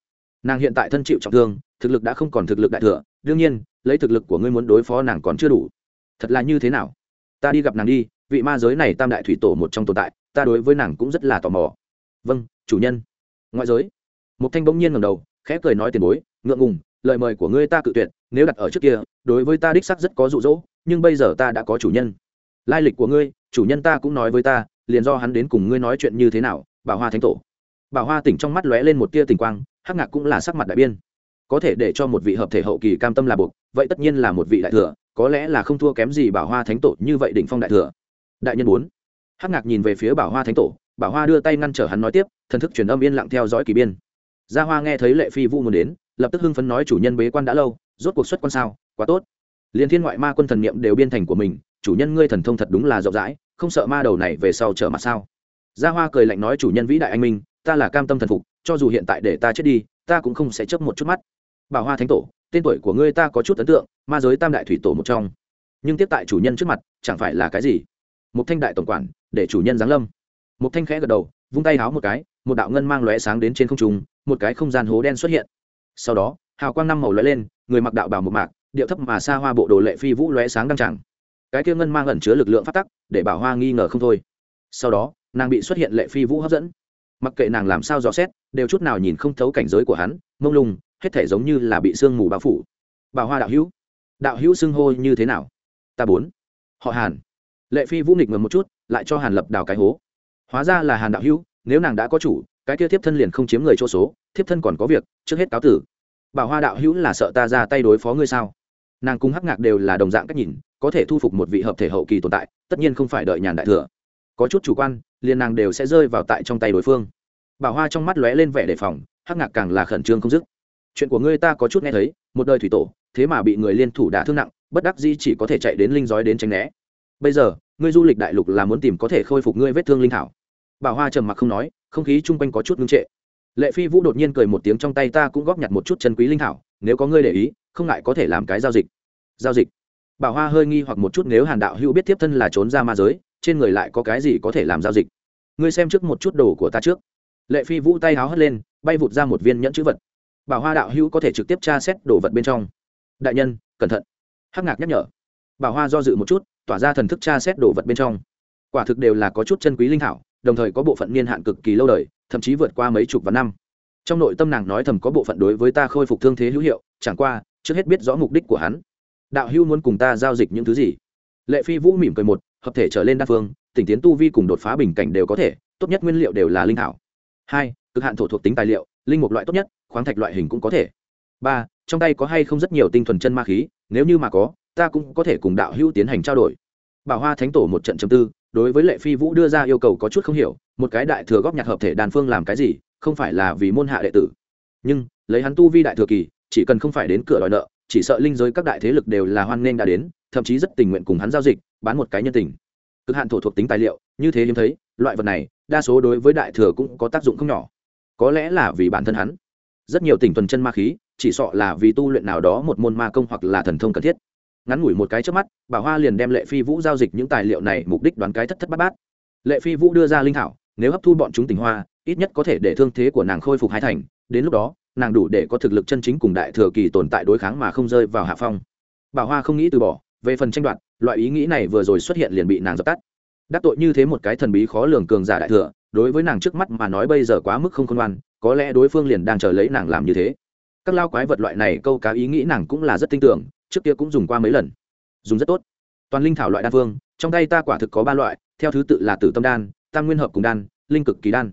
Nàng hiện tại thân chịu trọng thương, thực lực đã không còn thực lực đại thừa, đương nhiên, lấy thực lực của ngươi muốn đối phó nàng còn chưa đủ. Thật là như thế nào? Ta đi gặp nàng đi vị ma giới này tam đại thủy tổ một trong tồn tại, ta đối với nàng cũng rất là tò mò. Vâng chủ nhân. Ngoại giới. Một thanh bỗng nhiên ngầm đầu, khẽ cười nói tiền bối, ngượng ngùng, lời mời của ngươi ta cự tuyệt, nếu đặt ở trước kia, đối với ta đích sắc rất có rụ rỗ nhưng bây giờ ta đã có chủ nhân. Lai lịch của ngươi, chủ nhân ta cũng nói với ta, liền do hắn đến cùng ngươi nói chuyện như thế nào, bảo hoa thánh tổ. Bảo hoa tỉnh trong mắt lóe lên một tia tình quang, hắc ngạc cũng là sắc mặt đại biên có thể để cho một vị hợp thể hậu kỳ cam tâm là buộc, vậy tất nhiên là một vị đại thừa, có lẽ là không thua kém gì bảo hoa thánh tổ như vậy đỉnh phong đại thừa đại nhân bốn hắc ngạc nhìn về phía bảo hoa thánh tổ, bảo hoa đưa tay ngăn trở hắn nói tiếp, thần thức truyền âm yên lặng theo dõi kỳ biên. Gia hoa nghe thấy lệ phi vu muốn đến, lập tức hưng phấn nói chủ nhân bế quan đã lâu, rốt cuộc xuất quan sao, quá tốt. Liền thiên ngoại ma quân thần niệm đều biên thành của mình, chủ nhân ngươi thần thông thật đúng là rộng rãi, không sợ ma đầu này về sau trở mặt sao. Gia hoa cười lạnh nói chủ nhân vĩ đại anh minh, ta là cam tâm thần phục, cho dù hiện tại để ta chết đi, ta cũng không sẽ chấp một chút mắt. Bảo hoa thánh tổ, tên tuổi của ngươi ta có chút ấn tượng, ma giới tam đại thủy tổ một trong. Nhưng tiếp tại chủ nhân trước mặt, chẳng phải là cái gì? Một thanh đại tổng quản, để chủ nhân giáng lâm. Một thanh khẽ gật đầu, vung tay háo một cái, một đạo ngân mang lóe sáng đến trên không trung, một cái không gian hố đen xuất hiện. Sau đó, hào quang năm màu lóe lên, người mặc đạo bảo một mạc, điệu thấp mà xa hoa bộ đồ lệ phi vũ lóe sáng đăng tràng. Cái kia ngân mang ẩn chứa lực lượng phát tắc, để bảo hoa nghi ngờ không thôi. Sau đó, nàng bị xuất hiện lệ phi vũ hấp dẫn. Mặc kệ nàng làm sao dò xét, đều chút nào nhìn không thấu cảnh giới của hắn, mông lung, hết thể giống như là bị sương mù bao phủ. Bảo hoa đạo hữu đạo hữu xưng hô như thế nào? Ta bốn. Họ hàn lệ phi vũ nghịch ngầm một chút, lại cho hàn lập đào cái hố. Hóa ra là hàn đạo hữu, nếu nàng đã có chủ, cái kia thiếp thân liền không chiếm người chỗ số, thiếp thân còn có việc, trước hết cáo tử. Bảo hoa đạo hữu là sợ ta ra tay đối phó ngươi sao? Nàng cung hắc ngạc đều là đồng dạng cách nhìn, có thể thu phục một vị hợp thể hậu kỳ tồn tại, tất nhiên không phải đợi nhàn đại thừa. Có chút chủ quan, liền nàng đều sẽ rơi vào tại trong tay đối phương. Bảo hoa trong mắt lóe lên vẻ đề phòng, hắc ngạc càng là khẩn trương không dứt. Chuyện của ngươi ta có chút nghe thấy, một đời thủy tổ, thế mà bị người liên thủ đả thương nặng, bất đắc di chỉ có thể chạy đến linh giói đến tránh né bây giờ, ngươi du lịch đại lục là muốn tìm có thể khôi phục ngươi vết thương linh thảo. Bảo hoa trầm mặc không nói, không khí chung quanh có chút ngưng trệ. Lệ phi vũ đột nhiên cười một tiếng trong tay ta cũng góp nhặt một chút chân quý linh thảo, nếu có ngươi để ý, không ngại có thể làm cái giao dịch. Giao dịch? Bảo hoa hơi nghi hoặc một chút nếu hàn đạo hữu biết tiếp thân là trốn ra ma giới, trên người lại có cái gì có thể làm giao dịch? Ngươi xem trước một chút đồ của ta trước. Lệ phi vũ tay háo hất lên, bay vụt ra một viên nhẫn chữ vật. Bảo hoa đạo hữu có thể trực tiếp tra xét đồ vật bên trong. Đại nhân, cẩn thận. Hắc ngạc nhắc nhở. Bảo hoa do dự một chút tỏa ra thần thức tra xét đồ vật bên trong. Quả thực đều là có chút chân quý linh thảo, đồng thời có bộ phận niên hạn cực kỳ lâu đời, thậm chí vượt qua mấy chục vạn năm. Trong nội tâm nàng nói thầm có bộ phận đối với ta khôi phục thương thế hữu hiệu, chẳng qua, trước hết biết rõ mục đích của hắn. Đạo hữu muốn cùng ta giao dịch những thứ gì? Lệ phi vũ mỉm cười một, hợp thể trở lên đa phương, tỉnh tiến tu vi cùng đột phá bình cảnh đều có thể, tốt nhất nguyên liệu đều là linh thảo. Hai, cực hạn thổ thuộc tính tài liệu, linh mục loại tốt nhất, khoáng thạch loại hình cũng có thể ba, trong tay có hay không rất nhiều tinh thuần chân ma khí, nếu như mà có, ta cũng có thể cùng đạo hữu tiến hành trao đổi. Bảo hoa thánh tổ một trận chấm tư, đối với lệ phi vũ đưa ra yêu cầu có chút không hiểu, một cái đại thừa góp nhạc hợp thể đàn phương làm cái gì, không phải là vì môn hạ đệ tử. Nhưng, lấy hắn tu vi đại thừa kỳ, chỉ cần không phải đến cửa đòi nợ, chỉ sợ linh giới các đại thế lực đều là hoan nghênh đã đến, thậm chí rất tình nguyện cùng hắn giao dịch, bán một cái nhân tình. Cực hạn thổ thuộc tính tài liệu, như thế hiếm thấy, loại vật này, đa số đối với đại thừa cũng có tác dụng không nhỏ. Có lẽ là vì bản thân hắn. Rất nhiều tỉnh tuần chân ma khí chỉ sợ là vì tu luyện nào đó một môn ma công hoặc là thần thông cần thiết. Ngắn ngủi một cái trước mắt, bảo hoa liền đem lệ phi vũ giao dịch những tài liệu này mục đích đoán cái thất thất bát bát. Lệ phi vũ đưa ra linh thảo, nếu hấp thu bọn chúng tình hoa, ít nhất có thể để thương thế của nàng khôi phục hai thành. Đến lúc đó, nàng đủ để có thực lực chân chính cùng đại thừa kỳ tồn tại đối kháng mà không rơi vào hạ phong. Bảo hoa không nghĩ từ bỏ, về phần tranh đoạt, loại ý nghĩ này vừa rồi xuất hiện liền bị nàng dập tắt. Đắc tội như thế một cái thần bí khó lường cường giả đại thừa, đối với nàng trước mắt mà nói bây giờ quá mức không khôn ngoan, có lẽ đối phương liền đang chờ lấy nàng làm như thế các lao quái vật loại này câu cá ý nghĩ nàng cũng là rất tin tưởng, trước kia cũng dùng qua mấy lần. Dùng rất tốt. Toàn linh thảo loại đan phương, trong tay ta quả thực có ba loại, theo thứ tự là tử tâm đan, tam nguyên hợp cùng đan, linh cực kỳ đan.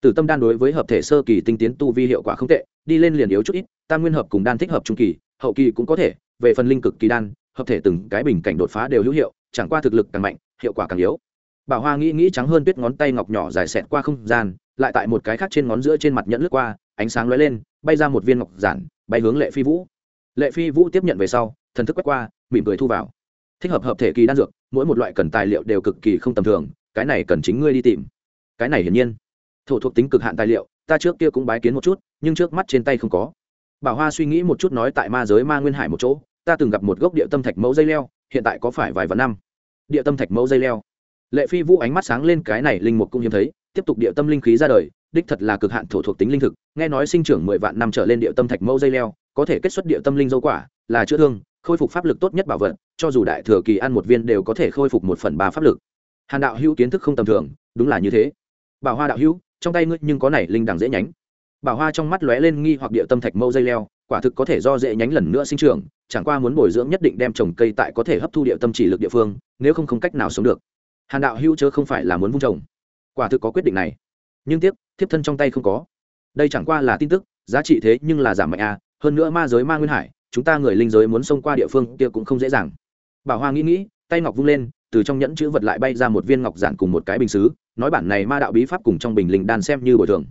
Tử tâm đan đối với hợp thể sơ kỳ tinh tiến tu vi hiệu quả không tệ, đi lên liền yếu chút ít, tam nguyên hợp cùng đan thích hợp trung kỳ, hậu kỳ cũng có thể, về phần linh cực kỳ đan, hợp thể từng cái bình cảnh đột phá đều hữu hiệu, chẳng qua thực lực càng mạnh, hiệu quả càng yếu. Bảo hoa nghĩ nghĩ trắng hơn tuyết ngón tay ngọc nhỏ dài xẹt qua không gian, lại tại một cái khác trên ngón giữa trên mặt nhẫn lướt qua, ánh sáng lóe lên bay ra một viên ngọc giản, bay hướng lệ phi vũ. Lệ phi vũ tiếp nhận về sau, thần thức quét qua, mỉm cười thu vào. Thích hợp hợp thể kỳ đan dược, mỗi một loại cần tài liệu đều cực kỳ không tầm thường, cái này cần chính ngươi đi tìm. Cái này hiển nhiên. Thổ thuộc tính cực hạn tài liệu, ta trước kia cũng bái kiến một chút, nhưng trước mắt trên tay không có. Bảo hoa suy nghĩ một chút nói tại ma giới ma nguyên hải một chỗ, ta từng gặp một gốc địa tâm thạch mẫu dây leo, hiện tại có phải vài vạn năm. Địa tâm thạch mẫu dây leo. Lệ phi vũ ánh mắt sáng lên, cái này linh mục cũng hiếm thấy, tiếp tục địa tâm linh khí ra đời đích thật là cực hạn thổ thuộc tính linh thực, nghe nói sinh trưởng mười vạn năm trở lên địa tâm thạch mẫu dây leo, có thể kết xuất địa tâm linh dâu quả, là chữa thương, khôi phục pháp lực tốt nhất bảo vật, cho dù đại thừa kỳ ăn một viên đều có thể khôi phục một phần ba pháp lực. Hàn đạo hữu kiến thức không tầm thường, đúng là như thế. Bảo hoa đạo hữu, trong tay ngươi nhưng có này linh đằng dễ nhánh. Bảo hoa trong mắt lóe lên nghi hoặc địa tâm thạch mâu dây leo, quả thực có thể do dễ nhánh lần nữa sinh trưởng, chẳng qua muốn bồi dưỡng nhất định đem trồng cây tại có thể hấp thu địa tâm chỉ lực địa phương, nếu không không cách nào sống được. Hàn đạo hữu chớ không phải là muốn vung trồng quả thực có quyết định này nhưng tiếc, thiếp thân trong tay không có. Đây chẳng qua là tin tức, giá trị thế nhưng là giảm mạnh a hơn nữa ma giới ma nguyên hải, chúng ta người linh giới muốn xông qua địa phương kia cũng không dễ dàng. Bảo hoa nghĩ nghĩ, tay ngọc vung lên, từ trong nhẫn chữ vật lại bay ra một viên ngọc giản cùng một cái bình xứ, nói bản này ma đạo bí pháp cùng trong bình linh đan xem như bồi thường.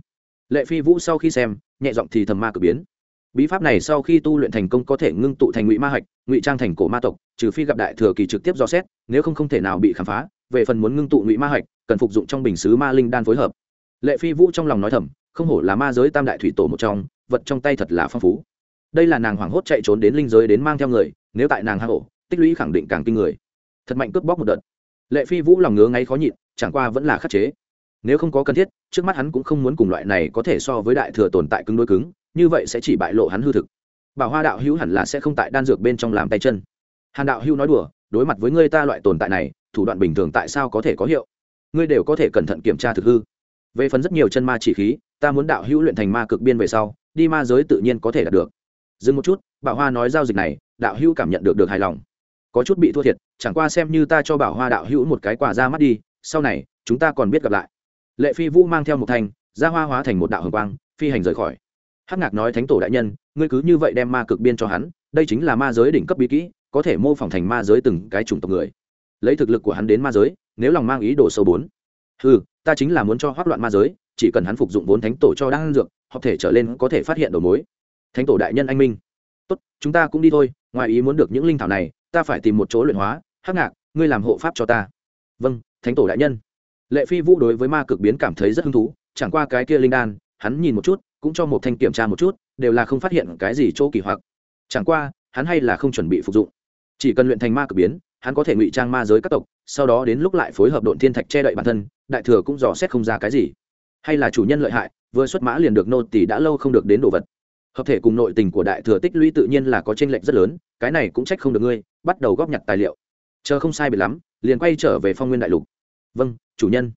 Lệ phi vũ sau khi xem, nhẹ giọng thì thầm ma cử biến. Bí pháp này sau khi tu luyện thành công có thể ngưng tụ thành ngụy ma hạch, ngụy trang thành cổ ma tộc, trừ phi gặp đại thừa kỳ trực tiếp do xét, nếu không không thể nào bị khám phá, về phần muốn ngưng tụ ngụy ma hạch, cần phục dụng trong bình xứ ma linh đan phối hợp lệ phi vũ trong lòng nói thầm, không hổ là ma giới tam đại thủy tổ một trong, vật trong tay thật là phong phú. Đây là nàng hoảng hốt chạy trốn đến linh giới đến mang theo người, nếu tại nàng hạ hổ, tích lũy khẳng định càng kinh người. Thật mạnh cướp bóc một đợt. Lệ phi vũ lòng ngứa ngáy khó nhịn, chẳng qua vẫn là khắc chế. Nếu không có cần thiết, trước mắt hắn cũng không muốn cùng loại này có thể so với đại thừa tồn tại cứng đôi cứng, như vậy sẽ chỉ bại lộ hắn hư thực. Bảo hoa đạo hữu hẳn là sẽ không tại đan dược bên trong làm tay chân. Hàn đạo hữu nói đùa, đối mặt với ngươi ta loại tồn tại này, thủ đoạn bình thường tại sao có thể có hiệu? Ngươi đều có thể cẩn thận kiểm tra thực hư về phần rất nhiều chân ma chỉ khí, ta muốn đạo hữu luyện thành ma cực biên về sau, đi ma giới tự nhiên có thể đạt được. Dừng một chút, bảo hoa nói giao dịch này, đạo hữu cảm nhận được được hài lòng. Có chút bị thua thiệt, chẳng qua xem như ta cho bảo hoa đạo hữu một cái quà ra mắt đi, sau này, chúng ta còn biết gặp lại. Lệ phi vũ mang theo một thanh, ra hoa hóa thành một đạo hồng quang, phi hành rời khỏi. Hắc ngạc nói thánh tổ đại nhân, ngươi cứ như vậy đem ma cực biên cho hắn, đây chính là ma giới đỉnh cấp bí kỹ, có thể mô phỏng thành ma giới từng cái chủng tộc người. Lấy thực lực của hắn đến ma giới, nếu lòng mang ý đồ sâu bốn. Ừ ta chính là muốn cho hoác loạn ma giới, chỉ cần hắn phục dụng vốn thánh tổ cho đang dược, hợp thể trở lên có thể phát hiện đầu mối. Thánh tổ đại nhân anh minh. Tốt, chúng ta cũng đi thôi, ngoài ý muốn được những linh thảo này, ta phải tìm một chỗ luyện hóa. Hắc ngạc, ngươi làm hộ pháp cho ta. Vâng thánh tổ đại nhân. Lệ phi vũ đối với ma cực biến cảm thấy rất hứng thú, chẳng qua cái kia linh đan, hắn nhìn một chút, cũng cho một thanh kiểm tra một chút, đều là không phát hiện cái gì chỗ kỳ hoặc. Chẳng qua, hắn hay là không chuẩn bị phục dụng. Chỉ cần luyện thành ma cực biến hắn có thể ngụy trang ma giới các tộc, sau đó đến lúc lại phối hợp độn thiên thạch che đậy bản thân, đại thừa cũng dò xét không ra cái gì. Hay là chủ nhân lợi hại, vừa xuất mã liền được nô tỷ đã lâu không được đến đồ vật. Hợp thể cùng nội tình của đại thừa tích lũy tự nhiên là có tranh lệch rất lớn, cái này cũng trách không được ngươi, bắt đầu góp nhặt tài liệu. Chờ không sai biệt lắm, liền quay trở về phong nguyên đại lục. Vâng chủ nhân.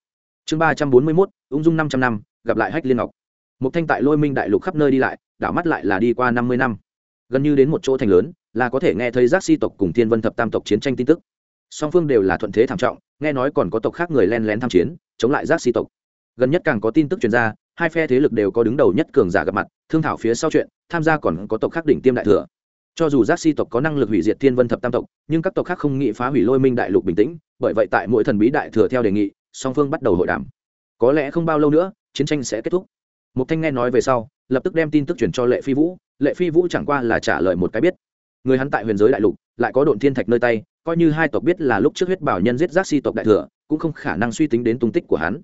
Chương ba trăm bốn mươi mốt, ung dung năm trăm năm, gặp lại hách liên ngọc. Một thanh tại lôi minh đại lục khắp nơi đi lại, đảo mắt lại là đi qua năm mươi năm. Gần như đến một chỗ thành lớn là có thể nghe thấy giác si tộc cùng thiên vân thập tam tộc chiến tranh tin tức. Song phương đều là thuận thế thảm trọng, nghe nói còn có tộc khác người len lén tham chiến, chống lại giác si tộc. Gần nhất càng có tin tức truyền ra, hai phe thế lực đều có đứng đầu nhất cường giả gặp mặt, thương thảo phía sau chuyện, tham gia còn có tộc khác đỉnh tiêm đại thừa. Cho dù giác si tộc có năng lực hủy diệt thiên vân thập tam tộc, nhưng các tộc khác không nghị phá hủy lôi minh đại lục bình tĩnh, bởi vậy tại mỗi thần bí đại thừa theo đề nghị, song phương bắt đầu hội đàm. Có lẽ không bao lâu nữa, chiến tranh sẽ kết thúc. Một thanh nghe nói về sau, lập tức đem tin tức chuyển cho lệ phi vũ. Lệ phi vũ chẳng qua là trả lời một cái biết người hắn tại huyền giới đại lục, lại có độn thiên thạch nơi tay, coi như hai tộc biết là lúc trước huyết bảo nhân giết giác si tộc đại thừa, cũng không khả năng suy tính đến tung tích của hắn.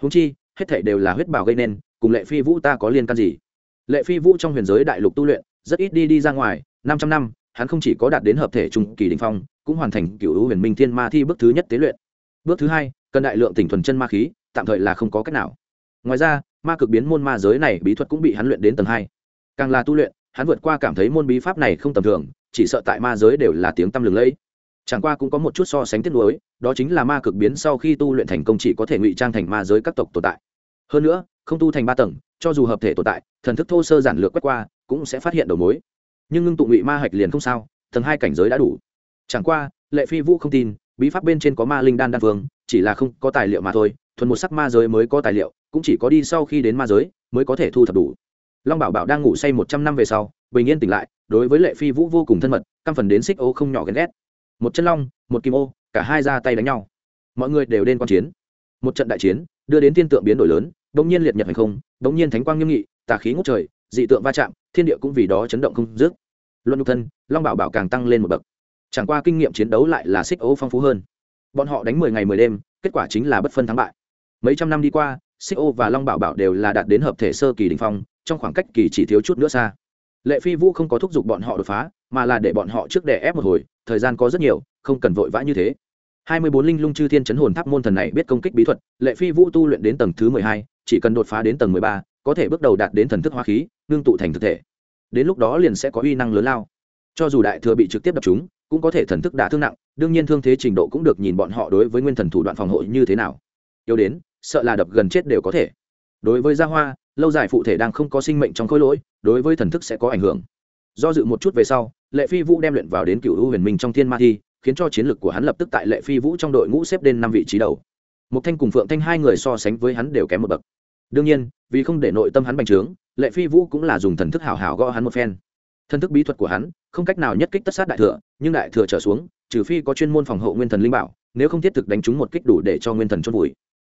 Húng chi, hết thảy đều là huyết bảo gây nên, cùng lệ phi vũ ta có liên can gì? Lệ phi vũ trong huyền giới đại lục tu luyện, rất ít đi đi ra ngoài, năm trăm năm, hắn không chỉ có đạt đến hợp thể trung kỳ đình phong, cũng hoàn thành cựu huyền minh thiên ma thi bước thứ nhất tế luyện. Bước thứ hai, cần đại lượng tỉnh thuần chân ma khí, tạm thời là không có cách nào. Ngoài ra, ma cực biến môn ma giới này bí thuật cũng bị hắn luyện đến tầng hai. Càng là tu luyện hắn vượt qua cảm thấy môn bí pháp này không tầm thường, chỉ sợ tại ma giới đều là tiếng tăm lừng lẫy. Chẳng qua cũng có một chút so sánh tiết nuối, đó chính là ma cực biến sau khi tu luyện thành công chỉ có thể ngụy trang thành ma giới các tộc tồn tại. Hơn nữa, không tu thành ba tầng, cho dù hợp thể tồn tại, thần thức thô sơ giản lược quét qua, cũng sẽ phát hiện đầu mối. Nhưng ngưng tụ ngụy ma hạch liền không sao, tầng hai cảnh giới đã đủ. Chẳng qua, lệ phi vũ không tin, bí pháp bên trên có ma linh đan đan vương, chỉ là không có tài liệu mà thôi, thuần một sắc ma giới mới có tài liệu, cũng chỉ có đi sau khi đến ma giới mới có thể thu thập đủ long bảo bảo đang ngủ say một trăm năm về sau, bình yên tỉnh lại, đối với lệ phi vũ vô cùng thân mật, căm phần đến xích ô không nhỏ ghen ghét. Một chân long, một kim ô, cả hai ra tay đánh nhau. Mọi người đều đến q chiến. Một trận đại chiến, đưa đến thiên tượng biến đổi lớn đ ỗ n g nhiên liệt nhật hành không đ ỗ n g nhiên thánh quang nghiêm nghị, tà khí ngốc trời, dị tượng va chạm, thiên địa cũng vì đó chấn động không dứt. Luận nhục thân, long bảo bảo càng tăng lên một bậc. Chẳng qua kinh nghiệm chiến đấu lại là xích ô phong phú hơn. Bọn họ đánh mười ngày mười đêm, kết quả chính là bất phân thắng bại. Mấy trăm năm đi qua xích ô và long bảo bảo đều là đạt đến hợp thể sơ kỳ đình phong, trong khoảng cách kỳ chỉ thiếu chút nữa xa. Lệ phi vũ không có thúc giục bọn họ đột phá, mà là để bọn họ trước đè ép một hồi, thời gian có rất nhiều, không cần vội vã như thế. Hai mươi bốn linh lung chư thiên chấn hồn tháp môn thần này biết công kích bí thuật, lệ phi vũ tu luyện đến tầng thứ mười hai, chỉ cần đột phá đến tầng mười ba, có thể bước đầu đạt đến thần thức hóa khí, ngưng tụ thành thực thể. Đến lúc đó liền sẽ có uy năng lớn lao. Cho dù đại thừa bị trực tiếp đập chúng, cũng có thể thần thức đả thương nặng, đương nhiên thương thế trình độ cũng được nhìn bọn họ đối với nguyên thần thủ đoạn phòng hộ như thế nào. Yếu đến sợ là đập gần chết đều có thể. Đối với gia hoa, lâu dài phụ thể đang không có sinh mệnh trong khối lỗi, đối với thần thức sẽ có ảnh hưởng. Do dự một chút về sau, lệ phi vũ đem luyện vào đến cựu huyền minh trong thiên ma thi, khiến cho chiến lược của hắn lập tức tại lệ phi vũ trong đội ngũ xếp lên năm vị trí đầu. Một thanh cùng phượng thanh hai người so sánh với hắn đều kém một bậc. Đương nhiên, vì không để nội tâm hắn bành trướng, lệ phi vũ cũng là dùng thần thức hào hào gõ hắn một phen. Thần thức bí thuật của hắn, không cách nào nhất kích tất sát đại thừa, nhưng đại thừa trở xuống, trừ phi có chuyên môn phòng hộ nguyên thần linh bảo, nếu không thiết thực đánh trúng một kích đủ để cho nguyên thần chôn vùi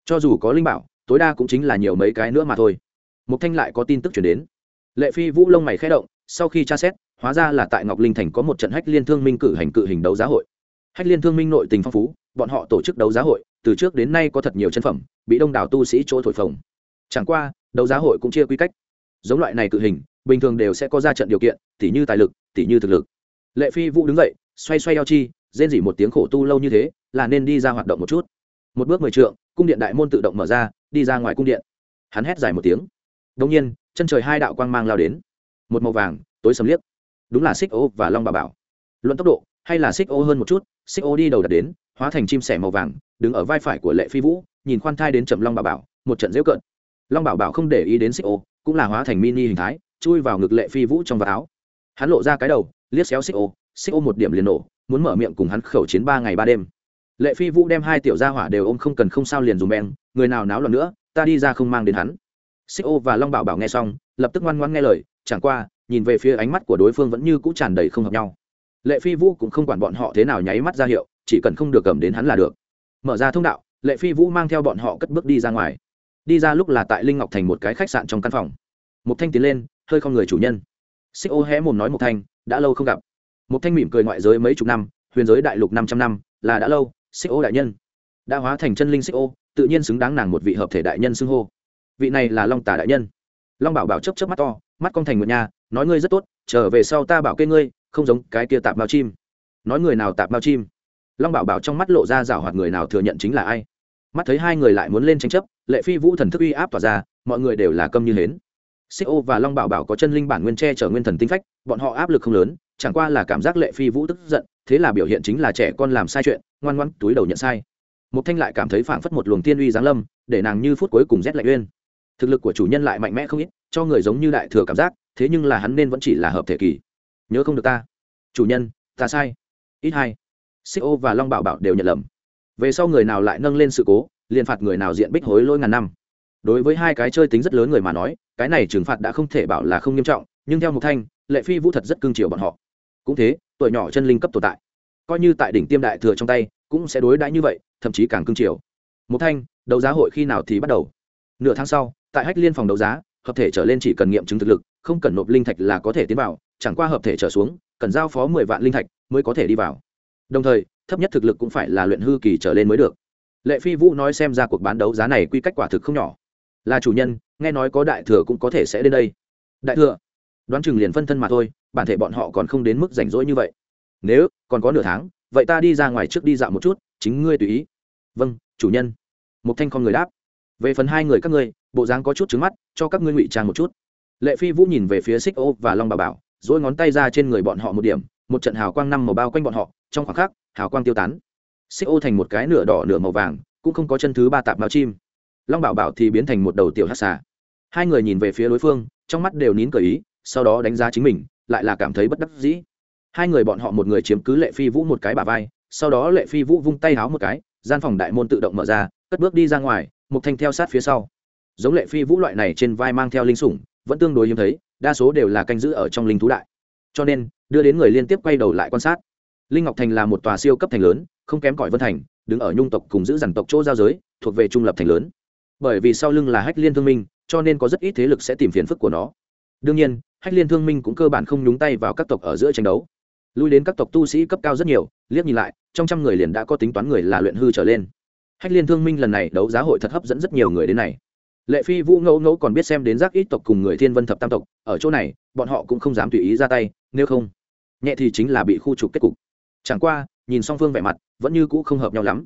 cho dù có linh bảo, tối đa cũng chính là nhiều mấy cái nữa mà thôi. Mục thanh lại có tin tức chuyển đến. Lệ phi vũ lông mày khẽ động, sau khi tra xét, hóa ra là tại ngọc linh thành có một trận hách liên thương minh cử hành cự hình đấu giá hội. Hách liên thương minh nội tình phong phú, bọn họ tổ chức đấu giá hội, từ trước đến nay có thật nhiều chân phẩm, bị đông đảo tu sĩ chỗ thổi phồng. Chẳng qua, đấu giá hội cũng chia quy cách. Giống loại này cự hình, bình thường đều sẽ có ra trận điều kiện, tỉ như tài lực, tỉ như thực lực. Lệ phi vũ đứng dậy, xoay xoay eo chi, rên dỉ một tiếng khổ tu lâu như thế, là nên đi ra hoạt động một chút một bước mười trượng, cung điện đại môn tự động mở ra, đi ra ngoài cung điện. Hắn hét dài một tiếng. Đông nhiên, chân trời hai đạo quang mang lao đến. Một màu vàng, tối sầm liếc. Đúng là xích ô và long bà bảo. Luận tốc độ, hay là xích ô hơn một chút, xích ô đi đầu đặt đến, hóa thành chim sẻ màu vàng, đứng ở vai phải của lệ phi vũ, nhìn khoan thai đến chậm long bà bảo, một trận dễu cợt. Long bảo bảo không để ý đến xích ô, cũng là hóa thành mini hình thái, chui vào ngực lệ phi vũ trong vạt áo. Hắn lộ ra cái đầu, liếc xéo xích ô xích ô một điểm liền nổ, muốn mở miệng cùng hắn khẩu chiến ba ngày ba đêm lệ phi vũ đem hai tiểu gia hỏa đều ôm không cần không sao liền dùng beng, người nào náo loạn nữa, ta đi ra không mang đến hắn. Xích ô và long bảo bảo nghe xong, lập tức ngoan ngoan nghe lời, chẳng qua, nhìn về phía ánh mắt của đối phương vẫn như cũ tràn đầy không hợp nhau. Lệ phi vũ cũng không quản bọn họ thế nào nháy mắt ra hiệu, chỉ cần không được cầm đến hắn là được. Mở ra thông đạo, lệ phi vũ mang theo bọn họ cất bước đi ra ngoài. Đi ra lúc là tại linh ngọc thành một cái khách sạn trong căn phòng. Một thanh tiến lên, hơi không người chủ nhân. Xích ô hé mồm nói một thanh, đã lâu không gặp. Một thanh mỉm cười ngoại giới mấy chục năm, huyền giới đại lục năm trăm năm, là đã lâu xích ô đại nhân. Đã hóa thành chân linh xích ô, tự nhiên xứng đáng nàng một vị hợp thể đại nhân xưng hô. Vị này là long tả đại nhân. Long bảo bảo chấp chấp mắt to, mắt con thành một nhà nói ngươi rất tốt, trở về sau ta bảo kê ngươi, không giống cái kia tạp mao chim. Nói người nào tạp mao chim? Long bảo bảo trong mắt lộ ra rảo hoạt người nào thừa nhận chính là ai? Mắt thấy hai người lại muốn lên tranh chấp, lệ phi vũ thần thức uy áp tỏa ra, mọi người đều là câm như hến. Xích ô và long bảo bảo có chân linh bản nguyên tre chở nguyên thần tinh phách, bọn họ áp lực không lớn, chẳng qua là cảm giác lệ phi vũ tức giận, thế là biểu hiện chính là trẻ con làm sai chuyện ngoan ngoan túi đầu nhận sai. Một thanh lại cảm thấy phảng phất một luồng tiên uy giáng lâm, để nàng như phút cuối cùng rét lạnh uyên. Thực lực của chủ nhân lại mạnh mẽ không ít, cho người giống như đại thừa cảm giác, thế nhưng là hắn nên vẫn chỉ là hợp thể kỳ. Nhớ không được ta. Chủ nhân, ta sai. Ít hai. Xích ô và long bảo bảo đều nhận lầm. Về sau người nào lại nâng lên sự cố, liền phạt người nào diện bích hối lỗi ngàn năm. Đối với hai cái chơi tính rất lớn người mà nói, cái này trừng phạt đã không thể bảo là không nghiêm trọng, nhưng theo một thanh, lệ phi vũ thật rất cương triều bọn họ. Cũng thế, tuổi nhỏ chân linh cấp tồn tại. Coi như tại đỉnh tiêm đại thừa trong tay cũng sẽ đối đãi như vậy, thậm chí càng cương triều. Một thanh, đấu giá hội khi nào thì bắt đầu? Nửa tháng sau, tại hách liên phòng đấu giá, hợp thể trở lên chỉ cần nghiệm chứng thực lực, không cần nộp linh thạch là có thể tiến vào, chẳng qua hợp thể trở xuống, cần giao phó mười vạn linh thạch mới có thể đi vào. Đồng thời, thấp nhất thực lực cũng phải là luyện hư kỳ trở lên mới được. Lệ phi vũ nói xem ra cuộc bán đấu giá này quy cách quả thực không nhỏ. Là chủ nhân, nghe nói có đại thừa cũng có thể sẽ đến đây. Đại thừa? Đoán chừng liền phân thân mà thôi, bản thể bọn họ còn không đến mức rảnh rỗi như vậy. Nếu, còn có nửa tháng vậy ta đi ra ngoài trước đi dạo một chút, chính ngươi tùy ý. Vâng chủ nhân. Một thanh con người đáp. Về phần hai người các ngươi, bộ dáng có chút trứng mắt, cho các ngươi ngụy trang một chút. Lệ phi vũ nhìn về phía xích ô và long bà bảo dỗi ngón tay ra trên người bọn họ một điểm, một trận hào quang năm màu bao quanh bọn họ, trong khoảng khắc, hào quang tiêu tán. Xích ô thành một cái nửa đỏ nửa màu vàng, cũng không có chân thứ ba tạp báo chim. Long bảo bảo thì biến thành một đầu tiểu hát xà. Hai người nhìn về phía đối phương, trong mắt đều nín cờ ý, sau đó đánh giá chính mình, lại là cảm thấy bất đắc dĩ hai người bọn họ một người chiếm cứ lệ phi vũ một cái bà vai, sau đó lệ phi vũ vung tay háo một cái, gian phòng đại môn tự động mở ra, cất bước đi ra ngoài, một thanh theo sát phía sau. Giống lệ phi vũ loại này trên vai mang theo linh sủng, vẫn tương đối hiếm thấy, đa số đều là canh giữ ở trong linh thú đại. Cho nên, đưa đến người liên tiếp quay đầu lại quan sát. Linh ngọc thành là một tòa siêu cấp thành lớn, không kém cỏi vân thành, đứng ở nhung tộc cùng giữ dằn tộc chỗ giao giới, thuộc về trung lập thành lớn. Bởi vì sau lưng là hách liên thương minh, cho nên có rất ít thế lực sẽ tìm phiền phức của nó. Đương nhiên, hách liên thương minh cũng cơ bản không nhúng tay vào các tộc ở giữa tranh đấu lui đến các tộc tu sĩ cấp cao rất nhiều, liếc nhìn lại, trong trăm người liền đã có tính toán người là luyện hư trở lên. Hách liên thương minh lần này đấu giá hội thật hấp dẫn rất nhiều người đến này. Lệ phi vũ ngẫu ngẫu còn biết xem đến giác ít tộc cùng người thiên vân thập tam tộc, ở chỗ này, bọn họ cũng không dám tùy ý ra tay, nếu không, nhẹ thì chính là bị khu trục kết cục. Chẳng qua, nhìn song phương vẻ mặt, vẫn như cũ không hợp nhau lắm.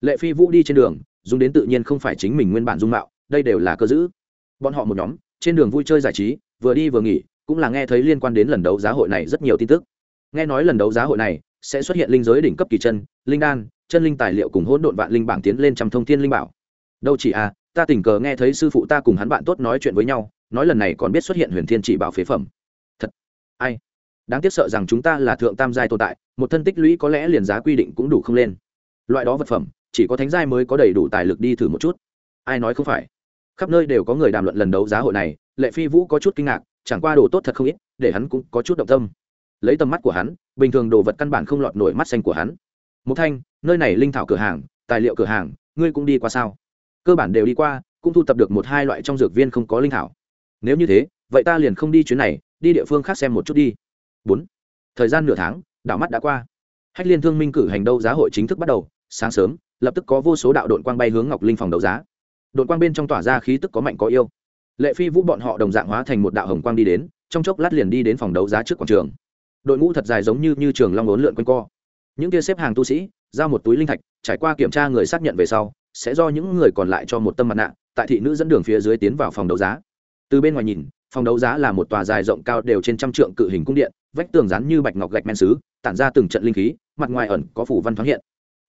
Lệ phi vũ đi trên đường, dùng đến tự nhiên không phải chính mình nguyên bản dung mạo, đây đều là cơ giữ bọn họ một nhóm, trên đường vui chơi giải trí, vừa đi vừa nghỉ, cũng là nghe thấy liên quan đến lần đấu giá hội này rất nhiều tin tức nghe nói lần đấu giá hội này sẽ xuất hiện linh giới đỉnh cấp kỳ chân, linh đan, chân linh tài liệu cùng hỗn độn vạn linh bảng tiến lên trăm thông thiên linh bảo. Đâu chỉ à ta tình cờ nghe thấy sư phụ ta cùng hắn bạn tốt nói chuyện với nhau, nói lần này còn biết xuất hiện huyền thiên chỉ bảo phế phẩm. Thật, ai? Đáng tiếc sợ rằng chúng ta là thượng tam giai tồn tại, một thân tích lũy có lẽ liền giá quy định cũng đủ không lên. Loại đó vật phẩm, chỉ có thánh giai mới có đầy đủ tài lực đi thử một chút. Ai nói không phải? Khắp nơi đều có người đàm luận lần đấu giá hội này, lệ phi vũ có chút kinh ngạc, chẳng qua đồ tốt thật không ít, để hắn cũng có chút động tâm lấy tầm mắt của hắn, bình thường đồ vật căn bản không lọt nổi mắt xanh của hắn. Một thanh, nơi này linh thảo cửa hàng, tài liệu cửa hàng, ngươi cũng đi qua sao? Cơ bản đều đi qua, cũng thu tập được một hai loại trong dược viên không có linh thảo. Nếu như thế, vậy ta liền không đi chuyến này, đi địa phương khác xem một chút đi. Bốn. Thời gian nửa tháng, đảo mắt đã qua. Hách liên thương minh cử hành đấu giá hội chính thức bắt đầu, sáng sớm, lập tức có vô số đạo đội quang bay hướng ngọc linh phòng đấu giá. Đội quang bên trong tỏa ra khí tức có mạnh có yêu lệ phi vũ bọn họ đồng dạng hóa thành một đạo hồng quang đi đến, trong chốc lát liền đi đến phòng đấu giá trước quảng trường đội ngũ thật dài giống như như trường long lốn lượn quanh co. Những kia xếp hàng tu sĩ, giao một túi linh thạch, trải qua kiểm tra người xác nhận về sau, sẽ do những người còn lại cho một tâm mặt nạ, tại thị nữ dẫn đường phía dưới tiến vào phòng đấu giá. Từ bên ngoài nhìn, phòng đấu giá là một tòa dài rộng cao đều trên trăm trượng cự hình cung điện, vách tường rán như bạch ngọc gạch men xứ, tản ra từng trận linh khí, mặt ngoài ẩn có phủ văn thoáng hiện.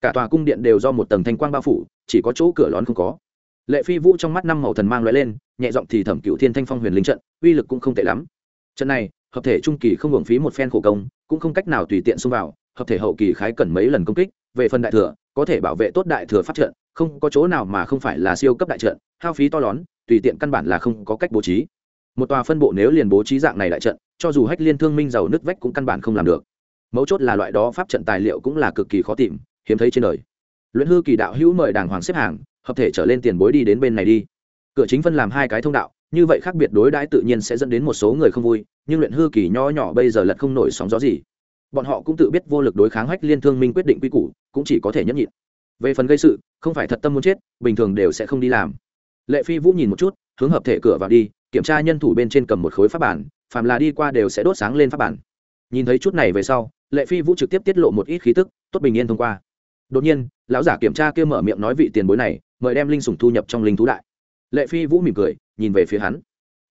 Cả tòa cung điện đều do một tầng thanh quang bao phủ, chỉ có chỗ cửa lón không có. Lệ phi vũ trong mắt năm màu thần mang loại lên, nhẹ giọng thì thẩm cựu thiên thanh phong huyền linh trận, uy lực cũng không tệ lắm. Trận này hợp thể trung kỳ không hưởng phí một phen khổ công, cũng không cách nào tùy tiện xông vào, hợp thể hậu kỳ khái cần mấy lần công kích, về phần đại thừa, có thể bảo vệ tốt đại thừa phát trận, không có chỗ nào mà không phải là siêu cấp đại trận, hao phí to lớn, tùy tiện căn bản là không có cách bố trí. Một tòa phân bộ nếu liền bố trí dạng này đại trận, cho dù hách liên thương minh giàu nứt vách cũng căn bản không làm được. Mấu chốt là loại đó pháp trận tài liệu cũng là cực kỳ khó tìm, hiếm thấy trên đời. Luyện hư kỳ đạo hữu mời đàng hoàng xếp hàng, hợp thể trở lên tiền bối đi đến bên này đi. Cửa chính phân làm hai cái thông đạo như vậy khác biệt đối đãi tự nhiên sẽ dẫn đến một số người không vui, nhưng luyện hư kỳ nho nhỏ bây giờ lật không nổi sóng gió gì. Bọn họ cũng tự biết vô lực đối kháng hách liên thương minh quyết định quy củ, cũng chỉ có thể nhẫn nhịn. Về phần gây sự, không phải thật tâm muốn chết, bình thường đều sẽ không đi làm. Lệ phi vũ nhìn một chút, hướng hợp thể cửa vào đi, kiểm tra nhân thủ bên trên cầm một khối pháp bản, phàm là đi qua đều sẽ đốt sáng lên pháp bản. Nhìn thấy chút này về sau, lệ phi vũ trực tiếp tiết lộ một ít khí tức, tốt bình yên thông qua. Đột nhiên, lão giả kiểm tra kia mở miệng nói vị tiền bối này, mời đem linh sủng thu nhập trong linh thú đại. Lệ phi vũ mỉm cười nhìn về phía hắn.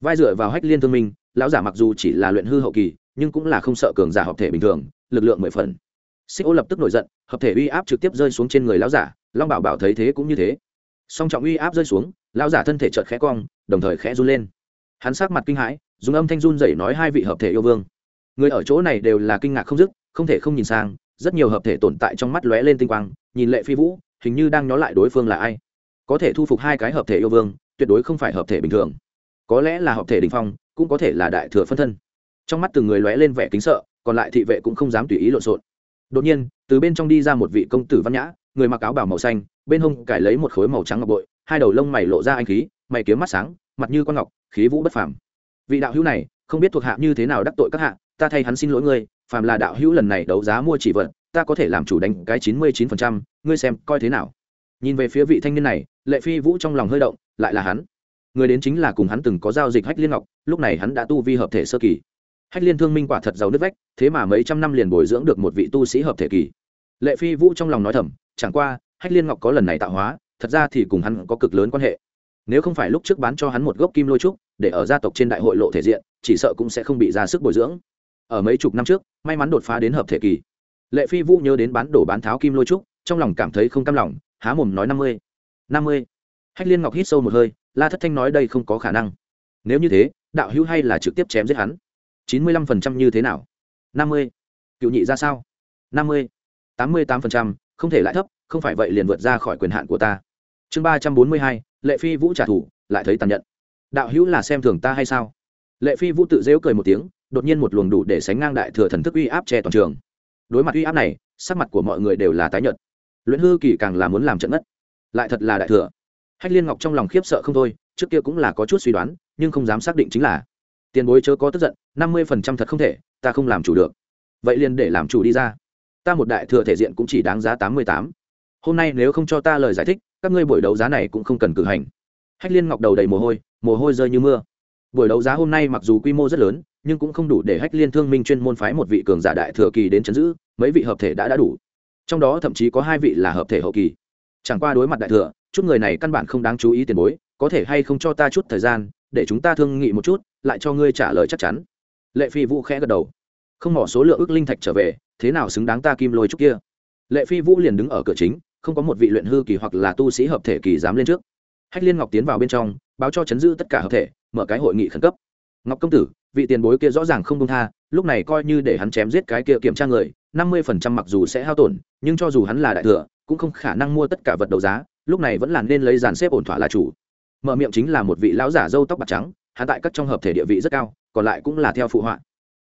Vai dựa vào hách liên thương minh, lão giả mặc dù chỉ là luyện hư hậu kỳ, nhưng cũng là không sợ cường giả hợp thể bình thường, lực lượng mười phần. Xích ô lập tức nổi giận, hợp thể uy áp trực tiếp rơi xuống trên người lão giả, long bảo bảo thấy thế cũng như thế. Song trọng uy áp rơi xuống, lão giả thân thể chợt khẽ cong, đồng thời khẽ run lên. Hắn sát mặt kinh hãi, dùng âm thanh run dậy nói hai vị hợp thể yêu vương. Người ở chỗ này đều là kinh ngạc không dứt, không thể không nhìn sang, rất nhiều hợp thể tồn tại trong mắt lóe lên tinh quang, nhìn lệ phi vũ, hình như đang nhó lại đối phương là ai. Có thể thu phục hai cái hợp thể yêu vương tuyệt đối không phải hợp thể bình thường. Có lẽ là hợp thể đình phong, cũng có thể là đại thừa phân thân. Trong mắt từng người lóe lên vẻ kính sợ, còn lại thị vệ cũng không dám tùy ý lộn xộn. Đột nhiên, từ bên trong đi ra một vị công tử văn nhã, người mặc áo bảo màu xanh, bên hông cải lấy một khối màu trắng ngọc bội, hai đầu lông mày lộ ra anh khí, mày kiếm mắt sáng, mặt như con ngọc, khí vũ bất phàm. Vị đạo hữu này, không biết thuộc hạ như thế nào đắc tội các hạ, ta thay hắn xin lỗi ngươi, phàm là đạo hữu lần này đấu giá mua chỉ vật ta có thể làm chủ đánh cái chín mươi chín phần trăm, ngươi xem coi thế nào. Nhìn về phía vị thanh niên này lệ phi vũ trong lòng hơi động, lại là hắn. Người đến chính là cùng hắn từng có giao dịch hách liên ngọc, lúc này hắn đã tu vi hợp thể sơ kỳ. Hách liên thương minh quả thật giàu nước vách, thế mà mấy trăm năm liền bồi dưỡng được một vị tu sĩ hợp thể kỳ. Lệ phi vũ trong lòng nói thầm, chẳng qua, hách liên ngọc có lần này tạo hóa, thật ra thì cùng hắn có cực lớn quan hệ. Nếu không phải lúc trước bán cho hắn một gốc kim lôi trúc, để ở gia tộc trên đại hội lộ thể diện, chỉ sợ cũng sẽ không bị ra sức bồi dưỡng. Ở mấy chục năm trước, may mắn đột phá đến hợp thể kỳ. Lệ phi vũ nhớ đến bán đổ bán tháo kim lôi trúc, trong lòng cảm thấy không cam lòng, há mồm nói năm mươi năm mươi. Hách liên ngọc hít sâu một hơi, la thất thanh nói đây không có khả năng. Nếu như thế, đạo hữu hay là trực tiếp chém giết hắn? Chín mươi lăm phần trăm như thế nào? Năm mươi. Cựu nhị ra sao? Năm mươi. tám mươi tám phần trăm, không thể lại thấp, không phải vậy liền vượt ra khỏi quyền hạn của ta. Chương ba trăm bốn mươi hai, lệ phi vũ trả thù, lại thấy tàn nhận đạo hữu là xem thường ta hay sao? Lệ phi vũ tự dễu cười một tiếng, đột nhiên một luồng đủ để sánh ngang đại thừa thần thức uy áp che toàn trường. Đối mặt uy áp này, sắc mặt của mọi người đều là tái nhợt. Luyện hư kỳ càng là muốn làm trận ngất lại thật là đại thừa. Hách liên ngọc trong lòng khiếp sợ không thôi, trước kia cũng là có chút suy đoán, nhưng không dám xác định chính là tiền bối chớ có tức giận, năm mươi phần trăm thật không thể, ta không làm chủ được. Vậy liền để làm chủ đi ra. Ta một đại thừa thể diện cũng chỉ đáng giá tám mươi tám. Hôm nay nếu không cho ta lời giải thích, các ngươi buổi đấu giá này cũng không cần cử hành. Hách liên ngọc đầu đầy mồ hôi mồ hôi rơi như mưa. Buổi đấu giá hôm nay mặc dù quy mô rất lớn, nhưng cũng không đủ để hách liên thương minh chuyên môn phái một vị cường giả đại thừa kỳ đến chấn giữ, mấy vị hợp thể đã đã đủ. Trong đó thậm chí có hai vị là hợp thể hậu kỳ chẳng qua đối mặt đại thừa, chút người này căn bản không đáng chú ý tiền bối, có thể hay không cho ta chút thời gian, để chúng ta thương nghị một chút, lại cho ngươi trả lời chắc chắn. Lệ phi vũ khẽ gật đầu. Không mỏ số lượng ước linh thạch trở về, thế nào xứng đáng ta kim lôi chút kia? Lệ phi vũ liền đứng ở cửa chính, không có một vị luyện hư kỳ hoặc là tu sĩ hợp thể kỳ dám lên trước. Hách liên ngọc tiến vào bên trong, báo cho chấn giữ tất cả hợp thể, mở cái hội nghị khẩn cấp. Ngọc công tử, vị tiền bối kia rõ ràng không công tha, lúc này coi như để hắn chém giết cái kia kiểm tra người, năm mươi phần trăm mặc dù sẽ hao tổn, nhưng cho dù hắn là đại thừa cũng không khả năng mua tất cả vật đấu giá, lúc này vẫn là nên lấy dàn xếp ổn thỏa là chủ. Mở miệng chính là một vị lão giả râu tóc bạc trắng, hắn tại các trong hợp thể địa vị rất cao, còn lại cũng là theo phụ họa.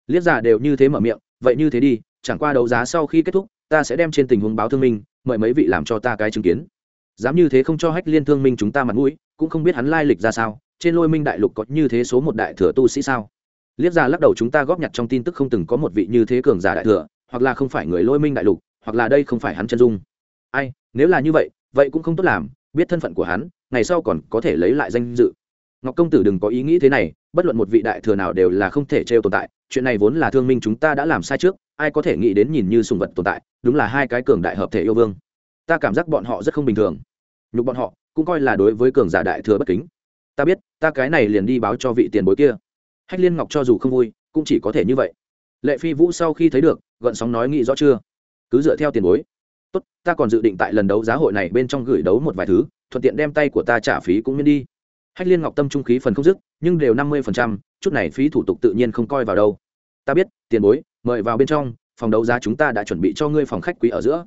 Liếc giả đều như thế mở miệng, vậy như thế đi, chẳng qua đấu giá sau khi kết thúc, ta sẽ đem trên tình huống báo thương minh, mời mấy vị làm cho ta cái chứng kiến. Dám như thế không cho hách liên thương minh chúng ta mặt mũi, cũng không biết hắn lai lịch ra sao, trên lôi minh đại lục có như thế số một đại thừa tu sĩ sao? Liếc ra lắc đầu chúng ta góp nhặt trong tin tức không từng có một vị như thế cường giả đại thừa, hoặc là không phải người lôi minh đại lục, hoặc là đây không phải hắn chân dung ai, nếu là như vậy vậy cũng không tốt làm, biết thân phận của hắn, ngày sau còn có thể lấy lại danh dự. Ngọc công tử đừng có ý nghĩ thế này, bất luận một vị đại thừa nào đều là không thể trêu tồn tại, chuyện này vốn là thương minh chúng ta đã làm sai trước, ai có thể nghĩ đến nhìn như sùng vật tồn tại, đúng là hai cái cường đại hợp thể yêu vương. Ta cảm giác bọn họ rất không bình thường. Nhục bọn họ, cũng coi là đối với cường giả đại thừa bất kính. Ta biết, ta cái này liền đi báo cho vị tiền bối kia. Hách liên ngọc cho dù không vui, cũng chỉ có thể như vậy. Lệ phi vũ sau khi thấy được, gợn sóng nói nghĩ rõ chưa? Cứ dựa theo tiền bối tốt, ta còn dự định tại lần đấu giá hội này bên trong gửi đấu một vài thứ, thuận tiện đem tay của ta trả phí cũng miễn đi. Hách liên ngọc tâm trung khí phần không dứt, nhưng đều năm mươi phần trăm, chút này phí thủ tục tự nhiên không coi vào đâu. Ta biết, tiền bối, mời vào bên trong, phòng đấu giá chúng ta đã chuẩn bị cho ngươi phòng khách quý ở giữa.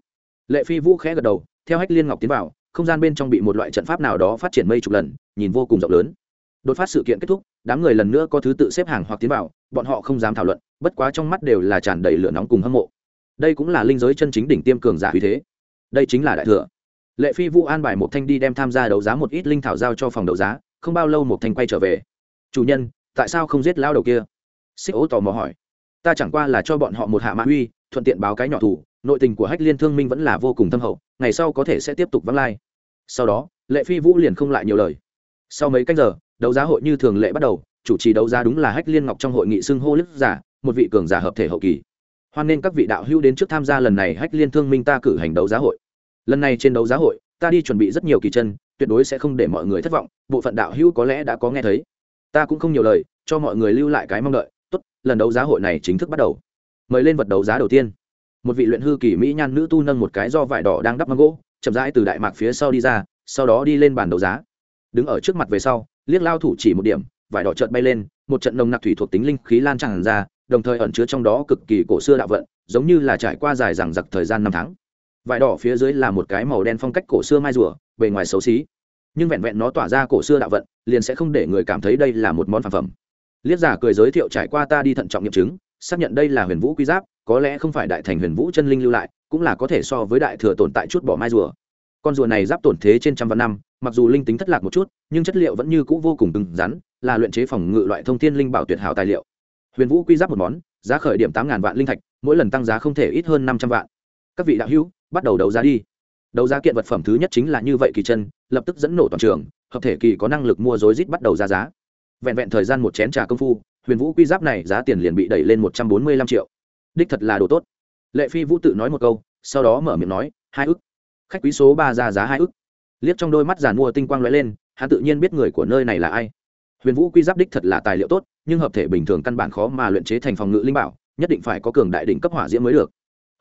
Lệ phi vũ khẽ gật đầu, theo hách liên ngọc tiến vào, không gian bên trong bị một loại trận pháp nào đó phát triển mây chục lần, nhìn vô cùng rộng lớn. Đột phát sự kiện kết thúc, đám người lần nữa có thứ tự xếp hàng hoặc tiến vào, bọn họ không dám thảo luận, bất quá trong mắt đều là tràn đầy lửa nóng cùng hâm mộ đây cũng là linh giới chân chính đỉnh tiêm cường giả uy thế. Đây chính là đại thừa. Lệ phi vũ an bài một thanh đi đem tham gia đấu giá một ít linh thảo giao cho phòng đấu giá, không bao lâu một thanh quay trở về. Chủ nhân, tại sao không giết lao đầu kia? Xích ố tò mò hỏi. Ta chẳng qua là cho bọn họ một hạ mã uy, thuận tiện báo cái nhỏ thủ, nội tình của hách liên thương minh vẫn là vô cùng thâm hậu, ngày sau có thể sẽ tiếp tục vắng lai. Sau đó, lệ phi vũ liền không lại nhiều lời. Sau mấy canh giờ, đấu giá hội như thường lệ bắt đầu, chủ trì đấu giá đúng là hách liên ngọc trong hội nghị xưng hô lức giả, một vị cường giả hợp thể hậu kỳ hoan nên các vị đạo hữu đến trước tham gia lần này hách liên thương minh ta cử hành đấu giá hội. Lần này trên đấu giá hội, ta đi chuẩn bị rất nhiều kỳ chân, tuyệt đối sẽ không để mọi người thất vọng, bộ phận đạo hữu có lẽ đã có nghe thấy. Ta cũng không nhiều lời, cho mọi người lưu lại cái mong đợi. Tốt, lần đấu giá hội này chính thức bắt đầu. Mời lên vật đấu giá đầu tiên. Một vị luyện hư kỳ mỹ nhan nữ tu nâng một cái do vải đỏ đang đắp măng gỗ chậm rãi từ đại mạc phía sau đi ra, sau đó đi lên bàn đấu giá. Đứng ở trước mặt về sau, liếc lao thủ chỉ một điểm, vải đỏ chợt bay lên, một trận nồng nặc thủy thuộc tính linh khí lan tràn ra đồng thời ẩn chứa trong đó cực kỳ cổ xưa đạo vận, giống như là trải qua dài rằng giặc thời gian năm tháng. Vải đỏ phía dưới là một cái màu đen phong cách cổ xưa mai rùa, bề ngoài xấu xí. Nhưng vẹn vẹn nó tỏa ra cổ xưa đạo vận, liền sẽ không để người cảm thấy đây là một món phản phẩm. Liếc giả cười giới thiệu trải qua ta đi thận trọng nghiệm chứng, xác nhận đây là huyền vũ quy giáp, có lẽ không phải đại thành huyền vũ chân linh lưu lại, cũng là có thể so với đại thừa tồn tại chút bỏ mai rùa. Con rùa này giáp tổn thế trên trăm vạn năm, mặc dù linh tính thất lạc một chút, nhưng chất liệu vẫn như cũ vô cùng cứng rắn, là luyện chế phòng ngự loại thông thiên linh bảo tuyệt hảo tài liệu huyền vũ quy giáp một món, giá khởi điểm tám ngàn vạn linh thạch, mỗi lần tăng giá không thể ít hơn năm trăm vạn. Các vị đạo hữu, bắt đầu đấu giá đi. Đấu giá kiện vật phẩm thứ nhất chính là như vậy kỳ chân, lập tức dẫn nổ toàn trường, hợp thể kỳ có năng lực mua rối rít bắt đầu ra giá. Vẹn vẹn thời gian một chén trà công phu, huyền vũ quy giáp này giá tiền liền bị đẩy lên một trăm bốn mươi lăm triệu. Đích thật là đồ tốt. Lệ phi vũ tự nói một câu, sau đó mở miệng nói, hai ức. Khách quý số ba ra giá hai ức. Liếc trong đôi mắt giàn mua tinh quang lóe lên, hắn tự nhiên biết người của nơi này là ai huyền vũ quy giáp đích thật là tài liệu tốt, nhưng hợp thể bình thường căn bản khó mà luyện chế thành phòng ngự linh bảo, nhất định phải có cường đại đỉnh cấp hỏa diễm mới được.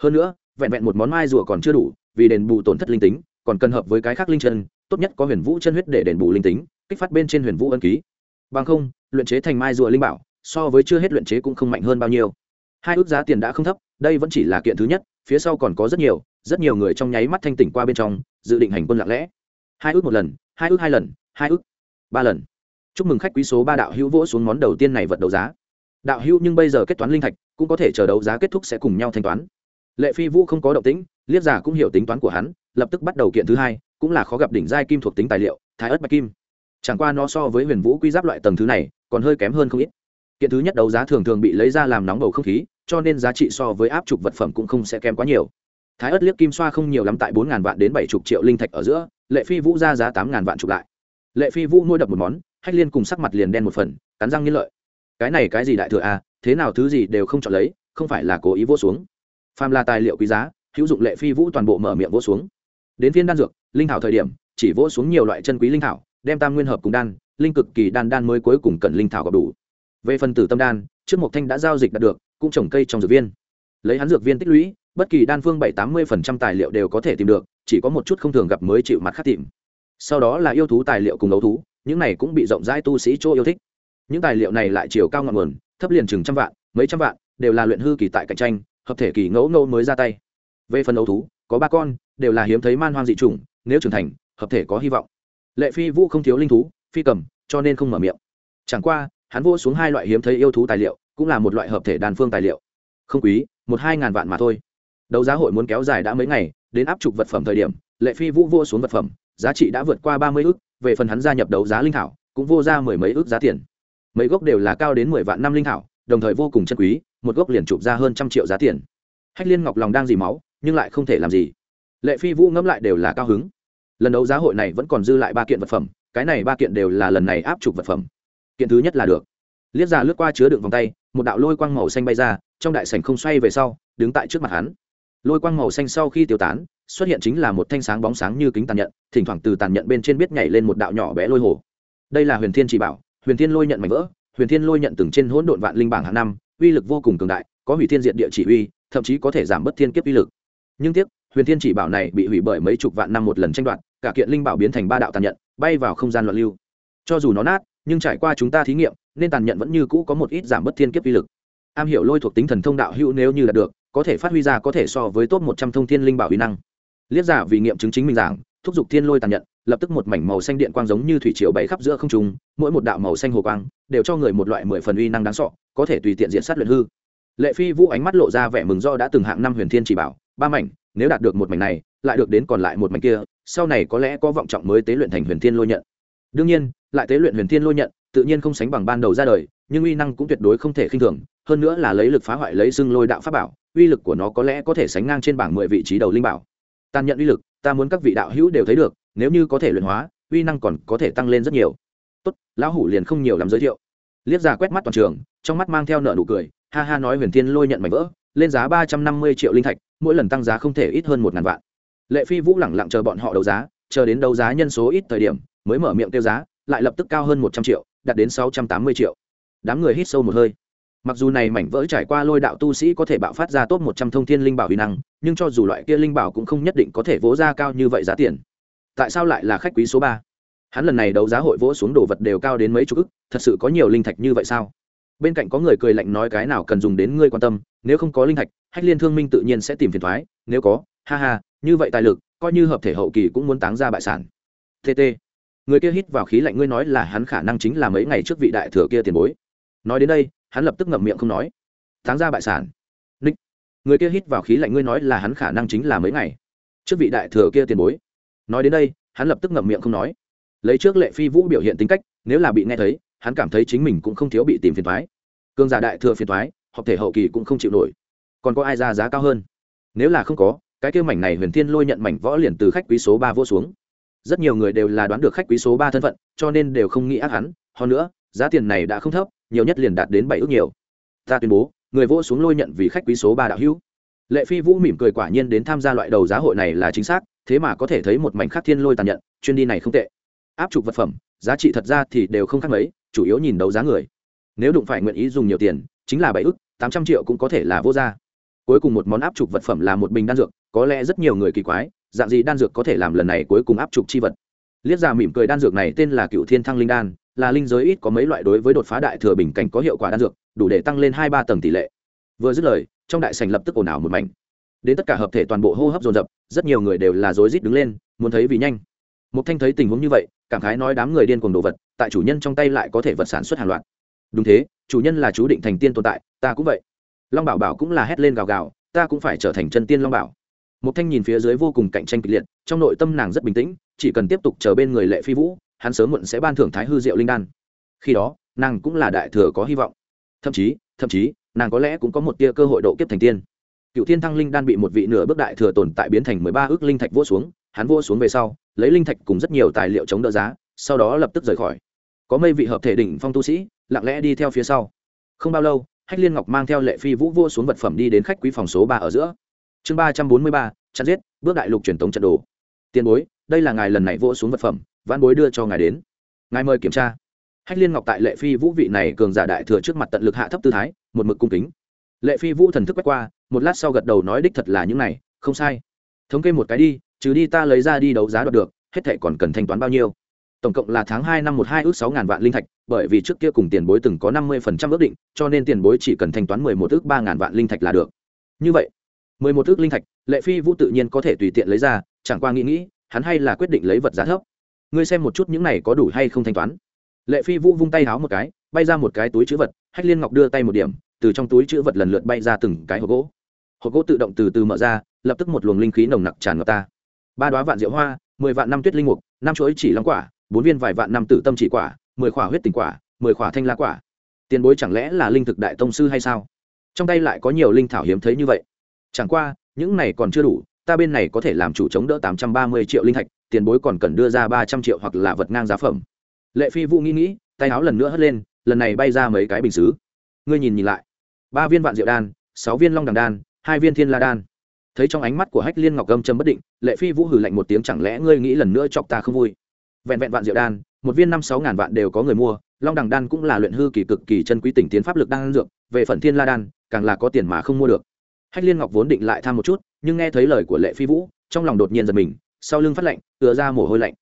Hơn nữa, vẹn vẹn một món mai rùa còn chưa đủ, vì đền bù tổn thất linh tính, còn cần hợp với cái khác linh chân, tốt nhất có huyền vũ chân huyết để đền bù linh tính, kích phát bên trên huyền vũ ân ký. Bằng không, luyện chế thành mai rùa linh bảo, so với chưa hết luyện chế cũng không mạnh hơn bao nhiêu. Hai ước giá tiền đã không thấp, đây vẫn chỉ là kiện thứ nhất, phía sau còn có rất nhiều rất nhiều người trong nháy mắt thanh tỉnh qua bên trong, dự định hành quân lặng lẽ. Hai ước một lần, hai ước hai lần, hai ước ba lần chúc mừng khách quý số ba đạo hữu vỗ xuống món đầu tiên này vật đấu giá. Đạo hữu nhưng bây giờ kết toán linh thạch, cũng có thể chờ đấu giá kết thúc sẽ cùng nhau thanh toán. Lệ phi vũ không có động tĩnh liếc giả cũng hiểu tính toán của hắn, lập tức bắt đầu kiện thứ hai, cũng là khó gặp đỉnh giai kim thuộc tính tài liệu, thái ớt bạch kim. Chẳng qua nó so với huyền vũ quy giáp loại tầng thứ này, còn hơi kém hơn không ít. Kiện thứ nhất đấu giá thường thường bị lấy ra làm nóng bầu không khí, cho nên giá trị so với áp trục vật phẩm cũng không sẽ kém quá nhiều. Thái ớt liếc kim xoa không nhiều lắm tại bốn ngàn vạn đến bảy chục triệu linh thạch ở giữa, lệ phi vũ ra giá tám ngàn vạn chục lại. Lệ phi vũ nuôi đập một món hách liên cùng sắc mặt liền đen một phần, cắn răng nghiên lợi. Cái này cái gì đại thừa à thế nào thứ gì đều không chọn lấy, không phải là cố ý vô xuống. Phàm là tài liệu quý giá, hữu dụng lệ phi vũ toàn bộ mở miệng vỗ xuống. Đến phiên đan dược, linh thảo thời điểm, chỉ vỗ xuống nhiều loại chân quý linh thảo, đem tam nguyên hợp cùng đan, linh cực kỳ đan đan mới cuối cùng cần linh thảo gặp đủ. Về phần tử tâm đan, trước mộc thanh đã giao dịch đạt được, cũng trồng cây trong dược viên. Lấy hắn dược viên tích lũy, bất kỳ đan phương bảy tám mươi phần trăm tài liệu đều có thể tìm được, chỉ có một chút không thường gặp mới chịu mặt khắc tìm. Sau đó là yêu thú tài liệu cùng ấu thú những này cũng bị rộng rãi tu sĩ chỗ yêu thích. Những tài liệu này lại chiều cao ngọn nguồn, thấp liền chừng trăm vạn, mấy trăm vạn, đều là luyện hư kỳ tại cạnh tranh, hợp thể kỳ ngẫu ngẫu mới ra tay. Về phần ấu thú, có ba con, đều là hiếm thấy man hoang dị chủng, nếu trưởng thành, hợp thể có hy vọng. Lệ phi vũ không thiếu linh thú, phi cầm, cho nên không mở miệng. Chẳng qua, hắn vô xuống hai loại hiếm thấy yêu thú tài liệu, cũng là một loại hợp thể đàn phương tài liệu. Không quý, một hai ngàn vạn mà thôi. Đấu giá hội muốn kéo dài đã mấy ngày, đến áp trục vật phẩm thời điểm, lệ phi vũ vô xuống vật phẩm, giá trị đã vượt qua ba mươi ước về phần hắn gia nhập đấu giá linh thảo, cũng vô ra mười mấy ước giá tiền. Mấy gốc đều là cao đến mười vạn năm linh thảo, đồng thời vô cùng chân quý, một gốc liền chụp ra hơn trăm triệu giá tiền. Hách liên ngọc lòng đang dì máu, nhưng lại không thể làm gì. Lệ phi vũ ngẫm lại đều là cao hứng. Lần đấu giá hội này vẫn còn dư lại ba kiện vật phẩm, cái này ba kiện đều là lần này áp chụp vật phẩm. Kiện thứ nhất là được. Liếc ra lướt qua chứa đựng vòng tay, một đạo lôi quang màu xanh bay ra, trong đại sảnh không xoay về sau, đứng tại trước mặt hắn. Lôi quang màu xanh sau khi tiêu tán xuất hiện chính là một thanh sáng bóng sáng như kính tàn nhận, thỉnh thoảng từ tàn nhận bên trên biết nhảy lên một đạo nhỏ bé lôi hồ. Đây là huyền thiên chỉ bảo, huyền thiên lôi nhận mảnh vỡ, huyền thiên lôi nhận từng trên hỗn độn vạn linh bảng hàng năm, uy lực vô cùng cường đại, có hủy thiên diện địa chỉ uy, thậm chí có thể giảm bớt thiên kiếp uy lực. Nhưng tiếc, huyền thiên chỉ bảo này bị hủy bởi mấy chục vạn năm một lần tranh đoạt, cả kiện linh bảo biến thành ba đạo tàn nhận, bay vào không gian loạn lưu. Cho dù nó nát, nhưng trải qua chúng ta thí nghiệm, nên tàn nhận vẫn như cũ có một ít giảm bớt thiên kiếp uy lực. Am hiểu lôi thuộc tính thần thông đạo hữu nếu như là được, có thể phát huy ra có thể so với top một trăm thông thiên linh bảo uy năng liếc giả vì nghiệm chứng chính mình giảng, thúc giục thiên lôi tàn nhận, lập tức một mảnh màu xanh điện quang giống như thủy triều bảy khắp giữa không trung, mỗi một đạo màu xanh hồ quang đều cho người một loại mười phần uy năng đáng sọ có thể tùy tiện diện sát luyện hư. Lệ phi vũ ánh mắt lộ ra vẻ mừng do đã từng hạng năm huyền thiên chỉ bảo, ba mảnh, nếu đạt được một mảnh này, lại được đến còn lại một mảnh kia, sau này có lẽ có vọng trọng mới tế luyện thành huyền thiên lôi nhận. Đương nhiên, lại tế luyện huyền thiên lôi nhận, tự nhiên không sánh bằng ban đầu ra đời, nhưng uy năng cũng tuyệt đối không thể khinh thường, hơn nữa là lấy lực phá hoại lấy xưng lôi đạo pháp bảo, uy lực của nó có lẽ có thể sánh ngang trên bảng mười vị trí đầu linh bảo tàn nhận uy lực, ta muốn các vị đạo hữu đều thấy được, nếu như có thể luyện hóa, uy năng còn có thể tăng lên rất nhiều. Tốt, lão hủ liền không nhiều làm giới thiệu. Liếc ra quét mắt toàn trường, trong mắt mang theo nợ nụ cười, ha ha nói huyền thiên lôi nhận mảnh vỡ, lên giá ba trăm năm mươi triệu linh thạch, mỗi lần tăng giá không thể ít hơn một ngàn vạn. Lệ phi vũ lẳng lặng chờ bọn họ đấu giá, chờ đến đấu giá nhân số ít thời điểm, mới mở miệng tiêu giá, lại lập tức cao hơn một trăm triệu, đạt đến sáu trăm tám mươi triệu. Đám người hít sâu một hơi mặc dù này mảnh vỡ trải qua lôi đạo tu sĩ có thể bạo phát ra tốt một trăm thông thiên linh bảo huy năng, nhưng cho dù loại kia linh bảo cũng không nhất định có thể vỗ ra cao như vậy giá tiền. Tại sao lại là khách quý số ba? Hắn lần này đấu giá hội vỗ xuống đồ vật đều cao đến mấy chục ức, thật sự có nhiều linh thạch như vậy sao? Bên cạnh có người cười lạnh nói cái nào cần dùng đến ngươi quan tâm, nếu không có linh thạch, hách liên thương minh tự nhiên sẽ tìm phiền thoái nếu có, ha ha, như vậy tài lực, coi như hợp thể hậu kỳ cũng muốn táng ra bại sản. Tt người kia hít vào khí lạnh, ngươi nói là hắn khả năng chính là mấy ngày trước vị đại thừa kia tiền bối nói đến đây, hắn lập tức ngậm miệng không nói. Tháng ra bại sản. Nick người kia hít vào khí lạnh ngươi nói là hắn khả năng chính là mấy ngày. Trước vị đại thừa kia tiền bối. Nói đến đây, hắn lập tức ngậm miệng không nói. Lấy trước lệ phi vũ biểu hiện tính cách, nếu là bị nghe thấy, hắn cảm thấy chính mình cũng không thiếu bị tìm phiền thoái cương giả đại thừa phiền thoái học thể hậu kỳ cũng không chịu nổi. Còn có ai ra giá cao hơn? Nếu là không có, cái kêu mảnh này huyền thiên lôi nhận mảnh võ liền từ khách quý số ba vô xuống. Rất nhiều người đều là đoán được khách quý số ba thân phận, cho nên đều không nghĩ ác hắn. Hơn nữa, giá tiền này đã không thấp nhiều nhất liền đạt đến bảy ước nhiều. Ta tuyên bố, người vô xuống lôi nhận vì khách quý số ba đạo hữu. Lệ phi vũ mỉm cười quả nhiên đến tham gia loại đầu giá hội này là chính xác, thế mà có thể thấy một mảnh khắc thiên lôi tàn nhận chuyên đi này không tệ. Áp trục vật phẩm, giá trị thật ra thì đều không khác mấy, chủ yếu nhìn đấu giá người. Nếu đụng phải nguyện ý dùng nhiều tiền, chính là bảy ức tám trăm triệu cũng có thể là vô gia. Cuối cùng một món áp trục vật phẩm là một bình đan dược, có lẽ rất nhiều người kỳ quái, dạng gì đan dược có thể làm lần này cuối cùng áp trục chi vật? Liếc ra mỉm cười đan dược này tên là cựu thiên thăng linh đan là linh giới ít có mấy loại đối với đột phá đại thừa bình cảnh có hiệu quả đan dược, đủ để tăng lên hai ba tầng tỷ lệ. Vừa dứt lời, trong đại sành lập tức ồn ào một mảnh. Đến tất cả hợp thể toàn bộ hô hấp dồn dập, rất nhiều người đều là rối rít đứng lên, muốn thấy vì nhanh. Một thanh thấy tình huống như vậy, cảm khái nói đám người điên cuồng đồ vật, tại chủ nhân trong tay lại có thể vật sản xuất hàng loạt. Đúng thế, chủ nhân là chú định thành tiên tồn tại, ta cũng vậy. Long bảo bảo cũng là hét lên gào gào, ta cũng phải trở thành chân tiên long bảo. Một thanh nhìn phía dưới vô cùng cạnh tranh kịch liệt, trong nội tâm nàng rất bình tĩnh, chỉ cần tiếp tục chờ bên người lệ phi vũ hắn sớm muộn sẽ ban thưởng thái hư diệu linh đan. Khi đó, nàng cũng là đại thừa có hy vọng. Thậm chí thậm chí, nàng có lẽ cũng có một tia cơ hội độ kiếp thành tiên. Cựu thiên thăng linh đan bị một vị nửa bước đại thừa tồn tại biến thành mười ba ước linh thạch vô xuống, hắn vô xuống về sau, lấy linh thạch cùng rất nhiều tài liệu chống đỡ giá, sau đó lập tức rời khỏi. Có mây vị hợp thể đỉnh phong tu sĩ, lặng lẽ đi theo phía sau. Không bao lâu, hách liên ngọc mang theo lệ phi vũ vô xuống vật phẩm đi đến khách quý phòng số ba ở giữa. Chương ba trăm bốn mươi ba chặt giết, bước đại lục truyền thống trận đồ. Tiền bối, đây là ngài lần này vô xuống vật phẩm văn bối đưa cho ngài đến. Ngài mời kiểm tra. Hách liên ngọc tại lệ phi vũ vị này cường giả đại thừa trước mặt tận lực hạ thấp tư thái, một mực cung kính. Lệ phi vũ thần thức quét qua, một lát sau gật đầu nói đích thật là những này, không sai. Thống kê một cái đi, trừ đi ta lấy ra đi đấu giá đoạt được, hết thệ còn cần thanh toán bao nhiêu? Tổng cộng là tháng hai năm một hai ước sáu ngàn vạn linh thạch, bởi vì trước kia cùng tiền bối từng có năm mươi phần trăm ước định, cho nên tiền bối chỉ cần thanh toán mười một ước ba ngàn vạn linh thạch là được. Như vậy, mười một ước linh thạch, lệ phi vũ tự nhiên có thể tùy tiện lấy ra, chẳng qua nghĩ nghĩ, hắn hay là quyết định lấy vật giá thấp ngươi xem một chút những này có đủ hay không thanh toán. Lệ phi vũ vung tay háo một cái, bay ra một cái túi chữ vật, hách liên ngọc đưa tay một điểm, từ trong túi chữ vật lần lượt bay ra từng cái hộp gỗ. Hộp gỗ tự động từ từ mở ra, lập tức một luồng linh khí nồng nặc tràn ngập ta. Ba đoá vạn diệu hoa, mười vạn năm tuyết linh mục, năm chuỗi chỉ long quả, bốn viên vài vạn năm tử tâm chỉ quả, mười khỏa huyết tình quả, mười khỏa thanh la quả. Tiền bối chẳng lẽ là linh thực đại tông sư hay sao? Trong tay lại có nhiều linh thảo hiếm thấy như vậy. Chẳng qua, những này còn chưa đủ ta bên này có thể làm chủ chống đỡ tám trăm ba mươi triệu linh thạch, tiền bối còn cần đưa ra ba trăm triệu hoặc là vật ngang giá phẩm. Lệ phi vũ nghĩ nghĩ, tay áo lần nữa hất lên, lần này bay ra mấy cái bình xứ. Ngươi nhìn nhìn lại. Ba viên vạn diệu đan, sáu viên long đằng đan, hai viên thiên la đan. Thấy trong ánh mắt của hách liên ngọc gâm châm bất định, lệ phi vũ hử lạnh một tiếng chẳng lẽ ngươi nghĩ lần nữa chọc ta không vui? Vẹn vẹn vạn diệu đan, một viên năm sáu ngàn vạn đều có người mua, long đằng đan cũng là luyện hư kỳ cực kỳ chân quý tỉnh tiến pháp lực đan dược, về phần thiên la đan, càng là có tiền mà không mua được. Hách liên ngọc vốn định lại tham một chút nhưng nghe thấy lời của lệ phi vũ, trong lòng đột nhiên giật mình, sau lưng phát lạnh, tựa ra mồ hôi lạnh.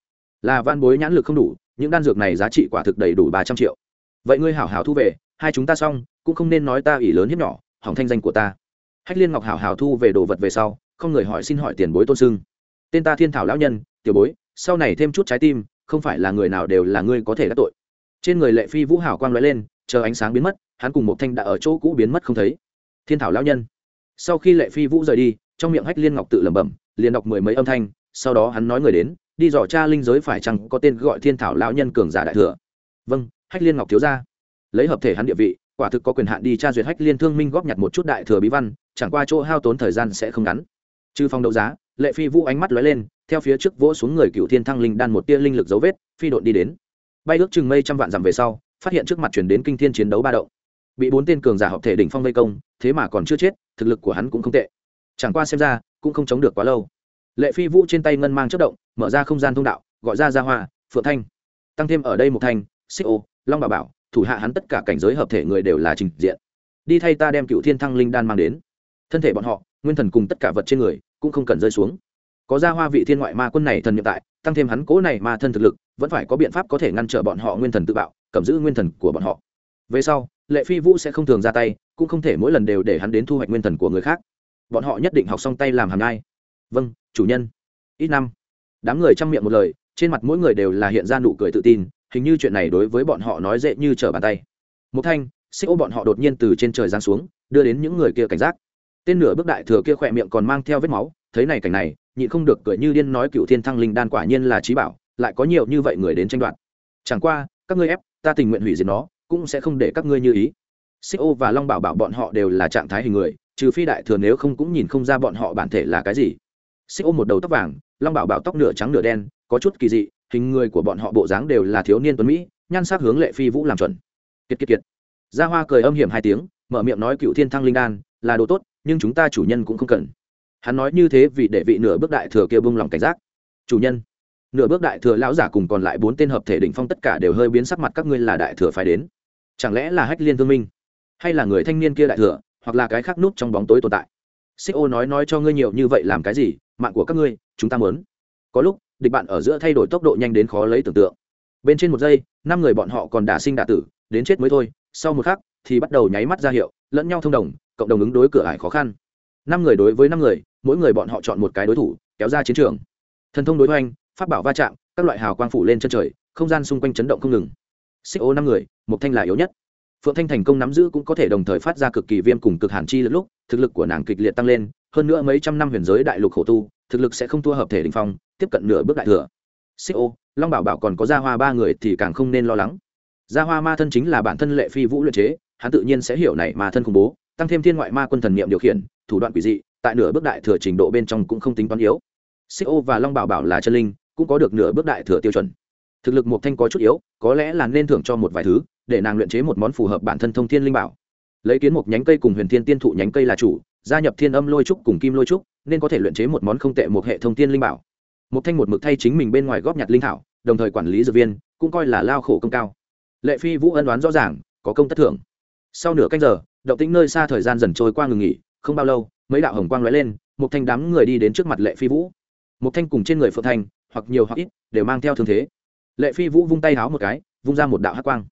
Là van bối nhãn lực không đủ, những đan dược này giá trị quả thực đầy đủ ba trăm triệu. Vậy ngươi hảo hảo thu về, hai chúng ta xong, cũng không nên nói ta ủy lớn hiếp nhỏ, hỏng thanh danh của ta. Hách liên ngọc hảo hảo thu về đồ vật về sau, không người hỏi xin hỏi tiền bối tôn sưng. Tên ta thiên thảo lão nhân, tiểu bối, sau này thêm chút trái tim, không phải là người nào đều là ngươi có thể đắc tội. Trên người lệ phi vũ hảo quang lóe lên, chờ ánh sáng biến mất, hắn cùng một thanh đã ở chỗ cũ biến mất không thấy. Thiên thảo lão nhân. Sau khi lệ phi vũ rời đi trong miệng hách liên ngọc tự lẩm bẩm, liền đọc mười mấy âm thanh, sau đó hắn nói người đến, đi dò cha linh giới phải chăng có tên gọi thiên thảo lão nhân cường giả đại thừa. Vâng hách liên ngọc thiếu ra lấy hợp thể hắn địa vị, quả thực có quyền hạn đi tra duyệt hách liên thương minh góp nhặt một chút đại thừa bí văn, chẳng qua chỗ hao tốn thời gian sẽ không ngắn. Trừ phòng đấu giá, lệ phi vũ ánh mắt lóe lên, theo phía trước vỗ xuống người cựu thiên thăng linh đan một tia linh lực dấu vết, phi độn đi đến. Bay ước chừng mây trăm vạn dặm về sau, phát hiện trước mặt chuyển đến kinh thiên chiến đấu ba động. Bị bốn tên cường giả hợp thể đỉnh phong vây công, thế mà còn chưa chết, thực lực của hắn cũng không tệ chẳng qua xem ra, cũng không chống được quá lâu. Lệ phi vũ trên tay ngân mang chất động, mở ra không gian thông đạo, gọi ra ra hoa, phượng thanh. Tăng thêm ở đây một thanh, xích ô, long bà bảo, thủ hạ hắn tất cả cảnh giới hợp thể người đều là trình diện. Đi thay ta đem cựu thiên thăng linh đan mang đến. Thân thể bọn họ, nguyên thần cùng tất cả vật trên người, cũng không cần rơi xuống. Có ra hoa vị thiên ngoại ma quân này thần nhập tại, tăng thêm hắn cố này ma thân thực lực, vẫn phải có biện pháp có thể ngăn trở bọn họ nguyên thần tự bạo, cầm giữ nguyên thần của bọn họ. Về sau, lệ phi vũ sẽ không thường ra tay, cũng không thể mỗi lần đều để hắn đến thu hoạch nguyên thần của người khác bọn họ nhất định học xong tay làm hàm nai vâng chủ nhân. Ít năm. Đám người chăm miệng một lời, trên mặt mỗi người đều là hiện ra nụ cười tự tin, hình như chuyện này đối với bọn họ nói dễ như trở bàn tay. Một thanh, xích ô bọn họ đột nhiên từ trên trời giáng xuống, đưa đến những người kia cảnh giác. Tên nửa bước đại thừa kia khỏe miệng còn mang theo vết máu, thấy này cảnh này, nhịn không được cười như điên nói cựu thiên thăng linh đan quả nhiên là trí bảo, lại có nhiều như vậy người đến tranh đoạt. Chẳng qua, các ngươi ép, ta tình nguyện hủy diệt nó, cũng sẽ không để các ngươi như ý. Xích ô và long bảo bảo bọn họ đều là trạng thái hình người trừ phi đại thừa nếu không cũng nhìn không ra bọn họ bản thể là cái gì. Xích ôm một đầu tóc vàng, long bảo bảo tóc nửa trắng nửa đen, có chút kỳ dị, hình người của bọn họ bộ dáng đều là thiếu niên tuấn mỹ, nhan sắc hướng lệ phi vũ làm chuẩn. Kiệt kiệt kiệt. Gia hoa cười âm hiểm hai tiếng, mở miệng nói cựu thiên thăng linh đan, là đồ tốt, nhưng chúng ta chủ nhân cũng không cần. Hắn nói như thế vì để vị nửa bước đại thừa kia bung lòng cảnh giác. Chủ nhân. Nửa bước đại thừa lão giả cùng còn lại bốn tên hợp thể đỉnh phong tất cả đều hơi biến sắc mặt các ngươi là đại thừa phải đến. Chẳng lẽ là hách liên thương minh? Hay là người thanh niên kia đại thừa? Hoặc là cái khác nút trong bóng tối tồn tại. Xích ô nói nói cho ngươi nhiều như vậy làm cái gì, mạng của các ngươi, chúng ta muốn. Có lúc, địch bạn ở giữa thay đổi tốc độ nhanh đến khó lấy tưởng tượng. Bên trên một giây, năm người bọn họ còn đả sinh đả tử, đến chết mới thôi, sau một khắc thì bắt đầu nháy mắt ra hiệu, lẫn nhau thông đồng, cộng đồng ứng đối cửa ải khó khăn. Năm người đối với năm người, mỗi người bọn họ chọn một cái đối thủ, kéo ra chiến trường. Thần thông đối hoành phát bảo va chạm, các loại hào quang phủ lên chân trời, không gian xung quanh chấn động không ngừng. Xích ô năm người một thanh là yếu nhất phượng thanh thành công nắm giữ cũng có thể đồng thời phát ra cực kỳ viêm cùng cực hàn chi lúc, thực lực của nàng kịch liệt tăng lên, hơn nữa mấy trăm năm huyền giới đại lục khổ tu, thực lực sẽ không thua hợp thể đình phong, tiếp cận nửa bước đại thừa. Xích ô, long bảo bảo còn có gia hoa ba người thì càng không nên lo lắng. Gia hoa ma thân chính là bản thân lệ phi vũ luyện chế, hắn tự nhiên sẽ hiểu này mà thân khủng bố, tăng thêm thiên ngoại ma quân thần niệm điều khiển, thủ đoạn quỷ dị, tại nửa bước đại thừa trình độ bên trong cũng không tính toán yếu. Xích ô và long bảo bảo là chân linh, cũng có được nửa bước đại thừa tiêu chuẩn. Thực lực một thanh có chút yếu, có lẽ là nên thưởng cho một vài thứ để nàng luyện chế một món phù hợp bản thân thông thiên linh bảo. Lấy kiến một nhánh cây cùng huyền thiên tiên thụ nhánh cây là chủ, gia nhập thiên âm lôi trúc cùng kim lôi trúc, nên có thể luyện chế một món không tệ một hệ thông thiên linh bảo. Một thanh một mực thay chính mình bên ngoài góp nhặt linh thảo, đồng thời quản lý dược viên, cũng coi là lao khổ công cao. Lệ phi vũ ân đoán rõ ràng, có công tất thưởng. Sau nửa canh giờ, động tĩnh nơi xa thời gian dần trôi qua ngừng nghỉ, không bao lâu, mấy đạo hồng quang lóe lên một thanh đám người đi đến trước mặt lệ phi vũ. Một thanh cùng trên người phượng thanh, hoặc nhiều hoặc ít, đều mang theo thương thế. Lệ phi vũ vung tay háo một cái, vung ra một đạo hắc quang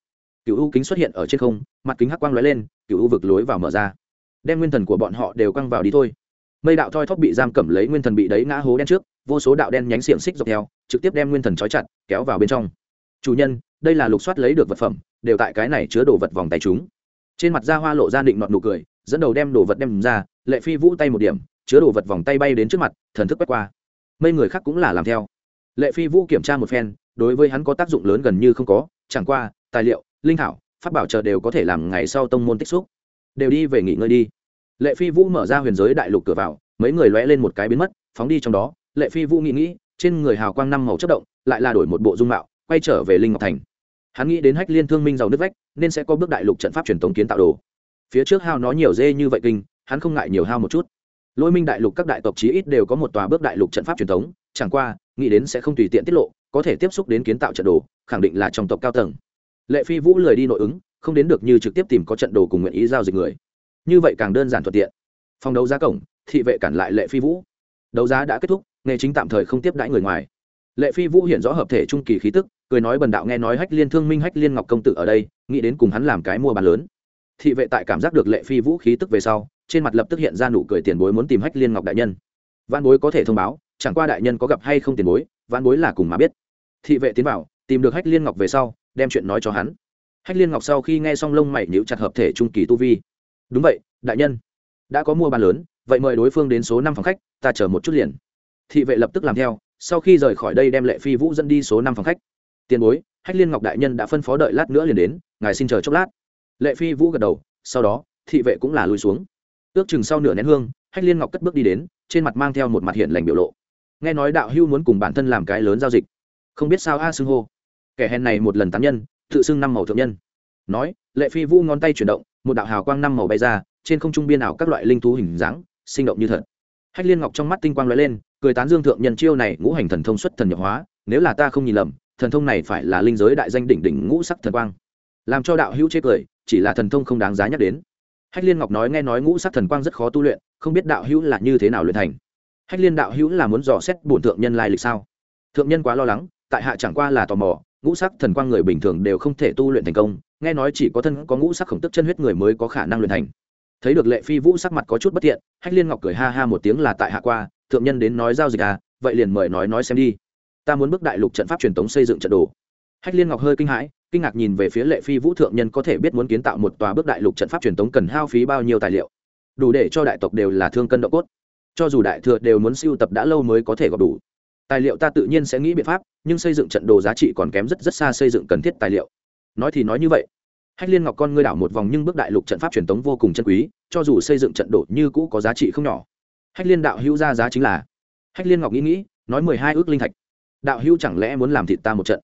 cựu u kính xuất hiện ở trên không, mặt kính hắc quang lóe lên, cựu u vực lối vào mở ra. Đem nguyên thần của bọn họ đều quăng vào đi thôi. Mây đạo thoi thóp bị giam cầm lấy nguyên thần bị đấy ngã hố đen trước, vô số đạo đen nhánh xiềng xích dọc theo, trực tiếp đem nguyên thần trói chặt, kéo vào bên trong. Chủ nhân, đây là lục soát lấy được vật phẩm, đều tại cái này chứa đồ vật vòng tay chúng. Trên mặt da hoa lộ ra định nọt nụ cười, dẫn đầu đem đồ vật đem ra, lệ phi vũ tay một điểm, chứa đồ vật vòng tay bay đến trước mặt, thần thức quét qua. Mấy người khác cũng là làm theo. Lệ phi vũ kiểm tra một phen, đối với hắn có tác dụng lớn gần như không có, chẳng qua, tài liệu linh thảo phát bảo chờ đều có thể làm ngày sau tông môn tích xúc. Đều đi về nghỉ ngơi đi. Lệ phi vũ mở ra huyền giới đại lục cửa vào, mấy người lóe lên một cái biến mất, phóng đi trong đó. Lệ phi vũ nghĩ nghĩ, trên người hào quang năm màu chất động, lại là đổi một bộ dung mạo, quay trở về linh ngọc thành. Hắn nghĩ đến hách liên thương minh giàu nước vách, nên sẽ có bước đại lục trận pháp truyền thống kiến tạo đồ. Phía trước hao nó nhiều dê như vậy kinh, hắn không ngại nhiều hao một chút. Lôi minh đại lục các đại tộc chí ít đều có một tòa bước đại lục trận pháp truyền thống chẳng qua, nghĩ đến sẽ không tùy tiện tiết lộ, có thể tiếp xúc đến kiến tạo trận đồ, khẳng định là trong tộc cao tầng lệ phi vũ lười đi nội ứng, không đến được như trực tiếp tìm có trận đồ cùng nguyện ý giao dịch người. Như vậy càng đơn giản thuận tiện. Phòng đấu giá cổng, thị vệ cản lại lệ phi vũ. Đấu giá đã kết thúc, nghề chính tạm thời không tiếp đãi người ngoài. Lệ phi vũ hiện rõ hợp thể trung kỳ khí tức, cười nói bần đạo nghe nói hách liên thương minh, hách liên ngọc công tử ở đây, nghĩ đến cùng hắn làm cái mua bán lớn. Thị vệ tại cảm giác được lệ phi vũ khí tức về sau, trên mặt lập tức hiện ra nụ cười tiền bối muốn tìm hách liên ngọc đại nhân. Văn bối có thể thông báo, chẳng qua đại nhân có gặp hay không tiền bối văn bối là cùng mà biết. Thị vệ tiến vào, tìm được hách liên ngọc về sau đem chuyện nói cho hắn. Hách liên ngọc sau khi nghe xong lông mày nhíu chặt hợp thể trung kỳ tu vi. Đúng vậy, đại nhân. Đã có mua bàn lớn, vậy mời đối phương đến số năm phòng khách, ta chờ một chút liền. Thị vệ lập tức làm theo, sau khi rời khỏi đây đem lệ phi vũ dẫn đi số năm phòng khách. Tiền bối, hách liên ngọc đại nhân đã phân phó đợi lát nữa liền đến, ngài xin chờ chốc lát. Lệ phi vũ gật đầu, sau đó, thị vệ cũng là lùi xuống. Ước chừng sau nửa nén hương, hách liên ngọc cất bước đi đến, trên mặt mang theo một mặt hiện lành biểu lộ. Nghe nói đạo hưu muốn cùng bản thân làm cái lớn giao dịch. Không biết sao a xưng hô kẻ hèn này một lần tán nhân, tự xưng năm màu thượng nhân. Nói, lệ phi vũ ngón tay chuyển động, một đạo hào quang năm màu bay ra, trên không trung biên ảo các loại linh thú hình dáng, sinh động như thật. Hách liên ngọc trong mắt tinh quang lóe lên, cười tán dương thượng nhân chiêu này ngũ hành thần thông xuất thần nhập hóa, nếu là ta không nhìn lầm, thần thông này phải là linh giới đại danh đỉnh đỉnh ngũ sắc thần quang. Làm cho đạo hữu chế cười, chỉ là thần thông không đáng giá nhắc đến. Hách liên ngọc nói nghe nói ngũ sắc thần quang rất khó tu luyện, không biết đạo hữu là như thế nào luyện thành. Hách liên đạo hữu là muốn dò xét bổn thượng nhân lai lịch sao? Thượng nhân quá lo lắng, tại hạ chẳng qua là tò mò ngũ sắc thần quang người bình thường đều không thể tu luyện thành công, nghe nói chỉ có thân có ngũ sắc khổng tức chân huyết người mới có khả năng luyện thành. Thấy được lệ phi vũ sắc mặt có chút bất thiện hách liên ngọc cười ha ha một tiếng là tại hạ qua, thượng nhân đến nói giao dịch à vậy liền mời nói nói xem đi. Ta muốn bước đại lục trận pháp truyền thống xây dựng trận đồ. Hách liên ngọc hơi kinh hãi, kinh ngạc nhìn về phía lệ phi vũ thượng nhân có thể biết muốn kiến tạo một tòa bước đại lục trận pháp truyền thống cần hao phí bao nhiêu tài liệu. Đủ để cho đại tộc đều là thương cân độ cốt. Cho dù đại thừa đều muốn siêu tập đã lâu mới có thể gặp đủ tài liệu ta tự nhiên sẽ nghĩ biện pháp, nhưng xây dựng trận đồ giá trị còn kém rất rất xa xây dựng cần thiết tài liệu. Nói thì nói như vậy. Hách liên ngọc con ngươi đảo một vòng nhưng bước đại lục trận pháp truyền thống vô cùng chân quý, cho dù xây dựng trận đồ như cũ có giá trị không nhỏ. Hách liên đạo hữu ra giá chính là. Hách liên ngọc nghĩ nghĩ, nói mười hai ước linh thạch. Đạo hữu chẳng lẽ muốn làm thịt ta một trận?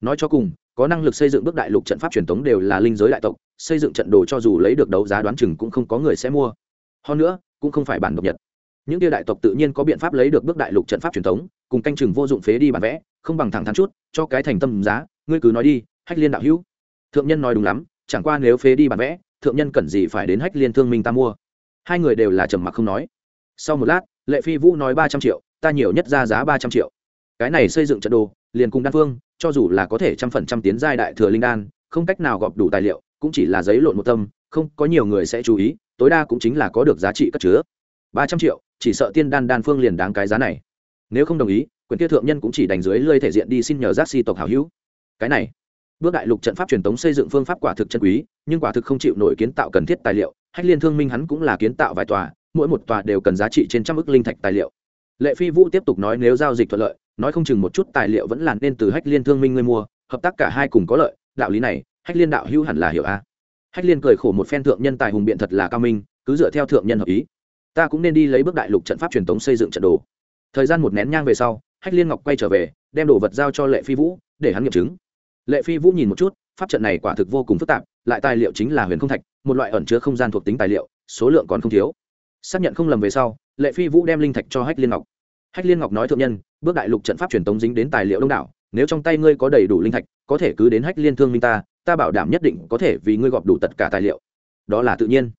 Nói cho cùng, có năng lực xây dựng bước đại lục trận pháp truyền thống đều là linh giới đại tộc, xây dựng trận đồ cho dù lấy được đấu giá đoán chừng cũng không có người sẽ mua. Hơn nữa, cũng không phải bản độc nhật những tia đại tộc tự nhiên có biện pháp lấy được bước đại lục trận pháp truyền thống, cùng canh chừng vô dụng phế đi bản vẽ, không bằng thẳng thắn chút, cho cái thành tâm giá, ngươi cứ nói đi, hách liên đạo hữu. Thượng nhân nói đúng lắm, chẳng qua nếu phế đi bản vẽ, thượng nhân cần gì phải đến hách liên thương minh ta mua. Hai người đều là trầm mặc không nói. Sau một lát, lệ phi vũ nói ba trăm triệu, ta nhiều nhất ra giá ba trăm triệu. Cái này xây dựng trận đồ, liền cùng đan phương, cho dù là có thể trăm phần trăm tiến giai đại thừa linh đan, không cách nào gọp đủ tài liệu, cũng chỉ là giấy lộn một tâm, không có nhiều người sẽ chú ý, tối đa cũng chính là có được giá trị cất chứa. Ba trăm triệu chỉ sợ tiên đan đan phương liền đáng cái giá này. Nếu không đồng ý quyền kia thượng nhân cũng chỉ đành dưới lơi thể diện đi xin nhờ giác si tộc hảo hữu. Cái này, bước đại lục trận pháp truyền thống xây dựng phương pháp quả thực chân quý, nhưng quả thực không chịu nổi kiến tạo cần thiết tài liệu, hách liên thương minh hắn cũng là kiến tạo vài tòa, mỗi một tòa đều cần giá trị trên trăm ức linh thạch tài liệu. Lệ phi vũ tiếp tục nói nếu giao dịch thuận lợi, nói không chừng một chút tài liệu vẫn là nên từ hách liên thương minh ngươi mua, hợp tác cả hai cùng có lợi, đạo lý này, hách liên đạo hữu hẳn là hiểu a. Hách liên cười khổ một phen thượng nhân tài hùng biện thật là cao minh, cứ dựa theo thượng nhân hợp ý ta cũng nên đi lấy bước đại lục trận pháp truyền thống xây dựng trận đồ. Thời gian một nén nhang về sau, hách liên ngọc quay trở về, đem đồ vật giao cho lệ phi vũ, để hắn nghiệm chứng. Lệ phi vũ nhìn một chút, pháp trận này quả thực vô cùng phức tạp, lại tài liệu chính là huyền không thạch, một loại ẩn chứa không gian thuộc tính tài liệu, số lượng còn không thiếu. Xác nhận không lầm về sau, lệ phi vũ đem linh thạch cho hách liên ngọc. Hách liên ngọc nói thượng nhân, bước đại lục trận pháp truyền tống dính đến tài liệu đông đảo, nếu trong tay ngươi có đầy đủ linh thạch, có thể cứ đến hách liên thương minh ta ta bảo đảm nhất định có thể vì ngươi gọp đủ tất cả tài liệu. Đó là tự nhiên.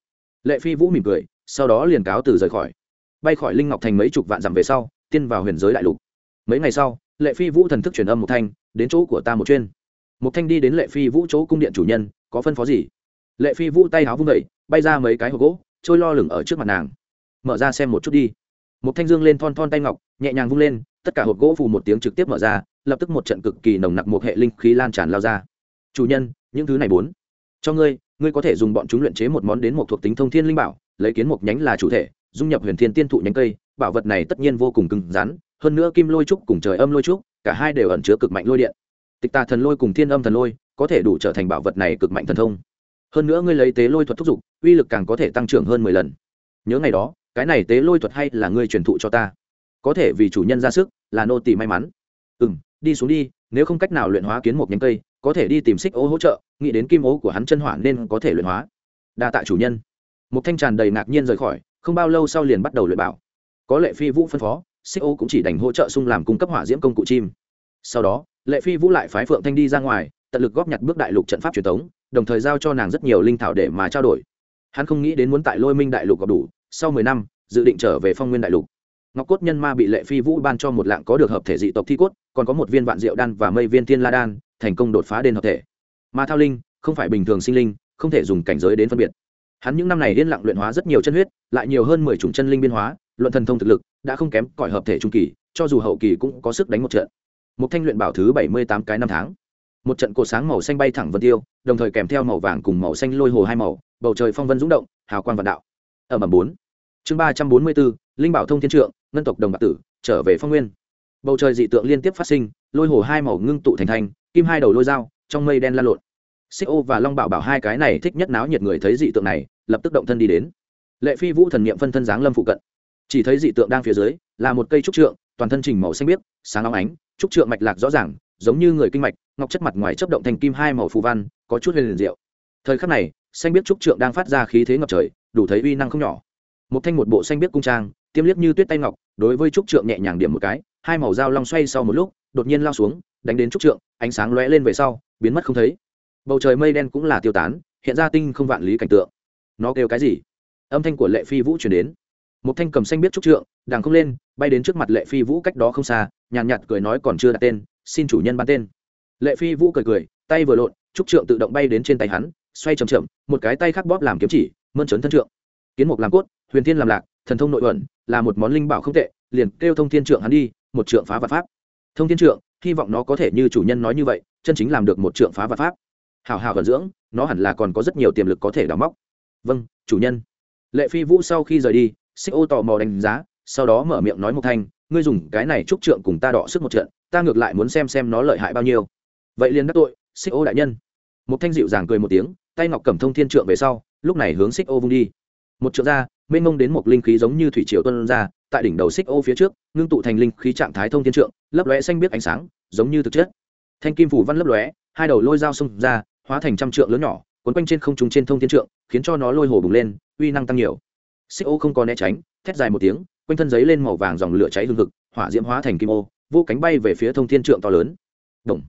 Lệ phi vũ mỉm cười sau đó liền cáo từ rời khỏi. Bay khỏi linh ngọc thành mấy chục vạn dặm về sau, tiên vào huyền giới đại lục. Mấy ngày sau, lệ phi vũ thần thức truyền âm một thanh, đến chỗ của ta một chuyên. Một thanh đi đến lệ phi vũ chỗ cung điện chủ nhân, có phân phó gì? Lệ phi vũ tay áo vung vẩy bay ra mấy cái hộp gỗ, trôi lo lửng ở trước mặt nàng. Mở ra xem một chút đi. Một thanh dương lên thon thon tay ngọc, nhẹ nhàng vung lên, tất cả hộp gỗ phù một tiếng trực tiếp mở ra, lập tức một trận cực kỳ nồng nặc một hệ linh khí lan tràn lao ra. Chủ nhân, những thứ này bốn. Cho ngươi ngươi có thể dùng bọn chúng luyện chế một món đến một thuộc tính thông thiên linh bảo lấy kiến mục nhánh là chủ thể, dung nhập huyền thiên tiên thụ nhánh cây, bảo vật này tất nhiên vô cùng cứng rắn, hơn nữa kim lôi trúc cùng trời âm lôi trúc, cả hai đều ẩn chứa cực mạnh lôi điện. Tịch tà thần lôi cùng thiên âm thần lôi, có thể đủ trở thành bảo vật này cực mạnh thần thông. Hơn nữa ngươi lấy tế lôi thuật thúc giục, uy lực càng có thể tăng trưởng hơn mười lần. Nhớ ngày đó, cái này tế lôi thuật hay là ngươi truyền thụ cho ta? Có thể vì chủ nhân ra sức, là nô tỳ may mắn. Ừ m đi xuống đi, nếu không cách nào luyện hóa kiến một nhánh cây, có thể đi tìm xích ô hỗ trợ, nghĩ đến kim ô của hắn chân hỏa nên có thể luyện hóa. Đa tạ chủ nhân một thanh tràn đầy ngạc nhiên rời khỏi, không bao lâu sau liền bắt đầu luyện bảo. Có lệ phi vũ phân phó, xích ô cũng chỉ đành hỗ trợ sung làm cung cấp hỏa diễm công cụ chim. Sau đó, lệ phi vũ lại phái phượng thanh đi ra ngoài, tận lực góp nhặt bước đại lục trận pháp truyền thống, đồng thời giao cho nàng rất nhiều linh thảo để mà trao đổi. Hắn không nghĩ đến muốn tại lôi minh đại lục gặp đủ, sau mười năm, dự định trở về phong nguyên đại lục. Ngọc cốt nhân ma bị lệ phi vũ ban cho một lạng có được hợp thể dị tộc thi cốt, còn có một viên vạn diệu đan và mây viên thiên la đan, thành công đột phá đền hợp thể. Ma thao linh không phải bình thường sinh linh, không thể dùng cảnh giới đến phân biệt hắn những năm này liên lặng luyện hóa rất nhiều chân huyết, lại nhiều hơn mười chủng chân linh biên hóa, luận thần thông thực lực, đã không kém cõi hợp thể trung kỳ, cho dù hậu kỳ cũng có sức đánh một trận. Một thanh luyện bảo thứ bảy mươi tám cái năm tháng. Một trận cột sáng màu xanh bay thẳng vân tiêu, đồng thời kèm theo màu vàng cùng màu xanh lôi hồ hai màu, bầu trời phong vân rúng động, hào quang vạn đạo. Ở mầm bốn. Chương ba trăm bốn mươi bốn, linh bảo thông thiên trượng, ngân tộc đồng bạc tử, trở về phong nguyên. Bầu trời dị tượng liên tiếp phát sinh, lôi hồ hai màu ngưng tụ thành thành kim hai đầu lôi dao, trong mây đen lan lộn xích ô và long bảo bảo hai cái này thích nhất náo nhiệt người thấy dị tượng này, lập tức động thân đi đến. Lệ phi vũ thần niệm phân thân dáng lâm phụ cận. Chỉ thấy dị tượng đang phía dưới, là một cây trúc trượng, toàn thân trình màu xanh biếc, sáng óng ánh, trúc trượng mạch lạc rõ ràng, giống như người kinh mạch, ngọc chất mặt ngoài chấp động thành kim hai màu phù văn, có chút huyền liền diệu. Thời khắc này, xanh biếc trúc trượng đang phát ra khí thế ngập trời, đủ thấy uy năng không nhỏ. Một thanh một bộ xanh biếc cung trang, tiêm liếc như tuyết tay ngọc, đối với trúc trượng nhẹ nhàng điểm một cái, hai màu dao long xoay sau một lúc, đột nhiên lao xuống, đánh đến trúc trượng, ánh sáng lóe lên về sau, biến mất không thấy bầu trời mây đen cũng là tiêu tán hiện ra tinh không vạn lý cảnh tượng. Nó kêu cái gì? Âm thanh của lệ phi vũ chuyển đến. Một thanh cầm xanh biết trúc trượng đàng không lên bay đến trước mặt lệ phi vũ cách đó không xa nhàn nhạt, nhạt cười nói còn chưa đặt tên xin chủ nhân ban tên. Lệ phi vũ cười cười tay vừa lộn trúc trượng tự động bay đến trên tay hắn xoay chầm chậm một cái tay khác bóp làm kiếm chỉ mơn trớn thân trượng. Kiến mục làm cốt huyền thiên làm lạc thần thông nội ẩn là một món linh bảo không tệ liền kêu thông thiên trượng hắn đi một trượng phá vật pháp. Thông thiên trượng hy vọng nó có thể như chủ nhân nói như vậy chân chính làm được một trượng phá vật pháp hào hào vận dưỡng, nó hẳn là còn có rất nhiều tiềm lực có thể đào móc. Vâng chủ nhân. Lệ phi vũ sau khi rời đi, xích ô tò mò đánh giá, sau đó mở miệng nói một thanh, ngươi dùng cái này trúc trượng cùng ta đọ sức một trận, ta ngược lại muốn xem xem nó lợi hại bao nhiêu. Vậy liền đắc tội, xích ô đại nhân. Một thanh dịu dàng cười một tiếng, tay ngọc cầm thông thiên trượng về sau, lúc này hướng xích ô vung đi. Một trượng ra, mênh mông đến một linh khí giống như thủy triều tuân ra, tại đỉnh đầu xích ô phía trước, ngưng tụ thành linh khí trạng thái thông thiên trượng, lấp lóe xanh biết ánh sáng, giống như thực chất. Thanh kim phủ văn lấp lóe, hai đầu lôi dao xông ra hóa thành trăm trượng lớn nhỏ quấn quanh trên không trung trên thông thiên trượng, khiến cho nó lôi hồ bùng lên, uy năng tăng nhiều. Xích ô không có né tránh, thét dài một tiếng, quanh thân giấy lên màu vàng dòng lửa cháy hương thực hỏa diễm hóa thành kim ô, vô cánh bay về phía thông thiên trượng to lớn. Động.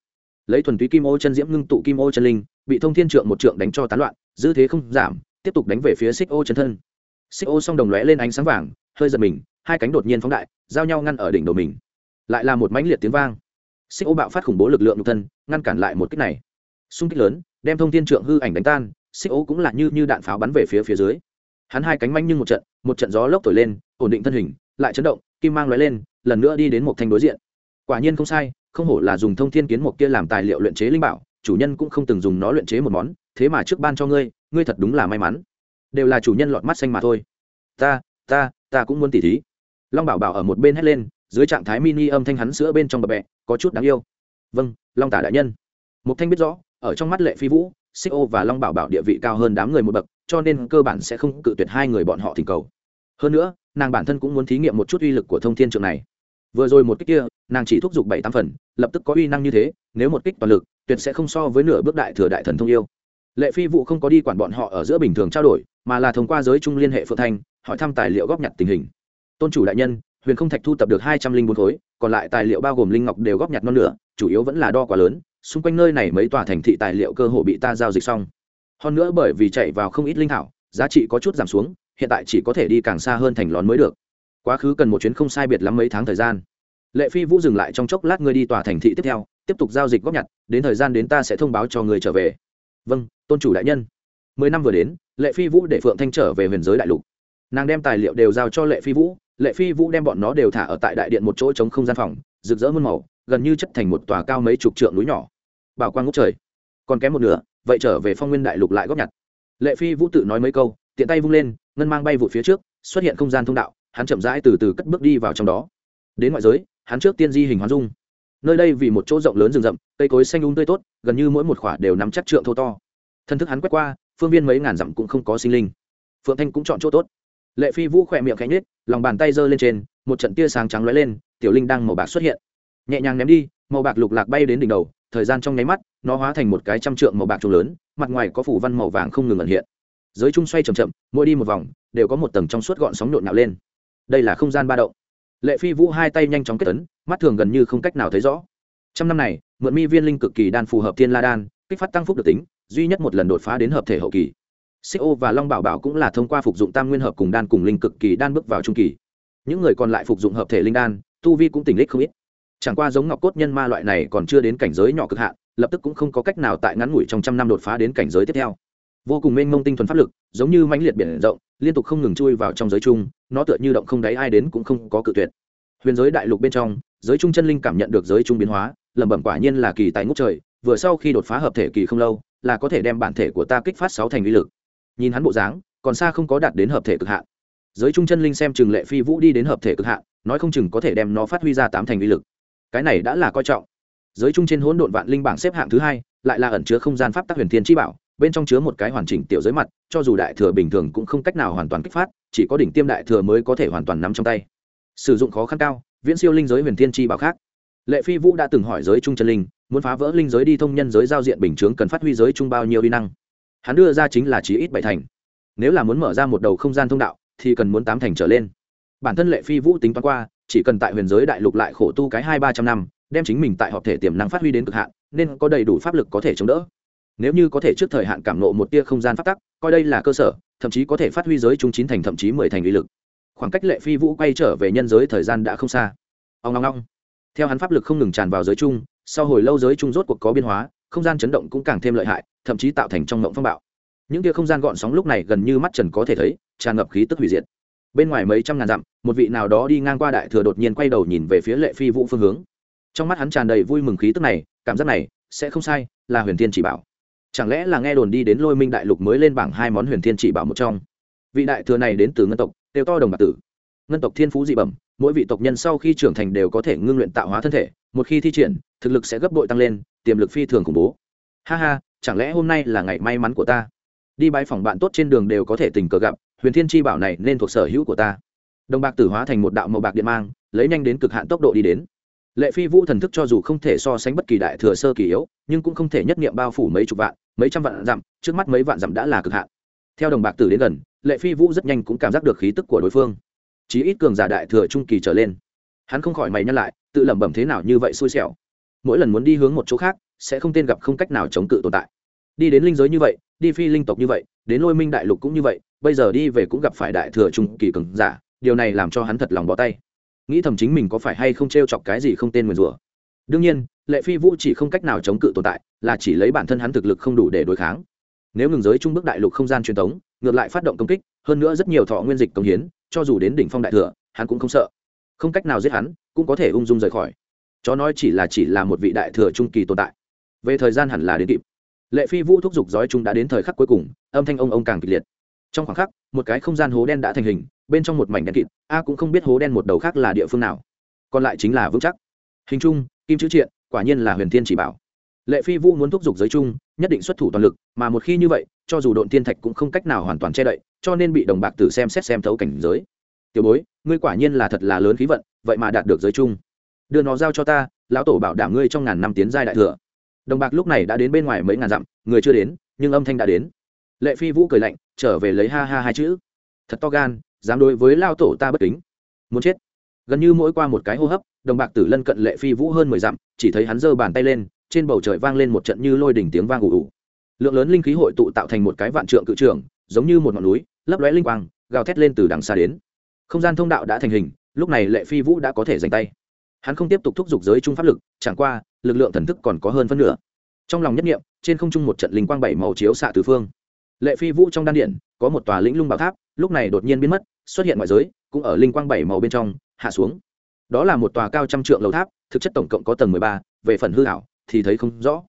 lấy thuần túy kim ô chân diễm ngưng tụ kim ô chân linh, bị thông thiên trượng một trượng đánh cho tán loạn, dư thế không giảm, tiếp tục đánh về phía xích ô chân thân. Xích ô song đồng lóe lên ánh sáng vàng, hơi giật mình, hai cánh đột nhiên phóng đại, giao nhau ngăn ở đỉnh đầu mình. Lại là một mãnh liệt tiếng vang. Xích ô bạo phát khủng bố lực lượng nhục thân, ngăn cản lại một kích này. Xung kích lớn đem thông thiên trượng hư ảnh đánh tan, xích ô cũng là như như đạn pháo bắn về phía phía dưới. Hắn hai cánh manh như một trận một trận gió lốc thổi lên, ổn định thân hình, lại chấn động, kim mang lóe lên, lần nữa đi đến một thanh đối diện. Quả nhiên không sai, không hổ là dùng thông thiên kiến một kia làm tài liệu luyện chế linh bảo, chủ nhân cũng không từng dùng nó luyện chế một món, thế mà trước ban cho ngươi ngươi thật đúng là may mắn. Đều là chủ nhân lọt mắt xanh mà thôi. Ta ta ta cũng muốn tỉ thí. Long bảo bảo ở một bên hét lên, dưới trạng thái mini âm thanh hắn sữa bên trong bờ bẹ, có chút đáng yêu. Vâng long tả đại nhân. Một thanh biết rõ ở trong mắt lệ phi vũ, xích ô và long bảo bảo địa vị cao hơn đám người một bậc, cho nên cơ bản sẽ không cự tuyệt hai người bọn họ thỉnh cầu. Hơn nữa, nàng bản thân cũng muốn thí nghiệm một chút uy lực của thông thiên trường này. Vừa rồi một kích kia, nàng chỉ thúc giục bảy tám phần, lập tức có uy năng như thế, nếu một kích toàn lực, tuyệt sẽ không so với nửa bước đại thừa đại thần thông yêu. Lệ phi vụ không có đi quản bọn họ ở giữa bình thường trao đổi, mà là thông qua giới chung liên hệ phượng thanh, hỏi thăm tài liệu góp nhặt tình hình. Tôn chủ đại nhân, huyền không thạch thu tập được hai trăm linh bốn khối, còn lại tài liệu bao gồm linh ngọc đều góp nhặt non nửa, chủ yếu vẫn là đo quá lớn xung quanh nơi này mấy tòa thành thị tài liệu cơ hồ bị ta giao dịch xong. Hơn nữa bởi vì chạy vào không ít linh thảo, giá trị có chút giảm xuống, hiện tại chỉ có thể đi càng xa hơn thành lón mới được. Quá khứ cần một chuyến không sai biệt lắm mấy tháng thời gian. Lệ phi vũ dừng lại trong chốc lát ngươi đi tòa thành thị tiếp theo, tiếp tục giao dịch góp nhặt, đến thời gian đến ta sẽ thông báo cho người trở về. Vâng tôn chủ đại nhân. Mười năm vừa đến, lệ phi vũ để phượng thanh trở về huyền giới đại lục. Nàng đem tài liệu đều giao cho lệ phi vũ, lệ phi vũ đem bọn nó đều thả ở tại đại điện một chỗ chống không gian phòng, rực rỡ muôn màu gần như chất thành một tòa cao mấy chục trượng núi nhỏ. Bảo quang ngốc trời. Còn kém một nửa, vậy trở về phong nguyên đại lục lại góp nhặt. Lệ phi vũ tự nói mấy câu, tiện tay vung lên, ngân mang bay vụ phía trước, xuất hiện không gian thông đạo, hắn chậm rãi từ từ cất bước đi vào trong đó. Đến ngoại giới, hắn trước tiên di hình hoán dung. Nơi đây vì một chỗ rộng lớn rừng rậm, cây cối xanh ung um tươi tốt, gần như mỗi một khỏa đều nắm chắc trượng thô to. Thân thức hắn quét qua, phương viên mấy ngàn dặm cũng không có sinh linh. Phượng thanh cũng chọn chỗ tốt. Lệ phi vũ khỏe miệng khẽ nết lòng bàn tay giơ lên trên, một trận tia sáng trắng lóe lên, tiểu linh đang màu bạc xuất hiện nhẹ nhàng ném đi, màu bạc lục lạc bay đến đỉnh đầu, thời gian trong nháy mắt, nó hóa thành một cái trăm trượng màu bạc trùng lớn, mặt ngoài có phủ văn màu vàng không ngừng ẩn hiện. Giới trung xoay c h ậ m chậm, mỗi đi một vòng, đều có một tầng trong suốt gọn sóng nhộn nhạo lên. Đây là không gian ba động. Lệ phi vũ hai tay nhanh chóng kết tấn mắt thường gần như không cách nào thấy rõ. Trăm năm này, mượn mi viên linh cực kỳ đan phù hợp thiên la đan, kích phát tăng phúc được tính, duy nhất một lần đột phá đến hợp thể hậu kỳ. Xích ô và long bảo bảo cũng là thông qua phục dụng tam nguyên hợp cùng đan cùng linh cực kỳ đan bước vào trung kỳ. Những người còn lại phục dụng hợp thể linh đan, tu vi cũng tỉnh lích không ít chẳng qua giống ngọc cốt nhân ma loại này còn chưa đến cảnh giới nhỏ cực hạn, lập tức cũng không có cách nào tại ngắn ngủi trong trăm năm đột phá đến cảnh giới tiếp theo. Vô cùng mênh mông tinh thuần pháp lực, giống như mãnh liệt biển rộng, liên tục không ngừng chui vào trong giới chung nó tựa như động không đáy ai đến cũng không có cự tuyệt. Huyền giới đại lục bên trong, giới trung chân linh cảm nhận được giới trung biến hóa, lẩm bẩm quả nhiên là kỳ tài ngốc trời, vừa sau khi đột phá hợp thể kỳ không lâu, là có thể đem bản thể của ta kích phát sáu thành uy lực. Nhìn hắn bộ dáng, còn xa không có đạt đến hợp thể cực hạn. Giới trung chân linh xem chừng lệ phi vũ đi đến hợp thể cực hạn, nói không chừng có thể đem nó phát huy ra tám thành uy lực cái này đã là coi trọng. Giới trung trên hỗn độn vạn linh bảng xếp hạng thứ hai, lại là ẩn chứa không gian pháp tắc huyền thiên chi bảo, bên trong chứa một cái hoàn chỉnh tiểu giới mặt, cho dù đại thừa bình thường cũng không cách nào hoàn toàn kích phát, chỉ có đỉnh tiêm đại thừa mới có thể hoàn toàn nắm trong tay. Sử dụng khó khăn cao, viễn siêu linh giới huyền thiên chi bảo khác. Lệ phi vũ đã từng hỏi giới trung chân linh, muốn phá vỡ linh giới đi thông nhân giới giao diện bình chướng cần phát huy giới trung bao nhiêu đi năng. Hắn đưa ra chính là chí ít bảy thành. Nếu là muốn mở ra một đầu không gian thông đạo, thì cần muốn tám thành trở lên. Bản thân lệ phi vũ tính toán qua chỉ cần tại huyền giới đại lục lại khổ tu cái hai ba trăm năm, đem chính mình tại họp thể tiềm năng phát huy đến cực hạn, nên có đầy đủ pháp lực có thể chống đỡ. Nếu như có thể trước thời hạn cảm nộ một tia không gian phát tắc, coi đây là cơ sở, thậm chí có thể phát huy giới trung chín thành thậm chí mười thành uy lực. Khoảng cách lệ phi vũ quay trở về nhân giới thời gian đã không xa. Ông ngong ngong theo hắn pháp lực không ngừng tràn vào giới chung sau hồi lâu giới chung rốt cuộc có biên hóa, không gian chấn động cũng càng thêm lợi hại, thậm chí tạo thành trong ngộng phong bạo. Những tia không gian gọn sóng lúc này gần như mắt trần có thể thấy, tràn ngập khí tức hủy diệt bên ngoài mấy trăm ngàn dặm, một vị nào đó đi ngang qua đại thừa đột nhiên quay đầu nhìn về phía lệ phi vũ phương hướng. Trong mắt hắn tràn đầy vui mừng khí tức này, cảm giác này sẽ không sai, là huyền thiên chỉ bảo. Chẳng lẽ là nghe đồn đi đến lôi minh đại lục mới lên bảng hai món huyền thiên chỉ bảo một trong? Vị đại thừa này đến từ ngân tộc, đều to đồng bạc tử. Ngân tộc thiên phú dị bẩm, mỗi vị tộc nhân sau khi trưởng thành đều có thể ngưng luyện tạo hóa thân thể, một khi thi triển, thực lực sẽ gấp bội tăng lên, tiềm lực phi thường khủng bố. Ha ha, chẳng lẽ hôm nay là ngày may mắn của ta? Đi bãi phòng bạn tốt trên đường đều có thể tình cờ gặp huyền thiên chi bảo này nên thuộc sở hữu của ta. Đồng bạc tử hóa thành một đạo màu bạc điện mang, lấy nhanh đến cực hạn tốc độ đi đến. Lệ phi vũ thần thức cho dù không thể so sánh bất kỳ đại thừa sơ kỳ yếu, nhưng cũng không thể nhất nghiệm bao phủ mấy chục vạn, mấy trăm vạn dặm, trước mắt mấy vạn dặm đã là cực hạn. Theo đồng bạc tử đến gần, lệ phi vũ rất nhanh cũng cảm giác được khí tức của đối phương. Chí ít cường giả đại thừa trung kỳ trở lên. Hắn không khỏi mày nhắc lại, tự lẩm bẩm thế nào như vậy xui xẻo. Mỗi lần muốn đi hướng một chỗ khác, sẽ không tên gặp không cách nào chống cự tồn tại. Đi đến linh giới như vậy, đi phi linh tộc như vậy đến lôi minh đại lục cũng như vậy, bây giờ đi về cũng gặp phải đại thừa trung kỳ cường giả, điều này làm cho hắn thật lòng bỏ tay. Nghĩ thầm chính mình có phải hay không t r e o chọc cái gì không tên nguyền rủa. Đương nhiên, lệ phi vũ chỉ không cách nào chống cự tồn tại, là chỉ lấy bản thân hắn thực lực không đủ để đối kháng. Nếu ngừng giới trung bước đại lục không gian truyền thống, ngược lại phát động công kích, hơn nữa rất nhiều thọ nguyên dịch công hiến, cho dù đến đỉnh phong đại thừa, hắn cũng không sợ. Không cách nào giết hắn, cũng có thể ung dung rời khỏi. Chó nói chỉ là chỉ là một vị đại thừa trung kỳ tồn tại. Về thời gian hẳn là đến kịp lệ phi vũ thúc giục giói chúng đã đến thời khắc cuối cùng, âm thanh ông ông càng kịch liệt. Trong khoảng khắc, một cái không gian hố đen đã thành hình, bên trong một mảnh đen kịt, a cũng không biết hố đen một đầu khác là địa phương nào. Còn lại chính là vững chắc. Hình chung, kim chữ triện, quả nhiên là huyền thiên chỉ bảo. Lệ phi vũ muốn thúc giục giới chung, nhất định xuất thủ toàn lực, mà một khi như vậy, cho dù độn thiên thạch cũng không cách nào hoàn toàn che đậy, cho nên bị đồng bạc tử xem xét xem thấu cảnh giới. Tiểu bối, ngươi quả nhiên là thật là lớn khí vận, vậy mà đạt được giới chung. Đưa nó giao cho ta, lão tổ bảo đảm ngươi trong ngàn năm tiến giai đại thừa đồng bạc lúc này đã đến bên ngoài mấy ngàn dặm, người chưa đến, nhưng âm thanh đã đến. Lệ phi vũ cười lạnh, trở về lấy ha ha hai chữ. Thật to gan, dám đối với lao tổ ta bất kính. Muốn chết. Gần như mỗi qua một cái hô hấp, đồng bạc tử lân cận lệ phi vũ hơn mười dặm, chỉ thấy hắn giơ bàn tay lên, trên bầu trời vang lên một trận như lôi đỉnh tiếng vang ủ ủ lượng lớn linh khí hội tụ tạo thành một cái vạn trượng cự trường, giống như một ngọn núi, lấp lóe linh quang, gào thét lên từ đằng xa đến. Không gian thông đạo đã thành hình, lúc này lệ phi vũ đã có thể giành tay. Hắn không tiếp tục thúc giục giới trung pháp lực, chẳng qua lực lượng thần thức còn có hơn phân nửa. Trong lòng nhất nghiệm trên không trung một trận linh quang bảy màu chiếu xạ từ phương. Lệ phi vũ trong đan điện, có một tòa lĩnh lung bảo tháp, lúc này đột nhiên biến mất, xuất hiện ngoại giới, cũng ở linh quang bảy màu bên trong, hạ xuống. Đó là một tòa cao trăm trượng lầu tháp, thực chất tổng cộng có tầng mười ba, về phần hư hảo thì thấy không rõ.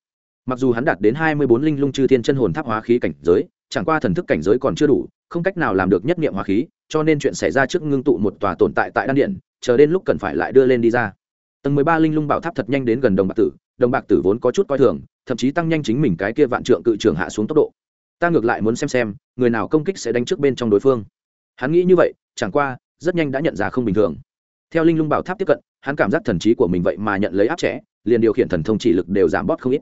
Mặc dù hắn đạt đến hai mươi bốn linh lung chư thiên chân hồn tháp hóa khí cảnh giới, chẳng qua thần thức cảnh giới còn chưa đủ, không cách nào làm được nhất niệm hóa khí, cho nên chuyện xảy ra trước ngưng tụ một tòa tồn tại tại đan điện, chờ đến lúc cần phải lại đưa lên đi ra tầng mười ba linh lung bảo tháp thật nhanh đến gần đồng bạc tử, đồng bạc tử vốn có chút coi thường, thậm chí tăng nhanh chính mình cái kia vạn trượng cự trường hạ xuống tốc độ. Ta ngược lại muốn xem xem, người nào công kích sẽ đánh trước bên trong đối phương. Hắn nghĩ như vậy, chẳng qua, rất nhanh đã nhận ra không bình thường. Theo linh lung bảo tháp tiếp cận, hắn cảm giác thần trí của mình vậy mà nhận lấy áp trẻ liền điều khiển thần thông chỉ lực đều giảm bót không ít.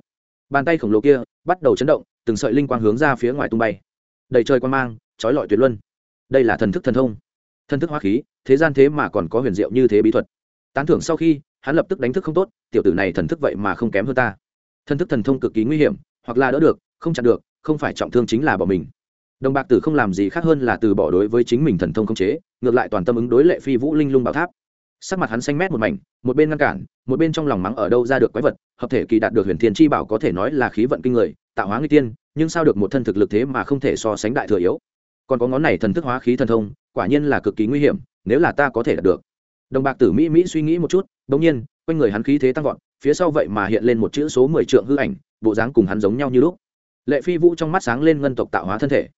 Bàn tay khổng lồ kia, bắt đầu chấn động, từng sợi linh quang hướng ra phía ngoài tung bay. Đầy trời quan mang, trói lọi tuyệt luân. Đây là thần thức thần thông. Thần thức hóa khí, thế gian thế mà còn có huyền diệu như thế bí thuật. Tán thưởng sau khi hắn lập tức đánh thức không tốt, tiểu tử này thần thức vậy mà không kém hơn ta. Thần thức thần thông cực kỳ nguy hiểm, hoặc là đỡ được, không chặn được, không phải trọng thương chính là bỏ mình. Đồng bạc tử không làm gì khác hơn là từ bỏ đối với chính mình thần thông không chế, ngược lại toàn tâm ứng đối lệ phi vũ linh lung bảo tháp. Sắc mặt hắn xanh mét một mảnh, một bên ngăn cản, một bên trong lòng mắng ở đâu ra được quái vật, hợp thể kỳ đạt được huyền thiên chi bảo có thể nói là khí vận kinh người, tạo hóa nguy tiên, nhưng sao được một thân thực lực thế mà không thể so sánh đại thừa yếu. Còn có ngón này thần thức hóa khí thần thông, quả nhiên là cực kỳ nguy hiểm, nếu là ta có thể đạt được. Đồng bạc tử mỹ mỹ suy nghĩ một chút đồng nhiên, quanh người hắn khí thế tăng vọt, phía sau vậy mà hiện lên một chữ số mười trượng hư ảnh, bộ dáng cùng hắn giống nhau như lúc. Lệ phi vũ trong mắt sáng lên ngân tộc tạo hóa thân thể.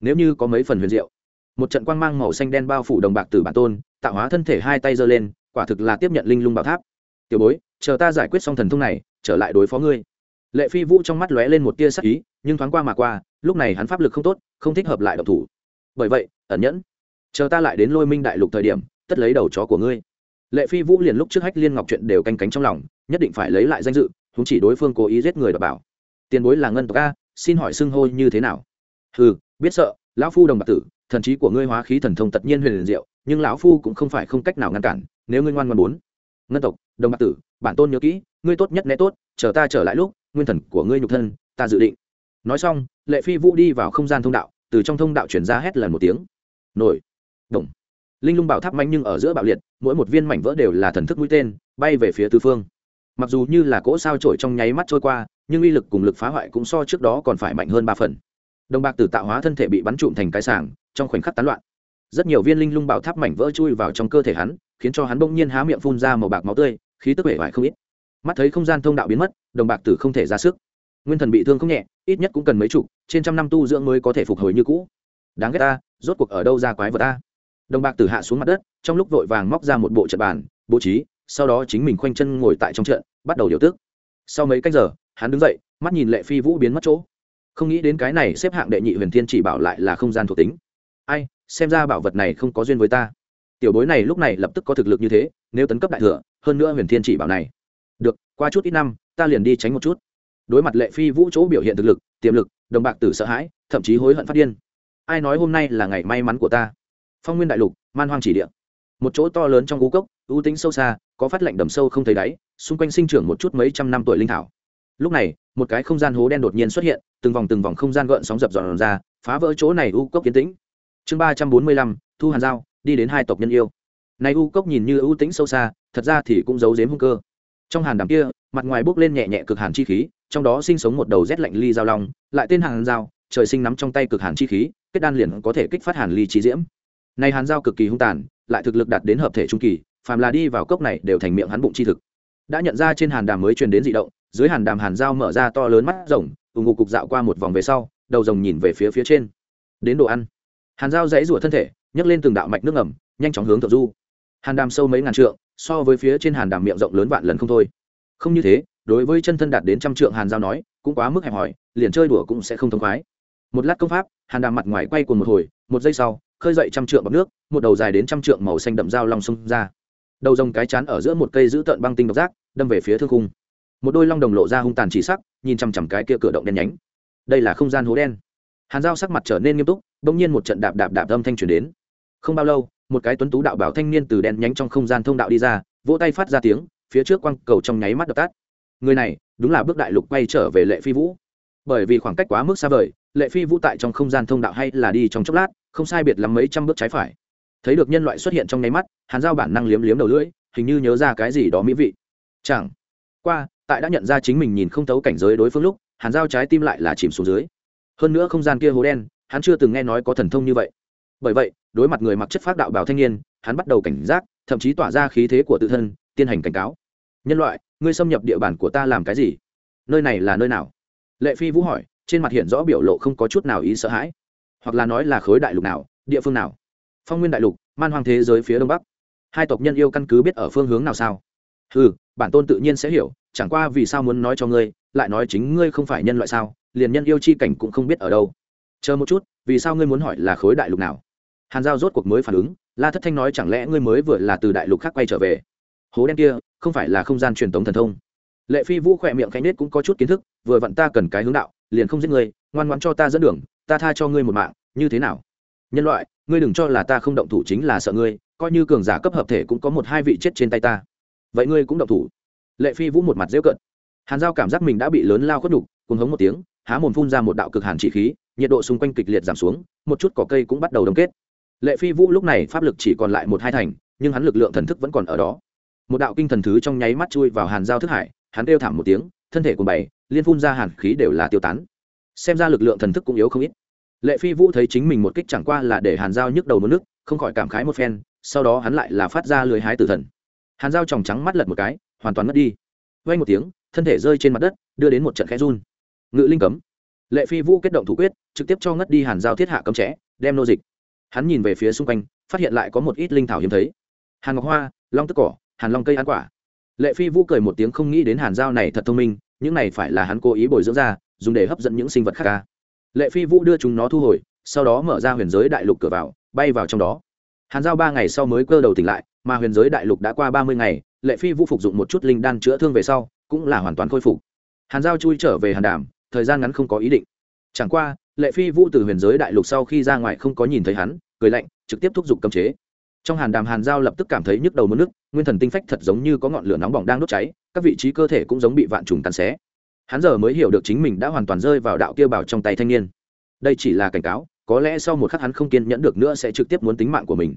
Nếu như có mấy phần huyền diệu, một trận quang mang màu xanh đen bao phủ đồng bạc tử bản tôn, tạo hóa thân thể hai tay giơ lên, quả thực là tiếp nhận linh lung bảo tháp. Tiểu bối, chờ ta giải quyết xong thần thông này, trở lại đối phó ngươi. Lệ phi vũ trong mắt lóe lên một tia sắc ý, nhưng thoáng qua mà qua, lúc này hắn pháp lực không tốt, không thích hợp lại động thủ. Bởi vậy, ẩn nhẫn, chờ ta lại đến lôi minh đại lục thời điểm, tất lấy đầu chó của ngươi lệ phi vũ liền lúc trước hách liên ngọc chuyện đều canh cánh trong lòng, nhất định phải lấy lại danh dự chúng chỉ đối phương cố ý giết người đọc bảo. Tiền bối là ngân tộc a, xin hỏi xưng hô như thế nào? Ừ biết sợ, lão phu đồng bạc tử, thần trí của ngươi hóa khí thần thông tất nhiên huyền diệu, nhưng lão phu cũng không phải không cách nào ngăn cản, nếu ngươi ngoan ngoan muốn. Ngân tộc, đồng bạc tử, bản tôn nhớ kỹ, ngươi tốt nhất né tốt, chờ ta trở lại lúc, nguyên thần của ngươi nhục thân, ta dự định. Nói xong, lệ phi vũ đi vào không gian thông đạo, từ trong thông đạo chuyển ra hét lần một tiếng. Nổi. Đồng linh lung bảo tháp manh nhưng ở giữa bạo liệt, mỗi một viên mảnh vỡ đều là thần thức mũi tên, bay về phía tứ phương. Mặc dù như là cỗ sao trổi trong nháy mắt trôi qua, nhưng uy lực cùng lực phá hoại cũng so trước đó còn phải mạnh hơn ba phần. Đồng bạc tử tạo hóa thân thể bị bắn trụm thành cái sàng trong khoảnh khắc tán loạn. Rất nhiều viên linh lung bảo tháp mảnh vỡ chui vào trong cơ thể hắn, khiến cho hắn bỗng nhiên há miệng phun ra màu bạc máu tươi, khí tức vẻ vải không ít. Mắt thấy không gian thông đạo biến mất, đồng bạc tử không thể ra sức. Nguyên thần bị thương không nhẹ, ít nhất cũng cần mấy chục, trên trăm năm tu dưỡng mới có thể phục hồi như cũ. Đáng ghét ta, rốt cuộc ở đâu ra quái vật ta? Đồng bạc tử hạ xuống mặt đất, trong lúc vội vàng móc ra một bộ trận bàn, bố trí, sau đó chính mình khoanh chân ngồi tại trong trận, bắt đầu điều tức. Sau mấy cách giờ, hắn đứng dậy, mắt nhìn lệ phi vũ biến mất chỗ. Không nghĩ đến cái này xếp hạng đệ nhị huyền thiên chỉ bảo lại là không gian thuộc tính. Ai, xem ra bảo vật này không có duyên với ta. Tiểu bối này lúc này lập tức có thực lực như thế, nếu tấn cấp đại thừa, hơn nữa huyền thiên chỉ bảo này. Được, qua chút ít năm, ta liền đi tránh một chút. Đối mặt lệ phi vũ chỗ biểu hiện thực lực, tiềm lực, đồng bạc tử sợ hãi, thậm chí hối hận phát điên. Ai nói hôm nay là ngày may mắn của ta? Phong nguyên đại lục, man hoang chỉ địa. Một chỗ to lớn trong gú cốc, ưu tính sâu xa, có phát lệnh đầm sâu không thấy đáy, xung quanh sinh trưởng một chút mấy trăm năm tuổi linh thảo. Lúc này, một cái không gian hố đen đột nhiên xuất hiện, từng vòng từng vòng không gian gợn sóng dập dọn ra, phá vỡ chỗ này u cốc kiến tĩnh. Chương ba trăm bốn mươi lăm, thu hàn giao, đi đến hai tộc nhân yêu. Này u cốc nhìn như ưu tĩnh sâu xa, thật ra thì cũng giấu giếm hung cơ. Trong hàn đàm kia, mặt ngoài bốc lên nhẹ nhẹ cực hàn chi khí, trong đó sinh sống một đầu rét lạnh ly giao long, lại tên hàn giao, trời sinh nắm trong tay cực hàn chi khí, kết đan liền có thể kích phát hàn ly chi diễm này hàn giao cực kỳ hung tàn, lại thực lực đạt đến hợp thể trung kỳ, phàm là đi vào cốc này đều thành miệng hắn bụng chi thực. Đã nhận ra trên hàn đàm mới truyền đến dị động, dưới hàn đàm hàn giao mở ra to lớn mắt rồng ủng ngục cục dạo qua một vòng về sau, đầu rồng nhìn về phía phía trên. Đến đồ ăn. Hàn giao dãy rủa thân thể, nhấc lên từng đạo mạch nước ngầm, nhanh chóng hướng thượng du. Hàn đàm sâu mấy ngàn trượng, so với phía trên hàn đàm miệng rộng lớn vạn lần không thôi. Không như thế, đối với chân thân đạt đến trăm trượng hàn giao nói, cũng quá mức hẹp hòi, liền chơi đùa cũng sẽ không thông khoái. Một lát công pháp, hàn đàm mặt ngoài quay cuồng một hồi, một giây sau khơi dậy trăm trượng bọc nước, một đầu dài đến trăm trượng màu xanh đậm dao long xông ra. Đầu rồng cái chán ở giữa một cây giữ tợn băng tinh độc giác, đâm về phía thương khung. Một đôi long đồng lộ ra hung tàn chỉ sắc, nhìn chằm chằm cái kia cửa động đen nhánh. Đây là không gian hố đen. Hàn giao sắc mặt trở nên nghiêm túc, bỗng nhiên một trận đạp đạp đạp âm thanh truyền đến. Không bao lâu, một cái tuấn tú đạo bảo thanh niên từ đen nhánh trong không gian thông đạo đi ra, vỗ tay phát ra tiếng, phía trước quăng cầu trong nháy mắt đập tắt. Người này, đúng là bước đại lục quay trở về lệ phi vũ. Bởi vì khoảng cách quá mức xa vời lệ phi vũ tại trong không gian thông đạo hay là đi trong chốc lát, không sai biệt lắm mấy trăm bước trái phải. Thấy được nhân loại xuất hiện trong nháy mắt, hàn giao bản năng liếm liếm đầu lưỡi, hình như nhớ ra cái gì đó mỹ vị. Chẳng qua, tại đã nhận ra chính mình nhìn không thấu cảnh giới đối phương lúc, hàn giao trái tim lại là chìm xuống dưới. Hơn nữa không gian kia hố đen, hắn chưa từng nghe nói có thần thông như vậy. Bởi vậy, đối mặt người mặc chất phác đạo bảo thanh niên, hắn bắt đầu cảnh giác, thậm chí tỏa ra khí thế của tự thân, tiến hành cảnh cáo. Nhân loại, ngươi xâm nhập địa bàn của ta làm cái gì? Nơi này là nơi nào? Lệ phi vũ hỏi trên mặt hiện rõ biểu lộ không có chút nào ý sợ hãi. Hoặc là nói là khối đại lục nào, địa phương nào. Phong nguyên đại lục, man hoang thế giới phía đông bắc. Hai tộc nhân yêu căn cứ biết ở phương hướng nào sao? Ừ bản tôn tự nhiên sẽ hiểu, chẳng qua vì sao muốn nói cho ngươi, lại nói chính ngươi không phải nhân loại sao, liền nhân yêu chi cảnh cũng không biết ở đâu. Chờ một chút, vì sao ngươi muốn hỏi là khối đại lục nào? Hàn giao rốt cuộc mới phản ứng, la thất thanh nói chẳng lẽ ngươi mới vừa là từ đại lục khác quay trở về? Hố đen kia, không phải là không gian truyền tống thần thông? Lệ phi vũ khỏe miệng khanh nết cũng có chút kiến thức, vừa vặn ta cần cái hướng đạo, liền không giết ngươi, ngoan ngoãn cho ta dẫn đường, ta tha cho ngươi một mạng, như thế nào? Nhân loại, ngươi đừng cho là ta không động thủ chính là sợ ngươi, coi như cường giả cấp hợp thể cũng có một hai vị chết trên tay ta. Vậy ngươi cũng động thủ? Lệ phi vũ một mặt dễ cận hàn giao cảm giác mình đã bị lớn lao khuất đục cùng hống một tiếng, há mồm phun ra một đạo cực hàn chỉ khí, nhiệt độ xung quanh kịch liệt giảm xuống, một chút cỏ cây cũng bắt đầu đông kết. Lệ phi vũ lúc này pháp lực chỉ còn lại một hai thành, nhưng hắn lực lượng thần thức vẫn còn ở đó. Một đạo kinh thần thứ trong nháy mắt chui vào hàn giao thức hải hắn kêu thảm một tiếng thân thể của bảy liên phun ra hàn khí đều là tiêu tán. Xem ra lực lượng thần thức cũng yếu không ít. Lệ phi vũ thấy chính mình một kích chẳng qua là để hàn giao nhức đầu một nước không khỏi cảm khái một phen sau đó hắn lại là phát ra lưới hái tử thần. Hàn giao tròng trắng mắt lật một cái hoàn toàn mất đi. Vay một tiếng thân thể rơi trên mặt đất đưa đến một trận khẽ run. Ngự linh cấm. Lệ phi vũ kết động thủ quyết trực tiếp cho ngất đi hàn giao thiết hạ cấm chế, đem nô dịch. Hắn nhìn về phía xung quanh phát hiện lại có một ít linh thảo hiếm thấy. Hàn ngọc hoa long tức cỏ hàn long cây ăn quả lệ phi vũ cười một tiếng không nghĩ đến hàn giao này thật thông minh, những này phải là hắn cố ý bồi dưỡng ra, dùng để hấp dẫn những sinh vật khác ca. Lệ phi vũ đưa chúng nó thu hồi, sau đó mở ra huyền giới đại lục cửa vào, bay vào trong đó. Hàn giao ba ngày sau mới cơ đầu tỉnh lại, mà huyền giới đại lục đã qua ba mươi ngày, lệ phi vũ phục dụng một chút linh đan chữa thương về sau, cũng là hoàn toàn khôi phục. Hàn giao chui trở về hàn đàm, thời gian ngắn không có ý định. Chẳng qua, lệ phi vũ từ huyền giới đại lục sau khi ra ngoài không có nhìn thấy hắn, cười lạnh, trực tiếp thúc giục cấm chế trong hàn đàm hàn giao lập tức cảm thấy nhức đầu mất nước, nguyên thần tinh phách thật giống như có ngọn lửa nóng bỏng đang đốt cháy, các vị trí cơ thể cũng giống bị vạn trùng cắn xé. Hắn giờ mới hiểu được chính mình đã hoàn toàn rơi vào đạo kia bảo trong tay thanh niên. Đây chỉ là cảnh cáo, có lẽ sau một khắc hắn không kiên nhẫn được nữa sẽ trực tiếp muốn tính mạng của mình.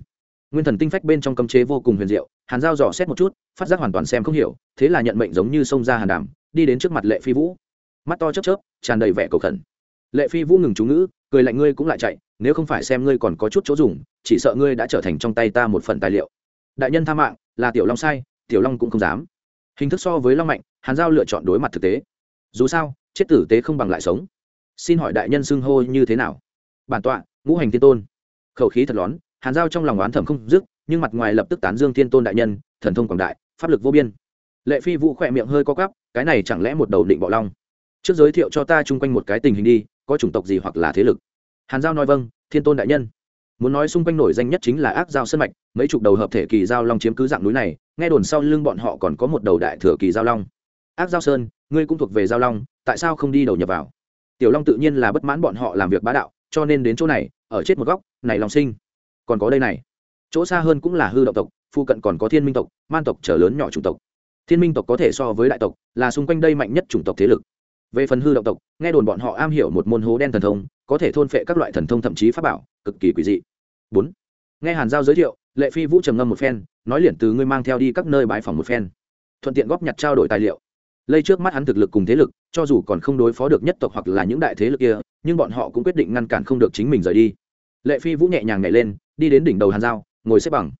Nguyên thần tinh phách bên trong cấm chế vô cùng huyền diệu, hàn giao dò xét một chút, phát giác hoàn toàn xem không hiểu, thế là nhận mệnh giống như xông ra hàn đàm, đi đến trước mặt lệ phi vũ. Mắt to chớp chớp, tràn đầy vẻ cầu khẩn lệ phi vũ ngừng chú ngữ, cười lạnh ngươi cũng lại chạy, nếu không phải xem ngươi còn có chút chỗ dùng, chỉ sợ ngươi đã trở thành trong tay ta một phần tài liệu. Đại nhân tha mạng, là tiểu long sai, tiểu long cũng không dám. Hình thức so với long mạnh, hàn giao lựa chọn đối mặt thực tế. Dù sao, chết tử tế không bằng lại sống. Xin hỏi đại nhân xưng hô như thế nào? Bản tọa, ngũ hành thiên tôn. Khẩu khí thật lón, hàn giao trong lòng oán thẩm không dứt, nhưng mặt ngoài lập tức tán dương thiên tôn đại nhân, thần thông quảng đại, pháp lực vô biên. Lệ phi vũ khỏe miệng hơi co cắp cái này chẳng lẽ một đầu định bọ long? Trước giới thiệu cho ta chung quanh một cái tình hình đi có chủng tộc gì hoặc là thế lực? Hàn giao nói vâng thiên tôn đại nhân. Muốn nói xung quanh nổi danh nhất chính là ác giao sân mạch, mấy chục đầu hợp thể kỳ giao long chiếm cứ dạng núi này, nghe đồn sau lưng bọn họ còn có một đầu đại thừa kỳ giao long. Ác giao sơn, ngươi cũng thuộc về giao long, tại sao không đi đầu nhập vào? Tiểu long tự nhiên là bất mãn bọn họ làm việc bá đạo, cho nên đến chỗ này, ở chết một góc, này lòng sinh còn có đây này. Chỗ xa hơn cũng là hư động tộc, phụ cận còn có thiên minh tộc, man tộc trở lớn nhỏ chủng tộc. Thiên minh tộc có thể so với đại tộc, là xung quanh đây mạnh nhất chủng tộc thế lực về phần hư động tộc, nghe đồn bọn họ am hiểu một môn hố đen thần thông, có thể thôn phệ các loại thần thông thậm chí pháp bảo, cực kỳ quỷ dị. Bốn, nghe hàn giao giới thiệu, lệ phi vũ trầm ngâm một phen, nói liền từ ngươi mang theo đi các nơi bãi phòng một phen. Thuận tiện góp nhặt trao đổi tài liệu. Lây trước mắt hắn thực lực cùng thế lực, cho dù còn không đối phó được nhất tộc hoặc là những đại thế lực kia, nhưng bọn họ cũng quyết định ngăn cản không được chính mình rời đi. Lệ phi vũ nhẹ nhàng nhảy lên, đi đến đỉnh đầu hàn giao, ngồi xếp bằng.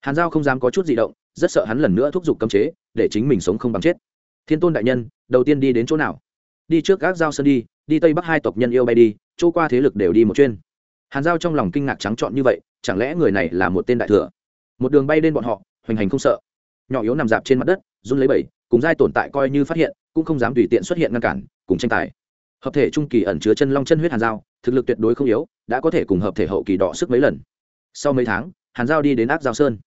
Hàn giao không dám có chút di động, rất sợ hắn lần nữa thúc giục cấm chế, để chính mình sống không bằng chết. Thiên tôn đại nhân, đầu tiên đi đến chỗ nào? Đi trước gác giao sơn đi đi tây bắc hai tộc nhân yêu bay đi, chỗ qua thế lực đều đi một chuyên. Hàn giao trong lòng kinh ngạc trắng trọn như vậy, chẳng lẽ người này là một tên đại thừa? Một đường bay lên bọn họ, hoành hành không sợ. Nhỏ yếu nằm dạp trên mặt đất, run lấy bẩy, cùng giai tồn tại coi như phát hiện, cũng không dám tùy tiện xuất hiện ngăn cản, cùng tranh tài. Hợp thể trung kỳ ẩn chứa chân long chân huyết hàn giao, thực lực tuyệt đối không yếu, đã có thể cùng hợp thể hậu kỳ đỏ sức mấy lần. Sau mấy tháng, hàn giao đi đến ác giao sơn.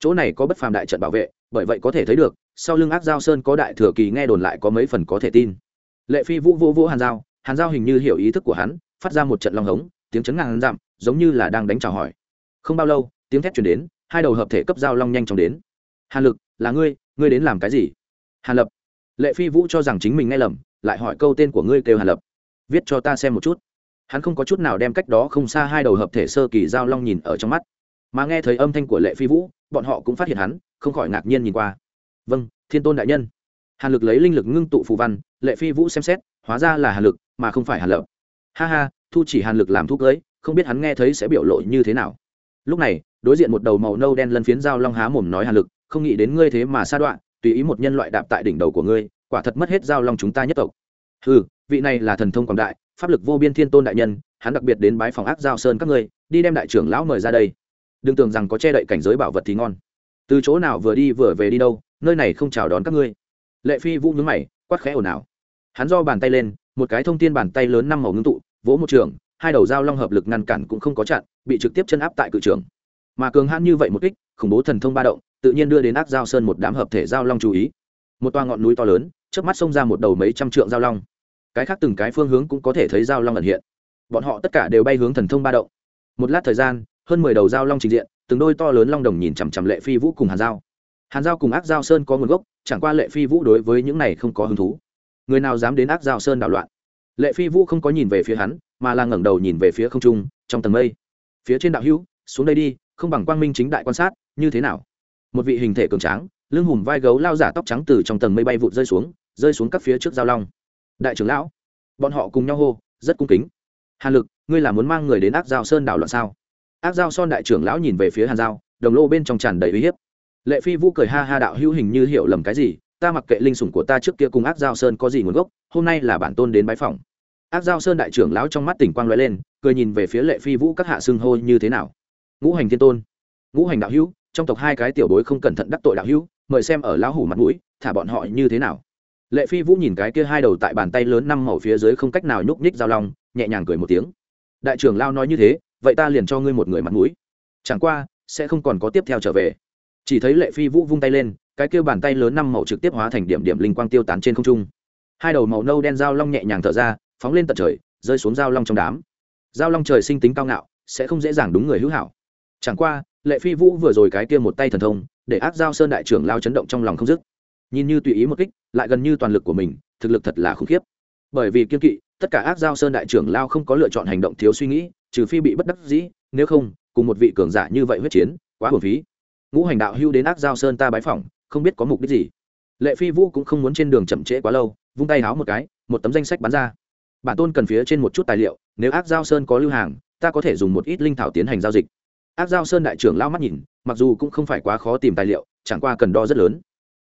Chỗ này có bất phàm đại trận bảo vệ, bởi vậy có thể thấy được, sau lưng ác giao sơn có đại thừa kỳ nghe đồn lại có mấy phần có thể tin lệ phi vũ vô vô hàn giao hàn giao hình như hiểu ý thức của hắn, phát ra một trận long hống, tiếng chấn ngàn dặm, giống như là đang đánh chào hỏi. Không bao lâu, tiếng thét chuyển đến, hai đầu hợp thể cấp giao long nhanh chóng đến. Hàn lực, là ngươi ngươi đến làm cái gì? Hàn lập. Lệ phi vũ cho rằng chính mình nghe lầm, lại hỏi câu tên của ngươi kêu hàn lập. Viết cho ta xem một chút. Hắn không có chút nào đem cách đó không xa hai đầu hợp thể sơ kỳ giao long nhìn ở trong mắt. Mà nghe thấy âm thanh của lệ phi vũ, bọn họ cũng phát hiện hắn, không khỏi ngạc nhiên nhìn qua. Vâng thiên tôn đại nhân hàn lực lấy linh lực ngưng tụ phù văn, lệ phi vũ xem xét, hóa ra là hàn lực, mà không phải hàn lập. Ha ha, thu chỉ hàn lực làm thuốc cưới, không biết hắn nghe thấy sẽ biểu lộ như thế nào. Lúc này, đối diện một đầu màu nâu đen lân phiến dao long há mồm nói hàn lực, không nghĩ đến ngươi thế mà sa đoạn tùy ý một nhân loại đạp tại đỉnh đầu của ngươi, quả thật mất hết dao long chúng ta nhất tộc. Ừ vị này là thần thông quảng đại, pháp lực vô biên thiên tôn đại nhân, hắn đặc biệt đến bái phòng ác giao sơn các ngươi, đi đem đại trưởng lão mời ra đây. Đừng tưởng rằng có che đậy cảnh giới bảo vật thì ngon. Từ chỗ nào vừa đi vừa về đi đâu, nơi này không chào đón các ngươi lệ phi vũ nhướng mày, quát khẽ ồn ào. Hắn do bàn tay lên, một cái thông tin bàn tay lớn năm màu ngưng tụ, vỗ một trường, hai đầu dao long hợp lực ngăn cản cũng không có chặn, bị trực tiếp chân áp tại cự trường. Mà cường hãn như vậy một kích, khủng bố thần thông ba động, tự nhiên đưa đến ác giao sơn một đám hợp thể giao long chú ý. Một toa ngọn núi to lớn trước mắt xông ra một đầu mấy trăm trượng giao long. Cái khác từng cái phương hướng cũng có thể thấy giao long ẩn hiện. Bọn họ tất cả đều bay hướng thần thông ba động. Một lát thời gian, hơn mười đầu giao long trình diện, từng đôi to lớn long đồng nhìn chằm chằm lệ phi vũ cùng hàn giao hàn giao cùng ác giao sơn có nguồn gốc, chẳng qua lệ phi vũ đối với những này không có hứng thú. Người nào dám đến ác giao sơn đảo loạn? Lệ phi vũ không có nhìn về phía hắn, mà là ngẩng đầu nhìn về phía không trung, trong tầng mây. Phía trên đạo hữu, xuống đây đi, không bằng quang minh chính đại quan sát, như thế nào? Một vị hình thể cường tráng, lưng hùm vai gấu lao giả tóc trắng từ trong tầng mây bay vụt rơi xuống rơi xuống các phía trước giao long. Đại trưởng lão, bọn họ cùng nhau hô, rất cung kính. Hàn lực, ngươi là muốn mang người đến ác giao sơn đảo loạn sao? Ác giao son đại trưởng lão nhìn về phía hàn giao, đồng lô bên trong tràn đầy uy hiếp lệ phi vũ cười ha ha đạo hữu hình như hiểu lầm cái gì, ta mặc kệ linh sủng của ta trước kia cùng ác giao sơn có gì nguồn gốc, hôm nay là bản tôn đến bái phòng ác giao sơn đại trưởng lão trong mắt tỉnh quang l lên, cười nhìn về phía lệ phi vũ các hạ xưng hô như thế nào. Ngũ hành thiên tôn. Ngũ hành đạo hữu, trong tộc hai cái tiểu bối không cẩn thận đắc tội đạo hữu, mời xem ở lão hủ mặt mũi, thả bọn họ như thế nào. Lệ phi vũ nhìn cái kia hai đầu tại bàn tay lớn năm màu phía dưới không cách nào nhúc nhích giao long, nhẹ nhàng cười một tiếng. Đại trưởng lao nói như thế, vậy ta liền cho ngươi một người mặt mũi. Chẳng qua, sẽ không còn có tiếp theo trở về chỉ thấy lệ phi vũ vung tay lên, cái kia bàn tay lớn năm màu trực tiếp hóa thành điểm điểm linh quang tiêu tán trên không trung. Hai đầu màu nâu đen dao long nhẹ nhàng thở ra, phóng lên tận trời, rơi xuống dao long trong đám. Dao long trời sinh tính cao ngạo, sẽ không dễ dàng đúng người hữu hảo. Chẳng qua, lệ phi vũ vừa rồi cái kia một tay thần thông, để ác giao sơn đại trưởng lao chấn động trong lòng không dứt. Nhìn như tùy ý một kích, lại gần như toàn lực của mình, thực lực thật là khủng khiếp. Bởi vì kiên kỵ, tất cả ác giao sơn đại trưởng lao không có lựa chọn hành động thiếu suy nghĩ, trừ phi bị bất đắc dĩ, nếu không, cùng một vị cường giả như vậy huyết chiến, quá hồn phí ngũ hành đạo hưu đến ác giao sơn ta bái phỏng, không biết có mục đích gì. Lệ phi vũ cũng không muốn trên đường chậm trễ quá lâu, vung tay háo một cái, một tấm danh sách bắn ra. Bản tôn cần phía trên một chút tài liệu, nếu ác giao sơn có lưu hàng, ta có thể dùng một ít linh thảo tiến hành giao dịch. Ác giao sơn đại trưởng lao mắt nhìn, mặc dù cũng không phải quá khó tìm tài liệu, chẳng qua cần đo rất lớn.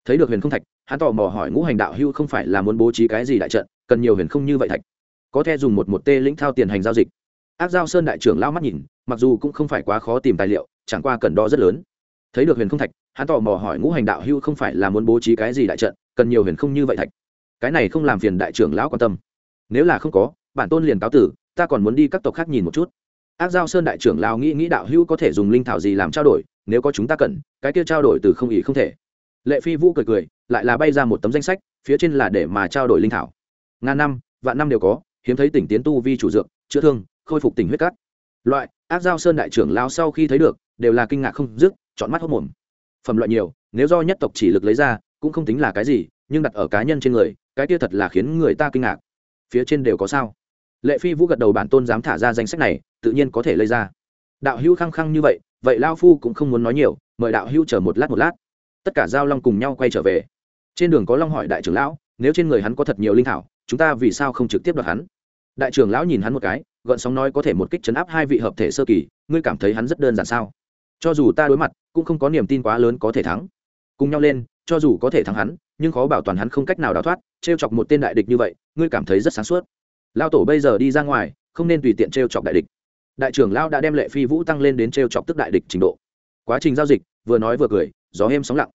Thấy được huyền không thạch, hắn tò mò hỏi ngũ hành đạo hưu không phải là muốn bố trí cái gì đại trận, cần nhiều huyền không như vậy thạch. Có thể dùng một một tê lĩnh thao tiền hành giao dịch. Ác giao sơn đại trưởng lao mắt nhìn, mặc dù cũng không phải quá khó tìm tài liệu, chẳng qua cần đo rất lớn thấy được huyền không thạch, hắn tò mò hỏi ngũ hành đạo hưu không phải là muốn bố trí cái gì đại trận, cần nhiều huyền không như vậy thạch. Cái này không làm phiền đại trưởng lão quan tâm. Nếu là không có, bản tôn liền cáo tử, ta còn muốn đi các tộc khác nhìn một chút. Ác giao sơn đại trưởng lão nghĩ nghĩ đạo hưu có thể dùng linh thảo gì làm trao đổi, nếu có chúng ta cần, cái kia trao đổi từ không ý không thể. Lệ phi vũ cười cười, lại là bay ra một tấm danh sách, phía trên là để mà trao đổi linh thảo. Ngàn năm, vạn năm đều có, hiếm thấy tỉnh tiến tu vi chủ dược, chữa thương, khôi phục tỉnh huyết cát. Loại ác giao sơn đại trưởng lao sau khi thấy được, đều là kinh ngạc không dứt chọn mắt hốc mồm. Phẩm loại nhiều, nếu do nhất tộc chỉ lực lấy ra, cũng không tính là cái gì, nhưng đặt ở cá nhân trên người, cái kia thật là khiến người ta kinh ngạc. Phía trên đều có sao. Lệ phi vũ gật đầu bản tôn dám thả ra danh sách này, tự nhiên có thể lấy ra. Đạo hữu khăng khăng như vậy vậy lao phu cũng không muốn nói nhiều, mời đạo hữu chờ một lát một lát. Tất cả giao long cùng nhau quay trở về. Trên đường có long hỏi đại trưởng lão, nếu trên người hắn có thật nhiều linh thảo, chúng ta vì sao không trực tiếp đoạt hắn? Đại trưởng lão nhìn hắn một cái, gợn sóng nói có thể một kích chấn áp hai vị hợp thể sơ kỳ, ngươi cảm thấy hắn rất đơn giản sao? Cho dù ta đối mặt, cũng không có niềm tin quá lớn có thể thắng. Cùng nhau lên, cho dù có thể thắng hắn, nhưng khó bảo toàn hắn không cách nào đào thoát t r e o chọc một tên đại địch như vậy, ngươi cảm thấy rất sáng suốt. Lao tổ bây giờ đi ra ngoài, không nên tùy tiện t r e o chọc đại địch. Đại trưởng lao đã đem lệ phi vũ tăng lên đến t r e o chọc tức đại địch trình độ. Quá trình giao dịch, vừa nói vừa cười, gió êm sóng lặng.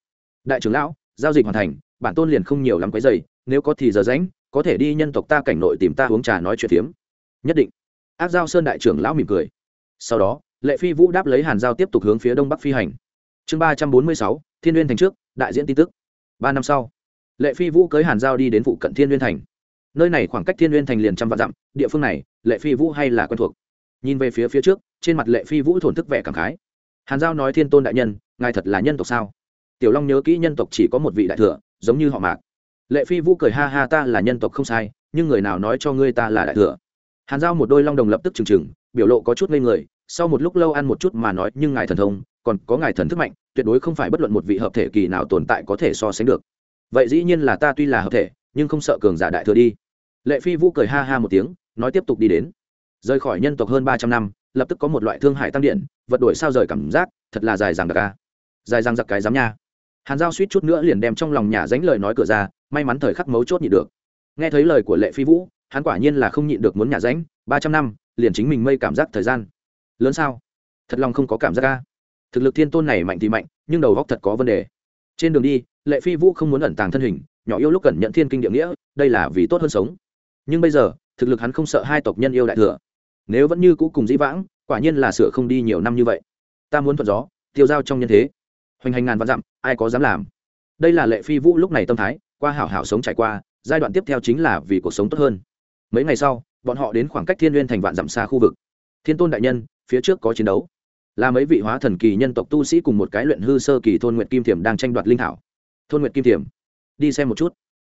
Đại trưởng lão, giao dịch hoàn thành, bản tôn liền không nhiều lắm cái giày nếu có thì giờ ránh có thể đi nhân tộc ta cảnh nội tìm ta uống trà nói chuyện phiếm. Nhất định. Áp giao sơn đại trưởng lão mỉm cười. Sau đó lệ phi vũ đáp lấy hàn giao tiếp tục hướng phía đông bắc phi hành chương ba trăm bốn mươi sáu thiên n g u y ê n thành trước đại diễn tin tức ba năm sau lệ phi vũ cưới hàn giao đi đến phụ cận thiên n g u y ê n thành nơi này khoảng cách thiên n g u y ê n thành liền trăm vạn dặm địa phương này lệ phi vũ hay là quen thuộc nhìn về phía phía trước trên mặt lệ phi vũ thổn thức vẻ cảm khái hàn giao nói thiên tôn đại nhân ngài thật là nhân tộc sao tiểu long nhớ kỹ nhân tộc chỉ có một vị đại thừa giống như họ mạc lệ phi vũ cười ha ha ta là nhân tộc không sai nhưng người nào nói cho ngươi ta là đại thừa hàn giao một đôi long đồng lập tức trừng trừng biểu lộ có chút ngây người sau một lúc lâu ăn một chút mà nói, nhưng ngài thần thông, còn có ngài thần thức mạnh, tuyệt đối không phải bất luận một vị hợp thể kỳ nào tồn tại có thể so sánh được. Vậy dĩ nhiên là ta tuy là hợp thể, nhưng không sợ cường giả đại thừa đi. Lệ phi vũ cười ha ha một tiếng, nói tiếp tục đi đến. Rời khỏi nhân tộc hơn ba trăm năm, lập tức có một loại thương hại tăng điện, vật đổi sao rời cảm giác, thật là dài dằng đặc ca dài dằng giặc cái dám nha. Hàn giao suýt chút nữa liền đem trong lòng nhà dánh lời nói cửa ra, may mắn thời khắc mấu chốt nhịn được. Nghe thấy lời của lệ phi vũ, hắn quả nhiên là không nhịn được muốn nhà dánh ba trăm năm, liền chính mình mây cảm giác thời gian lớn sao? Thật lòng không có cảm giác ca thực lực thiên tôn này mạnh thì mạnh, nhưng đầu góc thật có vấn đề. Trên đường đi, lệ phi vũ không muốn ẩn tàng thân hình, nhỏ yêu lúc cần nhận thiên kinh địa nghĩa, đây là vì tốt hơn sống. Nhưng bây giờ, thực lực hắn không sợ hai tộc nhân yêu đại thừa. Nếu vẫn như cũ cùng dĩ vãng, quả nhiên là sửa không đi nhiều năm như vậy. Ta muốn thuận gió, tiêu dao trong nhân thế. Hoành hành ngàn vạn dặm, ai có dám làm? Đây là lệ phi vũ lúc này tâm thái, qua hảo hảo sống trải qua, giai đoạn tiếp theo chính là vì cuộc sống tốt hơn. Mấy ngày sau, bọn họ đến khoảng cách thiên n thành vạn dặm xa khu vực thiên tôn đại nhân, phía trước có chiến đấu. Là mấy vị hóa thần kỳ nhân tộc tu sĩ cùng một cái luyện hư sơ kỳ thôn nguyện kim thiểm đang tranh đoạt linh thảo. Thôn nguyện kim thiểm, đi xem một chút.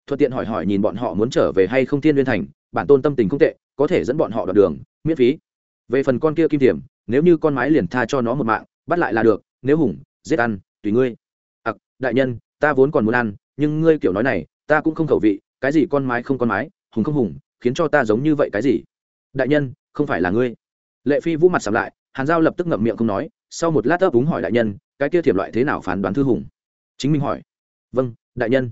Thuận tiện hỏi hỏi nhìn bọn họ muốn trở về hay không thiên liên thành, bản tôn tâm tình không tệ, có thể dẫn bọn họ đoạt đường, miễn phí. Về phần con kia kim thiểm, nếu như con mái liền tha cho nó một mạng, bắt lại là được, nếu hùng, giết ăn, tùy ngươi. Ặc, đại nhân, ta vốn còn muốn ăn, nhưng ngươi kiểu nói này, ta cũng không khẩu vị, cái gì con mái không con mái, hùng không hùng, khiến cho ta giống như vậy cái gì? Đại nhân, không phải là ngươi lệ phi vũ mặt sầm lại, hàn giao lập tức ngậm miệng không nói, sau một lát ấp úng hỏi đại nhân, cái kia thiểm loại thế nào phán đoán thư hùng? Chính minh hỏi. Vâng đại nhân.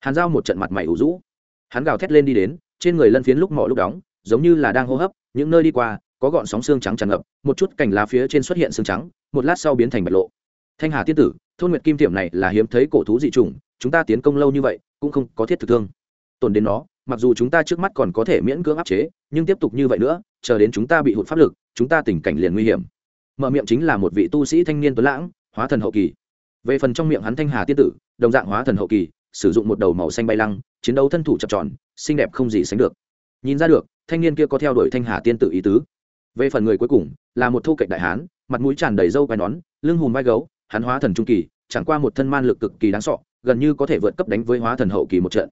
Hàn giao một trận mặt mày ủ rũ. Hắn gào thét lên đi đến, trên người lân phiến lúc mỏ lúc đóng, giống như là đang hô hấp, những nơi đi qua, có gọn sóng xương trắng tràn ngập, một chút cành lá phía trên xuất hiện xương trắng, một lát sau biến thành bạch lộ. Thanh hà tiên tử, thôn nguyệt kim tiệm này là hiếm thấy cổ thú dị trùng chúng ta tiến công lâu như vậy, cũng không có thiết thực thương. Tồn đến nó, mặc dù chúng ta trước mắt còn có thể miễn cưỡng áp chế, nhưng tiếp tục như vậy nữa, chờ đến chúng ta bị hụt pháp lực chúng ta tình cảnh liền nguy hiểm. Mở miệng chính là một vị tu sĩ thanh niên tuấn lãng, hóa thần hậu kỳ. Về phần trong miệng hắn thanh hà tiên tử, đồng dạng hóa thần hậu kỳ, sử dụng một đầu màu xanh bay lăng, chiến đấu thân thủ chập tròn, xinh đẹp không gì sánh được. Nhìn ra được, thanh niên kia có theo đuổi thanh hà tiên tử ý tứ. Về phần người cuối cùng, là một thu cạnh đại hán, mặt mũi tràn đầy râu vai nón, lưng hùm vai gấu, hắn hóa thần trung kỳ, chẳng qua một thân man lực cực kỳ đáng sọ gần như có thể vượt cấp đánh với hóa thần hậu kỳ một trận.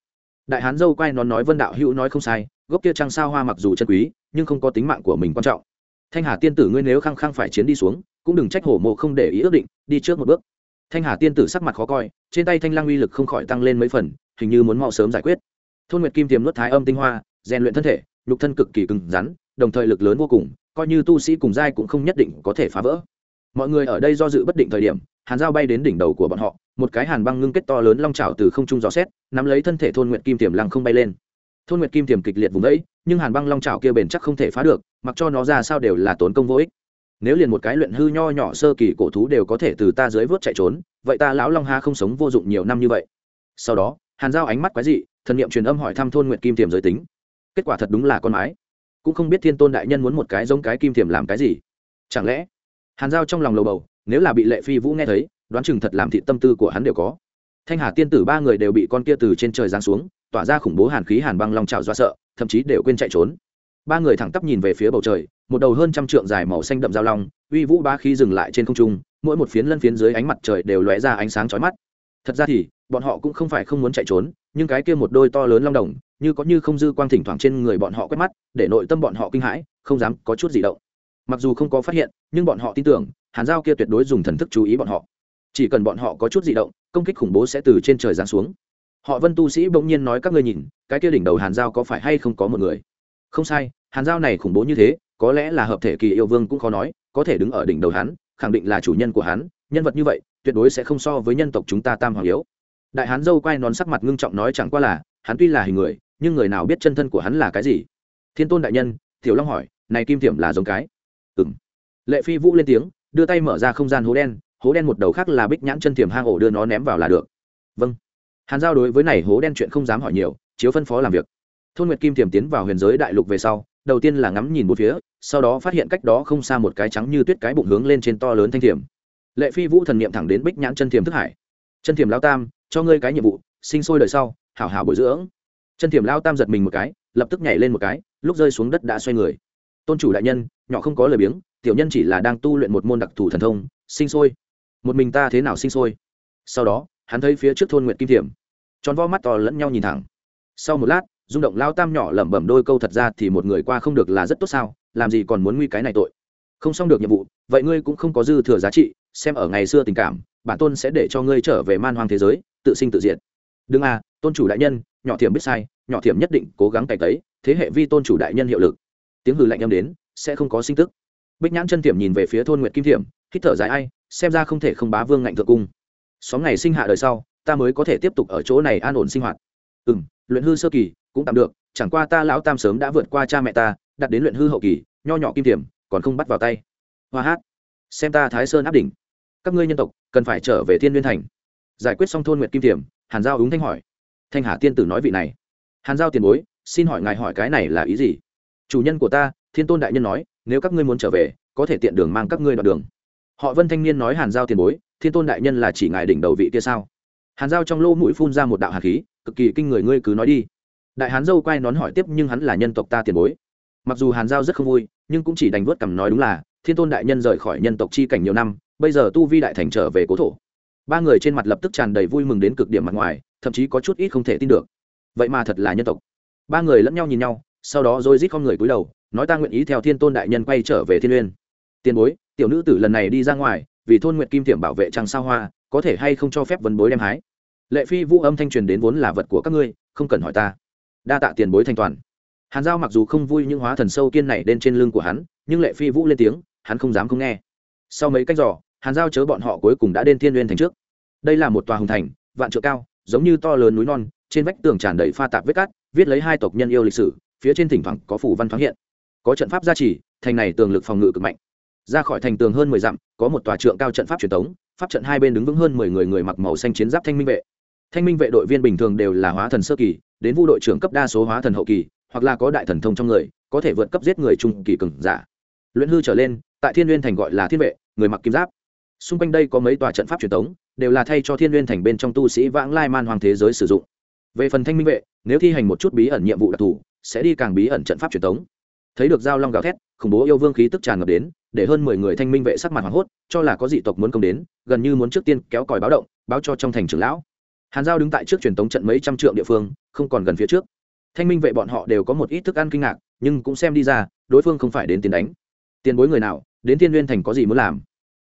Đại hán dâu quay nón nói vân đạo hữu nói không sai, gốc kia trăng sao hoa mặc dù chân quý, nhưng không có tính mạng của mình quan trọng thanh hà tiên tử ngươi nếu khăng khăng phải chiến đi xuống, cũng đừng trách hổ mộ không để ý ước định, đi trước một bước. Thanh hà tiên tử sắc mặt khó coi, trên tay thanh lang uy lực không khỏi tăng lên mấy phần, hình như muốn mau sớm giải quyết. Thôn nguyệt kim tiềm nuốt thái âm tinh hoa, rèn luyện thân thể, nhục thân cực kỳ cứng rắn, đồng thời lực lớn vô cùng, coi như tu sĩ cùng giai cũng không nhất định có thể phá vỡ. Mọi người ở đây do dự bất định thời điểm, hàn dao bay đến đỉnh đầu của bọn họ, một cái hàn băng ngưng kết to lớn long trào từ không trung gió xét, nắm lấy thân thể thôn nguyệt kim tiềm lăng không bay lên thôn nguyệt kim tiềm kịch liệt vùng đấy, nhưng hàn băng long trào kia bền chắc không thể phá được, mặc cho nó ra sao đều là tốn công vô ích. Nếu liền một cái luyện hư nho nhỏ sơ kỳ cổ thú đều có thể từ ta dưới vớt chạy trốn, vậy ta lão long ha không sống vô dụng nhiều năm như vậy. Sau đó, hàn giao ánh mắt quái dị, thần niệm truyền âm hỏi thăm thôn nguyện kim tiềm giới tính. Kết quả thật đúng là con mái. Cũng không biết thiên tôn đại nhân muốn một cái giống cái kim tiềm làm cái gì. Chẳng lẽ, hàn giao trong lòng lầu bầu, nếu là bị lệ phi vũ nghe thấy, đoán chừng thật làm thị tâm tư của hắn đều có thanh hà tiên tử ba người đều bị con kia từ trên trời giáng xuống, tỏa ra khủng bố hàn khí hàn băng long trào do sợ, thậm chí đều quên chạy trốn. Ba người thẳng tắp nhìn về phía bầu trời, một đầu hơn trăm trượng dài màu xanh đậm giao long, uy vũ ba khí dừng lại trên không trung, mỗi một phiến lân phiến dưới ánh mặt trời đều lóe ra ánh sáng chói mắt. Thật ra thì, bọn họ cũng không phải không muốn chạy trốn, nhưng cái kia một đôi to lớn long đồng, như có như không dư quang thỉnh thoảng trên người bọn họ quét mắt, để nội tâm bọn họ kinh hãi, không dám có chút gì động. Mặc dù không có phát hiện, nhưng bọn họ tin tưởng, hàn giao kia tuyệt đối dùng thần thức chú ý bọn họ chỉ cần bọn họ có chút gì động, công kích khủng bố sẽ từ trên trời giáng xuống. Họ vân tu sĩ bỗng nhiên nói các ngươi nhìn, cái kia đỉnh đầu hàn giao có phải hay không có một người? Không sai, hàn giao này khủng bố như thế, có lẽ là hợp thể kỳ yêu vương cũng khó nói, có thể đứng ở đỉnh đầu hắn, khẳng định là chủ nhân của hắn, nhân vật như vậy, tuyệt đối sẽ không so với nhân tộc chúng ta tam hoàng yếu. Đại hán dâu quay nón sắc mặt ngưng trọng nói chẳng qua là, hắn tuy là hình người, nhưng người nào biết chân thân của hắn là cái gì? Thiên tôn đại nhân, tiểu long hỏi, này kim thiểm là giống cái? Ừng lệ phi vũ lên tiếng, đưa tay mở ra không gian hố đen hố đen một đầu khác là bích nhãn chân tiềm hang ổ đưa nó ném vào là được. Vâng. Hàn giao đối với này hố đen chuyện không dám hỏi nhiều, chiếu phân phó làm việc. Thôn nguyệt kim tiềm tiến vào huyền giới đại lục về sau, đầu tiên là ngắm nhìn một phía, sau đó phát hiện cách đó không xa một cái trắng như tuyết cái bụng hướng lên trên to lớn thanh tiềm. lệ phi vũ thần niệm thẳng đến bích nhãn chân tiềm thức hải. Chân tiềm lao tam, cho ngươi cái nhiệm vụ, sinh sôi đời sau, hảo hảo bồi dưỡng. Chân tiềm lao tam giật mình một cái, lập tức nhảy lên một cái, lúc rơi xuống đất đã xoay người. Tôn chủ đại nhân, nhỏ không có lời biếng, tiểu nhân chỉ là đang tu luyện một môn đặc thù thần thông, sinh sôi một mình ta thế nào sinh sôi? Sau đó, hắn thấy phía trước thôn nguyện kim thiểm. Tròn vo mắt to lẫn nhau nhìn thẳng. Sau một lát, rung động lao tam nhỏ lẩm bẩm đôi câu thật ra thì một người qua không được là rất tốt sao? Làm gì còn muốn nguy cái này tội? Không xong được nhiệm vụ, vậy ngươi cũng không có dư thừa giá trị, xem ở ngày xưa tình cảm, bản tôn sẽ để cho ngươi trở về man hoang thế giới, tự sinh tự diệt. Đừng à tôn chủ đại nhân, nhỏ thiểm biết sai, nhỏ thiểm nhất định cố gắng cày tấy, thế hệ vi tôn chủ đại nhân hiệu lực. Tiếng hừ lạnh âm đến, sẽ không có sinh tức bích nhãn chân tiệm nhìn về phía thôn nguyệt kim thiểm hít thở dài ai, xem ra không thể không bá vương ngạnh thượng cung. Xóm ngày sinh hạ đời sau, ta mới có thể tiếp tục ở chỗ này an ổn sinh hoạt. Ừ m luyện hư sơ kỳ, cũng tạm được, chẳng qua ta lão tam sớm đã vượt qua cha mẹ ta, đặt đến luyện hư hậu kỳ, nho nhỏ kim tiềm còn không bắt vào tay. Hoa hát, xem ta thái sơn áp đỉnh. Các ngươi nhân tộc, cần phải trở về thiên liên thành. Giải quyết xong thôn Nguyệt kim tiềm hàn giao ứng thanh hỏi. Thanh hà tiên tử nói vị này. Hàn giao tiền bối, xin hỏi ngài hỏi cái này là ý gì? Chủ nhân của ta, thiên tôn đại nhân nói nếu các ngươi muốn trở về, có thể tiện đường mang các ngươi đoạn đường. Họ vân thanh niên nói hàn giao tiền bối, thiên tôn đại nhân là chỉ ngài đỉnh đầu vị kia sao? Hàn giao trong lô mũi phun ra một đạo hạt khí, cực kỳ kinh người ngươi cứ nói đi. Đại hán dâu quay nón hỏi tiếp, nhưng hắn là nhân tộc ta tiền bối. Mặc dù hàn giao rất không vui, nhưng cũng chỉ đành vớt cằm nói đúng là, thiên tôn đại nhân rời khỏi nhân tộc chi cảnh nhiều năm, bây giờ tu vi đại thành trở về cố thổ. Ba người trên mặt lập tức tràn đầy vui mừng đến cực điểm mặt ngoài, thậm chí có chút ít không thể tin được. Vậy mà thật là nhân tộc. Ba người lẫn nhau nhìn nhau, sau đó rồi rít con người cúi đầu nói ta nguyện ý theo thiên tôn đại nhân quay trở về thiên uyên. Tiền bối, tiểu nữ tử lần này đi ra ngoài, vì thôn nguyện kim tiệm bảo vệ trăng sao hoa, có thể hay không cho phép vấn bối đem hái? Lệ phi vũ âm thanh truyền đến vốn là vật của các ngươi, không cần hỏi ta. Đa tạ tiền bối thanh toàn hàn giao mặc dù không vui những hóa thần sâu kiên này đen trên lưng của hắn, nhưng lệ phi vũ lên tiếng, hắn không dám không nghe. Sau mấy cách giỏ hàn giao chớ bọn họ cuối cùng đã đến thiên uyên thành trước. Đây là một tòa hùng thành, vạn trượng cao, giống như to lớn núi non, trên vách tường tràn đầy pha tạp vết cát, viết lấy hai tộc nhân yêu lịch sử, phía trên thỉnh thoảng có phủ văn thoáng hiện có trận pháp gia trì, thành này tường lực phòng ngự cực mạnh. Ra khỏi thành tường hơn mười dặm, có một tòa trượng cao trận pháp truyền thống, pháp trận hai bên đứng vững hơn mười người người mặc màu xanh chiến giáp thanh minh vệ. Thanh minh vệ đội viên bình thường đều là hóa thần sơ kỳ, đến vu đội trưởng cấp đa số hóa thần hậu kỳ, hoặc là có đại thần thông trong người, có thể vượt cấp giết người trung kỳ cường giả. Luyện hư trở lên, tại thiên n thành gọi là thiên vệ, người mặc kim giáp. Xung quanh đây có mấy tòa trận pháp truyền thống, đều là thay cho thiên n thành bên trong tu sĩ vãng lai man hoàng thế giới sử dụng. Về phần thanh minh vệ, nếu thi hành một chút bí ẩn nhiệm vụ đặc thù, sẽ đi càng bí ẩn trận pháp truyền thống thấy được giao long gào thét, khủng bố yêu vương khí tức tràn ngập đến, để hơn mười người thanh minh vệ sắc mặt hoảng hốt, cho là có dị tộc muốn công đến, gần như muốn trước tiên kéo còi báo động, báo cho trong thành trưởng lão. Hàn giao đứng tại trước truyền thống trận mấy trăm trượng địa phương, không còn gần phía trước. Thanh minh vệ bọn họ đều có một ít thức ăn kinh ngạc, nhưng cũng xem đi ra, đối phương không phải đến tiền đánh. Tiền bối người nào, đến tiên nguyên thành có gì muốn làm?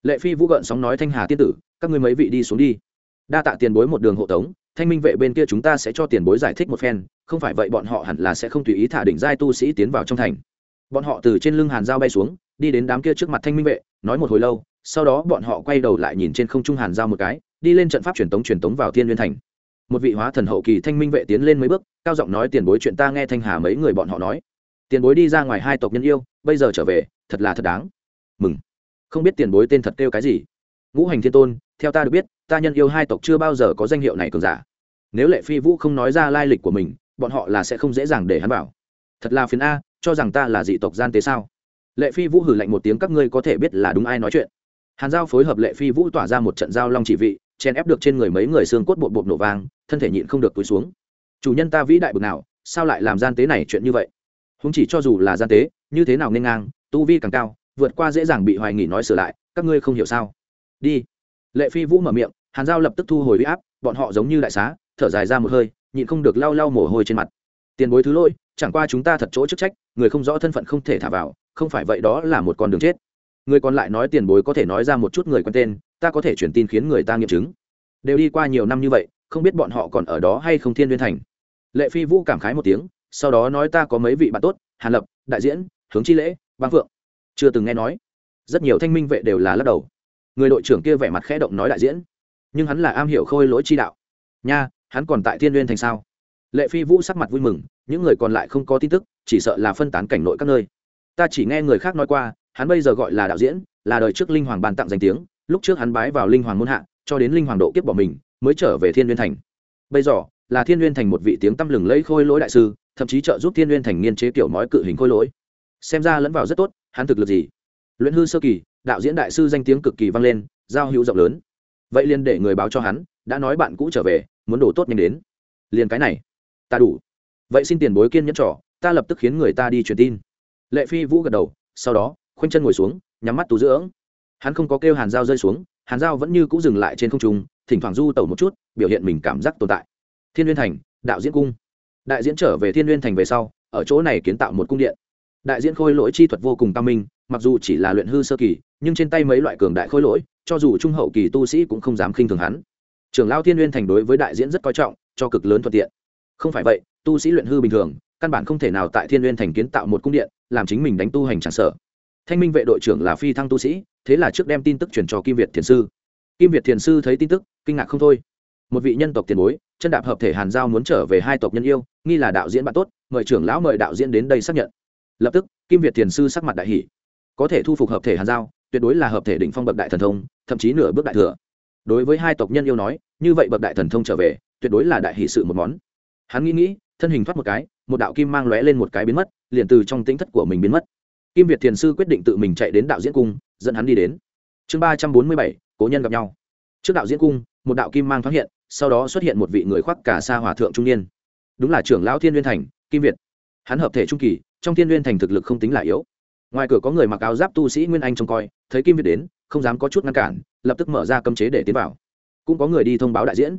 Lệ phi vũ gợn sóng nói thanh hà tiên tử, các ngươi mấy vị đi xuống đi. Đa tạ tiền bối một đường hộ tống, thanh minh vệ bên kia chúng ta sẽ cho tiền bối giải thích một phen, không phải vậy bọn họ hẳn là sẽ không tùy ý thả đỉnh giai tu sĩ tiến vào trong thành bọn họ từ trên lưng hàn giao bay xuống, đi đến đám kia trước mặt thanh minh vệ, nói một hồi lâu, sau đó bọn họ quay đầu lại nhìn trên không trung hàn giao một cái, đi lên trận pháp truyền tống truyền tống vào thiên nguyên thành. Một vị hóa thần hậu kỳ thanh minh vệ tiến lên mấy bước, cao giọng nói, tiền bối chuyện ta nghe thanh hà mấy người bọn họ nói. Tiền bối đi ra ngoài hai tộc nhân yêu, bây giờ trở về, thật là thật đáng. Mừng. Không biết tiền bối tên thật kêu cái gì? Ngũ hành thiên tôn, theo ta được biết, ta nhân yêu hai tộc chưa bao giờ có danh hiệu này cường giả. Nếu lệ phi vũ không nói ra lai lịch của mình, bọn họ là sẽ không dễ dàng để hắn bảo thật là phiền a, cho rằng ta là dị tộc gian tế sao? Lệ phi vũ hử lạnh một tiếng, các ngươi có thể biết là đúng ai nói chuyện. Hàn giao phối hợp lệ phi vũ tỏa ra một trận giao long chỉ vị, chèn ép được trên người mấy người xương cốt bột bột nổ vang, thân thể nhịn không được túi xuống. Chủ nhân ta vĩ đại bực nào, sao lại làm gian tế này chuyện như vậy? Không chỉ cho dù là gian tế, như thế nào nên ngang, tu vi càng cao, vượt qua dễ dàng bị hoài nghỉ nói sửa lại, các ngươi không hiểu sao? Đi. Lệ phi vũ mở miệng, hàn giao lập tức thu hồi huy áp, bọn họ giống như đại xá, thở dài ra một hơi, nhịn không được lau lau mồ hôi trên mặt tiền bối thứ lỗi, chẳng qua chúng ta thật chỗ chức trách, người không rõ thân phận không thể thả vào, không phải vậy đó là một con đường chết. Người còn lại nói tiền bối có thể nói ra một chút người quen tên, ta có thể chuyển tin khiến người ta nghiệm chứng. Đều đi qua nhiều năm như vậy, không biết bọn họ còn ở đó hay không thiên liên thành. Lệ phi vũ cảm khái một tiếng, sau đó nói ta có mấy vị bạn tốt, hàn lập, đại diễn, hướng chi lễ băng phượng. Chưa từng nghe nói. Rất nhiều thanh minh vệ đều là lắc đầu. Người đội trưởng kia vẻ mặt khẽ động nói đại diễn. Nhưng hắn là am hiểu khôi lỗi chi đạo. Nha, hắn còn tại thiên liên thành sao? Lệ phi vũ sắc mặt vui mừng, những người còn lại không có tin tức, chỉ sợ là phân tán cảnh nội các nơi. Ta chỉ nghe người khác nói qua, hắn bây giờ gọi là đạo diễn, là đời trước linh hoàng ban tặng danh tiếng, lúc trước hắn bái vào linh hoàng môn hạ, cho đến linh hoàng độ kiếp bỏ mình, mới trở về thiên n thành. Bây giờ, là thiên n thành một vị tiếng tăm lừng lấy khôi lỗi đại sư, thậm chí trợ giúp thiên n thành nghiên chế kiểu mói cự hình khôi lỗi. Xem ra lẫn vào rất tốt, hắn thực lực gì? Luyện hư sơ kỳ, đạo diễn đại sư danh tiếng cực kỳ vang lên, giao hữu rộng lớn. Vậy liền để người báo cho hắn, đã nói bạn cũ trở về, muốn đổ tốt nhanh đến. Liền cái này ta đủ. Vậy xin tiền bối kiên nhẫn trỏ ta lập tức khiến người ta đi truyền tin. Lệ phi vũ gật đầu, sau đó, khoanh chân ngồi xuống, nhắm mắt tu dưỡng. Hắn không có kêu hàn dao rơi xuống, hàn dao vẫn như c ũ dừng lại trên không trung, thỉnh thoảng du tẩu một chút, biểu hiện mình cảm giác tồn tại. Thiên n g u y ê n thành, đạo diễn cung. Đại diễn trở về thiên n g u y ê n thành về sau, ở chỗ này kiến tạo một cung điện. Đại diễn khôi lỗi chi thuật vô cùng tam minh, mặc dù chỉ là luyện hư sơ kỳ, nhưng trên tay mấy loại cường đại khôi lỗi, cho dù trung hậu kỳ tu sĩ cũng không dám khinh thường hắn. Trưởng lao thiên n g u y ê n thành đối với đại diễn rất coi trọng, cho cực lớn thuận tiện không phải vậy, tu sĩ luyện hư bình thường, căn bản không thể nào tại thiên n g u y ê n thành kiến tạo một cung điện, làm chính mình đánh tu hành tràn sở thanh minh vệ đội trưởng là phi thăng tu sĩ, thế là trước đem tin tức truyền cho kim việt thiền sư. Kim việt thiền sư thấy tin tức, kinh ngạc không thôi. Một vị nhân tộc tiền bối, chân đạp hợp thể hàn giao muốn trở về hai tộc nhân yêu, nghi là đạo diễn bạn tốt, mời trưởng lão mời đạo diễn đến đây xác nhận. Lập tức, kim việt thiền sư sắc mặt đại hỷ có thể thu phục hợp thể hàn giao, tuyệt đối là hợp thể đỉnh phong bậc đại thần thông, thậm chí nửa bước đại thừa. Đối với hai tộc nhân yêu nói, như vậy bậc đại thần thông trở về, tuyệt đối là đại hỷ sự một món hắn nghĩ nghĩ, thân hình thoát một cái, một đạo kim mang lóe lên một cái biến mất, liền từ trong tính thất của mình biến mất. Kim việt thiền sư quyết định tự mình chạy đến đạo diễn cung, dẫn hắn đi đến. Chương ba trăm bốn mươi bảy, cố nhân gặp nhau. Trước đạo diễn cung, một đạo kim mang thoáng hiện, sau đó xuất hiện một vị người khoác cả xa hòa thượng trung niên. Đúng là trưởng lão thiên liên thành, kim việt. Hắn hợp thể trung kỳ, trong thiên liên thành thực lực không tính là yếu. Ngoài cửa có người mặc áo giáp tu sĩ nguyên anh trông coi, thấy kim việt đến, không dám có chút ngăn cản, lập tức mở ra cấm chế để tiến vào. Cũng có người đi thông báo đại diễn.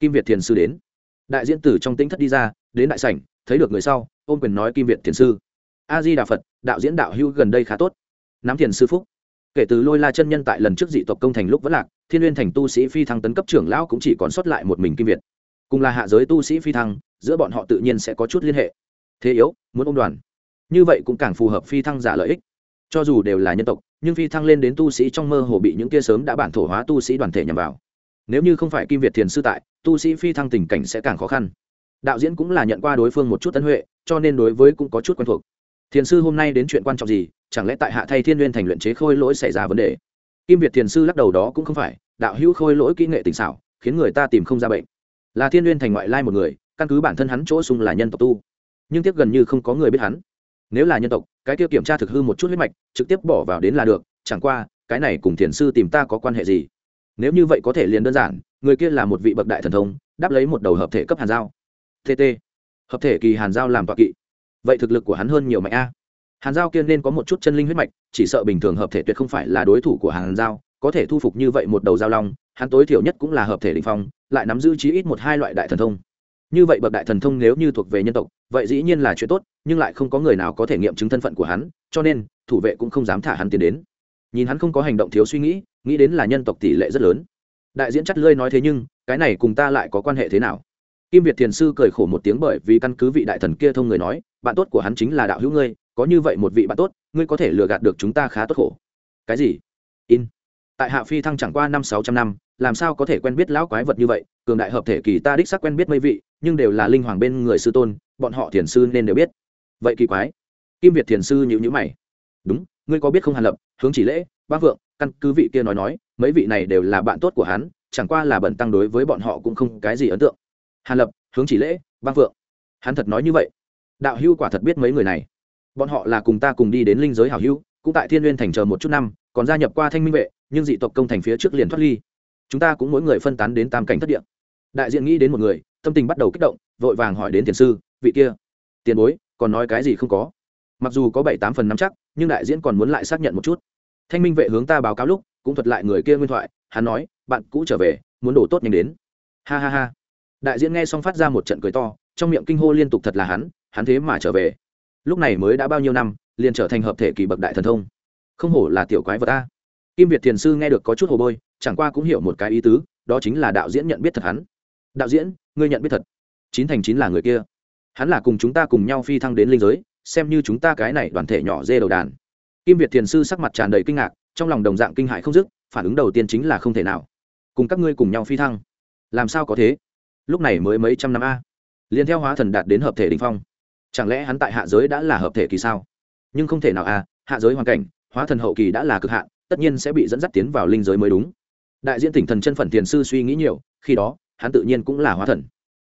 Kim việt thiền sư đến đại diễn tử trong tính thất đi ra, đến đại sảnh, thấy được người sau, ôm quyền nói kim việt thiền sư. A di đà phật, đạo diễn đạo hữu gần đây khá tốt. Nắm thiền sư phúc. Kể từ lôi la chân nhân tại lần trước dị tộc công thành lúc vẫn lạc, thiên liên thành tu sĩ phi thăng tấn cấp trưởng lão cũng chỉ còn sót lại một mình kim việt. Cùng là hạ giới tu sĩ phi thăng, giữa bọn họ tự nhiên sẽ có chút liên hệ. Thế yếu, muốn ôm đoàn. Như vậy cũng càng phù hợp phi thăng giả lợi ích. Cho dù đều là nhân tộc, nhưng phi thăng lên đến tu sĩ trong mơ hồ bị những kia sớm đã bản thổ hóa tu sĩ đoàn thể nhằm vào nếu như không phải kim việt thiền sư tại, tu sĩ phi thăng tình cảnh sẽ càng khó khăn. Đạo diễn cũng là nhận qua đối phương một chút tân huệ, cho nên đối với cũng có chút quen thuộc. Thiền sư hôm nay đến chuyện quan trọng gì? Chẳng lẽ tại hạ thay thiên n thành luyện chế khôi lỗi xảy ra vấn đề? Kim việt thiền sư lắc đầu đó cũng không phải, đạo hữu khôi lỗi kỹ nghệ tình xảo, khiến người ta tìm không ra bệnh. Là thiên n thành ngoại lai một người, căn cứ bản thân hắn chỗ sung là nhân tộc tu. Nhưng tiếc gần như không có người biết hắn. Nếu là nhân tộc, cái kia kiểm tra thực hư một chút huyết mạch, trực tiếp bỏ vào đến là được, chẳng qua, cái này cùng thiền sư tìm ta có quan hệ gì? Nếu như vậy có thể liền đơn giản, người kia là một vị bậc đại thần thông, đáp lấy một đầu hợp thể cấp hàn giao. Tt hợp thể kỳ hàn giao làm tọa kỵ. Vậy thực lực của hắn hơn nhiều mạnh a. Hàn giao kia nên có một chút chân linh huyết mạch, chỉ sợ bình thường hợp thể tuyệt không phải là đối thủ của hàn giao, có thể thu phục như vậy một đầu giao long, hắn tối thiểu nhất cũng là hợp thể đình phong, lại nắm giữ chí ít một hai loại đại thần thông. Như vậy bậc đại thần thông nếu như thuộc về nhân tộc, vậy dĩ nhiên là chuyện tốt, nhưng lại không có người nào có thể nghiệm chứng thân phận của hắn, cho nên thủ vệ cũng không dám thả hắn tiến đến. Nhìn hắn không có hành động thiếu suy nghĩ nghĩ đến là nhân tộc tỷ lệ rất lớn. Đại diễn chắt lơi nói thế nhưng, cái này cùng ta lại có quan hệ thế nào? Kim việt thiền sư cười khổ một tiếng bởi vì căn cứ vị đại thần kia thông người nói, bạn tốt của hắn chính là đạo hữu ngươi, có như vậy một vị bạn tốt, ngươi có thể lừa gạt được chúng ta khá tốt khổ. Cái gì? In. Tại hạ phi thăng chẳng qua năm sáu trăm năm, làm sao có thể quen biết lão quái vật như vậy? Cường đại hợp thể kỳ ta đích sắc quen biết mấy vị, nhưng đều là linh hoàng bên người sư tôn, bọn họ thiền sư nên đều biết. Vậy kỳ quái. Kim việt thiền sư nhữ nhữ mày. Đúng, ngươi có biết không hàn lập, hướng chỉ lễ, bác vượng căn cứ vị kia nói nói, mấy vị này đều là bạn tốt của hắn, chẳng qua là bẩn tăng đối với bọn họ cũng không cái gì ấn tượng. Hàn lập, hướng chỉ lễ, bang vượng hắn thật nói như vậy. Đạo hưu quả thật biết mấy người này. Bọn họ là cùng ta cùng đi đến linh giới hảo hưu, cũng tại thiên n g u y ê n thành chờ một chút năm, còn gia nhập qua thanh minh vệ, nhưng dị tộc công thành phía trước liền thoát ly. Chúng ta cũng mỗi người phân tán đến tam cảnh thất địa. Đại diện nghĩ đến một người, tâm tình bắt đầu kích động, vội vàng hỏi đến tiền sư, vị kia. Tiền bối, còn nói cái gì không có? Mặc dù có bảy tám phần nắm chắc, nhưng đại diễn còn muốn lại xác nhận một chút thanh minh vệ hướng ta báo cáo lúc, cũng thuật lại người kia nguyên thoại, hắn nói, bạn cũ trở về, muốn đổ tốt nhanh đến. Ha ha ha. Đại diễn nghe xong phát ra một trận cười to, trong miệng kinh hô liên tục thật là hắn hắn thế mà trở về. Lúc này mới đã bao nhiêu năm, liền trở thành hợp thể kỳ bậc đại thần thông. Không hổ là tiểu quái vật ta kim việt thiền sư nghe được có chút hồ bôi, chẳng qua cũng hiểu một cái ý tứ, đó chính là đạo diễn nhận biết thật hắn. Đạo diễn, ngươi nhận biết thật. Chín thành chín là người kia. Hắn là cùng chúng ta cùng nhau phi thăng đến linh giới, xem như chúng ta cái này đoàn thể nhỏ dê đầu đàn kim việt thiền sư sắc mặt tràn đầy kinh ngạc, trong lòng đồng dạng kinh hại không dứt, phản ứng đầu tiên chính là không thể nào. Cùng các ngươi cùng nhau phi thăng. Làm sao có thế? Lúc này mới mấy trăm năm a. Liền theo hóa thần đạt đến hợp thể đình phong. Chẳng lẽ hắn tại hạ giới đã là hợp thể kỳ sao? Nhưng không thể nào a, hạ giới hoàn cảnh, hóa thần hậu kỳ đã là cực hạn, tất nhiên sẽ bị dẫn dắt tiến vào linh giới mới đúng. Đại diện tỉnh thần chân phận tiền sư suy nghĩ nhiều, khi đó, hắn tự nhiên cũng là hóa thần.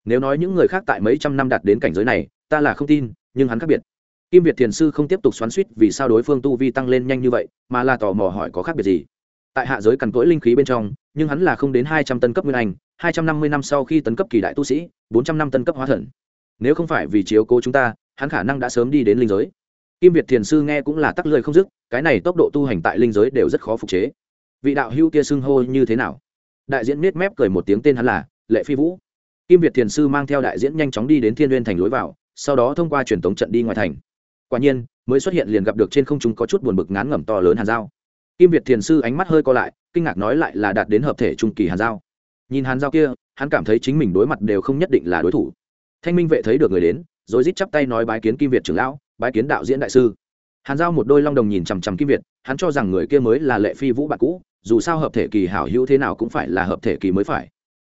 Nếu nói những người khác tại mấy trăm năm đạt đến cảnh giới này, ta là không tin, nhưng hắn khác biệt kim việt thiền sư không tiếp tục xoắn suýt vì sao đối phương tu vi tăng lên nhanh như vậy, mà là tò mò hỏi có khác biệt gì. Tại hạ giới cằn cỗi linh khí bên trong, nhưng hắn là không đến hai trăm tân cấp nguyên anh, hai trăm năm mươi năm sau khi tấn cấp kỳ đại tu sĩ, bốn trăm năm tân cấp hóa thần. Nếu không phải vì chiếu cố chúng ta, hắn khả năng đã sớm đi đến linh giới. Kim việt thiền sư nghe cũng là tắc lời không dứt, cái này tốc độ tu hành tại linh giới đều rất khó phục chế. Vị đạo hữu kia xưng hô như thế nào? Đại diễn nết mép cười một tiếng tên hắn là lệ phi vũ. Kim việt thiền sư mang theo đại diễn nhanh chóng đi đến thiên n g thành lối vào, sau đó thông qua truyền thống trận đi ngoài thành quả nhiên, mới xuất hiện liền gặp được trên không chúng có chút buồn bực ngán ngẩm to lớn hàn dao kim việt thiền sư ánh mắt hơi co lại, kinh ngạc nói lại là đạt đến hợp thể trung kỳ hàn giao. Nhìn hàn giao kia, hắn cảm thấy chính mình đối mặt đều không nhất định là đối thủ. Thanh minh vệ thấy được người đến, rồi rít chắp tay nói bái kiến kim việt trưởng lão, bái kiến đạo diễn đại sư. Hàn giao một đôi long đồng nhìn chằm chằm kim việt, hắn cho rằng người kia mới là lệ phi vũ bạn cũ, dù sao hợp thể kỳ hảo hữu thế nào cũng phải là hợp thể kỳ mới phải.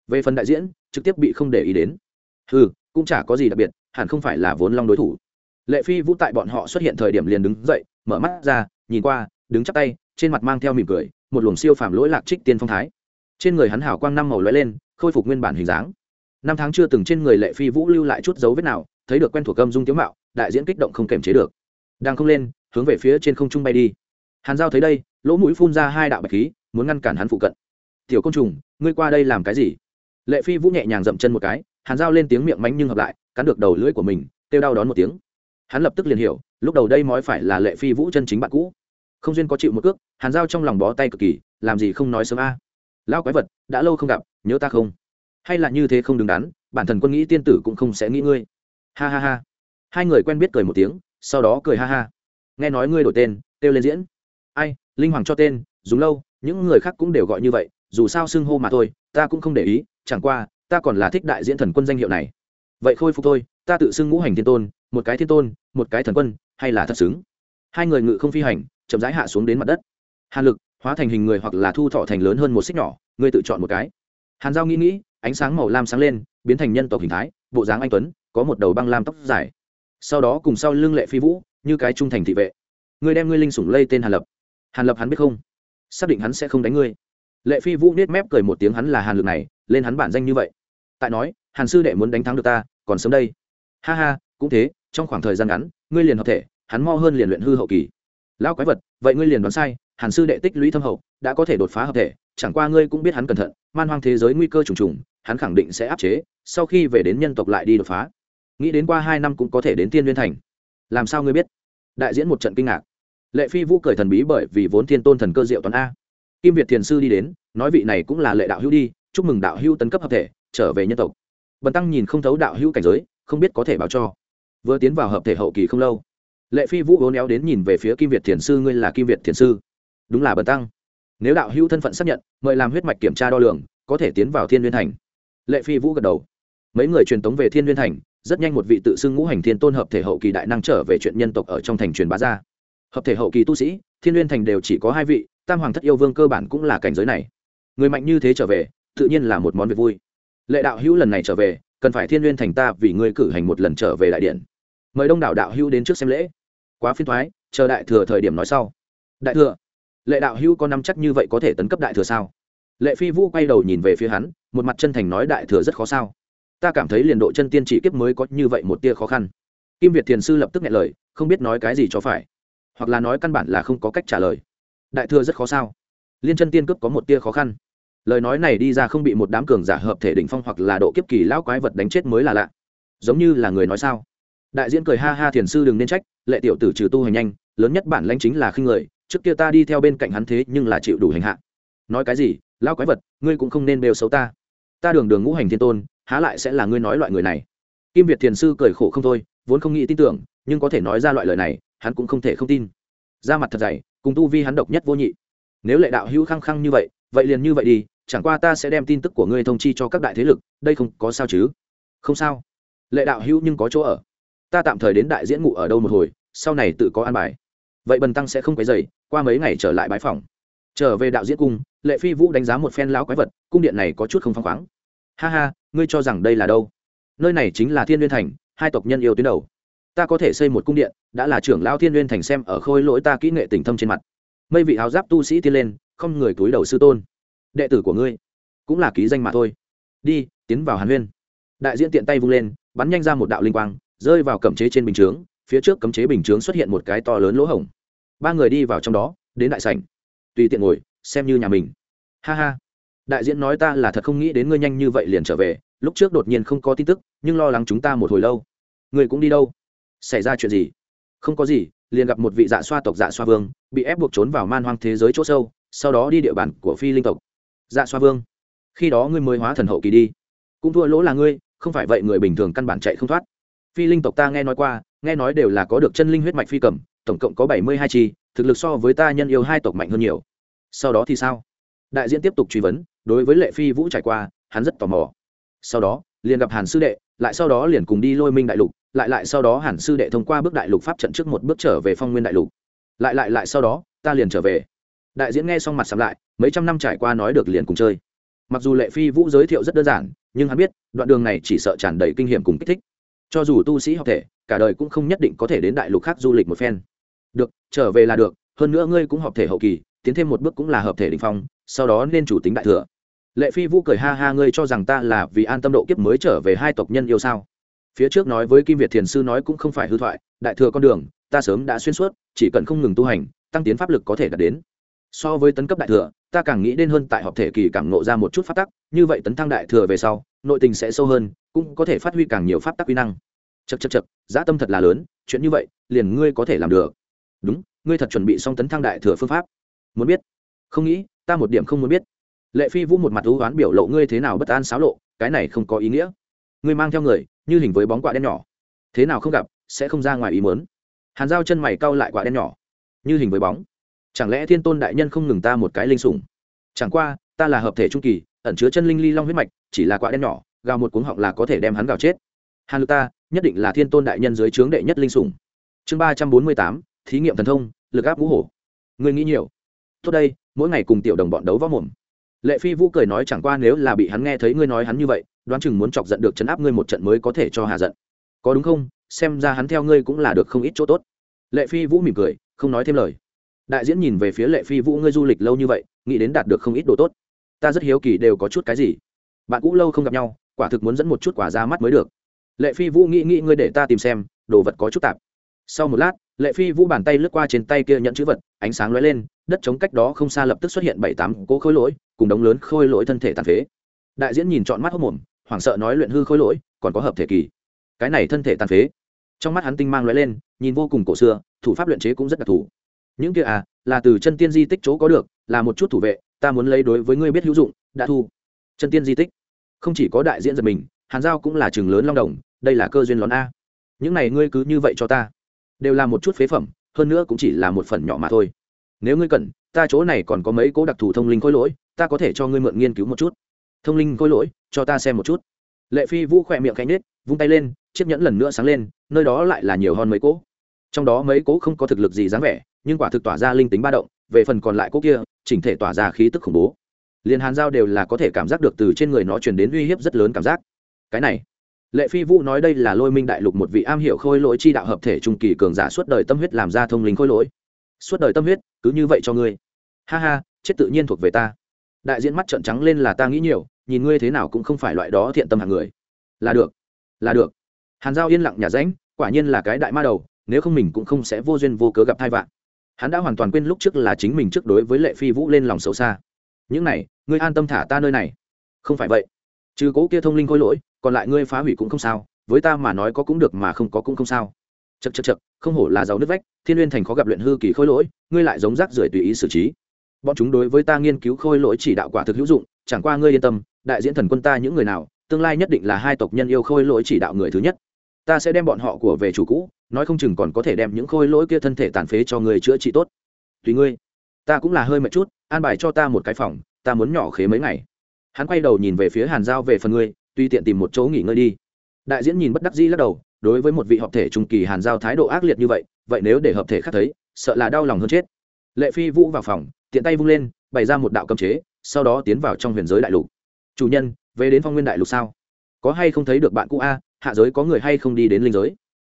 Về phần đại diễn, trực tiếp bị không để ý đến. Ừ cũng chả có gì đặc biệt, hẳn không phải là vốn long đối thủ lệ phi vũ tại bọn họ xuất hiện thời điểm liền đứng dậy, mở mắt ra, nhìn qua, đứng chắp tay, trên mặt mang theo mỉm cười, một luồng siêu phàm lỗi lạc trích tiên phong thái. Trên người hắn hảo quang năm màu lóe lên, khôi phục nguyên bản hình dáng. Năm tháng chưa từng trên người lệ phi vũ lưu lại chút dấu vết nào, thấy được quen thuộc âm dung tiếu mạo, đại diễn kích động không kềm chế được. Đang không lên, hướng về phía trên không trung bay đi. Hàn giao thấy đây, lỗ mũi phun ra hai đạo bạch khí, muốn ngăn cản hắn phụ cận. Tiểu côn trùng, ngươi qua đây làm cái gì? Lệ phi vũ nhẹ nhàng dậm chân một cái, hàn giao lên tiếng miệng mánh nhưng hợp lại, cắn được đầu lưỡi của mình, kêu đau đón một tiếng hắn lập tức liền hiểu, lúc đầu đây mói phải là lệ phi vũ chân chính bạn cũ. Không duyên có chịu một cước, hàn giao trong lòng bó tay cực kỳ, làm gì không nói sớm a. À. lao quái vật, đã lâu không gặp, nhớ ta không? Hay là như thế không đứng đắn, bản thân quân nghĩ tiên tử cũng không sẽ nghĩ ngươi. Ha ha ha. Hai người quen biết cười một tiếng, sau đó cười ha ha. Nghe nói ngươi đổi tên, kêu lên diễn. Ai, linh hoàng cho tên, dùng lâu, những người khác cũng đều gọi như vậy, dù sao xưng hô mà thôi, ta cũng không để ý, chẳng qua, ta còn là thích đại diễn thần quân danh hiệu này vậy khôi phục thôi, ta tự xưng ngũ hành thiên tôn, một cái thiên tôn, một cái thần quân, hay là thật xứng? Hai người ngự không phi hành, chậm rãi hạ xuống đến mặt đất. Hàn lực, hóa thành hình người hoặc là thu thọ thành lớn hơn một xích nhỏ, ngươi tự chọn một cái. Hàn giao nghĩ nghĩ, ánh sáng màu lam sáng lên, biến thành nhân tộc hình thái, bộ dáng anh tuấn, có một đầu băng lam tóc dài. Sau đó cùng sau lưng lệ phi vũ, như cái trung thành thị vệ. Ngươi đem ngươi linh sủng lây tên hàn lập. Hàn lập hắn biết không? Xác định hắn sẽ không đánh ngươi. Lệ phi vũ nết mép cười một tiếng hắn là hàn lực này, lên hắn bản danh như vậy. Tại nói, hàn sư đệ muốn đánh thắng được ta còn sớm đây. Ha ha, cũng thế, trong khoảng thời gian ngắn, ngươi liền hợp thể, hắn mo hơn liền luyện hư hậu kỳ. Lão quái vật, vậy ngươi liền đoán sai, hàn sư đệ tích lũy thâm hậu, đã có thể đột phá hợp thể, chẳng qua ngươi cũng biết hắn cẩn thận, man hoang thế giới nguy cơ trùng trùng, hắn khẳng định sẽ áp chế, sau khi về đến nhân tộc lại đi đột phá. Nghĩ đến qua hai năm cũng có thể đến tiên liên thành. Làm sao ngươi biết? Đại diễn một trận kinh ngạc. Lệ phi vũ cười thần bí bởi vì vốn thiên tôn thần cơ diệu toán a. Kim việt thiền sư đi đến, nói vị này cũng là lệ đạo hữu đi, chúc mừng đạo hữu tấn cấp hợp thể, trở về nhân tộc bần tăng nhìn không thấu đạo hữu cảnh giới, không biết có thể báo cho. Vừa tiến vào hợp thể hậu kỳ không lâu, lệ phi vũ vốn éo đến nhìn về phía kim việt thiền sư, ngươi là kim việt thiền sư. Đúng là bần tăng. Nếu đạo hữu thân phận xác nhận, mời làm huyết mạch kiểm tra đo lường, có thể tiến vào thiên liên thành. Lệ phi vũ gật đầu. Mấy người truyền tống về thiên liên thành, rất nhanh một vị tự xưng ngũ hành thiên tôn hợp thể hậu kỳ đại năng trở về chuyện nhân tộc ở trong thành truyền bá ra. Hợp thể hậu kỳ tu sĩ, thiên liên thành đều chỉ có hai vị, tam hoàng thất yêu vương cơ bản cũng là cảnh giới này. Người mạnh như thế trở về, tự nhiên là một món việc vui lệ đạo hữu lần này trở về, cần phải thiên liên thành ta vì ngươi cử hành một lần trở về đại điện. Mời đông đảo đạo hữu đến trước xem lễ. Quá phiên thoái, chờ đại thừa thời điểm nói sau. Đại thừa, lệ đạo hữu có năm chắc như vậy có thể tấn cấp đại thừa sao? Lệ phi vũ quay đầu nhìn về phía hắn, một mặt chân thành nói đại thừa rất khó sao? Ta cảm thấy liền độ chân tiên chỉ kiếp mới có như vậy một tia khó khăn. Kim việt thiền sư lập tức nghe lời, không biết nói cái gì cho phải. Hoặc là nói căn bản là không có cách trả lời. Đại thừa rất khó sao? Liên chân tiên cướp có một tia khó khăn lời nói này đi ra không bị một đám cường giả hợp thể đỉnh phong hoặc là độ kiếp kỳ lão quái vật đánh chết mới là lạ. Giống như là người nói sao? Đại diễn cười ha ha thiền sư đừng nên trách, lệ tiểu tử trừ tu hành nhanh, lớn nhất bản lãnh chính là khinh người, trước kia ta đi theo bên cạnh hắn thế nhưng là chịu đủ hành hạ. Nói cái gì, lão quái vật, ngươi cũng không nên bêu xấu ta. Ta đường đường ngũ hành thiên tôn, há lại sẽ là ngươi nói loại người này. Kim việt thiền sư cười khổ không thôi, vốn không nghĩ tin tưởng, nhưng có thể nói ra loại lời này, hắn cũng không thể không tin. Ra mặt thật dày, cùng tu vi hắn độc nhất vô nhị. Nếu lệ đạo hữu khăng khăng như vậy vậy liền như vậy đi chẳng qua ta sẽ đem tin tức của ngươi thông chi cho các đại thế lực, đây không có sao chứ? Không sao. Lệ đạo hữu nhưng có chỗ ở. Ta tạm thời đến đại diễn ngụ ở đâu một hồi, sau này tự có an bài. Vậy bần tăng sẽ không quấy dày qua mấy ngày trở lại bãi phòng. Trở về đạo diễn cung, lệ phi vũ đánh giá một phen lão quái vật, cung điện này có chút không phăng khoáng. Ha ha, ngươi cho rằng đây là đâu? Nơi này chính là thiên liên thành, hai tộc nhân yêu tuyến đầu. Ta có thể xây một cung điện, đã là trưởng lao thiên liên thành xem ở khôi lỗi ta kỹ nghệ tình thâm trên mặt. Mây vị áo giáp tu sĩ tiên lên, không người túi đầu sư tôn đệ tử của ngươi cũng là ký danh mà thôi. Đi, tiến vào hàn huyên. Đại diễn tiện tay vung lên, bắn nhanh ra một đạo linh quang, rơi vào cẩm chế trên bình chướng, phía trước cấm chế bình chướng xuất hiện một cái to lớn lỗ hổng. Ba người đi vào trong đó, đến đại sảnh. Tùy tiện ngồi, xem như nhà mình. Ha ha. Đại diễn nói ta là thật không nghĩ đến ngươi nhanh như vậy liền trở về, lúc trước đột nhiên không có tin tức, nhưng lo lắng chúng ta một hồi lâu. Ngươi cũng đi đâu? Xảy ra chuyện gì? Không có gì, liền gặp một vị dạ xoa tộc dạ xoa vương, bị ép buộc trốn vào man hoang thế giới chỗ sâu, sau đó đi địa bàn của phi linh tộc dạ xoa vương, khi đó ngươi mới hóa thần hậu kỳ đi. Cũng thua lỗ là ngươi, không phải vậy người bình thường căn bản chạy không thoát. Phi linh tộc ta nghe nói qua, nghe nói đều là có được chân linh huyết mạch phi cầm, tổng cộng có bảy mươi hai chi, thực lực so với ta nhân yêu hai tộc mạnh hơn nhiều. Sau đó thì sao? Đại diễn tiếp tục truy vấn, đối với lệ phi vũ trải qua, hắn rất tò mò. Sau đó, liền gặp hàn sư đệ, lại sau đó liền cùng đi lôi minh đại lục, lại lại sau đó hàn sư đệ thông qua bước đại lục pháp trận trước một bước trở về phong nguyên đại lục. Lại lại lại sau đó, ta liền trở về đại diễn nghe xong mặt sắm lại, mấy trăm năm trải qua nói được liền cùng chơi. Mặc dù lệ phi vũ giới thiệu rất đơn giản, nhưng hắn biết, đoạn đường này chỉ sợ tràn đầy kinh nghiệm cùng kích thích. Cho dù tu sĩ học thể, cả đời cũng không nhất định có thể đến đại lục khác du lịch một phen. Được, trở về là được, hơn nữa ngươi cũng học thể hậu kỳ, tiến thêm một bước cũng là hợp thể đình phong, sau đó nên chủ tính đại thừa. Lệ phi vũ cười ha ha, ngươi cho rằng ta là vì an tâm độ kiếp mới trở về hai tộc nhân yêu sao? Phía trước nói với kim việt thiền sư nói cũng không phải hư thoại, đại thừa con đường, ta sớm đã xuyên suốt, chỉ cần không ngừng tu hành, tăng tiến pháp lực có thể đạt đến so với tấn cấp đại thừa, ta càng nghĩ đến hơn tại họp thể kỳ càng nộ ra một chút pháp tắc, như vậy tấn thăng đại thừa về sau, nội tình sẽ sâu hơn, cũng có thể phát huy càng nhiều pháp tắc quy năng. Chật chật chật giá tâm thật là lớn, chuyện như vậy, liền ngươi có thể làm được. Đúng, ngươi thật chuẩn bị xong tấn thăng đại thừa phương pháp. Muốn biết? Không nghĩ, ta một điểm không muốn biết. Lệ phi vũ một mặt thú oán biểu lộ ngươi thế nào bất an xáo lộ, cái này không có ý nghĩa. Ngươi mang theo người, như hình với bóng quạ đen nhỏ. Thế nào không gặp, sẽ không ra ngoài ý mớn hàn giao chân mày cau lại quạ đen nhỏ. Như hình với bóng chẳng lẽ thiên tôn đại nhân không ngừng ta một cái linh sủng? Chẳng qua, ta là hợp thể trung kỳ, ẩn chứa chân linh ly long huyết mạch, chỉ là quả đen nhỏ, gào một cuống họng là có thể đem hắn gào chết. Hàn lực ta, nhất định là thiên tôn đại nhân dưới trướng đệ nhất linh sủng. Chương ba trăm bốn mươi tám, thí nghiệm thần thông, lực áp vũ hổ. Người nghĩ nhiều. Tốt đây, mỗi ngày cùng tiểu đồng bọn đấu võ mồm. Lệ phi vũ cười nói chẳng qua nếu là bị hắn nghe thấy ngươi nói hắn như vậy, đoán chừng muốn chọc giận được chấn áp ngươi một trận mới có thể cho hà giận. Có đúng không? Xem ra hắn theo ngươi cũng là được không ít chỗ tốt. Lệ phi vũ mỉm cười, không nói thêm lời đại diễn nhìn về phía lệ phi vũ, ngươi du lịch lâu như vậy, nghĩ đến đạt được không ít đồ tốt. Ta rất hiếu kỳ đều có chút cái gì. Bạn cũ lâu không gặp nhau, quả thực muốn dẫn một chút quả ra mắt mới được. Lệ phi vũ nghĩ nghĩ, ngươi để ta tìm xem, đồ vật có chút tạp. Sau một lát, lệ phi vũ bàn tay lướt qua trên tay kia nhận chữ vật, ánh sáng lóe lên, đất chống cách đó không xa lập tức xuất hiện bảy tám cỗ khối lỗi, cùng đống lớn khôi lỗi thân thể tàn phế. Đại diễn nhìn trọn mắt hốc mồm, hoảng sợ nói luyện hư khối lỗi, còn có hợp thể kỳ. Cái này thân thể tàn phế. Trong mắt hắn tinh mang lóe lên, nhìn vô cùng cổ xưa, thủ pháp luyện chế cũng rất đặc thù những kia à là từ chân tiên di tích chỗ có được, là một chút thủ vệ, ta muốn lấy đối với ngươi biết hữu dụng, đã thu. Chân tiên di tích. Không chỉ có đại diễn giật mình, hàn giao cũng là trường lớn long đồng, đây là cơ duyên lón a. Những này ngươi cứ như vậy cho ta. Đều là một chút phế phẩm, hơn nữa cũng chỉ là một phần nhỏ mà thôi. Nếu ngươi cần, ta chỗ này còn có mấy cố đặc thù thông linh khối lỗi, ta có thể cho ngươi mượn nghiên cứu một chút. Thông linh khối lỗi, cho ta xem một chút. Lệ phi vũ khỏe miệng cánh nết vung tay lên, chiếc nhẫn lần nữa sáng lên, nơi đó lại là nhiều hơn mấy cố. Trong đó mấy cố không có thực lực gì dáng vẻ nhưng quả thực tỏa ra linh tính ba động, về phần còn lại cố kia, chỉnh thể tỏa ra khí tức khủng bố. Liền hàn giao đều là có thể cảm giác được từ trên người nó truyền đến uy hiếp rất lớn cảm giác. Cái này, lệ phi vũ nói đây là lôi minh đại lục một vị am hiểu khôi lỗi chi đạo hợp thể trung kỳ cường giả suốt đời tâm huyết làm ra thông linh khôi lỗi. Suốt đời tâm huyết, cứ như vậy cho ngươi. Ha ha, chết tự nhiên thuộc về ta. Đại diễn mắt trợn trắng lên là ta nghĩ nhiều, nhìn ngươi thế nào cũng không phải loại đó thiện tâm hạng người. Là được là được. Hàn giao yên lặng nhà ránh quả nhiên là cái đại ma đầu, nếu không mình cũng không sẽ vô duyên vô cớ gặp thai vạn hắn đã hoàn toàn quên lúc trước là chính mình trước đối với lệ phi vũ lên lòng xấu xa. Những này, ngươi an tâm thả ta nơi này. Không phải vậy. Trừ cố kia thông linh khôi lỗi, còn lại ngươi phá hủy cũng không sao, với ta mà nói có cũng được mà không có cũng không sao. Chật chật chật không hổ là giàu nước vách, thiên liên thành khó gặp luyện hư kỳ khôi lỗi, ngươi lại giống rác rưởi tùy ý xử trí. Bọn chúng đối với ta nghiên cứu khôi lỗi chỉ đạo quả thực hữu dụng, chẳng qua ngươi yên tâm, đại diễn thần quân ta những người nào, tương lai nhất định là hai tộc nhân yêu khôi lỗi chỉ đạo người thứ nhất. Ta sẽ đem bọn họ của về chủ cũ nói không chừng còn có thể đem những khôi lỗi kia thân thể tàn phế cho người chữa trị tốt. Tùy ngươi. Ta cũng là hơi mệt chút, an bài cho ta một cái phòng, ta muốn nhỏ khế mấy ngày. Hắn quay đầu nhìn về phía hàn giao về phần ngươi, tuy tiện tìm một chỗ nghỉ ngơi đi. Đại diễn nhìn bất đắc dĩ lắc đầu, đối với một vị hợp thể trung kỳ hàn giao thái độ ác liệt như vậy vậy nếu để hợp thể khác thấy, sợ là đau lòng hơn chết. Lệ phi vũ vào phòng, tiện tay vung lên, bày ra một đạo cấm chế, sau đó tiến vào trong huyền giới đại lục. Chủ nhân, về đến phong nguyên đại lục sao? Có hay không thấy được bạn cũ a, hạ giới có người hay không đi đến linh giới?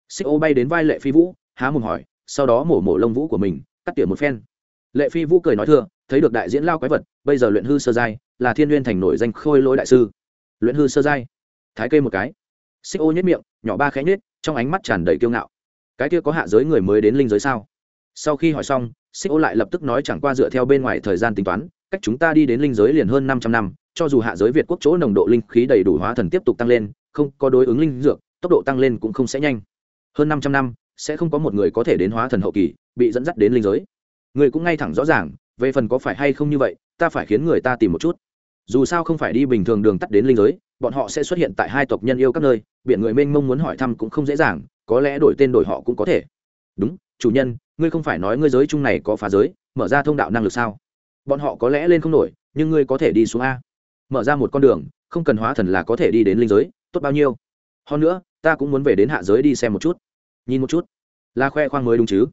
Xích ô bay đến vai lệ phi vũ, há mồm hỏi, sau đó mổ mổ lông vũ của mình, cắt tỉa một phen. Lệ phi vũ cười nói thưa, thấy được đại diễn lao quái vật, bây giờ luyện hư sơ giai, là thiên n thành nổi danh khôi lỗi đại sư. Luyện hư sơ giai. Thái kê một cái. Xích ô nhất miệng, nhỏ ba khẽ nhết trong ánh mắt tràn đầy kiêu ngạo. Cái kia có hạ giới người mới đến linh giới sao? Sau khi hỏi xong, xích ô lại lập tức nói chẳng qua dựa theo bên ngoài thời gian tính toán, cách chúng ta đi đến linh giới liền hơn 500 năm, cho dù hạ giới việt quốc chỗ nồng độ linh khí đầy đủ hóa thần tiếp tục tăng lên, không có đối ứng linh dược, tốc độ tăng lên cũng không sẽ nhanh hơn 500 năm, sẽ không có một người có thể đến hóa thần hậu kỳ, bị dẫn dắt đến linh giới. Người cũng ngay thẳng rõ ràng, về phần có phải hay không như vậy, ta phải khiến người ta tìm một chút. Dù sao không phải đi bình thường đường tắt đến linh giới, bọn họ sẽ xuất hiện tại hai tộc nhân yêu các nơi, biển người mênh mông muốn hỏi thăm cũng không dễ dàng, có lẽ đổi tên đổi họ cũng có thể. Đúng, chủ nhân, ngươi không phải nói ngươi giới chung này có phá giới, mở ra thông đạo năng lực sao? Bọn họ có lẽ lên không nổi, nhưng ngươi có thể đi xuống a. Mở ra một con đường, không cần hóa thần là có thể đi đến linh giới, tốt bao nhiêu? Hơn nữa, ta cũng muốn về đến hạ giới đi xem một chút nhìn một chút. Là khoe khoang mới đúng chứ?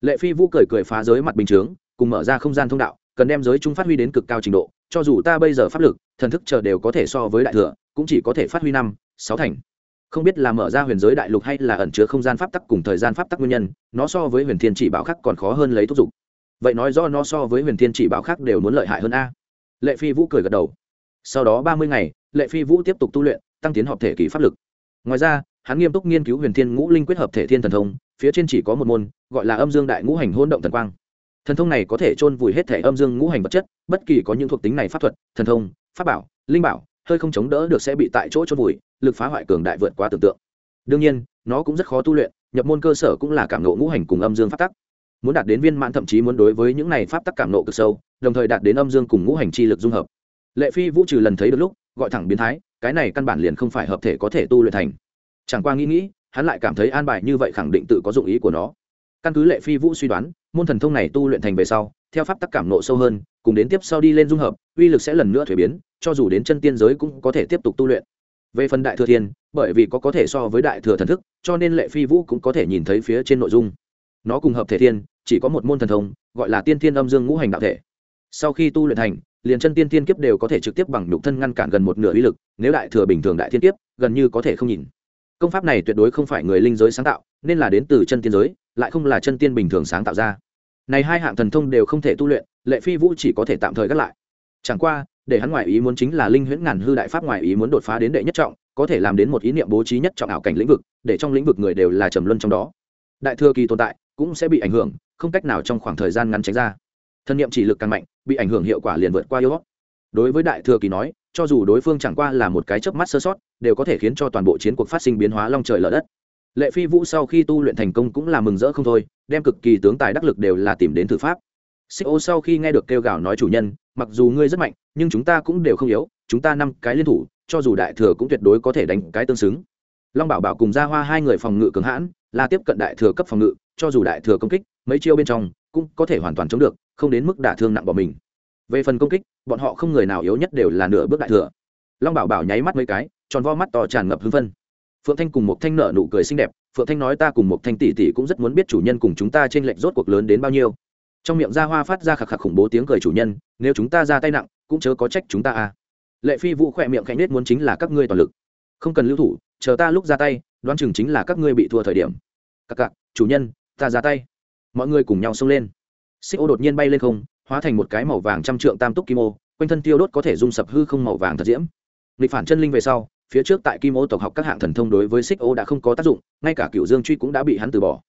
Lệ phi vũ cười cười phá giới mặt bình chướng, cùng mở ra không gian thông đạo, cần đem giới chúng phát huy đến cực cao trình độ, cho dù ta bây giờ pháp lực, thần thức chờ đều có thể so với đại thừa, cũng chỉ có thể phát huy năm, sáu thành. Không biết là mở ra huyền giới đại lục hay là ẩn chứa không gian pháp tắc cùng thời gian pháp tắc nguyên nhân, nó so với huyền thiên chỉ bảo khác còn khó hơn lấy thúc giục. Vậy nói do nó so với huyền thiên chỉ bảo khác đều muốn lợi hại hơn a? Lệ phi vũ cười gật đầu. Sau đó ba mươi ngày, lệ phi vũ tiếp tục tu luyện, tăng tiến hợp thể kỷ pháp lực. Ngoài ra hắn nghiêm túc nghiên cứu huyền thiên ngũ linh quyết hợp thể thiên thần thông, phía trên chỉ có một môn, gọi là âm dương đại ngũ hành hôn động thần quang. Thần thông này có thể chôn vùi hết thể âm dương ngũ hành vật chất, bất kỳ có những thuộc tính này pháp thuật, thần thông, pháp bảo, linh bảo, hơi không chống đỡ được sẽ bị tại chỗ chôn vùi, lực phá hoại cường đại vượt quá tưởng tượng. Đương nhiên, nó cũng rất khó tu luyện, nhập môn cơ sở cũng là cảm nộ ngũ hành cùng âm dương pháp tắc. Muốn đạt đến viên mãn thậm chí muốn đối với những này pháp tắc cảm nộ cực sâu, đồng thời đạt đến âm dương cùng ngũ hành chi lực dung hợp. Lệ phi vũ trừ lần thấy được lúc, gọi thẳng biến thái, cái này căn bản liền không phải hợp thể có thể tu luyện thành chẳng qua nghĩ nghĩ, hắn lại cảm thấy an bài như vậy khẳng định tự có dụng ý của nó. Căn cứ lệ phi vũ suy đoán, môn thần thông này tu luyện thành về sau, theo pháp tắc cảm nộ sâu hơn, cùng đến tiếp sau đi lên dung hợp, uy lực sẽ lần nữa thuế biến, cho dù đến chân tiên giới cũng có thể tiếp tục tu luyện. Về phần đại thừa thiên, bởi vì có có thể so với đại thừa thần thức, cho nên lệ phi vũ cũng có thể nhìn thấy phía trên nội dung. Nó cùng hợp thể thiên, chỉ có một môn thần thông, gọi là tiên thiên âm dương ngũ hành đạo thể. Sau khi tu luyện thành, liền chân tiên thiên kiếp đều có thể trực tiếp bằng nhục thân ngăn cản gần một nửa uy lực, nếu đại thừa bình thường đại thiên kiếp, gần như có thể không nhìn công pháp này tuyệt đối không phải người linh giới sáng tạo, nên là đến từ chân tiên giới, lại không là chân tiên bình thường sáng tạo ra. Này hai hạng thần thông đều không thể tu luyện, lệ phi vũ chỉ có thể tạm thời gác lại. Chẳng qua, để hắn ngoại ý muốn chính là linh huyễn ngàn hư đại pháp ngoại ý muốn đột phá đến đệ nhất trọng, có thể làm đến một ý niệm bố trí nhất trọng ảo cảnh lĩnh vực, để trong lĩnh vực người đều là trầm luân trong đó. Đại thừa kỳ tồn tại, cũng sẽ bị ảnh hưởng, không cách nào trong khoảng thời gian ngắn tránh ra. Thân niệm chỉ lực càng mạnh, bị ảnh hưởng hiệu quả liền vượt qua yếu đối với đại thừa kỳ nói cho dù đối phương chẳng qua là một cái chớp mắt sơ sót, đều có thể khiến cho toàn bộ chiến cuộc phát sinh biến hóa long trời lở đất. Lệ phi vũ sau khi tu luyện thành công cũng là mừng rỡ không thôi, đem cực kỳ tướng tài đắc lực đều là tìm đến thử pháp. Xích ô sau khi nghe được kêu gào nói chủ nhân, mặc dù ngươi rất mạnh, nhưng chúng ta cũng đều không yếu, chúng ta năm cái liên thủ, cho dù đại thừa cũng tuyệt đối có thể đánh cái tương xứng. Long bảo bảo cùng ra hoa hai người phòng ngự cường hãn, là tiếp cận đại thừa cấp phòng ngự, cho dù đại thừa công kích, mấy chiêu bên trong cũng có thể hoàn toàn chống được, không đến mức đả thương nặng bỏ mình về phần công kích, bọn họ không người nào yếu nhất đều là nửa bước đại thừa. Long bảo bảo nháy mắt mấy cái, tròn vo mắt to tràn ngập hưng phân phượng thanh cùng một thanh nở nụ cười xinh đẹp, phượng thanh nói ta cùng một thanh tỷ tỷ cũng rất muốn biết chủ nhân cùng chúng ta trên lệnh rốt cuộc lớn đến bao nhiêu. Trong miệng ra hoa phát ra khạc khạc khủng bố tiếng cười chủ nhân, nếu chúng ta ra tay nặng, cũng chớ có trách chúng ta à. Lệ phi vũ khỏe miệng khẽ nết muốn chính là các ngươi toàn lực. Không cần lưu thủ, chờ ta lúc ra tay, đoán chừng chính là các ngươi bị thua thời điểm. Các cặc chủ nhân, ta ra tay. Mọi người cùng nhau xông lên. Xích ô đột nhiên bay lên không hóa thành một cái màu vàng trăm trượng tam túc kim ô, quanh thân tiêu đốt có thể dung sập hư không màu vàng thật diễm. Nghịch phản chân linh về sau, phía trước tại kim ô tộc học các hạng thần thông đối với xích ô đã không có tác dụng, ngay cả cựu dương truy cũng đã bị hắn từ bỏ.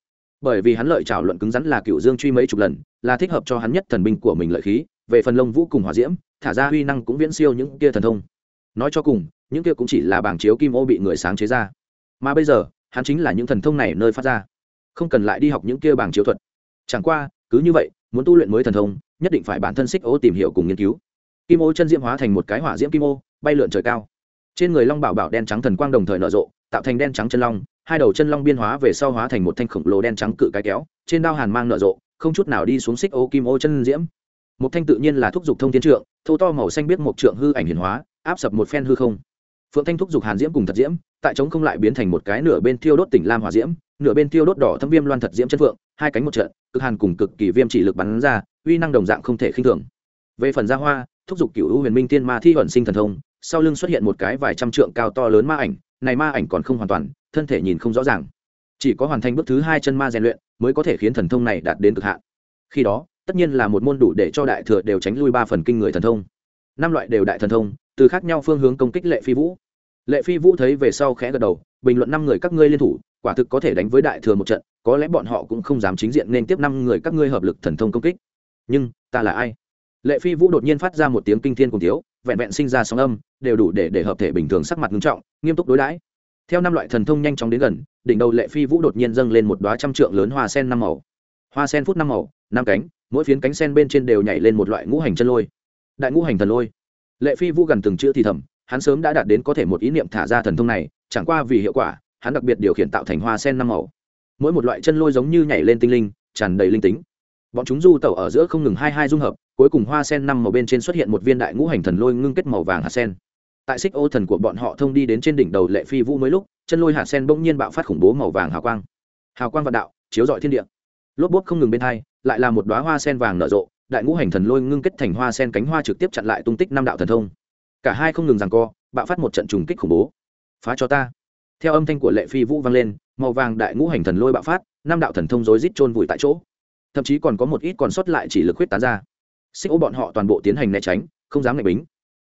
Bởi vì hắn lợi trảo luận cứng rắn là cựu dương truy mấy chục lần, là thích hợp cho hắn nhất thần binh của mình lợi khí, về phần lông vũ cùng hỏa diễm, thả ra huy năng cũng viễn siêu những kia thần thông. Nói cho cùng, những kia cũng chỉ là bảng chiếu kim ô bị người sáng chế ra. Mà bây giờ, hắn chính là những thần thông này nơi phát ra. Không cần lại đi học những kia bảng chiếu thuật. Chẳng qua, cứ như vậy, muốn tu luyện mới thần thông nhất định phải bản thân xích ô tìm hiểu cùng nghiên cứu. Kim ô chân diễm hóa thành một cái hỏa diễm kim ô, bay lượn trời cao. Trên người long bảo bảo đen trắng thần quang đồng thời nở rộ, tạo thành đen trắng chân long, hai đầu chân long biên hóa về sau hóa thành một thanh khổng lồ đen trắng cự cái kéo, trên đao hàn mang nở rộ, không chút nào đi xuống xích ô kim ô chân diễm. Một thanh tự nhiên là thúc giục thông tiến trượng, thô to màu xanh biết một trượng hư ảnh hiển hóa, áp sập một phen hư không. Phượng thanh thúc giục hàn diễm cùng thật diễm, tại trống không lại biến thành một cái nửa bên thiêu đốt tỉnh lam hỏa diễm, nửa bên thiêu đốt đỏ thâm viêm loan thật diễm chân phượng, hai cánh một trận, cực hàn cùng cực kỳ viêm chỉ lực bắn ra uy năng đồng dạng không thể khinh thường. Về phần gia hoa, thúc giục cựu huyền minh tiên ma thi ẩn sinh thần thông, sau lưng xuất hiện một cái vài trăm trượng cao to lớn ma ảnh, này ma ảnh còn không hoàn toàn, thân thể nhìn không rõ ràng. Chỉ có hoàn thành bước thứ hai chân ma rèn luyện mới có thể khiến thần thông này đạt đến cực hạn. Khi đó, tất nhiên là một môn đủ để cho đại thừa đều tránh lui ba phần kinh người thần thông. Năm loại đều đại thần thông, từ khác nhau phương hướng công kích lệ phi vũ. Lệ phi vũ thấy về sau khẽ gật đầu, bình luận năm người các ngươi liên thủ, quả thực có thể đánh với đại thừa một trận, có lẽ bọn họ cũng không dám chính diện nên tiếp năm người các ngươi hợp lực thần thông công kích nhưng ta là ai? Lệ phi vũ đột nhiên phát ra một tiếng kinh thiên cùng thiếu, vẹn vẹn sinh ra sóng âm, đều đủ để để hợp thể bình thường sắc mặt nghiêm trọng, nghiêm túc đối đãi. Theo năm loại thần thông nhanh chóng đến gần, đỉnh đầu lệ phi vũ đột nhiên dâng lên một đoá trăm trượng lớn hoa sen năm màu. Hoa sen phút năm màu, năm cánh, mỗi phiến cánh sen bên trên đều nhảy lên một loại ngũ hành chân lôi. Đại ngũ hành thần lôi. Lệ phi vũ gần từng chữ thì thầm, hắn sớm đã đạt đến có thể một ý niệm thả ra thần thông này, chẳng qua vì hiệu quả, hắn đặc biệt điều khiển tạo thành hoa sen năm màu. Mỗi một loại chân lôi giống như nhảy lên tinh linh, tràn đầy linh tính bọn chúng du tẩu ở giữa không ngừng hai hai dung hợp, cuối cùng hoa sen năm màu bên trên xuất hiện một viên đại ngũ hành thần lôi ngưng kết màu vàng hạt sen. Tại xích ô thần của bọn họ thông đi đến trên đỉnh đầu lệ phi vũ mới lúc, chân lôi hạt sen bỗng nhiên bạo phát khủng bố màu vàng hào quang. Hào quang vạn đạo, chiếu rọi thiên địa. Lốp bốt không ngừng bên hai, lại là một đoá hoa sen vàng nở rộ, đại ngũ hành thần lôi ngưng kết thành hoa sen cánh hoa trực tiếp chặn lại tung tích năm đạo thần thông. Cả hai không ngừng rằng co, bạo phát một trận trùng kích khủng bố. Phá cho ta. Theo âm thanh của lệ phi vũ vang lên, màu vàng đại ngũ hành thần lôi bạo phát, năm đạo thần thông rối rít chôn vùi tại chỗ thậm chí còn có một ít còn sót lại chỉ lực huyết tán ra. Xích ô bọn họ toàn bộ tiến hành né tránh, không dám ngạch bính.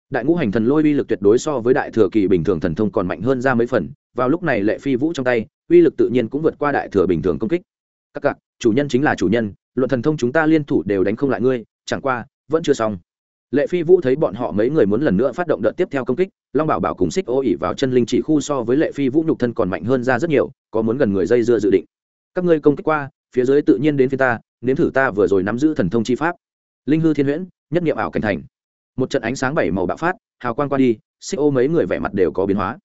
Đại ngũ hành thần lôi uy lực tuyệt đối so với đại thừa kỳ bình thường thần thông còn mạnh hơn ra mấy phần, vào lúc này lệ phi vũ trong tay, uy lực tự nhiên cũng vượt qua đại thừa bình thường công kích. Các cặp chủ nhân chính là chủ nhân, luận thần thông chúng ta liên thủ đều đánh không lại ngươi, chẳng qua, vẫn chưa xong. Lệ phi vũ thấy bọn họ mấy người muốn lần nữa phát động đợt tiếp theo công kích, long bảo bảo cùng xích ô ỉ vào chân linh chỉ khu so với lệ phi vũ nhục thân còn mạnh hơn ra rất nhiều, có muốn gần người dây dưa dự định. Các ngươi công kích qua, phía dưới tự nhiên đến phía ta nếm thử ta vừa rồi nắm giữ thần thông chi pháp. Linh hư thiên huyễn, nhất nghiệm ảo cảnh thành. Một trận ánh sáng bảy màu bạo phát, hào quang qua đi, xích ô mấy người vẻ mặt đều có biến hóa.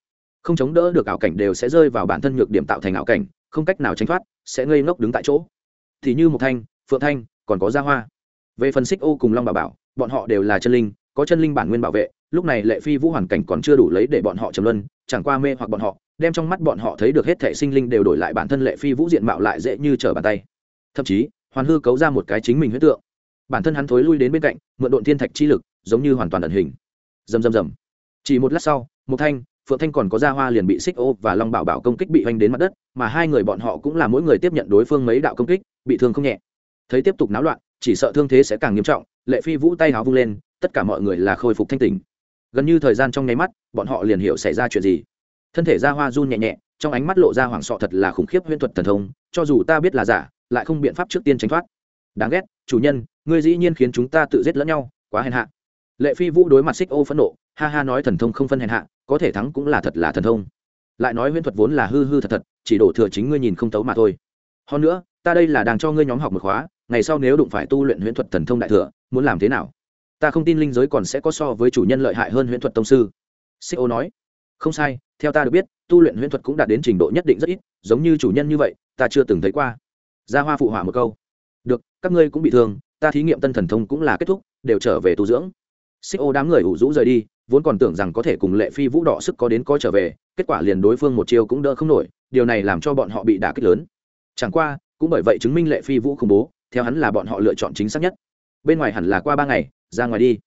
Không chống đỡ được ảo cảnh đều sẽ rơi vào bản thân nhược điểm tạo thành ảo cảnh, không cách nào tránh thoát, sẽ ngây ngốc đứng tại chỗ. Thì như một thanh, phượng thanh, còn có gia hoa. Về phần xích ô cùng long bà bảo, bọn họ đều là chân linh, có chân linh bản nguyên bảo vệ, lúc này lệ phi vũ hoàn cảnh còn chưa đủ lấy để bọn họ trầm luân, chẳng qua mê hoặc bọn họ, đem trong mắt bọn họ thấy được hết thể sinh linh đều đổi lại bản thân lệ phi vũ diện mạo lại dễ như trở bàn tay. Thậm chí hoàn hư cấu ra một cái chính mình huyết tượng. Bản thân hắn thối lui đến bên cạnh, mượn độn thiên thạch chi lực, giống như hoàn toàn ẩn hình. Rầm rầm rầm. Chỉ một lát sau một thanh, phượng thanh còn có gia hoa liền bị xích ô và long bảo bảo công kích bị hoành đến mặt đất, mà hai người bọn họ cũng là mỗi người tiếp nhận đối phương mấy đạo công kích, bị thương không nhẹ. Thấy tiếp tục náo loạn, chỉ sợ thương thế sẽ càng nghiêm trọng, lệ phi vũ tay háo vung lên, tất cả mọi người là khôi phục thanh tỉnh. Gần như thời gian trong nháy mắt, bọn họ liền hiểu xảy ra chuyện gì. Thân thể ra hoa run nhẹ nhẹ, trong ánh mắt lộ ra hoảng sọ thật là khủng khiếp huyễn thuật thần thông, cho dù ta biết là giả lại không biện pháp trước tiên tránh thoát. Đáng ghét, chủ nhân, ngươi dĩ nhiên khiến chúng ta tự giết lẫn nhau, quá hèn hạ. Lệ phi vũ đối mặt xích ô phẫn nộ, ha ha nói thần thông không phân hèn hạ, có thể thắng cũng là thật là thần thông. Lại nói huyễn thuật vốn là hư hư thật thật, chỉ đổ thừa chính ngươi nhìn không tấu mà thôi. Hơn nữa, ta đây là đang cho ngươi nhóm học một khóa, ngày sau nếu đụng phải tu luyện huyễn thuật thần thông đại thừa, muốn làm thế nào? Ta không tin linh giới còn sẽ có so với chủ nhân lợi hại hơn huyễn thuật tông sư. Xích ô nói, không sai, theo ta được biết, tu luyện huyễn thuật cũng đạt đến trình độ nhất định rất ít, giống như chủ nhân như vậy, ta chưa từng thấy qua gia hoa phụ họa một câu. Được, các ngươi cũng bị thương, ta thí nghiệm tân thần thông cũng là kết thúc, đều trở về tu dưỡng. Xích ô đám người ủ rũ rời đi, vốn còn tưởng rằng có thể cùng lệ phi vũ đỏ sức có đến có trở về, kết quả liền đối phương một chiêu cũng đỡ không nổi, điều này làm cho bọn họ bị đả kích lớn. Chẳng qua, cũng bởi vậy chứng minh lệ phi vũ khủng bố, theo hắn là bọn họ lựa chọn chính xác nhất. Bên ngoài hẳn là qua ba ngày, ra ngoài đi.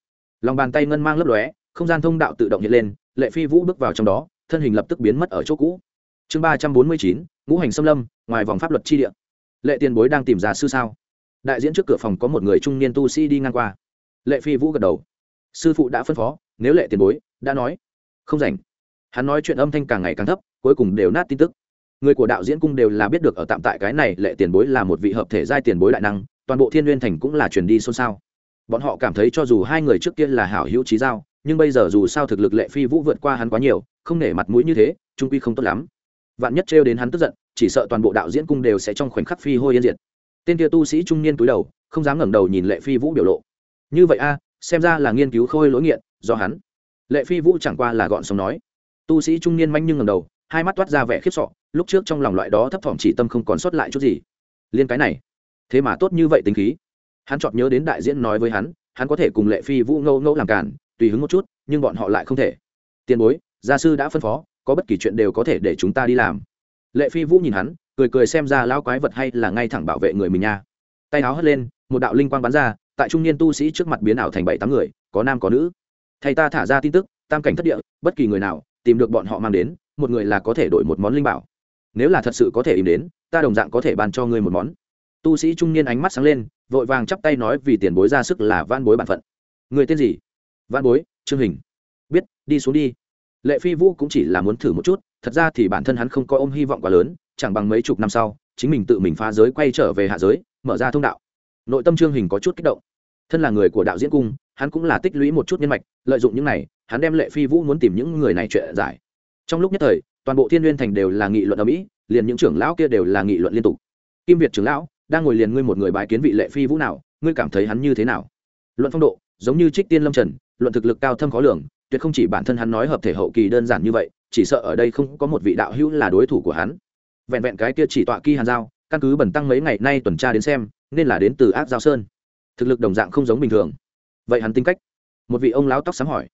Lòng bàn tay ngân mang lấp lóe, không gian thông đạo tự động hiện lên, lệ phi vũ bước vào trong đó, thân hình lập tức biến mất ở chỗ cũ. Chương ba trăm bốn mươi chín, ngũ hành xâm lâm, ngoài vòng pháp luật chi địa lệ tiền bối đang tìm ra sư sao? Đại diễn trước cửa phòng có một người trung niên tu sĩ đi ngang qua. Lệ phi vũ gật đầu. Sư phụ đã phân phó, nếu lệ tiền bối đã nói, không rảnh. Hắn nói chuyện âm thanh càng ngày càng thấp, cuối cùng đều nát tin tức. Người của đạo diễn cung đều là biết được ở tạm tại cái này lệ tiền bối là một vị hợp thể giai tiền bối đại năng, toàn bộ thiên n g u y ê n thành cũng là truyền đi xôn xao. Bọn họ cảm thấy cho dù hai người trước kia là hảo hữu trí giao, nhưng bây giờ dù sao thực lực lệ phi vũ vượt qua hắn quá nhiều, không nể mặt mũi như thế, trung quy không tốt lắm vạn nhất trêu đến hắn tức giận, chỉ sợ toàn bộ đạo diễn cung đều sẽ trong khoảnh khắc phi hôi yên diệt. Tên kia tu sĩ trung niên túi đầu, không dám ngẩng đầu nhìn lệ phi vũ biểu lộ. Như vậy a, xem ra là nghiên cứu khôi lỗi nghiện, do hắn. Lệ phi vũ chẳng qua là gọn sống nói. Tu sĩ trung niên manh nhưng ngẩng đầu, hai mắt toát ra vẻ khiếp sọ lúc trước trong lòng loại đó thấp thỏm chỉ tâm không còn sót lại chút gì. Liên cái này, thế mà tốt như vậy tính khí. Hắn chọn nhớ đến đại diễn nói với hắn hắn có thể cùng lệ phi vũ ngâu ngâu làm cản tùy hứng một chút, nhưng bọn họ lại không thể. Tiền bối, gia sư đã phân phó có bất kỳ chuyện đều có thể để chúng ta đi làm. Lệ phi vũ nhìn hắn, cười cười xem ra lão quái vật hay là ngay thẳng bảo vệ người mình nha. Tay áo hất lên, một đạo linh quang bắn ra, tại trung niên tu sĩ trước mặt biến ảo thành bảy tám người, có nam có nữ. Thầy ta thả ra tin tức, tam cảnh thất địa, bất kỳ người nào tìm được bọn họ mang đến, một người là có thể đổi một món linh bảo. Nếu là thật sự có thể im đến, ta đồng dạng có thể bàn cho ngươi một món. Tu sĩ trung niên ánh mắt sáng lên, vội vàng chắp tay nói vì tiền bối ra sức là van bối bản phận. Người tên gì? Van bối, trương hình. Biết, đi xuống đi lệ phi vũ cũng chỉ là muốn thử một chút, thật ra thì bản thân hắn không có ôm hy vọng quá lớn, chẳng bằng mấy chục năm sau, chính mình tự mình phá giới quay trở về hạ giới, mở ra thông đạo. Nội tâm trương hình có chút kích động. Thân là người của đạo diễn cung, hắn cũng là tích lũy một chút nhân mạch, lợi dụng những này, hắn đem lệ phi vũ muốn tìm những người này chuyện giải. Trong lúc nhất thời, toàn bộ thiên n g u y ê n thành đều là nghị luận ở mỹ liền những trưởng lão kia đều là nghị luận liên tục. Kim việt trưởng lão, đang ngồi liền ngươi một người bài kiến vị lệ phi vũ nào, ngươi cảm thấy hắn như thế nào? Luận phong độ, giống như trích tiên lâm trần, luận thực lực cao thâm khó lường tuyệt không chỉ bản thân hắn nói hợp thể hậu kỳ đơn giản như vậy, chỉ sợ ở đây không có một vị đạo hữu là đối thủ của hắn. Vẹn vẹn cái kia chỉ tọa kỳ hàn giao, căn cứ bẩn tăng mấy ngày nay tuần tra đến xem, nên là đến từ ác giao sơn. Thực lực đồng dạng không giống bình thường. Vậy hắn tính cách? Một vị ông lão tóc sáng hỏi.